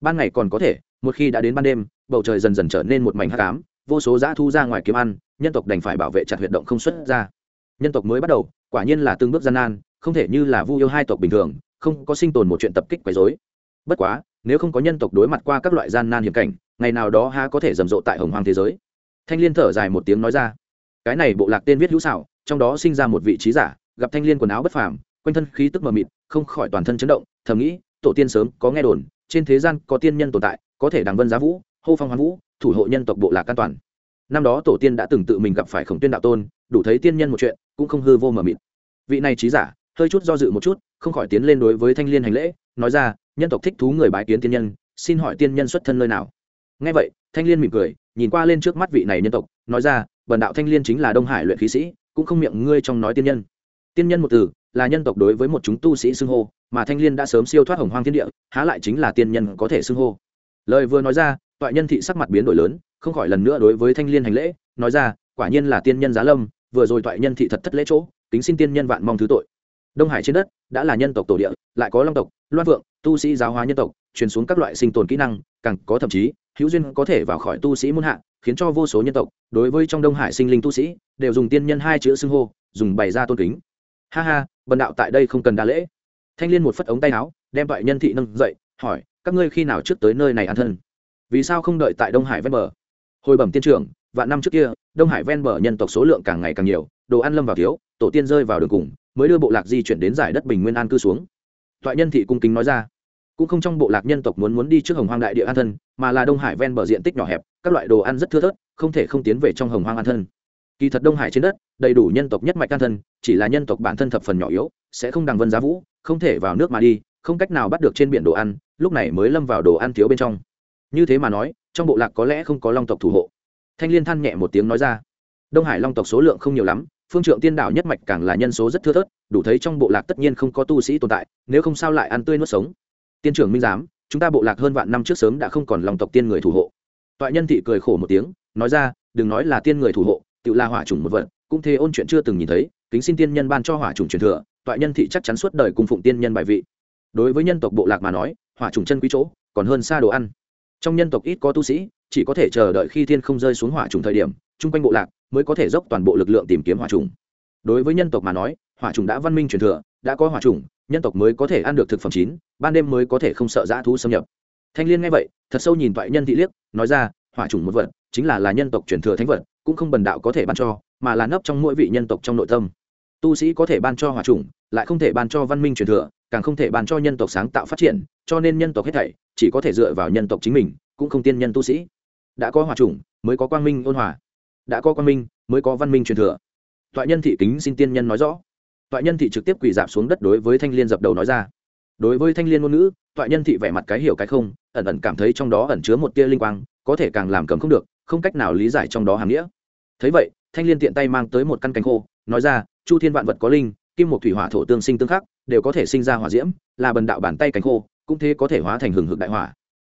Ban ngày còn có thể, một khi đã đến ban đêm, bầu trời dần dần trở nên một mảnh hắc ám, vô số dã thu ra ngoài kiếm ăn, nhân tộc đành phải bảo vệ chặt huyệt động không xuất ra. Nhân tộc mới bắt đầu, quả nhiên là từng bước gian nan, không thể như là vu yêu hai tộc bình thường, không có sinh tồn một chuyện tập kích quấy rối. Bất quá nếu không có nhân tộc đối mặt qua các loại gian nan hiểm cảnh, ngày nào đó ha có thể rầm rộ tại hồng hoàng thế giới. Thanh liên thở dài một tiếng nói ra, cái này bộ lạc tên viết hữu xảo, trong đó sinh ra một vị trí giả, gặp thanh liên quần áo bất phàm, quanh thân khí tức mờ mịt, không khỏi toàn thân chấn động, thầm nghĩ, tổ tiên sớm có nghe đồn, trên thế gian có tiên nhân tồn tại, có thể đằng vân giá vũ, hô phong hoán vũ, thủ hộ nhân tộc bộ lạc an toàn. Năm đó tổ tiên đã từng tự mình gặp phải khổng tuyên đạo tôn, đủ thấy tiên nhân một chuyện, cũng không hư vô mờ mịt. Vị này trí giả, hơi chút do dự một chút, không khỏi tiến lên đối với thanh liên hành lễ, nói ra nhân tộc thích thú người bái kiến tiên nhân, xin hỏi tiên nhân xuất thân nơi nào? Ngay vậy, thanh liên mỉm cười, nhìn qua lên trước mắt vị này nhân tộc, nói ra, bần đạo thanh liên chính là đông hải luyện khí sĩ, cũng không miệng ngươi trong nói tiên nhân. Tiên nhân một từ, là nhân tộc đối với một chúng tu sĩ xưng hô, mà thanh liên đã sớm siêu thoát hồng hoang thiên địa, há lại chính là tiên nhân có thể xưng hô. Lời vừa nói ra, toại nhân thị sắc mặt biến đổi lớn, không khỏi lần nữa đối với thanh liên hành lễ, nói ra, quả nhiên là tiên nhân giá lâm, vừa rồi toại nhân thị thật thất lễ chỗ tính xin tiên nhân vạn mong thứ tội. Đông hải trên đất đã là nhân tộc tổ địa, lại có long tộc loan vượng tu sĩ giáo hóa nhân tộc, truyền xuống các loại sinh tồn kỹ năng, càng có thậm chí, hữu duyên có thể vào khỏi tu sĩ muôn hạ, khiến cho vô số nhân tộc, đối với trong đông hải sinh linh tu sĩ, đều dùng tiên nhân hai chữ xưng hô, dùng bày ra tôn kính. Ha ha, bần đạo tại đây không cần đa lễ. Thanh liên một phất ống tay áo, đem toại nhân thị nâng dậy, hỏi, các ngươi khi nào trước tới nơi này ăn thân? Vì sao không đợi tại đông hải ven bờ? Hồi bẩm tiên trưởng, vạn năm trước kia, đông hải ven bờ nhân tộc số lượng càng ngày càng nhiều, đồ ăn lâm vào thiếu, tổ tiên rơi vào đường cùng, mới đưa bộ lạc di chuyển đến giải đất bình nguyên an cư xuống toại nhân thị cung kính nói ra. Cũng không trong bộ lạc nhân tộc muốn muốn đi trước hồng hoang đại địa an thân, mà là đông hải ven bờ diện tích nhỏ hẹp, các loại đồ ăn rất thưa thớt, không thể không tiến về trong hồng hoang an thân. Kỳ thật đông hải trên đất, đầy đủ nhân tộc nhất mạch an thân, chỉ là nhân tộc bản thân thập phần nhỏ yếu, sẽ không đằng vân giá vũ, không thể vào nước mà đi, không cách nào bắt được trên biển đồ ăn, lúc này mới lâm vào đồ ăn thiếu bên trong. Như thế mà nói, trong bộ lạc có lẽ không có long tộc thủ hộ. Thanh liên than nhẹ một tiếng nói ra. Đông hải long tộc số lượng không nhiều lắm phương trượng tiên đảo nhất mạch càng là nhân số rất thưa thớt, đủ thấy trong bộ lạc tất nhiên không có tu sĩ tồn tại, nếu không sao lại ăn tươi nuốt sống. Tiên trưởng minh giám, chúng ta bộ lạc hơn vạn năm trước sớm đã không còn lòng tộc tiên người thủ hộ. Toại nhân thị cười khổ một tiếng, nói ra, đừng nói là tiên người thủ hộ, tự la hỏa chủng một vật, cũng thế ôn chuyện chưa từng nhìn thấy, kính xin tiên nhân ban cho hỏa chủng truyền thừa, toại nhân thị chắc chắn suốt đời cùng phụng tiên nhân bài vị. Đối với nhân tộc bộ lạc mà nói, hỏa chủng chân quý chỗ, còn hơn xa đồ ăn. Trong nhân tộc ít có tu sĩ, chỉ có thể chờ đợi khi thiên không rơi xuống hỏa trùng thời điểm chung quanh bộ lạc mới có thể dốc toàn bộ lực lượng tìm kiếm hỏa trùng. Đối với nhân tộc mà nói, hỏa trùng đã văn minh truyền thừa, đã có hỏa trùng, nhân tộc mới có thể ăn được thực phẩm chín, ban đêm mới có thể không sợ dã thú xâm nhập. Thanh liên nghe vậy, thật sâu nhìn toại nhân thị liếc, nói ra, hỏa trùng một vật, chính là là nhân tộc truyền thừa thánh vật, cũng không bần đạo có thể ban cho, mà là nấp trong mỗi vị nhân tộc trong nội tâm. Tu sĩ có thể ban cho hỏa trùng, lại không thể ban cho văn minh truyền thừa, càng không thể ban cho nhân tộc sáng tạo phát triển, cho nên nhân tộc hết thảy chỉ có thể dựa vào nhân tộc chính mình, cũng không tiên nhân tu sĩ. Đã có hòa trùng, mới có quang minh ôn hòa đã có quan minh, mới có văn minh truyền thừa. Toại nhân thị kính xin tiên nhân nói rõ. Toại nhân thị trực tiếp quỳ dạp xuống đất đối với thanh liên dập đầu nói ra. Đối với thanh liên ngôn ngữ, toại nhân thị vẻ mặt cái hiểu cái không, ẩn ẩn cảm thấy trong đó ẩn chứa một tia linh quang, có thể càng làm cầm không được, không cách nào lý giải trong đó hàm nghĩa. Thấy vậy, thanh liên tiện tay mang tới một căn cánh khô, nói ra, chu thiên vạn vật có linh, kim một thủy hỏa thổ tương sinh tương khắc, đều có thể sinh ra hỏa diễm, là bần đạo bàn tay cánh khô, cũng thế có thể hóa thành hừng hực đại hỏa.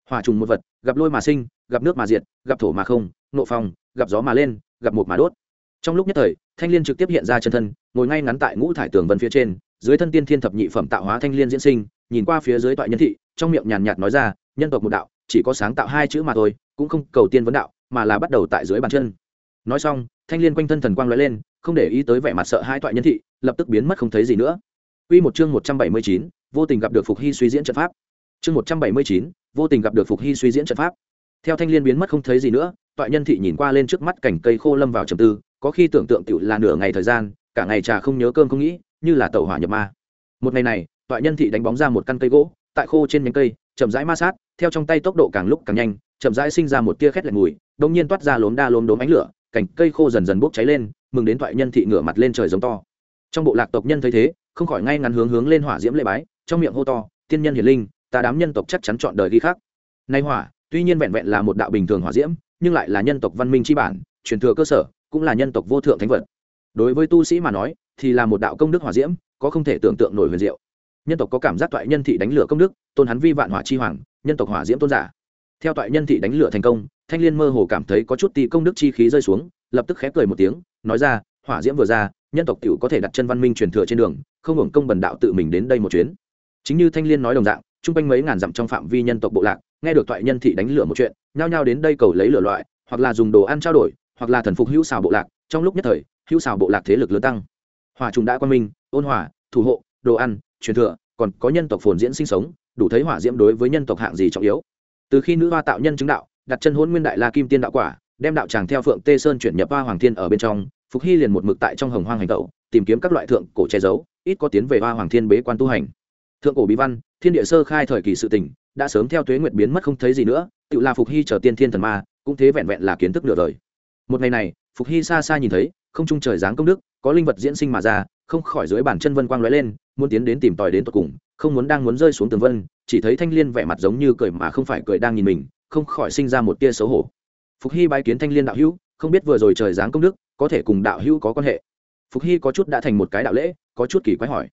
Hỏa trùng một vật, gặp lôi mà sinh, gặp nước mà diệt, gặp thổ mà không, nộ phòng gặp gió mà lên gặp một mà đốt trong lúc nhất thời thanh liên trực tiếp hiện ra chân thân ngồi ngay ngắn tại ngũ thải tường vân phía trên dưới thân tiên thiên thập nhị phẩm tạo hóa thanh liên diễn sinh nhìn qua phía dưới toại nhân thị trong miệng nhàn nhạt nói ra nhân tộc một đạo chỉ có sáng tạo hai chữ mà thôi cũng không cầu tiên vấn đạo mà là bắt đầu tại dưới bàn chân nói xong thanh liên quanh thân thần quang lóe lên không để ý tới vẻ mặt sợ hai toại nhân thị lập tức biến mất không thấy gì nữa Quy một chương 179, vô tình gặp được Phục Hy suy diễn trận pháp. Chương 179, vô tình gặp được Phục Hy suy diễn trận pháp. Theo thanh liên biến mất không thấy gì nữa, toại nhân thị nhìn qua lên trước mắt cảnh cây khô lâm vào trầm tư, có khi tưởng tượng tựu là nửa ngày thời gian, cả ngày trà không nhớ cơm không nghĩ, như là tẩu hỏa nhập ma. Một ngày này, toại nhân thị đánh bóng ra một căn cây gỗ, tại khô trên nhánh cây, chậm rãi ma sát, theo trong tay tốc độ càng lúc càng nhanh, chậm rãi sinh ra một tia khét lạnh mùi, đông nhiên toát ra lốm đa lốm đốm ánh lửa cảnh cây khô dần dần bốc cháy lên mừng đến toại nhân thị ngửa mặt lên trời giống to trong bộ lạc tộc nhân thấy thế không khỏi ngay ngắn hướng hướng lên hỏa diễm lễ bái trong miệng hô to tiên nhân hiền linh ta đám nhân tộc chắc chắn chọn đời ghi khác nay hỏa tuy nhiên vẹn vẹn là một đạo bình thường hỏa diễm nhưng lại là nhân tộc văn minh chi bản, truyền thừa cơ sở, cũng là nhân tộc vô thượng thánh vật. Đối với tu sĩ mà nói, thì là một đạo công đức hỏa diễm, có không thể tưởng tượng nổi huyền diệu. Nhân tộc có cảm giác toại nhân thị đánh lửa công đức, tôn hắn vi vạn hỏa chi hoàng, nhân tộc hỏa diễm tôn giả. Theo toại nhân thị đánh lửa thành công, thanh liên mơ hồ cảm thấy có chút tì công đức chi khí rơi xuống, lập tức khép cười một tiếng, nói ra, hỏa diễm vừa ra, nhân tộc tiểu có thể đặt chân văn minh truyền thừa trên đường, không hưởng công bần đạo tự mình đến đây một chuyến. Chính như thanh liên nói đồng dạng, chung quanh mấy ngàn dặm trong phạm vi nhân tộc bộ lạc nghe được toại nhân thị đánh lửa một chuyện, nhao nhao đến đây cầu lấy lửa loại, hoặc là dùng đồ ăn trao đổi, hoặc là thần phục hữu xào bộ lạc. Trong lúc nhất thời, hữu xào bộ lạc thế lực lớn tăng. Hòa trùng đã quan minh, ôn hòa, thủ hộ, đồ ăn, truyền thừa, còn có nhân tộc phồn diễn sinh sống, đủ thấy hỏa diễm đối với nhân tộc hạng gì trọng yếu. Từ khi nữ hoa tạo nhân chứng đạo, đặt chân hôn nguyên đại la kim tiên đạo quả, đem đạo tràng theo phượng tê sơn chuyển nhập hoa hoàng thiên ở bên trong, phục hy liền một mực tại trong hồng hoang hành tẩu, tìm kiếm các loại thượng cổ che giấu, ít có tiến về hoa hoàng thiên bế quan tu hành. Thượng cổ bí văn, thiên địa sơ khai thời kỳ sự tỉnh đã sớm theo tuế nguyệt biến mất không thấy gì nữa, tự là phục hy chờ tiên thiên thần ma, cũng thế vẹn vẹn là kiến thức nửa đời. Một ngày này, phục hy xa xa nhìn thấy, không trung trời dáng công đức, có linh vật diễn sinh mà ra, không khỏi dưới bàn chân vân quang lóe lên, muốn tiến đến tìm tòi đến tận cùng, không muốn đang muốn rơi xuống tường vân, chỉ thấy thanh liên vẻ mặt giống như cười mà không phải cười đang nhìn mình, không khỏi sinh ra một tia xấu hổ. Phục hy bái kiến thanh liên đạo hữu, không biết vừa rồi trời dáng công đức, có thể cùng đạo hữu có quan hệ? Phục hy có chút đã thành một cái đạo lễ, có chút kỳ quái hỏi.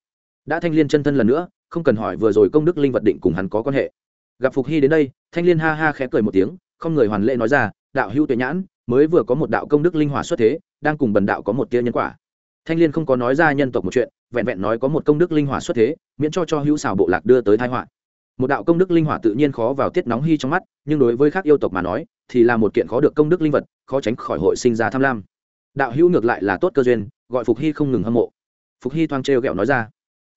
Đã thanh liên chân thân lần nữa, không cần hỏi vừa rồi công đức linh vật định cùng hắn có quan hệ gặp phục hy đến đây, thanh liên ha ha khẽ cười một tiếng, không người hoàn lễ nói ra, đạo hữu tuệ nhãn, mới vừa có một đạo công đức linh hỏa xuất thế, đang cùng bần đạo có một tia nhân quả. Thanh liên không có nói ra nhân tộc một chuyện, vẹn vẹn nói có một công đức linh hỏa xuất thế, miễn cho cho hữu xào bộ lạc đưa tới thái họa. Một đạo công đức linh hỏa tự nhiên khó vào tiết nóng hy trong mắt, nhưng đối với các yêu tộc mà nói, thì là một kiện khó được công đức linh vật, khó tránh khỏi hội sinh ra tham lam. Đạo hữu ngược lại là tốt cơ duyên, gọi phục hy không ngừng hâm mộ. Phục hy thoang trêu ghẹo nói ra,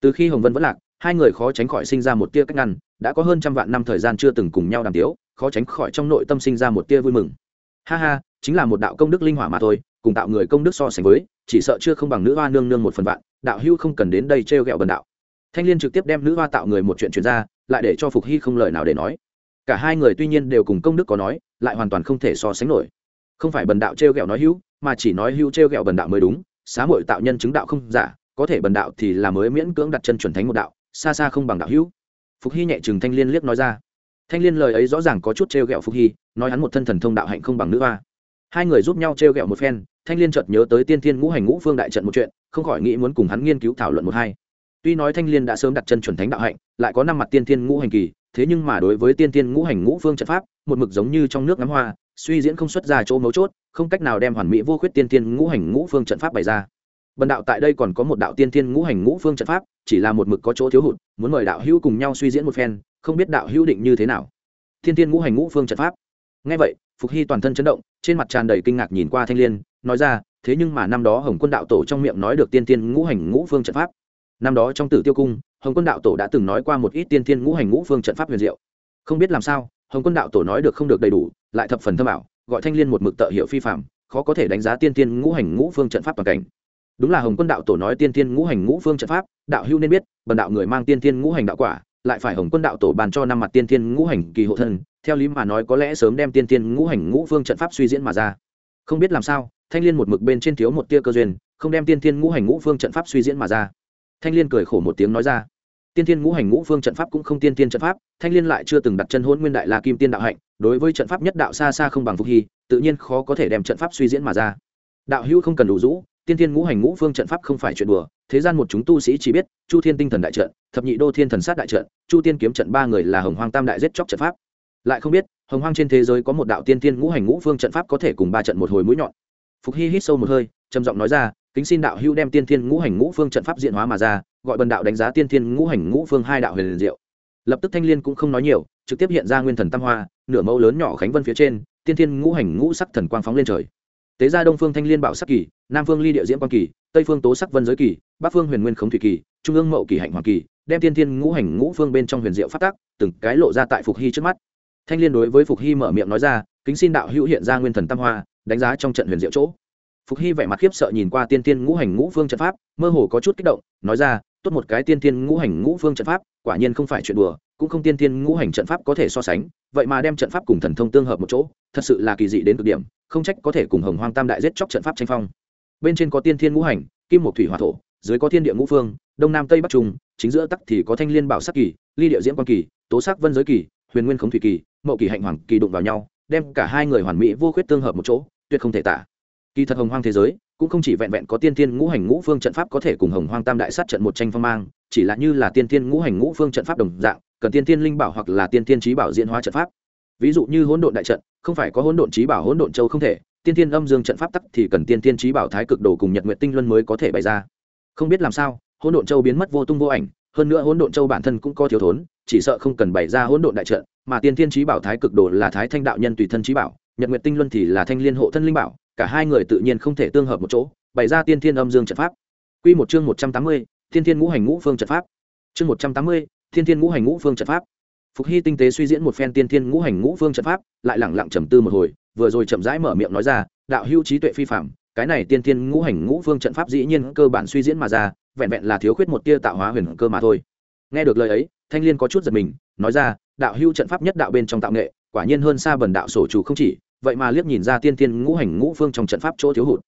từ khi hồng vân vẫn lạc hai người khó tránh khỏi sinh ra một tia cách ngăn, đã có hơn trăm vạn năm thời gian chưa từng cùng nhau đàm tiếu, khó tránh khỏi trong nội tâm sinh ra một tia vui mừng. Ha ha, chính là một đạo công đức linh hỏa mà thôi, cùng tạo người công đức so sánh với, chỉ sợ chưa không bằng nữ hoa nương nương một phần vạn, đạo hưu không cần đến đây trêu ghẹo bần đạo. Thanh liên trực tiếp đem nữ hoa tạo người một chuyện chuyển ra, lại để cho phục hy không lời nào để nói. Cả hai người tuy nhiên đều cùng công đức có nói, lại hoàn toàn không thể so sánh nổi. Không phải bần đạo trêu ghẹo nói hữu mà chỉ nói hữu trêu ghẹo bần đạo mới đúng, xá muội tạo nhân chứng đạo không giả, có thể bần đạo thì là mới miễn cưỡng đặt chân chuẩn thánh một đạo xa xa không bằng đạo hữu. Phục hy nhẹ chừng thanh liên liếc nói ra. Thanh liên lời ấy rõ ràng có chút trêu ghẹo phục hy, nói hắn một thân thần thông đạo hạnh không bằng nữ hoa. Hai người giúp nhau trêu ghẹo một phen, thanh liên chợt nhớ tới tiên thiên ngũ hành ngũ phương đại trận một chuyện, không khỏi nghĩ muốn cùng hắn nghiên cứu thảo luận một hai. Tuy nói thanh liên đã sớm đặt chân chuẩn thánh đạo hạnh, lại có năm mặt tiên thiên ngũ hành kỳ, thế nhưng mà đối với tiên thiên ngũ hành ngũ phương trận pháp, một mực giống như trong nước ngắm hoa, suy diễn không xuất ra chỗ mấu chốt, không cách nào đem hoàn mỹ vô khuyết tiên thiên ngũ hành ngũ phương trận pháp bày ra. Bần đạo tại đây còn có một đạo tiên thiên ngũ hành ngũ phương trận pháp chỉ là một mực có chỗ thiếu hụt, muốn mời đạo hữu cùng nhau suy diễn một phen, không biết đạo hữu định như thế nào. Thiên thiên ngũ hành ngũ phương trận pháp. Ngay vậy, phục hy toàn thân chấn động, trên mặt tràn đầy kinh ngạc nhìn qua thanh liên, nói ra, thế nhưng mà năm đó hồng quân đạo tổ trong miệng nói được tiên tiên ngũ hành ngũ phương trận pháp. Năm đó trong tử tiêu cung, hồng quân đạo tổ đã từng nói qua một ít tiên tiên ngũ hành ngũ phương trận pháp huyền diệu. Không biết làm sao, hồng quân đạo tổ nói được không được đầy đủ, lại thập phần thâm ảo, gọi thanh liên một mực tợ hiệu phi phạm khó có thể đánh giá tiên tiên ngũ hành ngũ phương trận pháp toàn cảnh đúng là hồng quân đạo tổ nói tiên thiên ngũ hành ngũ phương trận pháp, đạo hưu nên biết, bần đạo người mang tiên thiên ngũ hành đạo quả, lại phải hồng quân đạo tổ bàn cho năm mặt tiên thiên ngũ hành kỳ hộ thân, theo lý mà nói có lẽ sớm đem tiên thiên ngũ hành ngũ phương trận pháp suy diễn mà ra. Không biết làm sao, thanh liên một mực bên trên thiếu một tia cơ duyên, không đem tiên thiên ngũ hành ngũ phương trận pháp suy diễn mà ra. Thanh liên cười khổ một tiếng nói ra. Tiên thiên ngũ hành ngũ phương trận pháp cũng không tiên thiên trận pháp, thanh liên lại chưa từng đặt chân hôn nguyên đại la kim tiên đạo hạnh, đối với trận pháp nhất đạo xa xa không bằng phục hy, tự nhiên khó có thể đem trận pháp suy diễn mà ra. Đạo hữu không cần đủ rũ tiên Thiên ngũ hành ngũ phương trận pháp không phải chuyện đùa, thế gian một chúng tu sĩ chỉ biết, chu thiên tinh thần đại trận, thập nhị đô thiên thần sát đại trận, chu tiên kiếm trận ba người là hồng hoang tam đại giết chóc trận pháp. Lại không biết, hồng hoang trên thế giới có một đạo tiên Thiên ngũ hành ngũ phương trận pháp có thể cùng ba trận một hồi mũi nhọn. Phục hy hít sâu một hơi, trầm giọng nói ra, kính xin đạo hữu đem tiên Thiên ngũ hành ngũ phương trận pháp diện hóa mà ra, gọi bần đạo đánh giá tiên Thiên ngũ hành ngũ phương hai đạo huyền diệu. Lập tức thanh liên cũng không nói nhiều, trực tiếp hiện ra nguyên thần tam hoa, nửa mẫu lớn nhỏ khánh vân phía trên, tiên Thiên ngũ hành ngũ sắc thần quang phóng lên trời tế gia đông phương thanh liên bảo sắc kỳ, nam phương ly địa diễm quan kỳ, tây phương tố sắc vân giới kỳ, bắc phương huyền nguyên khống thủy kỳ, trung ương mậu kỳ hạnh hoàng kỳ, đem tiên thiên ngũ hành ngũ phương bên trong huyền diệu phát tác từng cái lộ ra tại phục hy trước mắt. Thanh liên đối với phục hy mở miệng nói ra, kính xin đạo hữu hiện ra nguyên thần tam hoa, đánh giá trong trận huyền diệu chỗ. Phục hy vẻ mặt khiếp sợ nhìn qua tiên thiên ngũ hành ngũ phương trận pháp, mơ hồ có chút kích động, nói ra, tốt một cái tiên thiên ngũ hành ngũ phương trận pháp, quả nhiên không phải chuyện đùa, cũng không tiên thiên ngũ hành trận pháp có thể so sánh, vậy mà đem trận pháp cùng thần thông tương hợp một chỗ thật sự là kỳ dị đến cực điểm, không trách có thể cùng hồng hoang tam đại giết chóc trận pháp tranh phong. Bên trên có tiên thiên ngũ hành, kim một thủy hòa thổ, dưới có thiên địa ngũ phương, đông nam tây bắc trung, chính giữa tắc thì có thanh liên bảo sắc kỳ, ly địa Diễm quan kỳ, tố sắc vân giới kỳ, huyền nguyên khống thủy kỳ, mậu kỳ hạnh hoàng kỳ đụng vào nhau, đem cả hai người hoàn mỹ vô khuyết tương hợp một chỗ, tuyệt không thể tả. Kỳ thật hồng hoang thế giới cũng không chỉ vẹn vẹn có tiên Thiên ngũ hành ngũ phương trận pháp có thể cùng hồng hoang tam đại sát trận một tranh phong mang, chỉ là như là tiên Thiên ngũ hành ngũ phương trận pháp đồng dạng, cần tiên Thiên linh bảo hoặc là tiên Thiên trí bảo diễn hóa trận pháp ví dụ như hỗn độn đại trận không phải có hỗn độn trí bảo hỗn độn châu không thể tiên tiên âm dương trận pháp tắc thì cần tiên tiên trí bảo thái cực đồ cùng nhật nguyện tinh luân mới có thể bày ra không biết làm sao hỗn độn châu biến mất vô tung vô ảnh hơn nữa hỗn độn châu bản thân cũng có thiếu thốn chỉ sợ không cần bày ra hỗn độn đại trận mà tiên tiên trí bảo thái cực đồ là thái thanh đạo nhân tùy thân trí bảo nhật nguyện tinh luân thì là thanh liên hộ thân linh bảo cả hai người tự nhiên không thể tương hợp một chỗ bày ra tiên thiên âm dương trận pháp Quy một chương một trăm tám mươi, Tiên Thiên Ngũ Hành Ngũ Phương trận pháp. Chương một trăm tám mươi, Tiên Thiên Ngũ Hành Ngũ Phương trận pháp. Phục Hy tinh tế suy diễn một phen Tiên Thiên Ngũ Hành Ngũ Phương trận pháp, lại lẳng lặng trầm tư một hồi, vừa rồi chậm rãi mở miệng nói ra, đạo hữu trí tuệ phi phàm, cái này Tiên Thiên Ngũ Hành Ngũ Phương trận pháp dĩ nhiên cơ bản suy diễn mà ra, vẹn vẹn là thiếu khuyết một tia tạo hóa huyền cơ mà thôi. Nghe được lời ấy, Thanh Liên có chút giật mình, nói ra, đạo hữu trận pháp nhất đạo bên trong tạo nghệ, quả nhiên hơn xa bần đạo sổ chủ không chỉ, vậy mà liếc nhìn ra tiên thiên ngũ hành ngũ phương trong trận pháp chỗ thiếu hụt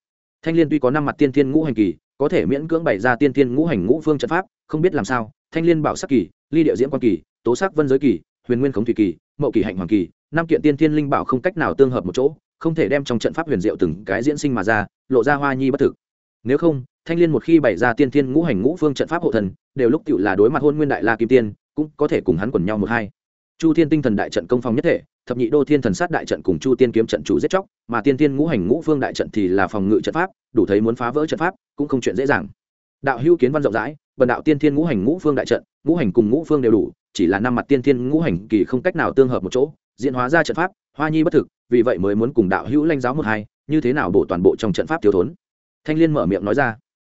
thanh liên tuy có năm mặt tiên thiên ngũ hành kỳ, có thể miễn cưỡng bày ra tiên thiên ngũ hành ngũ phương trận pháp, không biết làm sao, thanh liên bảo sắc kỳ, ly địa diễn quan kỳ, tố sắc vân giới kỳ, huyền nguyên khống thủy kỳ, mậu kỳ hạnh hoàng kỳ, năm kiện tiên thiên linh bảo không cách nào tương hợp một chỗ, không thể đem trong trận pháp huyền diệu từng cái diễn sinh mà ra, lộ ra hoa nhi bất thực. Nếu không, thanh liên một khi bày ra tiên thiên ngũ hành ngũ phương trận pháp hộ thần, đều lúc tựu là đối mặt hôn nguyên đại la kim tiên, cũng có thể cùng hắn quần nhau một hai. Chu thiên tinh thần đại trận công phong nhất thể thập nhị đô thiên thần sát đại trận cùng chu tiên kiếm trận chủ giết chóc, mà tiên tiên ngũ hành ngũ phương đại trận thì là phòng ngự trận pháp, đủ thấy muốn phá vỡ trận pháp, cũng không chuyện dễ dàng. Đạo hữu kiến văn rộng rãi, bần đạo tiên thiên ngũ hành ngũ phương đại trận, ngũ hành cùng ngũ phương đều đủ, chỉ là năm mặt tiên thiên ngũ hành kỳ không cách nào tương hợp một chỗ, diễn hóa ra trận pháp, hoa nhi bất thực, vì vậy mới muốn cùng đạo hữu lanh giáo một hai, như thế nào bổ toàn bộ trong trận pháp thiếu thốn. Thanh liên mở miệng nói ra,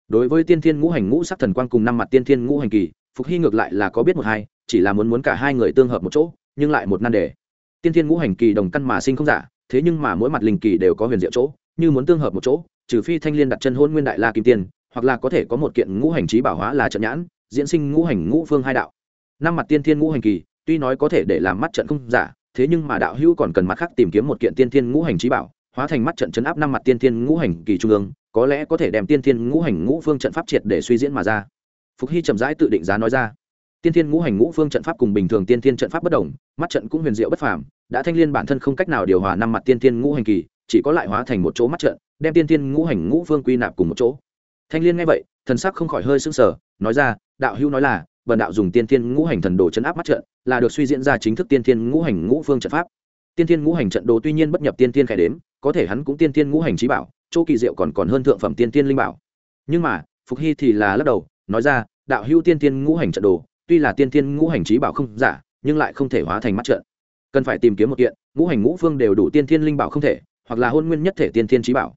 đối với tiên thiên ngũ hành ngũ sắc thần quang cùng năm mặt tiên thiên ngũ hành kỳ, phục hy ngược lại là có biết một hai, chỉ là muốn muốn cả hai người tương hợp một chỗ, nhưng lại một nan đề tiên thiên ngũ hành kỳ đồng căn mà sinh không giả, thế nhưng mà mỗi mặt linh kỳ đều có huyền diệu chỗ, như muốn tương hợp một chỗ, trừ phi thanh liên đặt chân hôn nguyên đại la kim tiên, hoặc là có thể có một kiện ngũ hành trí bảo hóa là trận nhãn, diễn sinh ngũ hành ngũ phương hai đạo. Năm mặt tiên thiên ngũ hành kỳ, tuy nói có thể để làm mắt trận không giả, thế nhưng mà đạo hữu còn cần mặt khác tìm kiếm một kiện tiên thiên ngũ hành trí bảo, hóa thành mắt trận chấn áp năm mặt tiên thiên ngũ hành kỳ trung ương, có lẽ có thể đem tiên thiên ngũ hành ngũ phương trận pháp triệt để suy diễn mà ra. Phục hy chậm rãi tự định giá nói ra tiên thiên ngũ hành ngũ phương trận pháp cùng bình thường tiên thiên trận pháp bất đồng mắt trận cũng huyền diệu bất phàm đã thanh liên bản thân không cách nào điều hòa năm mặt tiên thiên ngũ hành kỳ chỉ có lại hóa thành một chỗ mắt trận đem tiên thiên ngũ hành ngũ phương quy nạp cùng một chỗ thanh liên nghe vậy thần sắc không khỏi hơi sưng sờ nói ra đạo hữu nói là vần đạo dùng tiên thiên ngũ hành thần đồ chấn áp mắt trận là được suy diễn ra chính thức tiên thiên ngũ hành ngũ phương trận pháp tiên thiên ngũ hành trận đồ tuy nhiên bất nhập tiên thiên khải đếm có thể hắn cũng tiên thiên ngũ hành trí bảo chỗ kỳ diệu còn còn hơn thượng phẩm tiên thiên linh bảo nhưng mà phục hy thì là lắc đầu nói ra đạo hữu tiên thiên ngũ hành trận đồ tuy là tiên thiên ngũ hành trí bảo không giả, nhưng lại không thể hóa thành mắt trận cần phải tìm kiếm một kiện, ngũ hành ngũ phương đều đủ tiên thiên linh bảo không thể, hoặc là hôn nguyên nhất thể tiên thiên trí bảo.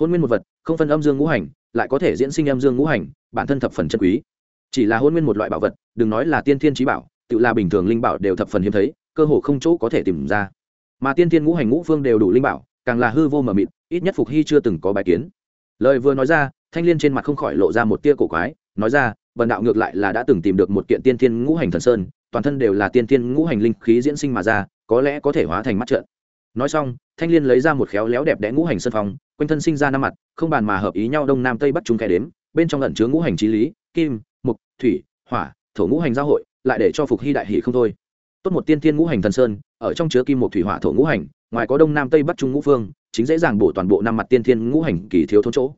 Hôn nguyên một vật, không phân âm dương ngũ hành, lại có thể diễn sinh âm dương ngũ hành, bản thân thập phần chân quý. Chỉ là hôn nguyên một loại bảo vật, đừng nói là tiên thiên trí bảo, tự là bình thường linh bảo đều thập phần hiếm thấy, cơ hồ không chỗ có thể tìm ra. Mà tiên thiên ngũ hành ngũ phương đều đủ linh bảo, càng là hư vô mờ mịt, ít nhất phục hy chưa từng có bài kiến. Lời vừa nói ra, thanh l i ê n trên mặt không khỏi lộ ra một tia cổ quái, nói ra bần đạo ngược lại là đã từng tìm được một kiện tiên thiên ngũ hành thần sơn, toàn thân đều là tiên thiên ngũ hành linh khí diễn sinh mà ra, có lẽ có thể hóa thành mắt trợn. Nói xong, thanh liên lấy ra một khéo léo đẹp đẽ ngũ hành sân phong, quanh thân sinh ra năm mặt, không bàn mà hợp ý nhau đông nam tây bắc trung kẻ đếm, bên trong lẩn chứa ngũ hành trí lý, kim, mục, thủy, hỏa, thổ ngũ hành giao hội, lại để cho phục hy đại hỷ không thôi. Tốt một tiên thiên ngũ hành thần sơn, ở trong chứa kim một thủy, hỏa, thổ ngũ hành, ngoài có đông nam tây bắc trung ngũ phương, chính dễ dàng bổ toàn bộ năm mặt tiên thiên ngũ hành kỳ thiếu thốn chỗ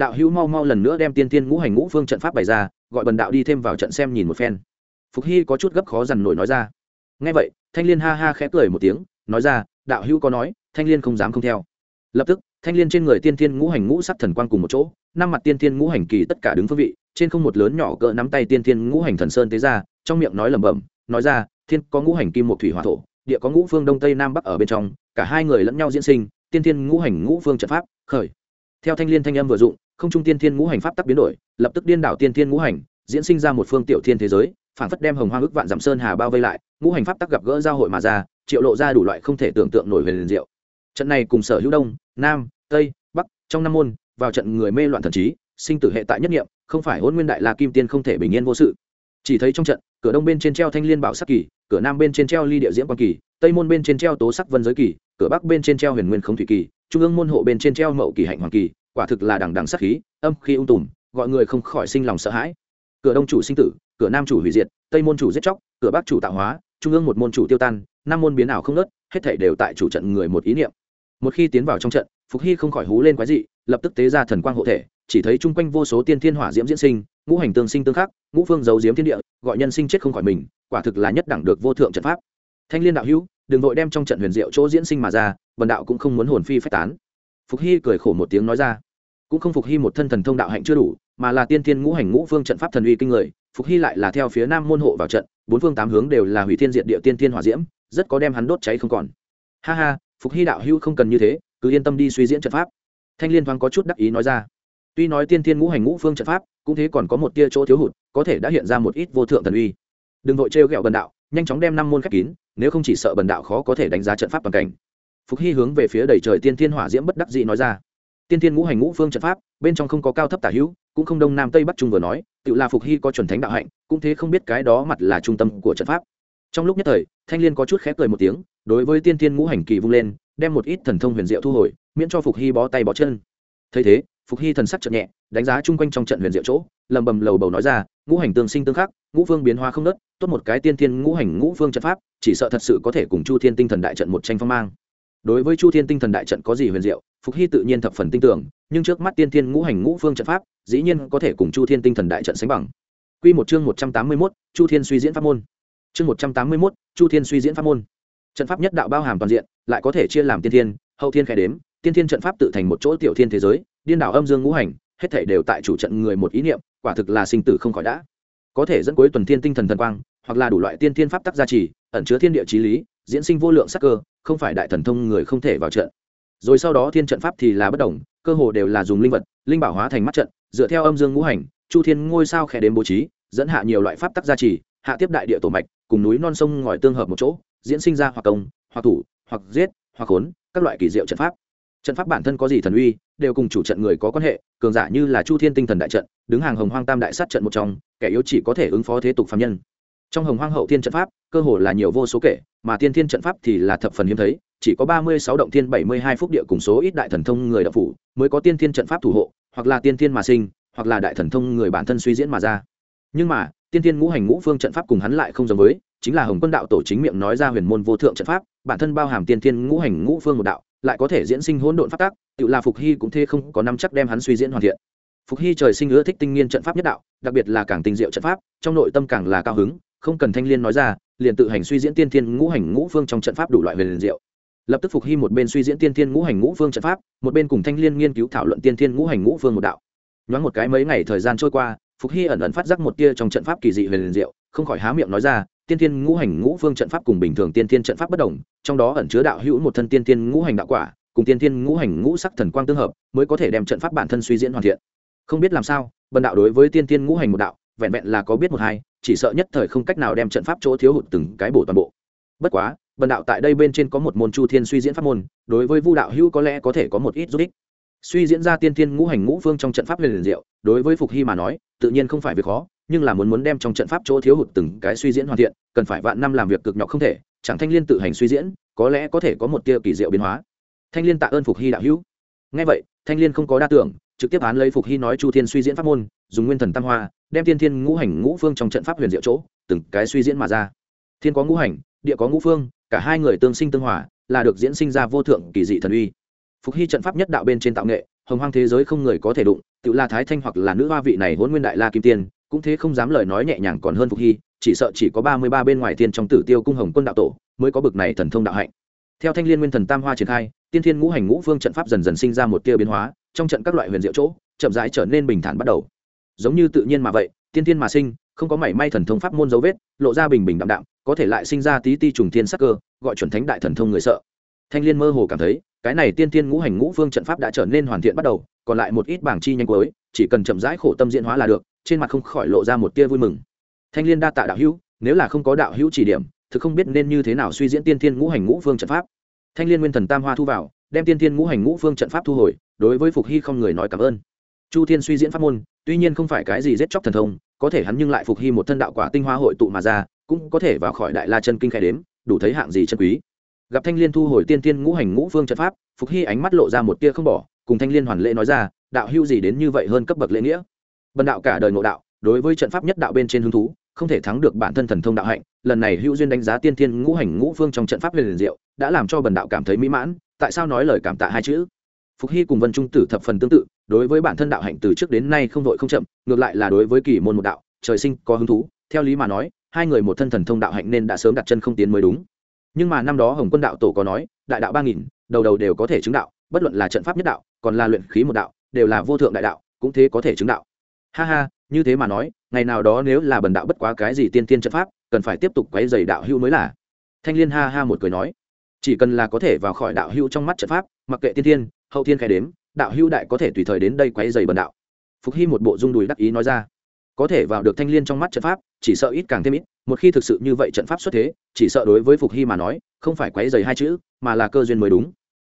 đạo hữu mau mau lần nữa đem tiên thiên ngũ hành ngũ phương trận pháp bày ra, gọi bần đạo đi thêm vào trận xem nhìn một phen. Phục hy có chút gấp khó dằn nổi nói ra. Ngay vậy, thanh liên ha ha khẽ cười một tiếng, nói ra, đạo hữu có nói, thanh liên không dám không theo. Lập tức, thanh liên trên người tiên thiên ngũ hành ngũ sắc thần quang cùng một chỗ, năm mặt tiên thiên ngũ hành kỳ tất cả đứng phương vị, trên không một lớn nhỏ cỡ nắm tay tiên thiên ngũ hành thần sơn tế ra, trong miệng nói lẩm bẩm, nói ra, thiên có ngũ hành kim một thủy hòa thổ, địa có ngũ phương đông tây nam bắc ở bên trong, cả hai người lẫn nhau diễn sinh, tiên thiên ngũ hành ngũ phương trận pháp, khởi theo thanh liên thanh âm vừa dụng, không trung tiên thiên ngũ hành pháp tắc biến đổi, lập tức điên đảo tiên thiên ngũ hành, diễn sinh ra một phương tiểu thiên thế giới phản phất đem hồng hoa ức vạn dặm sơn hà bao vây lại, ngũ hành pháp tắc gặp gỡ giao hội mà ra, triệu lộ ra đủ loại không thể tưởng tượng nổi về liền diệu. Trận này cùng sở hữu đông, nam, tây, bắc, trong năm môn, vào trận người mê loạn thần trí, sinh tử hệ tại nhất nghiệm, không phải hôn nguyên đại la kim tiên không thể bình yên vô sự. Chỉ thấy trong trận, cửa đông bên trên treo thanh liên bảo sắc kỳ, cửa nam bên trên treo ly địa diễm quan kỳ, tây môn bên trên treo tố sắc vân giới kỳ, cửa bắc bên trên treo huyền nguyên không thủy kỳ trung ương môn hộ bên trên treo mậu kỳ hạnh hoàng kỳ, quả thực là đằng đằng sắc khí, âm khi ung tùm, gọi người không khỏi sinh lòng sợ hãi. Cửa đông chủ sinh tử, cửa nam chủ hủy diệt, tây môn chủ giết chóc, cửa bắc chủ tạo hóa, trung ương một môn chủ tiêu tan, năm môn biến ảo không nớt hết thảy đều tại chủ trận người một ý niệm. Một khi tiến vào trong trận, phục hy không khỏi hú lên quái dị, lập tức tế ra thần quang hộ thể, chỉ thấy chung quanh vô số tiên thiên hỏa diễm diễn sinh, ngũ hành tương sinh tương khắc, ngũ phương giấu diễm thiên địa, gọi nhân sinh chết không khỏi mình, quả thực là nhất đẳng được vô thượng trận pháp. Thanh liên đạo hữu đừng vội đem trong trận huyền diệu chỗ diễn sinh mà ra vần đạo cũng không muốn hồn phi phách tán. Phục hy cười khổ một tiếng nói ra. Cũng không phục hy một thân thần thông đạo hạnh chưa đủ, mà là tiên thiên ngũ hành ngũ phương trận pháp thần uy kinh người, phục hy lại là theo phía nam môn hộ vào trận, bốn phương tám hướng đều là hủy thiên diện địa tiên thiên hỏa diễm, rất có đem hắn đốt cháy không còn. Ha ha, phục hy đạo hữu không cần như thế, cứ yên tâm đi suy diễn trận pháp. Thanh liên thoáng có chút đắc ý nói ra. Tuy nói tiên thiên ngũ hành ngũ phương trận pháp, cũng thế còn có một tia chỗ thiếu hụt, có thể đã hiện ra một ít vô thượng thần uy. Đừng vội trêu ghẹo bần đạo, nhanh chóng đem năm môn khép kín nếu không chỉ sợ bần đạo khó có thể đánh giá trận pháp toàn cảnh. Phục hy hướng về phía đầy trời tiên thiên hỏa diễm bất đắc dĩ nói ra. Tiên thiên ngũ hành ngũ phương trận pháp, bên trong không có cao thấp tả hữu, cũng không đông nam tây bắc trung vừa nói, tự là phục hy có chuẩn thánh đạo hạnh, cũng thế không biết cái đó mặt là trung tâm của trận pháp. Trong lúc nhất thời, thanh liên có chút khép cười một tiếng, đối với tiên thiên ngũ hành kỳ vung lên, đem một ít thần thông huyền diệu thu hồi, miễn cho phục hy bó tay bó chân. Thấy thế, phục hy thần sắc chậm nhẹ, đánh giá chung quanh trong trận huyền diệu chỗ, lầm bầm lầu bầu nói ra, ngũ hành tương sinh tương khắc, ngũ phương biến hóa không nớt tốt một cái tiên thiên ngũ hành ngũ phương trận pháp, chỉ sợ thật sự có thể cùng chu thiên tinh thần đại trận một tranh phong mang. Đối với chu thiên tinh thần đại trận có gì huyền diệu, phục hy tự nhiên thập phần tin tưởng, nhưng trước mắt tiên thiên ngũ hành ngũ phương trận pháp, dĩ nhiên có thể cùng chu thiên tinh thần đại trận sánh bằng. Q một chương một trăm tám mươi mốt, chu thiên suy diễn pháp môn. Chương một trăm tám mươi mốt, chu thiên suy diễn pháp môn. Trận pháp nhất đạo bao hàm toàn diện, lại có thể chia làm tiên thiên, hậu thiên khai đếm, tiên thiên trận pháp tự thành một chỗ tiểu thiên thế giới, điên đảo âm dương ngũ hành, hết thể đều tại chủ trận người một ý niệm, quả thực là sinh tử không khỏi đã. Có thể dẫn cuối tuần thiên tinh thần thần quang hoặc là đủ loại tiên thiên pháp tắc gia trì, ẩn chứa thiên địa trí lý, diễn sinh vô lượng sắc cơ, không phải đại thần thông người không thể vào trận. Rồi sau đó thiên trận pháp thì là bất đồng cơ hồ đều là dùng linh vật, linh bảo hóa thành mắt trận, dựa theo âm dương ngũ hành, chu thiên ngôi sao khẽ đến bố trí, dẫn hạ nhiều loại pháp tắc gia trì, hạ tiếp đại địa tổ mạch, cùng núi non sông ngòi tương hợp một chỗ, diễn sinh ra hoặc công, hoặc thủ, hoặc giết, hoặc khốn, các loại kỳ diệu trận pháp. Trận pháp bản thân có gì thần uy, đều cùng chủ trận người có quan hệ, cường giả như là chu thiên tinh thần đại trận, đứng hàng hồng hoang tam đại sát trận một trong, kẻ yếu chỉ có thể ứng phó thế tục phạm nhân trong hồng hoang hậu thiên trận pháp, cơ hồ là nhiều vô số kể, mà tiên thiên trận pháp thì là thập phần hiếm thấy, chỉ có ba mươi sáu động thiên, bảy mươi hai phúc địa cùng số ít đại thần thông người đạo phủ mới có tiên thiên trận pháp thủ hộ, hoặc là tiên thiên mà sinh, hoặc là đại thần thông người bản thân suy diễn mà ra. Nhưng mà tiên thiên ngũ hành ngũ phương trận pháp cùng hắn lại không giống với, chính là hồng quân đạo tổ chính miệng nói ra huyền môn vô thượng trận pháp, bản thân bao hàm tiên thiên ngũ hành ngũ phương một đạo, lại có thể diễn sinh hỗn độn phát tác tự là phục hy cũng thế không có năm chắc đem hắn suy diễn hoàn thiện. Phục hy trời sinh ưa thích tinh nghiên trận pháp nhất đạo, đặc biệt là càng tinh diệu trận pháp, trong nội tâm càng là cao hứng không cần thanh liên nói ra, liền tự hành suy diễn tiên thiên ngũ hành ngũ phương trong trận pháp đủ loại về liền diệu. Lập tức phục hy một bên suy diễn tiên thiên ngũ hành ngũ phương trận pháp, một bên cùng thanh liên nghiên cứu thảo luận tiên thiên ngũ hành ngũ phương một đạo. Nhoáng một cái mấy ngày thời gian trôi qua, phục hy ẩn ẩn phát giác một tia trong trận pháp kỳ dị về liền diệu, không khỏi há miệng nói ra, tiên thiên ngũ hành ngũ phương trận pháp cùng bình thường tiên thiên trận pháp bất đồng, trong đó ẩn chứa đạo hữu một thân tiên thiên ngũ hành đạo quả, cùng tiên thiên ngũ hành ngũ sắc thần quang tương hợp, mới có thể đem trận pháp bản thân suy diễn hoàn thiện. Không biết làm sao, bần đạo đối với tiên thiên ngũ hành một đạo vẹn vẹn là có biết một hai, chỉ sợ nhất thời không cách nào đem trận pháp chỗ thiếu hụt từng cái bổ toàn bộ. Bất quá, bần đạo tại đây bên trên có một môn chu thiên suy diễn pháp môn, đối với vu đạo hữu có lẽ có thể có một ít giúp ích. Suy diễn ra tiên thiên ngũ hành ngũ phương trong trận pháp liền diệu, đối với phục hy mà nói, tự nhiên không phải việc khó, nhưng là muốn muốn đem trong trận pháp chỗ thiếu hụt từng cái suy diễn hoàn thiện, cần phải vạn năm làm việc cực nhọc không thể, chẳng thanh liên tự hành suy diễn, có lẽ có thể có một tia kỳ diệu biến hóa. Thanh liên tạ ơn phục hy đạo hữu. Ngay vậy, thanh liên không có đa tưởng, trực tiếp án lấy phục hy nói chu thiên suy diễn pháp môn, dùng nguyên thần tam hoa đem tiên thiên ngũ hành ngũ phương trong trận pháp huyền diệu chỗ, từng cái suy diễn mà ra. Thiên có ngũ hành, địa có ngũ phương, cả hai người tương sinh tương hòa, là được diễn sinh ra vô thượng kỳ dị thần uy. Phục hy trận pháp nhất đạo bên trên tạo nghệ, hồng hoang thế giới không người có thể đụng, tự la thái thanh hoặc là nữ hoa vị này hôn nguyên đại la kim tiên, cũng thế không dám lời nói nhẹ nhàng còn hơn phục hy, chỉ sợ chỉ có ba mươi ba bên ngoài thiên trong tử tiêu cung hồng quân đạo tổ mới có bực này thần thông đạo hạnh. Theo thanh liên nguyên thần tam hoa triển khai, tiên thiên ngũ hành ngũ phương trận pháp dần dần sinh ra một tia biến hóa, trong trận các loại huyền diệu chỗ, chậm rãi trở nên bình thản bắt đầu giống như tự nhiên mà vậy, tiên tiên mà sinh, không có mảy may thần thông pháp môn dấu vết, lộ ra bình bình đạm đạm, có thể lại sinh ra tí ti trùng thiên sắc cơ, gọi chuẩn thánh đại thần thông người sợ. Thanh liên mơ hồ cảm thấy, cái này tiên tiên ngũ hành ngũ phương trận pháp đã trở nên hoàn thiện bắt đầu, còn lại một ít bảng chi nhanh cuối, chỉ cần chậm rãi khổ tâm diễn hóa là được, trên mặt không khỏi lộ ra một tia vui mừng. Thanh liên đa tạ đạo hữu, nếu là không có đạo hữu chỉ điểm, thực không biết nên như thế nào suy diễn tiên tiên ngũ hành ngũ phương trận pháp. Thanh liên nguyên thần tam hoa thu vào, đem tiên tiên ngũ hành ngũ phương trận pháp thu hồi, đối với phục hy không người nói cảm ơn chu thiên suy diễn pháp môn, tuy nhiên không phải cái gì giết chóc thần thông, có thể hắn nhưng lại phục hy một thân đạo quả tinh hoa hội tụ mà ra, cũng có thể vào khỏi đại la chân kinh khai đếm, đủ thấy hạng gì chân quý. Gặp thanh liên thu hồi tiên tiên ngũ hành ngũ phương trận pháp, phục hy ánh mắt lộ ra một tia không bỏ, cùng thanh liên hoàn lễ nói ra, đạo hưu gì đến như vậy hơn cấp bậc lễ nghĩa? Bần đạo cả đời ngộ đạo, đối với trận pháp nhất đạo bên trên hứng thú, không thể thắng được bản thân thần thông đạo hạnh, lần này hữu duyên đánh giá tiên tiên ngũ hành ngũ phương trong trận pháp liền diệu, đã làm cho bần đạo cảm thấy mỹ mãn, tại sao nói lời cảm tạ hai chữ? Phục hy cùng vân trung tử thập phần tương tự, đối với bản thân đạo hạnh từ trước đến nay không vội không chậm, ngược lại là đối với kỳ môn một đạo, trời sinh có hứng thú. Theo lý mà nói, hai người một thân thần thông đạo hạnh nên đã sớm đặt chân không tiến mới đúng. Nhưng mà năm đó hồng quân đạo tổ có nói, đại đạo ba nghìn, đầu đầu đều có thể chứng đạo, bất luận là trận pháp nhất đạo, còn là luyện khí một đạo, đều là vô thượng đại đạo, cũng thế có thể chứng đạo. Ha ha, như thế mà nói, ngày nào đó nếu là bần đạo bất quá cái gì tiên tiên trận pháp, cần phải tiếp tục quấy dày đạo hữu mới là. Thanh liên ha ha một cười nói chỉ cần là có thể vào khỏi đạo hữu trong mắt trận pháp, mặc kệ tiên tiên hậu thiên khai đếm, đạo hữu đại có thể tùy thời đến đây quấy dày bần đạo. Phục hy một bộ dung đùi đắc ý nói ra. Có thể vào được thanh liên trong mắt trận pháp, chỉ sợ ít càng thêm ít, một khi thực sự như vậy trận pháp xuất thế, chỉ sợ đối với phục hy mà nói, không phải quấy dày hai chữ, mà là cơ duyên mới đúng.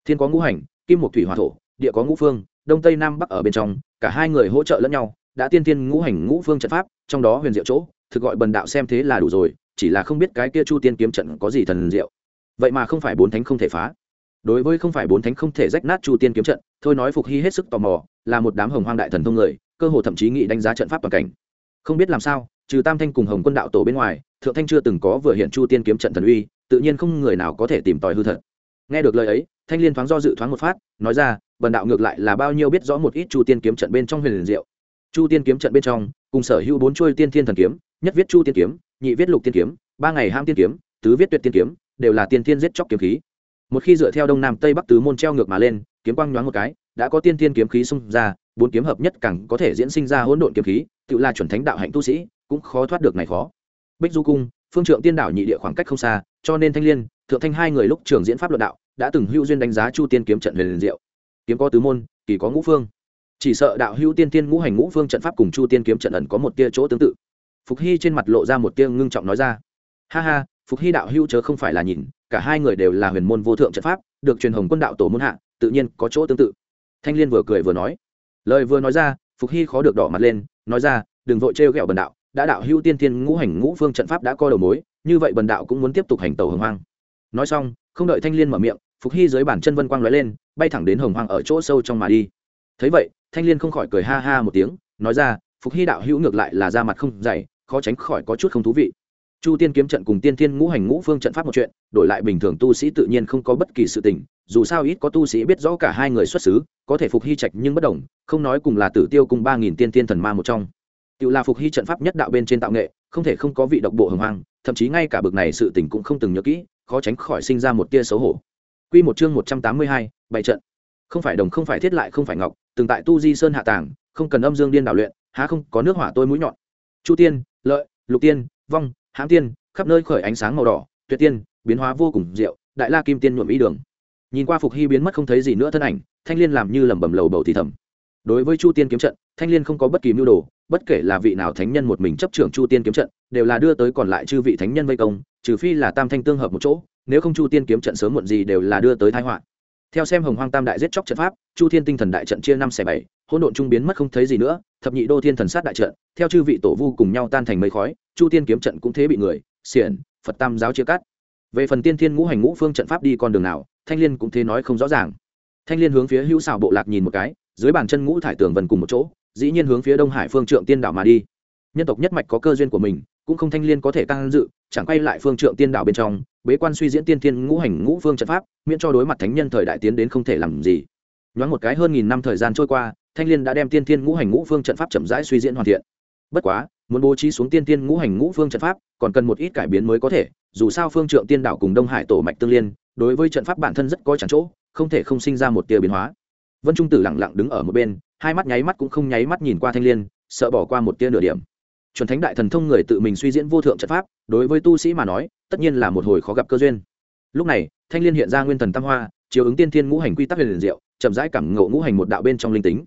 Thiên có ngũ hành, kim một thủy hòa thổ, địa có ngũ phương, đông tây nam bắc ở bên trong, cả hai người hỗ trợ lẫn nhau, đã tiên tiên ngũ hành ngũ phương trận pháp, trong đó huyền diệu chỗ, thực gọi bần đạo xem thế là đủ rồi, chỉ là không biết cái kia chu tiên kiếm trận có gì thần diệu vậy mà không phải bốn thánh không thể phá. Đối với không phải bốn thánh không thể rách nát chu tiên kiếm trận, thôi nói phục hy hết sức tò mò, là một đám hồng hoang đại thần thông người, cơ hồ thậm chí nghĩ đánh giá trận pháp toàn cảnh. Không biết làm sao, trừ tam thanh cùng hồng quân đạo tổ bên ngoài, thượng thanh chưa từng có vừa hiện chu tiên kiếm trận thần uy, tự nhiên không người nào có thể tìm tòi hư thật. Nghe được lời ấy, thanh liên thoáng do dự thoáng một phát, nói ra, bần đạo ngược lại là bao nhiêu biết rõ một ít chu tiên kiếm trận bên trong huyền liền diệu. Chu tiên kiếm trận bên trong, cùng sở hữu bốn chuôi tiên thiên thần kiếm, nhất viết chu tiên kiếm, nhị viết lục tiên kiếm, ba ngày ham tiên kiếm, tứ viết tuyệt tiên kiếm đều là tiên thiên giết chóc kiếm khí. Một khi dựa theo đông nam tây bắc tứ môn treo ngược mà lên, kiếm quang nhoáng một cái, đã có tiên thiên kiếm khí xung ra, bốn kiếm hợp nhất càng có thể diễn sinh ra hỗn độn kiếm khí, tự là chuẩn thánh đạo hạnh tu sĩ, cũng khó thoát được này khó. Bích du cung, phương trượng tiên đảo nhị địa khoảng cách không xa, cho nên thanh liên, thượng thanh hai người lúc trường diễn pháp luận đạo, đã từng hữu duyên đánh giá chu tiên kiếm trận huyền liền diệu. Kiếm có tứ môn, kỳ có ngũ phương. Chỉ sợ đạo hữu tiên tiên ngũ hành ngũ phương trận pháp cùng chu tiên kiếm trận ẩn có một tia chỗ tương tự. Phục hy trên mặt lộ ra một tia ngưng trọng nói ra. Ha ha phục hy đạo hữu chớ không phải là nhìn, cả hai người đều là huyền môn vô thượng trận pháp, được truyền hồng quân đạo tổ môn hạ, tự nhiên có chỗ tương tự. Thanh liên vừa cười vừa nói. Lời vừa nói ra, phục hy khó được đỏ mặt lên, nói ra, đừng vội trêu ghẹo bần đạo, đã đạo hữu tiên tiên ngũ hành ngũ phương trận pháp đã co đầu mối, như vậy bần đạo cũng muốn tiếp tục hành tàu hồng hoang. Nói xong, không đợi thanh liên mở miệng, phục hy dưới bản chân vân quang lóe lên, bay thẳng đến hồng hoang ở chỗ sâu trong mà đi. Thấy vậy, thanh liên không khỏi cười ha ha một tiếng, nói ra, phục hy đạo hữu ngược lại là ra mặt không dày khó tránh khỏi có chút không thú vị chu tiên kiếm trận cùng tiên thiên ngũ hành ngũ phương trận pháp một chuyện đổi lại bình thường tu sĩ tự nhiên không có bất kỳ sự tình dù sao ít có tu sĩ biết rõ cả hai người xuất xứ có thể phục hy trạch nhưng bất đồng không nói cùng là tử tiêu cùng ba nghìn tiên Thiên thần ma một trong tự là phục hy trận pháp nhất đạo bên trên tạo nghệ không thể không có vị độc bộ hồng hoang thậm chí ngay cả bực này sự tình cũng không từng nhớ kỹ khó tránh khỏi sinh ra một tia xấu hổ Quy một chương một trăm tám mươi hai, bảy trận. Không phải đồng không phải thiết lại không phải ngọc, từng tại Tu Di Sơn hạ tàng, không cần âm dương điên đảo luyện, há không có nước hỏa tôi mũi nhọn. Chu tiên, lợi, lục tiên, vong, hãm tiên, khắp nơi khởi ánh sáng màu đỏ, tuyệt tiên, biến hóa vô cùng diệu, đại la kim tiên nhuộm ý đường. Nhìn qua Phục Hy biến mất không thấy gì nữa thân ảnh, Thanh Liên làm như lẩm bẩm lầu bầu thì thầm. Đối với Chu Tiên kiếm trận, Thanh Liên không có bất kỳ mưu đồ, bất kể là vị nào thánh nhân một mình chấp trưởng Chu Tiên kiếm trận, đều là đưa tới còn lại chư vị thánh nhân vây công, trừ phi là Tam Thanh tương hợp một chỗ, nếu không chu tiên kiếm trận sớm muộn gì đều là đưa tới thái họa theo xem hồng hoang tam đại giết chóc trận pháp, chu thiên tinh thần đại trận chia năm xẻ bảy, hỗn độn trung biến mất không thấy gì nữa, thập nhị đô thiên thần sát đại trận, theo chư vị tổ vu cùng nhau tan thành mây khói, chu tiên kiếm trận cũng thế bị người, xiển, phật tam giáo chia cắt. Về phần tiên thiên ngũ hành ngũ phương trận pháp đi con đường nào, thanh liên cũng thế nói không rõ ràng. Thanh liên hướng phía hữu xào bộ lạc nhìn một cái, dưới bàn chân ngũ thải tường vần cùng một chỗ, dĩ nhiên hướng phía đông hải phương trượng tiên đảo mà đi. Nhân tộc nhất mạch có cơ duyên của mình cũng không thanh liên có thể tăng dự, chẳng quay lại phương trượng tiên đảo bên trong, bế quan suy diễn tiên thiên ngũ hành ngũ phương trận pháp, miễn cho đối mặt thánh nhân thời đại tiến đến không thể làm gì. Nhoáng một cái hơn nghìn năm thời gian trôi qua, thanh liên đã đem tiên thiên ngũ hành ngũ phương trận pháp chậm rãi suy diễn hoàn thiện. Bất quá, muốn bố trí xuống tiên thiên ngũ hành ngũ phương trận pháp, còn cần một ít cải biến mới có thể, dù sao phương trượng tiên đảo cùng đông hải tổ mạch tương liên, đối với trận pháp bản thân rất có chẳng chỗ, không thể không sinh ra một tia biến hóa. Vân trung tử lẳng lặng đứng ở một bên, hai mắt nháy mắt cũng không nháy mắt nhìn qua thanh liên, sợ bỏ qua một tia nửa điểm chuẩn thánh đại thần thông người tự mình suy diễn vô thượng trận pháp, đối với tu sĩ mà nói, tất nhiên là một hồi khó gặp cơ duyên. Lúc này, thanh liên hiện ra nguyên thần tam hoa, chiếu ứng tiên thiên ngũ hành quy tắc liền diệu, chậm rãi cảm ngộ ngũ hành một đạo bên trong linh tính.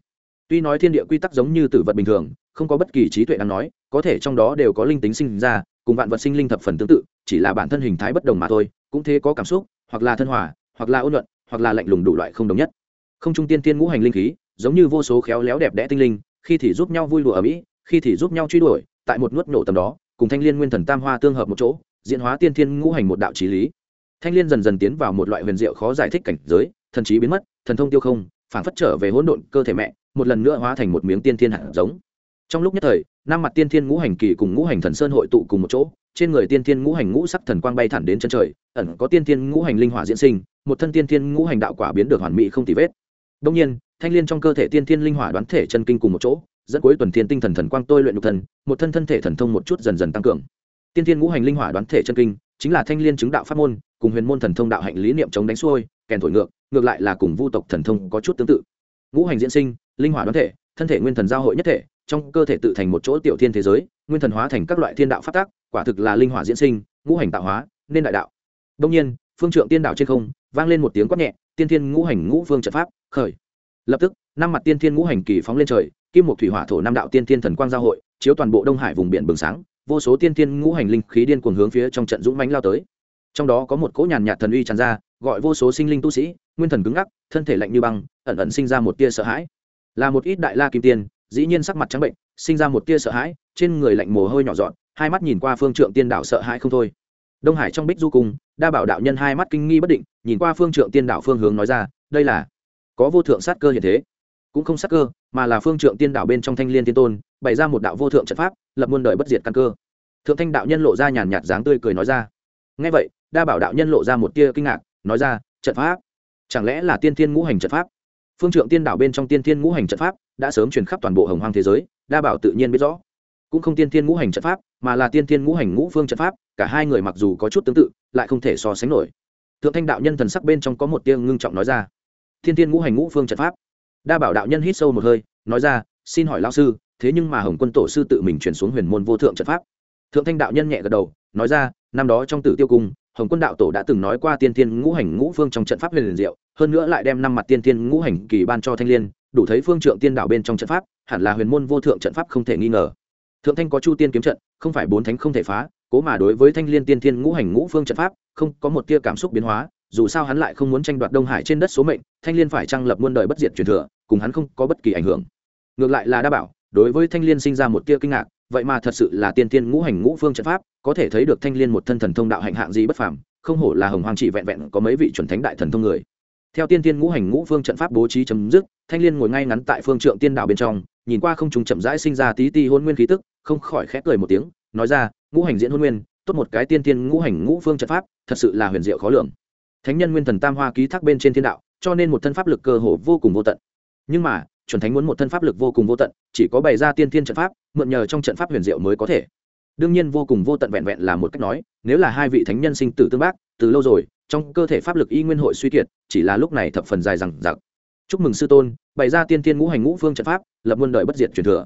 Tuy nói thiên địa quy tắc giống như tử vật bình thường, không có bất kỳ trí tuệ đang nói, có thể trong đó đều có linh tính sinh ra, cùng vạn vật sinh linh thập phần tương tự, chỉ là bản thân hình thái bất đồng mà thôi, cũng thế có cảm xúc, hoặc là thân hòa, hoặc là ôn luận hoặc là lạnh lùng đủ loại không đồng nhất. Không trung tiên tiên ngũ hành linh khí, giống như vô số khéo léo đẹp đẽ tinh linh, khi thì giúp nhau vui đùa ở mỹ, khi thì giúp nhau truy đuổi tại một nuốt nổ tầm đó, cùng thanh liên nguyên thần tam hoa tương hợp một chỗ, diễn hóa tiên thiên ngũ hành một đạo trí lý. Thanh liên dần dần tiến vào một loại huyền diệu khó giải thích cảnh giới, thần trí biến mất, thần thông tiêu không phản phất trở về hỗn độn cơ thể mẹ, một lần nữa hóa thành một miếng tiên thiên hạt giống. Trong lúc nhất thời, năm mặt tiên thiên ngũ hành kỳ cùng ngũ hành thần sơn hội tụ cùng một chỗ, trên người tiên thiên ngũ hành ngũ sắc thần quang bay thẳng đến chân trời, ẩn có tiên thiên ngũ hành linh hỏa diễn sinh, một thân tiên thiên ngũ hành đạo quả biến được hoàn mỹ không tì vết. Đông nhiên, thanh liên trong cơ thể tiên thiên linh hỏa đoán thể chân kinh cùng một chỗ dẫn cuối tuần thiên tinh thần thần quang tôi luyện nhục thần một thân thân thể thần thông một chút dần dần tăng cường. Tiên thiên ngũ hành linh hỏa đoán thể chân kinh, chính là thanh liên chứng đạo pháp môn, cùng huyền môn thần thông đạo hạnh lý niệm chống đánh xuôi, kèn thổi ngược ngược lại là cùng vu tộc thần thông có chút tương tự. Ngũ hành diễn sinh, linh hỏa đoán thể, thân thể nguyên thần giao hội nhất thể, trong cơ thể tự thành một chỗ tiểu thiên thế giới, nguyên thần hóa thành các loại thiên đạo phát tác, quả thực là linh hỏa diễn sinh, ngũ hành tạo hóa, nên đại đạo. Đông nhiên, phương trượng tiên đạo trên không, vang lên một tiếng quát nhẹ, tiên thiên ngũ hành ngũ phương trận pháp, khởi. Lập tức, năm mặt tiên thiên ngũ hành kỳ phóng lên trời kim một thủy hỏa thổ năm đạo tiên thiên thần quang giao hội, chiếu toàn bộ đông hải vùng biển bừng sáng, vô số tiên thiên ngũ hành linh khí điên cuồng hướng phía trong trận dũng mãnh lao tới. Trong đó có một cỗ nhàn nhạt thần uy tràn ra, gọi vô số sinh linh tu sĩ, nguyên thần cứng ngắc, thân thể lạnh như băng, ẩn ẩn sinh ra một tia sợ hãi. Là một ít đại la kim tiên, dĩ nhiên sắc mặt trắng bệnh, sinh ra một tia sợ hãi, trên người lạnh mồ hôi nhỏ dọn hai mắt nhìn qua phương trượng tiên đạo sợ hãi không thôi. Đông hải trong bích du cung, đa bảo đạo nhân hai mắt kinh nghi bất định, nhìn qua phương trượng tiên đạo phương hướng nói ra, đây là có vô thượng sát cơ hiện thế cũng không sắc cơ, mà là phương trượng tiên đạo bên trong thanh liên tiên tôn, bày ra một đạo vô thượng trận pháp, lập muôn đời bất diệt căn cơ. Thượng thanh đạo nhân lộ ra nhàn nhạt dáng tươi cười nói ra. Ngay vậy, đa bảo đạo nhân lộ ra một tia kinh ngạc, nói ra, trận pháp? Chẳng lẽ là tiên thiên ngũ hành trận pháp? Phương trượng tiên đạo bên trong tiên thiên ngũ hành trận pháp đã sớm truyền khắp toàn bộ hồng hoang thế giới, đa bảo tự nhiên biết rõ. Cũng không tiên thiên ngũ hành trận pháp, mà là tiên thiên ngũ hành ngũ phương trận pháp, cả hai người mặc dù có chút tương tự, lại không thể so sánh nổi. Thượng thanh đạo nhân thần sắc bên trong có một tia ngưng trọng nói ra. Thiên thiên ngũ hành ngũ phương trận pháp? Đa bảo đạo nhân hít sâu một hơi, nói ra, xin hỏi lao sư, thế nhưng mà hồng quân tổ sư tự mình chuyển xuống huyền môn vô thượng trận pháp. Thượng thanh đạo nhân nhẹ gật đầu, nói ra, năm đó trong tử tiêu cung, hồng quân đạo tổ đã từng nói qua tiên thiên ngũ hành ngũ phương trong trận pháp huyền liền diệu, hơn nữa lại đem năm mặt tiên thiên ngũ hành kỳ ban cho thanh liên, đủ thấy phương trượng tiên đạo bên trong trận pháp, hẳn là huyền môn vô thượng trận pháp không thể nghi ngờ. Thượng thanh có chu tiên kiếm trận, không phải bốn thánh không thể phá, cố mà đối với thanh liên tiên thiên ngũ hành ngũ phương trận pháp, không có một tia cảm xúc biến hóa dù sao hắn lại không muốn tranh đoạt đông hải trên đất số mệnh, thanh liên phải trang lập muôn đời bất diệt truyền thừa, cùng hắn không có bất kỳ ảnh hưởng. Ngược lại là đa bảo, đối với thanh liên sinh ra một tia kinh ngạc, vậy mà thật sự là tiên tiên ngũ hành ngũ phương trận pháp, có thể thấy được thanh liên một thân thần thông đạo hạnh hạng gì bất phàm, không hổ là hồng hoàng chỉ vẹn vẹn có mấy vị chuẩn thánh đại thần thông người. Theo tiên tiên ngũ hành ngũ phương trận pháp bố trí chấm dứt, thanh liên ngồi ngay ngắn tại phương trượng tiên đạo bên trong, nhìn qua không trùng chậm rãi sinh ra tí ti hôn nguyên khí tức, không khỏi khẽ cười một tiếng, nói ra, ngũ hành diễn hôn nguyên, tốt một cái tiên tiên ngũ hành ngũ phương trận pháp, thật sự là huyền diệu khó lường thánh nhân nguyên thần tam hoa ký thác bên trên thiên đạo, cho nên một thân pháp lực cơ hồ vô cùng vô tận. Nhưng mà, chuẩn thánh muốn một thân pháp lực vô cùng vô tận, chỉ có bày ra tiên thiên trận pháp, mượn nhờ trong trận pháp huyền diệu mới có thể. Đương nhiên vô cùng vô tận vẹn vẹn là một cách nói, nếu là hai vị thánh nhân sinh tử tương bác, từ lâu rồi, trong cơ thể pháp lực y nguyên hội suy kiệt, chỉ là lúc này thập phần dài rằng giặc chúc mừng sư tôn, bày ra tiên tiên ngũ hành ngũ phương trận pháp, lập muôn đời bất diệt truyền thừa.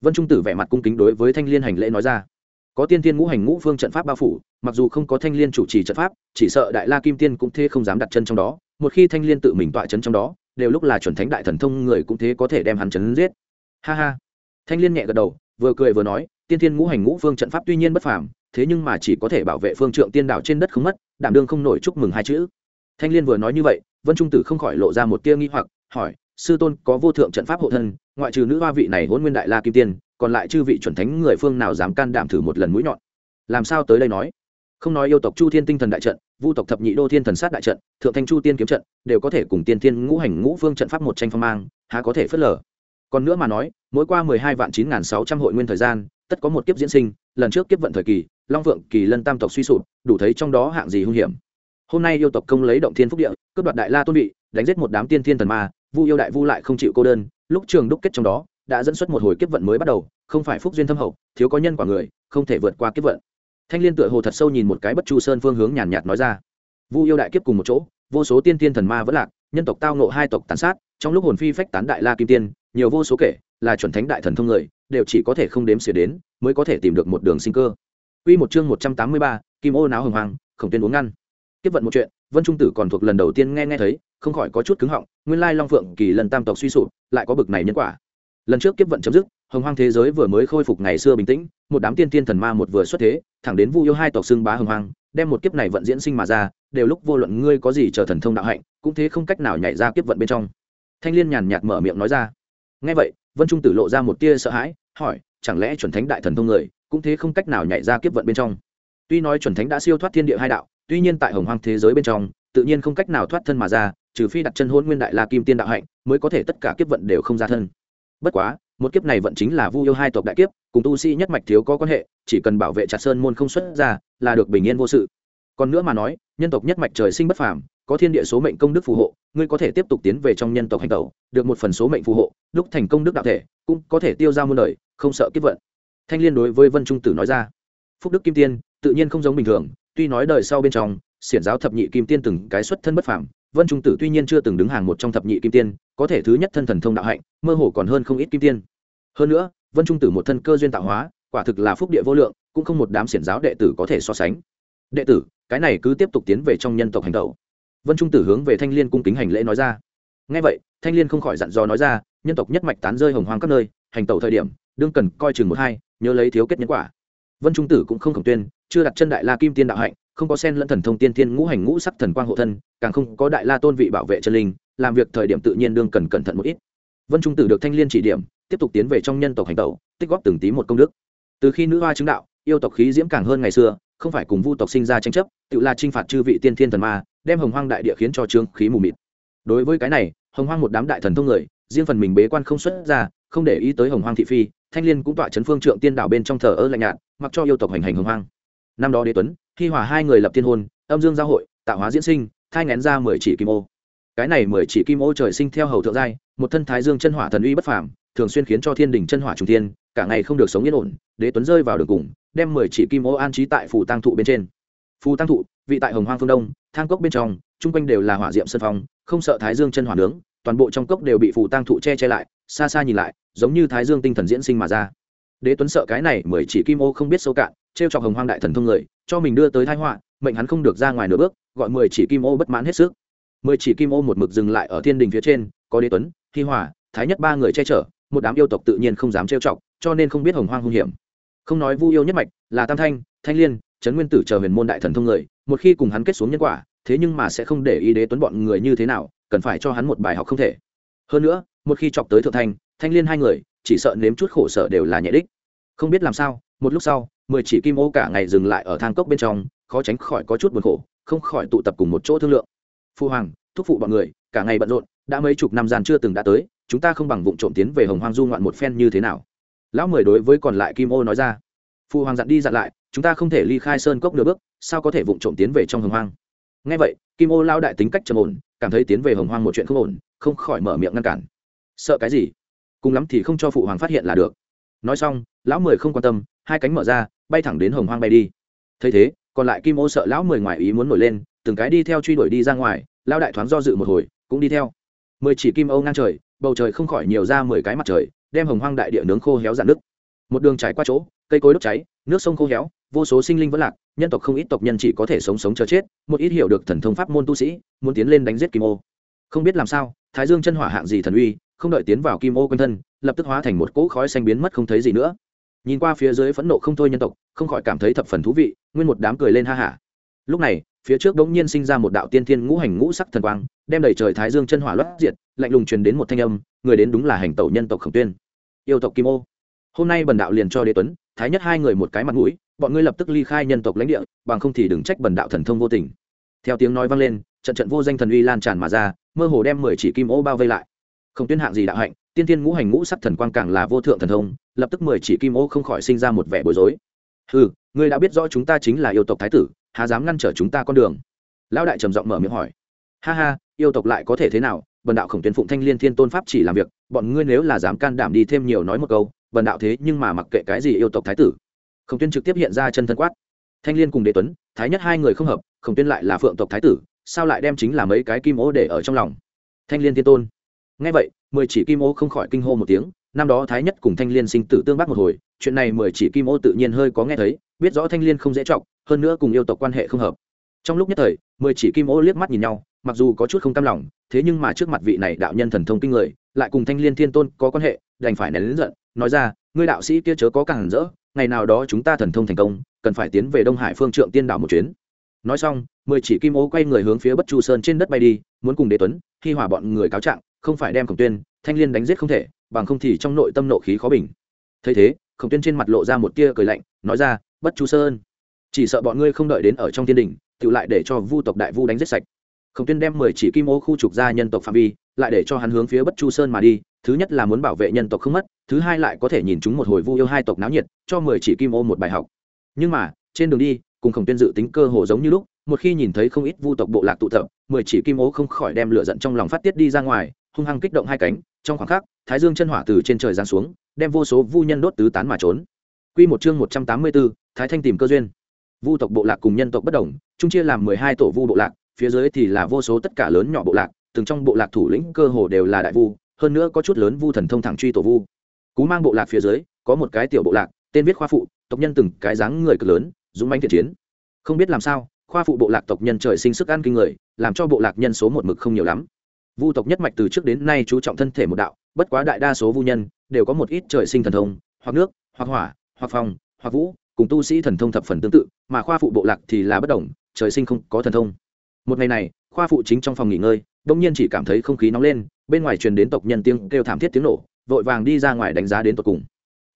Vân trung tử vẻ mặt cung kính đối với thanh liên hành lễ nói ra có tiên tiên ngũ hành ngũ phương trận pháp bao phủ, mặc dù không có thanh liên chủ trì trận pháp, chỉ sợ đại la kim tiên cũng thế không dám đặt chân trong đó, một khi thanh liên tự mình tọa chân trong đó, đều lúc là chuẩn thánh đại thần thông người cũng thế có thể đem hắn chấn giết. Ha ha. Thanh liên nhẹ gật đầu, vừa cười vừa nói, tiên tiên ngũ hành ngũ phương trận pháp tuy nhiên bất phàm, thế nhưng mà chỉ có thể bảo vệ phương trượng tiên đạo trên đất không mất, đảm đương không nổi chúc mừng hai chữ. Thanh liên vừa nói như vậy, vân trung tử không khỏi lộ ra một tia nghi hoặc, hỏi, sư tôn có vô thượng trận pháp hộ thân, ngoại trừ nữ hoa vị này hôn nguyên đại la kim tiên còn lại chư vị chuẩn thánh người phương nào dám can đảm thử một lần mũi nhọn? Làm sao tới đây nói? Không nói yêu tộc chu thiên tinh thần đại trận, vu tộc thập nhị đô thiên thần sát đại trận, thượng thanh chu tiên kiếm trận, đều có thể cùng tiên thiên ngũ hành ngũ phương trận pháp một tranh phong mang, há có thể phớt lờ? Còn nữa mà nói, mỗi qua mười hai vạn chín n g h n sáu trăm hội nguyên thời gian, tất có một kiếp diễn sinh, lần trước kiếp vận thời kỳ, long vượng kỳ lân tam tộc suy sụp, đủ thấy trong đó hạng gì hung hiểm. Hôm nay yêu tộc công lấy động thiên phúc địa, cướp đoạt đại la tôn vị, đánh giết một đám tiên thiên thần ma, vu yêu đại vu lại không chịu cô đơn, lúc trường đúc kết trong đó đã dẫn xuất một hồi kiếp vận mới bắt đầu không phải phúc duyên thâm hậu thiếu có nhân quả người không thể vượt qua kiếp vận thanh liên tựa hồ thật sâu nhìn một cái bất chu sơn phương hướng nhàn nhạt nói ra vu yêu đại kiếp cùng một chỗ vô số tiên tiên thần ma vẫn lạc nhân tộc tao nộ hai tộc tàn sát trong lúc hồn phi phách tán đại la kim tiên nhiều vô số kể là chuẩn thánh đại thần thông người đều chỉ có thể không đếm xỉa đến mới có thể tìm được một đường sinh cơ Quy một chương 183, Kim ô náo hừng hoàng, khổng tuyên uống ngăn. Tiếp vận một chuyện, Vân Trung Tử còn thuộc lần đầu tiên nghe nghe thấy, không khỏi có chút cứng họng, nguyên lai Long Phượng kỳ lần tam tộc suy sụp, lại có bực này nhân quả. Lần trước kiếp vận chấm dứt, hồng hoang thế giới vừa mới khôi phục ngày xưa bình tĩnh, một đám tiên tiên thần ma một vừa xuất thế, thẳng đến Vu yêu hai tộc xưng bá hồng hoang, đem một kiếp này vận diễn sinh mà ra, đều lúc vô luận ngươi có gì chờ thần thông đạo hạnh, cũng thế không cách nào nhảy ra kiếp vận bên trong. Thanh Liên nhàn nhạt mở miệng nói ra. Nghe vậy, Vân Trung Tử lộ ra một tia sợ hãi, hỏi, chẳng lẽ chuẩn thánh đại thần thông người, cũng thế không cách nào nhảy ra kiếp vận bên trong tuy nói chuẩn thánh đã siêu thoát thiên địa hai đạo tuy nhiên tại hồng hoang thế giới bên trong tự nhiên không cách nào thoát thân mà ra trừ phi đặt chân hôn nguyên đại la kim tiên đạo hạnh mới có thể tất cả kiếp vận đều không ra thân bất quá, một kiếp này vẫn chính là vu yêu hai tộc đại kiếp, cùng tu sĩ nhất mạch thiếu có quan hệ, chỉ cần bảo vệ chặt sơn môn không xuất ra, là được bình yên vô sự. Còn nữa mà nói, nhân tộc nhất mạch trời sinh bất phàm, có thiên địa số mệnh công đức phù hộ, ngươi có thể tiếp tục tiến về trong nhân tộc hành tẩu, được một phần số mệnh phù hộ lúc thành công đức đạo thể, cũng có thể tiêu ra muôn đời, không sợ kiếp vận. Thanh liên đối với vân trung tử nói ra, phúc đức kim tiên, tự nhiên không giống bình thường, tuy nói đời sau bên trong, xiển giáo thập nhị kim tiên từng cái xuất thân bất phàm vân trung tử tuy nhiên chưa từng đứng hàng một trong thập nhị kim tiên, có thể thứ nhất thân thần thông đạo hạnh, mơ hồ còn hơn không ít kim tiên. Hơn nữa, vân trung tử một thân cơ duyên tạo hóa, quả thực là phúc địa vô lượng, cũng không một đám xiển giáo đệ tử có thể so sánh. Đệ tử, cái này cứ tiếp tục tiến về trong nhân tộc hành tẩu. Vân trung tử hướng về thanh liên cung kính hành lễ nói ra. Ngay vậy, thanh liên không khỏi dặn dò nói ra, nhân tộc nhất mạch tán rơi hồng hoang các nơi, hành tẩu thời điểm, đương cần coi chừng một hai, nhớ lấy thiếu kết nhân quả. Vân trung tử cũng không khổng tuyên, chưa đặt chân đại la kim tiên đạo hạnh không có sen lẫn thần thông tiên tiên ngũ hành ngũ sắc thần quang hộ thân, càng không có đại la tôn vị bảo vệ chân linh, làm việc thời điểm tự nhiên đương cần cẩn thận một ít. Vân trung tử được thanh liên chỉ điểm, tiếp tục tiến về trong nhân tộc hành tẩu, tích góp từng tí một công đức. Từ khi nữ hoa chứng đạo, yêu tộc khí diễm càng hơn ngày xưa, không phải cùng vu tộc sinh ra tranh chấp, tự là trinh phạt chư vị tiên thiên thần ma, đem hồng hoang đại địa khiến cho trương khí mù mịt. Đối với cái này, hồng hoang một đám đại thần thông người, riêng phần mình bế quan không xuất ra, không để ý tới hồng hoang thị phi, thanh liên cũng tọa chấn phương trượng tiên đảo bên trong thờ ơ lạnh nhạt, mặc cho yêu tộc hành hành hồng hoang. Năm đó đế tuấn khi hòa hai người lập thiên hôn, âm dương giao hội, tạo hóa diễn sinh, thai ngén ra mười chỉ kim ô. Cái này mười chỉ kim ô trời sinh theo hầu thượng giai, một thân thái dương chân hỏa thần uy bất phàm, thường xuyên khiến cho thiên đình chân hỏa trung thiên, cả ngày không được sống yên ổn, đế tuấn rơi vào đường cùng, đem mười chỉ kim ô an trí tại phủ tăng thụ bên trên. Phù tăng thụ, vị tại hồng hoang phương đông, thang cốc bên trong, chung quanh đều là hỏa diệm sân phong, không sợ thái dương chân hỏa nướng, toàn bộ trong cốc đều bị phù tăng thụ che che lại, xa xa nhìn lại, giống như thái dương tinh thần diễn sinh mà ra. Đế tuấn sợ cái này mười chỉ kim ô không biết sâu cạn t r e o chọc hồng hoang đại thần thông người cho mình đưa tới thái họa, mệnh hắn không được ra ngoài nửa bước, gọi mười chỉ kim ô bất mãn hết sức. Mười chỉ kim ô một mực dừng lại ở thiên đình phía trên, có đế tuấn, thi hòa thái nhất ba người che chở, một đám yêu tộc tự nhiên không dám trêu chọc, cho nên không biết hồng hoang hung hiểm. Không nói vu yêu nhất mạch, là tam thanh thanh liên, trấn nguyên tử chờ huyền môn đại thần thông người, một khi cùng hắn kết xuống nhân quả, thế nhưng mà sẽ không để ý đế tuấn bọn người như thế nào, cần phải cho hắn một bài học không thể. Hơn nữa, một khi chọc tới thượng thanh thanh liên hai người, chỉ sợ nếm chút khổ sở đều là nhẹ đích. Không biết làm sao một lúc sau, mười chỉ kim ô cả ngày dừng lại ở thang cốc bên trong, khó tránh khỏi có chút buồn khổ, không khỏi tụ tập cùng một chỗ thương lượng. Phu hoàng, thúc phụ bọn người, cả ngày bận rộn, đã mấy chục năm gian chưa từng đã tới, chúng ta không bằng vụ trộm tiến về hồng hoang du ngoạn một phen như thế nào? Lão mười đối với còn lại kim ô nói ra. Phu hoàng dặn đi dặn lại, chúng ta không thể ly khai sơn cốc nửa bước, sao có thể vụ trộm tiến về trong hồng hoang? Ngay vậy, kim ô lao đại tính cách trầm ổn, cảm thấy tiến về hồng hoang một chuyện không ổn, không khỏi mở miệng ngăn cản. Sợ cái gì? Cùng lắm thì không cho phụ hoàng phát hiện là được. Nói xong lão mười không quan tâm, hai cánh mở ra, bay thẳng đến hồng hoang bay đi. Thấy thế, còn lại kim ô sợ lão mười ngoài ý muốn nổi lên, từng cái đi theo truy đuổi đi ra ngoài lao đại thoáng do dự một hồi, cũng đi theo. Mười chỉ kim ô ngang trời, bầu trời không khỏi nhiều ra mười cái mặt trời, đem hồng hoang đại địa nướng khô héo dạn nước một đường trải qua chỗ, cây cối đốt cháy, nước sông khô héo, vô số sinh linh vẫn lạc, nhân tộc không ít tộc nhân chỉ có thể sống sống chờ chết, một ít hiểu được thần thông pháp môn tu sĩ, muốn tiến lên đánh giết kim ô. Không biết làm sao, thái dương chân hỏa hạng gì thần uy, không đợi tiến vào kim ô quanh thân, lập tức hóa thành một cỗ khói xanh biến mất không thấy gì nữa nhìn qua phía dưới phẫn nộ không thôi nhân tộc, không khỏi cảm thấy thập phần thú vị, nguyên một đám cười lên ha hả. Lúc này, phía trước đống nhiên sinh ra một đạo tiên thiên ngũ hành ngũ sắc thần quang, đem đầy trời thái dương chân hỏa loát diệt, lạnh lùng truyền đến một thanh âm, người đến đúng là hành tẩu nhân tộc khổng tuyên. Yêu tộc kim ô. Hôm nay bần đạo liền cho đế tuấn, thái nhất hai người một cái mặt mũi, bọn ngươi lập tức ly khai nhân tộc lãnh địa, bằng không thì đừng trách bần đạo thần thông vô tình. Theo tiếng nói vang lên, trận trận vô danh thần uy lan tràn mà ra, mơ hồ đem mười chỉ kim ô bao vây lại. Không tuyên hạng gì đạo hạnh, tiên thiên ngũ hành ngũ sắc thần quang càng là vô thượng thần thông lập tức mười chỉ kim ô không khỏi sinh ra một vẻ bối rối. Ừ ngươi đã biết rõ chúng ta chính là yêu tộc thái tử hà dám ngăn trở chúng ta con đường? Lão đại trầm giọng mở miệng hỏi. Ha ha, yêu tộc lại có thể thế nào? Bần đạo khổng tuyến phụng thanh liên thiên tôn pháp chỉ làm việc, bọn ngươi nếu là dám can đảm đi thêm nhiều nói một câu, bần đạo thế nhưng mà mặc kệ cái gì yêu tộc thái tử. Khổng tuyên trực tiếp hiện ra chân thân quát. Thanh liên cùng đế tuấn, thái nhất hai người không hợp, khổng tuyên lại là phượng tộc thái tử, sao lại đem chính là mấy cái kim ô để ở trong lòng? Thanh liên thiên tôn. Ngay vậy, mười chỉ kim ô không khỏi kinh hô một tiếng năm đó thái nhất cùng thanh liên sinh tử tương bác một hồi, chuyện này mười chỉ kim ô tự nhiên hơi có nghe thấy, biết rõ thanh liên không dễ trọng hơn nữa cùng yêu tộc quan hệ không hợp. Trong lúc nhất thời, mười chỉ kim ô liếc mắt nhìn nhau, mặc dù có chút không cam lòng, thế nhưng mà trước mặt vị này đạo nhân thần thông kinh người, lại cùng thanh liên thiên tôn có quan hệ, đành phải nén lớn giận, nói ra, ngươi đạo sĩ kia chớ có càng rỡ, ngày nào đó chúng ta thần thông thành công, cần phải tiến về đông hải phương trượng tiên đảo một chuyến. Nói xong, mười chỉ kim ô quay người hướng phía bất chu sơn trên đất bay đi, muốn cùng đế tuấn khi hỏa bọn người cáo trạng, không phải đem khổng tuyên, thanh liên đánh giết không thể bằng không thì trong nội tâm nộ khí khó bình. Thấy thế, khổng tuyên trên mặt lộ ra một tia cười lạnh, nói ra, bất chu sơn, chỉ sợ bọn ngươi không đợi đến ở trong thiên đình, tự lại để cho vu tộc đại vu đánh giết sạch. Khổng tuyên đem mười chỉ kim ô khu trục ra nhân tộc phạm vi, lại để cho hắn hướng phía bất chu sơn mà đi, thứ nhất là muốn bảo vệ nhân tộc không mất, thứ hai lại có thể nhìn chúng một hồi vu yêu hai tộc náo nhiệt, cho mười chỉ kim ô một bài học. Nhưng mà, trên đường đi, cùng khổng tuyên dự tính cơ hồ giống như lúc, một khi nhìn thấy không ít vu tộc bộ lạc tụ tập, mười chỉ kim ô không khỏi đem lửa giận trong lòng phát tiết đi ra ngoài, hung hăng kích động hai cánh trong khoảng khắc thái dương chân hỏa từ trên trời giáng xuống đem vô số vu nhân đốt tứ tán mà trốn Quy một chương một trăm tám mươi 184, Thái Thanh tìm cơ duyên. Vu tộc bộ lạc cùng nhân tộc bất đồng, chung chia làm mười hai tổ vu bộ lạc, phía dưới thì là vô số tất cả lớn nhỏ bộ lạc, từng trong bộ lạc thủ lĩnh cơ hồ đều là đại vu, hơn nữa có chút lớn vu thần thông thẳng truy tổ vu. Cú mang bộ lạc phía dưới, có một cái tiểu bộ lạc, tên viết khoa phụ, tộc nhân từng cái dáng người cực lớn, dũng mãnh thiện chiến. Không biết làm sao, khoa phụ bộ lạc tộc nhân trời sinh sức ăn kinh người, làm cho bộ lạc nhân số một mực không nhiều lắm. Vu tộc nhất mạch từ trước đến nay chú trọng thân thể một đạo, bất quá đại đa số vu nhân đều có một ít trời sinh thần thông, hoặc nước, hoặc hỏa, hoặc phong, hoặc vũ, cùng tu sĩ thần thông thập phần tương tự, mà khoa phụ bộ lạc thì là bất động, trời sinh không có thần thông. Một ngày này, khoa phụ chính trong phòng nghỉ ngơi, đột nhiên chỉ cảm thấy không khí nóng lên, bên ngoài truyền đến tộc nhân tiếng kêu thảm thiết tiếng nổ, vội vàng đi ra ngoài đánh giá đến tận cùng.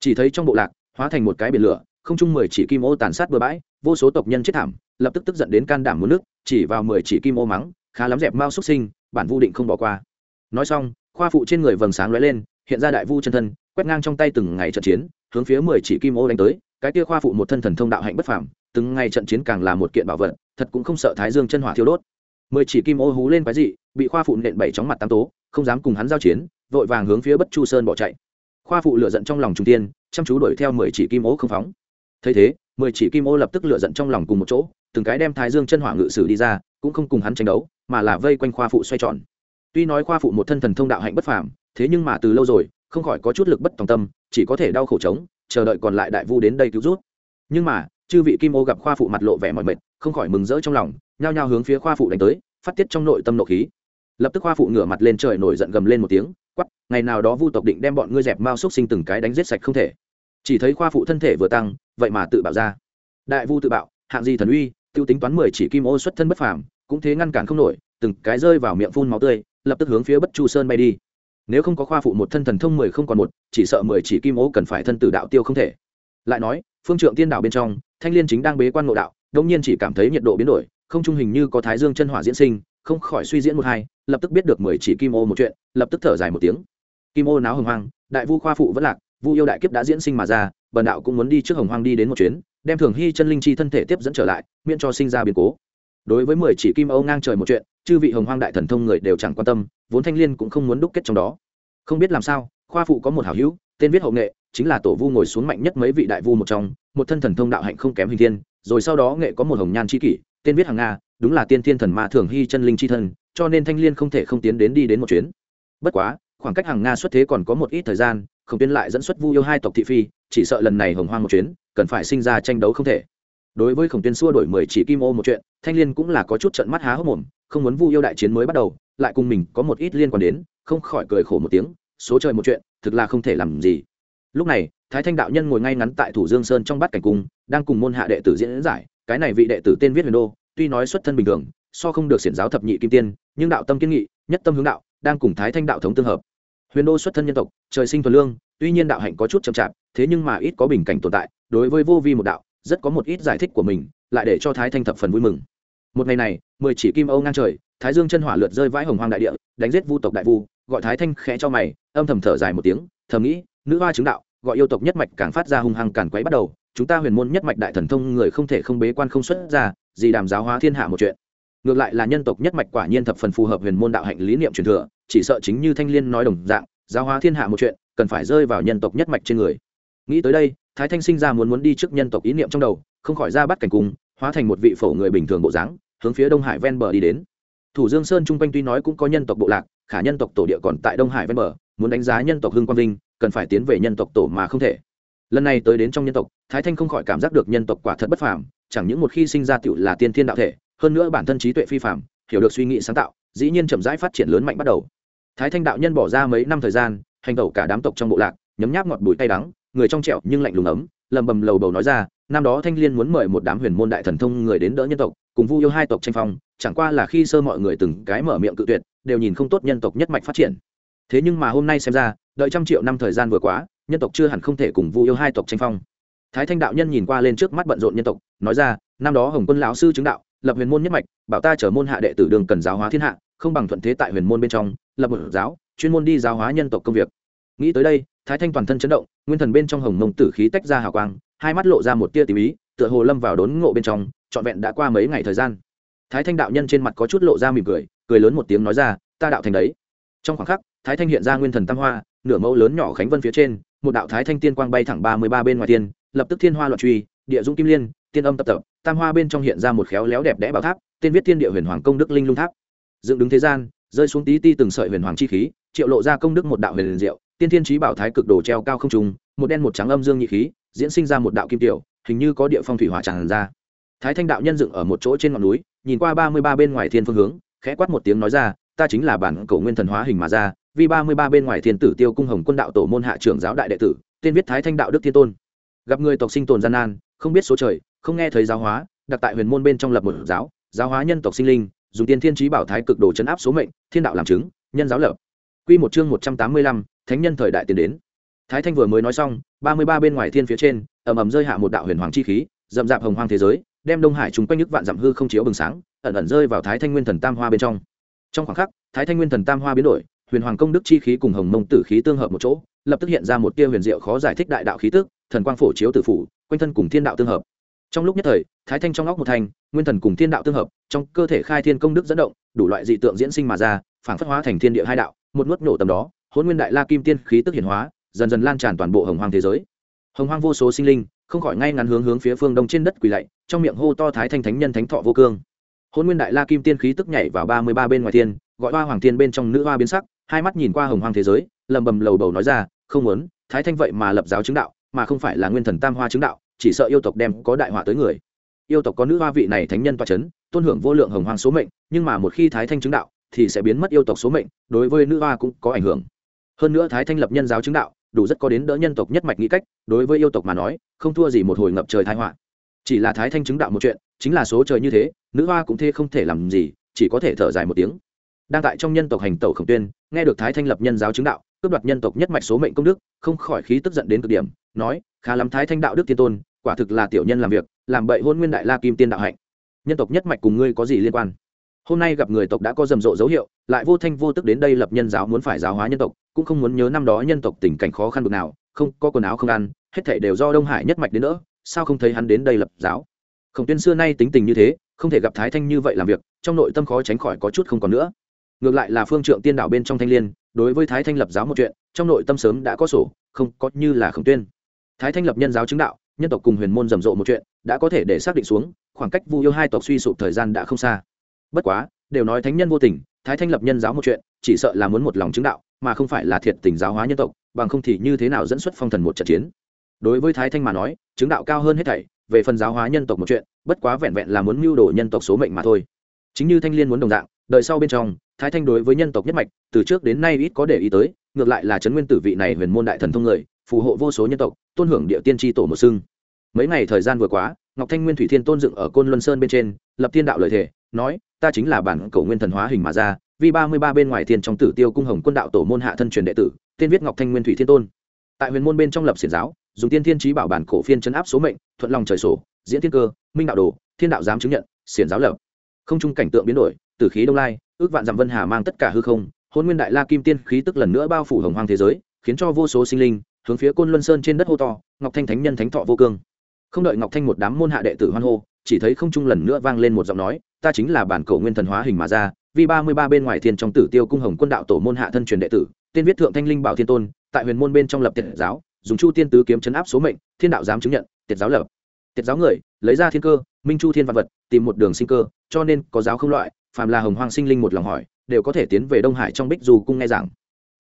Chỉ thấy trong bộ lạc, hóa thành một cái biển lửa, không chung mười chỉ kim ô tàn sát bừa bãi, vô số tộc nhân chết thảm, lập tức tức giận đến can đảm muốn nước, chỉ vào mười chỉ kim ô mắng, khá lắm dẹp mau xuất sinh, bản vu định không bỏ qua. Nói xong, khoa phụ trên người vầng sáng lóe lên, hiện ra đại vu chân thân, quét ngang trong tay từng ngày trận chiến, hướng phía mười chỉ kim ô đánh tới cái kia khoa phụ một thân thần thông đạo hạnh bất phàm từng ngày trận chiến càng là một kiện bảo vật thật cũng không sợ thái dương chân hỏa thiêu đốt. Mười chỉ kim ô hú lên quái dị bị khoa phụ nện bảy chóng mặt tám tố không dám cùng hắn giao chiến vội vàng hướng phía bất chu sơn bỏ chạy. Khoa phụ lựa giận trong lòng trung tiên chăm chú đuổi theo mười chỉ kim ô không phóng. Thấy thế mười chỉ kim ô lập tức lựa giận trong lòng cùng một chỗ từng cái đem thái dương chân hỏa ngự sử đi ra, cũng không cùng hắn tranh đấu, mà là vây quanh khoa phụ xoay tròn. Tuy nói khoa phụ một thân thần thông đạo hạnh bất phàm, thế nhưng mà từ lâu rồi, không khỏi có chút lực bất tòng tâm, chỉ có thể đau khổ trống, chờ đợi còn lại đại vu đến đây cứu rút nhưng mà, chư vị kim ô gặp khoa phụ mặt lộ vẻ mỏi mệt, không khỏi mừng rỡ trong lòng, nhao nhao hướng phía khoa phụ đánh tới, phát tiết trong nội tâm nộ khí. Lập tức khoa phụ ngửa mặt lên trời nổi giận gầm lên một tiếng quắp ngày nào đó vu tộc định đem bọn ngươi dẹp mao xúc sinh từng cái đánh giết sạch không thể. Chỉ thấy khoa phụ thân thể vừa tăng, vậy mà tự bạo ra. Đại vu tự bạo, hạng gì thần uy tiêu tính toán mười chỉ kim ô xuất thân bất phàm, cũng thế ngăn cản không nổi, từng cái rơi vào miệng phun máu tươi, lập tức hướng phía bất chu sơn bay đi. Nếu không có khoa phụ một thân thần thông mười không còn một, chỉ sợ mười chỉ kim ô cần phải thân tử đạo tiêu không thể. Lại nói, phương trượng tiên đạo bên trong, thanh liên chính đang bế quan ngộ đạo đông nhiên chỉ cảm thấy nhiệt độ biến đổi, không trung hình như có thái dương chân hỏa diễn sinh, không khỏi suy diễn một hai, lập tức biết được mười chỉ kim ô một chuyện, lập tức thở dài một tiếng. Kim ô náo hồng hoang, đại vu khoa phụ vẫn lạc, vu yêu đại kiếp đã diễn sinh mà ra bần đạo cũng muốn đi trước hồng hoang đi đến một chuyến, đem thường hy chân linh chi thân thể tiếp dẫn trở lại, miễn cho sinh ra biến cố. Đối với mười chỉ kim âu ngang trời một chuyện, chư vị hồng hoang đại thần thông người đều chẳng quan tâm, vốn thanh liên cũng không muốn đúc kết trong đó. Không biết làm sao, khoa phụ có một hảo hữu, tên viết hậu nghệ, chính là tổ vu ngồi xuống mạnh nhất mấy vị đại vu một trong, một thân thần thông đạo hạnh không kém hình thiên, rồi sau đó nghệ có một hồng nhan c kỷ, tên viết hàng nga, đúng là tiên thiên thần ma thường hy chân linh c thân, cho nên thanh liên không thể không tiến đến đi đến một chuyến. Bất quá, khoảng cách hàng nga xuất thế còn có một ít thời gian khổng tuyên lại dẫn xuất vu yêu hai tộc thị phi, chỉ sợ lần này hồng hoang một chuyến, cần phải sinh ra tranh đấu không thể. Đối với khổng tuyên xua đổi mười chỉ kim ô một chuyện, thanh liên cũng là có chút trận mắt há hốc mồm, không muốn vu yêu đại chiến mới bắt đầu, lại cùng mình có một ít liên quan đến, không khỏi cười khổ một tiếng, số trời một chuyện, thực là không thể làm gì. Lúc này, thái thanh đạo nhân ngồi ngay ngắn tại thủ dương sơn trong bát cảnh cung, đang cùng môn hạ đệ tử diễn giải, cái này vị đệ tử tên viết huyền đô, tuy nói xuất thân bình thường, so không được xiển giáo thập nhị kim tiên, nhưng đạo tâm kiên nghị, nhất tâm hướng đạo, đang cùng thái thanh đạo thống tương hợp huyền đô xuất thân nhân tộc, trời sinh thuần lương, tuy nhiên đạo hạnh có chút chậm chạp, thế nhưng mà ít có bình cảnh tồn tại, đối với vô vi một đạo, rất có một ít giải thích của mình, lại để cho thái thanh thập phần vui mừng. Một ngày này, mười chỉ kim âu ngang trời, thái dương chân hỏa lượt rơi vãi hồng hoang đại địa, đánh giết vu tộc đại vu, gọi thái thanh khẽ cho mày, âm thầm thở dài một tiếng, thầm nghĩ, nữ hoa chứng đạo, gọi yêu tộc nhất mạch càng phát ra hung hăng càng quấy bắt đầu, chúng ta huyền môn nhất mạch đại thần thông người không thể không bế quan không xuất ra, gì đàm giáo hóa thiên hạ một chuyện. Ngược lại là nhân tộc nhất mạch quả nhiên thập phần phù hợp huyền môn đạo hạnh lý niệm truyền thừa chỉ sợ chính như thanh liên nói đồng dạng, giáo hóa thiên hạ một chuyện, cần phải rơi vào nhân tộc nhất mạch trên người. Nghĩ tới đây, thái thanh sinh ra muốn muốn đi trước nhân tộc ý niệm trong đầu, không khỏi ra bắt cảnh cung, hóa thành một vị phổ người bình thường bộ dáng, hướng phía đông hải ven bờ đi đến. Thủ dương sơn chung quanh tuy nói cũng có nhân tộc bộ lạc, khả nhân tộc tổ địa còn tại đông hải ven bờ, muốn đánh giá nhân tộc hưng quang vinh, cần phải tiến về nhân tộc tổ mà không thể. Lần này tới đến trong nhân tộc, thái thanh không khỏi cảm giác được nhân tộc quả thật bất phàm, chẳng những một khi sinh ra tựu là tiên thiên đạo thể, hơn nữa bản thân trí tuệ phi phàm, hiểu được suy nghĩ sáng tạo, dĩ nhiên chậm rãi phát triển lớn mạnh bắt đầu thái thanh đạo nhân bỏ ra mấy năm thời gian, hành tẩu cả đám tộc trong bộ lạc, nhấm nháp ngọt bụi tay đắng, người trong trẹo nhưng lạnh lùng ấm, lầm bầm lầu bầu nói ra, năm đó thanh liên muốn mời một đám huyền môn đại thần thông người đến đỡ nhân tộc, cùng vu yêu hai tộc tranh phong, chẳng qua là khi sơ mọi người từng cái mở miệng cự tuyệt, đều nhìn không tốt nhân tộc nhất mạch phát triển. Thế nhưng mà hôm nay xem ra, đợi trăm triệu năm thời gian vừa quá, nhân tộc chưa hẳn không thể cùng vu yêu hai tộc tranh phong. Thái thanh đạo nhân nhìn qua lên trước mắt bận rộn nhân tộc, nói ra, năm đó hồng quân lão sư chứng đạo, lập huyền môn nhất mạch, bảo ta chở môn hạ đệ tử đường cần giáo hóa thiên hạ, không bằng thuận thế tại huyền môn bên trong lập một giáo, chuyên môn đi giáo hóa nhân tộc công việc. Nghĩ tới đây, thái thanh toàn thân chấn động, nguyên thần bên trong hồng mông tử khí tách ra hào quang, hai mắt lộ ra một tia tìm ý, tựa hồ lâm vào đốn ngộ bên trong, trọn vẹn đã qua mấy ngày thời gian. Thái thanh đạo nhân trên mặt có chút lộ ra mỉm cười cười lớn một tiếng nói ra, ta đạo thành đấy. Trong khoảng khắc, thái thanh hiện ra nguyên thần tam hoa, nửa mẫu lớn nhỏ khánh vân phía trên, một đạo thái thanh tiên quang bay thẳng ba mươi ba bên ngoài tiên, lập tức thiên hoa loạn truy, địa dũng kim liên, tiên âm tập tập, tam hoa bên trong hiện ra một khéo léo đẹp đẽ bảo tháp, tên viết thiên địa huyền hoàng công đức linh lung tháp. Dựng đứng thế gian rơi xuống tí ti từng sợi huyền hoàng chi khí, triệu lộ ra công đức một đạo huyền diệu, tiên thiên trí bảo thái cực đồ treo cao không trùng một đen một trắng âm dương nhị khí, diễn sinh ra một đạo kim tiểu, hình như có địa phong thủy hỏa tràn ra. Thái thanh đạo nhân dựng ở một chỗ trên ngọn núi, nhìn qua ba mươi ba bên ngoài thiên phương hướng, khẽ quát một tiếng nói ra, ta chính là bản cổ nguyên thần hóa hình mà ra, vì ba mươi ba bên ngoài thiên tử tiêu cung hồng quân đạo tổ môn hạ trưởng giáo đại đệ tử, tên viết thái thanh đạo đức thiên tôn. Gặp người tộc sinh tồn gian nan, không biết số trời, không nghe thấy giáo hóa, đặt tại huyền môn bên trong lập một giáo giáo hóa nhân tộc sinh linh dùng tiên thiên trí bảo thái cực đồ chấn áp số mệnh, thiên đạo làm chứng, nhân giáo lập. Quy một chương một trăm tám mươi lăm, thánh nhân thời đại tiến đến. Thái thanh vừa mới nói xong, ba mươi ba bên ngoài thiên phía trên, ầm ầm rơi hạ một đạo huyền hoàng chi khí, rậm rạp hồng hoang thế giới, đem đông hải chúng quanh nhức vạn dặm hư không chiếu bừng sáng, ẩn ẩn rơi vào thái thanh nguyên thần tam hoa bên trong. Trong khoảng khắc, thái thanh nguyên thần tam hoa biến đổi, huyền hoàng công đức chi khí cùng hồng mông tử khí tương hợp một chỗ, lập tức hiện ra một tia huyền diệu khó giải thích đại đạo khí tức, thần quang phổ chiếu tử phủ, quanh thân cùng thiên đạo tương hợp trong lúc nhất thời thái thanh trong óc một thành nguyên thần cùng thiên đạo tương hợp trong cơ thể khai thiên công đức dẫn động đủ loại dị tượng diễn sinh mà ra phản phất hóa thành thiên địa hai đạo một nuốt nổ tầm đó hôn nguyên đại la kim tiên khí tức hiển hóa dần dần lan tràn toàn bộ hồng hoang thế giới. Hồng hoang vô số sinh linh không khỏi ngay ngắn hướng hướng phía phương đông trên đất quỳ lạy trong miệng hô to thái thanh thánh nhân thánh thọ vô cương. Hôn nguyên đại la kim tiên khí tức nhảy vào ba mươi ba bên ngoài thiên, gọi hoa hoàng thiên bên trong nữ hoa biến sắc hai mắt nhìn qua hồng hoang thế giới lầm bầm lầu bầu nói ra không muốn thái thanh vậy mà lập giáo chứng đạo mà không phải là nguyên thần tam hoa chứng đạo chỉ sợ yêu tộc đem có đại họa tới người. Yêu tộc có nữ hoa vị này thánh nhân toa c h ấ n tôn hưởng vô lượng hồng hoang số mệnh, nhưng mà một khi thái thanh chứng đạo, thì sẽ biến mất yêu tộc số mệnh, đối với nữ hoa cũng có ảnh hưởng. Hơn nữa thái thanh lập nhân giáo chứng đạo, đủ rất có đến đỡ nhân tộc nhất mạch nghĩ cách, đối với yêu tộc mà nói, không thua gì một hồi ngập trời thái họa. Chỉ là thái thanh chứng đạo một chuyện, chính là số trời như thế, nữ hoa cũng thế không thể làm gì, chỉ có thể thở dài một tiếng. Đang tại trong nhân tộc hành tẩu khổng tuyên, nghe được thái thanh lập nhân giáo chứng đạo cướp đoạt nhân tộc nhất mạch số mệnh công đức, không khỏi khí tức giận đến cực điểm, nói, khá lắm thái thanh đạo đức tiên tôn, quả thực là tiểu nhân làm việc, làm bậy hôn nguyên đại la kim tiên đạo hạnh. Nhân tộc nhất mạch cùng ngươi có gì liên quan? Hôm nay gặp người tộc đã có rầm rộ dấu hiệu, lại vô thanh vô tức đến đây lập nhân giáo muốn phải giáo hóa nhân tộc, cũng không muốn nhớ năm đó nhân tộc tình cảnh khó khăn bực nào, không, có quần áo không ăn, hết thảy đều do đông hải nhất mạch đến nữa sao không thấy hắn đến đây lập giáo? Khổng tuyên xưa nay tính tình như thế, không thể gặp thái thanh như vậy làm việc, trong nội tâm khó tránh khỏi có chút không còn nữa ngược lại là phương trượng tiên đạo bên trong thanh liên, đối với thái thanh lập giáo một chuyện, trong nội tâm sớm đã có sổ, không, có như là khổng tuyên. Thái thanh lập nhân giáo chứng đạo, nhân tộc cùng huyền môn rầm rộ một chuyện, đã có thể để xác định xuống, khoảng cách vu yêu hai tộc suy sụp thời gian đã không xa. Bất quá, đều nói thánh nhân vô tình, thái thanh lập nhân giáo một chuyện, chỉ sợ là muốn một lòng chứng đạo, mà không phải là thiệt tình giáo hóa nhân tộc, bằng không thì như thế nào dẫn xuất phong thần một trận chiến. Đối với thái thanh mà nói, chứng đạo cao hơn hết thảy, về phần giáo hóa nhân tộc một chuyện, bất quá vẹn vẹn là muốn mưu đồ nhân tộc số mệnh mà thôi. Chính như thanh liên muốn đồng dạng đời sau bên trong, thái thanh đối với nhân tộc nhất mạch, từ trước đến nay ít có để ý tới, ngược lại là trấn nguyên tử vị này huyền môn đại thần thông người, phù hộ vô số nhân tộc, tôn hưởng địa tiên tri tổ một xưng. Mấy ngày thời gian vừa quá ngọc thanh nguyên thủy thiên tôn dựng ở côn luân sơn bên trên, lập thiên đạo lợi thể nói, ta chính là bản cầu nguyên thần hóa hình mà ra, vì ba mươi ba bên ngoài thiên trong tử tiêu cung hồng quân đạo tổ môn hạ thân truyền đệ tử, tên viết ngọc thanh nguyên thủy thiên tôn. Tại huyền môn bên trong lập xiển giáo, dùng tiên thiên trí bảo bản cổ phiên chấn áp số mệnh, thuận lòng trời sổ, diễn thiên cơ, minh đạo đồ, thiên đạo giám chứng nhận, xiển giáo lập. Không chung cảnh tượng biến đổi tử khí đông lai, ước vạn dặm vân hà mang tất cả hư không, hôn nguyên đại la kim tiên khí tức lần nữa bao phủ hồng hoang thế giới, khiến cho vô số sinh linh hướng phía côn luân sơn trên đất hô to, ngọc thanh thánh nhân thánh thọ vô cương. Không đợi ngọc thanh một đám môn hạ đệ tử hoan hô, chỉ thấy không trung lần nữa vang lên một giọng nói, ta chính là bản cầu nguyên thần hóa hình mà ra, vì ba mươi ba bên ngoài thiên trong tử tiêu cung hồng quân đạo tổ môn hạ thân truyền đệ tử tên viết thượng thanh linh bảo thiên tôn, tại huyền môn bên trong lập tiệt giáo, dùng chu tiên tứ kiếm chấn áp số mệnh, thiên đạo dám chứng nhận, tiệt giáo lập. Tiệt giáo người, lấy ra thiên cơ, minh chu thiên văn vật, tìm một đường sinh cơ, cho nên có giáo không loại phàm là hồng hoang sinh linh một lòng hỏi, đều có thể tiến về đông hải trong bích dù cung nghe rằng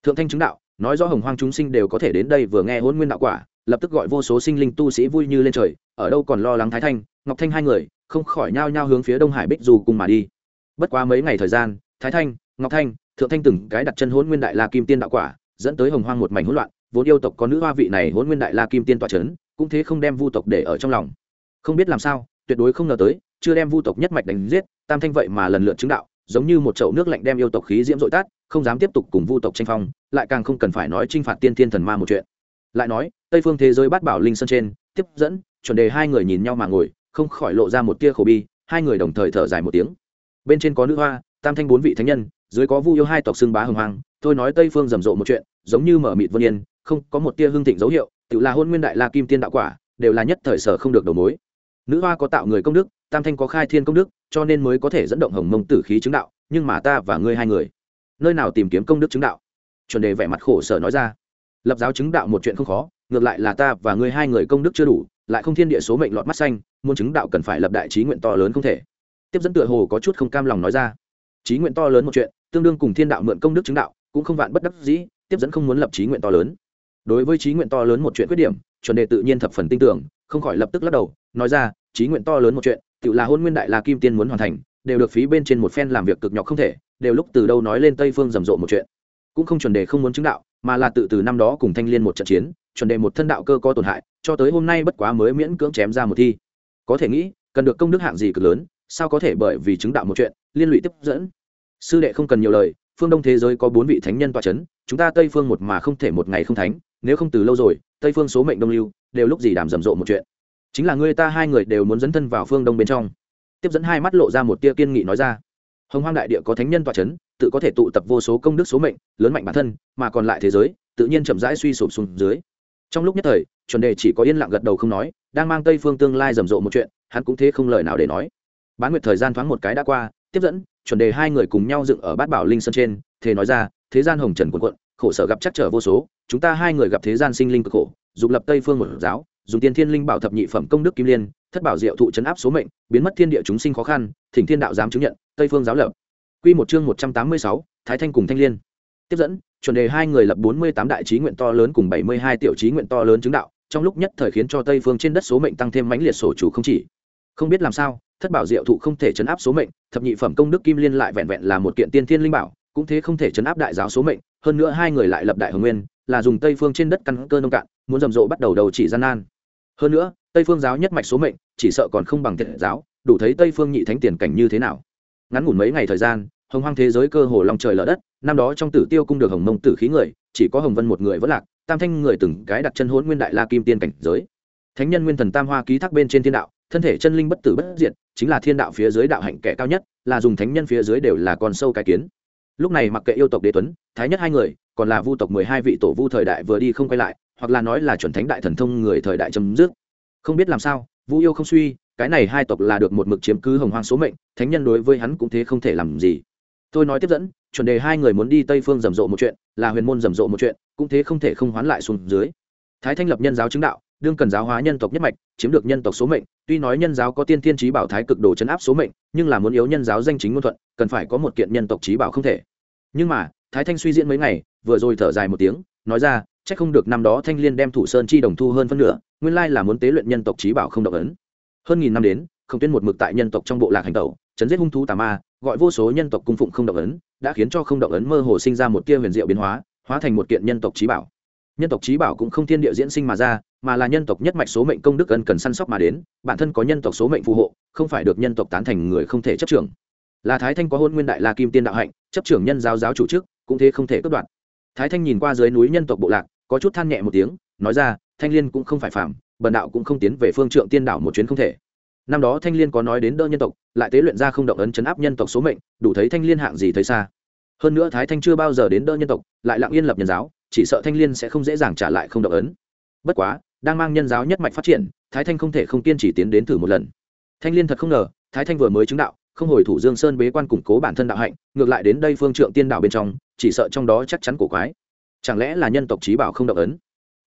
thượng thanh chứng đạo, nói rõ hồng hoang chúng sinh đều có thể đến đây vừa nghe hôn nguyên đạo quả, lập tức gọi vô số sinh linh tu sĩ vui như lên trời, ở đâu còn lo lắng thái thanh, ngọc thanh hai người, không khỏi nhao nhao hướng phía đông hải bích dù cùng mà đi. Bất quá mấy ngày thời gian, thái thanh, ngọc thanh, thượng thanh từng cái đặt chân hôn nguyên đại la kim tiên đạo quả, dẫn tới hồng hoang một mảnh hỗn loạn, vốn yêu tộc có nữ hoa vị này hôn nguyên đại la kim tiên tọa c h ấ n cũng thế không đem vu tộc để ở trong lòng. Không biết làm sao, tuyệt đối không ngờ tới chưa đem vu tộc nhất mạch đánh giết, tam thanh vậy mà lần lượt chứng đạo, giống như một chậu nước lạnh đem yêu tộc khí diễm dội tát không dám tiếp tục cùng vu tộc tranh phong, lại càng không cần phải nói t r i n h phạt tiên thiên thần ma một chuyện. Lại nói, tây phương thế giới bát bảo linh sơn trên, tiếp dẫn, chuẩn đề hai người nhìn nhau mà ngồi, không khỏi lộ ra một tia khổ bi, hai người đồng thời thở dài một tiếng. Bên trên có nữ hoa, tam thanh bốn vị thánh nhân, dưới có vu yêu hai tộc xưng bá hồng hoàng, thôi nói tây phương rầm rộ một chuyện, giống như mở mịt vân yên, không có một tia hương thịnh dấu hiệu, tự là hôn nguyên đại la kim tiên đạo quả, đều là nhất thời sở không được đầu mối. Nữ hoa có tạo người công đức tam thanh có khai thiên công đức, cho nên mới có thể dẫn động hồng mông tử khí chứng đạo, nhưng mà ta và ngươi hai người, nơi nào tìm kiếm công đức chứng đạo? Chuẩn đề vẻ mặt khổ sở nói ra. Lập giáo chứng đạo một chuyện không khó, ngược lại là ta và ngươi hai người công đức chưa đủ, lại không thiên địa số mệnh lọt mắt xanh, muốn chứng đạo cần phải lập đại trí nguyện to lớn không thể. Tiếp dẫn tựa hồ có chút không cam lòng nói ra. Trí nguyện to lớn một chuyện, tương đương cùng thiên đạo mượn công đức chứng đạo, cũng không vạn bất đắc dĩ, tiếp dẫn không muốn lập trí nguyện to lớn. Đối với trí nguyện to lớn một chuyện khuyết điểm, chuẩn đề tự nhiên thập phần tin tưởng, không khỏi lập tức lắc đầu, nói ra, trí nguyện to lớn một chuyện tự là hôn nguyên đại la kim tiên muốn hoàn thành, đều được phí bên trên một phen làm việc cực nhọc không thể, đều lúc từ đâu nói lên tây phương rầm rộ một chuyện. Cũng không chuẩn đề không muốn chứng đạo, mà là tự từ năm đó cùng thanh liên một trận chiến, chuẩn đề một thân đạo cơ có tổn hại, cho tới hôm nay bất quá mới miễn cưỡng chém ra một thi. Có thể nghĩ, cần được công đức hạng gì cực lớn, sao có thể bởi vì chứng đạo một chuyện, liên lụy tiếp dẫn? Sư đệ không cần nhiều lời, phương đông thế giới có bốn vị thánh nhân tọa c h ấ n chúng ta tây phương một mà không thể một ngày không thánh, nếu không từ lâu rồi, tây phương số mệnh đông lưu, đều lúc gì đàm rầm rộ một chuyện chính là ngươi ta hai người đều muốn dẫn thân vào phương đông bên trong tiếp dẫn hai mắt lộ ra một tia kiên nghị nói ra hồng hoang đại địa có thánh nhân tọa c h ấ n tự có thể tụ tập vô số công đức số mệnh, lớn mạnh bản thân, mà còn lại thế giới, tự nhiên chậm rãi suy sụp xuống dưới. trong lúc nhất thời, chuẩn đề chỉ có yên lặng gật đầu không nói, đang mang tây phương tương lai rầm rộ một chuyện, hắn cũng thế không lời nào để nói. bán nguyệt thời gian thoáng một cái đã qua, tiếp dẫn, chuẩn đề hai người cùng nhau dựng ở bát bảo linh sơn trên, thế nói ra, thế gian hồng trần quần quận khổ sở gặp chắc trở vô số, chúng ta hai người gặp thế gian sinh linh cực khổ, dục lập tây phương một giáo dùng tiên thiên linh bảo thập nhị phẩm công đức kim liên, thất bảo diệu thụ chấn áp số mệnh, biến mất thiên địa chúng sinh khó khăn, thỉnh thiên đạo dám chứng nhận, tây phương giáo lập. Quy một chương một trăm tám mươi sáu, thái thanh cùng thanh liên. Tiếp dẫn, chuẩn đề hai người lập bốn mươi tám đại trí nguyện to lớn cùng bảy mươi hai tiểu trí nguyện to lớn chứng đạo, trong lúc nhất thời khiến cho tây phương trên đất số mệnh tăng thêm mãnh liệt sổ chủ không chỉ. Không biết làm sao, thất bảo diệu thụ không thể chấn áp số mệnh, thập nhị phẩm công đức kim liên lại vẹn vẹn là một kiện tiên thiên linh bảo, cũng thế không thể chấn áp đại giáo số mệnh, hơn nữa hai người lại lập đại hồng nguyên, là dùng tây phương trên đất căn cơ nông cạn, muốn rầm rộ bắt đầu đầu chỉ gian nan hơn nữa, tây phương giáo nhất mạch số mệnh, chỉ sợ còn không bằng thiện giáo, đủ thấy tây phương nhị thánh tiền cảnh như thế nào. Ngắn ngủn mấy ngày thời gian, hồng hoang thế giới cơ hồ lòng trời lở đất, năm đó trong tử tiêu cung được hồng mông tử khí người, chỉ có hồng vân một người vẫn lạc, tam thanh người từng cái đặt chân hôn nguyên đại la kim tiên cảnh giới. Thánh nhân nguyên thần tam hoa ký thác bên trên thiên đạo, thân thể chân linh bất tử bất diệt, chính là thiên đạo phía dưới đạo hạnh kẻ cao nhất, là dùng thánh nhân phía dưới đều là con sâu cái kiến. Lúc này mặc kệ yêu tộc đế tuấn, thái nhất hai người, còn là vu tộc mười hai vị tổ vu thời đại vừa đi không quay lại hoặc là nói là chuẩn thánh đại thần thông người thời đại chấm dứt. Không biết làm sao vũ yêu không suy, cái này hai tộc là được một mực chiếm cứ hồng hoang số mệnh, thánh nhân đối với hắn cũng thế không thể làm gì. Tôi nói tiếp dẫn, chuẩn đề hai người muốn đi tây phương rầm rộ một chuyện, là huyền môn rầm rộ một chuyện, cũng thế không thể không hoán lại xuống dưới. Thái thanh lập nhân giáo chứng đạo, đương cần giáo hóa nhân tộc nhất mạch, chiếm được nhân tộc số mệnh, tuy nói nhân giáo có tiên thiên trí bảo thái cực đồ chấn áp số mệnh, nhưng là muốn yếu nhân giáo danh chính ngôn thuận, cần phải có một kiện nhân tộc trí bảo không thể. Nhưng mà, thái thanh suy diễn mấy ngày, vừa rồi thở dài một tiếng, nói ra chắc không được năm đó thanh liên đem thủ sơn chi đồng thu hơn phân nửa, nguyên lai là muốn tế luyện nhân tộc trí bảo không động ấn. Hơn nghìn năm đến không tuyên một mực tại nhân tộc trong bộ lạc hành tẩu, chấn giết hung thú tà ma, gọi vô số nhân tộc cung phụng không động ấn, đã khiến cho không động ấn mơ hồ sinh ra một tia huyền diệu biến hóa hóa thành một kiện nhân tộc trí bảo. Nhân tộc trí bảo cũng không thiên địa diễn sinh mà ra, mà là nhân tộc nhất mạch số mệnh công đức ân cần săn sóc mà đến, bản thân có nhân tộc số mệnh phù hộ, không phải được nhân tộc tán thành người không thể chấp trưởng. Là thái thanh có hôn nguyên đại la kim tiên đạo hạnh, chấp trưởng nhân giáo giáo chủ chức, cũng thế không thể cất đoạn. Thái thanh nhìn qua dưới núi nhân tộc bộ lạc có chút than nhẹ một tiếng, nói ra, thanh liên cũng không phải phạm bần đạo cũng không tiến về phương trượng tiên đảo một chuyến không thể. Năm đó thanh liên có nói đến đỡ nhân tộc, lại tế luyện ra không động ấn chấn áp nhân tộc số mệnh, đủ thấy thanh liên hạng gì thấy xa. Hơn nữa thái thanh chưa bao giờ đến đỡ nhân tộc, lại lặng yên lập nhân giáo, chỉ sợ thanh liên sẽ không dễ dàng trả lại không động ấn. Bất quá, đang mang nhân giáo nhất mạch phát triển, thái thanh không thể không kiên trì tiến đến thử một lần. Thanh liên thật không ngờ, thái thanh vừa mới chứng đạo, không hồi thủ dương sơn bế quan củng cố bản thân đạo hạnh, ngược lại đến đây phương trượng tiên đạo bên trong, chỉ sợ trong đó chắc chắn cổ quái chẳng lẽ là nhân tộc trí bảo không động ấn?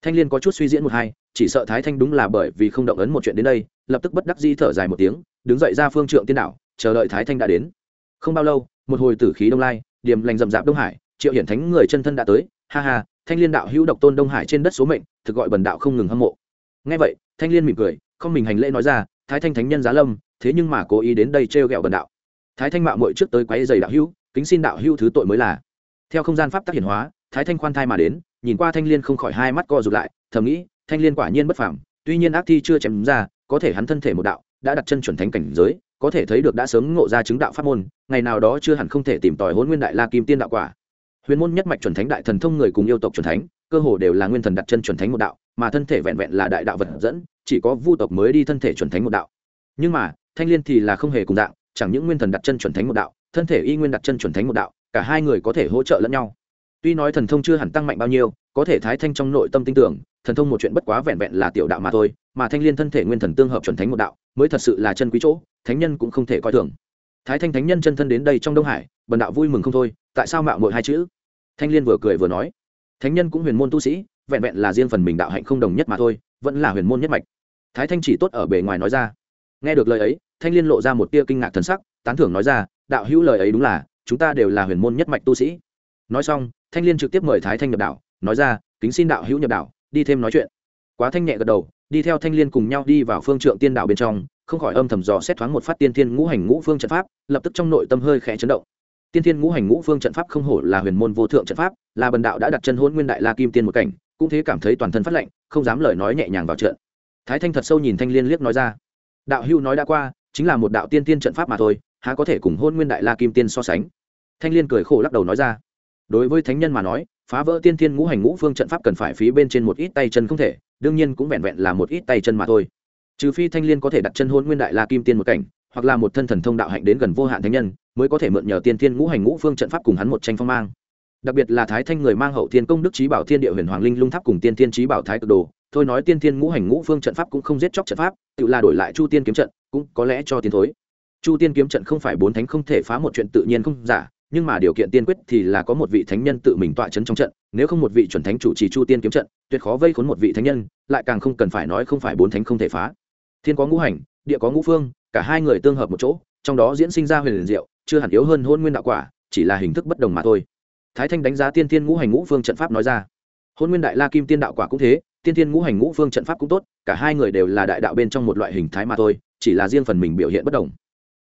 Thanh liên có chút suy diễn một hai, chỉ sợ thái thanh đúng là bởi vì không động ấn một chuyện đến đây, lập tức bất đắc di thở dài một tiếng, đứng dậy ra phương trượng tiên đạo chờ đợi thái thanh đã đến. Không bao lâu, một hồi tử khí đông lai điểm lành rậm rạp đông hải, triệu hiển thánh người chân thân đã tới, ha ha, thanh liên đạo hữu độc tôn đông hải trên đất số mệnh, thực gọi bần đạo không ngừng hâm mộ. Ngay vậy, thanh liên mỉm cười, không mình hành lễ nói ra, thái thanh thánh nhân giá lâm, thế nhưng mà cố ý đến đây trêu ghẹo bần đạo. Thái thanh mạo muội trước tới quấy giày đạo hữu, kính xin đạo hữu thứ tội mới là. Theo không gian pháp tác hiển hóa thái thanh khoan thai mà đến, nhìn qua thanh liên không khỏi hai mắt co rụt lại, thầm nghĩ, thanh liên quả nhiên bất phàm, tuy nhiên ác thi chưa chém ra, có thể hắn thân thể một đạo, đã đặt chân chuẩn thánh cảnh giới, có thể thấy được đã sớm ngộ ra chứng đạo pháp môn, ngày nào đó chưa hẳn không thể tìm tòi hôn nguyên đại la kim tiên đạo quả. Huyền môn nhất mạch chuẩn thánh đại thần thông người cùng yêu tộc chuẩn thánh, cơ hồ đều là nguyên thần đặt chân chuẩn thánh một đạo, mà thân thể vẹn vẹn là đại đạo vật dẫn, chỉ có vu tộc mới đi thân thể chuẩn thánh một đạo. Nhưng mà, thanh liên thì là không hề cùng dạng, chẳng những nguyên thần đặt chân chuẩn thánh một đạo, thân thể y nguyên đặt chân chuẩn thánh một đạo, cả hai người có thể hỗ trợ lẫn nhau tuy nói thần thông chưa hẳn tăng mạnh bao nhiêu, có thể thái thanh trong nội tâm tin tưởng, thần thông một chuyện bất quá vẹn vẹn là tiểu đạo mà thôi, mà thanh liên thân thể nguyên thần tương hợp chuẩn thánh một đạo, mới thật sự là chân quý chỗ, thánh nhân cũng không thể coi thường. Thái thanh thánh nhân chân thân đến đây trong đông hải, bần đạo vui mừng không thôi, tại sao mạo mội hai chữ? Thanh liên vừa cười vừa nói, thánh nhân cũng huyền môn tu sĩ, vẹn vẹn là riêng phần mình đạo hạnh không đồng nhất mà thôi, vẫn là huyền môn nhất mạch. Thái thanh chỉ tốt ở bề ngoài nói ra. Nghe được lời ấy, thanh liên lộ ra một tia kinh ngạc thần sắc, tán thưởng nói ra, đạo hữu lời ấy đúng là, chúng ta đều là huyền môn nhất mạch tu sĩ. Nói xong thanh liên trực tiếp mời thái thanh nhập đạo nói ra, kính xin đạo hữu nhập đạo đi thêm nói chuyện. Quá thanh nhẹ gật đầu, đi theo thanh liên cùng nhau đi vào phương trượng tiên đạo bên trong, không khỏi âm thầm dò xét thoáng một phát tiên thiên ngũ hành ngũ phương trận pháp, lập tức trong nội tâm hơi khẽ chấn động. Tiên thiên ngũ hành ngũ phương trận pháp không hổ là huyền môn vô thượng trận pháp, là bần đạo đã đặt chân hôn nguyên đại la kim tiên một cảnh, cũng thế cảm thấy toàn thân phát lệnh không dám lời nói nhẹ nhàng vào trận. Thái thanh thật sâu nhìn thanh liên liếc nói ra, đạo hưu nói đã qua, chính là một đạo tiên tiên trận pháp mà thôi, há có thể cùng hôn nguyên đại la kim tiên so sánh? Thanh liên cười khổ lắc đầu nói ra đối với thánh nhân mà nói, phá vỡ tiên thiên ngũ hành ngũ phương trận pháp cần phải phí bên trên một ít tay chân không thể, đương nhiên cũng vẹn vẹn là một ít tay chân mà thôi. Trừ phi thanh liên có thể đặt chân hôn nguyên đại la kim tiên một cảnh, hoặc là một thân thần thông đạo hạnh đến gần vô hạn thánh nhân, mới có thể mượn nhờ tiên thiên ngũ hành ngũ phương trận pháp cùng hắn một tranh phong mang. Đặc biệt là thái thanh người mang hậu thiên công đức trí bảo thiên địa huyền hoàng linh lung tháp cùng tiên thiên trí bảo thái cực đồ, thôi nói tiên thiên ngũ hành ngũ phương trận pháp cũng không giết chóc trận pháp, tự là đổi lại chu tiên kiếm trận, cũng có lẽ cho tiến thối. Chu tiên kiếm trận không phải bốn thánh không thể phá một chuyện tự nhiên không giả nhưng mà điều kiện tiên quyết thì là có một vị thánh nhân tự mình tọa chấn trong trận, nếu không một vị chuẩn thánh chủ trì chu tiên kiếm trận, tuyệt khó vây khốn một vị thánh nhân, lại càng không cần phải nói không phải bốn thánh không thể phá. Thiên có ngũ hành, địa có ngũ phương, cả hai người tương hợp một chỗ, trong đó diễn sinh ra huyền liền diệu, chưa hẳn yếu hơn hôn nguyên đạo quả, chỉ là hình thức bất đồng mà thôi. Thái thanh đánh giá tiên thiên ngũ hành ngũ phương trận pháp nói ra. Hôn nguyên đại la kim tiên đạo quả cũng thế, tiên thiên ngũ hành ngũ phương trận pháp cũng tốt, cả hai người đều là đại đạo bên trong một loại hình thái mà thôi, chỉ là riêng phần mình biểu hiện bất đồng.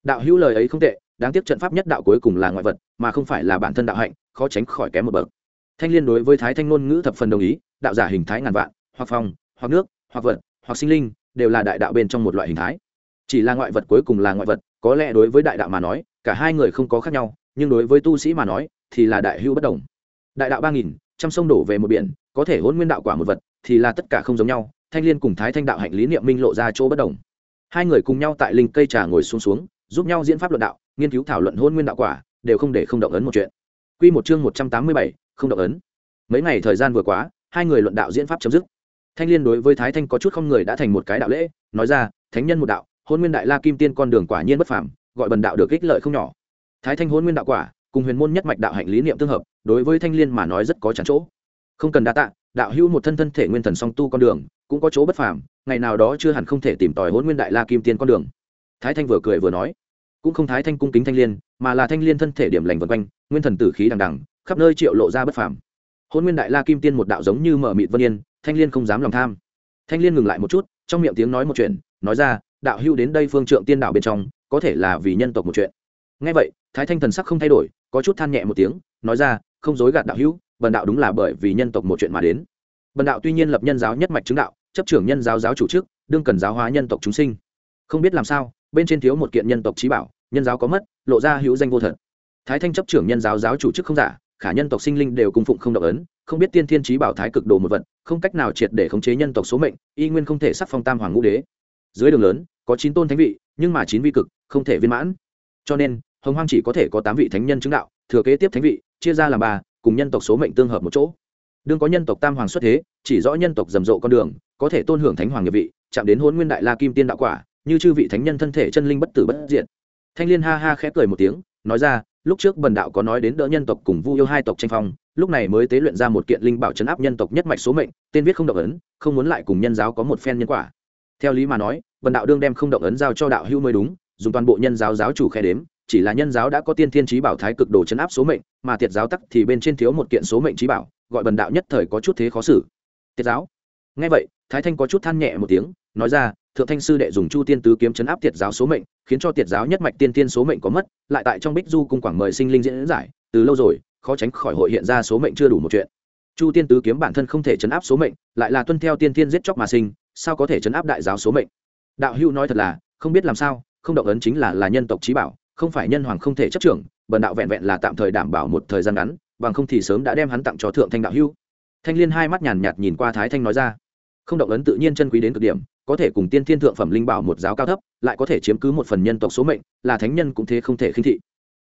Đạo hữu lời ấy không tệ đáng tiếc trận pháp nhất đạo cuối cùng là ngoại vật, mà không phải là bản thân đạo hạnh, khó tránh khỏi kém một bậc. Thanh liên đối với thái thanh ngôn ngữ thập phần đồng ý, đạo giả hình thái ngàn vạn, hoặc phòng hoặc nước, hoặc vật, hoặc sinh linh, đều là đại đạo bên trong một loại hình thái. Chỉ là ngoại vật cuối cùng là ngoại vật, có lẽ đối với đại đạo mà nói, cả hai người không có khác nhau, nhưng đối với tu sĩ mà nói, thì là đại hữu bất đồng. Đại đạo ba nghìn, trăm sông đổ về một biển, có thể hôn nguyên đạo quả một vật, thì là tất cả không giống nhau, thanh liên cùng thái thanh đạo hạnh lý niệm minh lộ ra chỗ bất đồng. Hai người cùng nhau tại linh cây trà ngồi xuống xuống, giúp nhau diễn pháp luận đạo nghiên cứu thảo luận hôn nguyên đạo quả, đều không để không động ấn một chuyện. Quy một chương một trăm tám mươi bảy, không động ấn. Mấy ngày thời gian vừa quá, hai người luận đạo diễn pháp chấm dứt. Thanh liên đối với thái thanh có chút không người đã thành một cái đạo lễ, nói ra, thánh nhân một đạo, hôn nguyên đại la kim tiên con đường quả nhiên bất phàm, gọi bần đạo được ích lợi không nhỏ. Thái thanh hôn nguyên đạo quả, cùng huyền môn nhất mạch đạo hạnh lý niệm tương hợp, đối với thanh liên mà nói rất có chán chỗ. Không cần đa tạ, đạo hữu một thân thân thể nguyên thần song tu con đường, cũng có chỗ bất phàm, ngày nào đó chưa hẳn không thể tìm tòi hôn nguyên đại la kim tiên con đường. Thái thanh vừa cười vừa nói cũng không thái thanh cung kính thanh liên, mà là thanh liên thân thể điểm lành vân quanh, nguyên thần tử khí đằng đằng, khắp nơi triệu lộ ra bất phàm. Hôn nguyên đại la kim tiên một đạo giống như mở mịt vân yên, thanh liên không dám lòng tham. Thanh liên ngừng lại một chút, trong miệng tiếng nói một chuyện, nói ra, đạo Hưu đến đây phương trượng tiên đạo bên trong, có thể là vì nhân tộc một chuyện. Ngay vậy, thái thanh thần sắc không thay đổi, có chút than nhẹ một tiếng, nói ra, không dối gạt đạo hữu, bần đạo đúng là bởi vì nhân tộc một chuyện mà đến. Bần đạo tuy nhiên lập nhân giáo nhất mạch chứng đạo, chấp trưởng nhân giáo giáo chủ chức, đương cần giáo hóa nhân tộc chúng sinh. Không biết làm sao, bên trên thiếu một kiện nhân tộc trí bảo nhân giáo có mất, lộ ra hữu danh vô thật. Thái thanh chấp trưởng nhân giáo giáo chủ chức không giả, khả nhân tộc sinh linh đều cung phụng không động ấn, không biết tiên thiên trí bảo thái cực đồ một vật, không cách nào triệt để khống chế nhân tộc số mệnh, y nguyên không thể sắc phong tam hoàng ngũ đế. Dưới đường lớn, có chín tôn thánh vị, nhưng mà chín vi cực, không thể viên mãn. Cho nên, hồng hoang chỉ có thể có tám vị thánh nhân chứng đạo, thừa kế tiếp thánh vị, chia ra làm ba, cùng nhân tộc số mệnh tương hợp một chỗ. Đương có nhân tộc tam hoàng xuất thế, chỉ rõ nhân tộc rầm rộ con đường, có thể tôn hưởng thánh hoàng nghiệp vị, chạm đến hôn nguyên đại la kim tiên đạo quả, như chư vị thánh nhân thân thể chân linh bất tử bất diện thanh liên ha ha khẽ cười một tiếng, nói ra, lúc trước bần đạo có nói đến đỡ nhân tộc cùng vu yêu hai tộc tranh phong, lúc này mới tế luyện ra một kiện linh bảo chấn áp nhân tộc nhất mạch số mệnh, tên viết không động ấn, không muốn lại cùng nhân giáo có một phen nhân quả. Theo lý mà nói, bần đạo đương đem không động ấn giao cho đạo hưu mới đúng, dùng toàn bộ nhân giáo giáo chủ khe đếm, chỉ là nhân giáo đã có tiên thiên trí bảo thái cực đồ chấn áp số mệnh, mà tiệt giáo tắc thì bên trên thiếu một kiện số mệnh trí bảo, gọi bần đạo nhất thời có chút thế khó xử. Tiệt giáo? Ngay vậy, thái thanh có chút than nhẹ một tiếng, nói ra thượng thanh sư đệ dùng chu tiên tứ kiếm chấn áp tiệt giáo số mệnh, khiến cho tiệt giáo nhất mạch tiên tiên số mệnh có mất, lại tại trong bích du cung quảng mời sinh linh diễn giải, từ lâu rồi, khó tránh khỏi hội hiện ra số mệnh chưa đủ một chuyện. Chu tiên tứ kiếm bản thân không thể chấn áp số mệnh, lại là tuân theo tiên tiên giết chóc mà sinh, sao có thể chấn áp đại giáo số mệnh? Đạo hữu nói thật là, không biết làm sao, không động ấn chính là là nhân tộc trí bảo, không phải nhân hoàng không thể chấp trưởng, bần đạo vẹn vẹn là tạm thời đảm bảo một thời gian ngắn, bằng không thì sớm đã đem hắn tặng cho thượng thanh đạo hữu. Thanh liên hai mắt nhàn nhạt nhìn qua thái thanh nói ra. Không động ấn tự nhiên chân quý đến cực điểm có thể cùng tiên thiên thượng phẩm linh bảo một giáo cao thấp, lại có thể chiếm cứ một phần nhân tộc số mệnh, là thánh nhân cũng thế không thể khinh thị.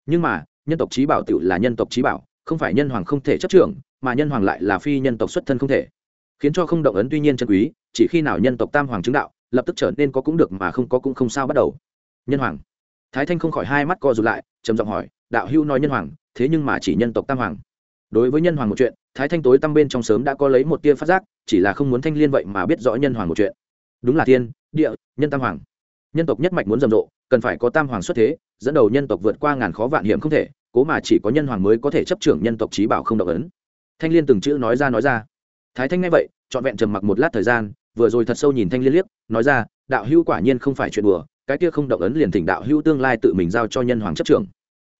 Nhưng mà, nhân tộc trí bảo tự là nhân tộc trí bảo, không phải nhân hoàng không thể chấp trưởng, mà nhân hoàng lại là phi nhân tộc xuất thân không thể. Khiến cho không động ấn tuy nhiên chân quý, chỉ khi nào nhân tộc tam hoàng chứng đạo, lập tức trở nên có cũng được mà không có cũng không sao bắt đầu. Nhân hoàng. Thái thanh không khỏi hai mắt co rụt lại, trầm giọng hỏi, đạo hữu nói nhân hoàng, thế nhưng mà chỉ nhân tộc tam hoàng. Đối với nhân hoàng một chuyện, thái thanh tối tăm bên trong sớm đã có lấy một tia phát giác, chỉ là không muốn thanh liên vậy mà biết rõ nhân hoàng một chuyện đúng là thiên, địa, nhân tam hoàng. Nhân tộc nhất mạch muốn rầm rộ, cần phải có tam hoàng xuất thế, dẫn đầu nhân tộc vượt qua ngàn khó vạn hiểm không thể, cố mà chỉ có nhân hoàng mới có thể chấp trưởng nhân tộc trí bảo không động ấn. Thanh liên từng chữ nói ra nói ra. Thái thanh nghe vậy, trọn vẹn trầm mặc một lát thời gian, vừa rồi thật sâu nhìn thanh liên liếc, nói ra, đạo hữu quả nhiên không phải chuyện đùa, cái kia không động ấn liền thỉnh đạo hữu tương lai tự mình giao cho nhân hoàng chấp trưởng.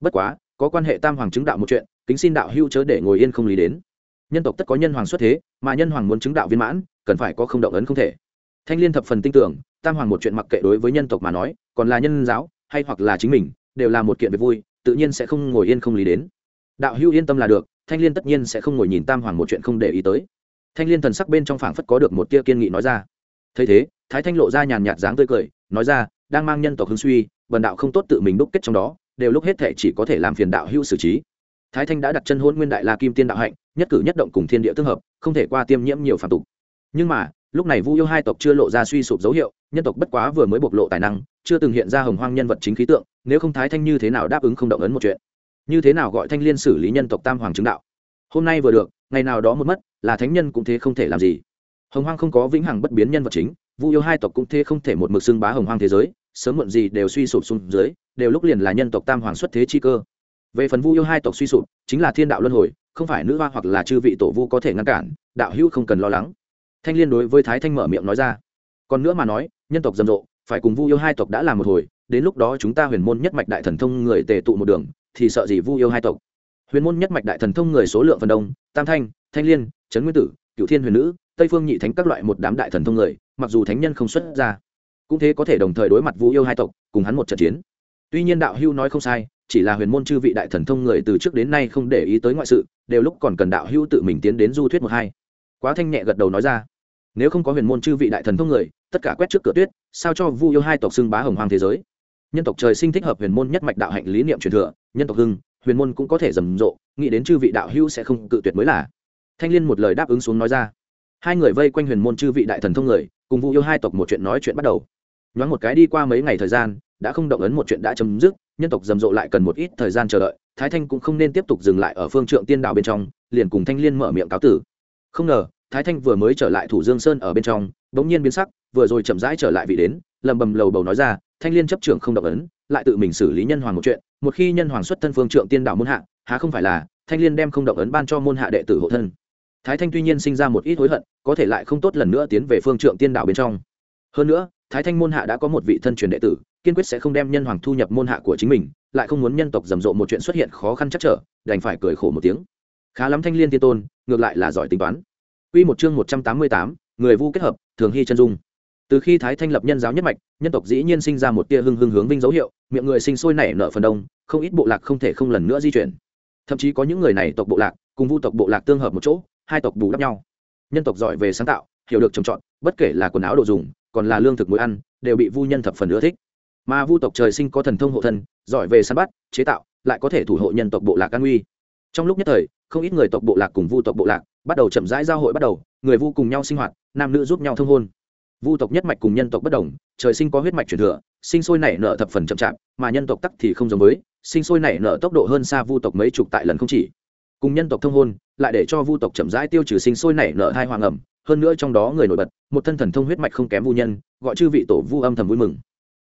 Bất quá, có quan hệ tam hoàng chứng đạo một chuyện, kính xin đạo hữu chớ để ngồi yên không lý đến. Nhân tộc tất có nhân hoàng xuất thế, mà nhân hoàng muốn chứng đạo viên mãn, cần phải có không động ấn không thể thanh liên thập phần tin tưởng, tam hoàng một chuyện mặc kệ đối với nhân tộc mà nói, còn là nhân giáo, hay hoặc là chính mình, đều là một kiện việc vui, tự nhiên sẽ không ngồi yên không lý đến. Đạo hữu yên tâm là được, thanh liên tất nhiên sẽ không ngồi nhìn tam hoàng một chuyện không để ý tới. Thanh liên thần sắc bên trong phảng phất có được một tia kiên nghị nói ra. Thấy thế, thái thanh lộ ra nhàn nhạt dáng tươi cười, nói ra, đang mang nhân tộc hưng suy, bần đạo không tốt tự mình đúc kết trong đó, đều lúc hết thể chỉ có thể làm phiền đạo hữu xử trí. Thái thanh đã đặt chân hôn nguyên đại la kim tiên đạo hạnh, nhất cử nhất động cùng thiên địa tương hợp, không thể qua tiêm nhiễm nhiều phản tục. Nhưng mà lúc này vu yêu hai tộc chưa lộ ra suy sụp dấu hiệu, nhân tộc bất quá vừa mới bộc lộ tài năng, chưa từng hiện ra hồng hoang nhân vật chính khí tượng, nếu không thái thanh như thế nào đáp ứng không động ấn một chuyện? Như thế nào gọi thanh liên xử lý nhân tộc tam hoàng chứng đạo? Hôm nay vừa được, ngày nào đó một mất, là thánh nhân cũng thế không thể làm gì. Hồng hoang không có vĩnh hằng bất biến nhân vật chính, vu yêu hai tộc cũng thế không thể một mực xưng bá hồng hoang thế giới, sớm muộn gì đều suy sụp xuống dưới, đều lúc liền là nhân tộc tam hoàng xuất thế chi cơ. Về phần vu yêu hai tộc suy sụp, chính là thiên đạo luân hồi, không phải nữ hoa hoặc là chư vị tổ vu có thể ngăn cản, đạo hữu không cần lo lắng thanh liên đối với thái thanh mở miệng nói ra. Còn nữa mà nói, nhân tộc rầm rộ, phải cùng vu yêu hai tộc đã làm một hồi, đến lúc đó chúng ta huyền môn nhất mạch đại thần thông người tề tụ một đường, thì sợ gì vu yêu hai tộc? Huyền môn nhất mạch đại thần thông người số lượng phần đông, tam thanh thanh liên, trấn nguyên tử cựu thiên huyền nữ, tây phương nhị thánh các loại một đám đại thần thông người, mặc dù thánh nhân không xuất ra, cũng thế có thể đồng thời đối mặt vu yêu hai tộc, cùng hắn một trận chiến. Tuy nhiên đạo hưu nói không sai, chỉ là huyền môn chư vị đại thần thông người từ trước đến nay không để ý tới ngoại sự, đều lúc còn cần đạo hưu tự mình tiến đến du thuyết một hai. Quá thanh nhẹ gật đầu nói ra nếu không có huyền môn chư vị đại thần thông người, tất cả quét trước cửa tuyết, sao cho vu yêu hai tộc xưng bá hồng hoàng thế giới? Nhân tộc trời sinh thích hợp huyền môn nhất mạch đạo hạnh lý niệm truyền thừa, nhân tộc hưng, huyền môn cũng có thể rầm rộ, nghĩ đến chư vị đạo hữu sẽ không cự tuyệt mới là. Thanh liên một lời đáp ứng xuống nói ra. Hai người vây quanh huyền môn chư vị đại thần thông người, cùng vu yêu hai tộc một chuyện nói chuyện bắt đầu. Nhoáng một cái đi qua mấy ngày thời gian, đã không động ấn một chuyện đã chấm dứt, nhân tộc rầm rộ lại cần một ít thời gian chờ đợi, thái thanh cũng không nên tiếp tục dừng lại ở phương trượng tiên đạo bên trong, liền cùng thanh liên mở miệng cáo tử. Không ngờ thái thanh vừa mới trở lại thủ dương sơn ở bên trong, bỗng nhiên biến sắc, vừa rồi chậm rãi trở lại vị đến, lầm bầm lầu bầu nói ra, thanh liên chấp trưởng không động ấn, lại tự mình xử lý nhân hoàng một chuyện, một khi nhân hoàng xuất thân phương trượng tiên đạo môn hạ, há không phải là thanh liên đem không động ấn ban cho môn hạ đệ tử hộ thân? Thái thanh tuy nhiên sinh ra một ít hối hận, có thể lại không tốt lần nữa tiến về phương trượng tiên đạo bên trong. Hơn nữa, thái thanh môn hạ đã có một vị thân truyền đệ tử, kiên quyết sẽ không đem nhân hoàng thu nhập môn hạ của chính mình, lại không muốn nhân tộc rầm rộ một chuyện xuất hiện khó khăn chắc trở, đành phải cười khổ một tiếng. Khá lắm thanh liên tiên tôn, ngược lại là giỏi tính toán. Quy một chương 188, người vu kết hợp, thường hy chân dung. Từ khi Thái Thanh lập nhân giáo nhất mạch, nhân tộc dĩ nhiên sinh ra một tia hưng hưng hướng vinh dấu hiệu, miệng người sinh sôi nảy nở phần đông, không ít bộ lạc không thể không lần nữa di chuyển. Thậm chí có những người này tộc bộ lạc, cùng vu tộc bộ lạc tương hợp một chỗ, hai tộc bù đắp nhau. Nhân tộc giỏi về sáng tạo, hiểu được trồng trọt, bất kể là quần áo đồ dùng, còn là lương thực muối ăn, đều bị vu nhân thập phần ưa thích. Mà vu tộc trời sinh có thần thông hộ thân, giỏi về săn bắt, chế tạo, lại có thể thủ hộ nhân tộc bộ lạc an nguy. Trong lúc nhất thời, không ít người tộc bộ lạc cùng vu tộc bộ lạc bắt đầu chậm rãi giao hội bắt đầu, người vu cùng nhau sinh hoạt, nam nữ giúp nhau thông hôn. Vu tộc nhất mạch cùng nhân tộc bất đồng, trời sinh có huyết mạch truyền thừa, sinh sôi nảy nở thập phần chậm chạp, mà nhân tộc tắc thì không giống với, sinh sôi nảy nở tốc độ hơn xa vu tộc mấy chục tại lần không chỉ. Cùng nhân tộc thông hôn, lại để cho vu tộc chậm rãi tiêu trừ sinh sôi nảy nở hai hoàng ẩm, hơn nữa trong đó người nổi bật, một thân thần thông huyết mạch không kém vu nhân, gọi chư vị tổ vu âm thầm vui mừng.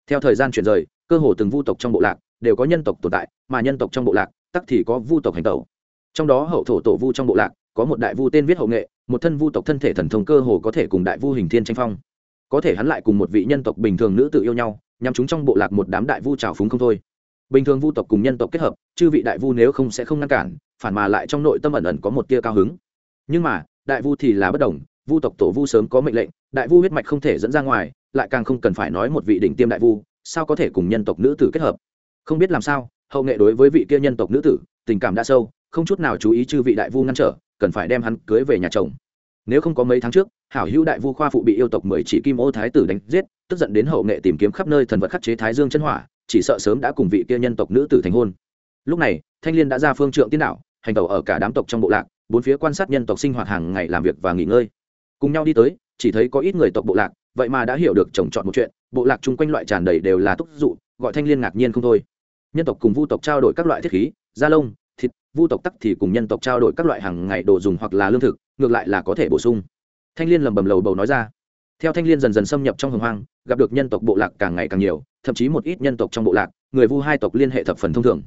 Theo thời gian chuyển rời, cơ hồ từng vu tộc trong bộ lạc đều có nhân tộc tồn tại, mà nhân tộc trong bộ lạc tắc thì có vu tộc hành tẩu trong đó hậu thổ tổ vu trong bộ lạc, có một đại vu tên viết hậu nghệ, một thân vu tộc thân thể thần thông cơ hồ có thể cùng đại vu hình thiên tranh phong. Có thể hắn lại cùng một vị nhân tộc bình thường nữ tự yêu nhau nhằm chúng trong bộ lạc một đám đại vu trào phúng không thôi. Bình thường vu tộc cùng nhân tộc kết hợp, chư vị đại vu nếu không sẽ không ngăn cản, phản mà lại trong nội tâm ẩn ẩn có một tia cao hứng. Nhưng mà, đại vu thì là bất đồng, vu tộc tổ vu sớm có mệnh lệnh, đại vu huyết mạch không thể dẫn ra ngoài, lại càng không cần phải nói một vị đỉnh tiêm đại vu, sao có thể cùng nhân tộc nữ tử kết hợp? Không biết làm sao, hậu nghệ đối với vị kia nhân tộc nữ tử, tình cảm đã sâu không chút nào chú ý chư vị đại vu ngăn trở, cần phải đem hắn cưới về nhà chồng. Nếu không có mấy tháng trước, hảo hữu đại vu khoa phụ bị yêu tộc mười chỉ kim ô thái tử đánh giết, tức giận đến hậu nghệ tìm kiếm khắp nơi thần vật khắc chế thái dương chân hỏa, chỉ sợ sớm đã cùng vị kia nhân tộc nữ tử thành hôn. Lúc này, thanh liên đã ra phương trượng tiên đạo, hành tẩu ở cả đám tộc trong bộ lạc, bốn phía quan sát nhân tộc sinh hoạt hàng ngày làm việc và nghỉ ngơi. Cùng nhau đi tới, chỉ thấy có ít người tộc bộ lạc, vậy mà đã hiểu được trồng trọt một chuyện, bộ lạc chung quanh loại tràn đầy đều là túc dụ, gọi thanh liên ngạc nhiên không thôi. Nhân tộc cùng vu tộc trao đổi các loại thiết khí, da lông thịt, vu tộc tắc thì cùng nhân tộc trao đổi các loại hàng ngày đồ dùng hoặc là lương thực, ngược lại là có thể bổ sung. Thanh liên lầm bầm lầu bầu nói ra. Theo thanh liên dần dần xâm nhập trong hồng hoang, gặp được nhân tộc bộ lạc càng ngày càng nhiều, thậm chí một ít nhân tộc trong bộ lạc, người vu hai tộc liên hệ thập phần thông thường.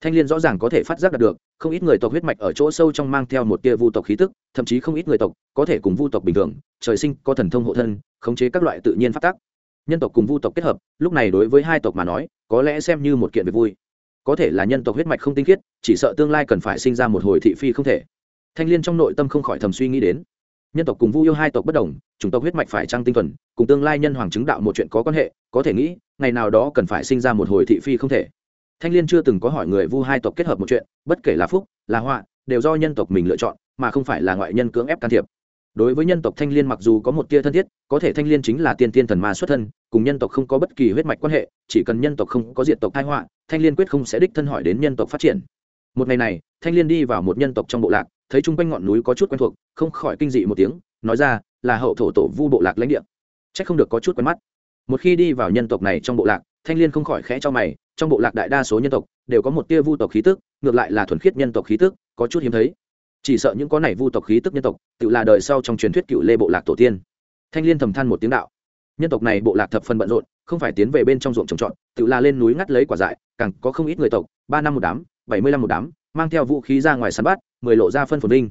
Thanh liên rõ ràng có thể phát giác được, không ít người tộc huyết mạch ở chỗ sâu trong mang theo một tia vu tộc khí tức, thậm chí không ít người tộc có thể cùng vu tộc bình thường, trời sinh có thần thông hộ thân, khống chế các loại tự nhiên phát tác. Nhân tộc cùng vu tộc kết hợp, lúc này đối với hai tộc mà nói, có lẽ xem như một kiện việc vui có thể là nhân tộc huyết mạch không tinh khiết, chỉ sợ tương lai cần phải sinh ra một hồi thị phi không thể. Thanh liên trong nội tâm không khỏi thầm suy nghĩ đến. Nhân tộc cùng vu yêu hai tộc bất đồng, chủng tộc huyết mạch phải trăng tinh thuần, cùng tương lai nhân hoàng chứng đạo một chuyện có quan hệ, có thể nghĩ, ngày nào đó cần phải sinh ra một hồi thị phi không thể. Thanh liên chưa từng có hỏi người vu hai tộc kết hợp một chuyện, bất kể là phúc, là họa, đều do nhân tộc mình lựa chọn, mà không phải là ngoại nhân cưỡng ép can thiệp. Đối với nhân tộc thanh liên mặc dù có một tia thân thiết có thể thanh liên chính là tiên tiên thần ma xuất thân, cùng nhân tộc không có bất kỳ huyết mạch quan hệ, chỉ cần nhân tộc không có diện tộc thai họa, thanh liên quyết không sẽ đích thân hỏi đến nhân tộc phát triển. Một ngày này, thanh liên đi vào một nhân tộc trong bộ lạc, thấy chung quanh ngọn núi có chút quen thuộc, không khỏi kinh dị một tiếng, nói ra, là hậu thổ tổ vu bộ lạc lãnh địa. C h ắ c không được có chút quen mắt. Một khi đi vào nhân tộc này trong bộ lạc, thanh liên không khỏi khẽ cho mày, trong bộ lạc đại đa số nhân tộc đều có một tia vu tộc khí tức, ngược lại là thuần khiết nhân tộc khí tức, có chút hiếm thấy. Chỉ sợ những có này vu tộc khí tức nhân tộc, tự là đời sau trong truyền thuyết cựu lê bộ lạc tổ tiên thanh liên thầm than một tiếng đạo. Nhân tộc này bộ lạc thập phần bận rộn, không phải tiến về bên trong ruộng trồng trọt, tự là lên núi ngắt lấy quả dại, càng có không ít người tộc, ba năm một đám, bảy mươi lăm một đám, mang theo vũ khí ra ngoài săn bắt, mười lộ ra phân phồn linh.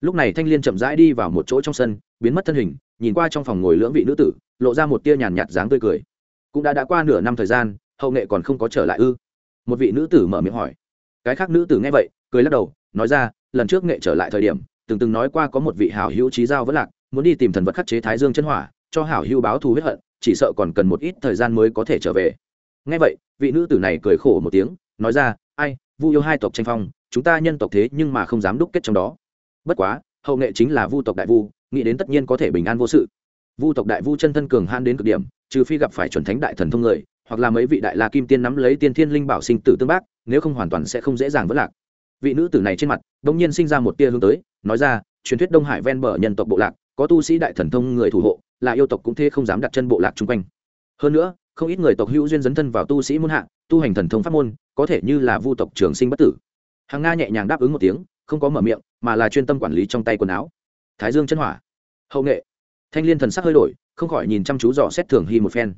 Lúc này thanh liên chậm rãi đi vào một chỗ trong sân, biến mất thân hình, nhìn qua trong phòng ngồi lưỡng vị nữ tử, lộ ra một tia nhàn nhạt dáng tươi cười. Cũng đã đã qua nửa năm thời gian, hậu nghệ còn không có trở lại ư? Một vị nữ tử mở miệng hỏi. Cái khác nữ tử nghe vậy, cười lắc đầu, nói ra, lần trước nghệ trở lại thời điểm, từng từng nói qua có một vị hảo hữu trí giao vẫn lạc muốn đi tìm thần vật khắc chế thái dương chân hỏa, cho hảo Hưu báo thù huyết hận, chỉ sợ còn cần một ít thời gian mới có thể trở về. Nghe vậy, vị nữ tử này cười khổ một tiếng, nói ra, ai, vu yêu hai tộc tranh phong, chúng ta nhân tộc thế nhưng mà không dám đúc kết trong đó. Bất quá, hậu nghệ chính là vu tộc đại vu, nghĩ đến tất nhiên có thể bình an vô sự. Vu tộc đại vu chân thân cường han đến cực điểm, trừ phi gặp phải chuẩn thánh đại thần thông người, hoặc là mấy vị đại la kim tiên nắm lấy tiên thiên linh bảo sinh tử tương bác, nếu không hoàn toàn sẽ không dễ dàng vất lạc. Vị nữ tử này trên mặt đ ỗ n g nhiên sinh ra một tia hướng tới, nói ra, truyền thuyết đông hải ven bờ nhân tộc bộ lạc có tu sĩ đại thần thông người thủ hộ, là yêu tộc cũng thế không dám đặt chân bộ lạc chung quanh. Hơn nữa, không ít người tộc hữu duyên dấn thân vào tu sĩ muôn hạ, tu hành thần thông pháp môn, có thể như là vu tộc trường sinh bất tử. Hàng nga nhẹ nhàng đáp ứng một tiếng, không có mở miệng, mà là chuyên tâm quản lý trong tay quần áo. Thái dương chân hỏa. Hậu nghệ. Thanh liên thần sắc hơi đổi, không khỏi nhìn chăm chú dò xét thường hy một phen.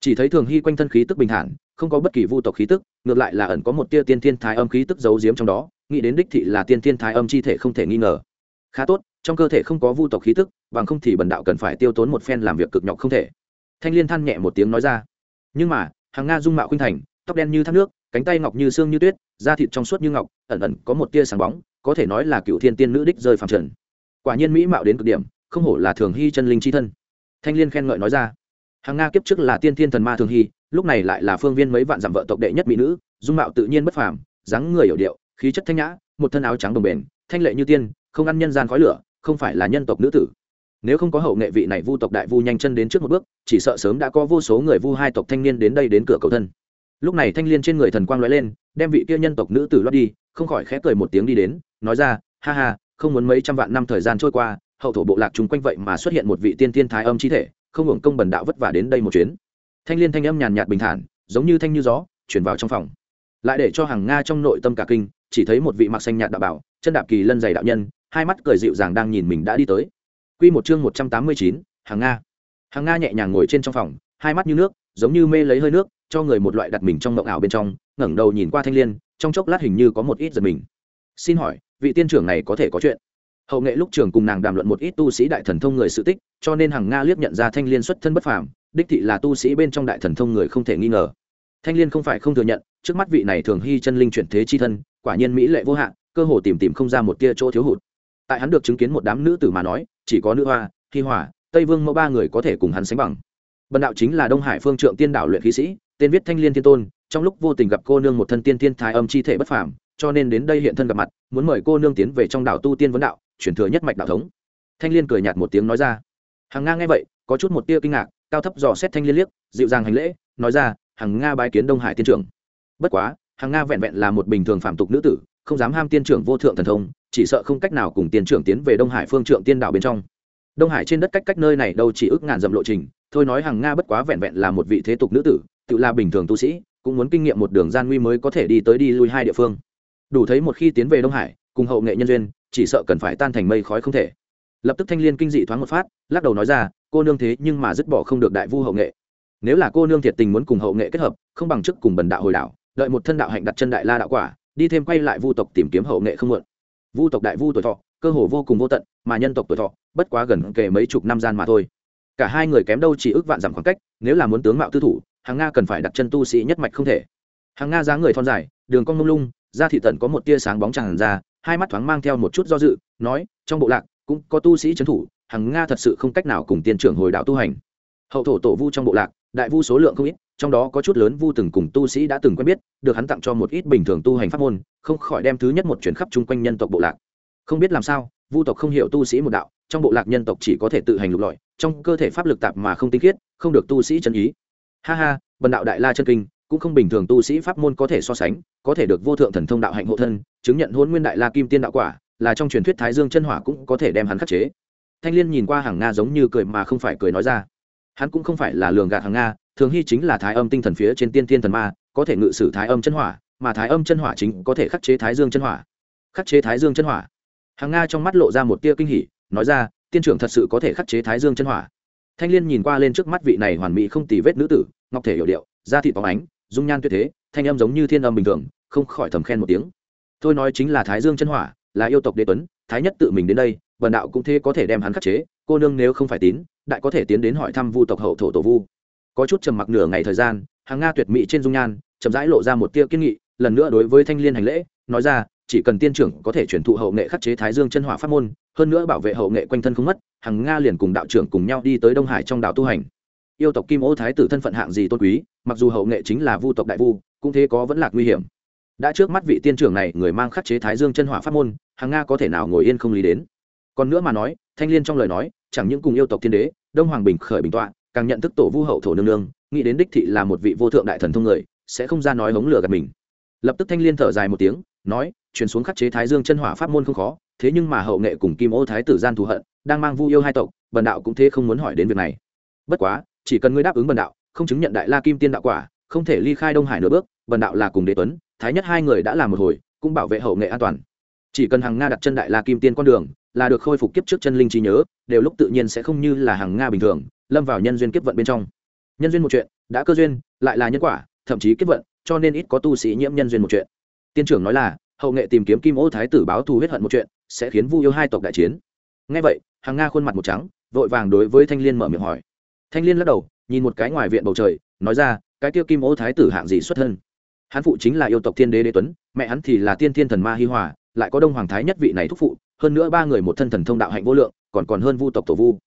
Chỉ thấy thường hy quanh thân khí tức bình thản, không có bất kỳ vu tộc khí tức, ngược lại là ẩn có một tia tiên thiên thái âm khí tức giấu giếm trong đó, nghĩ đến đích thị là tiên thiên thái âm chi thể không thể nghi ngờ. Khá tốt trong cơ thể không có vu tộc khí tức, bằng không thì bần đạo cần phải tiêu tốn một phen làm việc cực nhọc không thể. Thanh liên than nhẹ một tiếng nói ra. Nhưng mà, hàng nga dung mạo khuynh thành, tóc đen như thác nước, cánh tay ngọc như xương như tuyết, da thịt trong suốt như ngọc, ẩn ẩn có một tia sáng bóng, có thể nói là cựu thiên tiên nữ đích rơi phàm trần. Quả nhiên mỹ mạo đến cực điểm, không hổ là thường hy chân linh chi thân. Thanh liên khen ngợi nói ra. Hàng nga kiếp trước là tiên thiên thần ma thường hy, lúc này lại là phương viên mấy vạn dặm vợ tộc đệ nhất mỹ nữ, dung mạo tự nhiên bất phàm, dáng người hiểu điệu, khí chất thanh nhã, một thân áo trắng đồng bền, thanh lệ như tiên, không ăn nhân gian khói lửa không phải là nhân tộc nữ tử. Nếu không có hậu nghệ vị này vu tộc đại vu nhanh chân đến trước một bước, chỉ sợ sớm đã có vô số người vu hai tộc thanh niên đến đây đến cửa cầu thân. Lúc này thanh liên trên người thần quang lóe lên, đem vị kia nhân tộc nữ tử lót đi, không khỏi khẽ cười một tiếng đi đến, nói ra, ha ha, không muốn mấy trăm vạn năm thời gian trôi qua, hậu thổ bộ lạc chúng quanh vậy mà xuất hiện một vị tiên tiên thái âm chi thể, không hưởng công bần đạo vất vả đến đây một chuyến. Thanh liên thanh âm nhàn nhạt bình thản, giống như thanh như gió, chuyển vào trong phòng. Lại để cho hàng nga trong nội tâm cả kinh, chỉ thấy một vị mặc xanh nhạt đạo bảo, chân đạp kỳ lân dày đạo nhân hai mắt cười dịu dàng đang nhìn mình đã đi tới. Quy một chương một trăm tám mươi chín, hàng nga. Hàng nga nhẹ nhàng ngồi trên trong phòng hai mắt như nước giống như mê lấy hơi nước cho người một loại đặt mình trong mộng ảo bên trong ngẩng đầu nhìn qua thanh liên trong chốc lát hình như có một ít giật mình. Xin hỏi vị tiên trưởng này có thể có chuyện? Hậu nghệ lúc trường cùng nàng đàm luận một ít tu sĩ đại thần thông người sự tích cho nên hàng nga liếc nhận ra thanh liên xuất thân bất phàm đích thị là tu sĩ bên trong đại thần thông người không thể nghi ngờ. Thanh liên không phải không thừa nhận trước mắt vị này thường hy chân linh chuyển thế chi thân quả nhiên mỹ lệ vô hạn cơ hồ tìm tìm không ra một tia chỗ thiếu hụt tại hắn được chứng kiến một đám nữ tử mà nói, chỉ có nữ hoa, thi hỏa, tây vương mẫu ba người có thể cùng hắn sánh bằng. Bần đạo chính là đông hải phương trượng tiên đạo luyện khí sĩ, tên viết thanh liên thiên tôn, trong lúc vô tình gặp cô nương một thân tiên tiên thái âm chi thể bất phàm, cho nên đến đây hiện thân gặp mặt, muốn mời cô nương tiến về trong đạo tu tiên vấn đạo, chuyển thừa nhất mạch đạo thống. Thanh liên cười nhạt một tiếng nói ra. Hằng nga nghe vậy, có chút một tia kinh ngạc, cao thấp dò xét thanh liên liếc, dịu dàng hành lễ, nói ra, hằng nga bái kiến đông hải tiên trưởng. Bất quá, hằng nga vẹn vẹn là một bình thường phạm tục nữ tử không dám ham tiên trưởng vô thượng thần thông chỉ sợ không cách nào cùng tiên trưởng tiến về đông hải phương trượng tiên đảo bên trong. Đông hải trên đất cách cách nơi này đâu chỉ ước ngàn dặm lộ trình thôi nói hằng nga bất quá vẹn vẹn là một vị thế tục nữ tử tự là bình thường tu sĩ cũng muốn kinh nghiệm một đường gian nguy mới có thể đi tới đi lui hai địa phương. Đủ thấy một khi tiến về đông hải cùng hậu nghệ nhân duyên chỉ sợ cần phải tan thành mây khói không thể. Lập tức thanh liên kinh dị thoáng một phát lắc đầu nói ra cô nương thế nhưng mà dứt bỏ không được đại vu hậu nghệ. Nếu là cô nương thiệt tình muốn cùng hậu nghệ kết hợp không bằng chức cùng bần đạo hồi đạo, đợi một thân đạo hạnh đặt chân đại la đạo quả đi thêm quay lại vu tộc tìm kiếm hậu nghệ không muộn vu tộc đại vu tuổi thọ, cơ hồ vô cùng vô tận, mà nhân tộc tuổi thọ, bất quá gần kề mấy chục năm gian mà thôi. Cả hai người kém đâu chỉ ước vạn dặm khoảng cách, nếu là muốn tướng mạo tư thủ hàng nga cần phải đặt chân tu sĩ nhất mạch không thể. Hàng nga dáng người thon dài, đường cong mông lung, da thị tận có một tia sáng bóng tràn ra, hai mắt thoáng mang theo một chút do dự, nói, trong bộ lạc, cũng có tu sĩ trấn thủ hàng nga thật sự không cách nào cùng tiên trưởng hồi đạo tu hành. Hậu thổ tổ vu trong bộ lạc đại vu số lượng không ít, trong đó có chút lớn vu từng cùng tu sĩ đã từng quen biết, được hắn tặng cho một ít bình thường tu hành pháp môn, không khỏi đem thứ nhất một chuyển khắp chung quanh nhân tộc bộ lạc. Không biết làm sao, vu tộc không hiểu tu sĩ một đạo, trong bộ lạc nhân tộc chỉ có thể tự hành lục lọi, trong cơ thể pháp lực tạp mà không tinh khiết, không được tu sĩ chân ý. Ha ha, bần đạo đại la chân kinh, cũng không bình thường tu sĩ pháp môn có thể so sánh, có thể được vô thượng thần thông đạo hạnh hộ thân, chứng nhận hôn nguyên đại la kim tiên đạo quả, là trong truyền thuyết thái dương chân hỏa cũng có thể đem hắn khắc chế. Thanh liên nhìn qua hàng nga giống như cười mà không phải cười nói ra hắn cũng không phải là lường gạt hàng nga, thường hy chính là thái âm tinh thần phía trên tiên thiên thần ma, có thể ngự sử thái âm chân hỏa, mà thái âm chân hỏa chính có thể khắc chế thái dương chân hỏa. Khắc chế thái dương chân hỏa. Hàng nga trong mắt lộ ra một tia kinh hỉ, nói ra, tiên trưởng thật sự có thể khắc chế thái dương chân hỏa. Thanh liên nhìn qua lên trước mắt vị này hoàn mỹ không tì vết nữ tử, ngọc thể hiểu điệu, da thịt bóng ánh, dung nhan tuyệt thế, thanh âm giống như thiên âm bình thường, không khỏi thầm khen một tiếng. Thôi nói chính là thái dương chân hỏa, là yêu tộc đế tuấn thái nhất tự mình đến đây Bần đạo cũng thế có thể đem hắn khắc chế, cô nương nếu không phải tín, đại có thể tiến đến hỏi thăm vu tộc hậu thổ tổ vu. Có chút trầm mặc nửa ngày thời gian, hàng nga tuyệt mỹ trên dung nhan, chậm rãi lộ ra một tia kiên nghị, lần nữa đối với thanh liên hành lễ, nói ra, chỉ cần tiên trưởng có thể chuyển thụ hậu nghệ khắc chế thái dương chân hỏa pháp môn, hơn nữa bảo vệ hậu nghệ quanh thân không mất, hàng nga liền cùng đạo trưởng cùng nhau đi tới đông hải trong đạo tu hành. Yêu tộc kim ô thái tử thân phận hạng gì tôn quý, mặc dù hậu nghệ chính là vu tộc đại vu, cũng thế có vẫn là nguy hiểm đã trước mắt vị tiên trưởng này, người mang khắc chế thái dương chân hỏa pháp môn, hàng nga có thể nào ngồi yên không lý đến? Còn nữa mà nói, thanh liên trong lời nói, chẳng những cùng yêu tộc thiên đế, đông hoàng bình khởi bình tọa, càng nhận thức tổ vu hậu thổ nương nương, nghĩ đến đích thị là một vị vô thượng đại thần thông người, sẽ không ra nói hống lửa gạt mình. Lập tức thanh liên thở dài một tiếng, nói, truyền xuống khắc chế thái dương chân hỏa pháp môn không khó, thế nhưng mà hậu nghệ cùng kim ô thái tử gian thù hận, đang mang vu yêu hai tộc, bần đạo cũng thế không muốn hỏi đến việc này. Bất quá, chỉ cần ngươi đáp ứng bần đạo, không chứng nhận đại la kim tiên đạo quả, không thể ly khai đông hải nửa bước, bần đạo là cùng đế tuấn thái nhất hai người đã làm một hồi, cũng bảo vệ hậu nghệ an toàn. Chỉ cần hàng nga đặt chân đại la kim tiên con đường, là được khôi phục kiếp trước chân linh trí nhớ, đều lúc tự nhiên sẽ không như là hàng nga bình thường, lâm vào nhân duyên kiếp vận bên trong. Nhân duyên một chuyện, đã cơ duyên, lại là nhân quả, thậm chí kiếp vận, cho nên ít có tu sĩ nhiễm nhân duyên một chuyện. Tiên trưởng nói là, hậu nghệ tìm kiếm kim ô thái tử báo thù huyết hận một chuyện, sẽ khiến vu yêu hai tộc đại chiến. Ngay vậy hàng nga khuôn mặt một trắng, vội vàng đối với thanh liên mở miệng hỏi. Thanh liên lắc đầu, nhìn một cái ngoài viện bầu trời, nói ra, cái tiêu kim ô thái tử hạng gì xuất thân? Hắn phụ chính là yêu tộc thiên đế đế tuấn, mẹ hắn thì là tiên thiên thần ma hi hòa, lại có đông hoàng thái nhất vị này thúc phụ, hơn nữa ba người một thân thần thông đạo hạnh vô lượng, còn còn hơn vu tộc tổ vu.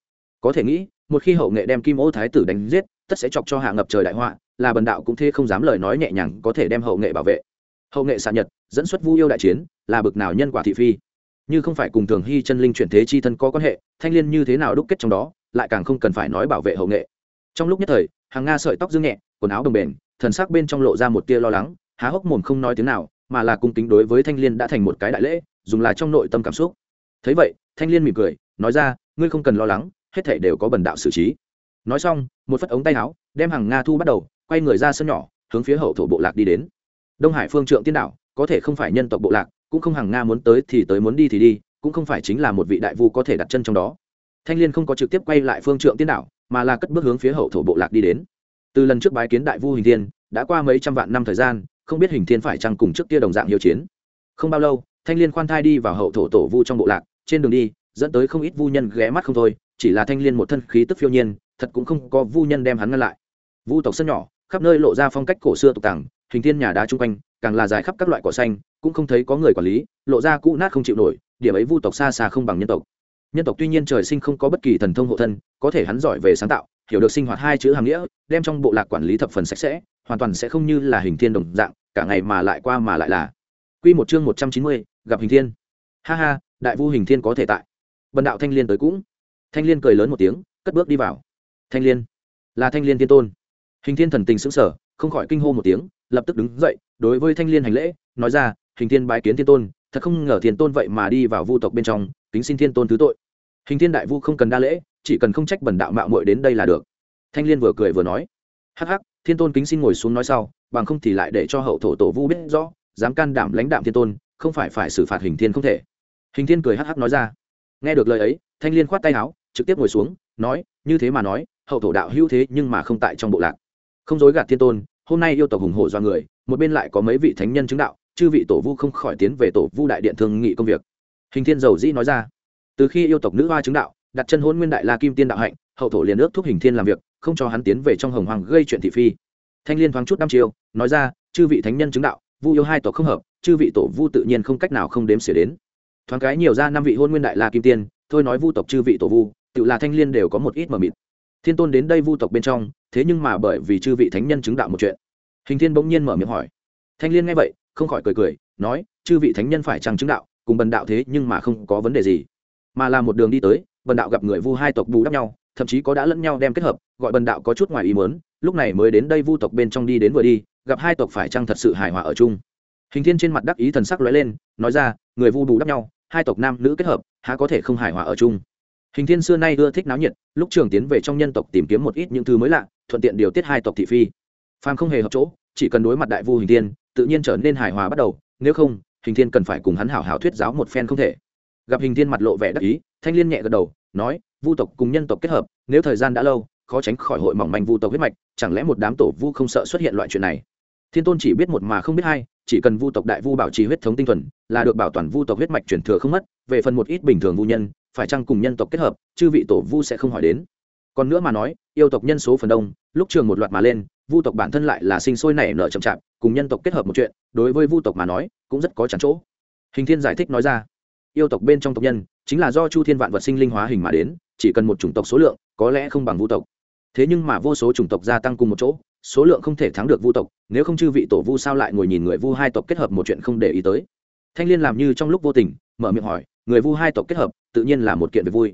Có thể nghĩ, một khi hậu nghệ đem kim ô thái tử đánh giết, tất sẽ chọc cho hạ ngập trời đại họa, là bần đạo cũng thế không dám lời nói nhẹ nhàng có thể đem hậu nghệ bảo vệ. Hậu nghệ xạ nhật, dẫn xuất vu yêu đại chiến, là bực nào nhân quả thị phi. Như không phải cùng thường hy chân linh chuyển thế chi thân có quan hệ, thanh liên như thế nào đúc kết trong đó, lại càng không cần phải nói bảo vệ hậu nghệ. Trong lúc nhất thời, hàng nga sợi tóc dương nhẹ, quần áo đồng bền thần sắc bên trong lộ ra một tia lo lắng, há hốc mồm không nói tiếng nào, mà là cung kính đối với thanh liên đã thành một cái đại lễ, dùng là trong nội tâm cảm xúc. Thấy vậy, thanh liên mỉm cười, nói ra, ngươi không cần lo lắng, hết thảy đều có bần đạo xử trí. Nói xong, một phất ống tay áo, đem hàng nga thu bắt đầu, quay người ra sân nhỏ, hướng phía hậu thổ bộ lạc đi đến. Đông hải phương trượng tiên đảo, có thể không phải nhân tộc bộ lạc, cũng không hàng nga muốn tới thì tới muốn đi thì đi, cũng không phải chính là một vị đại vu có thể đặt chân trong đó. Thanh liên không có trực tiếp quay lại phương trượng tiên đảo, mà là cất bước hướng phía hậu thổ bộ lạc đi đến từ lần trước bái kiến đại vu hình thiên, đã qua mấy trăm vạn năm thời gian, không biết hình thiên phải chăng cùng trước kia đồng dạng hiếu chiến. Không bao lâu, thanh liên khoan thai đi vào hậu thổ tổ vu trong bộ lạc, trên đường đi, dẫn tới không ít vu nhân ghé mắt không thôi, chỉ là thanh liên một thân khí tức phiêu nhiên, thật cũng không có vu nhân đem hắn ngăn lại. Vu tộc sân nhỏ, khắp nơi lộ ra phong cách cổ xưa tục tàng hình thiên nhà đá chung quanh, càng là dài khắp các loại cỏ xanh, cũng không thấy có người quản lý, lộ ra cũ nát không chịu nổi, điểm ấy vu tộc xa xa không bằng nhân tộc. Nhân tộc tuy nhiên trời sinh không có bất kỳ thần thông hộ thân, có thể hắn giỏi về sáng tạo hiểu được sinh hoạt hai chữ hàm nghĩa, đem trong bộ lạc quản lý thập phần sạch sẽ, hoàn toàn sẽ không như là hình thiên đồng dạng, cả ngày mà lại qua mà lại là. Quy một chương một trăm chín mươi, gặp hình thiên. Ha ha, đại vu hình thiên có thể tại. Bần đạo thanh liên tới cũng. Thanh liên cười lớn một tiếng, cất bước đi vào. Thanh liên. Là thanh liên thiên tôn. Hình thiên thần tình sững sờ, không khỏi kinh hô một tiếng, lập tức đứng dậy, đối với thanh liên hành lễ, nói ra, hình thiên bái kiến thiên tôn, thật không ngờ thiên tôn vậy mà đi vào vu tộc bên trong, kính xin thiên tôn thứ tội. Hình thiên đại vu không cần đa lễ chỉ cần không trách bần đạo mạo muội đến đây là được. Thanh liên vừa cười vừa nói, hắc hắc, thiên tôn kính xin ngồi xuống nói sau, bằng không thì lại để cho hậu thổ tổ vu biết rõ, dám can đảm lãnh đạm thiên tôn, không phải phải xử phạt hình thiên không thể. Hình thiên cười hắc hắc nói ra. Nghe được lời ấy, thanh liên khoát tay áo, trực tiếp ngồi xuống, nói, như thế mà nói, hậu thổ đạo hữu thế nhưng mà không tại trong bộ lạc. Không dối gạt thiên tôn, hôm nay yêu tộc hùng hổ do người, một bên lại có mấy vị thánh nhân chứng đạo, chư vị tổ vu không khỏi tiến về tổ vu đại điện thương nghị công việc. Hình thiên dầu dĩ nói ra. Từ khi yêu tộc nữ hoa chứng đạo đặt chân hôn nguyên đại la kim tiên đạo hạnh, hậu thổ liền ước thúc hình thiên làm việc, không cho hắn tiến về trong hồng hoàng gây chuyện thị phi. Thanh liên thoáng chút năm chiều nói ra, chư vị thánh nhân chứng đạo, vu yêu hai tộc không hợp, chư vị tổ vu tự nhiên không cách nào không đếm xỉa đến. Thoáng cái nhiều ra năm vị hôn nguyên đại la kim tiên, thôi nói vu tộc chư vị tổ vu, tự là thanh liên đều có một ít mờ mịt. Thiên tôn đến đây vu tộc bên trong, thế nhưng mà bởi vì chư vị thánh nhân chứng đạo một chuyện. Hình thiên bỗng nhiên mở miệng hỏi. Thanh liên nghe vậy, không khỏi cười cười, nói, chư vị thánh nhân phải chăng chứng đạo, cùng bần đạo thế nhưng mà không có vấn đề gì. Mà là một đường đi tới bần đạo gặp người vu hai tộc bù đắp nhau, thậm chí có đã lẫn nhau đem kết hợp, gọi bần đạo có chút ngoài ý mớn lúc này mới đến đây vu tộc bên trong đi đến vừa đi, gặp hai tộc phải chăng thật sự hài hòa ở chung. Hình thiên trên mặt đắc ý thần sắc lóe lên, nói ra, người vu bù đắp nhau, hai tộc nam nữ kết hợp, há có thể không hài hòa ở chung. Hình thiên xưa nay ưa thích náo nhiệt, lúc trường tiến về trong nhân tộc tìm kiếm một ít những thứ mới lạ, thuận tiện điều tiết hai tộc thị phi. Phàm không hề hợp chỗ, chỉ cần đối mặt đại vu hình thiên, tự nhiên trở nên hài hòa bắt đầu, nếu không, hình thiên cần phải cùng hắn hảo hảo thuyết giáo một phen không thể gặp hình thiên mặt lộ vẻ đắc ý, thanh liên nhẹ gật đầu, nói, vu tộc cùng nhân tộc kết hợp, nếu thời gian đã lâu, khó tránh khỏi hội mỏng manh vu tộc huyết mạch, chẳng lẽ một đám tổ vu không sợ xuất hiện loại chuyện này? Thiên tôn chỉ biết một mà không biết hai, chỉ cần vu tộc đại vu bảo trì huyết thống tinh thuần, là được bảo toàn vu tộc huyết mạch truyền thừa không mất, về phần một ít bình thường vu nhân, phải chăng cùng nhân tộc kết hợp, chư vị tổ vu sẽ không hỏi đến. Còn nữa mà nói, yêu tộc nhân số phần đông, lúc trường một loạt mà lên, vu tộc bản thân lại là sinh sôi nảy nở chậm chạp, cùng nhân tộc kết hợp một chuyện, đối với vu tộc mà nói, cũng rất có chắn chỗ. Hình thiên giải thích nói ra yêu tộc bên trong tộc nhân, chính là do chu thiên vạn vật sinh linh hóa hình mà đến, chỉ cần một chủng tộc số lượng, có lẽ không bằng vu tộc. Thế nhưng mà vô số chủng tộc gia tăng cùng một chỗ, số lượng không thể thắng được vu tộc, nếu không chư vị tổ vu sao lại ngồi nhìn người vu hai tộc kết hợp một chuyện không để ý tới. Thanh liên làm như trong lúc vô tình, mở miệng hỏi, người vu hai tộc kết hợp, tự nhiên là một kiện việc vui.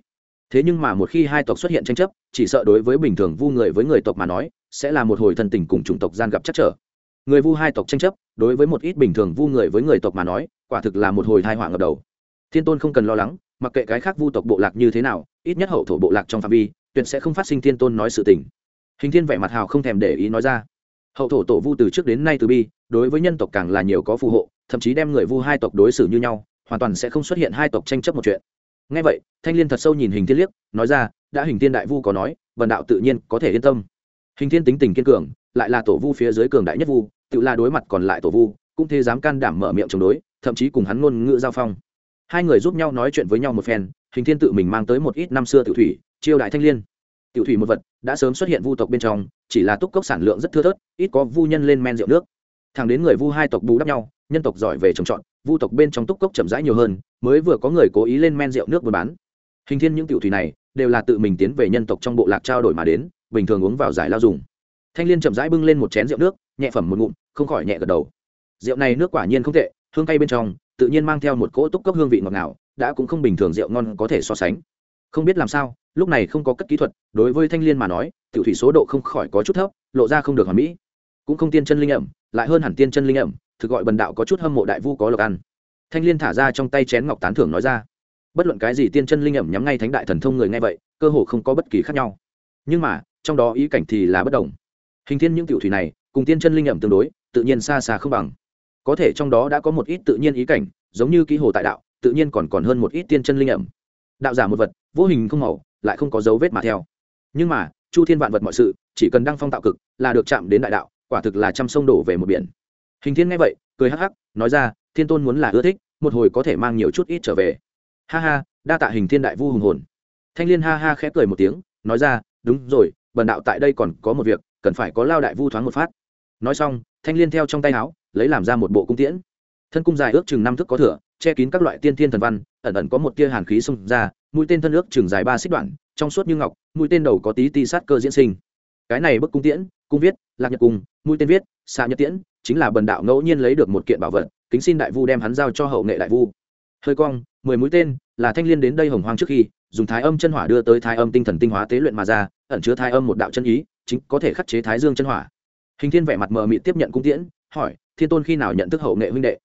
Thế nhưng mà một khi hai tộc xuất hiện tranh chấp, chỉ sợ đối với bình thường vu người với người tộc mà nói, sẽ là một hồi thân tình cùng chủng tộc gian gặp chắc trở. Người vu hai tộc tranh chấp, đối với một ít bình thường vu người với người tộc mà nói, quả thực là một hồi thai họa ngập đầu thiên tôn không cần lo lắng, mặc kệ cái khác vu tộc bộ lạc như thế nào, ít nhất hậu thổ bộ lạc trong phạm vi, tuyệt sẽ không phát sinh thiên tôn nói sự tình. Hình thiên vẻ mặt hào không thèm để ý nói ra. Hậu thổ tổ vu từ trước đến nay từ bi, đối với nhân tộc càng là nhiều có phù hộ, thậm chí đem người vu hai tộc đối xử như nhau, hoàn toàn sẽ không xuất hiện hai tộc tranh chấp một chuyện. Ngay vậy, thanh liên thật sâu nhìn hình thiên liếc, nói ra, đã hình thiên đại vu có nói, vần đạo tự nhiên có thể yên tâm. Hình thiên tính tình kiên cường, lại là tổ vu phía dưới cường đại nhất vu, tự là đối mặt còn lại tổ vu, cũng thế dám can đảm mở miệng chống đối, thậm chí cùng hắn ngôn ngữ giao phong hai người giúp nhau nói chuyện với nhau một phen, hình thiên tự mình mang tới một ít năm xưa tự thủy chiêu đại thanh liên. Tiểu thủy một vật đã sớm xuất hiện vu tộc bên trong, chỉ là túc cốc sản lượng rất thưa thớt, ít có vu nhân lên men rượu nước. Thẳng đến người vu hai tộc bù đắp nhau, nhân tộc giỏi về trồng trọt, vu tộc bên trong túc cốc chậm rãi nhiều hơn, mới vừa có người cố ý lên men rượu nước buôn bán. Hình thiên những tiểu thủy này đều là tự mình tiến về nhân tộc trong bộ lạc trao đổi mà đến, bình thường uống vào giải lao dùng. Thanh liên chậm rãi bưng lên một chén rượu nước, nhẹ phẩm một ngụm, không khỏi nhẹ gật đầu. Rượu này nước quả nhiên không tệ, hương cay bên trong tự nhiên mang theo một cỗ túc cốc hương vị ngọt ngào, đã cũng không bình thường rượu ngon có thể so sánh. Không biết làm sao, lúc này không có cất kỹ thuật, đối với thanh liên mà nói, tiểu thủy số độ không khỏi có chút thấp, lộ ra không được hoàn mỹ. Cũng không tiên chân linh ẩm, lại hơn hẳn tiên chân linh ẩm, thực gọi bần đạo có chút hâm mộ đại vu có lộc ăn. Thanh liên thả ra trong tay chén ngọc tán thưởng nói ra, bất luận cái gì tiên chân linh ẩm nhắm ngay thánh đại thần thông người nghe vậy, cơ hồ không có bất kỳ khác nhau. Nhưng mà, trong đó ý cảnh thì là bất đồng. Hình thiên những tiểu thủy này, cùng tiên chân linh ẩm tương đối, tự nhiên xa xa không bằng có thể trong đó đã có một ít tự nhiên ý cảnh, giống như ký hồ tại đạo, tự nhiên còn còn hơn một ít tiên chân linh ẩm. Đạo giả một vật, vô hình không màu, lại không có dấu vết mà theo. Nhưng mà, chu thiên vạn vật mọi sự, chỉ cần đăng phong tạo cực, là được chạm đến đại đạo, quả thực là trăm sông đổ về một biển. Hình thiên nghe vậy, cười hắc hắc, nói ra, thiên tôn muốn là ưa thích, một hồi có thể mang nhiều chút ít trở về. Ha ha, đa tạ hình thiên đại vu hùng hồn. Thanh liên ha ha khẽ cười một tiếng, nói ra, đúng rồi, bần đạo tại đây còn có một việc, cần phải có lao đại vu thoáng một phát. Nói xong, thanh liên theo trong tay áo lấy làm ra một bộ cung tiễn. Thân cung dài ước chừng năm thước có thửa, che kín các loại tiên thiên thần văn, ẩn ẩn có một tia hàn khí xông ra, mũi tên thân ước chừng dài ba xích đoạn, trong suốt như ngọc, mũi tên đầu có tí ti sát cơ diễn sinh. Cái này bức cung tiễn, cung viết, lạc nhật cung, mũi tên viết, xạ nhật tiễn, chính là bần đạo ngẫu nhiên lấy được một kiện bảo vật, kính xin đại vu đem hắn giao cho hậu nghệ đại vu. Hơi cong, mười mũi tên, là thanh liên đến đây hồng hoang trước khi, dùng thái âm chân hỏa đưa tới thái âm tinh thần tinh hóa tế luyện mà ra, ẩn chứa thái âm một đạo chân ý, chính có thể khắc chế thái dương chân hỏa. Hình thiên vẻ mặt mờ mịt tiếp nhận cung tiễn, hỏi thiên tôn khi nào nhận thức hậu nghệ huynh đệ?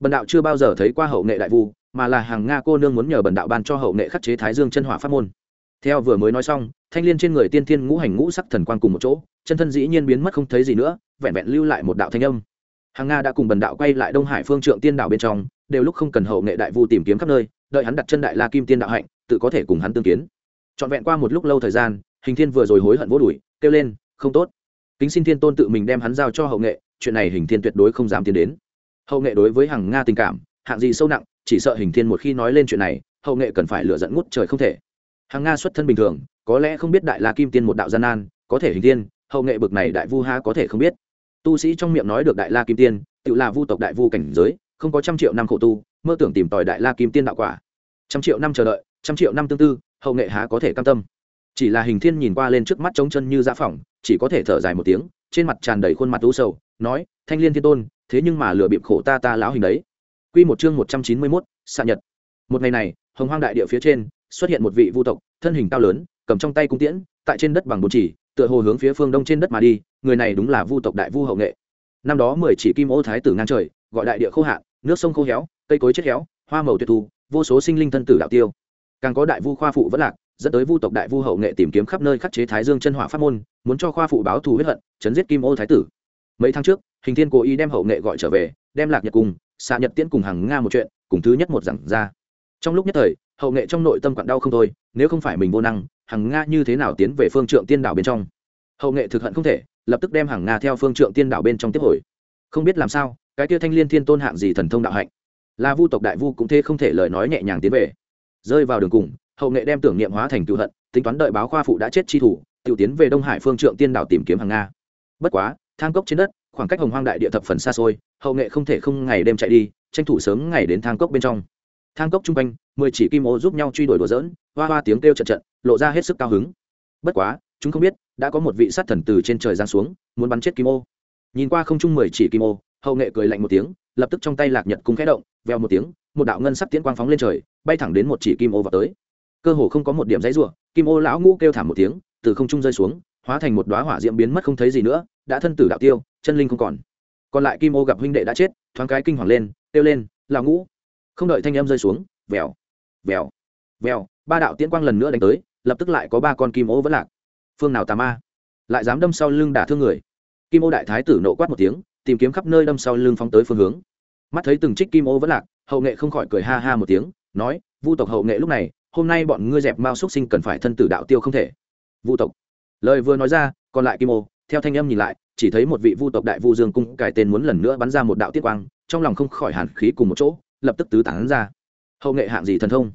Bần đạo chưa bao giờ thấy qua hậu nghệ đại vu, mà là hàng nga cô nương muốn nhờ bần đạo ban cho hậu nghệ khắc chế thái dương chân hỏa pháp môn. Theo vừa mới nói xong, thanh l i ê n trên người tiên thiên ngũ hành ngũ sắc thần quan cùng một chỗ, chân thân dĩ nhiên biến mất không thấy gì nữa, vẹn vẹn lưu lại một đạo thanh âm. Hàng nga đã cùng bần đạo quay lại đông hải phương trượng tiên đảo bên trong, đều lúc không cần hậu nghệ đại vu tìm kiếm khắp nơi, đợi hắn đặt chân đại la kim tiên đạo hạnh, tự có thể cùng hắn tương kiến. Trọn vẹn qua một lúc lâu thời gian, hình thiên vừa rồi hối hận vô đuổi, kêu lên, không tốt. Kính xin thiên tôn tự mình đem hắn giao cho hậu nghệ chuyện này hình thiên tuyệt đối không dám tiến đến. Hậu nghệ đối với hàng nga tình cảm, hạng gì sâu nặng, chỉ sợ hình thiên một khi nói lên chuyện này, hậu nghệ cần phải lựa dẫn ngút trời không thể. Hàng nga xuất thân bình thường, có lẽ không biết đại la kim tiên một đạo gian nan, có thể hình tiên hậu nghệ bực này đại vu ha có thể không biết. Tu sĩ trong miệng nói được đại la kim tiên, tự là vu tộc đại vu cảnh giới, không có trăm triệu năm khổ tu, mơ tưởng tìm tòi đại la kim tiên đạo quả. Trăm triệu năm chờ đợi, trăm triệu năm tương tư, hậu nghệ há có thể cam tâm chỉ là hình thiên nhìn qua lên trước mắt trống chân như giã phỏng chỉ có thể thở dài một tiếng trên mặt tràn đầy khuôn mặt u sầu nói thanh liên thiên tôn thế nhưng mà lừa bịp khổ ta ta lão hình đấy Quy một chương một trăm chín mươi 191, xạ nhật. Một ngày này, Hồng Hoang đại địa phía trên, xuất hiện một vị vu tộc, thân hình cao lớn, cầm trong tay cung tiễn, tại trên đất bằng bốn chỉ, tựa hồ hướng phía phương đông trên đất mà đi, người này đúng là vu tộc đại vu hậu nghệ. Năm đó mười chỉ kim ô thái tử ngang trời, gọi đại địa khô hạn, nước sông khô héo, cây cối chết héo, hoa màu tuyệt thu, vô số sinh linh thân tử đạo tiêu. Càng có đại vu khoa phụ vẫn lạc, dẫn tới vu tộc đại vu hậu nghệ tìm kiếm khắp nơi khắc chế thái dương chân hỏa pháp môn, muốn cho khoa phụ báo thù huyết hận, chấn giết kim ô thái tử. Mấy tháng trước, hình thiên cố ý đem hậu nghệ gọi trở về, đem lạc nhật cùng, xạ nhật tiễn cùng hàng nga một chuyện, cùng thứ nhất một giảng ra. Trong lúc nhất thời, hậu nghệ trong nội tâm quặn đau không thôi, nếu không phải mình vô năng hàng nga như thế nào tiến về phương trượng tiên đảo bên trong? Hậu nghệ thực hận không thể, lập tức đem hàng nga theo phương trượng tiên đảo bên trong tiếp hồi. Không biết làm sao, cái tia thanh liên thiên tôn hạng gì thần thông đạo hạnh. Là vu tộc đại vu cũng thế không thể lời nói nhẹ nhàng tiến về. Rơi vào đường cùng hậu nghệ đem tưởng niệm hóa thành cựu hận, tính toán đợi báo khoa phụ đã chết chi thủ tự tiến về đông hải phương trượng tiên đảo tìm kiếm hàng nga. Bất quá, thang cốc trên đất, khoảng cách hồng hoang đại địa thập phần xa xôi, hậu nghệ không thể không ngày đêm chạy đi, tranh thủ sớm ngày đến thang cốc bên trong. Thang cốc chung quanh, mười chỉ kim ô giúp nhau truy đuổi đùa dỡn hoa hoa tiếng kêu trận trận lộ ra hết sức cao hứng. Bất quá, chúng không biết, đã có một vị sát thần từ trên trời giáng xuống, muốn bắn chết kim ô. Nhìn qua không chung mười chỉ kim ô, hậu nghệ cười lạnh một tiếng, lập tức trong tay lạc nhật cung khẽ động veo một tiếng, một đạo ngân sắc tiễn quang phóng lên trời, bay thẳng đến một chỉ kim ô vào tới cơ hồ không có một điểm dãy rủa, kim ô lão ngũ kêu thảm một tiếng, từ không trung rơi xuống, hóa thành một đóa hỏa diễm biến mất không thấy gì nữa, đã thân tử đạo tiêu, chân linh không còn. Còn lại kim ô gặp huynh đệ đã chết, thoáng cái kinh hoàng lên, kêu lên, lão ngũ! Không đợi thanh âm rơi xuống, vèo vèo vèo, ba đạo tiễn quang lần nữa đánh tới, lập tức lại có ba con kim ô vẫn lạc. Phương nào tà ma? Lại dám đâm sau lưng đả thương người? Kim ô đại thái tử nộ quát một tiếng, tìm kiếm khắp nơi đâm sau lưng phóng tới phương hướng. Mắt thấy từng trích kim ô vẫn lạc, hậu nghệ không khỏi cười ha ha một tiếng, nói, vu tộc hậu nghệ lúc này hôm nay bọn ngươi dẹp mao xuất sinh cần phải thân tử đạo tiêu không thể. Vu tộc. Lời vừa nói ra, còn lại kim ô, theo thanh âm nhìn lại, chỉ thấy một vị vu tộc đại vu dương cung cài tên muốn lần nữa bắn ra một đạo tiết quang, trong lòng không khỏi hàn khí cùng một chỗ, lập tức tứ tán ra. Hậu nghệ hạng gì thần thông?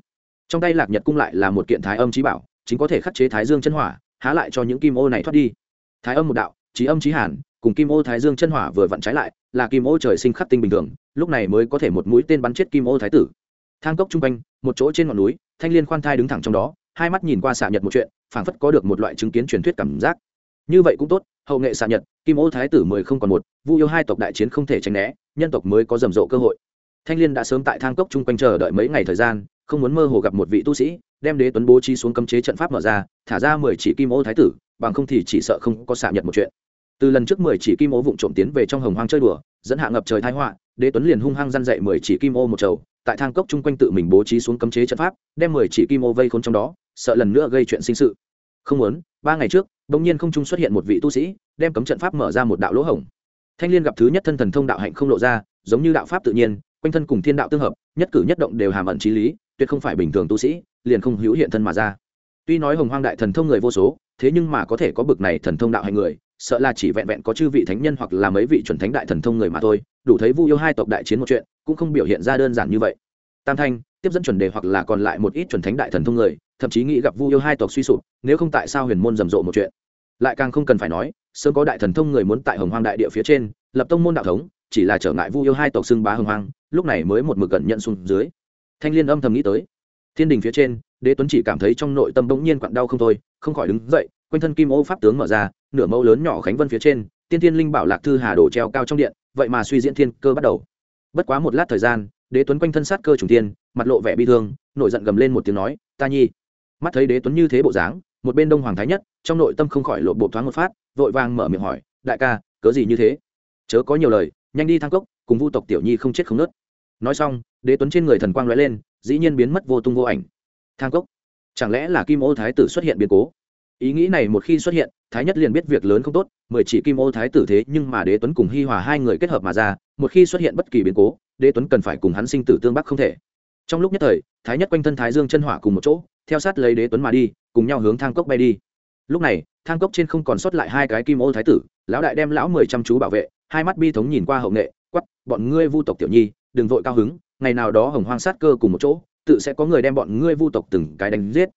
Trong tay lạc nhật cung lại là một kiện thái âm trí bảo, chính có thể khắc chế thái dương chân hỏa, há lại cho những kim ô này thoát đi. Thái âm một đạo trí âm trí hàn, cùng kim ô thái dương chân hỏa vừa vặn trái lại, là kim ô trời sinh khắc tinh bình thường, lúc này mới có thể một mũi tên bắn chết kim ô thái tử. Thang cốc chung quanh, một chỗ trên ngọn núi thanh liên khoan thai đứng thẳng trong đó, hai mắt nhìn qua xạ nhật một chuyện, phảng phất có được một loại chứng kiến truyền thuyết cảm giác. Như vậy cũng tốt, hậu nghệ xạ nhật, kim ô thái tử mười không còn một, vu yêu hai tộc đại chiến không thể tránh né, nhân tộc mới có rầm rộ cơ hội. Thanh liên đã sớm tại thang cốc chung quanh chờ đợi mấy ngày thời gian, không muốn mơ hồ gặp một vị tu sĩ, đem đế tuấn bố trí xuống cấm chế trận pháp mở ra, thả ra mười chỉ kim ô thái tử, bằng không thì chỉ sợ không có xạ nhật một chuyện. Từ lần trước mười chỉ kim ô vụng trộm tiến về trong hồng hoang chơi đùa dẫn hạ ngập trời thái họa, đế tuấn liền hung hăng răn dậy mười chỉ kim ô một chầu tại thang cốc chung quanh tự mình bố trí xuống cấm chế trận pháp, đem mười chỉ kim ô vây khốn trong đó, sợ lần nữa gây chuyện sinh sự. Không muốn, ba ngày trước, bỗng nhiên không trung xuất hiện một vị tu sĩ, đem cấm trận pháp mở ra một đạo lỗ hổng. Thanh liên gặp thứ nhất thân thần thông đạo hạnh không lộ ra, giống như đạo pháp tự nhiên, quanh thân cùng thiên đạo tương hợp, nhất cử nhất động đều hàm ẩn trí lý, tuyệt không phải bình thường tu sĩ, liền không hữu hiện thân mà ra. Tuy nói hồng hoang đại thần thông người vô số, thế nhưng mà có thể có bực này thần thông đạo hạnh người sợ là chỉ vẹn vẹn có chư vị thánh nhân hoặc là mấy vị chuẩn thánh đại thần thông người mà thôi, đủ thấy vu yêu hai tộc đại chiến một chuyện, cũng không biểu hiện ra đơn giản như vậy. Tam thanh, tiếp dẫn chuẩn đề hoặc là còn lại một ít chuẩn thánh đại thần thông người, thậm chí nghĩ gặp vu yêu hai tộc suy sụp, nếu không tại sao huyền môn rầm rộ một chuyện? Lại càng không cần phải nói, sớm có đại thần thông người muốn tại hồng hoang đại địa phía trên, lập tông môn đạo thống, chỉ là trở ngại vu yêu hai tộc xưng bá hồng hoang, lúc này mới một mực gần nhận xuống dưới. Thanh liên âm thầm nghĩ tới. Thiên đình phía trên, đế tuấn chỉ cảm thấy trong nội tâm bỗng nhiên quặn đau không thôi, không khỏi đứng dậy quanh thân kim ô pháp tướng mở ra, nửa mẫu lớn nhỏ khánh vân phía trên, tiên tiên linh bảo lạc thư hà đổ treo cao trong điện, vậy mà suy diễn thiên cơ bắt đầu. Bất quá một lát thời gian, đế tuấn quanh thân sát cơ trùng tiên mặt lộ vẻ bi thương, nổi giận gầm lên một tiếng nói, ta nhi. Mắt thấy đế tuấn như thế bộ dáng, một bên đông hoàng thái nhất, trong nội tâm không khỏi lộ bộ thoáng một phát, vội vàng mở miệng hỏi, đại ca, cớ gì như thế? Chớ có nhiều lời, nhanh đi thang cốc, cùng vu tộc tiểu nhi không chết không nớt. Nói xong, đế tuấn trên người thần quang lóe lên, dĩ nhiên biến mất vô tung vô ảnh. Thang cốc? Chẳng lẽ là kim ô thái tử xuất hiện biến cố? Ý nghĩ này một khi xuất hiện, thái nhất liền biết việc lớn không tốt, mười chỉ kim ô thái tử thế nhưng mà đế tuấn cùng hi hòa hai người kết hợp mà ra, một khi xuất hiện bất kỳ biến cố, đế tuấn cần phải cùng hắn sinh tử tương bắc không thể. Trong lúc nhất thời, thái nhất quanh thân thái dương chân hỏa cùng một chỗ, theo sát lấy đế tuấn mà đi, cùng nhau hướng thang cốc bay đi. Lúc này, thang cốc trên không còn sót lại hai cái kim ô thái tử, lão đại đem lão mười chăm chú bảo vệ, hai mắt bi thống nhìn qua hậu nghệ quắp bọn ngươi vu tộc tiểu nhi, đừng vội cao hứng, ngày nào đó hồng hoang sát cơ cùng một chỗ, tự sẽ có người đem bọn ngươi vu tộc từng cái đánh giết.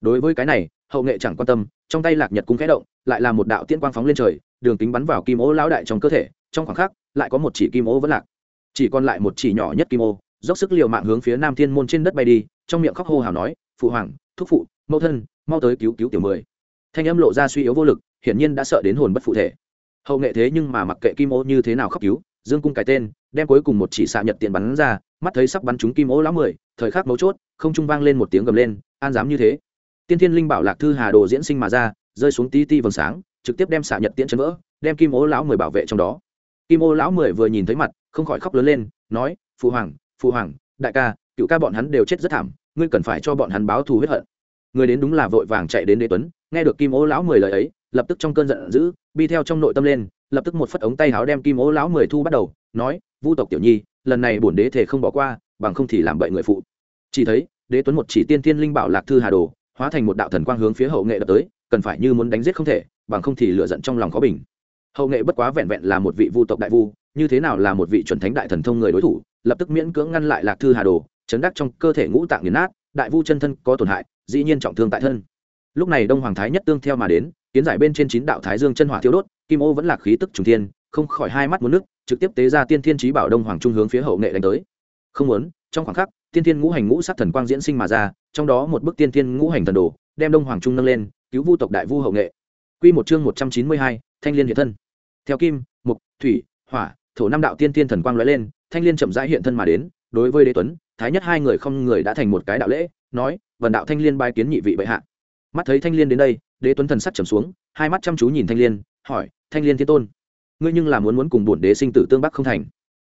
Đối với cái này hậu nghệ chẳng quan tâm, trong tay lạc nhật cung khẽ động, lại là một đạo tiễn quang phóng lên trời, đường kính bắn vào kim ô lão đại trong cơ thể, trong khoảng khắc, lại có một chỉ kim ô vẫn lạc. Chỉ còn lại một chỉ nhỏ nhất kim ô, dốc sức liều mạng hướng phía nam thiên môn trên đất bay đi, trong miệng khóc hô hào nói, phụ hoàng, thúc phụ, mẫu thân, mau tới cứu cứu tiểu mười. Thanh âm lộ ra suy yếu vô lực, hiển nhiên đã sợ đến hồn bất phụ thể. Hậu nghệ thế nhưng mà mặc kệ kim ô như thế nào khóc cứu, dương cung cái tên, đem cuối cùng một chỉ xạ nhật tiền bắn ra, mắt thấy sắp bắn trúng kim ô lão mười, thời khắc mấu chốt, không trung vang lên một tiếng gầm lên, an dám như thế tiên thiên linh bảo lạc thư hà đồ diễn sinh mà ra, rơi xuống tí ti vầng sáng, trực tiếp đem xạ nhật tiễn chấn vỡ, đem kim ô lão mười bảo vệ trong đó. Kim ô lão mười vừa nhìn thấy mặt, không khỏi khóc lớn lên, nói, phụ hoàng phụ hoàng, đại ca, cựu ca bọn hắn đều chết rất thảm, ngươi cần phải cho bọn hắn báo thù huyết hận. Người đến đúng là vội vàng chạy đến đế tuấn, nghe được kim ô lão mười lời ấy, lập tức trong cơn giận dữ, bi theo trong nội tâm lên, lập tức một phất ống tay háo đem kim ô lão mười thu bắt đầu, nói, vu tộc tiểu nhi, lần này bổn đế thể không bỏ qua, bằng không thì làm bậy người phụ. Chỉ thấy, đế tuấn một chỉ tiên tiên linh bảo lạc thư hà đồ hóa thành một đạo thần quang hướng phía hậu nghệ đập tới, cần phải như muốn đánh giết không thể, bằng không thì lựa giận trong lòng khó bình. Hậu nghệ bất quá vẹn vẹn là một vị vu tộc đại vu, như thế nào là một vị chuẩn thánh đại thần thông người đối thủ, lập tức miễn cưỡng ngăn lại lạc thư hà đồ, chấn đắc trong cơ thể ngũ tạng nghiền nát, đại vu chân thân có tổn hại, dĩ nhiên trọng thương tại thân. Lúc này đông hoàng thái nhất tương theo mà đến, kiến giải bên trên chín đạo thái dương chân hỏa thiêu đốt, kim ô vẫn là khí tức trùng thiên, không khỏi hai mắt muốn nước, trực tiếp tế ra tiên thiên trí bảo đông hoàng trung hướng phía hậu nghệ đánh tới. Không muốn, trong khoảng khắc tiên thiên ngũ hành ngũ sắc thần quang diễn sinh mà ra, trong đó một bức tiên thiên ngũ hành thần đồ, đem đông hoàng trung nâng lên, cứu vu tộc đại vu hậu nghệ. Quy một chương một trăm chín mươi hai, thanh liên hiện thân. Theo kim, mục, thủy, hỏa, thổ năm đạo tiên thiên thần quang lóe lên, thanh liên chậm rãi hiện thân mà đến, đối với đế tuấn, thái nhất hai người không người đã thành một cái đạo lễ, nói, vần đạo thanh liên bai kiến nhị vị bệ hạ. Mắt thấy thanh liên đến đây, đế tuấn thần sắc trầm xuống, hai mắt chăm chú nhìn thanh liên, hỏi, thanh liên thiên tôn, ngươi nhưng là muốn muốn cùng bổn đế sinh tử tương bắc không thành?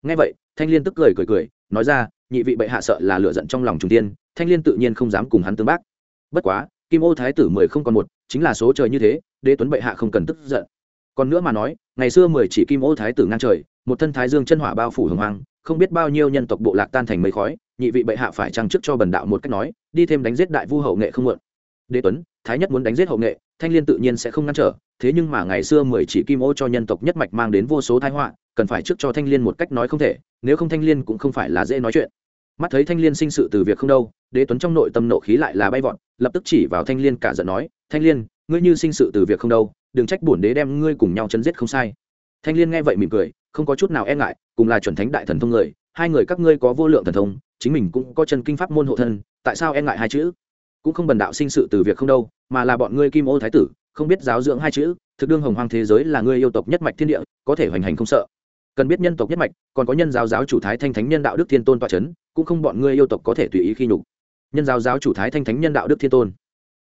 Nghe vậy, thanh liên tức cười cười cười, nói ra nhị vị bệ hạ sợ là lựa giận trong lòng trung tiên, thanh liên tự nhiên không dám cùng hắn tương bác. bất quá, kim ô thái tử mười không còn một, chính là số trời như thế, đế tuấn bệ hạ không cần tức giận còn nữa mà nói, ngày xưa mười chỉ kim ô thái tử ngang trời, một thân thái dương chân hỏa bao phủ hồng hoang, không biết bao nhiêu nhân tộc bộ lạc tan thành mây khói, nhị vị bệ hạ phải trang chức cho bần đạo một cách nói, đi thêm đánh giết đại vu hậu nghệ không mượn đế tuấn, thái nhất muốn đánh giết hậu nghệ, thanh liên tự nhiên sẽ không ngăn trở, thế nhưng mà ngày xưa mười chỉ kim ô cho nhân tộc nhất mạch mang đến vô số thái họa, cần phải trước cho thanh liên một cách nói không thể, nếu không thanh liên cũng không phải là dễ nói chuyện. Mắt thấy thanh liên sinh sự từ việc không đâu, đế tuấn trong nội tâm nộ khí lại là bay vọt, lập tức chỉ vào thanh liên cả giận nói, thanh liên, ngươi như sinh sự từ việc không đâu, đừng trách bổn đế đem ngươi cùng nhau chấn giết không sai. Thanh liên nghe vậy mỉm cười, không có chút nào e ngại, cùng là chuẩn thánh đại thần thông người, hai người các ngươi có vô lượng thần thông, chính mình cũng có chân kinh pháp môn hộ thân, tại sao e ngại hai chữ? Cũng không bần đạo sinh sự từ việc không đâu, mà là bọn ngươi kim ô thái tử, không biết giáo dưỡng hai chữ, thực đương hồng hoang thế giới là ngươi yêu tộc nhất mạch thiên địa, có thể hoành hành không sợ. Cần biết nhân tộc nhất mạch, còn có nhân giáo giáo chủ thái thanh thánh nhân đạo đức thiên tôn toa c h ấ n cũng không bọn ngươi yêu tộc có thể tùy ý khi nhục. Nhân giáo giáo chủ thái thanh thánh nhân đạo đức thiên tôn.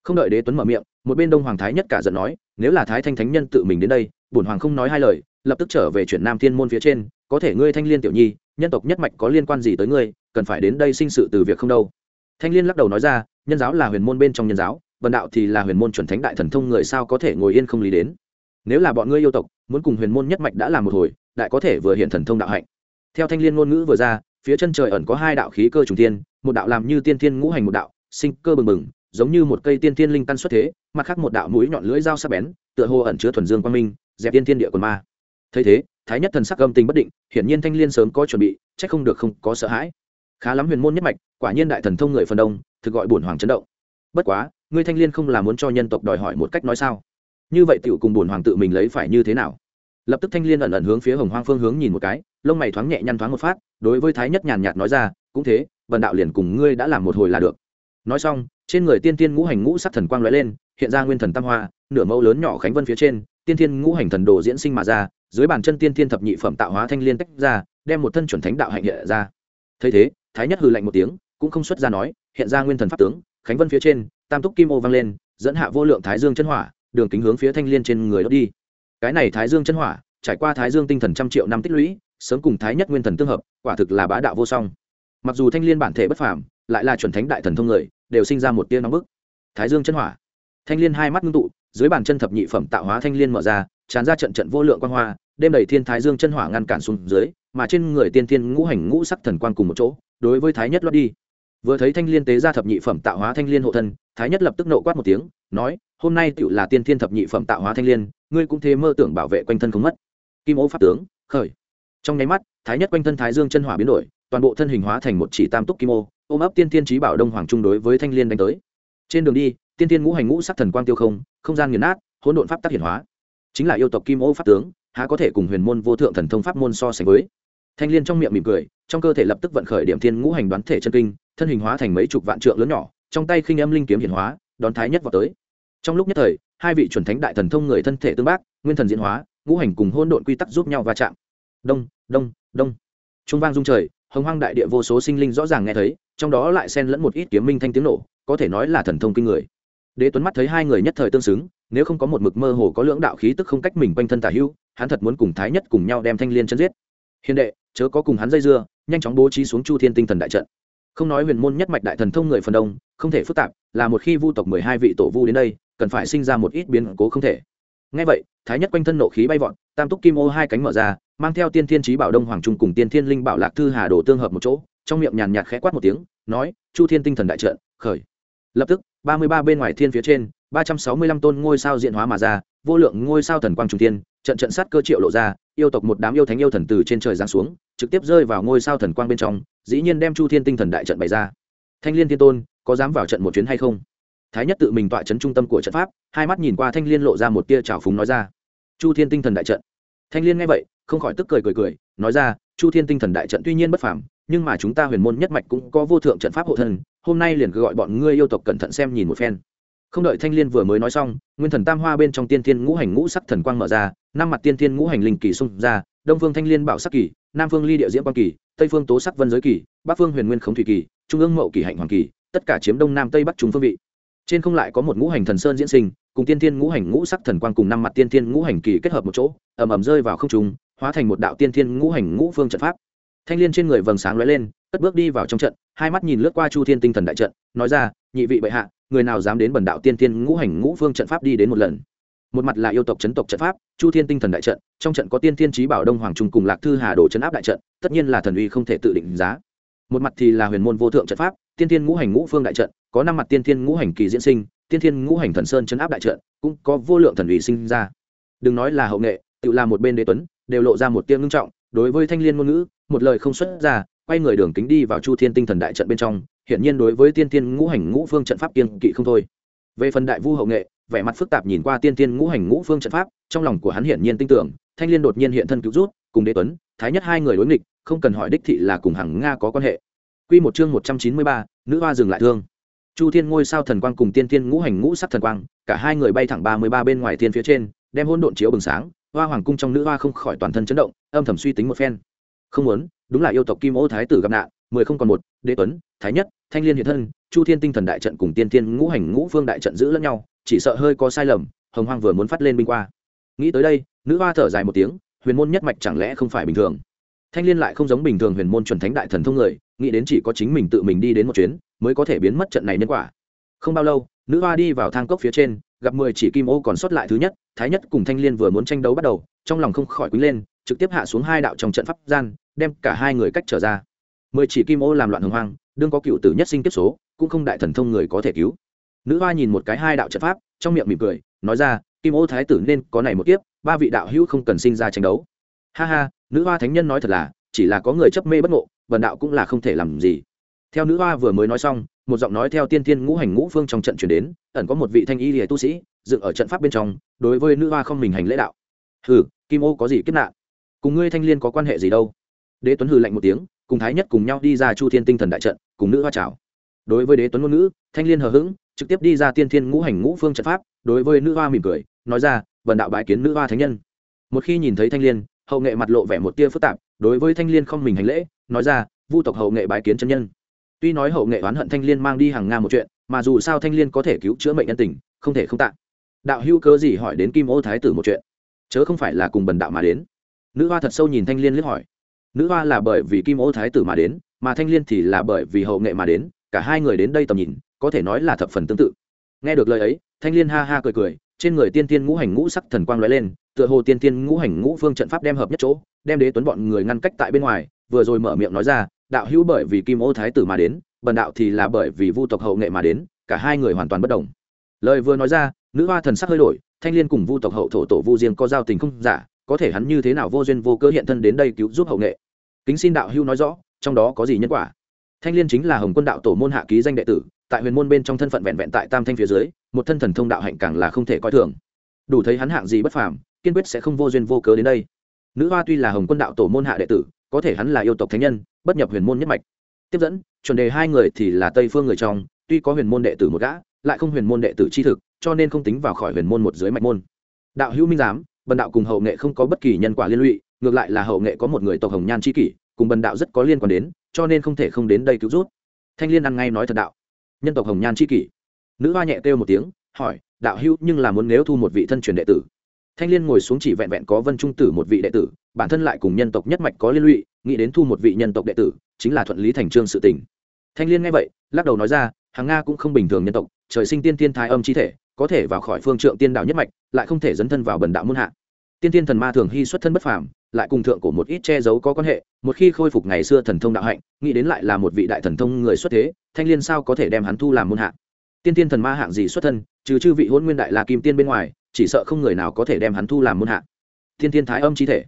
Không đợi đế tuấn mở miệng, một bên đông hoàng thái nhất cả giận nói, nếu là thái thanh thánh nhân tự mình đến đây, bổn hoàng không nói hai lời, lập tức trở về chuyển nam thiên môn phía trên, có thể ngươi thanh liên tiểu nhi, nhân tộc nhất mạch có liên quan gì tới ngươi, cần phải đến đây sinh sự từ việc không đâu thanh liên lắc đầu nói ra, nhân giáo là huyền môn bên trong nhân giáo, vần đạo thì là huyền môn chuẩn thánh đại thần thông người sao có thể ngồi yên không lý đến? Nếu là bọn ngươi yêu tộc, muốn cùng huyền môn nhất mạch đã làm một hồi, đại có thể vừa hiện thần thông đạo hạnh. Theo thanh liên ngôn ngữ vừa ra, phía chân trời ẩn có hai đạo khí cơ trùng tiên một đạo làm như tiên thiên ngũ hành một đạo, sinh cơ bừng bừng, giống như một cây tiên thiên linh căn xuất thế, mặt khác một đạo mũi nhọn lưỡi dao sắc bén, tựa hồ ẩn chứa thuần dương quang minh, dẹp tiên thiên địa quần ma. Thấy thế, thái nhất thần sắc âm tình bất định, hiển nhiên thanh liên sớm có chuẩn bị trách không được không có sợ hãi. Khá lắm huyền môn nhất mạch quả nhiên đại thần thông người phần đông, thực gọi bổn hoàng chấn động. Bất quá, ngươi thanh liên không là muốn cho nhân tộc đòi hỏi một cách nói sao? Như vậy tiểu cùng bổn hoàng tự mình lấy phải như thế nào? Lập tức thanh liên ẩn ẩn hướng phía hồng hoang phương hướng nhìn một cái, lông mày thoáng nhẹ nhăn thoáng một phát, đối với thái nhất nhàn nhạt nói ra, cũng thế vần đạo liền cùng ngươi đã làm một hồi là được. Nói xong, trên người tiên tiên ngũ hành ngũ sắc thần quang lóe lên, hiện ra nguyên thần tam hoa, nửa mẫu lớn nhỏ khánh vân phía trên, tiên tiên ngũ hành thần đồ diễn sinh mà ra, dưới bàn chân tiên tiên thập nhị phẩm tạo hóa thanh liên tách ra, đem một thân chuẩn thánh đạo hạnh hiện ra. Thấy thế, thái nhất hừ lạnh một tiếng cũng không xuất ra nói, hiện ra nguyên thần pháp tướng, khánh vân phía trên, tam túc kim ô vang lên, dẫn hạ vô lượng thái dương chân hỏa, đường kính hướng phía thanh liên trên người đốt đi. Cái này thái dương chân hỏa, trải qua thái dương tinh thần trăm triệu năm tích lũy, sớm cùng thái nhất nguyên thần tương hợp, quả thực là bá đạo vô song. Mặc dù thanh liên bản thể bất phàm, lại là chuẩn thánh đại thần thông người, đều sinh ra một tia nóng bức. Thái dương chân hỏa. Thanh liên hai mắt ngưng tụ, dưới bàn chân thập nhị phẩm tạo hóa thanh liên mở ra, tràn ra trận trận vô lượng quan hoa, đêm đầy thiên thái dương chân hỏa ngăn cản xuống dưới, mà trên người tiên thiên ngũ hành ngũ sắc thần quan cùng một chỗ, đối với thái nhất lót đi vừa thấy thanh liên tế ra thập nhị phẩm tạo hóa thanh liên hộ thân, thái nhất lập tức nộ quát một tiếng, nói, hôm nay tựu là tiên thiên thập nhị phẩm tạo hóa thanh liên, ngươi cũng thế mơ tưởng bảo vệ quanh thân không mất. Kim ô pháp tướng, khởi. Trong nháy mắt, thái nhất quanh thân thái dương chân hỏa biến đổi, toàn bộ thân hình hóa thành một chỉ tam túc kim ô, ôm ấp tiên thiên trí bảo đông hoàng trung đối với thanh liên đánh tới. Trên đường đi, tiên thiên ngũ hành ngũ sắc thần quang tiêu không không gian nghiền nát, hỗn độn pháp tác hiển hóa. Chính là yêu tộc kim ô pháp tướng, há có thể cùng huyền môn vô thượng thần thông pháp môn so sánh với? Thanh liên trong miệng mỉm cười, trong cơ thể lập tức vận khởi điểm thiên ngũ hành đoán thể chân kinh, thân hình hóa thành mấy chục vạn trượng lớn nhỏ, trong tay khinh âm linh kiếm hiển hóa, đón thái nhất vào tới. Trong lúc nhất thời, hai vị chuẩn thánh đại thần thông người thân thể tương bác, nguyên thần diễn hóa, ngũ hành cùng hôn độn quy tắc giúp nhau va chạm. Đông đông đông. Trung vang dung trời, hồng hoang đại địa vô số sinh linh rõ ràng nghe thấy, trong đó lại xen lẫn một ít kiếm minh thanh tiếng nổ, có thể nói là thần thông kinh người. Đế tuấn mắt thấy hai người nhất thời tương xứng, nếu không có một mực mơ hồ có lưỡng đạo khí tức không cách mình quanh thân tả hưu, hắn thật muốn cùng thái nhất cùng nhau đem thanh liên chân giết hiền đệ, chớ có cùng hắn dây dưa, nhanh chóng bố trí xuống chu thiên tinh thần đại trận. Không nói huyền môn nhất mạch đại thần thông người phần đông, không thể phức tạp, là một khi vu tộc mười hai vị tổ vu đến đây, cần phải sinh ra một ít biến cố không thể. Ngay vậy, thái nhất quanh thân nộ khí bay vọt, tam túc kim ô hai cánh mở ra, mang theo tiên thiên trí bảo đông hoàng trung cùng tiên thiên linh bảo lạc thư hà đồ tương hợp một chỗ, trong miệng nhàn nhạt khẽ quát một tiếng, nói, chu thiên tinh thần đại trận, khởi. Lập tức, ba mươi ba bên ngoài thiên phía trên, ba trăm sáu mươi lăm tôn ngôi sao diện hóa mà ra, vô lượng ngôi sao thần quang trung tiên trận trận sát cơ triệu lộ ra yêu tộc một đám yêu thánh yêu thần từ trên trời giáng xuống, trực tiếp rơi vào ngôi sao thần quang bên trong, dĩ nhiên đem chu thiên tinh thần đại trận bày ra. Thanh liên thiên tôn, có dám vào trận một chuyến hay không? Thái nhất tự mình tọa chấn trung tâm của trận pháp, hai mắt nhìn qua thanh liên lộ ra một tia trào phúng nói ra. Chu thiên tinh thần đại trận. Thanh liên nghe vậy, không khỏi tức cười cười cười, nói ra, chu thiên tinh thần đại trận tuy nhiên bất phàm, nhưng mà chúng ta huyền môn nhất mạch cũng có vô thượng trận pháp hộ thân, hôm nay liền cứ gọi bọn ngươi yêu tộc cẩn thận xem nhìn một phen không đợi thanh liên vừa mới nói xong, nguyên thần tam hoa bên trong tiên thiên ngũ hành ngũ sắc thần quang mở ra, năm mặt tiên thiên ngũ hành linh kỳ xung ra, đông phương thanh liên bảo sắc kỳ, nam phương ly địa diễm quang kỳ, tây phương tố sắc vân giới kỳ, bắc phương huyền nguyên khống thủy kỳ, trung ương mậu kỳ hạnh hoàng kỳ, tất cả chiếm đông nam tây bắc trung phương vị. Trên không lại có một ngũ hành thần sơn diễn sinh, cùng tiên thiên ngũ hành ngũ sắc thần quang cùng năm mặt tiên thiên ngũ hành kỳ kết hợp một chỗ, ầm ầm rơi vào không trung, hóa thành một đạo tiên thiên ngũ hành ngũ phương trận pháp. Thanh liên trên người vầng sáng lóe lên, cất bước đi vào trong trận hai mắt nhìn lướt qua chu thiên tinh thần đại trận, nói ra, nhị vị bệ hạ, người nào dám đến bần đạo tiên thiên ngũ hành ngũ phương trận pháp đi đến một lần? Một mặt là yêu tộc chấn tộc trận pháp, chu thiên tinh thần đại trận, trong trận có tiên thiên trí bảo đông hoàng trung cùng lạc thư hà đồ chấn áp đại trận, tất nhiên là thần uy không thể tự định giá. Một mặt thì là huyền môn vô thượng trận pháp, tiên thiên ngũ hành ngũ phương đại trận, có năm mặt tiên thiên ngũ hành kỳ diễn sinh, tiên thiên ngũ hành thần sơn chấn áp đại trận, cũng có vô lượng thần uy sinh ra. Đừng nói là hậu nghệ, tự làm một bên đế tuấn, đều lộ ra một tiếng ngưng trọng, đối với thanh liên ngôn ngữ, một lời không xuất ra quay người đường kính đi vào chu thiên tinh thần đại trận bên trong hiển nhiên đối với tiên tiên ngũ hành ngũ phương trận pháp kiên kỵ không thôi về phần đại vu hậu nghệ vẻ mặt phức tạp nhìn qua tiên tiên ngũ hành ngũ phương trận pháp trong lòng của hắn hiển nhiên tin tưởng thanh liên đột nhiên hiện thân cứu rút cùng đế tuấn thái nhất hai người đối nghịch không cần hỏi đích thị là cùng hàng nga có quan hệ Quy một chương một trăm chín mươi ba, nữ hoa dừng lại thương. Chu Thiên ngôi sao thần quang cùng tiên tiên ngũ hành ngũ sắc thần quang, cả hai người bay thẳng ba mươi ba bên ngoài thiên phía trên, đem hỗn độn chiếu bừng sáng, hoa hoàng cung trong nữ hoa không khỏi toàn thân chấn động, âm thầm suy tính một phen. Không muốn, đúng là yêu tộc Kim Ô thái tử gặp nạn, mười không còn một, Đế Tuấn, Thái Nhất, Thanh Liên hiện thân, Chu Thiên tinh thần đại trận cùng tiên tiên ngũ hành ngũ phương đại trận giữ lẫn nhau, chỉ sợ hơi có sai lầm, Hồng Hoang vừa muốn phát lên binh qua. Nghĩ tới đây, nữ hoa thở dài một tiếng, huyền môn nhất mạch chẳng lẽ không phải bình thường? Thanh Liên lại không giống bình thường huyền môn chuẩn thánh đại thần thông người, nghĩ đến chỉ có chính mình tự mình đi đến một chuyến mới có thể biến mất trận này nhân quả không bao lâu nữ hoa đi vào thang cốc phía trên gặp mười chỉ kim ô còn sót lại thứ nhất thái nhất cùng thanh liên vừa muốn tranh đấu bắt đầu trong lòng không khỏi quý lên trực tiếp hạ xuống hai đạo trong trận pháp gian đem cả hai người cách trở ra. Mười chỉ kim ô làm loạn hồng hoang, đương có cựu tử nhất sinh kiếp số, cũng không đại thần thông người có thể cứu. Nữ hoa nhìn một cái hai đạo trận pháp, trong miệng mỉm cười, nói ra, kim ô thái tử nên có này một kiếp, ba vị đạo hữu không cần sinh ra tranh đấu. Ha ha, nữ hoa thánh nhân nói thật là, chỉ là có người chấp mê bất ngộ, vần đạo cũng là không thể làm gì. Theo nữ hoa vừa mới nói xong, một giọng nói theo tiên Thiên ngũ hành ngũ phương trong trận chuyển đến, ẩn có một vị thanh y lìa tu sĩ, dựng ở trận pháp bên trong, đối với nữ hoa không mình hành lễ đạo. Hừ, kim ô có gì kiếp nạn? Cùng ngươi thanh liên có quan hệ gì đâu? Đế tuấn hừ lạnh một tiếng, cùng thái nhất cùng nhau đi ra chu thiên tinh thần đại trận, cùng nữ hoa chào. Đối với đế tuấn ngôn ngữ, thanh liên hờ hững, trực tiếp đi ra tiên thiên ngũ hành ngũ phương trận pháp, đối với nữ hoa mỉm cười, nói ra vần đạo bãi kiến nữ hoa thánh nhân. Một khi nhìn thấy thanh liên, hậu nghệ mặt lộ vẻ một tia phức tạp, đối với thanh liên không mình hành lễ, nói ra, vu tộc hậu nghệ bái kiến chân nhân. Tuy nói hậu nghệ oán hận thanh liên mang đi hàng nga một chuyện, mà dù sao thanh liên có thể cứu chữa mệnh nhân tình, không thể không tạ. Đạo hữu cớ gì hỏi đến kim ô thái tử một chuyện? Chớ không phải là cùng bần đạo mà đến. Nữ hoa thật sâu nhìn thanh liên liếc hỏi nữ hoa là bởi vì kim ô thái tử mà đến, mà thanh liên thì là bởi vì hậu nghệ mà đến, cả hai người đến đây tầm nhìn, có thể nói là thập phần tương tự. Nghe được lời ấy, thanh liên ha ha cười cười, trên người tiên tiên ngũ hành ngũ sắc thần quang lóe lên, tựa hồ tiên tiên ngũ hành ngũ phương trận pháp đem hợp nhất chỗ, đem đế tuấn bọn người ngăn cách tại bên ngoài, vừa rồi mở miệng nói ra, đạo hữu bởi vì kim ô thái tử mà đến, bần đạo thì là bởi vì vu tộc hậu nghệ mà đến, cả hai người hoàn toàn bất đồng lời vừa nói ra, nữ hoa thần sắc hơi đổi, thanh liên cùng vu tộc hậu thổ tổ vu riêng có giao tình không giả, có thể hắn như thế nào vô duyên vô cớ hiện thân đến đây cứu giúp hậu nghệ kính xin đạo hưu nói rõ, trong đó có gì nhân quả? Thanh liên chính là hồng quân đạo tổ môn hạ ký danh đệ tử, tại huyền môn bên trong thân phận vẹn vẹn tại tam thanh phía dưới, một thân thần thông đạo hạnh càng là không thể coi thường. Đủ thấy hắn hạng gì bất phàm, kiên quyết sẽ không vô duyên vô cớ đến đây. Nữ hoa tuy là hồng quân đạo tổ môn hạ đệ tử, có thể hắn là yêu tộc thánh nhân, bất nhập huyền môn nhất mạch. Tiếp dẫn, chuẩn đề hai người thì là tây phương người trong, tuy có huyền môn đệ tử một gã, lại không huyền môn đệ tử chi thực, cho nên không tính vào khỏi huyền môn một dưới mạch môn. Đạo hữu minh giám, bần đạo cùng hậu nghệ không có bất kỳ nhân quả liên lụy ngược lại là hậu nghệ có một người tộc hồng nhan c kỷ, cùng bần đạo rất có liên quan đến, cho nên không thể không đến đây cứu rút. Thanh liên ăn ngay nói thật đạo. Nhân tộc hồng nhan c kỷ. Nữ hoa nhẹ kêu một tiếng, hỏi, đạo hữu, nhưng là muốn nếu thu một vị thân truyền đệ tử? Thanh liên ngồi xuống chỉ vẹn vẹn có vân trung tử một vị đệ tử, bản thân lại cùng nhân tộc nhất mạch có liên lụy, nghĩ đến thu một vị nhân tộc đệ tử, chính là thuận lý thành trương sự tình. Thanh liên nghe vậy, lắc đầu nói ra hàng nga cũng không bình thường nhân tộc, trời sinh tiên tiên thái âm chi thể, có thể vào khỏi phương trượng tiên đạo nhất mạch, lại không thể dấn thân vào bần đạo muôn hạ. Tiên tiên thần ma thường hy xuất thân bất phàm lại cùng thượng của một ít che giấu có quan hệ, một khi khôi phục ngày xưa thần thông đạo hạnh, nghĩ đến lại là một vị đại thần thông người xuất thế, thanh liên sao có thể đem hắn thu làm môn hạ? Tiên tiên thần ma hạng gì xuất thân, trừ chư vị hôn nguyên đại là kim tiên bên ngoài, chỉ sợ không người nào có thể đem hắn thu làm môn hạ. Tiên tiên thái âm chi thể.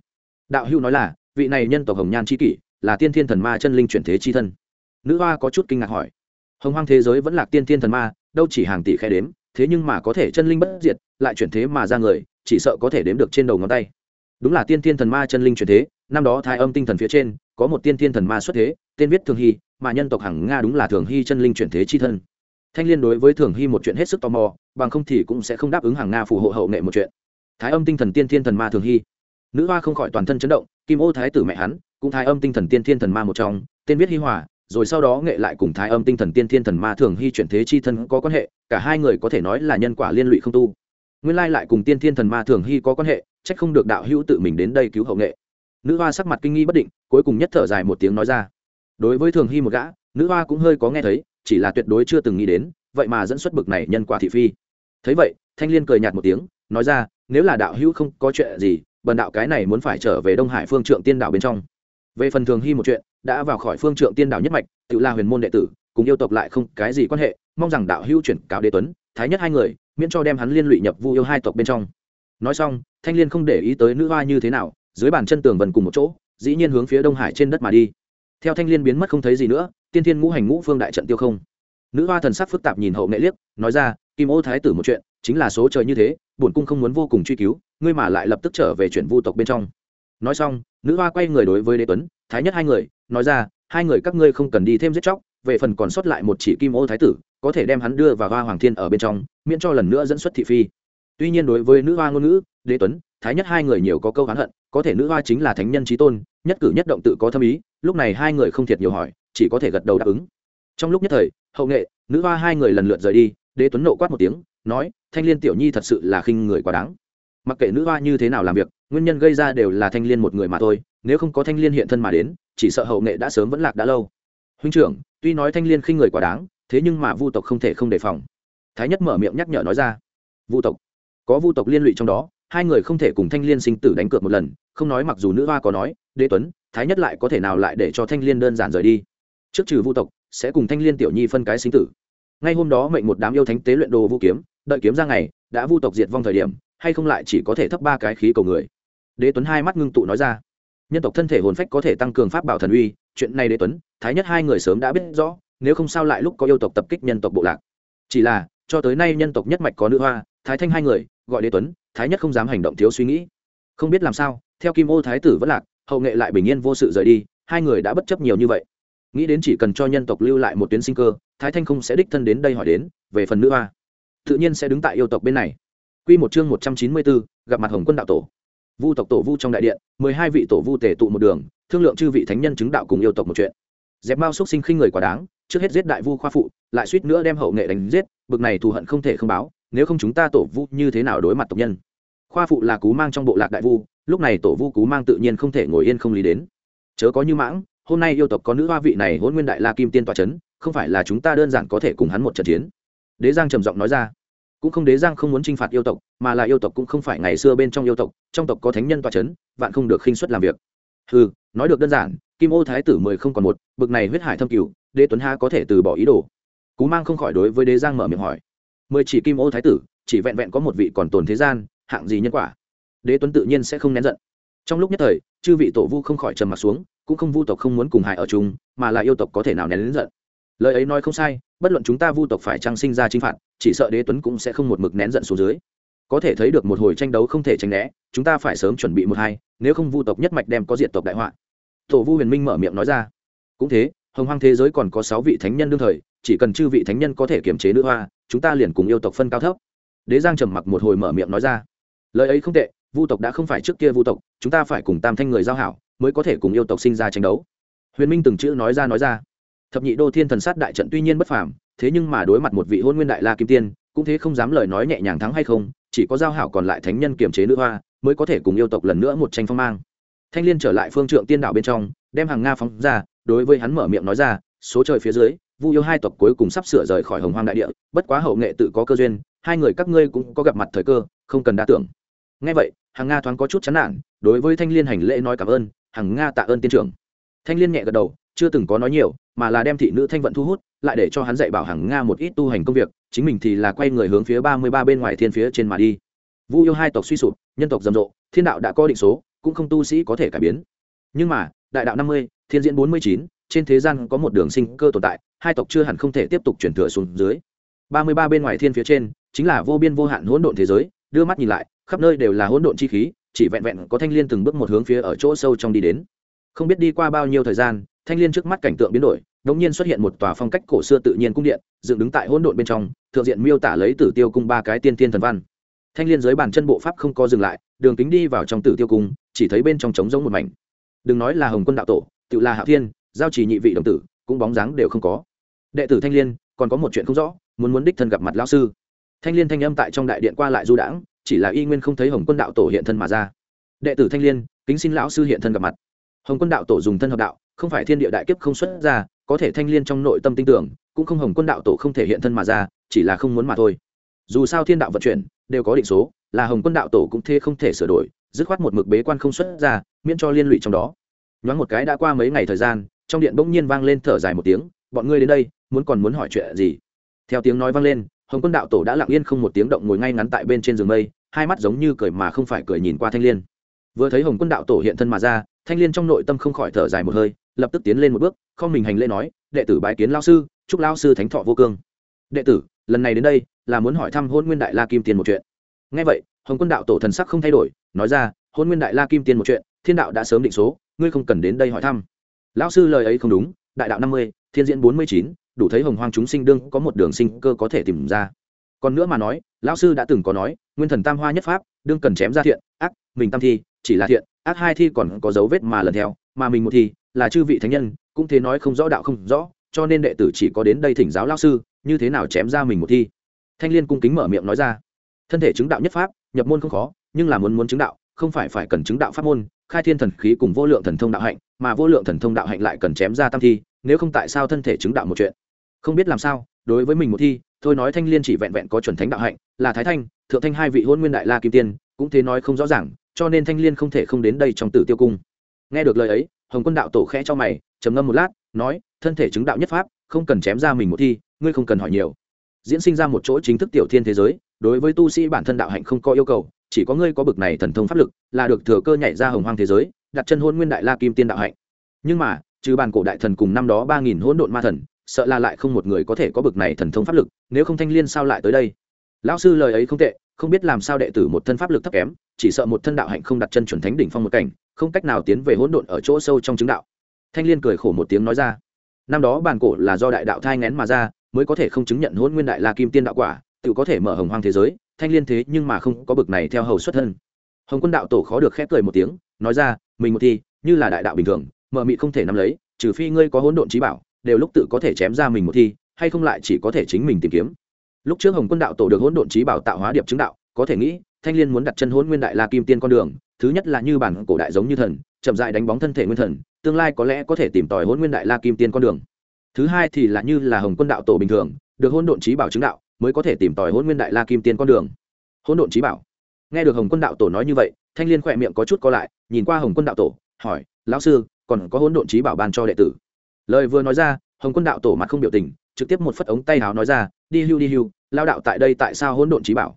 Đạo hữu nói là, vị này nhân tộc hồng nhan chi kỷ, là tiên tiên thần ma chân linh chuyển thế chi thân. Nữ hoa có chút kinh ngạc hỏi. Hồng hoang thế giới vẫn là tiên tiên thần ma, đâu chỉ hàng tỷ khe đếm, thế nhưng mà có thể chân linh bất diệt, lại chuyển thế mà ra người, chỉ sợ có thể đếm được trên đầu ngón tay đúng là tiên thiên thần ma chân linh chuyển thế, năm đó thái âm tinh thần phía trên, có một tiên thiên thần ma xuất thế, tên viết thường hy, mà nhân tộc hằng nga đúng là thường hy chân linh chuyển thế chi thân. Thanh liên đối với thường hy một chuyện hết sức tò mò, bằng không thì cũng sẽ không đáp ứng hàng nga phù hộ hậu nghệ một chuyện. Thái âm tinh thần tiên thiên thần ma thường hy. Nữ hoa không khỏi toàn thân chấn động, kim ô thái tử mẹ hắn, cũng thái âm tinh thần tiên thiên thần ma một trong, tên viết hi hòa, rồi sau đó nghệ lại cùng thái âm tinh thần tiên thiên thần ma thường hy chuyển thế chi thân có quan hệ, cả hai người có thể nói là nhân quả liên lụy không tu. Nguyên lai lại cùng tiên thiên thần ma thường hy có quan hệ trách không được đạo hữu tự mình đến đây cứu hậu nghệ. Nữ hoa sắc mặt kinh nghi bất định, cuối cùng nhất thở dài một tiếng nói ra. Đối với thường hy một gã, nữ hoa cũng hơi có nghe thấy, chỉ là tuyệt đối chưa từng nghĩ đến, vậy mà dẫn xuất bực này nhân quả thị phi. Thấy vậy, thanh liên cười nhạt một tiếng, nói ra, nếu là đạo hữu không có chuyện gì, bần đạo cái này muốn phải trở về đông hải phương trượng tiên đạo bên trong. Về phần thường hy một chuyện, đã vào khỏi phương trượng tiên đạo nhất mạch, tự là huyền môn đệ tử, cùng yêu tộc lại không cái gì quan hệ, mong rằng đạo hữu chuyển cáo đế tuấn, thái nhất hai người, miễn cho đem hắn liên lụy nhập vu yêu hai tộc bên trong. Nói xong thanh liên không để ý tới nữ hoa như thế nào, dưới bàn chân tường vần cùng một chỗ, dĩ nhiên hướng phía đông hải trên đất mà đi. Theo thanh liên biến mất không thấy gì nữa, tiên thiên ngũ hành ngũ phương đại trận tiêu không. Nữ hoa thần sắc phức tạp nhìn hậu nghệ liếc, nói ra, kim ô thái tử một chuyện, chính là số trời như thế, bổn cung không muốn vô cùng truy cứu, ngươi mà lại lập tức trở về chuyện vu tộc bên trong. Nói xong, nữ hoa quay người đối với đế tuấn, thái nhất hai người, nói ra, hai người các ngươi không cần đi thêm giết chóc, về phần còn sót lại một chỉ kim ô thái tử, có thể đem hắn đưa vào hoa hoàng thiên ở bên trong, miễn cho lần nữa dẫn xuất thị phi tuy nhiên đối với nữ hoa ngôn ngữ, đế tuấn, thái nhất hai người nhiều có câu hán hận, có thể nữ hoa chính là thánh nhân trí tôn, nhất cử nhất động tự có thâm ý, lúc này hai người không thiệt nhiều hỏi, chỉ có thể gật đầu đáp ứng. Trong lúc nhất thời, hậu nghệ, nữ hoa hai người lần lượt rời đi, đế tuấn nộ quát một tiếng, nói, thanh liên tiểu nhi thật sự là khinh người quá đáng. Mặc kệ nữ hoa như thế nào làm việc, nguyên nhân gây ra đều là thanh liên một người mà thôi, nếu không có thanh liên hiện thân mà đến, chỉ sợ hậu nghệ đã sớm vẫn lạc đã lâu. Huynh trưởng, tuy nói thanh liên khinh người quá đáng, thế nhưng mà vu tộc không thể không đề phòng. Thái nhất mở miệng nhắc nhở nói ra. Vu tộc có vu tộc liên lụy trong đó, hai người không thể cùng thanh liên sinh tử đánh cược một lần, không nói mặc dù nữ hoa có nói, đế tuấn, thái nhất lại có thể nào lại để cho thanh liên đơn giản rời đi? Trước trừ vu tộc, sẽ cùng thanh liên tiểu nhi phân cái sinh tử. Ngay hôm đó mệnh một đám yêu thánh tế luyện đồ vũ kiếm, đợi kiếm ra ngày, đã vu tộc diệt vong thời điểm, hay không lại chỉ có thể thấp ba cái khí cầu người? Đế tuấn hai mắt ngưng tụ nói ra. Nhân tộc thân thể hồn phách có thể tăng cường pháp bảo thần uy, chuyện này đế tuấn, thái nhất hai người sớm đã biết rõ, nếu không sao lại lúc có yêu tộc tập kích nhân tộc bộ lạc. Chỉ là, cho tới nay nhân tộc nhất mạch có nữ hoa thái thanh hai người, gọi đế tuấn, thái nhất không dám hành động thiếu suy nghĩ. Không biết làm sao, theo kim ô thái tử vẫn lạc, hậu nghệ lại bình yên vô sự rời đi, hai người đã bất chấp nhiều như vậy. Nghĩ đến chỉ cần cho nhân tộc lưu lại một tuyến sinh cơ, thái thanh không sẽ đích thân đến đây hỏi đến, về phần nữ hoa. Tự nhiên sẽ đứng tại yêu tộc bên này. Quy một chương một trăm chín mươi bốn, gặp mặt hồng quân đạo tổ. Vu tộc tổ vu trong đại điện, mười hai vị tổ vu tề tụ một đường, thương lượng chư vị thánh nhân chứng đạo cùng yêu tộc một chuyện. Dẹp mao xúc sinh khinh người quá đáng, trước hết giết đại vu khoa phụ, lại suýt nữa đem hậu nghệ đánh giết, bực này thù hận không thể không báo nếu không chúng ta tổ vu như thế nào đối mặt tộc nhân? Khoa phụ là cú mang trong bộ lạc đại vu, lúc này tổ vu cú mang tự nhiên không thể ngồi yên không lý đến. Chớ có như mãng, hôm nay yêu tộc có nữ hoa vị này hôn nguyên đại la kim tiên tòa c h ấ n không phải là chúng ta đơn giản có thể cùng hắn một trận chiến. Đế giang trầm giọng nói ra. Cũng không đế giang không muốn t r i n h phạt yêu tộc, mà là yêu tộc cũng không phải ngày xưa bên trong yêu tộc, trong tộc có thánh nhân tòa c h ấ n vạn không được khinh xuất làm việc. Ừ nói được đơn giản, kim ô thái tử mười không còn một, bực này huyết hải thâm cựu đế tuấn ha có thể từ bỏ ý đồ. Cú mang không khỏi đối với đế giang mở miệng hỏi mười chỉ kim ô thái tử, chỉ vẹn vẹn có một vị còn tồn thế gian, hạng gì nhân quả? Đế tuấn tự nhiên sẽ không nén giận. Trong lúc nhất thời, chư vị tổ vu không khỏi trầm mặt xuống, cũng không vu tộc không muốn cùng hại ở chung, mà là yêu tộc có thể nào nén đến giận. Lời ấy nói không sai, bất luận chúng ta vu tộc phải trang sinh ra chinh phạt, chỉ sợ đế tuấn cũng sẽ không một mực nén giận xuống dưới. Có thể thấy được một hồi tranh đấu không thể tránh né, chúng ta phải sớm chuẩn bị một hai, nếu không vu tộc nhất mạch đem có diệt tộc đại họa. Tổ vu huyền minh mở miệng nói ra. Cũng thế, hồng hoang thế giới còn có sáu vị thánh nhân đương thời, chỉ cần chư vị thánh nhân có thể kiềm chế nữ hoa chúng ta liền cùng yêu tộc phân cao thấp. Đế giang trầm mặc một hồi mở miệng nói ra. Lời ấy không tệ, vu tộc đã không phải trước kia vu tộc, chúng ta phải cùng tam thanh người giao hảo, mới có thể cùng yêu tộc sinh ra tranh đấu. Huyền minh từng chữ nói ra nói ra. Thập nhị đô thiên thần sát đại trận tuy nhiên bất phàm, thế nhưng mà đối mặt một vị hôn nguyên đại la kim tiên, cũng thế không dám lời nói nhẹ nhàng thắng hay không, chỉ có giao hảo còn lại thánh nhân kiềm chế nữ hoa, mới có thể cùng yêu tộc lần nữa một tranh phong mang. Thanh liên trở lại phương trượng tiên đạo bên trong, đem hàng nga phóng ra, đối với hắn mở miệng nói ra, số trời phía dưới vu yêu hai tộc cuối cùng sắp sửa rời khỏi hồng hoang đại địa, bất quá hậu nghệ tự có cơ duyên, hai người các ngươi cũng có gặp mặt thời cơ, không cần đa tưởng. Ngay vậy hàng nga thoáng có chút chán nản, đối với thanh liên hành lễ nói cảm ơn hàng nga tạ ơn tiên trưởng. Thanh liên nhẹ gật đầu, chưa từng có nói nhiều, mà là đem thị nữ thanh vận thu hút, lại để cho hắn dạy bảo hàng nga một ít tu hành công việc, chính mình thì là quay người hướng phía ba mươi ba bên ngoài thiên phía trên mà đi. Vu yêu hai tộc suy sụp, nhân tộc rầm rộ, thiên đạo đã có định số, cũng không tu sĩ có thể cải biến. Nhưng mà, đại đạo năm mươi, thiên diễn bốn mươi chín trên thế gian có một đường sinh cơ tồn tại, hai tộc chưa hẳn không thể tiếp tục chuyển thừa xuống dưới. Ba mươi ba bên ngoài thiên phía trên, chính là vô biên vô hạn hỗn độn thế giới, đưa mắt nhìn lại, khắp nơi đều là hỗn độn chi khí, chỉ vẹn vẹn có thanh liên từng bước một hướng phía ở chỗ sâu trong đi đến. Không biết đi qua bao nhiêu thời gian, thanh liên trước mắt cảnh tượng biến đổi đống nhiên xuất hiện một tòa phong cách cổ xưa tự nhiên cung điện, dựng đứng tại hỗn độn bên trong, thượng diện miêu tả lấy tử tiêu cung ba cái tiên tiên thần văn. Thanh liên dưới bàn chân bộ pháp không có dừng lại, đường kính đi vào trong tử tiêu cung, chỉ thấy bên trong trống giống một mảnh. Đừng nói là hồng quân đạo tổ, tự là hạ thiên giao chỉ nhị vị đồng tử, cũng bóng dáng đều không có. Đệ tử thanh liên, còn có một chuyện không rõ, muốn muốn đích thân gặp mặt lão sư. Thanh liên thanh âm tại trong đại điện qua lại du đãng, chỉ là y nguyên không thấy hồng quân đạo tổ hiện thân mà ra. Đệ tử thanh liên, kính xin lão sư hiện thân gặp mặt. Hồng quân đạo tổ dùng thân hợp đạo, không phải thiên địa đại kiếp không xuất ra, có thể thanh liên trong nội tâm tin tưởng, cũng không hồng quân đạo tổ không thể hiện thân mà ra, chỉ là không muốn mà thôi. Dù sao thiên đạo vận chuyển, đều có định số, là hồng quân đạo tổ cũng thế không thể sửa đổi, dứt khoát một mực bế quan không xuất ra, miễn cho liên lụy trong đó. Nhoáng một cái đã qua mấy ngày thời gian trong điện bỗng nhiên vang lên thở dài một tiếng, bọn ngươi đến đây, muốn còn muốn hỏi chuyện gì? Theo tiếng nói vang lên, hồng quân đạo tổ đã lặng yên không một tiếng động ngồi ngay ngắn tại bên trên giường mây, hai mắt giống như cười mà không phải cười nhìn qua thanh l i ê n vừa thấy hồng quân đạo tổ hiện thân mà ra, thanh l i ê n trong nội tâm không khỏi thở dài một hơi, lập tức tiến lên một bước, không mình hành lễ nói, đệ tử bái kiến lao sư, chúc lao sư thánh thọ vô cương. Đệ tử, lần này đến đây là muốn hỏi thăm hôn nguyên đại la kim tiên một chuyện. Ngay vậy, hồng quân đạo tổ thần sắc không thay đổi, nói ra, hôn nguyên đại la kim tiên một chuyện, thiên đạo đã sớm định số, ngươi không cần đến đây hỏi thăm lão sư lời ấy không đúng, đại đạo năm mươi, thiên diễn bốn mươi chín, đủ thấy hồng hoang chúng sinh đương có một đường sinh cơ có thể tìm ra. Còn nữa mà nói, lão sư đã từng có nói, nguyên thần tam hoa nhất pháp, đương cần chém ra thiện, ác, mình tam thi, chỉ là thiện, ác hai thi còn có dấu vết mà lần theo, mà mình một thi, là chư vị thánh nhân, cũng thế nói không rõ đạo không rõ, cho nên đệ tử chỉ có đến đây thỉnh giáo lão sư, như thế nào chém ra mình một thi. Thanh liên cung kính mở miệng nói ra, thân thể chứng đạo nhất pháp, nhập môn không khó, nhưng là muốn muốn chứng đạo, không phải phải cần chứng đạo pháp môn khai thiên thần khí cùng vô lượng thần thông đạo hạnh, mà vô lượng thần thông đạo hạnh lại cần chém ra tam thi, nếu không tại sao thân thể chứng đạo một chuyện? Không biết làm sao, đối với mình một thi, thôi nói thanh liên chỉ vẹn vẹn có chuẩn thánh đạo hạnh, là thái thanh, thượng thanh hai vị hôn nguyên đại la kim tiên, cũng thế nói không rõ ràng, cho nên thanh liên không thể không đến đây trong tử tiêu cung. Nghe được lời ấy, hồng quân đạo tổ khẽ cho mày, trầm ngâm một lát, nói, thân thể chứng đạo nhất pháp, không cần chém ra mình một thi, ngươi không cần hỏi nhiều. Diễn sinh ra một chỗ chính thức tiểu thiên thế giới, đối với tu sĩ bản thân đạo hạnh không có yêu cầu chỉ có ngươi có bực này thần thông pháp lực, là được thừa cơ nhảy ra hồng hoang thế giới, đặt chân hôn nguyên đại la kim tiên đạo hạnh. Nhưng mà, trừ bàn cổ đại thần cùng năm đó ba nghìn hỗn độn ma thần, sợ là lại không một người có thể có bực này thần thông pháp lực, nếu không thanh liên sao lại tới đây? Lão sư lời ấy không tệ, không biết làm sao đệ tử một thân pháp lực thấp kém, chỉ sợ một thân đạo hạnh không đặt chân chuẩn thánh đỉnh phong một cảnh, không cách nào tiến về hỗn độn ở chỗ sâu trong chứng đạo. Thanh liên cười khổ một tiếng nói ra, năm đó bàn cổ là do đại đạo thai ngén mà ra, mới có thể không chứng nhận hôn nguyên đại la kim tiên đạo quả, tự có thể mở hồng hoang thế giới thanh liên thế nhưng mà không có bực này theo hầu xuất thân. Hồng quân đạo tổ khó được khép cười một tiếng, nói ra, mình một thi, như là đại đạo bình thường, mở mị không thể nắm lấy, trừ phi ngươi có hỗn độn trí bảo, đều lúc tự có thể chém ra mình một thi, hay không lại chỉ có thể chính mình tìm kiếm. Lúc trước hồng quân đạo tổ được hỗn độn trí bảo tạo hóa điệp chứng đạo, có thể nghĩ, thanh liên muốn đặt chân hỗn nguyên đại la kim tiên con đường, thứ nhất là như bản cổ đại giống như thần, chậm dại đánh bóng thân thể nguyên thần, tương lai có lẽ có thể tìm tòi hỗn nguyên đại la kim tiên con đường. Thứ hai thì là như là hồng quân đạo tổ bình thường, được hỗn độn trí bảo chứng đạo mới có thể tìm tòi hôn nguyên đại la kim tiên con đường. Hỗn độn trí bảo. Nghe được hồng quân đạo tổ nói như vậy, thanh liên khỏe miệng có chút co lại, nhìn qua hồng quân đạo tổ, hỏi, lão sư, còn có hỗn độn trí bảo ban cho đệ tử? Lời vừa nói ra, hồng quân đạo tổ mặt không biểu tình, trực tiếp một phất ống tay hào nói ra, đi hưu đi hưu lao đạo tại đây tại sao hỗn độn trí bảo?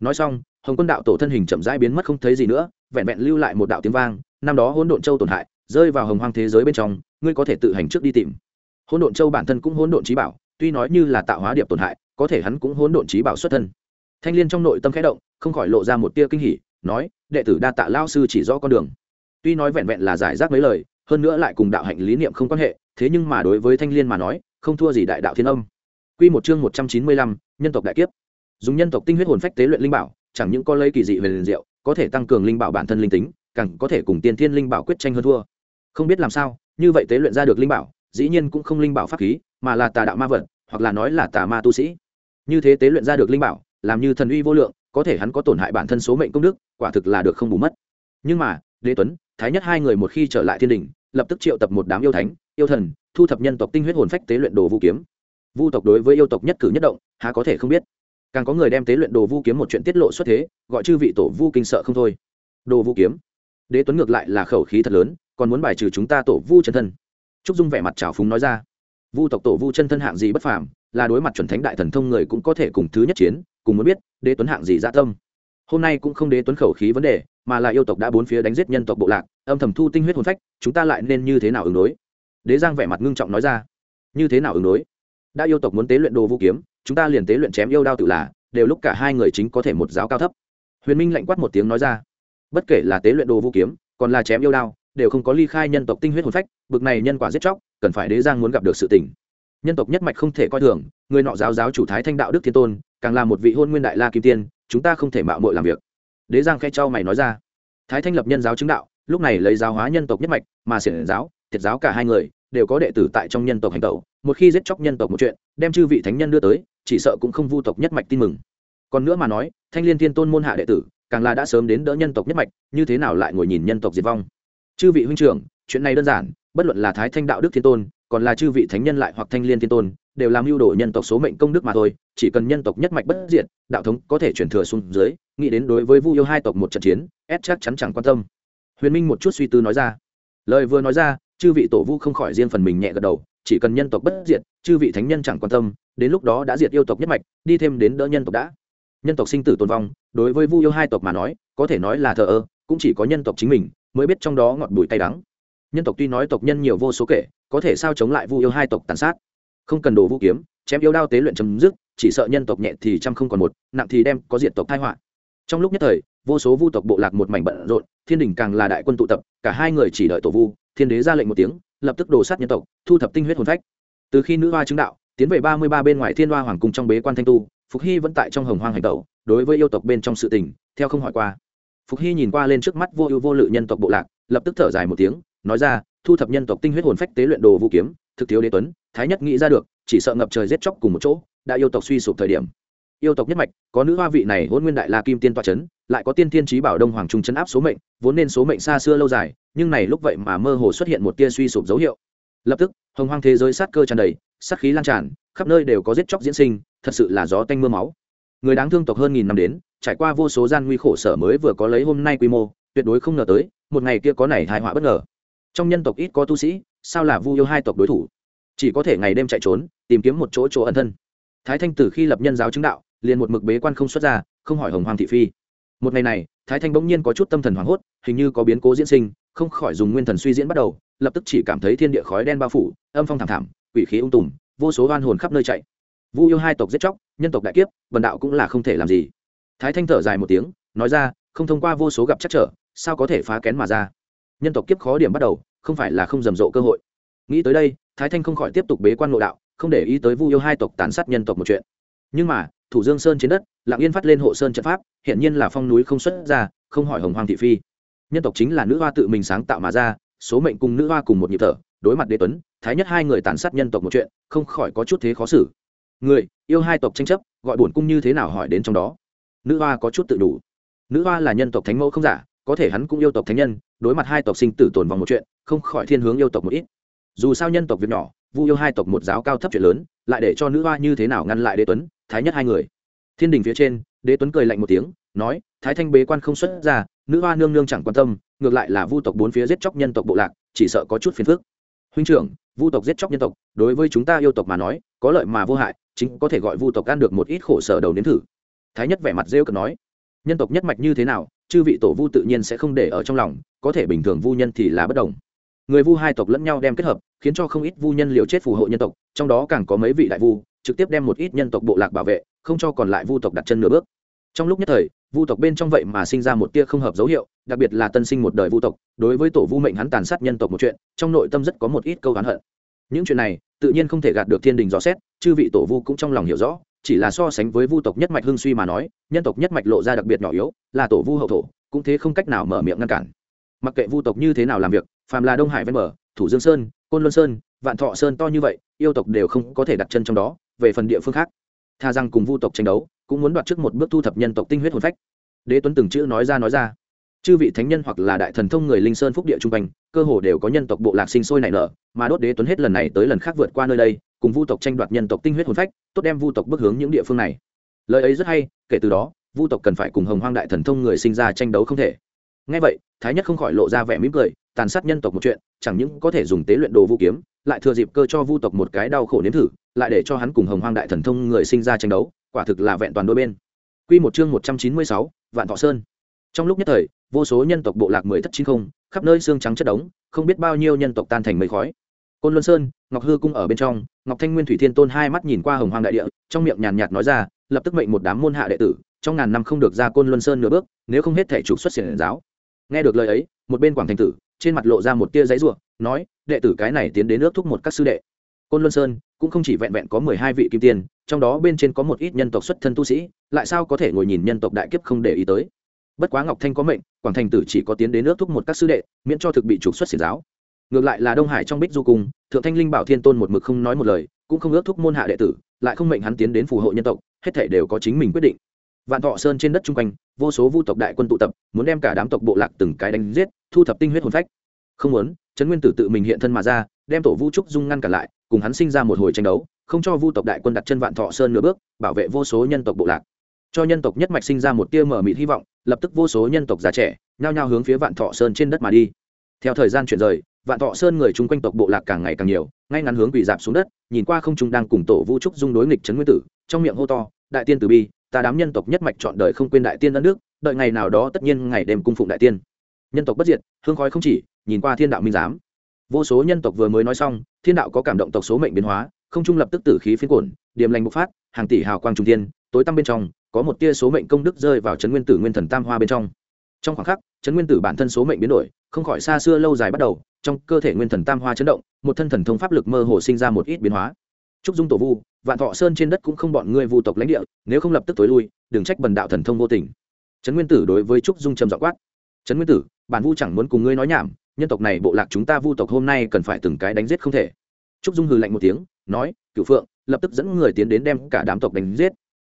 Nói xong, hồng quân đạo tổ thân hình chậm rãi biến mất không thấy gì nữa, vẹn vẹn lưu lại một đạo tiếng vang, năm đó hỗn độn châu tổn hại, rơi vào hồng hoang thế giới bên trong, ngươi có thể tự hành trước đi tìm. Hỗn độn châu bản thân cũng hỗn độn trí bảo, tuy nói như là tạo hóa điệp tổn hại có thể hắn cũng hỗn độn trí bảo xuất thân thanh liên trong nội tâm khẽ động không khỏi lộ ra một tia kinh hỉ nói đệ tử đa tạ lao sư chỉ rõ con đường tuy nói vẹn vẹn là giải rác mấy lời hơn nữa lại cùng đạo hạnh lý niệm không quan hệ thế nhưng mà đối với thanh liên mà nói không thua gì đại đạo thiên âm Quy một chương một trăm chín mươi lăm, nhân tộc đại kiếp. Dùng nhân tộc tinh huyết hồn phách tế luyện linh bảo, chẳng những có lấy kỳ dị về liền diệu, có thể tăng cường linh bảo bản thân linh tính, càng có thể cùng tiên thiên linh bảo quyết tranh hơn thua. Không biết làm sao, như vậy tế luyện ra được linh bảo, dĩ nhiên cũng không linh bảo pháp khí, mà là tà đạo ma vật, hoặc là nói là tà ma tu sĩ. Như thế tế luyện ra được linh bảo, làm như thần uy vô lượng, có thể hắn có tổn hại bản thân số mệnh công đức, quả thực là được không bù mất. Nhưng mà, Đế Tuấn, Thái Nhất hai người một khi trở lại thiên đình, lập tức triệu tập một đám yêu thánh, yêu thần, thu thập nhân tộc tinh huyết hồn phách tế luyện đồ vũ kiếm. Vu tộc đối với yêu tộc nhất cử nhất động, há có thể không biết. Càng có người đem tế luyện đồ vu kiếm một chuyện tiết lộ xuất thế, gọi chư vị tổ vu kinh sợ không thôi. Đồ vu kiếm. Đế Tuấn ngược lại là khẩu khí thật lớn, còn muốn bài trừ chúng ta tổ vu chân thân. Trúc Dung vẻ mặt trào phúng nói ra, Vu tộc tổ vu chân thân hạng gì bất phàm, là đối mặt chuẩn thánh đại thần thông người cũng có thể cùng thứ nhất chiến, cùng muốn biết, Đế Tuấn hạng gì dạ tâm. Hôm nay cũng không Đế Tuấn khẩu khí vấn đề, mà là yêu tộc đã bốn phía đánh giết nhân tộc bộ lạc, âm thầm thu tinh huyết hồn phách, chúng ta lại nên như thế nào ứng đối? Đế Giang vẻ mặt ngưng trọng nói ra, như thế nào ứng đối? đã yêu tộc muốn tế luyện đồ vũ kiếm chúng ta liền tế luyện chém yêu đao tự là đều lúc cả hai người chính có thể một giáo cao thấp huyền minh lạnh quát một tiếng nói ra bất kể là tế luyện đồ vũ kiếm còn là chém yêu đao đều không có ly khai nhân tộc tinh huyết hồn phách bực này nhân quả giết chóc cần phải đế giang muốn gặp được sự tỉnh nhân tộc nhất mạch không thể coi thường, người nọ giáo giáo chủ thái thanh đạo đức thiên tôn, càng là một vị hôn nguyên đại la kim tiên, chúng ta không thể mạo mội làm việc. Đế giang khe trao mày nói ra. Thái thanh lập nhân giáo chứng đạo, lúc này lấy giáo hóa nhân tộc nhất mạch, mà xiển giáo, thiệt giáo cả hai người, đều có đệ tử tại trong nhân tộc hành tẩu, một khi giết chóc nhân tộc một chuyện, đem chư vị thánh nhân đưa tới, chỉ sợ cũng không vu tộc nhất mạch tin mừng. Còn nữa mà nói, thanh liên thiên tôn môn hạ đệ tử, càng là đã sớm đến đỡ nhân tộc nhất mạch, như thế nào lại ngồi nhìn nhân tộc diệt vong? Chư vị huynh trưởng, chuyện này đơn giản, bất luận là thái thanh đạo đức thiên tôn còn là chư vị thánh nhân lại hoặc thanh liên thiên tôn, đều làm mưu đồ nhân tộc số mệnh công đức mà thôi, chỉ cần nhân tộc nhất mạch bất diệt, đạo thống có thể chuyển thừa xuống dưới, nghĩ đến đối với vu yêu hai tộc một trận chiến ép chắc chắn chẳng quan tâm. Huyền minh một chút suy tư nói ra. Lời vừa nói ra, chư vị tổ vu không khỏi riêng phần mình nhẹ gật đầu, chỉ cần nhân tộc bất diệt, chư vị thánh nhân chẳng quan tâm, đến lúc đó đã diệt yêu tộc nhất mạch, đi thêm đến đỡ nhân tộc đã. Nhân tộc sinh tử tồn vong, đối với vu yêu hai tộc mà nói, có thể nói là thờ ơ, cũng chỉ có nhân tộc chính mình mới biết trong đó ngọt bùi tay đắng. Nhân tộc tuy nói tộc nhân nhiều vô số kể có thể sao chống lại vu yêu hai tộc tàn sát? Không cần đồ vũ kiếm, chém yêu đao tế luyện chấm dứt, chỉ sợ nhân tộc nhẹ thì trăm không còn một, nặng thì đem có diện tộc thai họa. Trong lúc nhất thời, vô số vu tộc bộ lạc một mảnh bận rộn, thiên đình càng là đại quân tụ tập, cả hai người chỉ đợi tổ vu, thiên đế ra lệnh một tiếng, lập tức đồ sát nhân tộc, thu thập tinh huyết hồn phách. Từ khi nữ hoa chứng đạo, tiến về ba mươi ba bên ngoài thiên hoa hoàng cung trong bế quan thanh tu, phục hy vẫn tại trong hồng hoang hành tẩu, đối với yêu tộc bên trong sự tình, theo không hỏi qua. Phục hy nhìn qua lên trước mắt vô ưu vô lự nhân tộc bộ lạc, lập tức thở dài một tiếng, nói ra thu thập nhân tộc tinh huyết hồn phách tế luyện đồ vũ kiếm, thực thiếu đế tuấn, thái nhất nghĩ ra được, chỉ sợ ngập trời giết chóc cùng một chỗ, đã yêu tộc suy sụp thời điểm. Yêu tộc nhất mạch, có nữ hoa vị này hôn nguyên đại la kim tiên toa c h ấ n lại có tiên thiên trí bảo đông hoàng trung chấn áp số mệnh, vốn nên số mệnh xa xưa lâu dài, nhưng này lúc vậy mà mơ hồ xuất hiện một tia suy sụp dấu hiệu. Lập tức, hồng hoang thế giới sát cơ tràn đầy, sát khí lan tràn, khắp nơi đều có giết chóc diễn sinh, thật sự là gió tanh m ư a máu. Người đáng thương tộc hơn nghìn năm đến, trải qua vô số gian nguy khổ sở mới vừa có lấy hôm nay quy mô, tuyệt đối không ngờ tới, một ngày kia có này hài họa bất ngờ trong nhân tộc ít có tu sĩ, sao là vu yêu hai tộc đối thủ? Chỉ có thể ngày đêm chạy trốn, tìm kiếm một chỗ chỗ ẩn thân. Thái thanh từ khi lập nhân giáo chứng đạo, liền một mực bế quan không xuất ra, không hỏi hồng hoàng thị phi. Một ngày này, thái thanh bỗng nhiên có chút tâm thần hoảng hốt, hình như có biến cố diễn sinh, không khỏi dùng nguyên thần suy diễn bắt đầu, lập tức chỉ cảm thấy thiên địa khói đen bao phủ, âm phong thảm thảm, quỷ khí ung tùm, vô số oan hồn khắp nơi chạy. Vu yêu hai tộc giết chóc, nhân tộc đại kiếp, vần đạo cũng là không thể làm gì. Thái thanh thở dài một tiếng, nói ra, không thông qua vô số gặp chắc trở, sao có thể phá kén mà ra? Nhân tộc kiếp khó điểm bắt đầu, không phải là không rầm rộ cơ hội. Nghĩ tới đây, thái thanh không khỏi tiếp tục bế quan ngộ đạo, không để ý tới vu yêu hai tộc tàn sát nhân tộc một chuyện. Nhưng mà, thủ dương sơn trên đất, lạng yên phát lên hộ sơn trận pháp hiện nhiên là phong núi không xuất ra, không hỏi hồng hoàng thị phi. Nhân tộc chính là nữ hoa tự mình sáng tạo mà ra, số mệnh cùng nữ hoa cùng một nhịp thở, đối mặt đế tuấn, thái nhất hai người tàn sát nhân tộc một chuyện, không khỏi có chút thế khó xử. Người, yêu hai tộc tranh chấp, gọi bổn cung như thế nào hỏi đến trong đó? Nữ hoa có chút tự đủ. Nữ hoa là nhân tộc thánh mẫu không giả, có thể hắn cũng yêu tộc thánh nhân đối mặt hai tộc sinh tử tồn vòng một chuyện, không khỏi thiên hướng yêu tộc một ít. Dù sao nhân tộc việc nhỏ, vu yêu hai tộc một giáo cao thấp chuyện lớn, lại để cho nữ hoa như thế nào ngăn lại đế tuấn, thái nhất hai người. Thiên đình phía trên, đế tuấn cười lạnh một tiếng, nói, thái thanh bế quan không xuất ra, nữ hoa nương nương chẳng quan tâm, ngược lại là vu tộc bốn phía giết chóc nhân tộc bộ lạc, chỉ sợ có chút phiền phức. Huynh trưởng, vu tộc giết chóc nhân tộc, đối với chúng ta yêu tộc mà nói, có lợi mà vô hại, chính có thể gọi vu tộc ăn được một ít khổ sở đầu nếm thử. Thái nhất vẻ mặt rêu cực nói. Nhân tộc nhất mạch như thế nào, chư vị tổ vu tự nhiên sẽ không để ở trong lòng có thể bình thường vu nhân thì là bất đồng. Người vu hai tộc lẫn nhau đem kết hợp, khiến cho không ít vu nhân liều chết phù hộ nhân tộc, trong đó càng có mấy vị đại vu, trực tiếp đem một ít nhân tộc bộ lạc bảo vệ, không cho còn lại vu tộc đặt chân nửa bước. Trong lúc nhất thời, vu tộc bên trong vậy mà sinh ra một tia không hợp dấu hiệu, đặc biệt là tân sinh một đời vu tộc, đối với tổ vu mệnh hắn tàn sát nhân tộc một chuyện, trong nội tâm rất có một ít câu hắn hận. Những chuyện này, tự nhiên không thể gạt được thiên đình rõ xét, chư vị tổ vu cũng trong lòng hiểu rõ, chỉ là so sánh với vu tộc nhất mạch hưng suy mà nói, nhân tộc nhất mạch lộ ra đặc biệt nhỏ yếu, là tổ vu hậu thổ, cũng thế không cách nào mở miệng ngăn cản mặc kệ vu tộc như thế nào làm việc, phàm là đông hải ven bờ, thủ dương sơn, côn luân sơn, vạn thọ sơn to như vậy, yêu tộc đều không có thể đặt chân trong đó, về phần địa phương khác. Tha rằng cùng vu tộc tranh đấu, cũng muốn đoạt trước một bước thu thập nhân tộc tinh huyết hồn phách. Đế tuấn từng chữ nói ra nói ra. Chư vị thánh nhân hoặc là đại thần thông người linh sơn phúc địa trung quanh, cơ hồ đều có nhân tộc bộ lạc sinh sôi nảy nở, mà đốt đế tuấn hết lần này tới lần khác vượt qua nơi đây, cùng vu tộc tranh đoạt nhân tộc tinh huyết hồn phách, tốt đem vu tộc bước hướng những địa phương này. Lời ấy rất hay, kể từ đó, vu tộc cần phải cùng hồng hoang đại thần thông người sinh ra tranh đấu không thể ngay vậy thái nhất không khỏi lộ ra vẻ mỉm cười tàn sát nhân tộc một chuyện chẳng những có thể dùng tế luyện đồ vũ kiếm lại thừa dịp cơ cho vu tộc một cái đau khổ nếm thử lại để cho hắn cùng hồng hoang đại thần thông người sinh ra tranh đấu quả thực là vẹn toàn đôi bên Quy một chương một trăm chín mươi sáu, Vạn Thọ Sơn. Trong lúc nhất thời, vô số nhân tộc bộ lạc mười thất chín không, khắp nơi xương trắng chất đống, không biết bao nhiêu nhân tộc tan thành mây khói. Côn Luân Sơn, Ngọc Hư cung ở bên trong, Ngọc Thanh Nguyên Thủy Thiên Tôn hai mắt nhìn qua Hồng Hoang đại địa, trong miệng nhàn nhạt nói ra, lập tức mệnh một đám môn hạ đệ tử, trong ngàn năm không được ra Côn Luân Sơn nửa bước, nếu không hết thể trục xuất xiển giáo. Nghe được lời ấy, một bên Quảng Thành tử, trên mặt lộ ra một tia giấy rủa, nói, đệ tử cái này tiến đến nước thúc một các sư đệ. Côn Luân Sơn cũng không chỉ vẹn vẹn có mười hai vị kim tiên, trong đó bên trên có một ít nhân tộc xuất thân tu sĩ, lại sao có thể ngồi nhìn nhân tộc đại kiếp không để ý tới. Bất quá Ngọc Thanh có mệnh, Quảng Thành tử chỉ có tiến đến nước thúc một các sư đệ, miễn cho thực bị trục xuất xiển giáo. Ngược lại là Đông Hải trong Bích Du cung, Thượng Thanh Linh Bảo Thiên Tôn một mực không nói một lời, cũng không ước thúc môn hạ đệ tử, lại không mệnh hắn tiến đến phù hộ nhân tộc, hết thảy đều có chính mình quyết định. Vạn Thọ Sơn trên đất trung quanh, vô số vu tộc đại quân tụ tập, muốn đem cả đám tộc bộ lạc từng cái đánh giết, thu thập tinh huyết hồn phách. Không muốn, Trấn Nguyên Tử tự mình hiện thân mà ra, đem tổ Vu Trúc Dung ngăn cản lại, cùng hắn sinh ra một hồi tranh đấu, không cho vu tộc đại quân đặt chân Vạn Thọ Sơn nửa bước, bảo vệ vô số nhân tộc bộ lạc. Cho nhân tộc nhất mạch sinh ra một tia mở mịt hy vọng, lập tức vô số nhân tộc già trẻ, nhao nhao hướng phía Vạn Thọ Sơn trên đất mà đi. Theo thời gian chuyển rời, Vạn Thọ Sơn người chung quanh tộc bộ lạc càng ngày càng nhiều, ngay ngắn hướng quỳ dạp xuống đất, nhìn qua không trung đang cùng tổ Vu Trúc Dung đối nghịch Trấn Nguyên Tử, trong miệng hô to, đại tiên tử bi, ta đám nhân tộc nhất mạch chọn đời không quên đại tiên đất nước đợi ngày nào đó tất nhiên ngày đêm cung phụng đại tiên. Nhân tộc bất diệt, hương khói không chỉ, nhìn qua thiên đạo minh giám. Vô số nhân tộc vừa mới nói xong, thiên đạo có cảm động tộc số mệnh biến hóa, không trung lập tức tử khí phiến cuộn điểm lành bộc phát, hàng tỷ hào quang trung tiên tối tăm bên trong, có một tia số mệnh công đức rơi vào trấn nguyên tử nguyên thần tam hoa bên trong. Trong khoảng khắc trấn nguyên tử bản thân số mệnh biến đổi, không khỏi xa xưa lâu dài bắt đầu, trong cơ thể nguyên thần tam hoa chấn động, một thân thần thông pháp lực mơ hồ sinh ra một ít biến hóa trúc dung tổ vu, vạn thọ sơn trên đất cũng không bọn ngươi vu tộc lãnh địa, nếu không lập tức tối lui, đừng trách bần đạo thần thông vô tình. Trấn nguyên tử đối với trúc dung trầm dọ quát. Trấn nguyên tử, bản vu chẳng muốn cùng ngươi nói nhảm, nhân tộc này bộ lạc chúng ta vu tộc hôm nay cần phải từng cái đánh giết không thể. Trúc dung hừ lạnh một tiếng, nói cựu phượng, lập tức dẫn người tiến đến đem cả đám tộc đánh giết.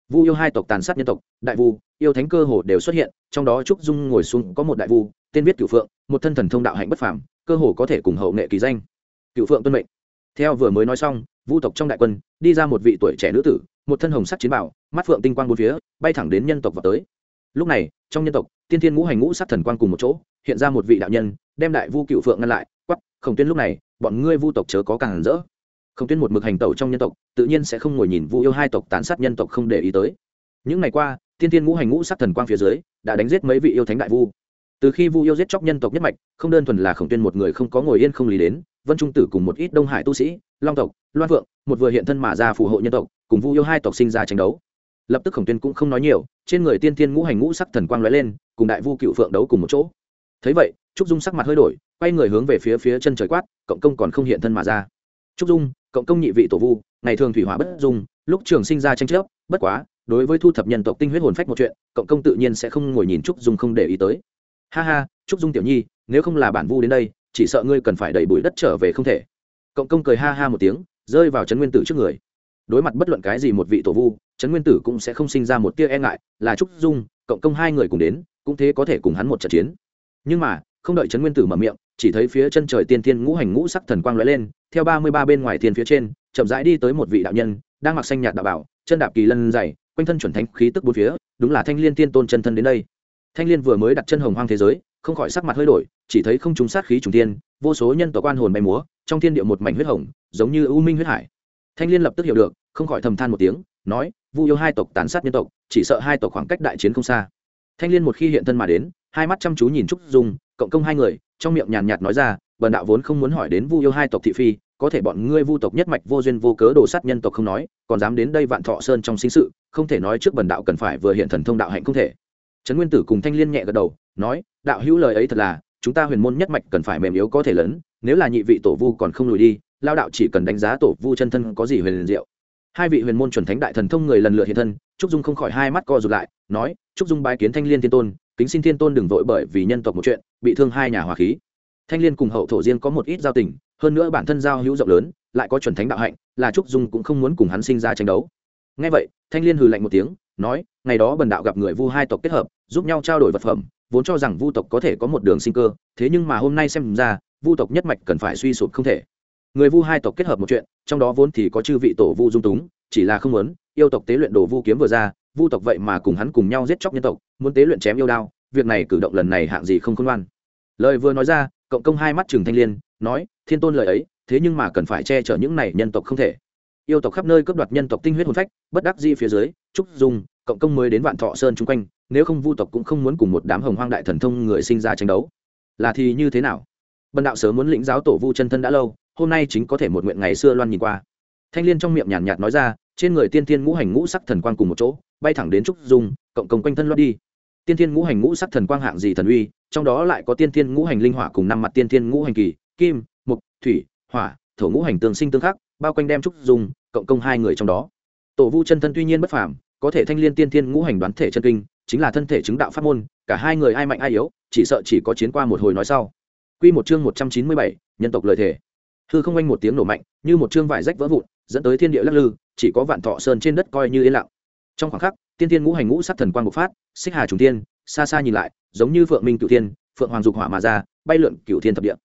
Vu yêu hai tộc tàn sát nhân tộc, đại vu, yêu thánh cơ hồ đều xuất hiện, trong đó trúc dung ngồi xuống có một đại vu, tên viết cựu phượng, một thân thần thông đạo hạnh bất phàm, cơ hồ có thể cùng hậu nghệ kỳ danh. Cựu phượng tuân mệnh. Theo vừa mới nói xong vu tộc trong đại quân, đi ra một vị tuổi trẻ nữ tử, một thân hồng sắc chiến bảo, mắt phượng tinh quang bốn phía, bay thẳng đến nhân tộc vào tới. Lúc này, trong nhân tộc, tiên thiên ngũ hành ngũ sắc thần quang cùng một chỗ, hiện ra một vị đạo nhân, đem đại vu cựu phượng ngăn lại quắp khổng tuyên, lúc này, bọn ngươi vu tộc chớ có càng rỡ. Khổng tuyên một mực hành tẩu trong nhân tộc, tự nhiên sẽ không ngồi nhìn vu yêu hai tộc tán sát nhân tộc không để ý tới. Những ngày qua, tiên thiên ngũ hành ngũ sắc thần quang phía dưới, đã đánh giết mấy vị yêu thánh đại vu. Từ khi vu yêu giết chóc nhân tộc nhất mạch, không đơn thuần là khổng tuyên một người không có ngồi yên không lý đến vân trung tử cùng một ít đông hải tu sĩ, long tộc, loan vượng một vừa hiện thân mà ra phù hộ nhân tộc, cùng vu yêu hai tộc sinh ra tranh đấu. Lập tức khổng tuyên cũng không nói nhiều, trên người tiên tiên ngũ hành ngũ sắc thần quang lóe lên, cùng đại vu cựu phượng đấu cùng một chỗ. Thấy vậy, trúc dung sắc mặt hơi đổi, quay người hướng về phía phía chân trời quát, cộng công còn không hiện thân mà ra. Trúc dung, cộng công nhị vị tổ vu, ngày thường thủy hỏa bất dung, lúc trường sinh ra tranh chấp, bất quá, đối với thu thập nhân tộc tinh huyết hồn phách một chuyện, cộng công tự nhiên sẽ không ngồi nhìn trúc dung không để ý tới. Ha ha, trúc dung tiểu nhi, nếu không là bản vu đến đây chỉ sợ ngươi cần phải đẩy bụi đất trở về không thể. Cộng công cười ha ha một tiếng, rơi vào trấn nguyên tử trước người. Đối mặt bất luận cái gì một vị tổ vu, trấn nguyên tử cũng sẽ không sinh ra một tia e ngại, là trúc dung, cộng công hai người cùng đến, cũng thế có thể cùng hắn một trận chiến. Nhưng mà, không đợi trấn nguyên tử mở miệng, chỉ thấy phía chân trời tiên thiên ngũ hành ngũ sắc thần quang lóe lên, theo ba mươi ba bên ngoài thiên phía trên, chậm rãi đi tới một vị đạo nhân, đang mặc xanh nhạt đạo bảo, chân đạp kỳ lân dày, quanh thân chuẩn thánh khí tức bốn phía, đúng là thanh liên tiên tôn chân thân đến đây. Thanh liên vừa mới đặt chân hồng hoang thế giới không khỏi sắc mặt hơi đổi, chỉ thấy không trúng sát khí trùng tiên vô số nhân tộc quan hồn bay múa, trong thiên địa một mảnh huyết hồng, giống như u minh huyết hải. Thanh liên lập tức hiểu được, không khỏi thầm than một tiếng, nói, vu yêu hai tộc tàn sát nhân tộc, chỉ sợ hai tộc khoảng cách đại chiến không xa. Thanh liên một khi hiện thân mà đến, hai mắt chăm chú nhìn trúc dung, cộng công hai người, trong miệng nhàn nhạt nói ra, bần đạo vốn không muốn hỏi đến vu yêu hai tộc thị phi, có thể bọn ngươi vu tộc nhất mạch vô duyên vô cớ đồ sát nhân tộc không nói, còn dám đến đây vạn thọ sơn trong sinh sự, không thể nói trước bần đạo cần phải vừa hiện thần thông đạo hạnh không thể trấn nguyên tử cùng thanh liên nhẹ gật đầu, nói, đạo hữu lời ấy thật là, chúng ta huyền môn nhất mạch cần phải mềm yếu có thể lớn, nếu là nhị vị tổ vu còn không lùi đi, lao đạo chỉ cần đánh giá tổ vu chân thân có gì huyền liền diệu. Hai vị huyền môn chuẩn thánh đại thần thông người lần lượt hiện thân, trúc dung không khỏi hai mắt co rụt lại, nói, trúc dung bái kiến thanh liên thiên tôn, kính xin thiên tôn đừng vội bởi vì nhân tộc một chuyện, bị thương hai nhà hòa khí. Thanh liên cùng hậu thổ riêng có một ít giao tình, hơn nữa bản thân giao hữu rộng lớn, lại có chuẩn thánh đạo hạnh, là trúc dung cũng không muốn cùng hắn sinh ra tranh đấu. Ngay vậy, thanh liên hừ lạnh một tiếng nói, ngày đó bần đạo gặp người vu hai tộc kết hợp, giúp nhau trao đổi vật phẩm, vốn cho rằng vu tộc có thể có một đường sinh cơ, thế nhưng mà hôm nay xem ra, vu tộc nhất mạch cần phải suy sụp không thể. Người vu hai tộc kết hợp một chuyện, trong đó vốn thì có chư vị tổ vu dung túng, chỉ là không muốn, yêu tộc tế luyện đồ vu kiếm vừa ra, vu tộc vậy mà cùng hắn cùng nhau giết chóc nhân tộc, muốn tế luyện chém yêu đao, việc này cử động lần này hạng gì không khôn ngoan. Lời vừa nói ra, cộng công hai mắt trừng thanh liên, nói, thiên tôn lời ấy, thế nhưng mà cần phải che chở những này nhân tộc không thể yêu tộc khắp nơi cướp đoạt nhân tộc tinh huyết hồn phách bất đắc di phía dưới trúc dung cộng công mới đến vạn thọ sơn chung quanh nếu không vu tộc cũng không muốn cùng một đám hồng hoang đại thần thông người sinh ra tranh đấu. Là thì như thế nào? Bần đạo sớm muốn lĩnh giáo tổ vu chân thân đã lâu hôm nay chính có thể một nguyện ngày xưa loan nhìn qua. Thanh liên trong miệng nhàn nhạt, nhạt nói ra trên người tiên tiên ngũ hành ngũ sắc thần quang cùng một chỗ bay thẳng đến trúc dung cộng công quanh thân loan đi. Tiên tiên ngũ hành ngũ sắc thần quang hạng gì thần uy trong đó lại có tiên tiên ngũ hành linh hỏa cùng năm mặt tiên tiên ngũ hành kỳ kim mục thủy hỏa thổ ngũ hành tương sinh tương khắc bao quanh đem trúc dung cộng công hai người trong đó tổ vu chân thân tuy nhiên bất phàm có thể thanh liên tiên thiên ngũ hành đoán thể chân kinh chính là thân thể chứng đạo pháp môn cả hai người ai mạnh ai yếu chỉ sợ chỉ có chiến qua một hồi nói sau Quy một chương một trăm chín mươi bảy, nhân tộc lời thể. Hư không anh một tiếng nổ mạnh, như một chương vải rách vỡ vụn, dẫn tới thiên địa lắc lư, chỉ có vạn thọ sơn trên đất coi như yên lặng. Trong khoảng khắc, tiên tiên ngũ hành ngũ sắc thần quang bộc phát, xích hà trùng tiên, xa xa nhìn lại, giống như phượng minh cửu tiên, phượng hoàng dục hỏa mà ra, bay lượn cửu thiên thập địa.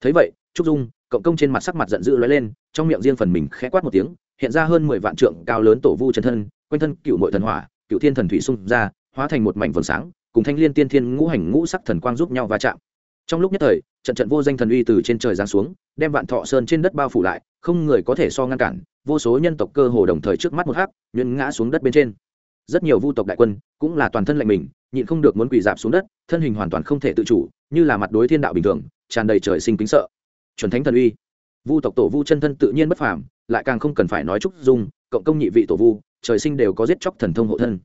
Thấy vậy, trúc dung, cộng công trên mặt sắc mặt giận dữ lóe lên, trong miệng riêng phần mình khẽ quát một tiếng, hiện ra hơn mười vạn trượng cao lớn tổ vu chân thân, quanh thân cựu mội thần hỏa cựu thiên thần thủy xung ra hóa thành một mảnh vầng sáng cùng thanh liên tiên thiên ngũ hành ngũ sắc thần quang giúp nhau va chạm. Trong lúc nhất thời trận trận vô danh thần uy từ trên trời giáng xuống đem vạn thọ sơn trên đất bao phủ lại không người có thể so ngăn cản vô số nhân tộc cơ hồ đồng thời trước mắt một hắc nhuyễn ngã xuống đất bên trên. Rất nhiều vu tộc đại quân cũng là toàn thân lạnh mình nhịn không được muốn quỳ dạp xuống đất thân hình hoàn toàn không thể tự chủ như là mặt đối thiên đạo bình thường tràn đầy trời sinh kính sợ. Chuẩn thánh thần uy vu tộc tổ vu chân thân tự nhiên bất phàm, lại càng không cần phải nói trúc dung, cộng công nhị vị tổ vu, trời sinh đều có giết chóc thần thông hộ thân.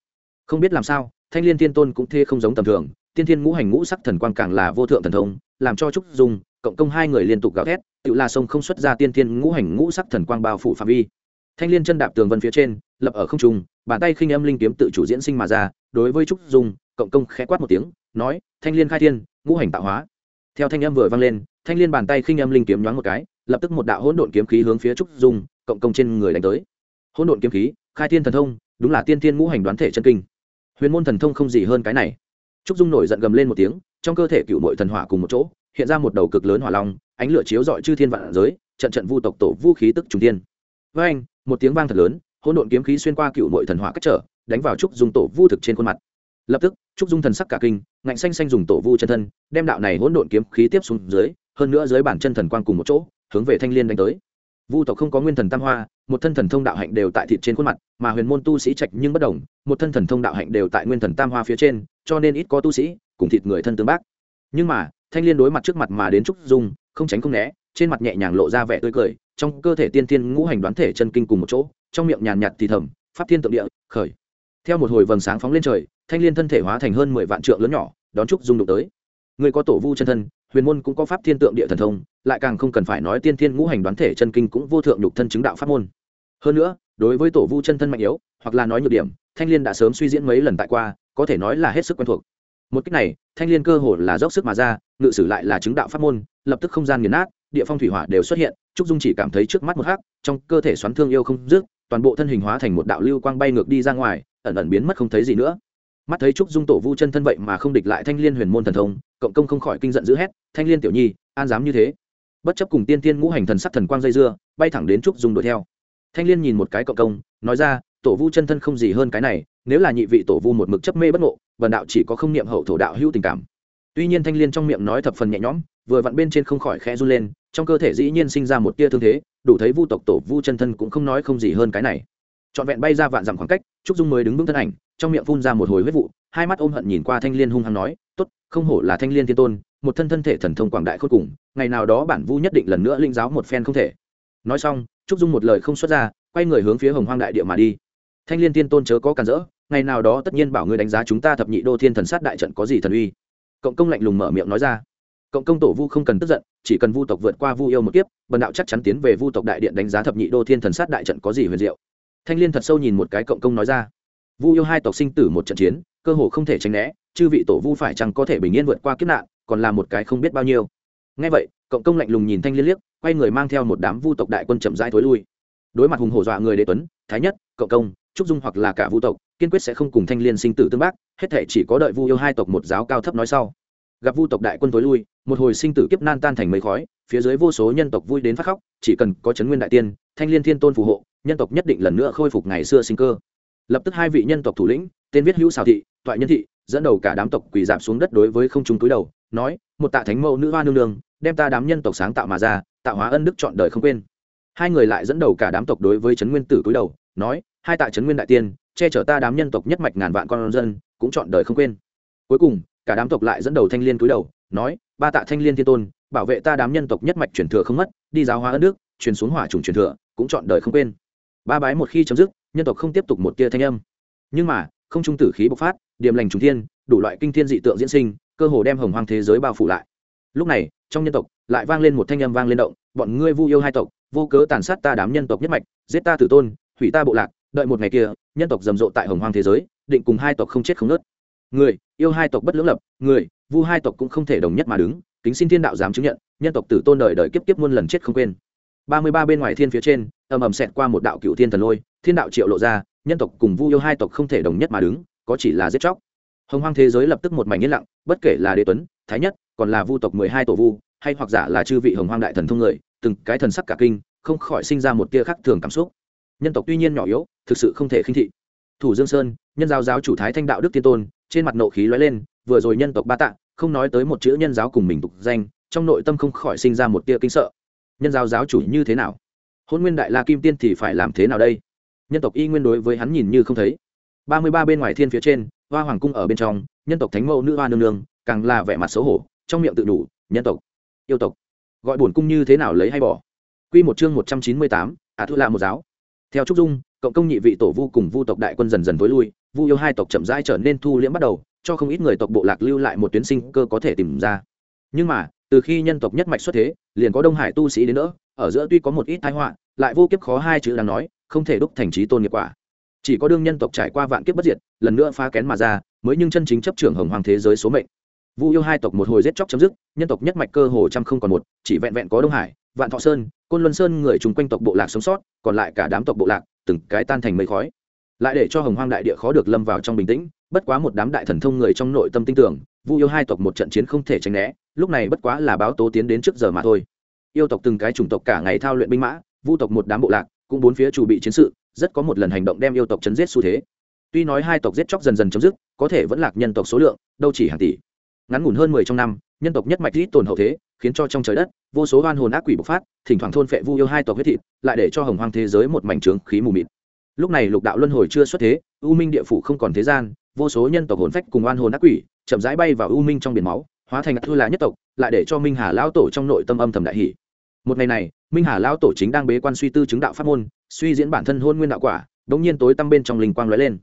Không biết làm sao, thanh liên thiên tôn cũng thê không giống tầm thường, tiên thiên ngũ hành ngũ sắc thần quang càng là vô thượng thần thông, làm cho trúc dung, cộng công hai người liên tục gào thét, tự la sông không xuất ra tiên thiên ngũ hành ngũ sắc thần quang bao phủ phạm vi. Thanh liên chân đạp tường vân phía trên, lập ở không trung, bàn tay khinh âm linh kiếm tự chủ diễn sinh mà ra, đối với trúc dung, cộng công khẽ quát một tiếng, nói, thanh liên khai thiên, ngũ hành tạo hóa. Theo thanh âm vừa vang lên, thanh liên bàn tay khinh âm linh kiếm nhoáng một cái lập tức một đạo hỗn độn kiếm khí hướng phía trúc dung, cộng công trên người đánh tới. Hỗn độn kiếm khí, khai thiên thần thông, đúng là tiên thiên ngũ hành đoán thể chân kinh. Huyền môn thần thông không gì hơn cái này. Trúc dung nổi giận gầm lên một tiếng, trong cơ thể cựu mội thần hỏa cùng một chỗ, hiện ra một đầu cực lớn hỏa long, ánh lửa chiếu dọi chư thiên vạn giới, trận trận vu tộc tổ vũ khí tức trùng tiên với anh, một tiếng vang thật lớn, hỗn độn kiếm khí xuyên qua cựu mội thần hỏa cách trở, đánh vào trúc dung tổ vu thực trên khuôn mặt. Lập tức, trúc dung thần sắc cả kinh, ngạnh xanh xanh dùng tổ vu chân thân, đem đạo này hỗn độn kiếm khí tiếp xuống dưới, hơn nữa dưới bản chân thần quang cùng một chỗ hướng về thanh liên đánh tới. Vu tộc không có nguyên thần tam hoa, một thân thần thông đạo hạnh đều tại thịt trên khuôn mặt, mà huyền môn tu sĩ trạch nhưng bất đồng, một thân thần thông đạo hạnh đều tại nguyên thần tam hoa phía trên, cho nên ít có tu sĩ, cùng thịt người thân tương bác. Nhưng mà, thanh liên đối mặt trước mặt mà đến trúc dung, không tránh không né, trên mặt nhẹ nhàng lộ ra vẻ tươi cười, trong cơ thể tiên thiên ngũ hành đoán thể chân kinh cùng một chỗ, trong miệng nhàn nhạt thì thầm, pháp thiên tượng địa, khởi. Theo một hồi vầng sáng phóng lên trời, thanh liên thân thể hóa thành hơn mười vạn trượng lớn nhỏ, đón trúc dung đụng tới. Người có tổ vu chân thân huyền môn cũng có pháp thiên tượng địa thần thông, lại càng không cần phải nói tiên thiên ngũ hành đoán thể chân kinh cũng vô thượng nhục thân chứng đạo pháp môn. Hơn nữa, đối với tổ vu chân thân mạnh yếu, hoặc là nói nhược điểm, thanh liên đã sớm suy diễn mấy lần tại qua, có thể nói là hết sức quen thuộc. Một cách này, thanh liên cơ hồ là dốc sức mà ra, ngự sử lại là chứng đạo pháp môn, lập tức không gian nghiền nát, địa phong thủy hỏa đều xuất hiện, trúc dung chỉ cảm thấy trước mắt một hắc, trong cơ thể xoắn thương yêu không dứt, toàn bộ thân hình hóa thành một đạo lưu quang bay ngược đi ra ngoài, ẩn ẩn biến mất không thấy gì nữa mắt thấy trúc dung tổ vu chân thân vậy mà không địch lại thanh liên huyền môn thần thông, cộng công không khỏi kinh giận dữ hét, thanh liên tiểu nhi, an dám như thế? Bất chấp cùng tiên tiên ngũ hành thần sắc thần quang dây dưa, bay thẳng đến trúc dung đuổi theo. Thanh liên nhìn một cái cộng công, nói ra, tổ vu chân thân không gì hơn cái này, nếu là nhị vị tổ vu một mực chấp mê bất ngộ vần đạo chỉ có không niệm hậu thổ đạo hữu tình cảm. Tuy nhiên thanh liên trong miệng nói thập phần nhẹ nhõm, vừa vặn bên trên không khỏi khẽ run lên, trong cơ thể dĩ nhiên sinh ra một tia thương thế, đủ thấy vu tộc tổ vu chân thân cũng không nói không gì hơn cái này trọn vẹn bay ra vạn dặm khoảng cách, trúc dung mới đứng vững thân ảnh, trong miệng phun ra một hồi huyết vụ, hai mắt ôm hận nhìn qua thanh liên hung hăng nói, tốt, không hổ là thanh liên thiên tôn, một thân thân thể thần thông quảng đại khôn cùng, ngày nào đó bản vu nhất định lần nữa linh giáo một phen không thể. Nói xong, trúc dung một lời không xuất ra, quay người hướng phía hồng hoang đại địa mà đi. Thanh liên thiên tôn chớ có cản rỡ, ngày nào đó tất nhiên bảo ngươi đánh giá chúng ta thập nhị đô thiên thần sát đại trận có gì thần uy. Cộng công lạnh lùng mở miệng nói ra. Cộng công tổ vu không cần tức giận, chỉ cần vu tộc vượt qua vu yêu một kiếp, bần đạo chắc chắn tiến về vu tộc đại điện đánh giá thập nhị đô thiên thần sát đại trận có gì huyền diệu thanh liên thật sâu nhìn một cái cộng công nói ra. Vu yêu hai tộc sinh tử một trận chiến, cơ hồ không thể tránh né, chư vị tổ vu phải chăng có thể bình yên vượt qua kiếp nạn, còn là một cái không biết bao nhiêu. Ngay vậy, cộng công lạnh lùng nhìn thanh liên liếc, quay người mang theo một đám vu tộc đại quân chậm rãi thối lui. Đối mặt hùng hổ dọa người đế tuấn, thái nhất, cộng công, trúc dung hoặc là cả vu tộc, kiên quyết sẽ không cùng thanh liên sinh tử tương bác, hết thể chỉ có đợi vu yêu hai tộc một giáo cao thấp nói sau. Gặp vu tộc đại quân tối lui, một hồi sinh tử kiếp nan tan thành mấy khói, phía dưới vô số nhân tộc vui đến phát khóc, chỉ cần có chấn nguyên đại tiên, thanh liên thiên tôn phù hộ nhân tộc nhất định lần nữa khôi phục ngày xưa sinh cơ. Lập tức hai vị nhân tộc thủ lĩnh, tên viết hữu xào thị, toại nhân thị, dẫn đầu cả đám tộc quỳ giảm xuống đất đối với không trung túi đầu, nói, một tạ thánh mẫu nữ hoa nương nương, đem ta đám nhân tộc sáng tạo mà ra, tạo hóa ân đức chọn đời không quên. Hai người lại dẫn đầu cả đám tộc đối với trấn nguyên tử túi đầu, nói, hai tạ trấn nguyên đại tiên, che chở ta đám nhân tộc nhất mạch ngàn vạn con dân, cũng chọn đời không quên. Cuối cùng, cả đám tộc lại dẫn đầu thanh liên túi đầu, nói, ba tạ thanh liên thiên tôn, bảo vệ ta đám nhân tộc nhất mạch truyền thừa không mất, đi giáo hóa ân đức, truyền xuống hỏa trùng truyền thừa, cũng chọn đời không quên ba bái một khi chấm dứt, nhân tộc không tiếp tục một tia thanh âm. Nhưng mà, không trung tử khí bộc phát điểm lành trùng thiên, đủ loại kinh thiên dị tượng diễn sinh, cơ hồ đem hồng hoang thế giới bao phủ lại. Lúc này, trong nhân tộc lại vang lên một thanh âm vang lên động, bọn ngươi vu yêu hai tộc, vô cớ tàn sát ta đám nhân tộc nhất mạch, giết ta tử tôn, hủy ta bộ lạc, đợi một ngày kia, nhân tộc rầm rộ tại hồng hoang thế giới, định cùng hai tộc không chết không nớt người, yêu hai tộc bất lưỡng lập, người, vu hai tộc cũng không thể đồng nhất mà đứng, kính xin thiên đạo dám chứng nhận, nhân tộc tử tôn đời đời kiếp kiếp muôn lần chết không quên ba mươi ba bên ngoài thiên phía trên, ầm ầm xẹt qua một đạo cựu thiên thần lôi, thiên đạo triệu lộ ra, nhân tộc cùng vu yêu hai tộc không thể đồng nhất mà đứng, có chỉ là giết chóc. Hồng hoang thế giới lập tức một mảnh yên lặng, bất kể là đế tuấn, thái nhất, còn là vu tộc mười hai tổ vu, hay hoặc giả là chư vị hồng hoang đại thần thông người, từng cái thần sắc cả kinh, không khỏi sinh ra một tia khác thường cảm xúc. Nhân tộc tuy nhiên nhỏ yếu, thực sự không thể khinh thị. Thủ dương sơn, nhân giáo giáo chủ thái thanh đạo đức tiên tôn, trên mặt nộ khí lóe lên, vừa rồi nhân tộc ba tạ, không nói tới một chữ nhân giáo cùng mình tục danh, trong nội tâm không khỏi sinh ra một tia kinh sợ nhân giáo giáo chủ như thế nào hôn nguyên đại la kim tiên thì phải làm thế nào đây nhân tộc y nguyên đối với hắn nhìn như không thấy ba mươi ba bên ngoài thiên phía trên hoa hoàng cung ở bên trong nhân tộc thánh mẫu nữ hoa nương nương càng là vẻ mặt xấu hổ trong miệng tự đủ nhân tộc yêu tộc gọi bổn cung như thế nào lấy hay bỏ Quy một chương một trăm chín mươi tám, Ả Thu là một giáo. Theo trúc dung, cộng công nhị vị tổ vu cùng vu tộc đại quân dần dần tối lui, vu yêu hai tộc chậm rãi trở nên thu liễm bắt đầu, cho không ít người tộc bộ lạc lưu lại một tuyến sinh cơ có thể tìm ra. Nhưng mà, từ khi nhân tộc nhất mạch xuất thế, liền có Đông Hải tu sĩ đến nữa, ở giữa tuy có một ít tai họa, lại vô kiếp khó hai chữ đang nói, không thể đúc thành trí tôn nghiệp quả. Chỉ có đương nhân tộc trải qua vạn kiếp bất diệt, lần nữa phá kén mà ra, mới nhưng chân chính chấp trưởng hồng hoàng thế giới số mệnh. Vu yêu hai tộc một hồi giết chóc chấm dứt, nhân tộc nhất mạch cơ hồ trăm không còn một, chỉ vẹn vẹn có Đông Hải, Vạn Thọ Sơn, Côn Luân Sơn người chung quanh tộc bộ lạc sống sót, còn lại cả đám tộc bộ lạc, từng cái tan thành mây khói. Lại để cho Hồng Hoang đại địa khó được lâm vào trong bình tĩnh, bất quá một đám đại thần thông người trong nội tâm tin tưởng, Vu yêu hai tộc một trận chiến không thể tránh né, lúc này bất quá là báo tố tiến đến trước giờ mà thôi. Yêu tộc từng cái chủng tộc cả ngày thao luyện binh mã, Vu tộc một đám bộ lạc, cũng bốn phía chuẩn bị chiến sự, rất có một lần hành động đem yêu tộc chấn giết xu thế. Tuy nói hai tộc giết chóc dần dần chấm dứt, có thể vẫn lạc nhân tộc số lượng, đâu chỉ hàng tỷ. Ngắn ngủn hơn mười trong năm, nhân tộc nhất mạch ít tồn hậu thế, khiến cho trong trời đất vô số oan hồn ác quỷ bộc phát, thỉnh thoảng thôn phệ vu yêu hai tộc huyết thịt, lại để cho hồng hoang thế giới một mảnh trướng khí mù mịt. Lúc này lục đạo luân hồi chưa xuất thế, u minh địa phủ không còn thế gian, vô số nhân tộc hồn phách cùng oan hồn ác quỷ, chậm rãi bay vào u minh trong biển máu, hóa thành thư là nhất tộc, lại để cho Minh Hà lão tổ trong nội tâm âm thầm đại hỉ. Một ngày này, Minh Hà lão tổ chính đang bế quan suy tư chứng đạo pháp môn, suy diễn bản thân hôn nguyên đạo quả, Đống nhiên tối tăm bên trong linh quang lóe lên.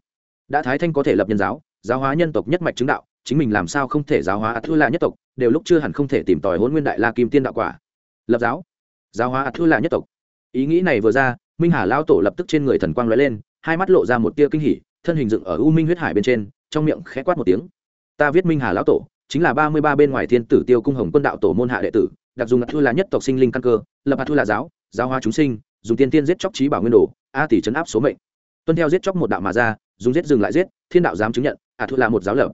Đã thái thanh có thể lập nhân giáo, giáo hóa nhân tộc nhất mạch chứng đạo, chính mình làm sao không thể giáo hóa thư là nhất tộc, đều lúc chưa hẳn không thể tìm tòi hôn nguyên đại la kim tiên đạo quả. Lập giáo, giáo hóa thư là nhất tộc. Ý nghĩ này vừa ra, Minh Hà lão tổ lập tức trên người thần quang lóe lên, hai mắt lộ ra một tia kinh hỉ, thân hình dựng ở u minh huyết hải bên trên, trong miệng khẽ quát một tiếng. Ta viết Minh Hà lão tổ, chính là ba mươi ba bên ngoài thiên tử tiêu cung hồng quân đạo tổ môn hạ đệ tử, đặc dùng thư là nhất tộc sinh linh căn cơ, lập hạt thư là giáo, giao hoa chúng sinh dùng tiên tiên giết chóc trí bảo nguyên đồ a tỷ chấn áp số mệnh. Tuân theo giết chóc một đạo mà ra dùng giết dừng lại giết thiên đạo dám chứng nhận a thu là một giáo lập.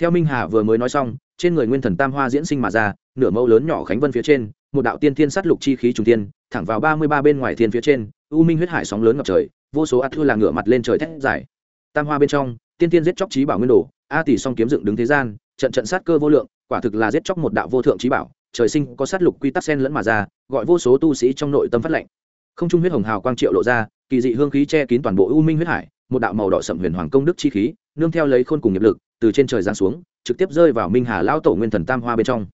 Theo minh hà vừa mới nói xong trên người nguyên thần tam hoa diễn sinh mà ra nửa mẫu lớn nhỏ khánh vân phía trên một đạo tiên thiên sát lục chi khí trùng tiên thẳng vào ba mươi ba bên ngoài thiên phía trên u minh huyết hải sóng lớn ngập trời vô số a thu là ngửa mặt lên trời thét giải tam hoa bên trong tiên tiên giết chóc trí bảo nguyên đồ a tỷ song kiếm dựng đứng thế gian trận trận sát cơ vô lượng, quả thực là giết chóc một đạo vô thượng trí bảo, trời sinh có sát lục quy tắc sen lẫn mà ra, gọi vô số tu sĩ trong nội tâm phát lệnh. Không trung huyết hồng hào quang triệu lộ ra, kỳ dị hương khí che kín toàn bộ u minh huyết hải, một đạo màu đỏ sậm huyền hoàng công đức chi khí, nương theo lấy khôn cùng nghiệp lực, từ trên trời giáng xuống, trực tiếp rơi vào minh hà lao tổ nguyên thần tam hoa bên trong.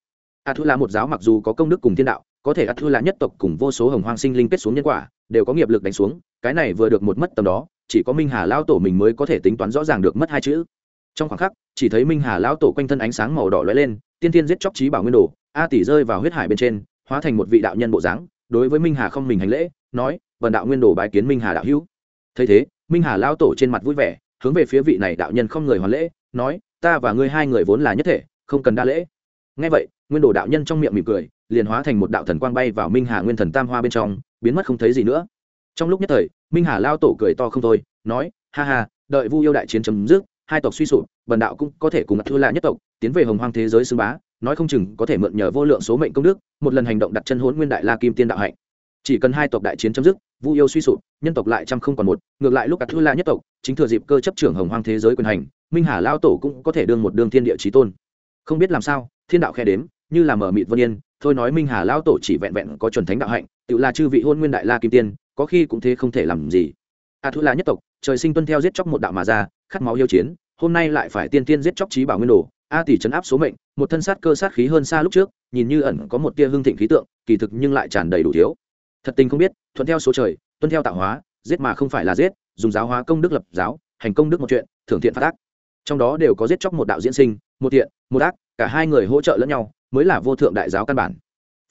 A thu là một giáo mặc dù có công đức cùng thiên đạo, có thể a thu là nhất tộc cùng vô số hồng hoang sinh linh kết xuống nhân quả, đều có nghiệp lực đánh xuống, cái này vừa được một mất tầm đó, chỉ có minh hà lao tổ mình mới có thể tính toán rõ ràng được mất hai chữ trong khoảng khắc, chỉ thấy minh hà lão tổ quanh thân ánh sáng màu đỏ lóe lên, tiên tiên giết chóc trí bảo nguyên đồ, a tỷ rơi vào huyết hải bên trên, hóa thành một vị đạo nhân bộ dáng, đối với minh hà không mình hành lễ, nói, vần đạo nguyên đồ bái kiến minh hà đạo hữu. Thấy thế, minh hà lão tổ trên mặt vui vẻ, hướng về phía vị này đạo nhân không người hoàn lễ, nói, ta và ngươi hai người vốn là nhất thể, không cần đa lễ. Ngay vậy, nguyên đồ đạo nhân trong miệng mỉm cười, liền hóa thành một đạo thần quang bay vào minh hà nguyên thần tam hoa bên trong, biến mất không thấy gì nữa. Trong lúc nhất thời, minh hà lao tổ cười to không thôi, nói, ha ha, đợi vu yêu đại chiến chấm dứt hai tộc suy sụp, bần đạo cũng có thể cùng thua lạ nhất tộc tiến về hồng hoang thế giới xưng bá, nói không chừng có thể mượn nhờ vô lượng số mệnh công đức, một lần hành động đặt chân hốn nguyên đại la kim tiên đạo hạnh. Chỉ cần hai tộc đại chiến chấm dứt, vu yêu suy sụp, nhân tộc lại trăm không còn một, ngược lại lúc đặt thua lạ nhất tộc chính thừa dịp cơ chấp trưởng hồng hoang thế giới quyền hành, minh hà lao tổ cũng có thể đương một đương thiên địa trí tôn. Không biết làm sao, thiên đạo khe đếm, như là mở mịt vân yên, thôi nói minh hà lao tổ chỉ vẹn vẹn có chuẩn thánh đạo hạnh, tự là chư vị hôn nguyên đại la kim tiên, có khi cũng thế không thể làm gì a thu là nhất tộc, trời sinh tuân theo giết chóc một đạo mà ra, khát máu yêu chiến, hôm nay lại phải tiên tiên giết chóc trí bảo nguyên đồ. A tỷ chấn áp số mệnh, một thân sát cơ sát khí hơn xa lúc trước, nhìn như ẩn có một tia hương thịnh khí tượng, kỳ thực nhưng lại tràn đầy đủ thiếu. Thật tình không biết, thuận theo số trời, tuân theo tạo hóa, giết mà không phải là giết, dùng giáo hóa công đức lập giáo, hành công đức một chuyện, thưởng thiện phát ác. Trong đó đều có giết chóc một đạo diễn sinh, một thiện, một ác, cả hai người hỗ trợ lẫn nhau, mới là vô thượng đại giáo căn bản.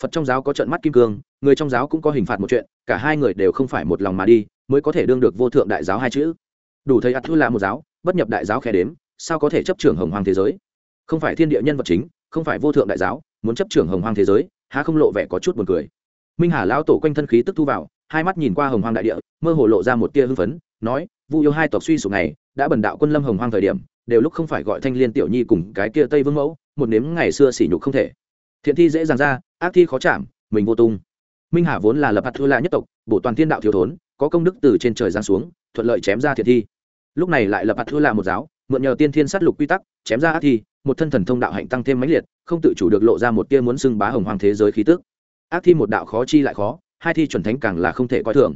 Phật trong giáo có trận mắt kim cương, người trong giáo cũng có hình phạt một chuyện, cả hai người đều không phải một lòng mà đi mới có thể đương được vô thượng đại giáo hai chữ. Đủ thấy ắt thư là một giáo, bất nhập đại giáo khe đếm, sao có thể chấp trưởng hồng hoàng thế giới? Không phải thiên địa nhân vật chính, không phải vô thượng đại giáo, muốn chấp trưởng hồng hoàng thế giới, há không lộ vẻ có chút buồn cười. Minh hà lão tổ quanh thân khí tức thu vào, hai mắt nhìn qua hồng hoàng đại địa, mơ hồ lộ ra một tia hưng phấn, nói, vu yêu hai tộc suy sụp này, đã bần đạo quân lâm hồng hoàng thời điểm, đều lúc không phải gọi thanh liên tiểu nhi cùng cái kia tây vương mẫu, một nếm ngày xưa sỉ nhục không thể. Thiện thi dễ dàng ra, ác thi khó chạm, mình vô tung. Minh hà vốn là lập hạt thua la nhất tộc, bổ toàn thiên đạo thiếu thốn có công đức từ trên trời giáng xuống, thuận lợi chém ra thiệt thi. Lúc này lại lập hạt thua là một giáo, mượn nhờ tiên thiên sát lục quy tắc, chém ra ác thi, một thân thần thông đạo hạnh tăng thêm mãnh liệt, không tự chủ được lộ ra một tia muốn xưng bá hồng hoàng thế giới khí tức. Ác thi một đạo khó chi lại khó, hai thi chuẩn thánh càng là không thể coi thường.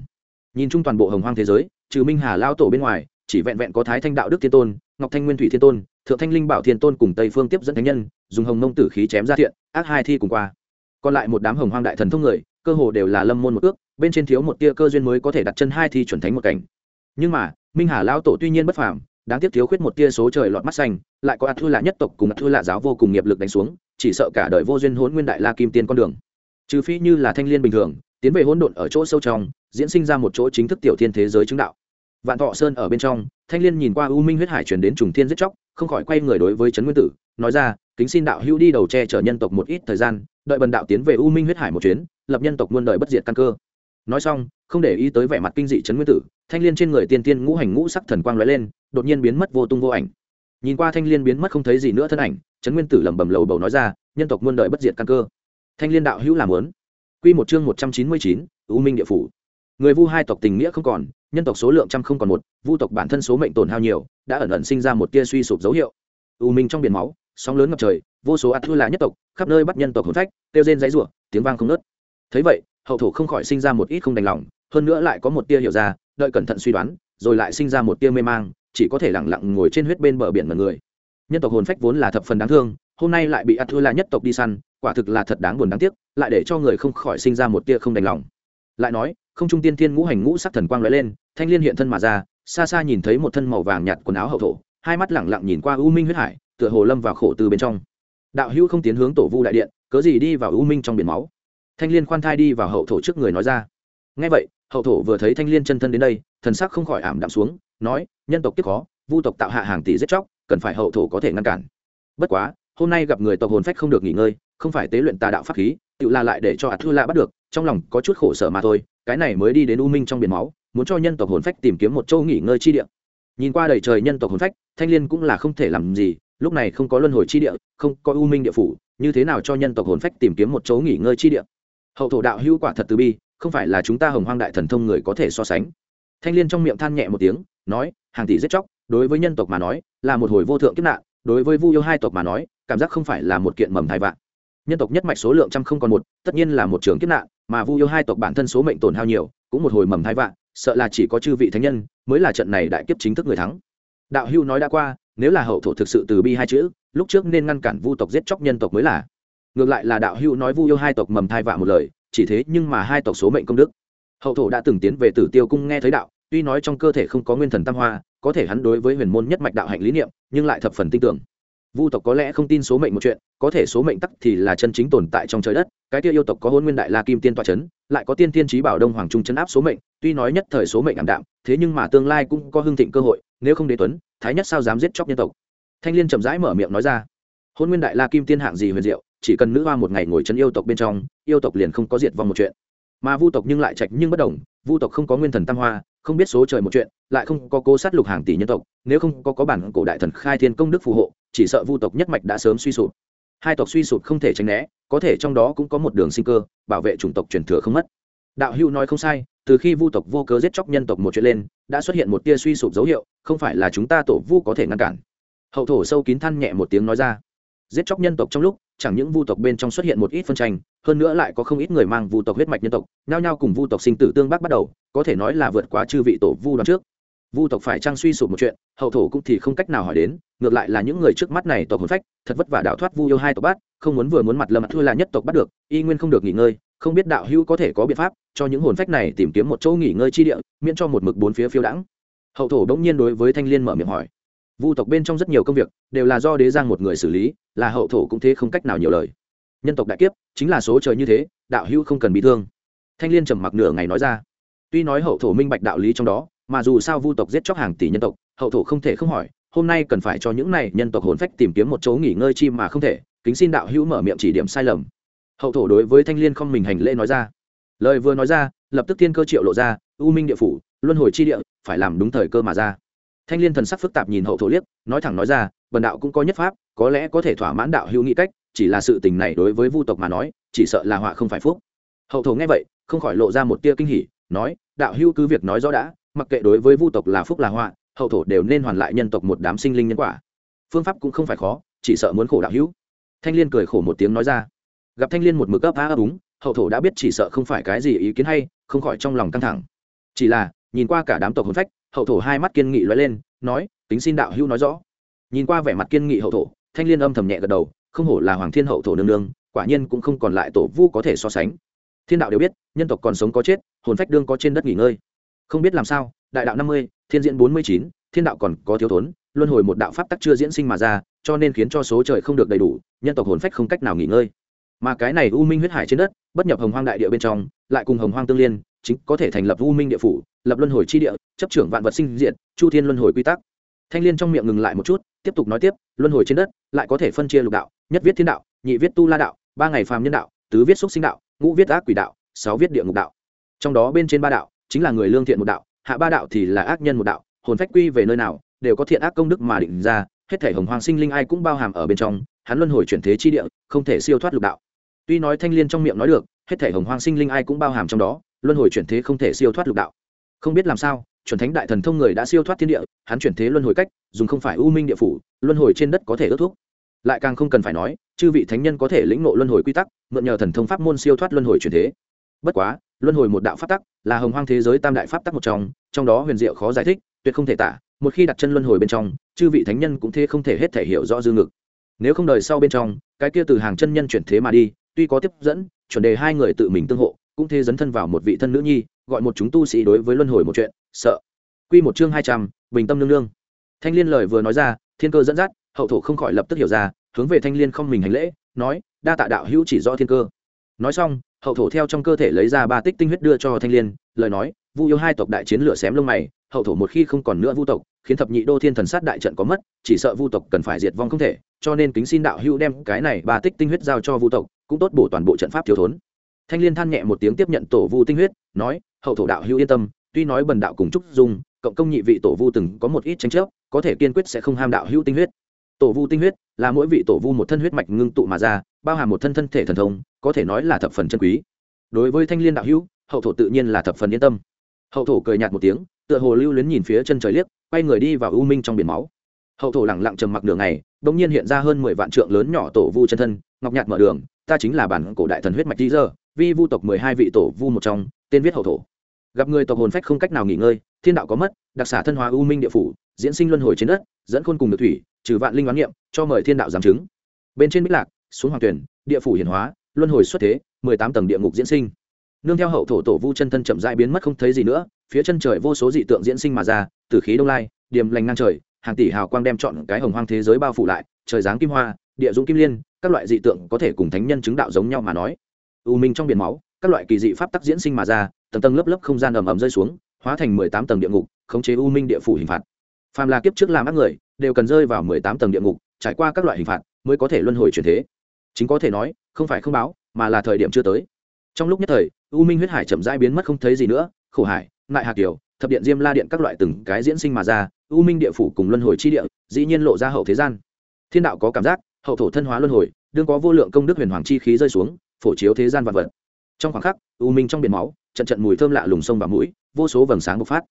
Nhìn chung toàn bộ hồng hoàng thế giới, trừ minh hà lao tổ bên ngoài, chỉ vẹn vẹn có thái thanh đạo đức thiên tôn, ngọc thanh nguyên thủy thiên tôn, thượng thanh linh bảo thiên tôn cùng tây phương tiếp dẫn thánh nhân, dùng hồng mông tử khí chém ra thiện, ác hai thi cùng qua. Còn lại một đám hồng hoang đại thần thông người, cơ hồ đều là lâm môn một ước bên trên thiếu một tia cơ duyên mới có thể đặt chân hai thi chuẩn thánh một cảnh. Nhưng mà, minh hà lao tổ tuy nhiên bất phàm, đáng tiếc thiếu khuyết một tia số trời lọt mắt xanh, lại có ạt thư lạ nhất tộc cùng ạt thư lạ giáo vô cùng nghiệp lực đánh xuống, chỉ sợ cả đời vô duyên hỗn nguyên đại la kim tiên con đường. Trừ phi như là thanh liên bình thường, tiến về hỗn độn ở chỗ sâu trong, diễn sinh ra một chỗ chính thức tiểu thiên thế giới chứng đạo. Vạn thọ sơn ở bên trong, thanh liên nhìn qua u minh huyết hải chuyển đến trùng thiên giết chóc, không khỏi quay người đối với trấn nguyên tử, nói ra, kính xin đạo hữu đi đầu che chở nhân tộc một ít thời gian, đợi bần đạo tiến về u minh huyết hải một chuyến, lập nhân tộc muôn đời bất diệt căn cơ nói xong, không để ý tới vẻ mặt kinh dị trấn nguyên tử, thanh liên trên người tiên tiên ngũ hành ngũ sắc thần quang lóe lên, đột nhiên biến mất vô tung vô ảnh. Nhìn qua thanh liên biến mất không thấy gì nữa thân ảnh, trấn nguyên tử lẩm bẩm lầu bầu nói ra, nhân tộc muôn đời bất diệt căn cơ. Thanh liên đạo hữu làm lớn quy một chương một trăm chín mươi chín, u minh địa phủ. Người vu hai tộc tình nghĩa không còn, nhân tộc số lượng trăm không còn một, vu tộc bản thân số mệnh tổn hao nhiều, đã ẩn ẩn sinh ra một tia suy sụp dấu hiệu. U minh trong biển máu, sóng lớn ngập trời, vô số ạt thư là nhất tộc, khắp nơi bắt nhân tộc hồn phách tiêu rên dãy rủa, tiếng vang không nớt thấy vậy hậu thổ không khỏi sinh ra một ít không đành lòng, hơn nữa lại có một tia hiểu ra, đợi cẩn thận suy đoán, rồi lại sinh ra một tia mê mang, chỉ có thể lẳng lặng ngồi trên huyết bên bờ biển mà người. Nhân tộc hồn phách vốn là thập phần đáng thương, hôm nay lại bị ạt thua là nhất tộc đi săn, quả thực là thật đáng buồn đáng tiếc, lại để cho người không khỏi sinh ra một tia không đành lòng. Lại nói, không trung tiên thiên ngũ hành ngũ sắc thần quang lóe lên, thanh liên hiện thân mà ra, xa xa nhìn thấy một thân màu vàng nhạt quần áo hậu thổ, hai mắt lẳng lặng nhìn qua u minh huyết hải, tựa hồ lâm vào khổ từ bên trong. Đạo hữu không tiến hướng tổ vu đại điện, cớ gì đi vào u minh trong biển máu? Thanh liên khoan thai đi vào hậu thổ trước người nói ra. Ngay vậy, hậu thổ vừa thấy thanh liên chân thân đến đây, thần sắc không khỏi ảm đạm xuống, nói, nhân tộc kiếp khó, vu tộc tạo hạ hàng tỷ giết chóc, cần phải hậu thổ có thể ngăn cản. Bất quá, hôm nay gặp người tộc hồn phách không được nghỉ ngơi, không phải tế luyện tà đạo pháp khí, tự la lại để cho ạt thư la bắt được, trong lòng có chút khổ sở mà thôi, cái này mới đi đến u minh trong biển máu, muốn cho nhân tộc hồn phách tìm kiếm một châu nghỉ ngơi chi địa. Nhìn qua đầy trời nhân tộc hồn phách, thanh liên cũng là không thể làm gì, lúc này không có luân hồi chi địa, không có u minh địa phủ, như thế nào cho nhân tộc hồn phách tìm kiếm một chỗ nghỉ ngơi chi địa? Hậu thổ đạo hữu quả thật từ bi, không phải là chúng ta hồng hoang đại thần thông người có thể so sánh. Thanh liên trong miệng than nhẹ một tiếng, nói, hàng tỷ giết chóc, đối với nhân tộc mà nói, là một hồi vô thượng kiếp nạn, đối với vu yêu hai tộc mà nói, cảm giác không phải là một kiện mầm thai vạn. Nhân tộc nhất mạch số lượng trăm không còn một, tất nhiên là một trường kiếp nạn, mà vu yêu hai tộc bản thân số mệnh tổn hao nhiều, cũng một hồi mầm thai vạn, sợ là chỉ có chư vị thánh nhân mới là trận này đại kiếp chính thức người thắng. Đạo hưu nói đã qua, nếu là hậu thổ thực sự từ bi hai chữ, lúc trước nên ngăn cản vu tộc giết chóc nhân tộc mới là ngược lại là đạo hữu nói vu yêu hai tộc mầm thai vạ một lời, chỉ thế nhưng mà hai tộc số mệnh công đức. Hậu thổ đã từng tiến về tử tiêu cung nghe thấy đạo, tuy nói trong cơ thể không có nguyên thần tam hoa, có thể hắn đối với huyền môn nhất mạch đạo hạnh lý niệm, nhưng lại thập phần tin tưởng. Vu tộc có lẽ không tin số mệnh một chuyện, có thể số mệnh tắc thì là chân chính tồn tại trong trời đất, cái tiêu yêu tộc có hôn nguyên đại la kim tiên toa c h ấ n lại có tiên tiên trí bảo đông hoàng trung chấn áp số mệnh, tuy nói nhất thời số mệnh ảm đạm, thế nhưng mà tương lai cũng có hưng thịnh cơ hội, nếu không đế tuấn, thái nhất sao dám giết chóc nhân tộc? Thanh liên chậm rãi mở miệng nói ra. Hôn nguyên đại la kim tiên hạng gì huyền diệu? Chỉ cần nữ hoa một ngày ngồi chân yêu tộc bên trong, yêu tộc liền không có diệt vong một chuyện. Mà vu tộc nhưng lại trạch nhưng bất đồng vu tộc không có nguyên thần tam hoa, không biết số trời một chuyện, lại không có cố sát lục hàng tỷ nhân tộc, nếu không có có bản cổ đại thần khai thiên công đức phù hộ, chỉ sợ vu tộc nhất mạch đã sớm suy sụp. Hai tộc suy sụp không thể tránh né, có thể trong đó cũng có một đường sinh cơ, bảo vệ chủng tộc truyền thừa không mất. Đạo hữu nói không sai, từ khi vu tộc vô cớ giết chóc nhân tộc một chuyện lên, đã xuất hiện một tia suy sụp dấu hiệu, không phải là chúng ta tổ vu có thể ngăn cản. Hậu thổ sâu kín than nhẹ một tiếng nói ra. Giết chóc nhân tộc trong lúc chẳng những vu tộc bên trong xuất hiện một ít phân tranh, hơn nữa lại có không ít người mang vu tộc huyết mạch nhân tộc, nhao nhao cùng vu tộc sinh tử tương bác bắt đầu, có thể nói là vượt quá chư vị tổ vu đoạn trước. Vu tộc phải trang suy sụp một chuyện, hậu thổ cũng thì không cách nào hỏi đến, ngược lại là những người trước mắt này tộc hồn phách, thật vất vả đạo thoát vu yêu hai tộc bát, không muốn vừa muốn mặt lâm thua là nhất tộc bắt được, y nguyên không được nghỉ ngơi, không biết đạo hữu có thể có biện pháp cho những hồn phách này tìm kiếm một chỗ nghỉ ngơi chi địa, miễn cho một mực bốn phía phiêu đãng. Hậu thổ đống nhiên đối với thanh liên mở miệng hỏi vu tộc bên trong rất nhiều công việc đều là do đế giang một người xử lý, là hậu thổ cũng thế không cách nào nhiều lời. Nhân tộc đại kiếp chính là số trời như thế, đạo hữu không cần bị thương. Thanh liên trầm mặc nửa ngày nói ra. Tuy nói hậu thổ minh bạch đạo lý trong đó, mà dù sao vu tộc giết chóc hàng tỷ nhân tộc, hậu thổ không thể không hỏi, hôm nay cần phải cho những này nhân tộc hồn phách tìm kiếm một chỗ nghỉ ngơi chi mà không thể, kính xin đạo hữu mở miệng chỉ điểm sai lầm. Hậu thổ đối với thanh liên không mình hành lễ nói ra. Lời vừa nói ra, lập tức thiên cơ triệu lộ ra, u minh địa phủ, luân hồi chi địa, phải làm đúng thời cơ mà ra thanh liên thần sắc phức tạp nhìn hậu thổ liếc, nói thẳng nói ra bần đạo cũng có nhất pháp, có lẽ có thể thỏa mãn đạo hữu nghĩ cách, chỉ là sự tình này đối với vu tộc mà nói, chỉ sợ là họa không phải phúc. Hậu thổ nghe vậy, không khỏi lộ ra một tia kinh hỉ, nói, đạo hữu cứ việc nói rõ đã, mặc kệ đối với vu tộc là phúc là họa, hậu thổ đều nên hoàn lại nhân tộc một đám sinh linh nhân quả. Phương pháp cũng không phải khó, chỉ sợ muốn khổ đạo hữu. Thanh liên cười khổ một tiếng nói ra. Gặp thanh liên một mực ấp á ấp úng, hậu thổ đã biết chỉ sợ không phải cái gì ý kiến hay, không khỏi trong lòng căng thẳng. Chỉ là, nhìn qua cả đám tộc hồn phách hậu thổ hai mắt kiên nghị lóe lên, nói tính xin đạo hữu nói rõ. Nhìn qua vẻ mặt kiên nghị hậu thổ, thanh liên âm thầm nhẹ gật đầu, không hổ là hoàng thiên hậu thổ nương nương, quả nhiên cũng không còn lại tổ vu có thể so sánh. Thiên đạo đều biết, nhân tộc còn sống có chết, hồn phách đương có trên đất nghỉ ngơi. Không biết làm sao, đại đạo năm mươi, thiên diễn bốn mươi chín, thiên đạo còn có thiếu thốn, luân hồi một đạo pháp tắc chưa diễn sinh mà ra, cho nên khiến cho số trời không được đầy đủ, nhân tộc hồn phách không cách nào nghỉ ngơi. Mà cái này u minh huyết hải trên đất, bất nhập hồng hoang đại địa bên trong, lại cùng hồng hoang tương liên chính có thể thành lập u minh địa phủ, lập luân hồi chi địa, chấp trưởng vạn vật sinh diện chu thiên luân hồi quy tắc. Thanh liên trong miệng ngừng lại một chút, tiếp tục nói tiếp, luân hồi trên đất, lại có thể phân chia lục đạo, nhất viết thiên đạo, nhị viết tu la đạo, ba ngày phàm nhân đạo, tứ viết xúc sinh đạo, ngũ viết ác quỷ đạo, sáu viết địa ngục đạo. Trong đó bên trên ba đạo, chính là người lương thiện một đạo, hạ ba đạo thì là ác nhân một đạo, hồn phách quy về nơi nào, đều có thiện ác công đức mà định ra, hết thể hồng hoàng sinh linh ai cũng bao hàm ở bên trong, hắn luân hồi chuyển thế chi địa, không thể siêu thoát lục đạo. Tuy nói thanh liên trong miệng nói được, hết thể hồng hoàng sinh linh ai cũng bao hàm trong đó luân hồi chuyển thế không thể siêu thoát lục đạo. Không biết làm sao, chuẩn thánh đại thần thông người đã siêu thoát thiên địa, hắn chuyển thế luân hồi cách, dùng không phải u minh địa phủ, luân hồi trên đất có thể ước thuốc lại càng không cần phải nói, chư vị thánh nhân có thể lĩnh ngộ luân hồi quy tắc, mượn nhờ thần thông pháp môn siêu thoát luân hồi chuyển thế. Bất quá, luân hồi một đạo pháp tắc là hồng hoang thế giới tam đại pháp tắc một trong trong đó huyền diệu khó giải thích, tuyệt không thể tả, một khi đặt chân luân hồi bên trong, chư vị thánh nhân cũng thế không thể hết thể hiểu rõ dư ngực. Nếu không đời sau bên trong, cái kia từ hàng chân nhân chuyển thế mà đi, tuy có tiếp dẫn, chuẩn đề hai người tự mình tương hộ cũng thế dấn thân vào một vị thân nữ nhi, gọi một chúng tu sĩ đối với luân hồi một chuyện, sợ. Quy một chương hai trăm, bình tâm nương nương. Thanh liên lời vừa nói ra, thiên cơ dẫn dắt, hậu thổ không khỏi lập tức hiểu ra, hướng về thanh liên không mình hành lễ, nói, đa tạ đạo hữu chỉ rõ thiên cơ. Nói xong, hậu thổ theo trong cơ thể lấy ra ba tích tinh huyết đưa cho thanh liên, lời nói, vu yêu hai tộc đại chiến lửa xém lông mày, hậu thổ một khi không còn nữa vu tộc, khiến thập nhị đô thiên thần sát đại trận có mất, chỉ sợ vu tộc cần phải diệt vong không thể, cho nên kính xin đạo hữu đem cái này ba tích tinh huyết giao cho vu tộc, cũng tốt bổ toàn bộ trận pháp thiếu thốn thanh liên than nhẹ một tiếng tiếp nhận tổ vu tinh huyết, nói, hậu thổ đạo hữu yên tâm, tuy nói bần đạo cùng trúc dung, cộng công nhị vị tổ vu từng có một ít tranh chấp, có thể kiên quyết sẽ không ham đạo hữu tinh huyết. Tổ vu tinh huyết là mỗi vị tổ vu một thân huyết mạch ngưng tụ mà ra, bao hàm một thân thân thể thần thông, có thể nói là thập phần chân quý. Đối với thanh liên đạo hữu, hậu thổ tự nhiên là thập phần yên tâm. Hậu thổ cười nhạt một tiếng, tựa hồ lưu luyến nhìn phía chân trời liếc, quay người đi vào u minh trong biển máu. Hậu thổ lẳng lặng trầm mặc đường này bỗng nhiên hiện ra hơn mười vạn trượng lớn nhỏ tổ vu chân thân, ngọc nhạt mở đường ta chính là bản cổ đại thần huyết mạch tí giờ vi vu tộc mười hai vị tổ vu một trong, tên viết hậu thổ. Gặp người tộc hồn phách không cách nào nghỉ ngơi, thiên đạo có mất, đặc xả thân hóa u minh địa phủ, diễn sinh luân hồi trên đất, dẫn khôn cùng được thủy, trừ vạn linh đoán niệm, cho mời thiên đạo giám chứng. Bên trên bích lạc, xuống hoàng tuyển, địa phủ hiển hóa, luân hồi xuất thế, mười tám tầng địa ngục diễn sinh. Nương theo hậu thổ tổ vu chân thân chậm rãi biến mất không thấy gì nữa, phía chân trời vô số dị tượng diễn sinh mà ra, từ khí đông lai, điềm lành ngang trời, hàng tỷ hào quang đem chọn cái hồng hoang thế giới bao phủ lại, trời giáng kim hoa, địa dũng kim liên các loại dị tượng có thể cùng thánh nhân chứng đạo giống nhau mà nói. U minh trong biển máu, các loại kỳ dị pháp tắc diễn sinh mà ra, tầng tầng lớp lớp không gian ầm ầm rơi xuống, hóa thành mười tám tầng địa ngục, khống chế u minh địa phủ hình phạt. Phàm là kiếp trước làm ác người, đều cần rơi vào mười tám tầng địa ngục, trải qua các loại hình phạt mới có thể luân hồi chuyển thế. Chính có thể nói, không phải không báo, mà là thời điểm chưa tới. Trong lúc nhất thời, u minh huyết hải chậm rãi biến mất không thấy gì nữa, khổ hải nại hạc kiều, thập điện diêm la điện các loại từng cái diễn sinh mà ra, u minh địa phủ cùng luân hồi chi địa, dĩ nhiên lộ ra hậu thế gian. Thiên đạo có cảm giác hậu thổ thân hóa luân hồi, đương có vô lượng công đức huyền hoàng chi khí rơi xuống, phổ chiếu thế gian vật vật. Trong khoảng khắc, u minh trong biển máu, trận trận mùi thơm lạ lùng sông và mũi, vô số vầng sáng bộc phát.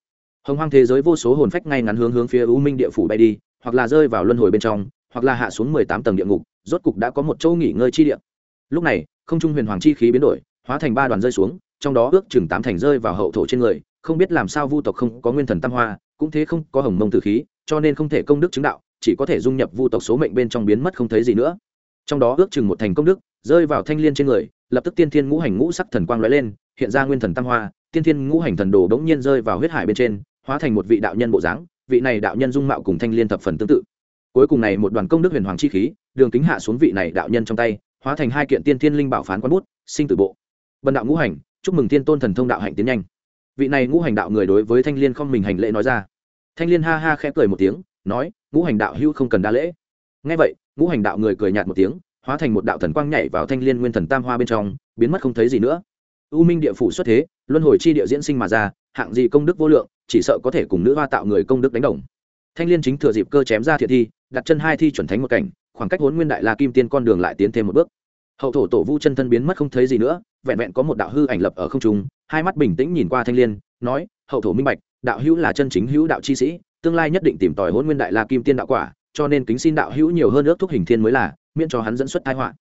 Hồng hoang thế giới vô số hồn phách ngay ngắn hướng hướng phía u minh địa phủ bay đi, hoặc là rơi vào luân hồi bên trong, hoặc là hạ xuống mười tám tầng địa ngục, rốt cục đã có một chỗ nghỉ ngơi chi địa. Lúc này, không trung huyền hoàng chi khí biến đổi, hóa thành ba đoàn rơi xuống, trong đó ước chừng tám thành rơi vào hậu thổ trên người, không biết làm sao vu tộc không có nguyên thần tam hoa, cũng thế không có hồng mông tử khí cho nên không thể công đức chứng đạo, chỉ có thể dung nhập vu tộc số mệnh bên trong biến mất không thấy gì nữa. Trong đó ước chừng một thành công đức, rơi vào thanh liên trên người, lập tức tiên thiên ngũ hành ngũ sắc thần quang lóe lên, hiện ra nguyên thần tam hoa, tiên thiên ngũ hành thần đồ bỗng nhiên rơi vào huyết hải bên trên, hóa thành một vị đạo nhân bộ dáng, vị này đạo nhân dung mạo cùng thanh liên thập phần tương tự. Cuối cùng này một đoàn công đức huyền hoàng chi khí, đường kính hạ xuống vị này đạo nhân trong tay, hóa thành hai kiện tiên thiên linh bảo phán quán bút, sinh tử bộ. Bần đạo ngũ hành, chúc mừng tiên tôn thần thông đạo hạnh tiến nhanh. Vị này ngũ hành đạo người đối với thanh liên không mình hành lễ nói ra thanh liên ha ha khẽ cười một tiếng, nói, ngũ hành đạo hưu không cần đa lễ. Ngay vậy, ngũ hành đạo người cười nhạt một tiếng, hóa thành một đạo thần quang nhảy vào thanh liên nguyên thần tam hoa bên trong, biến mất không thấy gì nữa. U minh địa phủ xuất thế, luân hồi chi địa diễn sinh mà ra, hạng gì công đức vô lượng, chỉ sợ có thể cùng nữ hoa tạo người công đức đánh đồng. Thanh liên chính thừa dịp cơ chém ra thiện thi, đặt chân hai thi chuẩn thánh một cảnh, khoảng cách hốn nguyên đại la kim tiên con đường lại tiến thêm một bước. Hậu thổ tổ vu chân thân biến mất không thấy gì nữa, vẹn vẹn có một đạo hư ảnh lập ở không trung, hai mắt bình tĩnh nhìn qua thanh liên, nói, hậu thổ minh bạch đạo hữu là chân chính hữu đạo chi sĩ, tương lai nhất định tìm tòi hôn nguyên đại la kim tiên đạo quả, cho nên kính xin đạo hữu nhiều hơn ước thúc hình thiên mới là, miễn cho hắn dẫn xuất thái họa.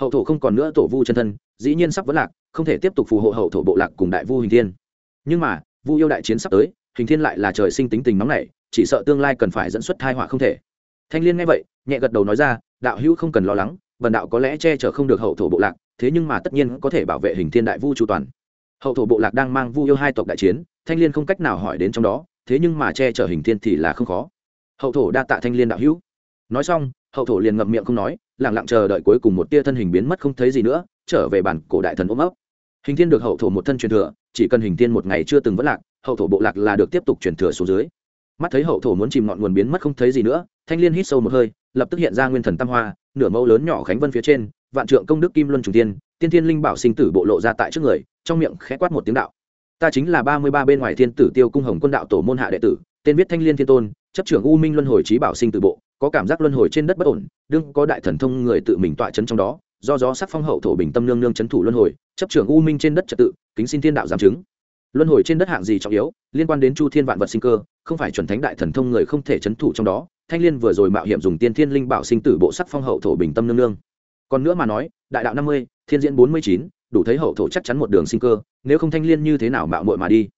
Hậu thổ không còn nữa tổ vu chân thân, dĩ nhiên sắp vấn lạc, không thể tiếp tục phù hộ hậu thổ bộ lạc cùng đại vu hình thiên. Nhưng mà, vu yêu đại chiến sắp tới, hình thiên lại là trời sinh tính tình nóng nảy, chỉ sợ tương lai cần phải dẫn xuất thai họa không thể. Thanh liên nghe vậy, nhẹ gật đầu nói ra, đạo hữu không cần lo lắng, vần đạo có lẽ che chở không được hậu thổ bộ lạc, thế nhưng mà tất nhiên có thể bảo vệ hình thiên đại vu chu toàn. Hậu thổ bộ lạc đang mang vu yêu hai tộc đại chiến thanh liên không cách nào hỏi đến trong đó, thế nhưng mà che chở hình thiên thì là không khó. Hậu thổ đa tạ thanh liên đạo hữu. Nói xong, hậu thổ liền ngậm miệng không nói lẳng lặng chờ đợi cuối cùng một tia thân hình biến mất không thấy gì nữa, trở về bản cổ đại thần ôm ấp. Hình thiên được hậu thổ một thân truyền thừa, chỉ cần hình thiên một ngày chưa từng vất lạc, hậu thổ bộ lạc là được tiếp tục truyền thừa xuống dưới. Mắt thấy hậu thổ muốn chìm ngọn nguồn biến mất không thấy gì nữa, thanh liên hít sâu một hơi, lập tức hiện ra nguyên thần tam hoa, nửa mẫu lớn nhỏ khánh vân phía trên, vạn trượng công đức kim luân trùng tiên tiên thiên linh bảo sinh tử bộ lộ ra tại trước người, trong miệng khẽ quát một tiếng đạo ta chính là ba mươi ba bên ngoài thiên tử tiêu cung hồng quân đạo tổ môn hạ đệ tử, tên viết thanh liên thiên tôn, chấp trưởng u minh luân hồi trí bảo sinh tử bộ, có cảm giác luân hồi trên đất bất ổn, đương có đại thần thông người tự mình tọa chấn trong đó, do gió sắc phong hậu thổ bình tâm nương nương chấn thủ luân hồi, chấp trưởng u minh trên đất trật tự, kính xin thiên đạo giám chứng. Luân hồi trên đất hạng gì trọng yếu, liên quan đến chu thiên vạn vật sinh cơ, không phải chuẩn thánh đại thần thông người không thể chấn thủ trong đó, thanh liên vừa rồi mạo hiểm dùng tiên thiên linh bảo sinh tử bộ sắc phong hậu thổ bình tâm nương nương. Còn nữa mà nói, đại đạo năm mươi, thiên diễn bốn mươi chín đủ thấy hậu thổ chắc chắn một đường sinh cơ, nếu không thanh liên như thế nào mạo muội mà đi.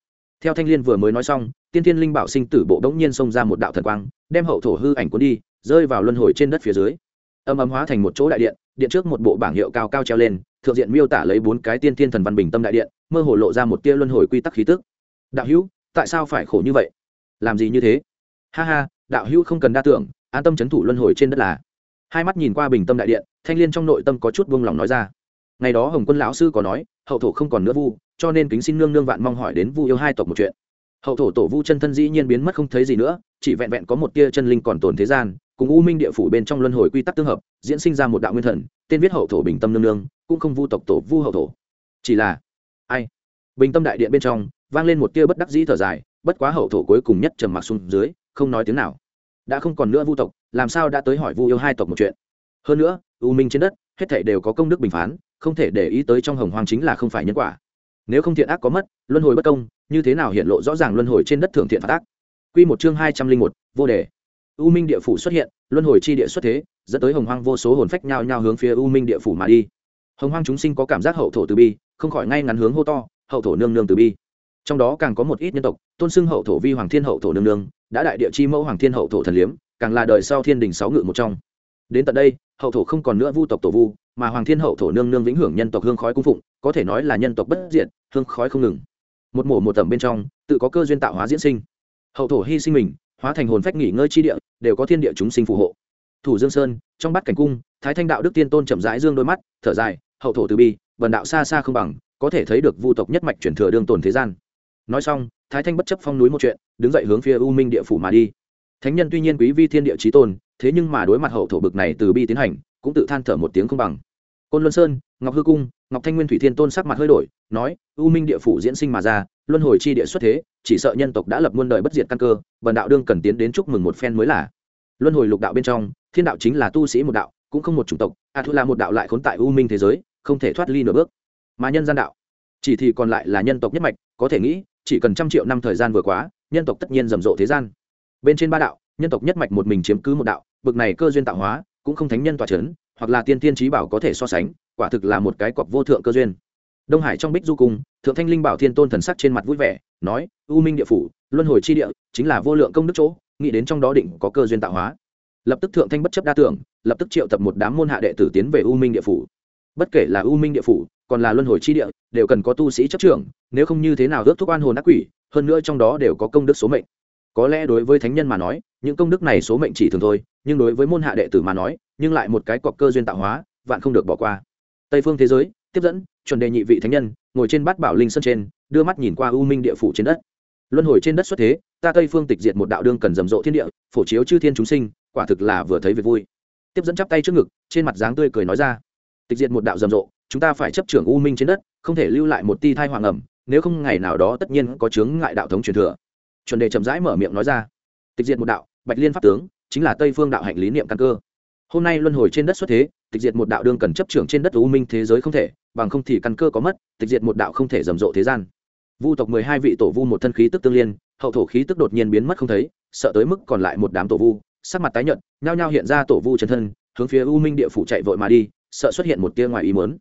Theo thanh liên vừa mới nói xong, tiên thiên linh bảo sinh tử bộ đống nhiên xông ra một đạo thần quang, đem hậu thổ hư ảnh cuốn đi, rơi vào luân hồi trên đất phía dưới. Âm ấm hóa thành một chỗ đại điện điện trước một bộ bảng hiệu cao cao treo lên, thượng diện miêu tả lấy bốn cái tiên thiên thần văn bình tâm đại điện, mơ hồ lộ ra một tia luân hồi quy tắc khí tức. Đạo hữu, tại sao phải khổ như vậy? Làm gì như thế? Ha ha, đạo hữu không cần đa tưởng, an tâm c h ấ n thủ luân hồi trên đất là. Hai mắt nhìn qua bình tâm đại điện, thanh l i ê n trong nội tâm có chút buông lòng nói ra ngày đó hồng quân lão sư có nói, hậu thổ không còn nữa vu, cho nên kính xin nương nương vạn mong hỏi đến vu yêu hai tộc một chuyện. Hậu thổ tổ vu chân thân dĩ nhiên biến mất không thấy gì nữa, chỉ vẹn vẹn có một tia chân linh còn tồn thế gian, cùng u minh địa phủ bên trong luân hồi quy tắc tương hợp, diễn sinh ra một đạo nguyên thần, tên viết hậu thổ bình tâm nương nương, cũng không vu tộc tổ, vu hậu thổ. Chỉ là, ai? Bình tâm đại điện bên trong, vang lên một tia bất đắc dĩ thở dài, bất quá hậu thổ cuối cùng nhất trầm mặc xuống dưới, không nói tiếng nào. Đã không còn nữa vu tộc, làm sao đã tới hỏi vu yêu hai tộc một chuyện? Hơn nữa, u minh trên đất, hết thảy đều có công đức bình phán không thể để ý tới trong hồng hoang chính là không phải nhân quả. Nếu không thiện ác có mất, luân hồi bất công, như thế nào hiện lộ rõ ràng luân hồi trên đất thượng thiện phạt ác? Quy một chương hai trăm linh một, vô đề. U minh địa phủ xuất hiện, luân hồi chi địa xuất thế, dẫn tới hồng hoang vô số hồn phách nhao nhao hướng phía u minh địa phủ mà đi. Hồng hoang chúng sinh có cảm giác hậu thổ từ bi, không khỏi ngay ngắn hướng hô to, hậu thổ nương nương từ bi. Trong đó càng có một ít nhân tộc, tôn xưng hậu thổ vi hoàng thiên hậu thổ nương nương, đã đại địa chi mẫu hoàng thiên hậu thổ thần liếm, càng là đời sau thiên đình sáu ngự một trong. Đến tận đây, hậu thổ không còn nữa vu tộc tổ vu mà hoàng thiên hậu thổ nương nương vĩnh hưởng nhân tộc hương khói cung phụng, có thể nói là nhân tộc bất diệt, hương khói không ngừng. Một mổ một tầm bên trong, tự có cơ duyên tạo hóa diễn sinh. Hậu thổ hy sinh mình, hóa thành hồn phách nghỉ ngơi chi địa, đều có thiên địa chúng sinh phù hộ. Thủ dương sơn, trong bát cảnh cung, thái thanh đạo đức tiên tôn chậm rãi dương đôi mắt, thở dài, hậu thổ từ bi, vần đạo xa xa không bằng, có thể thấy được vu tộc nhất mạch chuyển thừa đương tồn thế gian. Nói xong, thái thanh bất chấp phong núi một chuyện, đứng dậy hướng phía u minh địa phủ mà đi. Thánh nhân tuy nhiên quý vi thiên địa trí tôn, thế nhưng mà đối mặt hậu thổ bực này từ bi tiến hành cũng tự than thở một tiếng không bằng. Côn luân sơn, ngọc hư cung, ngọc thanh nguyên thủy thiên tôn sắc mặt hơi đổi, nói, u minh địa phủ diễn sinh mà ra, luân hồi chi địa xuất thế, chỉ sợ nhân tộc đã lập muôn đời bất diệt căn cơ, bần đạo đương cần tiến đến chúc mừng một phen mới là. Luân hồi lục đạo bên trong, thiên đạo chính là tu sĩ một đạo, cũng không một chủng tộc, a thu là một đạo lại khốn tại u minh thế giới, không thể thoát ly nửa bước. Mà nhân gian đạo, chỉ thì còn lại là nhân tộc nhất mạch, có thể nghĩ, chỉ cần trăm triệu năm thời gian vừa quá, nhân tộc tất nhiên rầm rộ thế gian. Bên trên ba đạo, nhân tộc nhất mạch một mình chiếm cứ một đạo, bực này cơ duyên tạo hóa cũng không thánh nhân tỏa c hoặc là tiên tiên trí bảo có thể so sánh, quả thực là một cái cọc vô thượng cơ duyên. Đông hải trong bích du cung, thượng thanh linh bảo thiên tôn thần sắc trên mặt vui vẻ, nói, u minh địa phủ, luân hồi chi địa, chính là vô lượng công đức chỗ, nghĩ đến trong đó định có cơ duyên tạo hóa. Lập tức thượng thanh bất chấp đa tưởng, lập tức triệu tập một đám môn hạ đệ tử tiến về u minh địa phủ. Bất kể là u minh địa phủ, còn là luân hồi chi địa, đều cần có tu sĩ chấp trưởng, nếu không như thế nào ước thúc an hồn ác quỷ, hơn nữa trong đó đều có công đức số mệnh có lẽ đối với thánh nhân mà nói, những công đức này số mệnh chỉ thường thôi, nhưng đối với môn hạ đệ tử mà nói, nhưng lại một cái cọc cơ duyên tạo hóa, vạn không được bỏ qua. Tây phương thế giới, tiếp dẫn, chuẩn đề nhị vị thánh nhân, ngồi trên bát bảo linh sơn trên, đưa mắt nhìn qua u minh địa phủ trên đất. Luân hồi trên đất xuất thế, ta tây phương tịch diệt một đạo đương cần rầm rộ thiên địa, phổ chiếu chư thiên chúng sinh, quả thực là vừa thấy việc vui. Tiếp dẫn chắp tay trước ngực, trên mặt dáng tươi cười nói ra. Tịch diệt một đạo rầm rộ, chúng ta phải chấp trưởng u minh trên đất, không thể lưu lại một ti thai hoàng ẩm, nếu không ngày nào đó tất nhiên có chướng ngại đạo thống truyền thừa chuẩn đề chậm rãi mở miệng nói ra. Tịch diệt một đạo, bạch liên pháp tướng, chính là tây phương đạo hạnh lý niệm căn cơ. Hôm nay luân hồi trên đất xuất thế, tịch diệt một đạo đương cần chấp trưởng trên đất u minh thế giới không thể, bằng không thì căn cơ có mất, tịch diệt một đạo không thể rầm rộ thế gian. Vu tộc mười hai vị tổ vu một thân khí tức tương liên, hậu thổ khí tức đột nhiên biến mất không thấy, sợ tới mức còn lại một đám tổ vu, sắc mặt tái nhợt, nhao nhao hiện ra tổ vu chân thân, hướng phía u minh địa phủ chạy vội mà đi, sợ xuất hiện một tia ngoài ý muốn.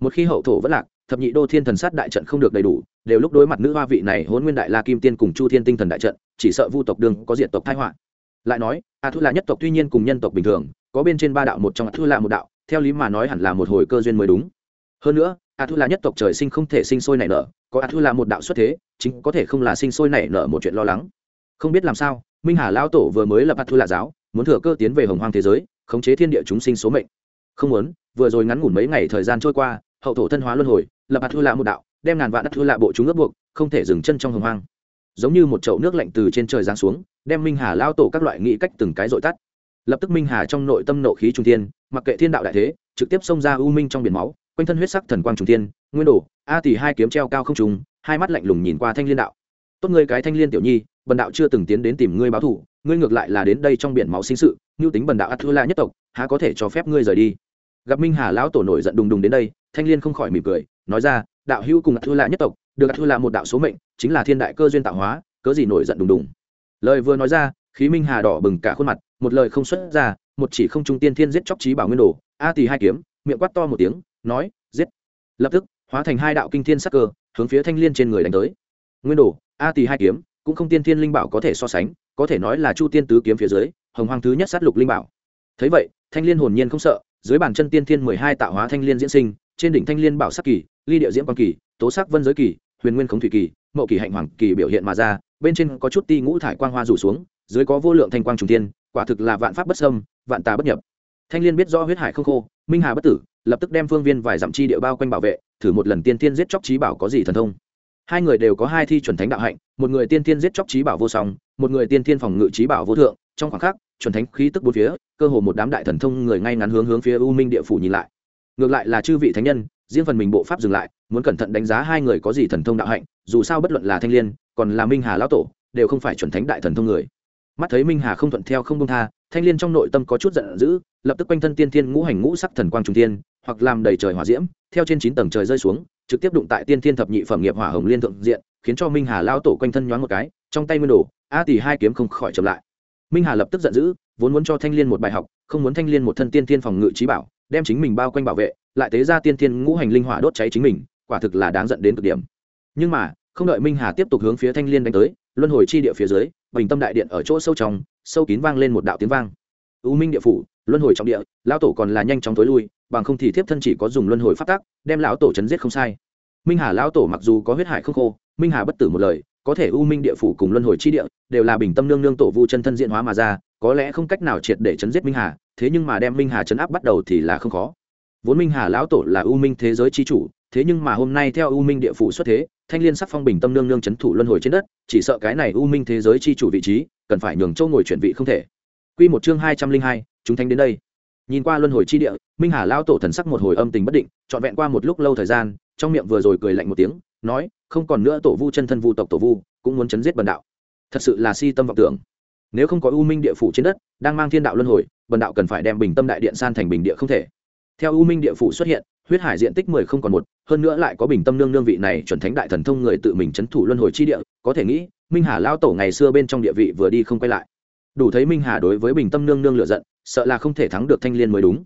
Một khi hậu thổ vẫn lạc thập nhị đô thiên thần sát đại trận không được đầy đủ, đều lúc đối mặt nữ hoa vị này hôn nguyên đại la kim tiên cùng chu thiên tinh thần đại trận, chỉ sợ vu tộc đương có diện tộc thái họa. Lại nói a thu là nhất tộc tuy nhiên cùng nhân tộc bình thường, có bên trên ba đạo một trong a thu là một đạo, theo lý mà nói hẳn là một hồi cơ duyên mới đúng. Hơn nữa a thu là nhất tộc trời sinh không thể sinh sôi nảy nở, có a thu là một đạo xuất thế, chính có thể không là sinh sôi nảy nở một chuyện lo lắng. Không biết làm sao, minh hà lao tổ vừa mới lập a thu là giáo, muốn thừa cơ tiến về hồng hoang thế giới, khống chế thiên địa chúng sinh số mệnh. Không muốn, vừa rồi ngắn ngủn mấy ngày thời gian trôi qua, hậu thổ thân hóa luân hồi lập hạt thu lạ một đạo, đem ngàn vạn đất thua lạ bộ chúng ướp buộc, không thể dừng chân trong hồng hoang. Giống như một chậu nước lạnh từ trên trời giáng xuống, đem minh hà lao tổ các loại nghĩ cách từng cái dội tắt. Lập tức minh hà trong nội tâm nộ khí trung thiên, mặc kệ thiên đạo đại thế, trực tiếp xông ra u minh trong biển máu, quanh thân huyết sắc thần quang trung thiên, nguyên đổ a tỷ hai kiếm treo cao không trùng hai mắt lạnh lùng nhìn qua thanh liên đạo. Tốt ngươi cái thanh liên tiểu nhi, bần đạo chưa từng tiến đến tìm ngươi báo thủ ngươi ngược lại là đến đây trong biển máu sinh sự như tính bần đạo ắt thua la nhất tộc, há có thể cho phép ngươi rời đi? Gặp minh hà lão tổ nổi giận đùng đùng đến đây, thanh liên không khỏi mỉm cười nói ra, đạo hữu cùng ắt thua nhất tộc, được ắt thua một đạo số mệnh, chính là thiên đại cơ duyên tạo hóa, cớ gì nổi giận đùng đùng. Lời vừa nói ra, khí minh hà đỏ bừng cả khuôn mặt, một lời không xuất ra, một chỉ không trung tiên thiên giết chóc trí bảo nguyên đồ, a tỳ hai kiếm, miệng quát to một tiếng, nói, giết. Lập tức, hóa thành hai đạo kinh thiên sắc cơ, hướng phía thanh liên trên người đánh tới. Nguyên đồ, a tỳ hai kiếm, cũng không tiên thiên linh bảo có thể so sánh, có thể nói là chu tiên tứ kiếm phía dưới, hồng hoàng thứ nhất sát lục linh bảo. Thấy vậy, thanh liên hồn nhiên không sợ, dưới bàn chân tiên thiên mười hai tạo hóa thanh liên diễn sinh, trên đỉnh thanh liên bảo sắc kỳ ly địa diễm quan kỳ, tố sắc vân giới kỳ, huyền nguyên khống thủy kỳ, mậu kỳ hạnh hoàng kỳ biểu hiện mà ra, bên trên có chút ti ngũ thải quang hoa rủ xuống, dưới có vô lượng thanh quang trùng tiên quả thực là vạn pháp bất sâm vạn tà bất nhập. Thanh liên biết rõ huyết hải không khô, minh hà bất tử, lập tức đem phương viên vài dặm chi địa bao quanh bảo vệ, thử một lần tiên tiên giết chóc trí bảo có gì thần thông. Hai người đều có hai thi chuẩn thánh đạo hạnh, một người tiên tiên giết chóc trí bảo vô song, một người tiên tiên phòng ngự trí bảo vô thượng, trong khoảng khắc, chuẩn thánh khí tức bốn phía, cơ hồ một đám đại thần thông người ngay ngắn hướng hướng phía u minh địa phủ nhìn lại ngược lại là chư vị thánh nhân, riêng phần mình bộ pháp dừng lại, muốn cẩn thận đánh giá hai người có gì thần thông đạo hạnh, dù sao bất luận là thanh liên, còn là minh hà lão tổ, đều không phải chuẩn thánh đại thần thông người. Mắt thấy minh hà không thuận theo không công tha, thanh liên trong nội tâm có chút giận dữ, lập tức quanh thân tiên thiên ngũ hành ngũ sắc thần quang trung tiên hoặc làm đầy trời hỏa diễm, theo trên chín tầng trời rơi xuống, trực tiếp đụng tại tiên thiên thập nhị phẩm nghiệp hỏa hồng liên thượng diện, khiến cho minh hà lao tổ quanh thân nhoáng một cái, trong tay nguyên đồ, a tỷ hai kiếm không khỏi chậm lại. Minh hà lập tức giận dữ, vốn muốn cho thanh liên một bài học, không muốn thanh liên một thân tiên thiên phòng ngự trí bảo đem chính mình bao quanh bảo vệ, lại tế ra tiên thiên ngũ hành linh hỏa đốt cháy chính mình, quả thực là đáng giận đến cực điểm. Nhưng mà, không đợi minh hà tiếp tục hướng phía thanh liên đánh tới, luân hồi chi địa phía dưới, bình tâm đại điện ở chỗ sâu trong, sâu kín vang lên một đạo tiếng vang. U minh địa phủ, luân hồi trong địa, lão tổ còn là nhanh chóng tối lui, bằng không thì thiếp thân chỉ có dùng luân hồi phát tác đem lão tổ chấn giết không sai. Minh hà lão tổ mặc dù có huyết hải không khô, minh hà bất tử một lời, có thể u minh địa phủ cùng luân hồi chi địa, đều là bình tâm nương nương tổ vu chân thân diện hóa mà ra có lẽ không cách nào triệt để chấn giết minh hà, thế nhưng mà đem minh hà chấn áp bắt đầu thì là không khó. Vốn minh hà lão tổ là u minh thế giới chi chủ, thế nhưng mà hôm nay theo u minh địa phủ xuất thế, thanh liên sắc phong bình tâm nương nương c h ấ n thủ luân hồi trên đất, chỉ sợ cái này u minh thế giới chi chủ vị trí, cần phải nhường châu ngồi chuyển vị không thể. Q một chương hai trăm linh hai, chúng thanh đến đây. Nhìn qua luân hồi chi địa, minh hà lão tổ thần sắc một hồi âm tình bất định, trọn vẹn qua một lúc lâu thời gian, trong miệng vừa rồi cười lạnh một tiếng, nói, không còn nữa tổ vu chân thân vu tộc tổ vu, cũng muốn chấn giết bần đạo. Thật sự là si tâm vọng tưởng nếu không có u minh địa phủ trên đất, đang mang thiên đạo luân hồi, bần đạo cần phải đem bình tâm đại điện san thành bình địa không thể. Theo u minh địa phủ xuất hiện, huyết hải diện tích mười không còn một, hơn nữa lại có bình tâm nương nương vị này chuẩn thánh đại thần thông người tự mình c h ấ n thủ luân hồi chi địa, có thể nghĩ, minh hà lao tổ ngày xưa bên trong địa vị vừa đi không quay lại. Đủ thấy minh hà đối với bình tâm nương nương lựa giận, sợ là không thể thắng được thanh liên mới đúng.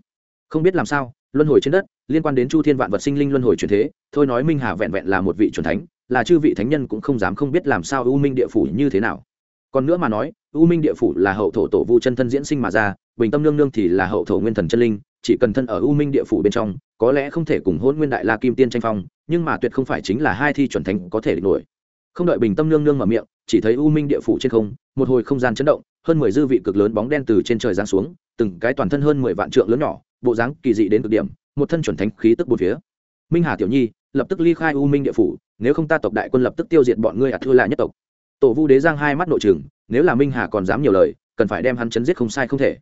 Không biết làm sao, luân hồi trên đất, liên quan đến chu thiên vạn vật sinh linh luân hồi truyền thế, thôi nói minh hà vẹn vẹn là một vị c thánh, là chư vị thánh nhân cũng không dám không biết làm sao u minh địa phủ như thế nào còn nữa mà nói, u minh địa phủ là hậu thổ tổ vu chân thân diễn sinh mà ra, bình tâm nương nương thì là hậu thổ nguyên thần chân linh, chỉ cần thân ở u minh địa phủ bên trong, có lẽ không thể cùng hôn nguyên đại la kim tiên tranh phong, nhưng mà tuyệt không phải chính là hai thi chuẩn thánh có thể địch nổi. Không đợi bình tâm nương nương mở miệng, chỉ thấy u minh địa phủ trên không, một hồi không gian chấn động, hơn mười dư vị cực lớn bóng đen từ trên trời giáng xuống, từng cái toàn thân hơn mười vạn trượng lớn nhỏ, bộ dáng kỳ dị đến cực điểm, một thân chuẩn thánh khí tức bốn phía. Minh hà tiểu nhi, lập tức ly khai u minh địa phủ, nếu không ta tộc đại quân lập tức tiêu diệt bọn ngươi à, ạt thư lại nhất tộc tổ vu đế giang hai mắt nội trường nếu là minh hà còn dám nhiều lời, cần phải đem hắn chấn giết không sai không thể.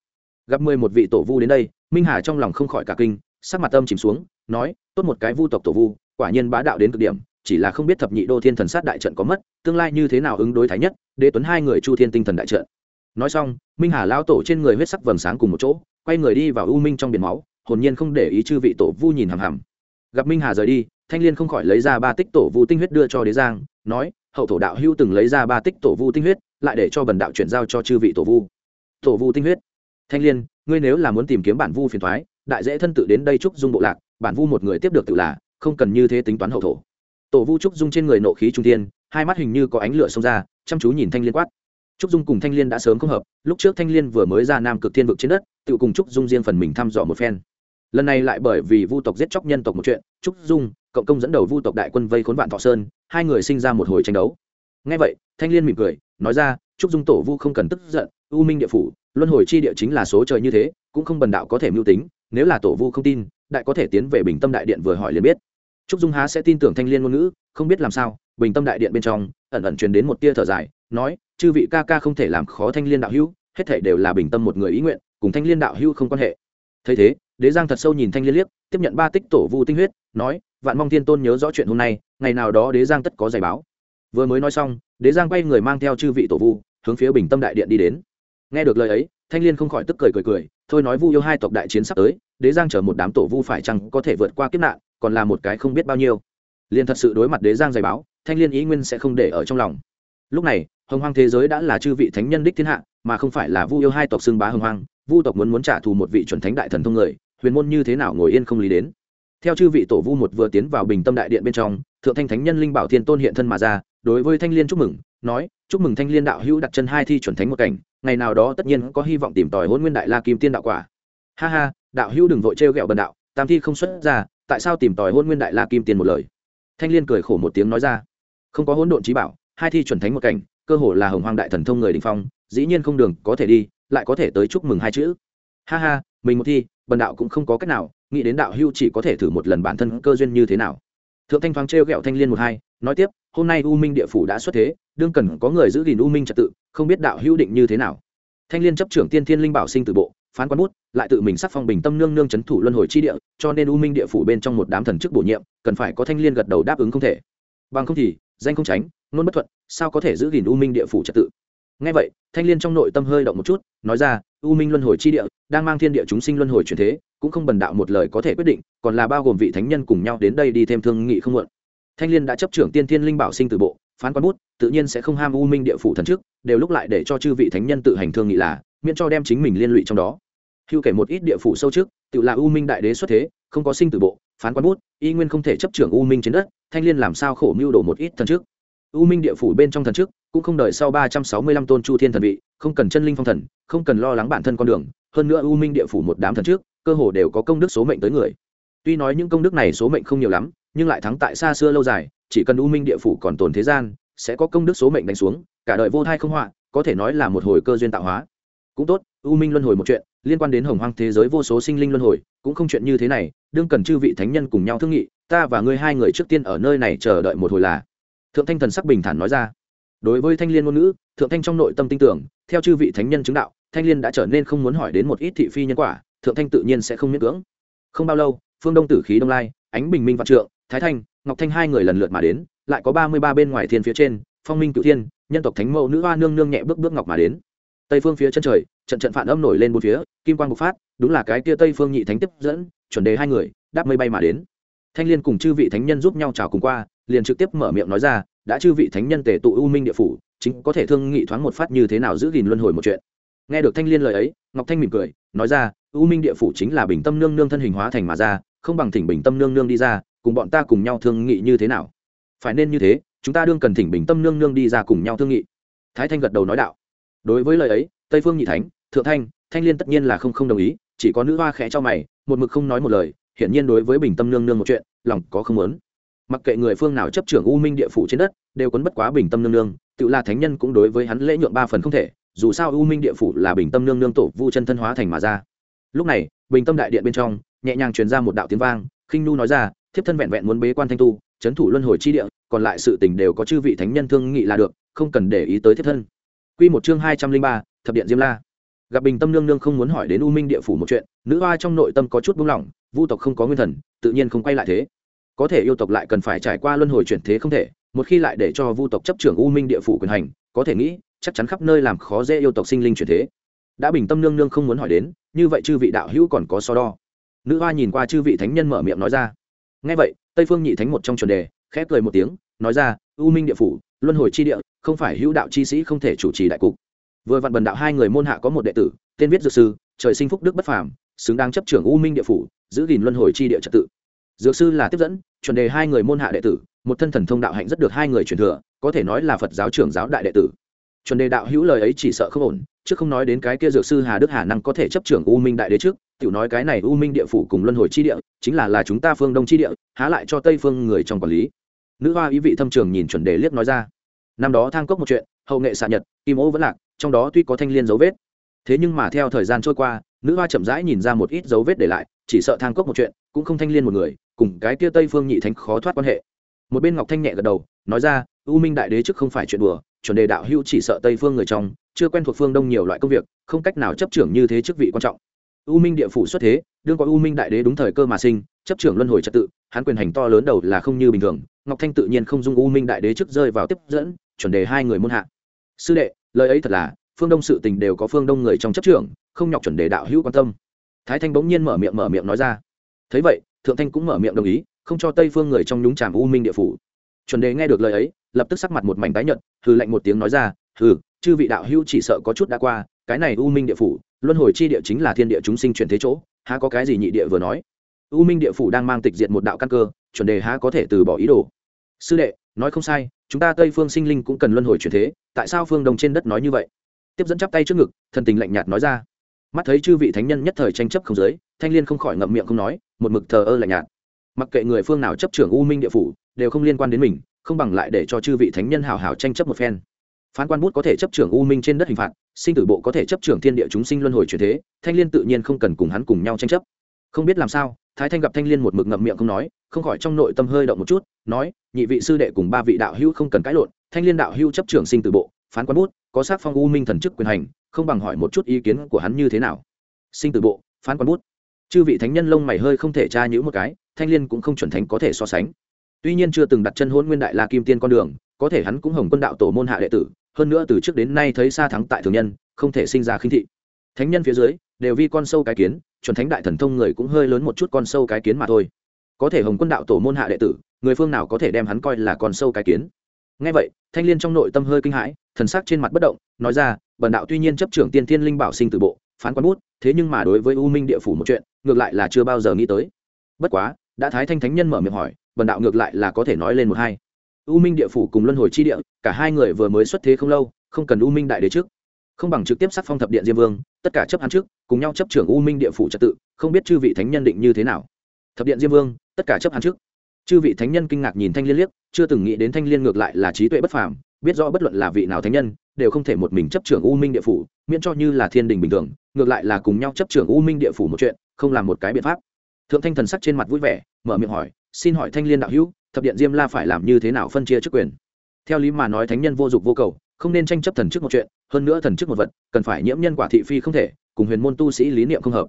Gặp mười một vị tổ vu đến đây, minh hà trong lòng không khỏi cả kinh, sắc mặt tâm chìm xuống, nói, tốt một cái vu tộc tổ vu, quả nhiên bá đạo đến cực điểm, chỉ là không biết thập nhị đô thiên thần sát đại trận có mất, tương lai như thế nào ứng đối thái nhất, đế tuấn hai người chu thiên tinh thần đại trận. Nói xong, minh hà lao tổ trên người huyết sắc vầng sáng cùng một chỗ, quay người đi vào u minh trong biển máu, hồn nhiên không để ý chư vị tổ vu nhìn hằm hằm. Gặp minh hà rời đi, thanh liên không khỏi lấy ra ba tích tổ vu tinh huyết đưa cho đế giang, nói hậu thổ đạo hưu từng lấy ra ba tích tổ vu tinh huyết, lại để cho bần đạo chuyển giao cho chư vị tổ vu. Tổ vu tinh huyết. Thanh liên, ngươi nếu là muốn tìm kiếm bản vu phiền thoái, đại dễ thân tự đến đây trúc dung bộ lạc, bản vu một người tiếp được tự là, không cần như thế tính toán hậu thổ. Tổ vu trúc dung trên người nộ khí trung tiên hai mắt hình như có ánh lửa xông ra, chăm chú nhìn thanh liên quát. Trúc dung cùng thanh liên đã sớm không hợp, lúc trước thanh liên vừa mới ra nam cực thiên vực trên đất, tự cùng trúc dung riêng phần mình thăm dò một phen. Lần này lại bởi vì vu tộc giết chóc nhân tộc một chuyện trúc dung, cộng công dẫn đầu vu tộc đại quân vây khốn vạn thọ sơn hai người sinh ra một hồi tranh đấu. Ngay vậy, thanh liên mỉm cười, nói ra, trúc dung tổ vu không cần tức giận, u minh địa phủ, luân hồi chi địa chính là số trời như thế, cũng không bần đạo có thể mưu tính, nếu là tổ vu không tin, đại có thể tiến về bình tâm đại điện vừa hỏi liền biết. Trúc dung há sẽ tin tưởng thanh liên ngôn ngữ, không biết làm sao, bình tâm đại điện bên trong, ẩn ẩn truyền đến một tia thở dài, nói, chư vị ca ca không thể làm khó thanh liên đạo hữu, hết thể đều là bình tâm một người ý nguyện, cùng thanh liên đạo hữu không quan hệ. Thấy thế, đế giang thật sâu nhìn thanh liên liếc, tiếp nhận ba tích tổ vu tinh huyết, nói vạn mong thiên tôn nhớ rõ chuyện hôm nay, ngày nào đó đế giang tất có giải báo. Vừa mới nói xong, đế giang quay người mang theo chư vị tổ vu, hướng phía bình tâm đại điện đi đến. Nghe được lời ấy, thanh liên không khỏi tức cười cười cười, thôi nói vu yêu hai tộc đại chiến sắp tới, đế giang chở một đám tổ vu phải chăng có thể vượt qua kiếp nạn, còn là một cái không biết bao nhiêu. Liền thật sự đối mặt đế giang dày báo, thanh liên ý nguyên sẽ không để ở trong lòng. Lúc này, hồng hoang thế giới đã là chư vị thánh nhân đích thiên hạ, mà không phải là vu yêu hai tộc xưng bá hồng hoang, vu tộc muốn muốn trả thù một vị chuẩn thánh đại thần thông người, huyền môn như thế nào ngồi yên không lý đến theo chư vị tổ vu một vừa tiến vào bình tâm đại điện bên trong, thượng thanh thánh nhân linh bảo thiên tôn hiện thân mà ra, đối với thanh liên chúc mừng, nói, chúc mừng thanh liên đạo hữu đặt chân hai thi chuẩn thánh một cảnh, ngày nào đó tất nhiên có hy vọng tìm tòi hôn nguyên đại la kim tiên đạo quả. Ha ha, đạo hữu đừng vội trêu ghẹo bần đạo, tam thi không xuất ra, tại sao tìm tòi hôn nguyên đại la kim tiên một lời? Thanh liên cười khổ một tiếng nói ra, không có hỗn độn trí bảo, hai thi chuẩn thánh một cảnh, cơ hồ là hồng hoang đại thần thông người đình phong, dĩ nhiên không đường có thể đi, lại có thể tới chúc mừng hai chữ. Ha ha, mình một thi bần đạo cũng không có cách nào, nghĩ đến đạo hưu chỉ có thể thử một lần bản thân cơ duyên như thế nào. Thượng thanh thoáng trêu ghẹo thanh liên một hai, nói tiếp, hôm nay u minh địa phủ đã xuất thế, đương cần có người giữ gìn u minh trật tự, không biết đạo hữu định như thế nào. Thanh liên chấp trưởng tiên thiên linh bảo sinh từ bộ, phán quán bút, lại tự mình sắc phong bình tâm nương nương c h ấ n thủ luân hồi chi địa, cho nên u minh địa phủ bên trong một đám thần chức bổ nhiệm, cần phải có thanh liên gật đầu đáp ứng không thể. Bằng không thì, danh không tránh nôn bất thuận, sao có thể giữ gìn u minh địa phủ trật tự? Ngay vậy, thanh liên trong nội tâm hơi động một chút, nói ra, u minh luân hồi chi địa, đang mang thiên địa chúng sinh luân hồi chuyển thế, cũng không bần đạo một lời có thể quyết định, còn là bao gồm vị thánh nhân cùng nhau đến đây đi thêm thương nghị không muộn. Thanh liên đã chấp trưởng tiên thiên linh bảo sinh từ bộ, phán quán bút, tự nhiên sẽ không ham u minh địa phủ thần trước, đều lúc lại để cho chư vị thánh nhân tự hành thương nghị là, miễn cho đem chính mình liên lụy trong đó. Hưu kể một ít địa phủ sâu trước, tự là u minh đại đế xuất thế, không có sinh từ bộ, phán quán bút, y nguyên không thể chấp trưởng u minh trên đất, thanh liên làm sao khổ mưu đồ một ít thần trước? U minh địa phủ bên trong thần trước, cũng không đợi sau ba trăm sáu mươi lăm tôn chu thiên thần vị, không cần chân linh phong thần, không cần lo lắng bản thân con đường, hơn nữa u minh địa phủ một đám thần trước, cơ hồ đều có công đức số mệnh tới người. Tuy nói những công đức này số mệnh không nhiều lắm, nhưng lại thắng tại xa xưa lâu dài, chỉ cần u minh địa phủ còn tồn thế gian, sẽ có công đức số mệnh đánh xuống, cả đời vô thai không họa, có thể nói là một hồi cơ duyên tạo hóa. Cũng tốt, u minh luân hồi một chuyện, liên quan đến hồng hoang thế giới vô số sinh linh luân hồi, cũng không chuyện như thế này, đương cần chư vị thánh nhân cùng nhau thương nghị, ta và ngươi hai người trước tiên ở nơi này chờ đợi một hồi là thượng thanh thần sắc bình thản nói ra. Đối với thanh liên ngôn ngữ, thượng thanh trong nội tâm tin tưởng, theo chư vị thánh nhân chứng đạo, thanh liên đã trở nên không muốn hỏi đến một ít thị phi nhân quả, thượng thanh tự nhiên sẽ không miễn cưỡng. Không bao lâu, phương đông tử khí đông lai, ánh bình minh vạn trượng, thái thanh, ngọc thanh hai người lần lượt mà đến, lại có ba mươi ba bên ngoài thiên phía trên, phong minh cựu thiên, nhân tộc thánh mẫu nữ hoa nương nương nhẹ bước bước ngọc mà đến. Tây phương phía chân trời, trận trận phản âm nổi lên bốn phía, kim quang bộc phát, đúng là cái kia tây phương nhị thánh tiếp dẫn, chuẩn đề hai người, đáp mây bay mà đến thanh liên cùng chư vị thánh nhân giúp nhau chào cùng qua, liền trực tiếp mở miệng nói ra, đã chư vị thánh nhân tề tụ u minh địa phủ, chính có thể thương nghị thoáng một phát như thế nào giữ gìn luân hồi một chuyện. Nghe được thanh liên lời ấy, ngọc thanh mỉm cười, nói ra, u minh địa phủ chính là bình tâm nương nương thân hình hóa thành mà ra, không bằng thỉnh bình tâm nương nương đi ra, cùng bọn ta cùng nhau thương nghị như thế nào? Phải nên như thế, chúng ta đương cần thỉnh bình tâm nương nương đi ra cùng nhau thương nghị. Thái thanh gật đầu nói đạo. Đối với lời ấy, tây phương nhị thánh, thượng thanh thanh liên tất nhiên là không không đồng ý, chỉ có nữ hoa khẽ cho mày, một mực không nói một lời hiển nhiên đối với bình tâm nương nương một chuyện, lòng có không muốn. Mặc kệ người phương nào chấp trưởng u minh địa phủ trên đất, đều quấn bất quá bình tâm nương nương, tự là thánh nhân cũng đối với hắn lễ nhượng ba phần không thể, dù sao u minh địa phủ là bình tâm nương nương tổ vu chân thân hóa thành mà ra. Lúc này, bình tâm đại điện bên trong, nhẹ nhàng truyền ra một đạo tiếng vang, khinh nu nói ra, thiếp thân vẹn vẹn muốn bế quan thanh tu, chấn thủ luân hồi chi địa, còn lại sự tình đều có chư vị thánh nhân thương nghị là được, không cần để ý tới thiếp thân. Quy một chương hai trăm linh ba, thập điện diêm la. Gặp bình tâm nương nương không muốn hỏi đến u minh địa phủ một chuyện, nữ hoa trong nội tâm có chút buông lỏng vu tộc không có nguyên thần, tự nhiên không quay lại thế. Có thể yêu tộc lại cần phải trải qua luân hồi chuyển thế không thể, một khi lại để cho vu tộc chấp trưởng u minh địa phủ quyền hành, có thể nghĩ, chắc chắn khắp nơi làm khó dễ yêu tộc sinh linh chuyển thế. Đã bình tâm nương nương không muốn hỏi đến, như vậy chư vị đạo hữu còn có so đo. Nữ hoa nhìn qua chư vị thánh nhân mở miệng nói ra. Ngay vậy, tây phương nhị thánh một trong chuẩn đề khép cười một tiếng, nói ra, u minh địa phủ, luân hồi chi địa, không phải hữu đạo chi sĩ không thể chủ trì đại cục. Vừa vặn bần đạo hai người môn hạ có một đệ tử, tên viết dược sư, trời sinh phúc đức bất phàm xứng đáng chấp trưởng u minh địa phủ, giữ gìn luân hồi chi địa trật tự. Dược sư là tiếp dẫn, chuẩn đề hai người môn hạ đệ tử, một thân thần thông đạo hạnh rất được hai người truyền thừa, có thể nói là phật giáo trưởng giáo đại đệ tử. Chuẩn đề đạo hữu lời ấy chỉ sợ không ổn, chứ không nói đến cái kia dược sư hà đức hà năng có thể chấp trưởng u minh đại đế trước, tiểu nói cái này u minh địa phủ cùng luân hồi chi địa, chính là là chúng ta phương đông chi địa, há lại cho tây phương người trong quản lý. Nữ hoa ý vị thâm trường nhìn chuẩn đề liếc nói ra. Năm đó thang cốc một chuyện, hậu nghệ xạ nhật, kim ô vẫn lạc, trong đó tuy có thanh liên dấu vết thế nhưng mà theo thời gian trôi qua, nữ hoa chậm rãi nhìn ra một ít dấu vết để lại, chỉ sợ thang cốc một chuyện, cũng không thanh liên một người, cùng cái kia tây phương nhị thánh khó thoát quan hệ. Một bên ngọc thanh nhẹ gật đầu, nói ra, u minh đại đế trước không phải chuyện đùa, chuẩn đề đạo hữu chỉ sợ tây phương người trong, chưa quen thuộc phương đông nhiều loại công việc, không cách nào chấp trưởng như thế chức vị quan trọng. U minh địa phủ xuất thế, đương có u minh đại đế đúng thời cơ mà sinh, chấp trưởng luân hồi trật tự, hắn quyền hành to lớn đầu là không như bình thường, ngọc thanh tự nhiên không dung u minh đại đế trước rơi vào tiếp dẫn, chuẩn đề hai người môn hạ. Sư đệ, lời ấy thật là phương đông sự tình đều có phương đông người trong chấp trưởng, không nhọc chuẩn đề đạo hữu quan tâm. Thái thanh bỗng nhiên mở miệng mở miệng nói ra. Thấy vậy, thượng thanh cũng mở miệng đồng ý, không cho tây phương người trong nhúng tràm u minh địa phủ. Chuẩn đề nghe được lời ấy, lập tức sắc mặt một mảnh tái nhợt, hừ lạnh một tiếng nói ra, hừ, chư vị đạo hữu chỉ sợ có chút đã qua, cái này u minh địa phủ, luân hồi chi địa chính là thiên địa chúng sinh chuyển thế chỗ, há có cái gì nhị địa vừa nói? U minh địa phủ đang mang tịch diệt một đạo căn cơ, chuẩn đề há có thể từ bỏ ý đồ. Sư đệ, nói không sai, chúng ta tây phương sinh linh cũng cần luân hồi chuyển thế, tại sao phương đông trên đất nói như vậy? Tiếp dẫn chắp tay trước ngực, thần tình lạnh nhạt nói ra. Mắt thấy chư vị thánh nhân nhất thời tranh chấp không giới, thanh liên không khỏi ngậm miệng không nói, một mực thờ ơ lạnh nhạt. Mặc kệ người phương nào chấp trưởng u minh địa phủ, đều không liên quan đến mình, không bằng lại để cho chư vị thánh nhân hào hào tranh chấp một phen. Phán quan bút có thể chấp trưởng u minh trên đất hình phạt, sinh tử bộ có thể chấp trưởng thiên địa chúng sinh luân hồi chuyển thế, thanh liên tự nhiên không cần cùng hắn cùng nhau tranh chấp. Không biết làm sao, thái thanh gặp thanh liên một mực ngậm miệng không nói, không khỏi trong nội tâm hơi động một chút, nói, nhị vị sư đệ cùng ba vị đạo hữu không cần cãi lộn, thanh liên đạo hữu chấp trưởng sinh tử bộ, phán quan bút có sát phong u minh thần chức quyền hành, không bằng hỏi một chút ý kiến của hắn như thế nào. Sinh từ bộ, phán quan bút. Chư vị thánh nhân lông mày hơi không thể tra nhữ một cái, thanh liên cũng không chuẩn thánh có thể so sánh. Tuy nhiên chưa từng đặt chân hôn nguyên đại la kim tiên con đường, có thể hắn cũng hồng quân đạo tổ môn hạ đệ tử, hơn nữa từ trước đến nay thấy xa thắng tại thường nhân, không thể sinh ra khinh thị. Thánh nhân phía dưới, đều vi con sâu cái kiến, chuẩn thánh đại thần thông người cũng hơi lớn một chút con sâu cái kiến mà thôi. Có thể hồng quân đạo tổ môn hạ đệ tử, người phương nào có thể đem hắn coi là con sâu cái kiến? Ngay vậy, thanh l i ê n trong nội tâm hơi kinh hãi, thần sắc trên mặt bất động, nói ra, bần đạo tuy nhiên chấp trưởng tiên thiên linh bảo sinh từ bộ, phán quán bút, thế nhưng mà đối với u minh địa phủ một chuyện, ngược lại là chưa bao giờ nghĩ tới. Bất quá, đã thái thanh thánh nhân mở miệng hỏi, bần đạo ngược lại là có thể nói lên một hai. U minh địa phủ cùng luân hồi chi địa, cả hai người vừa mới xuất thế không lâu, không cần u minh đại đế trước. Không bằng trực tiếp sắc phong thập điện diêm vương, tất cả chấp hắn trước, cùng nhau chấp trưởng u minh địa phủ trật tự, không biết chư vị thánh nhân định như thế nào. Thập điện diêm vương, tất cả chấp hắn trước chư vị thánh nhân kinh ngạc nhìn thanh liên liếc, chưa từng nghĩ đến thanh liên ngược lại là trí tuệ bất phàm, biết rõ bất luận là vị nào thánh nhân, đều không thể một mình chấp trưởng u minh địa phủ, miễn cho như là thiên đình bình thường, ngược lại là cùng nhau chấp trưởng u minh địa phủ một chuyện, không làm một cái biện pháp. Thượng thanh thần sắc trên mặt vui vẻ, mở miệng hỏi, xin hỏi thanh liên đạo hữu, thập điện diêm la phải làm như thế nào phân chia chức quyền? Theo lý mà nói thánh nhân vô dụng vô cầu, không nên tranh chấp thần chức một chuyện, hơn nữa thần chức một vật, cần phải nhiễm nhân quả thị phi không thể, cùng huyền môn tu sĩ lý niệm không hợp.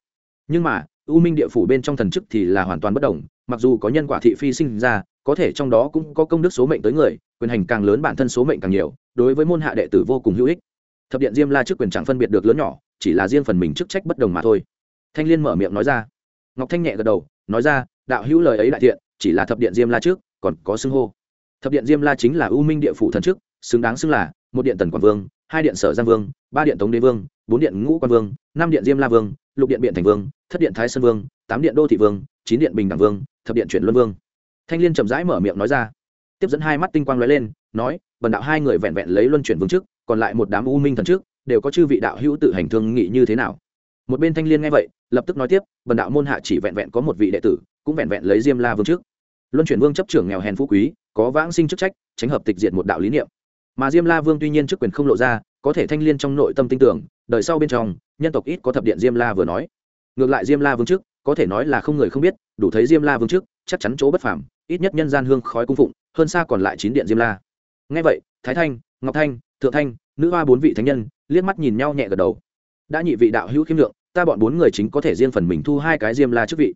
Nhưng mà, u minh địa phủ bên trong thần chức thì là hoàn toàn bất đồng mặc dù có nhân quả thị phi sinh ra, có thể trong đó cũng có công đức số mệnh tới người, quyền hành càng lớn bản thân số mệnh càng nhiều, đối với môn hạ đệ tử vô cùng hữu ích. Thập điện diêm la chức quyền chẳng phân biệt được lớn nhỏ, chỉ là riêng phần mình chức trách bất đồng mà thôi. Thanh liên mở miệng nói ra. Ngọc thanh nhẹ gật đầu, nói ra, đạo hữu lời ấy đại thiện, chỉ là thập điện diêm la trước, còn có xưng hô. Thập điện diêm la chính là u minh địa phủ thần chức, xứng đáng xưng là một điện tần quảng vương, hai điện sở giang vương, ba điện tống đế vương, bốn điện ngũ quan vương, năm điện diêm la vương lục điện biện thành vương, thất điện thái sơn vương, tám điện đô thị vương, chín điện bình đẳng vương, thập điện chuyển luân vương. Thanh liên chậm rãi mở miệng nói ra. Tiếp dẫn hai mắt tinh quang lóe lên, nói, bần đạo hai người vẹn vẹn lấy luân chuyển vương trước, còn lại một đám u minh thần trước, đều có chư vị đạo hữu tự hành thương nghị như thế nào? Một bên thanh liên nghe vậy, lập tức nói tiếp, bần đạo môn hạ chỉ vẹn vẹn có một vị đệ tử, cũng vẹn vẹn lấy diêm la vương trước. Luân chuyển vương chấp trưởng nghèo hèn phú quý, có vãng sinh chức trách, tránh hợp tịch diệt một đạo lý niệm. Mà diêm la vương tuy nhiên chức quyền không lộ ra, có thể thanh liên trong nội tâm tin tưởng đời sau bên trong, nhân tộc ít có thập điện diêm la vừa nói. Ngược lại diêm la vương trước, có thể nói là không người không biết, đủ thấy diêm la vương trước, chắc chắn chỗ bất phàm, ít nhất nhân gian hương khói cung phụng, hơn xa còn lại chín điện diêm la. Ngay vậy, thái thanh, ngọc thanh, thượng thanh, nữ hoa bốn vị thánh nhân, liếc mắt nhìn nhau nhẹ gật đầu. Đã nhị vị đạo hữu khiêm lượng, ta bọn bốn người chính có thể riêng phần mình thu hai cái diêm la chức vị.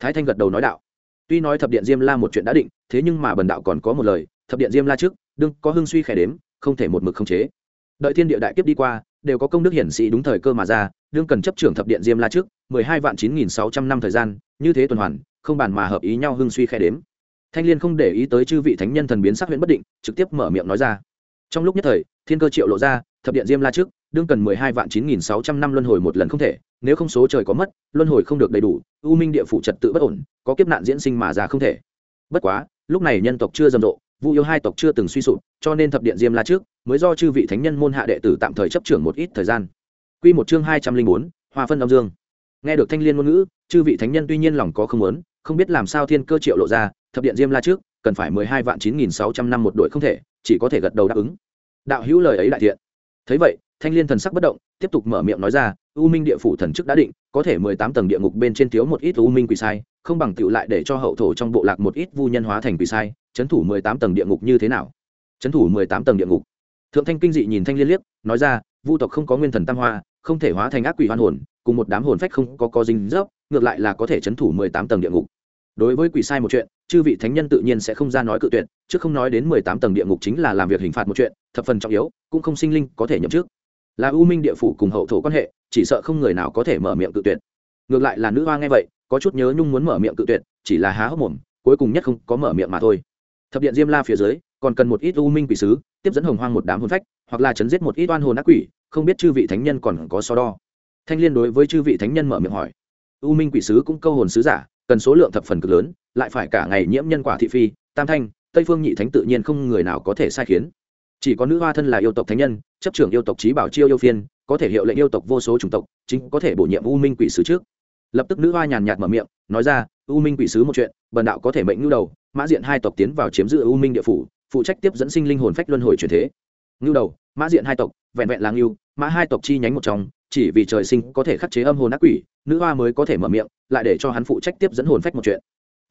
Thái thanh gật đầu nói đạo. Tuy nói thập điện diêm la một chuyện đã định, thế nhưng mà bần đạo còn có một lời, thập điện diêm la trước đừng có hưng suy khẽ đếm, không thể một mực không chế. Đợi thiên địa đại kiếp đi qua đều có công đức hiển sĩ đúng thời cơ mà ra, đương cần chấp trưởng thập điện diêm la trước, mười hai vạn chín nghìn sáu trăm năm thời gian, như thế tuần hoàn, không bàn mà hợp ý nhau hưng suy khe đếm. Thanh liên không để ý tới chư vị thánh nhân thần biến sắc huyện bất định, trực tiếp mở miệng nói ra. Trong lúc nhất thời, thiên cơ triệu lộ ra, thập điện diêm la trước, đương cần mười hai vạn chín nghìn sáu trăm năm luân hồi một lần không thể, nếu không số trời có mất, luân hồi không được đầy đủ, u minh địa phủ trật tự bất ổn, có kiếp nạn diễn sinh mà ra không thể. Bất quá, lúc này nhân tộc chưa rầm rộ vu yêu hai tộc chưa từng suy sụp, cho nên thập điện diêm la trước, mới do chư vị thánh nhân môn hạ đệ tử tạm thời chấp trưởng một ít thời gian. Quy một chương hai trăm linh bốn, hoa phân âm dương. Nghe được thanh liên ngôn ngữ, chư vị thánh nhân tuy nhiên lòng có không muốn, không biết làm sao thiên cơ triệu lộ ra, thập điện diêm la trước, cần phải mười hai vạn chín nghìn sáu trăm năm một đội không thể, chỉ có thể gật đầu đáp ứng. Đạo hữu lời ấy đại thiện. Thấy vậy, thanh liên thần sắc bất động, tiếp tục mở miệng nói ra, u minh địa phủ thần chức đã định, có thể mười tám tầng địa ngục bên trên thiếu một ít u minh quỷ sai không bằng tựu lại để cho hậu thổ trong bộ lạc một ít vu nhân hóa thành quỷ sai, chấn thủ mười tám tầng địa ngục như thế nào? Chấn thủ mười tám tầng địa ngục. Thượng thanh kinh dị nhìn thanh liên liếc, nói ra, vu tộc không có nguyên thần tam hoa, không thể hóa thành ác quỷ hoan hồn, cùng một đám hồn phách không có có dinh dấp, ngược lại là có thể chấn thủ mười tám tầng địa ngục. Đối với quỷ sai một chuyện, chư vị thánh nhân tự nhiên sẽ không ra nói cự tuyệt, chứ không nói đến mười tám tầng địa ngục chính là làm việc hình phạt một chuyện, thập phần trọng yếu, cũng không sinh linh có thể nhậm trước là u minh địa phủ cùng hậu thổ quan hệ, chỉ sợ không người nào có thể mở miệng cự tuyệt. Ngược lại là nữ hoa nghe vậy có chút nhớ nhung muốn mở miệng cự tuyệt, chỉ là há hốc mồm, cuối cùng nhất không có mở miệng mà thôi. Thập điện diêm la phía dưới, còn cần một ít u minh quỷ sứ, tiếp dẫn hồng hoang một đám hồn phách, hoặc là chấn giết một ít oan hồn ác quỷ, không biết chư vị thánh nhân còn có so đo. Thanh liên đối với chư vị thánh nhân mở miệng hỏi. U minh quỷ sứ cũng câu hồn sứ giả, cần số lượng thập phần cực lớn, lại phải cả ngày nhiễm nhân quả thị phi, tam thanh, tây phương nhị thánh tự nhiên không người nào có thể sai khiến. Chỉ có nữ hoa thân là yêu tộc thánh nhân, chấp trưởng yêu tộc trí bảo chiêu yêu phiên, có thể hiệu lệnh yêu tộc vô số chủng tộc, chính có thể bổ nhiệm u minh quỷ sứ trước lập tức nữ hoa nhàn nhạt mở miệng, nói ra, u minh quỷ sứ một chuyện, bần đạo có thể mệnh ngưu đầu, mã diện hai tộc tiến vào chiếm giữ u minh địa phủ, phụ trách tiếp dẫn sinh linh hồn phách luân hồi truyền thế. Ngưu đầu, mã diện hai tộc, vẹn vẹn là ngưu mã hai tộc chi nhánh một trong, chỉ vì trời sinh có thể khắc chế âm hồn ác quỷ, nữ hoa mới có thể mở miệng, lại để cho hắn phụ trách tiếp dẫn hồn phách một chuyện.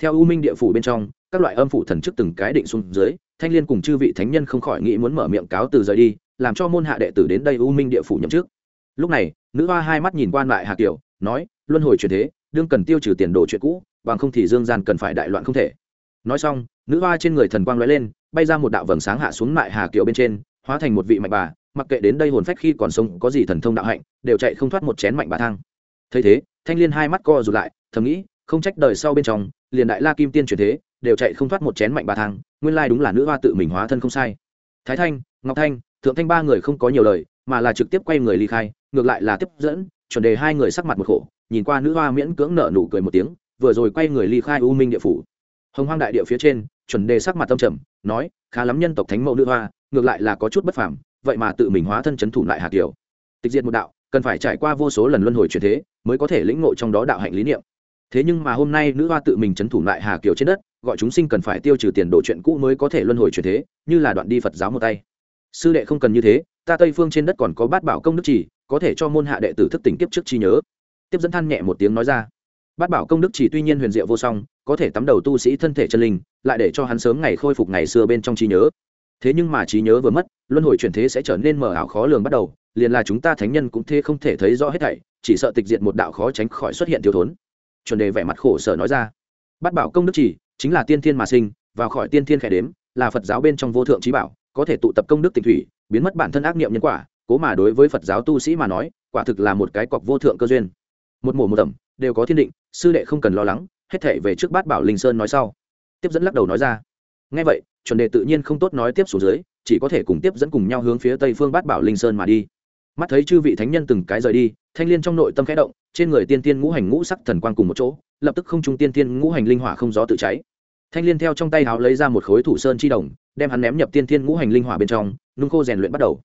Theo u minh địa phủ bên trong, các loại âm phủ thần chức từng cái định xuống dưới, thanh liên cùng chư vị thánh nhân không khỏi nghĩ muốn mở miệng cáo từ rời đi, làm cho môn hạ đệ tử đến đây u minh địa phủ nhậm trước lúc này, nữ hoa hai mắt nhìn quan lại hà kiều, nói luân hồi chuyển thế, đương cần tiêu trừ tiền đồ chuyện cũ, bằng không thì dương gian cần phải đại loạn không thể. Nói xong, nữ hoa trên người thần quang lóe lên, bay ra một đạo vầng sáng hạ xuống mại hà kiều bên trên, hóa thành một vị mạnh bà, mặc kệ đến đây hồn phách khi còn sống có gì thần thông đạo hạnh, đều chạy không thoát một chén mạnh bà thang. Thấy thế, thanh liên hai mắt co rụt lại, thầm nghĩ, không trách đời sau bên trong, liền đại la kim tiên chuyển thế, đều chạy không thoát một chén mạnh bà thang, nguyên lai đúng là nữ hoa tự mình hóa thân không sai. Thái thanh, ngọc thanh, thượng thanh ba người không có nhiều lời, mà là trực tiếp quay người ly khai, ngược lại là tiếp dẫn chuẩn đề hai người sắc mặt một khổ, nhìn qua nữ hoa miễn cưỡng nở nụ cười một tiếng, vừa rồi quay người ly khai u minh địa phủ. Hồng hoang đại địa phía trên, chuẩn đề sắc mặt tâm trầm, nói, khá lắm nhân tộc thánh mẫu nữ hoa, ngược lại là có chút bất phàm, vậy mà tự mình hóa thân chấn thủ lại hà kiều. Tịch diệt một đạo, cần phải trải qua vô số lần luân hồi chuyển thế, mới có thể lĩnh ngộ trong đó đạo hạnh lý niệm. Thế nhưng mà hôm nay nữ hoa tự mình chấn thủ lại hà kiều trên đất, gọi chúng sinh cần phải tiêu trừ tiền đồ chuyện cũ mới có thể luân hồi chuyển thế, như là đoạn đi phật giáo một tay. Sư đệ không cần như thế ta tây phương trên đất còn có bát bảo công đức chỉ có thể cho môn hạ đệ tử thức tỉnh kiếp trước chi nhớ. Tiếp dẫn than nhẹ một tiếng nói ra. Bát bảo công đức chỉ tuy nhiên huyền diệu vô song, có thể tắm đầu tu sĩ thân thể chân linh, lại để cho hắn sớm ngày khôi phục ngày xưa bên trong trí nhớ. Thế nhưng mà trí nhớ vừa mất, luân hồi chuyển thế sẽ trở nên mờ ảo khó lường bắt đầu, liền là chúng ta thánh nhân cũng thế không thể thấy rõ hết thảy, chỉ sợ tịch diện một đạo khó tránh khỏi xuất hiện thiếu thốn. Chuẩn đề vẻ mặt khổ sở nói ra. Bát bảo công đức chỉ chính là tiên thiên mà sinh, vào khỏi tiên thiên khẽ đếm, là phật giáo bên trong vô thượng trí bảo có thể tụ tập công đức tịch thủy, biến mất bản thân ác niệm nhân quả, cố mà đối với phật giáo tu sĩ mà nói, quả thực là một cái cọc vô thượng cơ duyên. Một mổ một tẩm, đều có thiên định, sư đệ không cần lo lắng, hết thể về trước bát bảo linh sơn nói sau. Tiếp dẫn lắc đầu nói ra. Ngay vậy, chuẩn đề tự nhiên không tốt nói tiếp xuống dưới, chỉ có thể cùng tiếp dẫn cùng nhau hướng phía tây phương bát bảo linh sơn mà đi. Mắt thấy chư vị thánh nhân từng cái rời đi, thanh liên trong nội tâm khẽ động, trên người tiên tiên ngũ hành ngũ sắc thần quang cùng một chỗ, lập tức không trung tiên tiên ngũ hành linh hỏa không gió tự cháy. Thanh liên theo trong tay háo lấy ra một khối thủ sơn chi đồng đem hắn ném nhập tiên tiên ngũ hành linh hỏa bên trong, nung khô rèn luyện bắt đầu.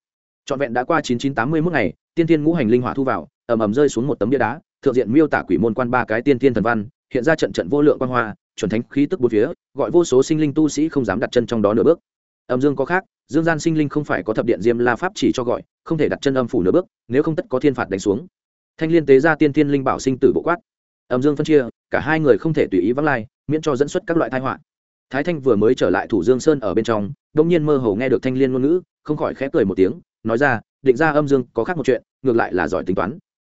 Trọn vẹn đã qua chín chín tám mươi mốt ngày, tiên tiên ngũ hành linh hỏa thu vào, ầm ầm rơi xuống một tấm bia đá, thượng diện miêu tả quỷ môn quan ba cái tiên tiên thần văn, hiện ra trận trận vô lượng quan hoa, chuẩn thánh khí tức bốn phía, gọi vô số sinh linh tu sĩ không dám đặt chân trong đó nửa bước. Âm dương có khác, dương gian sinh linh không phải có thập điện diêm la pháp chỉ cho gọi, không thể đặt chân âm phủ nửa bước, nếu không tất có thiên phạt đánh xuống. Thanh liên tế ra tiên tiên linh bảo sinh tử bộ quát. Âm dương phân chia, cả hai người không thể tùy ý vắng lai, miễn cho dẫn xuất các loại tai họa thái thanh vừa mới trở lại thủ dương sơn ở bên trong đông nhiên mơ hồ nghe được thanh liên ngôn ngữ, không khỏi khẽ cười một tiếng, nói ra, định ra âm dương, có khác một chuyện, ngược lại là giỏi tính toán.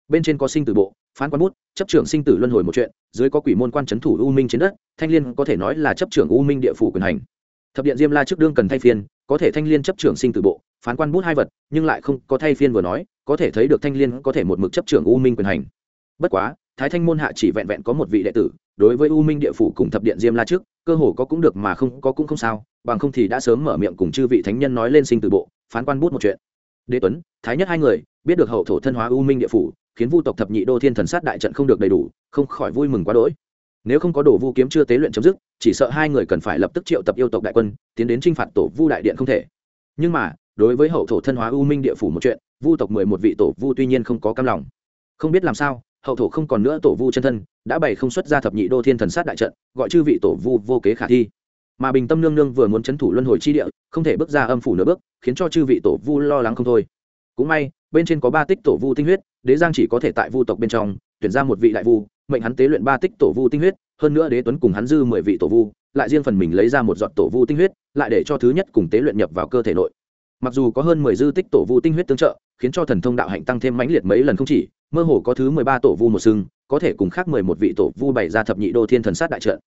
Bên trên có sinh tử bộ, phán quan bút, chấp trưởng sinh tử luân hồi một chuyện, dưới có quỷ môn quan c h ấ n thủ u minh trên đất, thanh liên có thể nói là chấp trưởng u minh địa phủ quyền hành. Thập điện diêm la trước đương cần thay phiên, có thể thanh liên chấp trưởng sinh tử bộ, phán quan bút hai vật, nhưng lại không có thay phiên vừa nói, có thể thấy được thanh liên có thể một mực chấp trưởng u minh quyền hành. Bất quá, thái thanh môn hạ chỉ vẹn vẹn có một vị đệ tử đối với u minh địa phủ cùng thập điện diêm la trước, cơ hồ có cũng được mà không có cũng không sao, bằng không thì đã sớm mở miệng cùng chư vị thánh nhân nói lên sinh tử bộ, phán quan bút một chuyện. Đế tuấn, thái nhất hai người, biết được hậu thổ thân hóa u minh địa phủ, khiến vu tộc thập nhị đô thiên thần sát đại trận không được đầy đủ, không khỏi vui mừng quá đỗi. Nếu không có đồ vu kiếm chưa tế luyện chấm dứt, chỉ sợ hai người cần phải lập tức triệu tập yêu tộc đại quân, tiến đến t r i n h phạt tổ vu đại điện không thể. Nhưng mà, đối với hậu thổ thân hóa u minh địa phủ một chuyện, vu tộc mười một vị tổ vu tuy nhiên không có cam lòng. Không biết làm sao hậu thổ không còn nữa tổ vu chân thân, đã bày không xuất ra thập nhị đô thiên thần sát đại trận, gọi chư vị tổ vu vô kế khả thi. Mà bình tâm nương nương vừa muốn c h ấ n thủ luân hồi chi địa, không thể bước ra âm phủ nửa bước, khiến cho chư vị tổ vu lo lắng không thôi. Cũng may, bên trên có ba tích tổ vu tinh huyết, đế giang chỉ có thể tại vu tộc bên trong, tuyển ra một vị đại vu, mệnh hắn tế luyện ba tích tổ vu tinh huyết, hơn nữa đế tuấn cùng hắn dư mười vị tổ vu, lại riêng phần mình lấy ra một giọt tổ vu tinh huyết, lại để cho thứ nhất cùng tế luyện nhập vào cơ thể nội mặc dù có hơn mười dư tích tổ vu tinh huyết tương trợ, khiến cho thần thông đạo hạnh tăng thêm mãnh liệt mấy lần không chỉ, mơ hồ có thứ mười ba tổ vu một sưng có thể cùng khác mười một vị tổ vu bày ra thập nhị đô thiên thần sát đại trận.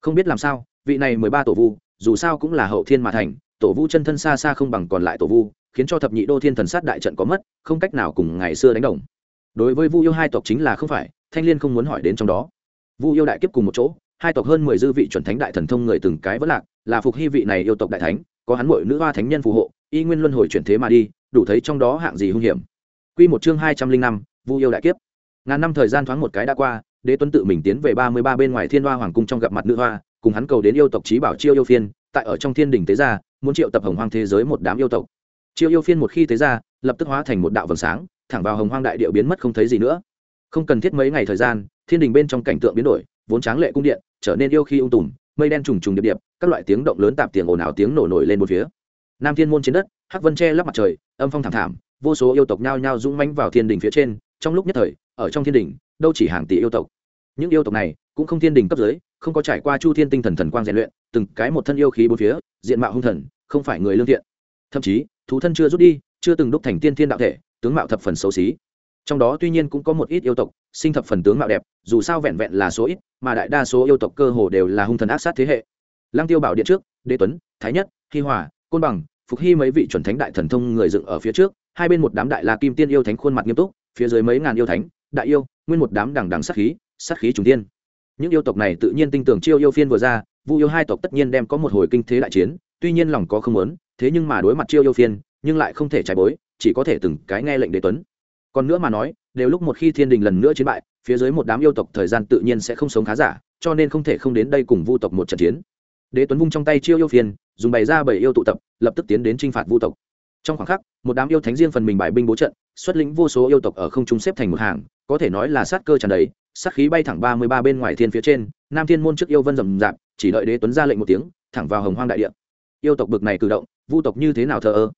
Không biết làm sao, vị này mười ba tổ vu, dù sao cũng là hậu thiên mà thành, tổ vu chân thân xa xa không bằng còn lại tổ vu, khiến cho thập nhị đô thiên thần sát đại trận có mất, không cách nào cùng ngày xưa đánh đồng. Đối với vu yêu hai tộc chính là không phải, thanh liên không muốn hỏi đến trong đó. Vu yêu đại kiếp cùng một chỗ, hai tộc hơn mười dư vị chuẩn thánh đại thần thông người từng cái vẫn lạc, là phục hy vị này yêu tộc đại thánh có hắn mội nữ hoa thánh nhân phù hộ, y nguyên luân hồi chuyển thế mà đi, đủ thấy trong đó hạng gì hung hiểm. Quy một chương hai trăm linh năm, vu yêu đại kiếp. Ngàn năm thời gian thoáng một cái đã qua, đế tuấn tự mình tiến về ba mươi ba bên ngoài thiên hoa hoàng cung trong gặp mặt nữ hoa, cùng hắn cầu đến yêu tộc trí bảo chiêu yêu phiên, tại ở trong thiên đình tế gia, muốn triệu tập hồng hoang thế giới một đám yêu tộc. Chiêu yêu phiên một khi tế ra lập tức hóa thành một đạo vầng sáng, thẳng vào hồng hoang đại điệu biến mất không thấy gì nữa. Không cần thiết mấy ngày thời gian, thiên đình bên trong cảnh tượng biến đổi, vốn tráng lệ cung điện, trở nên yêu khi ung tùm, mây đen trùng trùng điệp điệp các loại tiếng động lớn tạp tiền ồn ào tiếng nổ nổi lên một phía. Nam thiên môn trên đất, hắc vân che lắp mặt trời, âm phong thảm thảm, vô số yêu tộc nhao nhao dũng mãnh vào thiên đình phía trên, trong lúc nhất thời, ở trong thiên đình, đâu chỉ hàng tỷ yêu tộc. Những yêu tộc này cũng không thiên đình cấp dưới, không có trải qua chu thiên tinh thần thần quang rèn luyện, từng cái một thân yêu khí bốn phía, diện mạo hung thần, không phải người lương thiện. Thậm chí, thú thân chưa rút đi, chưa từng đúc thành tiên thiên đạo thể, tướng mạo thập phần xấu xí. Trong đó tuy nhiên cũng có một ít yêu tộc, sinh thập phần tướng mạo đẹp, dù sao vẹn vẹn là số ít, mà đại đa số yêu tộc cơ hồ đều là hung thần ác sát thế hệ lăng tiêu bảo điện trước, đế tuấn, thái nhất, hi hòa, côn bằng, phục hy mấy vị chuẩn thánh đại thần thông người dựng ở phía trước, hai bên một đám đại la kim tiên yêu thánh khuôn mặt nghiêm túc, phía dưới mấy ngàn yêu thánh, đại yêu, nguyên một đám đằng đằng sát khí sát khí trùng tiên những yêu tộc này tự nhiên tin tưởng chiêu yêu phiên vừa ra, vu yêu hai tộc tất nhiên đem có một hồi kinh thế đại chiến, tuy nhiên lòng có không muốn, thế nhưng mà đối mặt chiêu yêu phiên, nhưng lại không thể trái bối, chỉ có thể từng cái nghe lệnh đế tuấn. Còn nữa mà nói, đều lúc một khi thiên đình lần nữa chiến bại, phía dưới một đám yêu tộc thời gian tự nhiên sẽ không sống khá giả, cho nên không thể không đến đây cùng vu tộc một trận chiến đế tuấn vung trong tay chiêu yêu phiền, dùng bày ra bảy yêu tụ tập lập tức tiến đến t r i n h phạt vu tộc. Trong khoảng khắc một đám yêu thánh riêng phần mình bài binh bố trận xuất lĩnh vô số yêu tộc ở không trung xếp thành một hàng có thể nói là sát cơ tràn đầy sát khí bay thẳng ba mươi ba bên ngoài thiên phía trên nam thiên môn trước yêu vân rầm rạp chỉ đợi đế tuấn ra lệnh một tiếng thẳng vào hồng hoang đại địa. Yêu tộc bực này cử động vu tộc như thế nào thờ ơ?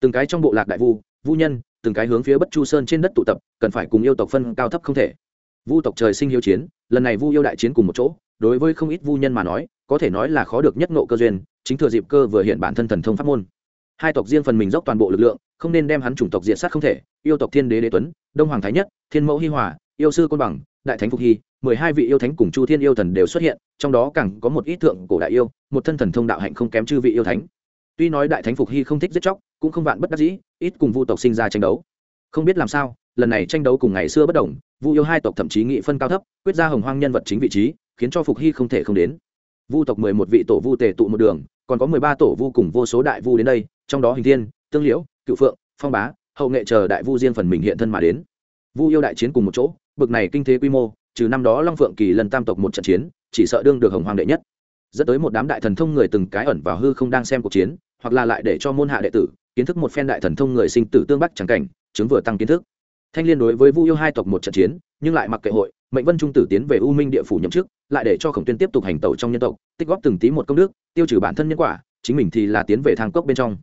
Từng cái trong bộ lạc đại vu vu nhân từng cái hướng phía bất chu sơn trên đất tụ tập cần phải cùng yêu tộc phân cao thấp không thể. Vu tộc trời sinh hiếu chiến lần này vu yêu đại chiến cùng một chỗ đối với không ít vu nhân mà nói, có thể nói là khó được nhất nộ cơ duyên, chính thừa dịp cơ vừa hiện bản thân thần thông pháp môn. Hai tộc riêng phần mình dốc toàn bộ lực lượng, không nên đem hắn chủng tộc diệt sát không thể, yêu tộc thiên đế đế tuấn, đông hoàng thái nhất, thiên mẫu hi hòa, yêu sư côn bằng, đại thánh phục hy, mười hai vị yêu thánh cùng chu thiên yêu thần đều xuất hiện, trong đó càng có một ít thượng cổ đại yêu, một thân thần thông đạo hạnh không kém chư vị yêu thánh. Tuy nói đại thánh phục hy không thích giết chóc, cũng không vạn bất đắc dĩ, ít cùng vu tộc sinh ra tranh đấu. Không biết làm sao, lần này tranh đấu cùng ngày xưa bất đồng, vu yêu hai tộc thậm chí nghị phân cao thấp, quyết ra hồng hoang nhân vật chính vị trí khiến cho phục hy không thể không đến. Vu tộc mười một vị tổ vu tề tụ một đường, còn có mười ba tổ vu cùng vô số đại vu đến đây, trong đó hình thiên, tương liễu, cựu phượng, phong bá, hậu nghệ chờ đại vu riêng phần mình hiện thân mà đến. Vu yêu đại chiến cùng một chỗ, bực này kinh thế quy mô, trừ năm đó long phượng kỳ lần tam tộc một trận chiến, chỉ sợ đương được hồng hoàng đệ nhất. Dẫn tới một đám đại thần thông người từng cái ẩn vào hư không đang xem cuộc chiến, hoặc là lại để cho môn hạ đệ tử, kiến thức một phen đại thần thông người sinh tử tương bắc chẳng cảnh, chứng vừa tăng kiến thức. Thanh liên đối với vu yêu hai tộc một trận chiến, nhưng lại mặc kệ hội mệnh vân trung tử tiến về u minh địa phủ nhậm chức, lại để cho khổng tuyên tiếp tục hành tẩu trong nhân tộc, tích góp từng tí một công đức, tiêu trừ bản thân nhân quả, chính mình thì là tiến về thang cốc bên trong.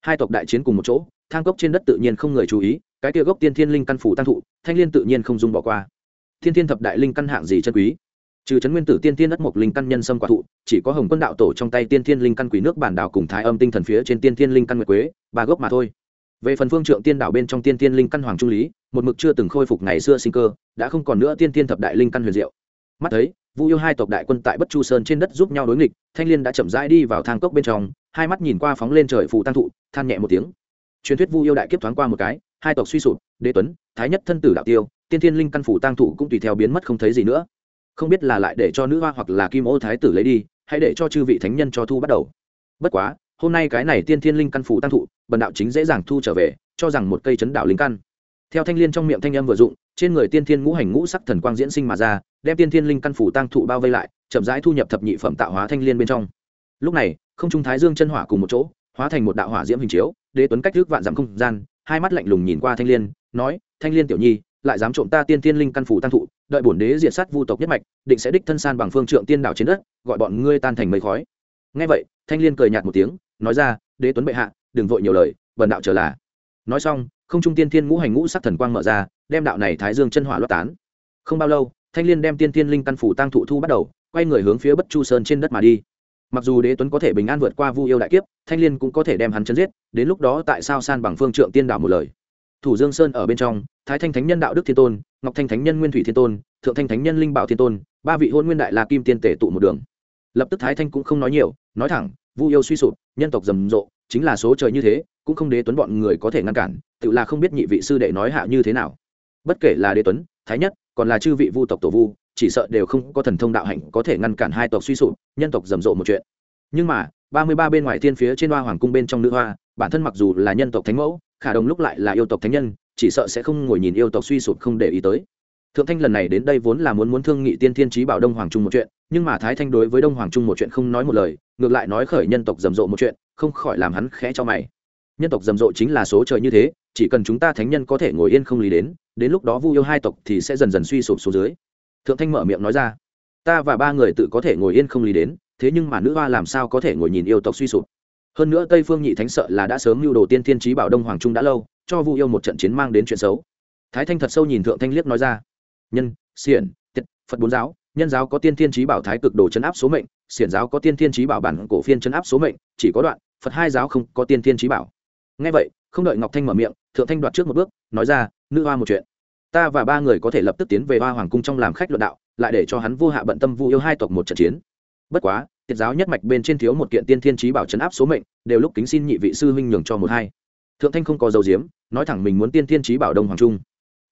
Hai tộc đại chiến cùng một chỗ, thang cốc trên đất tự nhiên không người chú ý, cái kia gốc tiên thiên linh căn phủ tăng thụ, thanh liên tự nhiên không dung bỏ qua. Thiên thiên thập đại linh căn hạng gì chân quý? Trừ trấn nguyên tử tiên thiên đất mộc linh căn nhân sâm quả thụ, chỉ có hồng quân đạo tổ trong tay tiên thiên linh căn quý nước bản đảo cùng thái âm tinh thần phía trên tiên thiên linh căn nguyệt quế, ba gốc mà thôi. Về phần phương trượng tiên đảo bên trong tiên Thiên linh căn hoàng trung lý một mực chưa từng khôi phục ngày xưa sinh cơ, đã không còn nữa tiên tiên thập đại linh căn huyền diệu. Mắt thấy, vu yêu hai tộc đại quân tại bất chu sơn trên đất giúp nhau đối nghịch, thanh liên đã chậm rãi đi vào thang cốc bên trong, hai mắt nhìn qua phóng lên trời phù tăng thụ, than nhẹ một tiếng. Truyền thuyết vu yêu đại kiếp thoáng qua một cái, hai tộc suy sụp, đế tuấn, thái nhất thân tử đạo tiêu, tiên thiên linh căn phủ tăng thụ cũng tùy theo biến mất không thấy gì nữa. Không biết là lại để cho nữ hoa hoặc là kim ô thái tử lấy đi, hay để cho chư vị thánh nhân cho thu bắt đầu. Bất quá, hôm nay cái này tiên thiên linh căn phủ tăng thụ, bần đạo chính dễ dàng thu trở về, cho rằng một cây chấn đạo linh căn theo thanh liên trong miệng thanh âm vừa dụng, trên người tiên thiên ngũ hành ngũ sắc thần quang diễn sinh mà ra, đem tiên thiên linh căn phủ tăng thụ bao vây lại, chậm rãi thu nhập thập nhị phẩm tạo hóa thanh liên bên trong. Lúc này, không trung thái dương chân hỏa cùng một chỗ, hóa thành một đạo hỏa diễm hình chiếu, đế tuấn cách trước vạn dặm không gian, hai mắt lạnh lùng nhìn qua thanh liên, nói, thanh liên tiểu nhi, lại dám trộm ta tiên thiên linh căn phủ tăng thụ, đợi bổn đế diệt sát vu tộc nhất mạch, định sẽ đích thân san bằng phương trượng tiên đạo trên đất, gọi bọn ngươi tan thành mây khói. Ngay vậy, thanh liên cười nhạt một tiếng, nói ra, đế tuấn bệ hạ, đừng vội nhiều lời, bần đạo trở là. Nói xong không trung tiên thiên ngũ hành ngũ sắc thần quang mở ra, đem đạo này thái dương chân hỏa loát tán. Không bao lâu, thanh liên đem tiên thiên linh căn phủ tăng thụ thu bắt đầu, quay người hướng phía bất chu sơn trên đất mà đi. Mặc dù đế tuấn có thể bình an vượt qua vu yêu đại kiếp, thanh liên cũng có thể đem hắn chấn giết, đến lúc đó tại sao san bằng phương trượng tiên đạo một lời. Thủ dương sơn ở bên trong, thái thanh thánh nhân đạo đức thiên tôn, ngọc thanh thánh nhân nguyên thủy thiên tôn, thượng thanh thánh nhân linh bảo thiên tôn, ba vị hôn nguyên đại la kim tiên tể tụ một đường. Lập tức thái thanh cũng không nói nhiều, nói thẳng, vu yêu suy sụp, nhân tộc rầm rộ, chính là số trời như thế cũng không đế tuấn bọn người có thể ngăn cản, tự là không biết nhị vị sư đệ nói hạ như thế nào. Bất kể là đế tuấn, thái nhất, còn là chư vị vu tộc tổ vu, chỉ sợ đều không có thần thông đạo hạnh có thể ngăn cản hai tộc suy sụp, nhân tộc rầm rộ một chuyện. Nhưng mà, ba mươi ba bên ngoài thiên phía trên hoa hoàng cung bên trong nữ hoa, bản thân mặc dù là nhân tộc thánh mẫu, khả đồng lúc lại là yêu tộc thánh nhân, chỉ sợ sẽ không ngồi nhìn yêu tộc suy sụp không để ý tới. Thượng thanh lần này đến đây vốn là muốn muốn thương nghị tiên thiên trí bảo đông hoàng trung một chuyện, nhưng mà thái thanh đối với đông hoàng trung một chuyện không nói một lời, ngược lại nói khởi nhân tộc rầm rộ một chuyện, không khỏi làm hắn khẽ cho mày nhân tộc rầm rộ chính là số trời như thế, chỉ cần chúng ta thánh nhân có thể ngồi yên không lý đến đến lúc đó vu yêu hai tộc thì sẽ dần dần suy sụp xuống dưới. Thượng thanh mở miệng nói ra, ta và ba người tự có thể ngồi yên không lý đến, thế nhưng mà nữ hoa làm sao có thể ngồi nhìn yêu tộc suy sụp? Hơn nữa tây phương nhị thánh sợ là đã sớm mưu đồ tiên thiên trí bảo đông hoàng trung đã lâu, cho vu yêu một trận chiến mang đến chuyện xấu. Thái thanh thật sâu nhìn thượng thanh liếc nói ra, nhân, xiển tiết phật bốn giáo, nhân giáo có tiên thiên trí bảo thái cực đồ chấn áp số mệnh, xiển giáo có tiên thiên trí bảo bản cổ phiên chấn áp số mệnh, chỉ có đoạn, phật hai giáo không có tiên thiên trí bảo ngay vậy, không đợi ngọc thanh mở miệng, thượng thanh đoạt trước một bước, nói ra, nữ hoa một chuyện. Ta và ba người có thể lập tức tiến về hoa hoàng cung trong làm khách luận đạo, lại để cho hắn vô hạ bận tâm vu yêu hai tộc một trận chiến. Bất quá, tiết giáo nhất mạch bên trên thiếu một kiện tiên thiên trí bảo chấn áp số mệnh, đều lúc kính xin nhị vị sư huynh nhường cho một hai. Thượng thanh không có dầu diếm, nói thẳng mình muốn tiên thiên trí bảo đông hoàng trung.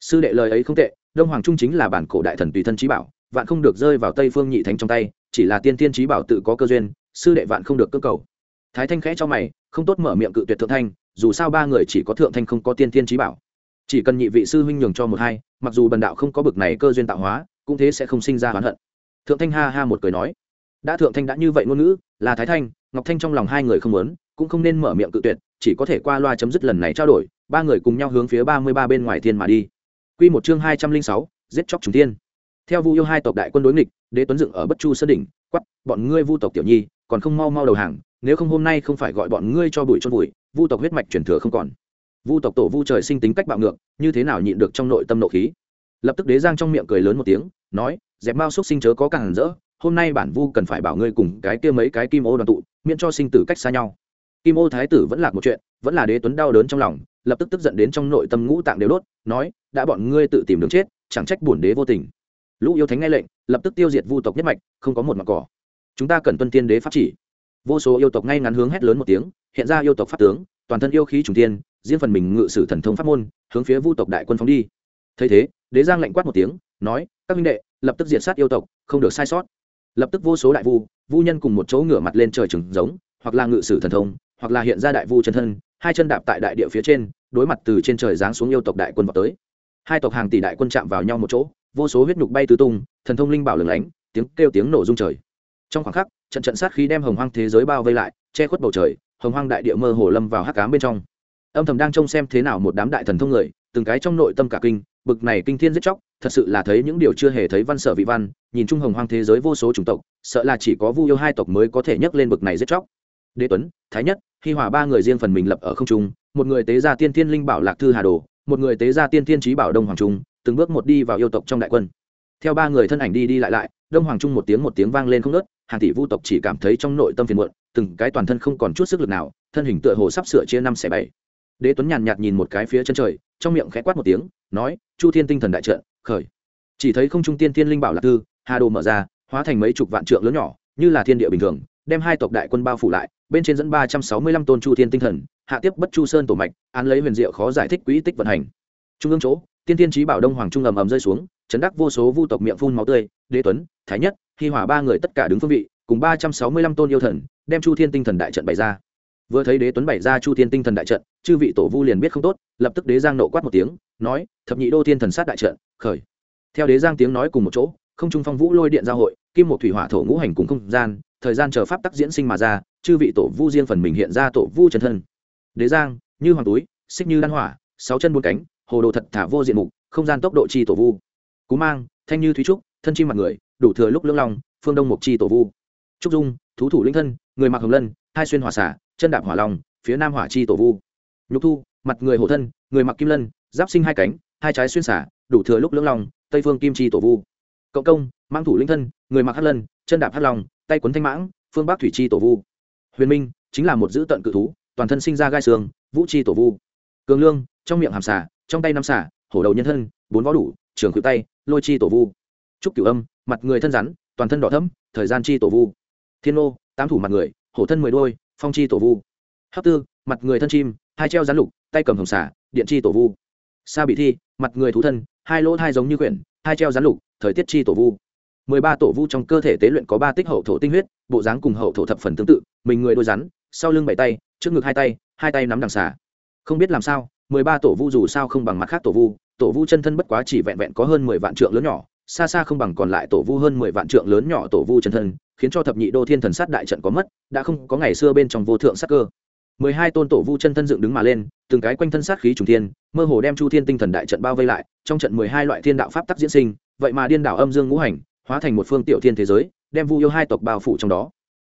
Sư đệ lời ấy không tệ, đông hoàng trung chính là bản cổ đại thần tùy thân trí bảo, vạn không được rơi vào tây phương nhị thánh trong tay, chỉ là tiên thiên trí bảo tự có cơ duyên, sư đệ vạn không được cơ cầu. Thái thanh khẽ cho mày, không tốt mở miệng cự tuyệt thượng thanh dù sao ba người chỉ có thượng thanh không có tiên thiên trí bảo. Chỉ cần nhị vị sư huynh nhường cho một hai, mặc dù bần đạo không có bực này cơ duyên tạo hóa, cũng thế sẽ không sinh ra oán hận. Thượng thanh ha ha một cười nói, đã thượng thanh đã như vậy ngôn ngữ, là thái thanh, ngọc thanh trong lòng hai người không muốn, cũng không nên mở miệng cự tuyệt, chỉ có thể qua loa chấm dứt lần này trao đổi, ba người cùng nhau hướng phía ba mươi ba bên ngoài thiên mà đi. Quy một chương hai trăm linh sáu, giết chóc trùng tiên theo vu yêu hai tộc đại quân đối nghịch, đế tuấn dựng ở bất chu sơn đỉnh quắp bọn ngươi vu tộc tiểu nhi, còn không mau mau đầu hàng, nếu không hôm nay không phải gọi bọn ngươi cho bụi cho bụi vu tộc huyết mạch truyền thừa không còn. Vu tộc tổ vu trời sinh tính cách bạo ngược, như thế nào nhịn được trong nội tâm nộ khí? Lập tức đế giang trong miệng cười lớn một tiếng, nói, dẹp mao xúc sinh chớ có càng rỡ, hôm nay bản vu cần phải bảo ngươi cùng cái kia mấy cái kim ô đoàn tụ, miễn cho sinh tử cách xa nhau. Kim ô thái tử vẫn là một chuyện, vẫn là đế tuấn đau đớn trong lòng, lập tức tức giận đến trong nội tâm ngũ tạng đều đốt, nói, đã bọn ngươi tự tìm đường chết, chẳng trách bổn đế vô tình. Lũ yêu thánh nghe lệnh, lập tức tiêu diệt vu tộc nhất mạch, không có một mặt cỏ. Chúng ta cần tuân tiên đế pháp chỉ vô số yêu tộc ngay ngắn hướng hét lớn một tiếng, hiện ra yêu tộc pháp tướng, toàn thân yêu khí trùng tiên riêng phần mình ngự sử thần thông pháp môn, hướng phía vu tộc đại quân phóng đi. Thấy thế, đế giang lệnh quát một tiếng, nói, các minh đệ, lập tức diệt sát yêu tộc, không được sai sót. Lập tức vô số đại vu vu nhân cùng một chỗ ngửa mặt lên trời trừng giống, hoặc là ngự sử thần thông, hoặc là hiện ra đại vu chân thân, hai chân đạp tại đại địa phía trên, đối mặt từ trên trời giáng xuống yêu tộc đại quân vào tới. Hai tộc hàng tỷ đại quân chạm vào nhau một chỗ, vô số huyết nhục bay tứ tung, thần thông linh bảo lửng lánh, tiếng kêu tiếng nổ rung trời. Trong khoảng khắc trận trận sát khí đem hồng hoang thế giới bao vây lại, che khuất bầu trời, hồng hoang đại địa mơ hồ lâm vào hắc cám bên trong. Âm thầm đang trông xem thế nào một đám đại thần thông người, từng cái trong nội tâm cả kinh, bực này kinh thiên giết chóc, thật sự là thấy những điều chưa hề thấy văn sở vị văn, nhìn chung hồng hoang thế giới vô số chủng tộc, sợ là chỉ có vu yêu hai tộc mới có thể nhấc lên bực này giết chóc. Đế tuấn, thái nhất, hi hòa ba người riêng phần mình lập ở không trung, một người tế gia tiên thiên linh bảo lạc thư hà đồ, một người tế gia tiên thiên trí bảo đông hoàng trung, từng bước một đi vào yêu tộc trong đại quân. Theo ba người thân ảnh đi đi lại lại, đông hoàng trung một tiếng một tiếng vang lên không nớt hàng tỷ vu tộc chỉ cảm thấy trong nội tâm phiền muộn, từng cái toàn thân không còn chút sức lực nào, thân hình tựa hồ sắp sửa chia năm xẻ bảy. Đế tuấn nhàn nhạt nhìn một cái phía chân trời, trong miệng khẽ quát một tiếng, nói, chu thiên tinh thần đại trận, khởi. Chỉ thấy không trung tiên thiên linh bảo lạc tư, hà đồ mở ra, hóa thành mấy chục vạn trượng lớn nhỏ, như là thiên địa bình thường, đem hai tộc đại quân bao phủ lại, bên trên dẫn ba trăm sáu mươi lăm tôn chu thiên tinh thần, hạ tiếp bất chu sơn tổ mạch, án lấy huyền diệu khó giải thích quỹ tích vận hành. Trung ương chỗ, tiên tiên trí bảo đông hoàng trung ầm ầm rơi xuống, chấn đắc vô số vu tộc miệng phun máu tươi, đế tuấn, thái nhất hi hỏa ba người tất cả đứng phương vị, cùng ba trăm sáu mươi lăm tôn yêu thần, đem chu thiên tinh thần đại trận bày ra. Vừa thấy đế tuấn bày ra chu thiên tinh thần đại trận, chư vị tổ vu liền biết không tốt, lập tức đế giang nộ quát một tiếng, nói, thập nhị đô thiên thần sát đại trận, khởi. Theo đế giang tiếng nói cùng một chỗ, không trung phong vũ lôi điện giao hội, kim một thủy hỏa thổ ngũ hành cùng không gian, thời gian chờ pháp tắc diễn sinh mà ra, chư vị tổ vu riêng phần mình hiện ra tổ vu chân thân. Đế giang, như hoàng túi, xích như đan hỏa, sáu chân bốn cánh, hồ đồ thật thả vô diện mục, không gian tốc độ chi tổ vu. Cú mang, thanh như thúy trúc, thân chim mặt người đủ thừa lúc lưỡng long, phương đông mục chi tổ vu. Trúc dung, thú thủ linh thân, người mặc hồng lân, hai xuyên hỏa xả, chân đạp hỏa long, phía nam hỏa chi tổ vu. Nhục thu, mặt người hổ thân, người mặc kim lân, giáp sinh hai cánh, hai trái xuyên xả, đủ thừa lúc lưỡng long, tây phương kim chi tổ vu. Cộng công mang thủ linh thân, người mặc hắc lân, chân đạp hắc long, tay quấn thanh mãng, phương bắc thủy chi tổ vu. Huyền minh, chính là một dữ tận cự thú, toàn thân sinh ra gai xương, vũ chi tổ vu. Cường lương, trong miệng hàm xả trong tay năm xả hổ đầu nhân thân, bốn võ đủ, trường cự tay, lôi chi tổ vu. Trúc cửu âm mặt người thân rắn, toàn thân đỏ thấm thời gian chi tổ vu. Thiên ô tám thủ mặt người, hổ thân mười đôi, phong chi tổ vu. Hấp tư, mặt người thân chim, hai treo rắn lục, tay cầm hồng xả điện chi tổ vu. Sa bị thi, mặt người thú thân, hai lỗ hai giống như quyển, hai treo rắn lục, thời tiết chi tổ vu. Mười ba tổ vu trong cơ thể tế luyện có ba tích hậu thổ tinh huyết, bộ dáng cùng hậu thổ thập phần tương tự, mình người đôi rắn, sau lưng bảy tay, trước ngực hai tay hai tay nắm đằng xả không biết làm sao, mười ba tổ vu dù sao không bằng mặt khác tổ vu tổ vu chân thân bất quá chỉ vẹn vẹn có hơn mười vạn trượng lớn nhỏ xa xa không bằng còn lại tổ vu hơn mười vạn trượng lớn nhỏ tổ vu chân thân, khiến cho thập nhị đô thiên thần sát đại trận có mất, đã không có ngày xưa bên trong vô thượng sát cơ. Mười hai tôn tổ vu chân thân dựng đứng mà lên, từng cái quanh thân sát khí trùng thiên, mơ hồ đem chu thiên tinh thần đại trận bao vây lại, trong trận mười hai loại thiên đạo pháp tắc diễn sinh, vậy mà điên đảo âm dương ngũ hành, hóa thành một phương tiểu thiên thế giới, đem vu yêu hai tộc bao phủ trong đó.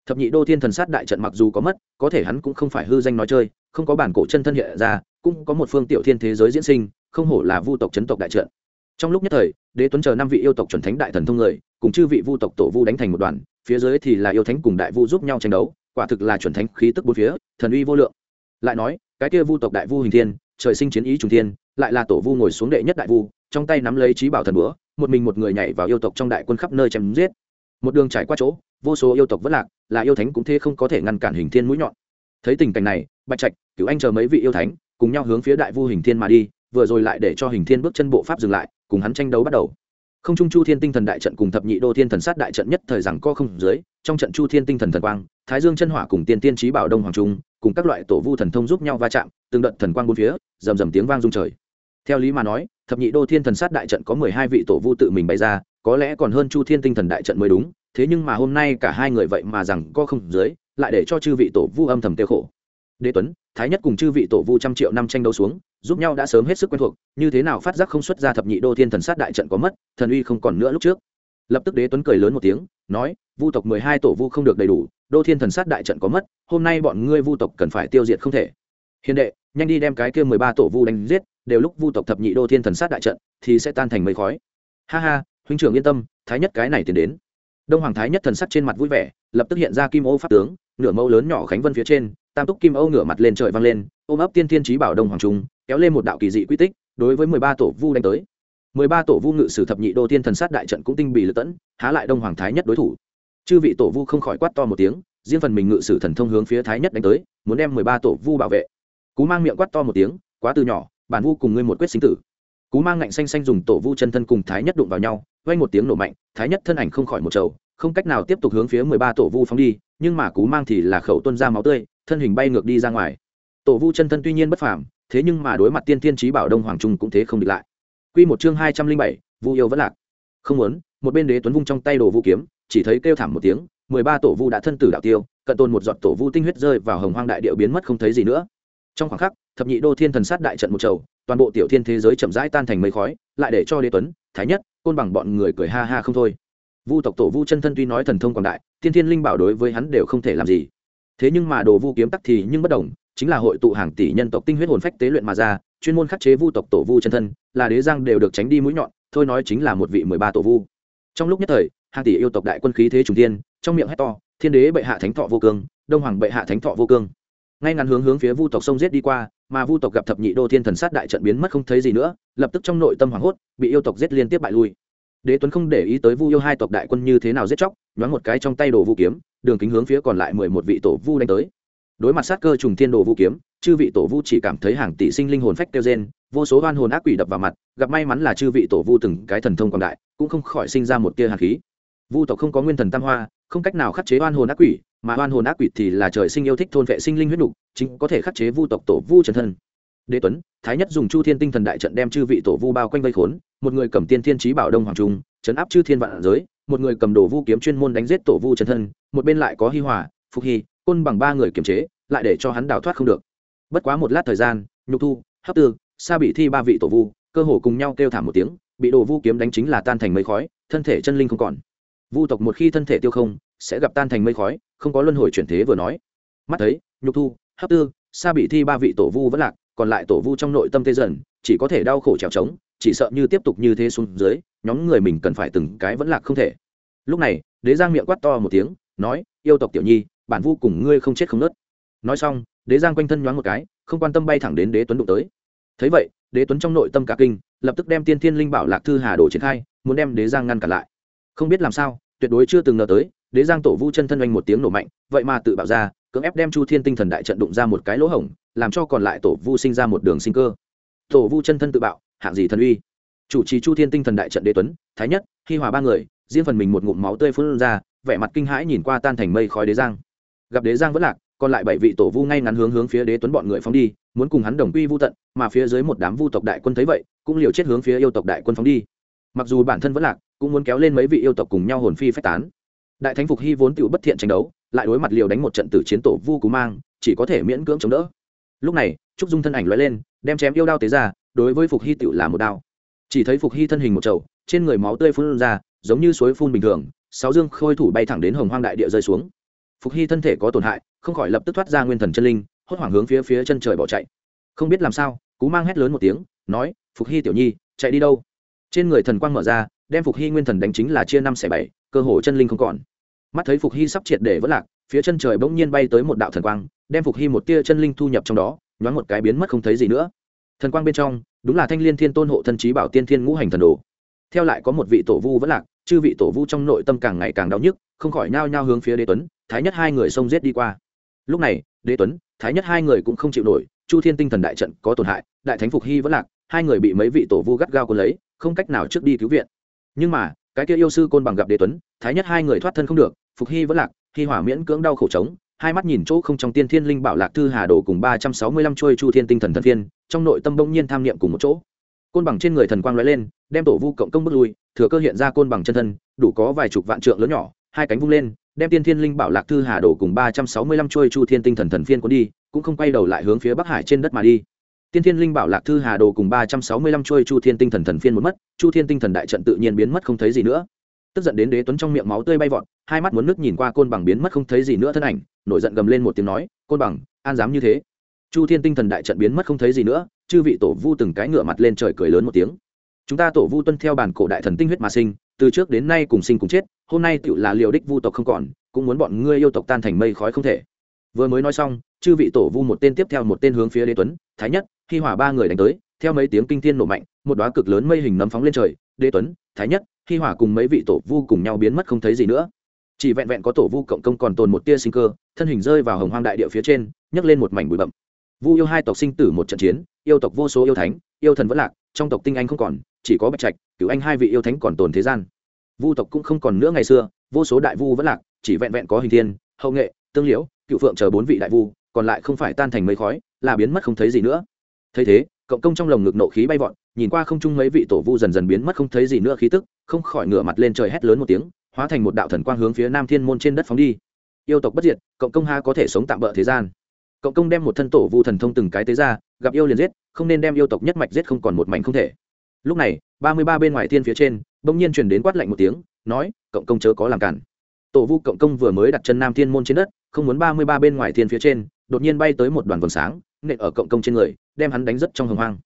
Thập nhị đô thiên thần sát đại trận mặc dù có mất, có thể hắn cũng không phải hư danh nói chơi, không có bản cổ chân thân hiện ra, cũng có một phương tiểu thiên thế giới diễn sinh, không hổ là vu tộc chấn tộc đại trận trong lúc nhất thời, đế tuấn chờ năm vị yêu tộc chuẩn thánh đại thần thông người, cùng chư vị vu tộc tổ vu đánh thành một đoàn, phía dưới thì là yêu thánh cùng đại vu giúp nhau tranh đấu, quả thực là chuẩn thánh khí tức bốn phía, thần uy vô lượng. Lại nói, cái kia vu tộc đại vu hình thiên, trời sinh chiến ý trùng thiên, lại là tổ vu ngồi xuống đệ nhất đại vu, trong tay nắm lấy trí bảo thần búa, một mình một người nhảy vào yêu tộc trong đại quân khắp nơi chém giết. Một đường trải qua chỗ, vô số yêu tộc vất lạc, là yêu thánh cũng thế không có thể ngăn cản hình thiên mũi nhọn. Thấy tình cảnh này, bạch trạch, cửu anh chờ mấy vị yêu thánh, cùng nhau hướng phía đại vu hình thiên mà đi, vừa rồi lại để cho hình thiên bước chân bộ pháp dừng lại cùng hắn tranh đấu bắt đầu. Không trung chu thiên tinh thần đại trận cùng thập nhị đô thiên thần sát đại trận nhất thời rằng co không dưới, trong trận chu thiên tinh thần thần quang, thái dương chân hỏa cùng tiên tiên trí bảo đông hoàng trung, cùng các loại tổ vu thần thông giúp nhau va chạm, từng đợt thần quang bốn phía, rầm rầm tiếng vang rung trời. Theo lý mà nói, thập nhị đô thiên thần sát đại trận có mười hai vị tổ vu tự mình bày ra, có lẽ còn hơn chu thiên tinh thần đại trận mới đúng, thế nhưng mà hôm nay cả hai người vậy mà rằng co không dưới, lại để cho chư vị tổ vu âm thầm tiêu khổ. Đế tuấn, thái nhất cùng chư vị tổ vu trăm triệu năm tranh đấu xuống giúp nhau đã sớm hết sức quen thuộc, như thế nào phát giác không xuất ra thập nhị đô thiên thần sát đại trận có mất, thần uy không còn nữa lúc trước. Lập tức đế tuấn cười lớn một tiếng, nói, vu tộc mười hai tổ vu không được đầy đủ, đô thiên thần sát đại trận có mất, hôm nay bọn ngươi vu tộc cần phải tiêu diệt không thể. Hiền đệ, nhanh đi đem cái kia mười ba tổ vu đánh giết, đều lúc vu tộc thập nhị đô thiên thần sát đại trận, thì sẽ tan thành mây khói. Ha ha, huynh trưởng yên tâm, thái nhất cái này tiến đến. Đông hoàng thái nhất thần sắc trên mặt vui vẻ, lập tức hiện ra kim ô pháp tướng, nửa mẫu lớn nhỏ khánh vân phía trên, tam túc kim ô ngửa mặt lên trời vang lên, ôm ấp tiên thiên trí bảo đông hoàng trung kéo lên một đạo kỳ dị quy tích, đối với mười ba tổ vu đánh tới. Mười ba tổ vu ngự sử thập nhị đô thiên thần sát đại trận cũng tinh bị lựa tẫn, há lại đông hoàng thái nhất đối thủ. Chư vị tổ vu không khỏi quát to một tiếng, riêng phần mình ngự sử thần thông hướng phía thái nhất đánh tới, muốn đem mười ba tổ vu bảo vệ. Cú mang miệng quát to một tiếng, quá từ nhỏ, bản vu cùng ngươi một quyết sinh tử. Cú mang ngạnh xanh xanh dùng tổ vu chân thân cùng thái nhất đụng vào nhau quay một tiếng nổ mạnh, thái nhất thân ảnh không khỏi một trầu, không cách nào tiếp tục hướng phía mười ba tổ vu phóng đi, nhưng mà cú mang thì là khẩu tuân ra máu tươi, thân hình bay ngược đi ra ngoài. Tổ vu chân thân tuy nhiên bất phàm thế nhưng mà đối mặt tiên thiên trí bảo đông hoàng trung cũng thế không địch lại. Quy một chương hai trăm linh bảy, vu yêu vẫn lạc. Không muốn, một bên đế tuấn vung trong tay đồ vu kiếm, chỉ thấy kêu thảm một tiếng, mười ba tổ vu đã thân tử đạo tiêu, cận tôn một giọt tổ vu tinh huyết rơi vào hồng hoang đại điệu biến mất không thấy gì nữa. Trong khoảng khắc, thập nhị đô thiên thần sát đại trận một trầu, toàn bộ tiểu thiên thế giới chậm rãi tan thành mây khói, lại để cho đế tuấn, thái nhất, côn bằng bọn người cười ha ha không thôi. Vu tộc tổ vu chân thân tuy nói thần thông quảng đại thiên thiên linh bảo đối với hắn đều không thể làm gì. Thế nhưng mà đồ vu kiếm tắc thì nhưng bất đồng chính là hội tụ hàng tỷ nhân tộc tinh huyết hồn phách tế luyện mà ra, chuyên môn khắc chế vu tộc tổ vu chân thân, là đế giang đều được tránh đi mũi nhọn, thôi nói chính là một vị mười ba tổ vu. Trong lúc nhất thời, hàng tỷ yêu tộc đại quân khí thế trùng tiên trong miệng hét to, thiên đế bệ hạ thánh thọ vô cương, đông hoàng bệ hạ thánh thọ vô cương. Ngay ngắn hướng hướng phía vu tộc sông giết đi qua, mà vu tộc gặp thập nhị đô thiên thần sát đại trận biến mất không thấy gì nữa, lập tức trong nội tâm hoảng hốt, bị yêu tộc giết liên tiếp bại lui. Đế tuấn không để ý tới vu yêu hai tộc đại quân như thế nào giết chóc, nhoáng một cái trong tay đồ vu kiếm, đường kính hướng phía còn lại mười một vị tổ vu đánh tới đối mặt sát cơ trùng thiên đồ vu kiếm, chư vị tổ vu chỉ cảm thấy hàng tỷ sinh linh hồn phách kêu gen vô số oan hồn ác quỷ đập vào mặt, gặp may mắn là chư vị tổ vu từng cái thần thông còn đại, cũng không khỏi sinh ra một tia hạt khí. Vu tộc không có nguyên thần tam hoa, không cách nào khắc chế oan hồn ác quỷ, mà oan hồn ác quỷ thì là trời sinh yêu thích thôn vệ sinh linh huyết đục chính có thể khắc chế vu tộc tổ vu trần thân. Đế tuấn, thái nhất dùng chu thiên tinh thần đại trận đem chư vị tổ vu bao quanh vây khốn, một người cầm tiên thiên trí bảo đông hoàng trung chấn áp chư thiên vạn giới, một người cầm đồ vu kiếm chuyên môn đánh giết tổ vu trần thân, một bên lại có hi hòa, phục hy côn bằng ba người kiềm chế, lại để cho hắn đào thoát không được. Bất quá một lát thời gian, nhục thu, hấp tư, sa bị thi ba vị tổ vu, cơ hồ cùng nhau kêu thảm một tiếng, bị đồ vu kiếm đánh chính là tan thành mây khói, thân thể chân linh không còn. Vu tộc một khi thân thể tiêu không, sẽ gặp tan thành mây khói, không có luân hồi chuyển thế vừa nói. Mắt thấy, nhục thu, hấp tư, sa bị thi ba vị tổ vu vẫn lạc, còn lại tổ vu trong nội tâm tê dần, chỉ có thể đau khổ trèo trống, chỉ sợ như tiếp tục như thế xuống dưới, nhóm người mình cần phải từng cái vẫn lạc không thể. Lúc này, đế giang miệng quát to một tiếng, nói, yêu tộc tiểu nhi bản vu cùng ngươi không chết không nớt. Nói xong, đế giang quanh thân nhoáng một cái, không quan tâm bay thẳng đến đế tuấn đụng tới. Thấy vậy, đế tuấn trong nội tâm cả kinh, lập tức đem tiên thiên linh bảo lạc thư hà đổ triển khai, muốn đem đế giang ngăn cản lại. Không biết làm sao, tuyệt đối chưa từng ngờ tới, đế giang tổ vu chân thân oanh một tiếng nổ mạnh, vậy mà tự bạo ra, cưỡng ép đem chu thiên tinh thần đại trận đụng ra một cái lỗ hổng, làm cho còn lại tổ vu sinh ra một đường sinh cơ. Tổ vu chân thân tự bạo, hạng gì thần uy? Chủ trì chu thiên tinh thần đại trận đế tuấn, thái nhất khi hòa ba người, riêng phần mình một ngụm máu tươi phun ra, vẻ mặt kinh hãi nhìn qua tan thành mây khói đế giang gặp đế giang vẫn lạc còn lại bảy vị tổ vu ngay ngắn hướng hướng phía đế tuấn bọn người phóng đi muốn cùng hắn đồng quy vu tận mà phía dưới một đám vu tộc đại quân thấy vậy cũng liều chết hướng phía yêu tộc đại quân phóng đi. Mặc dù bản thân vẫn lạc cũng muốn kéo lên mấy vị yêu tộc cùng nhau hồn phi phách tán. Đại thánh phục hy vốn tự bất thiện tranh đấu lại đối mặt liều đánh một trận tử chiến tổ vu cú mang chỉ có thể miễn cưỡng chống đỡ. Lúc này trúc dung thân ảnh lóe lên đem chém yêu đao tế ra đối với phục hy tự là một đao. Chỉ thấy phục hy thân hình một trầu, trên người máu tươi phun ra giống như suối phun bình thường sáu dương khôi thủ bay thẳng đến hồng hoang đại địa rơi xuống phục hy thân thể có tổn hại, không khỏi lập tức thoát ra nguyên thần chân linh, hốt hoảng hướng phía phía chân trời bỏ chạy. Không biết làm sao, cú mang hét lớn một tiếng, nói, phục hy tiểu nhi, chạy đi đâu? Trên người thần quang mở ra, đem phục hy nguyên thần đánh chính là chia năm xẻ bảy, cơ hồ chân linh không còn. Mắt thấy phục hy sắp triệt để vất lạc, phía chân trời bỗng nhiên bay tới một đạo thần quang, đem phục hy một tia chân linh thu nhập trong đó, nhoáng một cái biến mất không thấy gì nữa. Thần quang bên trong, đúng là thanh liên thiên tôn hộ thân trí bảo tiên thiên ngũ hành thần đồ. Theo lại có một vị tổ vu vẫn lạc, chư vị tổ vu trong nội tâm càng ngày càng đau nhức, không khỏi nhao nhao hướng phía đế tuấn thái nhất hai người xông giết đi qua. Lúc này, đế tuấn, thái nhất hai người cũng không chịu nổi, chu thiên tinh thần đại trận có tổn hại, đại thánh phục hy vẫn lạc, hai người bị mấy vị tổ vu gắt gao quân lấy, không cách nào trước đi cứu viện. Nhưng mà, cái kia yêu sư côn bằng gặp đế tuấn, thái nhất hai người thoát thân không được, phục hy vẫn lạc, hy hỏa miễn cưỡng đau khổ trống, hai mắt nhìn chỗ không trong tiên thiên linh bảo lạc thư hà đồ cùng ba trăm sáu mươi lăm trôi chu thiên tinh thần thần thiên, trong nội tâm bỗng nhiên tham niệm cùng một chỗ. Côn bằng trên người thần quang lóe lên, đem tổ vu cộng công bước lui, thừa cơ hiện ra côn bằng chân thân, đủ có vài chục vạn trượng lớn nhỏ, hai cánh vung lên đem tiên thiên linh bảo lạc thư hà đồ cùng ba trăm sáu mươi lăm trôi chu thiên tinh thần thần phiên cuốn đi, cũng không quay đầu lại hướng phía bắc hải trên đất mà đi. Tiên thiên linh bảo lạc thư hà đồ cùng ba trăm sáu mươi lăm trôi chu thiên tinh thần thần phiên một mất, chu thiên tinh thần đại trận tự nhiên biến mất không thấy gì nữa. Tức giận đến đế tuấn trong miệng máu tươi bay vọt, hai mắt muốn nước nhìn qua côn bằng biến mất không thấy gì nữa thân ảnh, nổi giận gầm lên một tiếng nói, côn bằng, an dám như thế? Chu thiên tinh thần đại trận biến mất không thấy gì nữa, chư vị tổ vu từng cái ngửa mặt lên trời cười lớn một tiếng. Chúng ta tổ vu tuân theo bản cổ đại thần tinh huyết mà sinh từ trước đến nay cùng sinh cùng chết, hôm nay tựu là liều đích vu tộc không còn, cũng muốn bọn ngươi yêu tộc tan thành mây khói không thể. Vừa mới nói xong, chư vị tổ vu một tên tiếp theo một tên hướng phía đế tuấn, thái nhất khi hỏa ba người đánh tới, theo mấy tiếng kinh thiên nổ mạnh, một đoá cực lớn mây hình nấm phóng lên trời, đế tuấn, thái nhất khi hỏa cùng mấy vị tổ vu cùng nhau biến mất không thấy gì nữa. Chỉ vẹn vẹn có tổ vu cộng công còn tồn một tia sinh cơ, thân hình rơi vào hồng hoang đại địa phía trên, nhấc lên một mảnh bụi bậm vu yêu hai tộc sinh tử một trận chiến, yêu tộc vô số yêu thánh, yêu thần vẫn lạc, trong tộc tinh anh không còn chỉ có bạch trạch, cửu anh hai vị yêu thánh còn tồn thế gian. Vu tộc cũng không còn nữa ngày xưa, vô số đại vu vẫn lạc, chỉ vẹn vẹn có hình thiên, hậu nghệ, tương liễu, cựu phượng chờ bốn vị đại vu, còn lại không phải tan thành mây khói, là biến mất không thấy gì nữa. Thấy thế, cộng công trong lồng ngực nộ khí bay vọt, nhìn qua không trung mấy vị tổ vu dần dần biến mất không thấy gì nữa khí tức, không khỏi ngửa mặt lên trời hét lớn một tiếng, hóa thành một đạo thần quang hướng phía nam thiên môn trên đất phóng đi. Yêu tộc bất diệt, cộng công ha có thể sống tạm bỡ thế gian. Cộng công đem một thân tổ vu thần thông từng cái tế ra, gặp yêu liền giết, không nên đem yêu tộc nhất mạch giết không còn một mảnh không thể lúc này, ba mươi ba bên ngoài thiên phía trên, bỗng nhiên truyền đến quát lạnh một tiếng, nói, cộng công chớ có làm cản. Tổ vu cộng công vừa mới đặt chân nam thiên môn trên đất, không muốn ba mươi ba bên ngoài thiên phía trên, đột nhiên bay tới một đoàn vầng sáng, nện ở cộng công trên người, đem hắn đánh rất trong hồng hoang.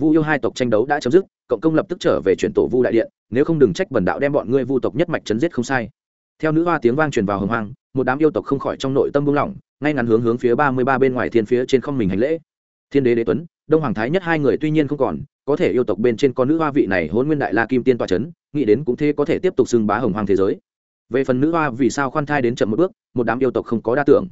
Vu yêu hai tộc tranh đấu đã chấm dứt, cộng công lập tức trở về chuyển tổ vu đại điện, nếu không đừng trách bần đạo đem bọn ngươi vu tộc nhất mạch chấn giết không sai. Theo nữ hoa tiếng vang truyền vào hồng hoang, một đám yêu tộc không khỏi trong nội tâm buông lỏng, ngay ngắn hướng hướng phía ba mươi ba bên ngoài thiên phía trên không mình hành lễ. Thiên đế đế tuấn đông hoàng thái nhất hai người tuy nhiên không còn, có thể yêu tộc bên trên con nữ hoa vị này hôn nguyên đại la kim tiên toa c h ấ n nghĩ đến cũng thế có thể tiếp tục xưng bá hồng hoàng thế giới. Về phần nữ hoa vì sao khoan thai đến chậm một bước, một đám yêu tộc không có đa tưởng.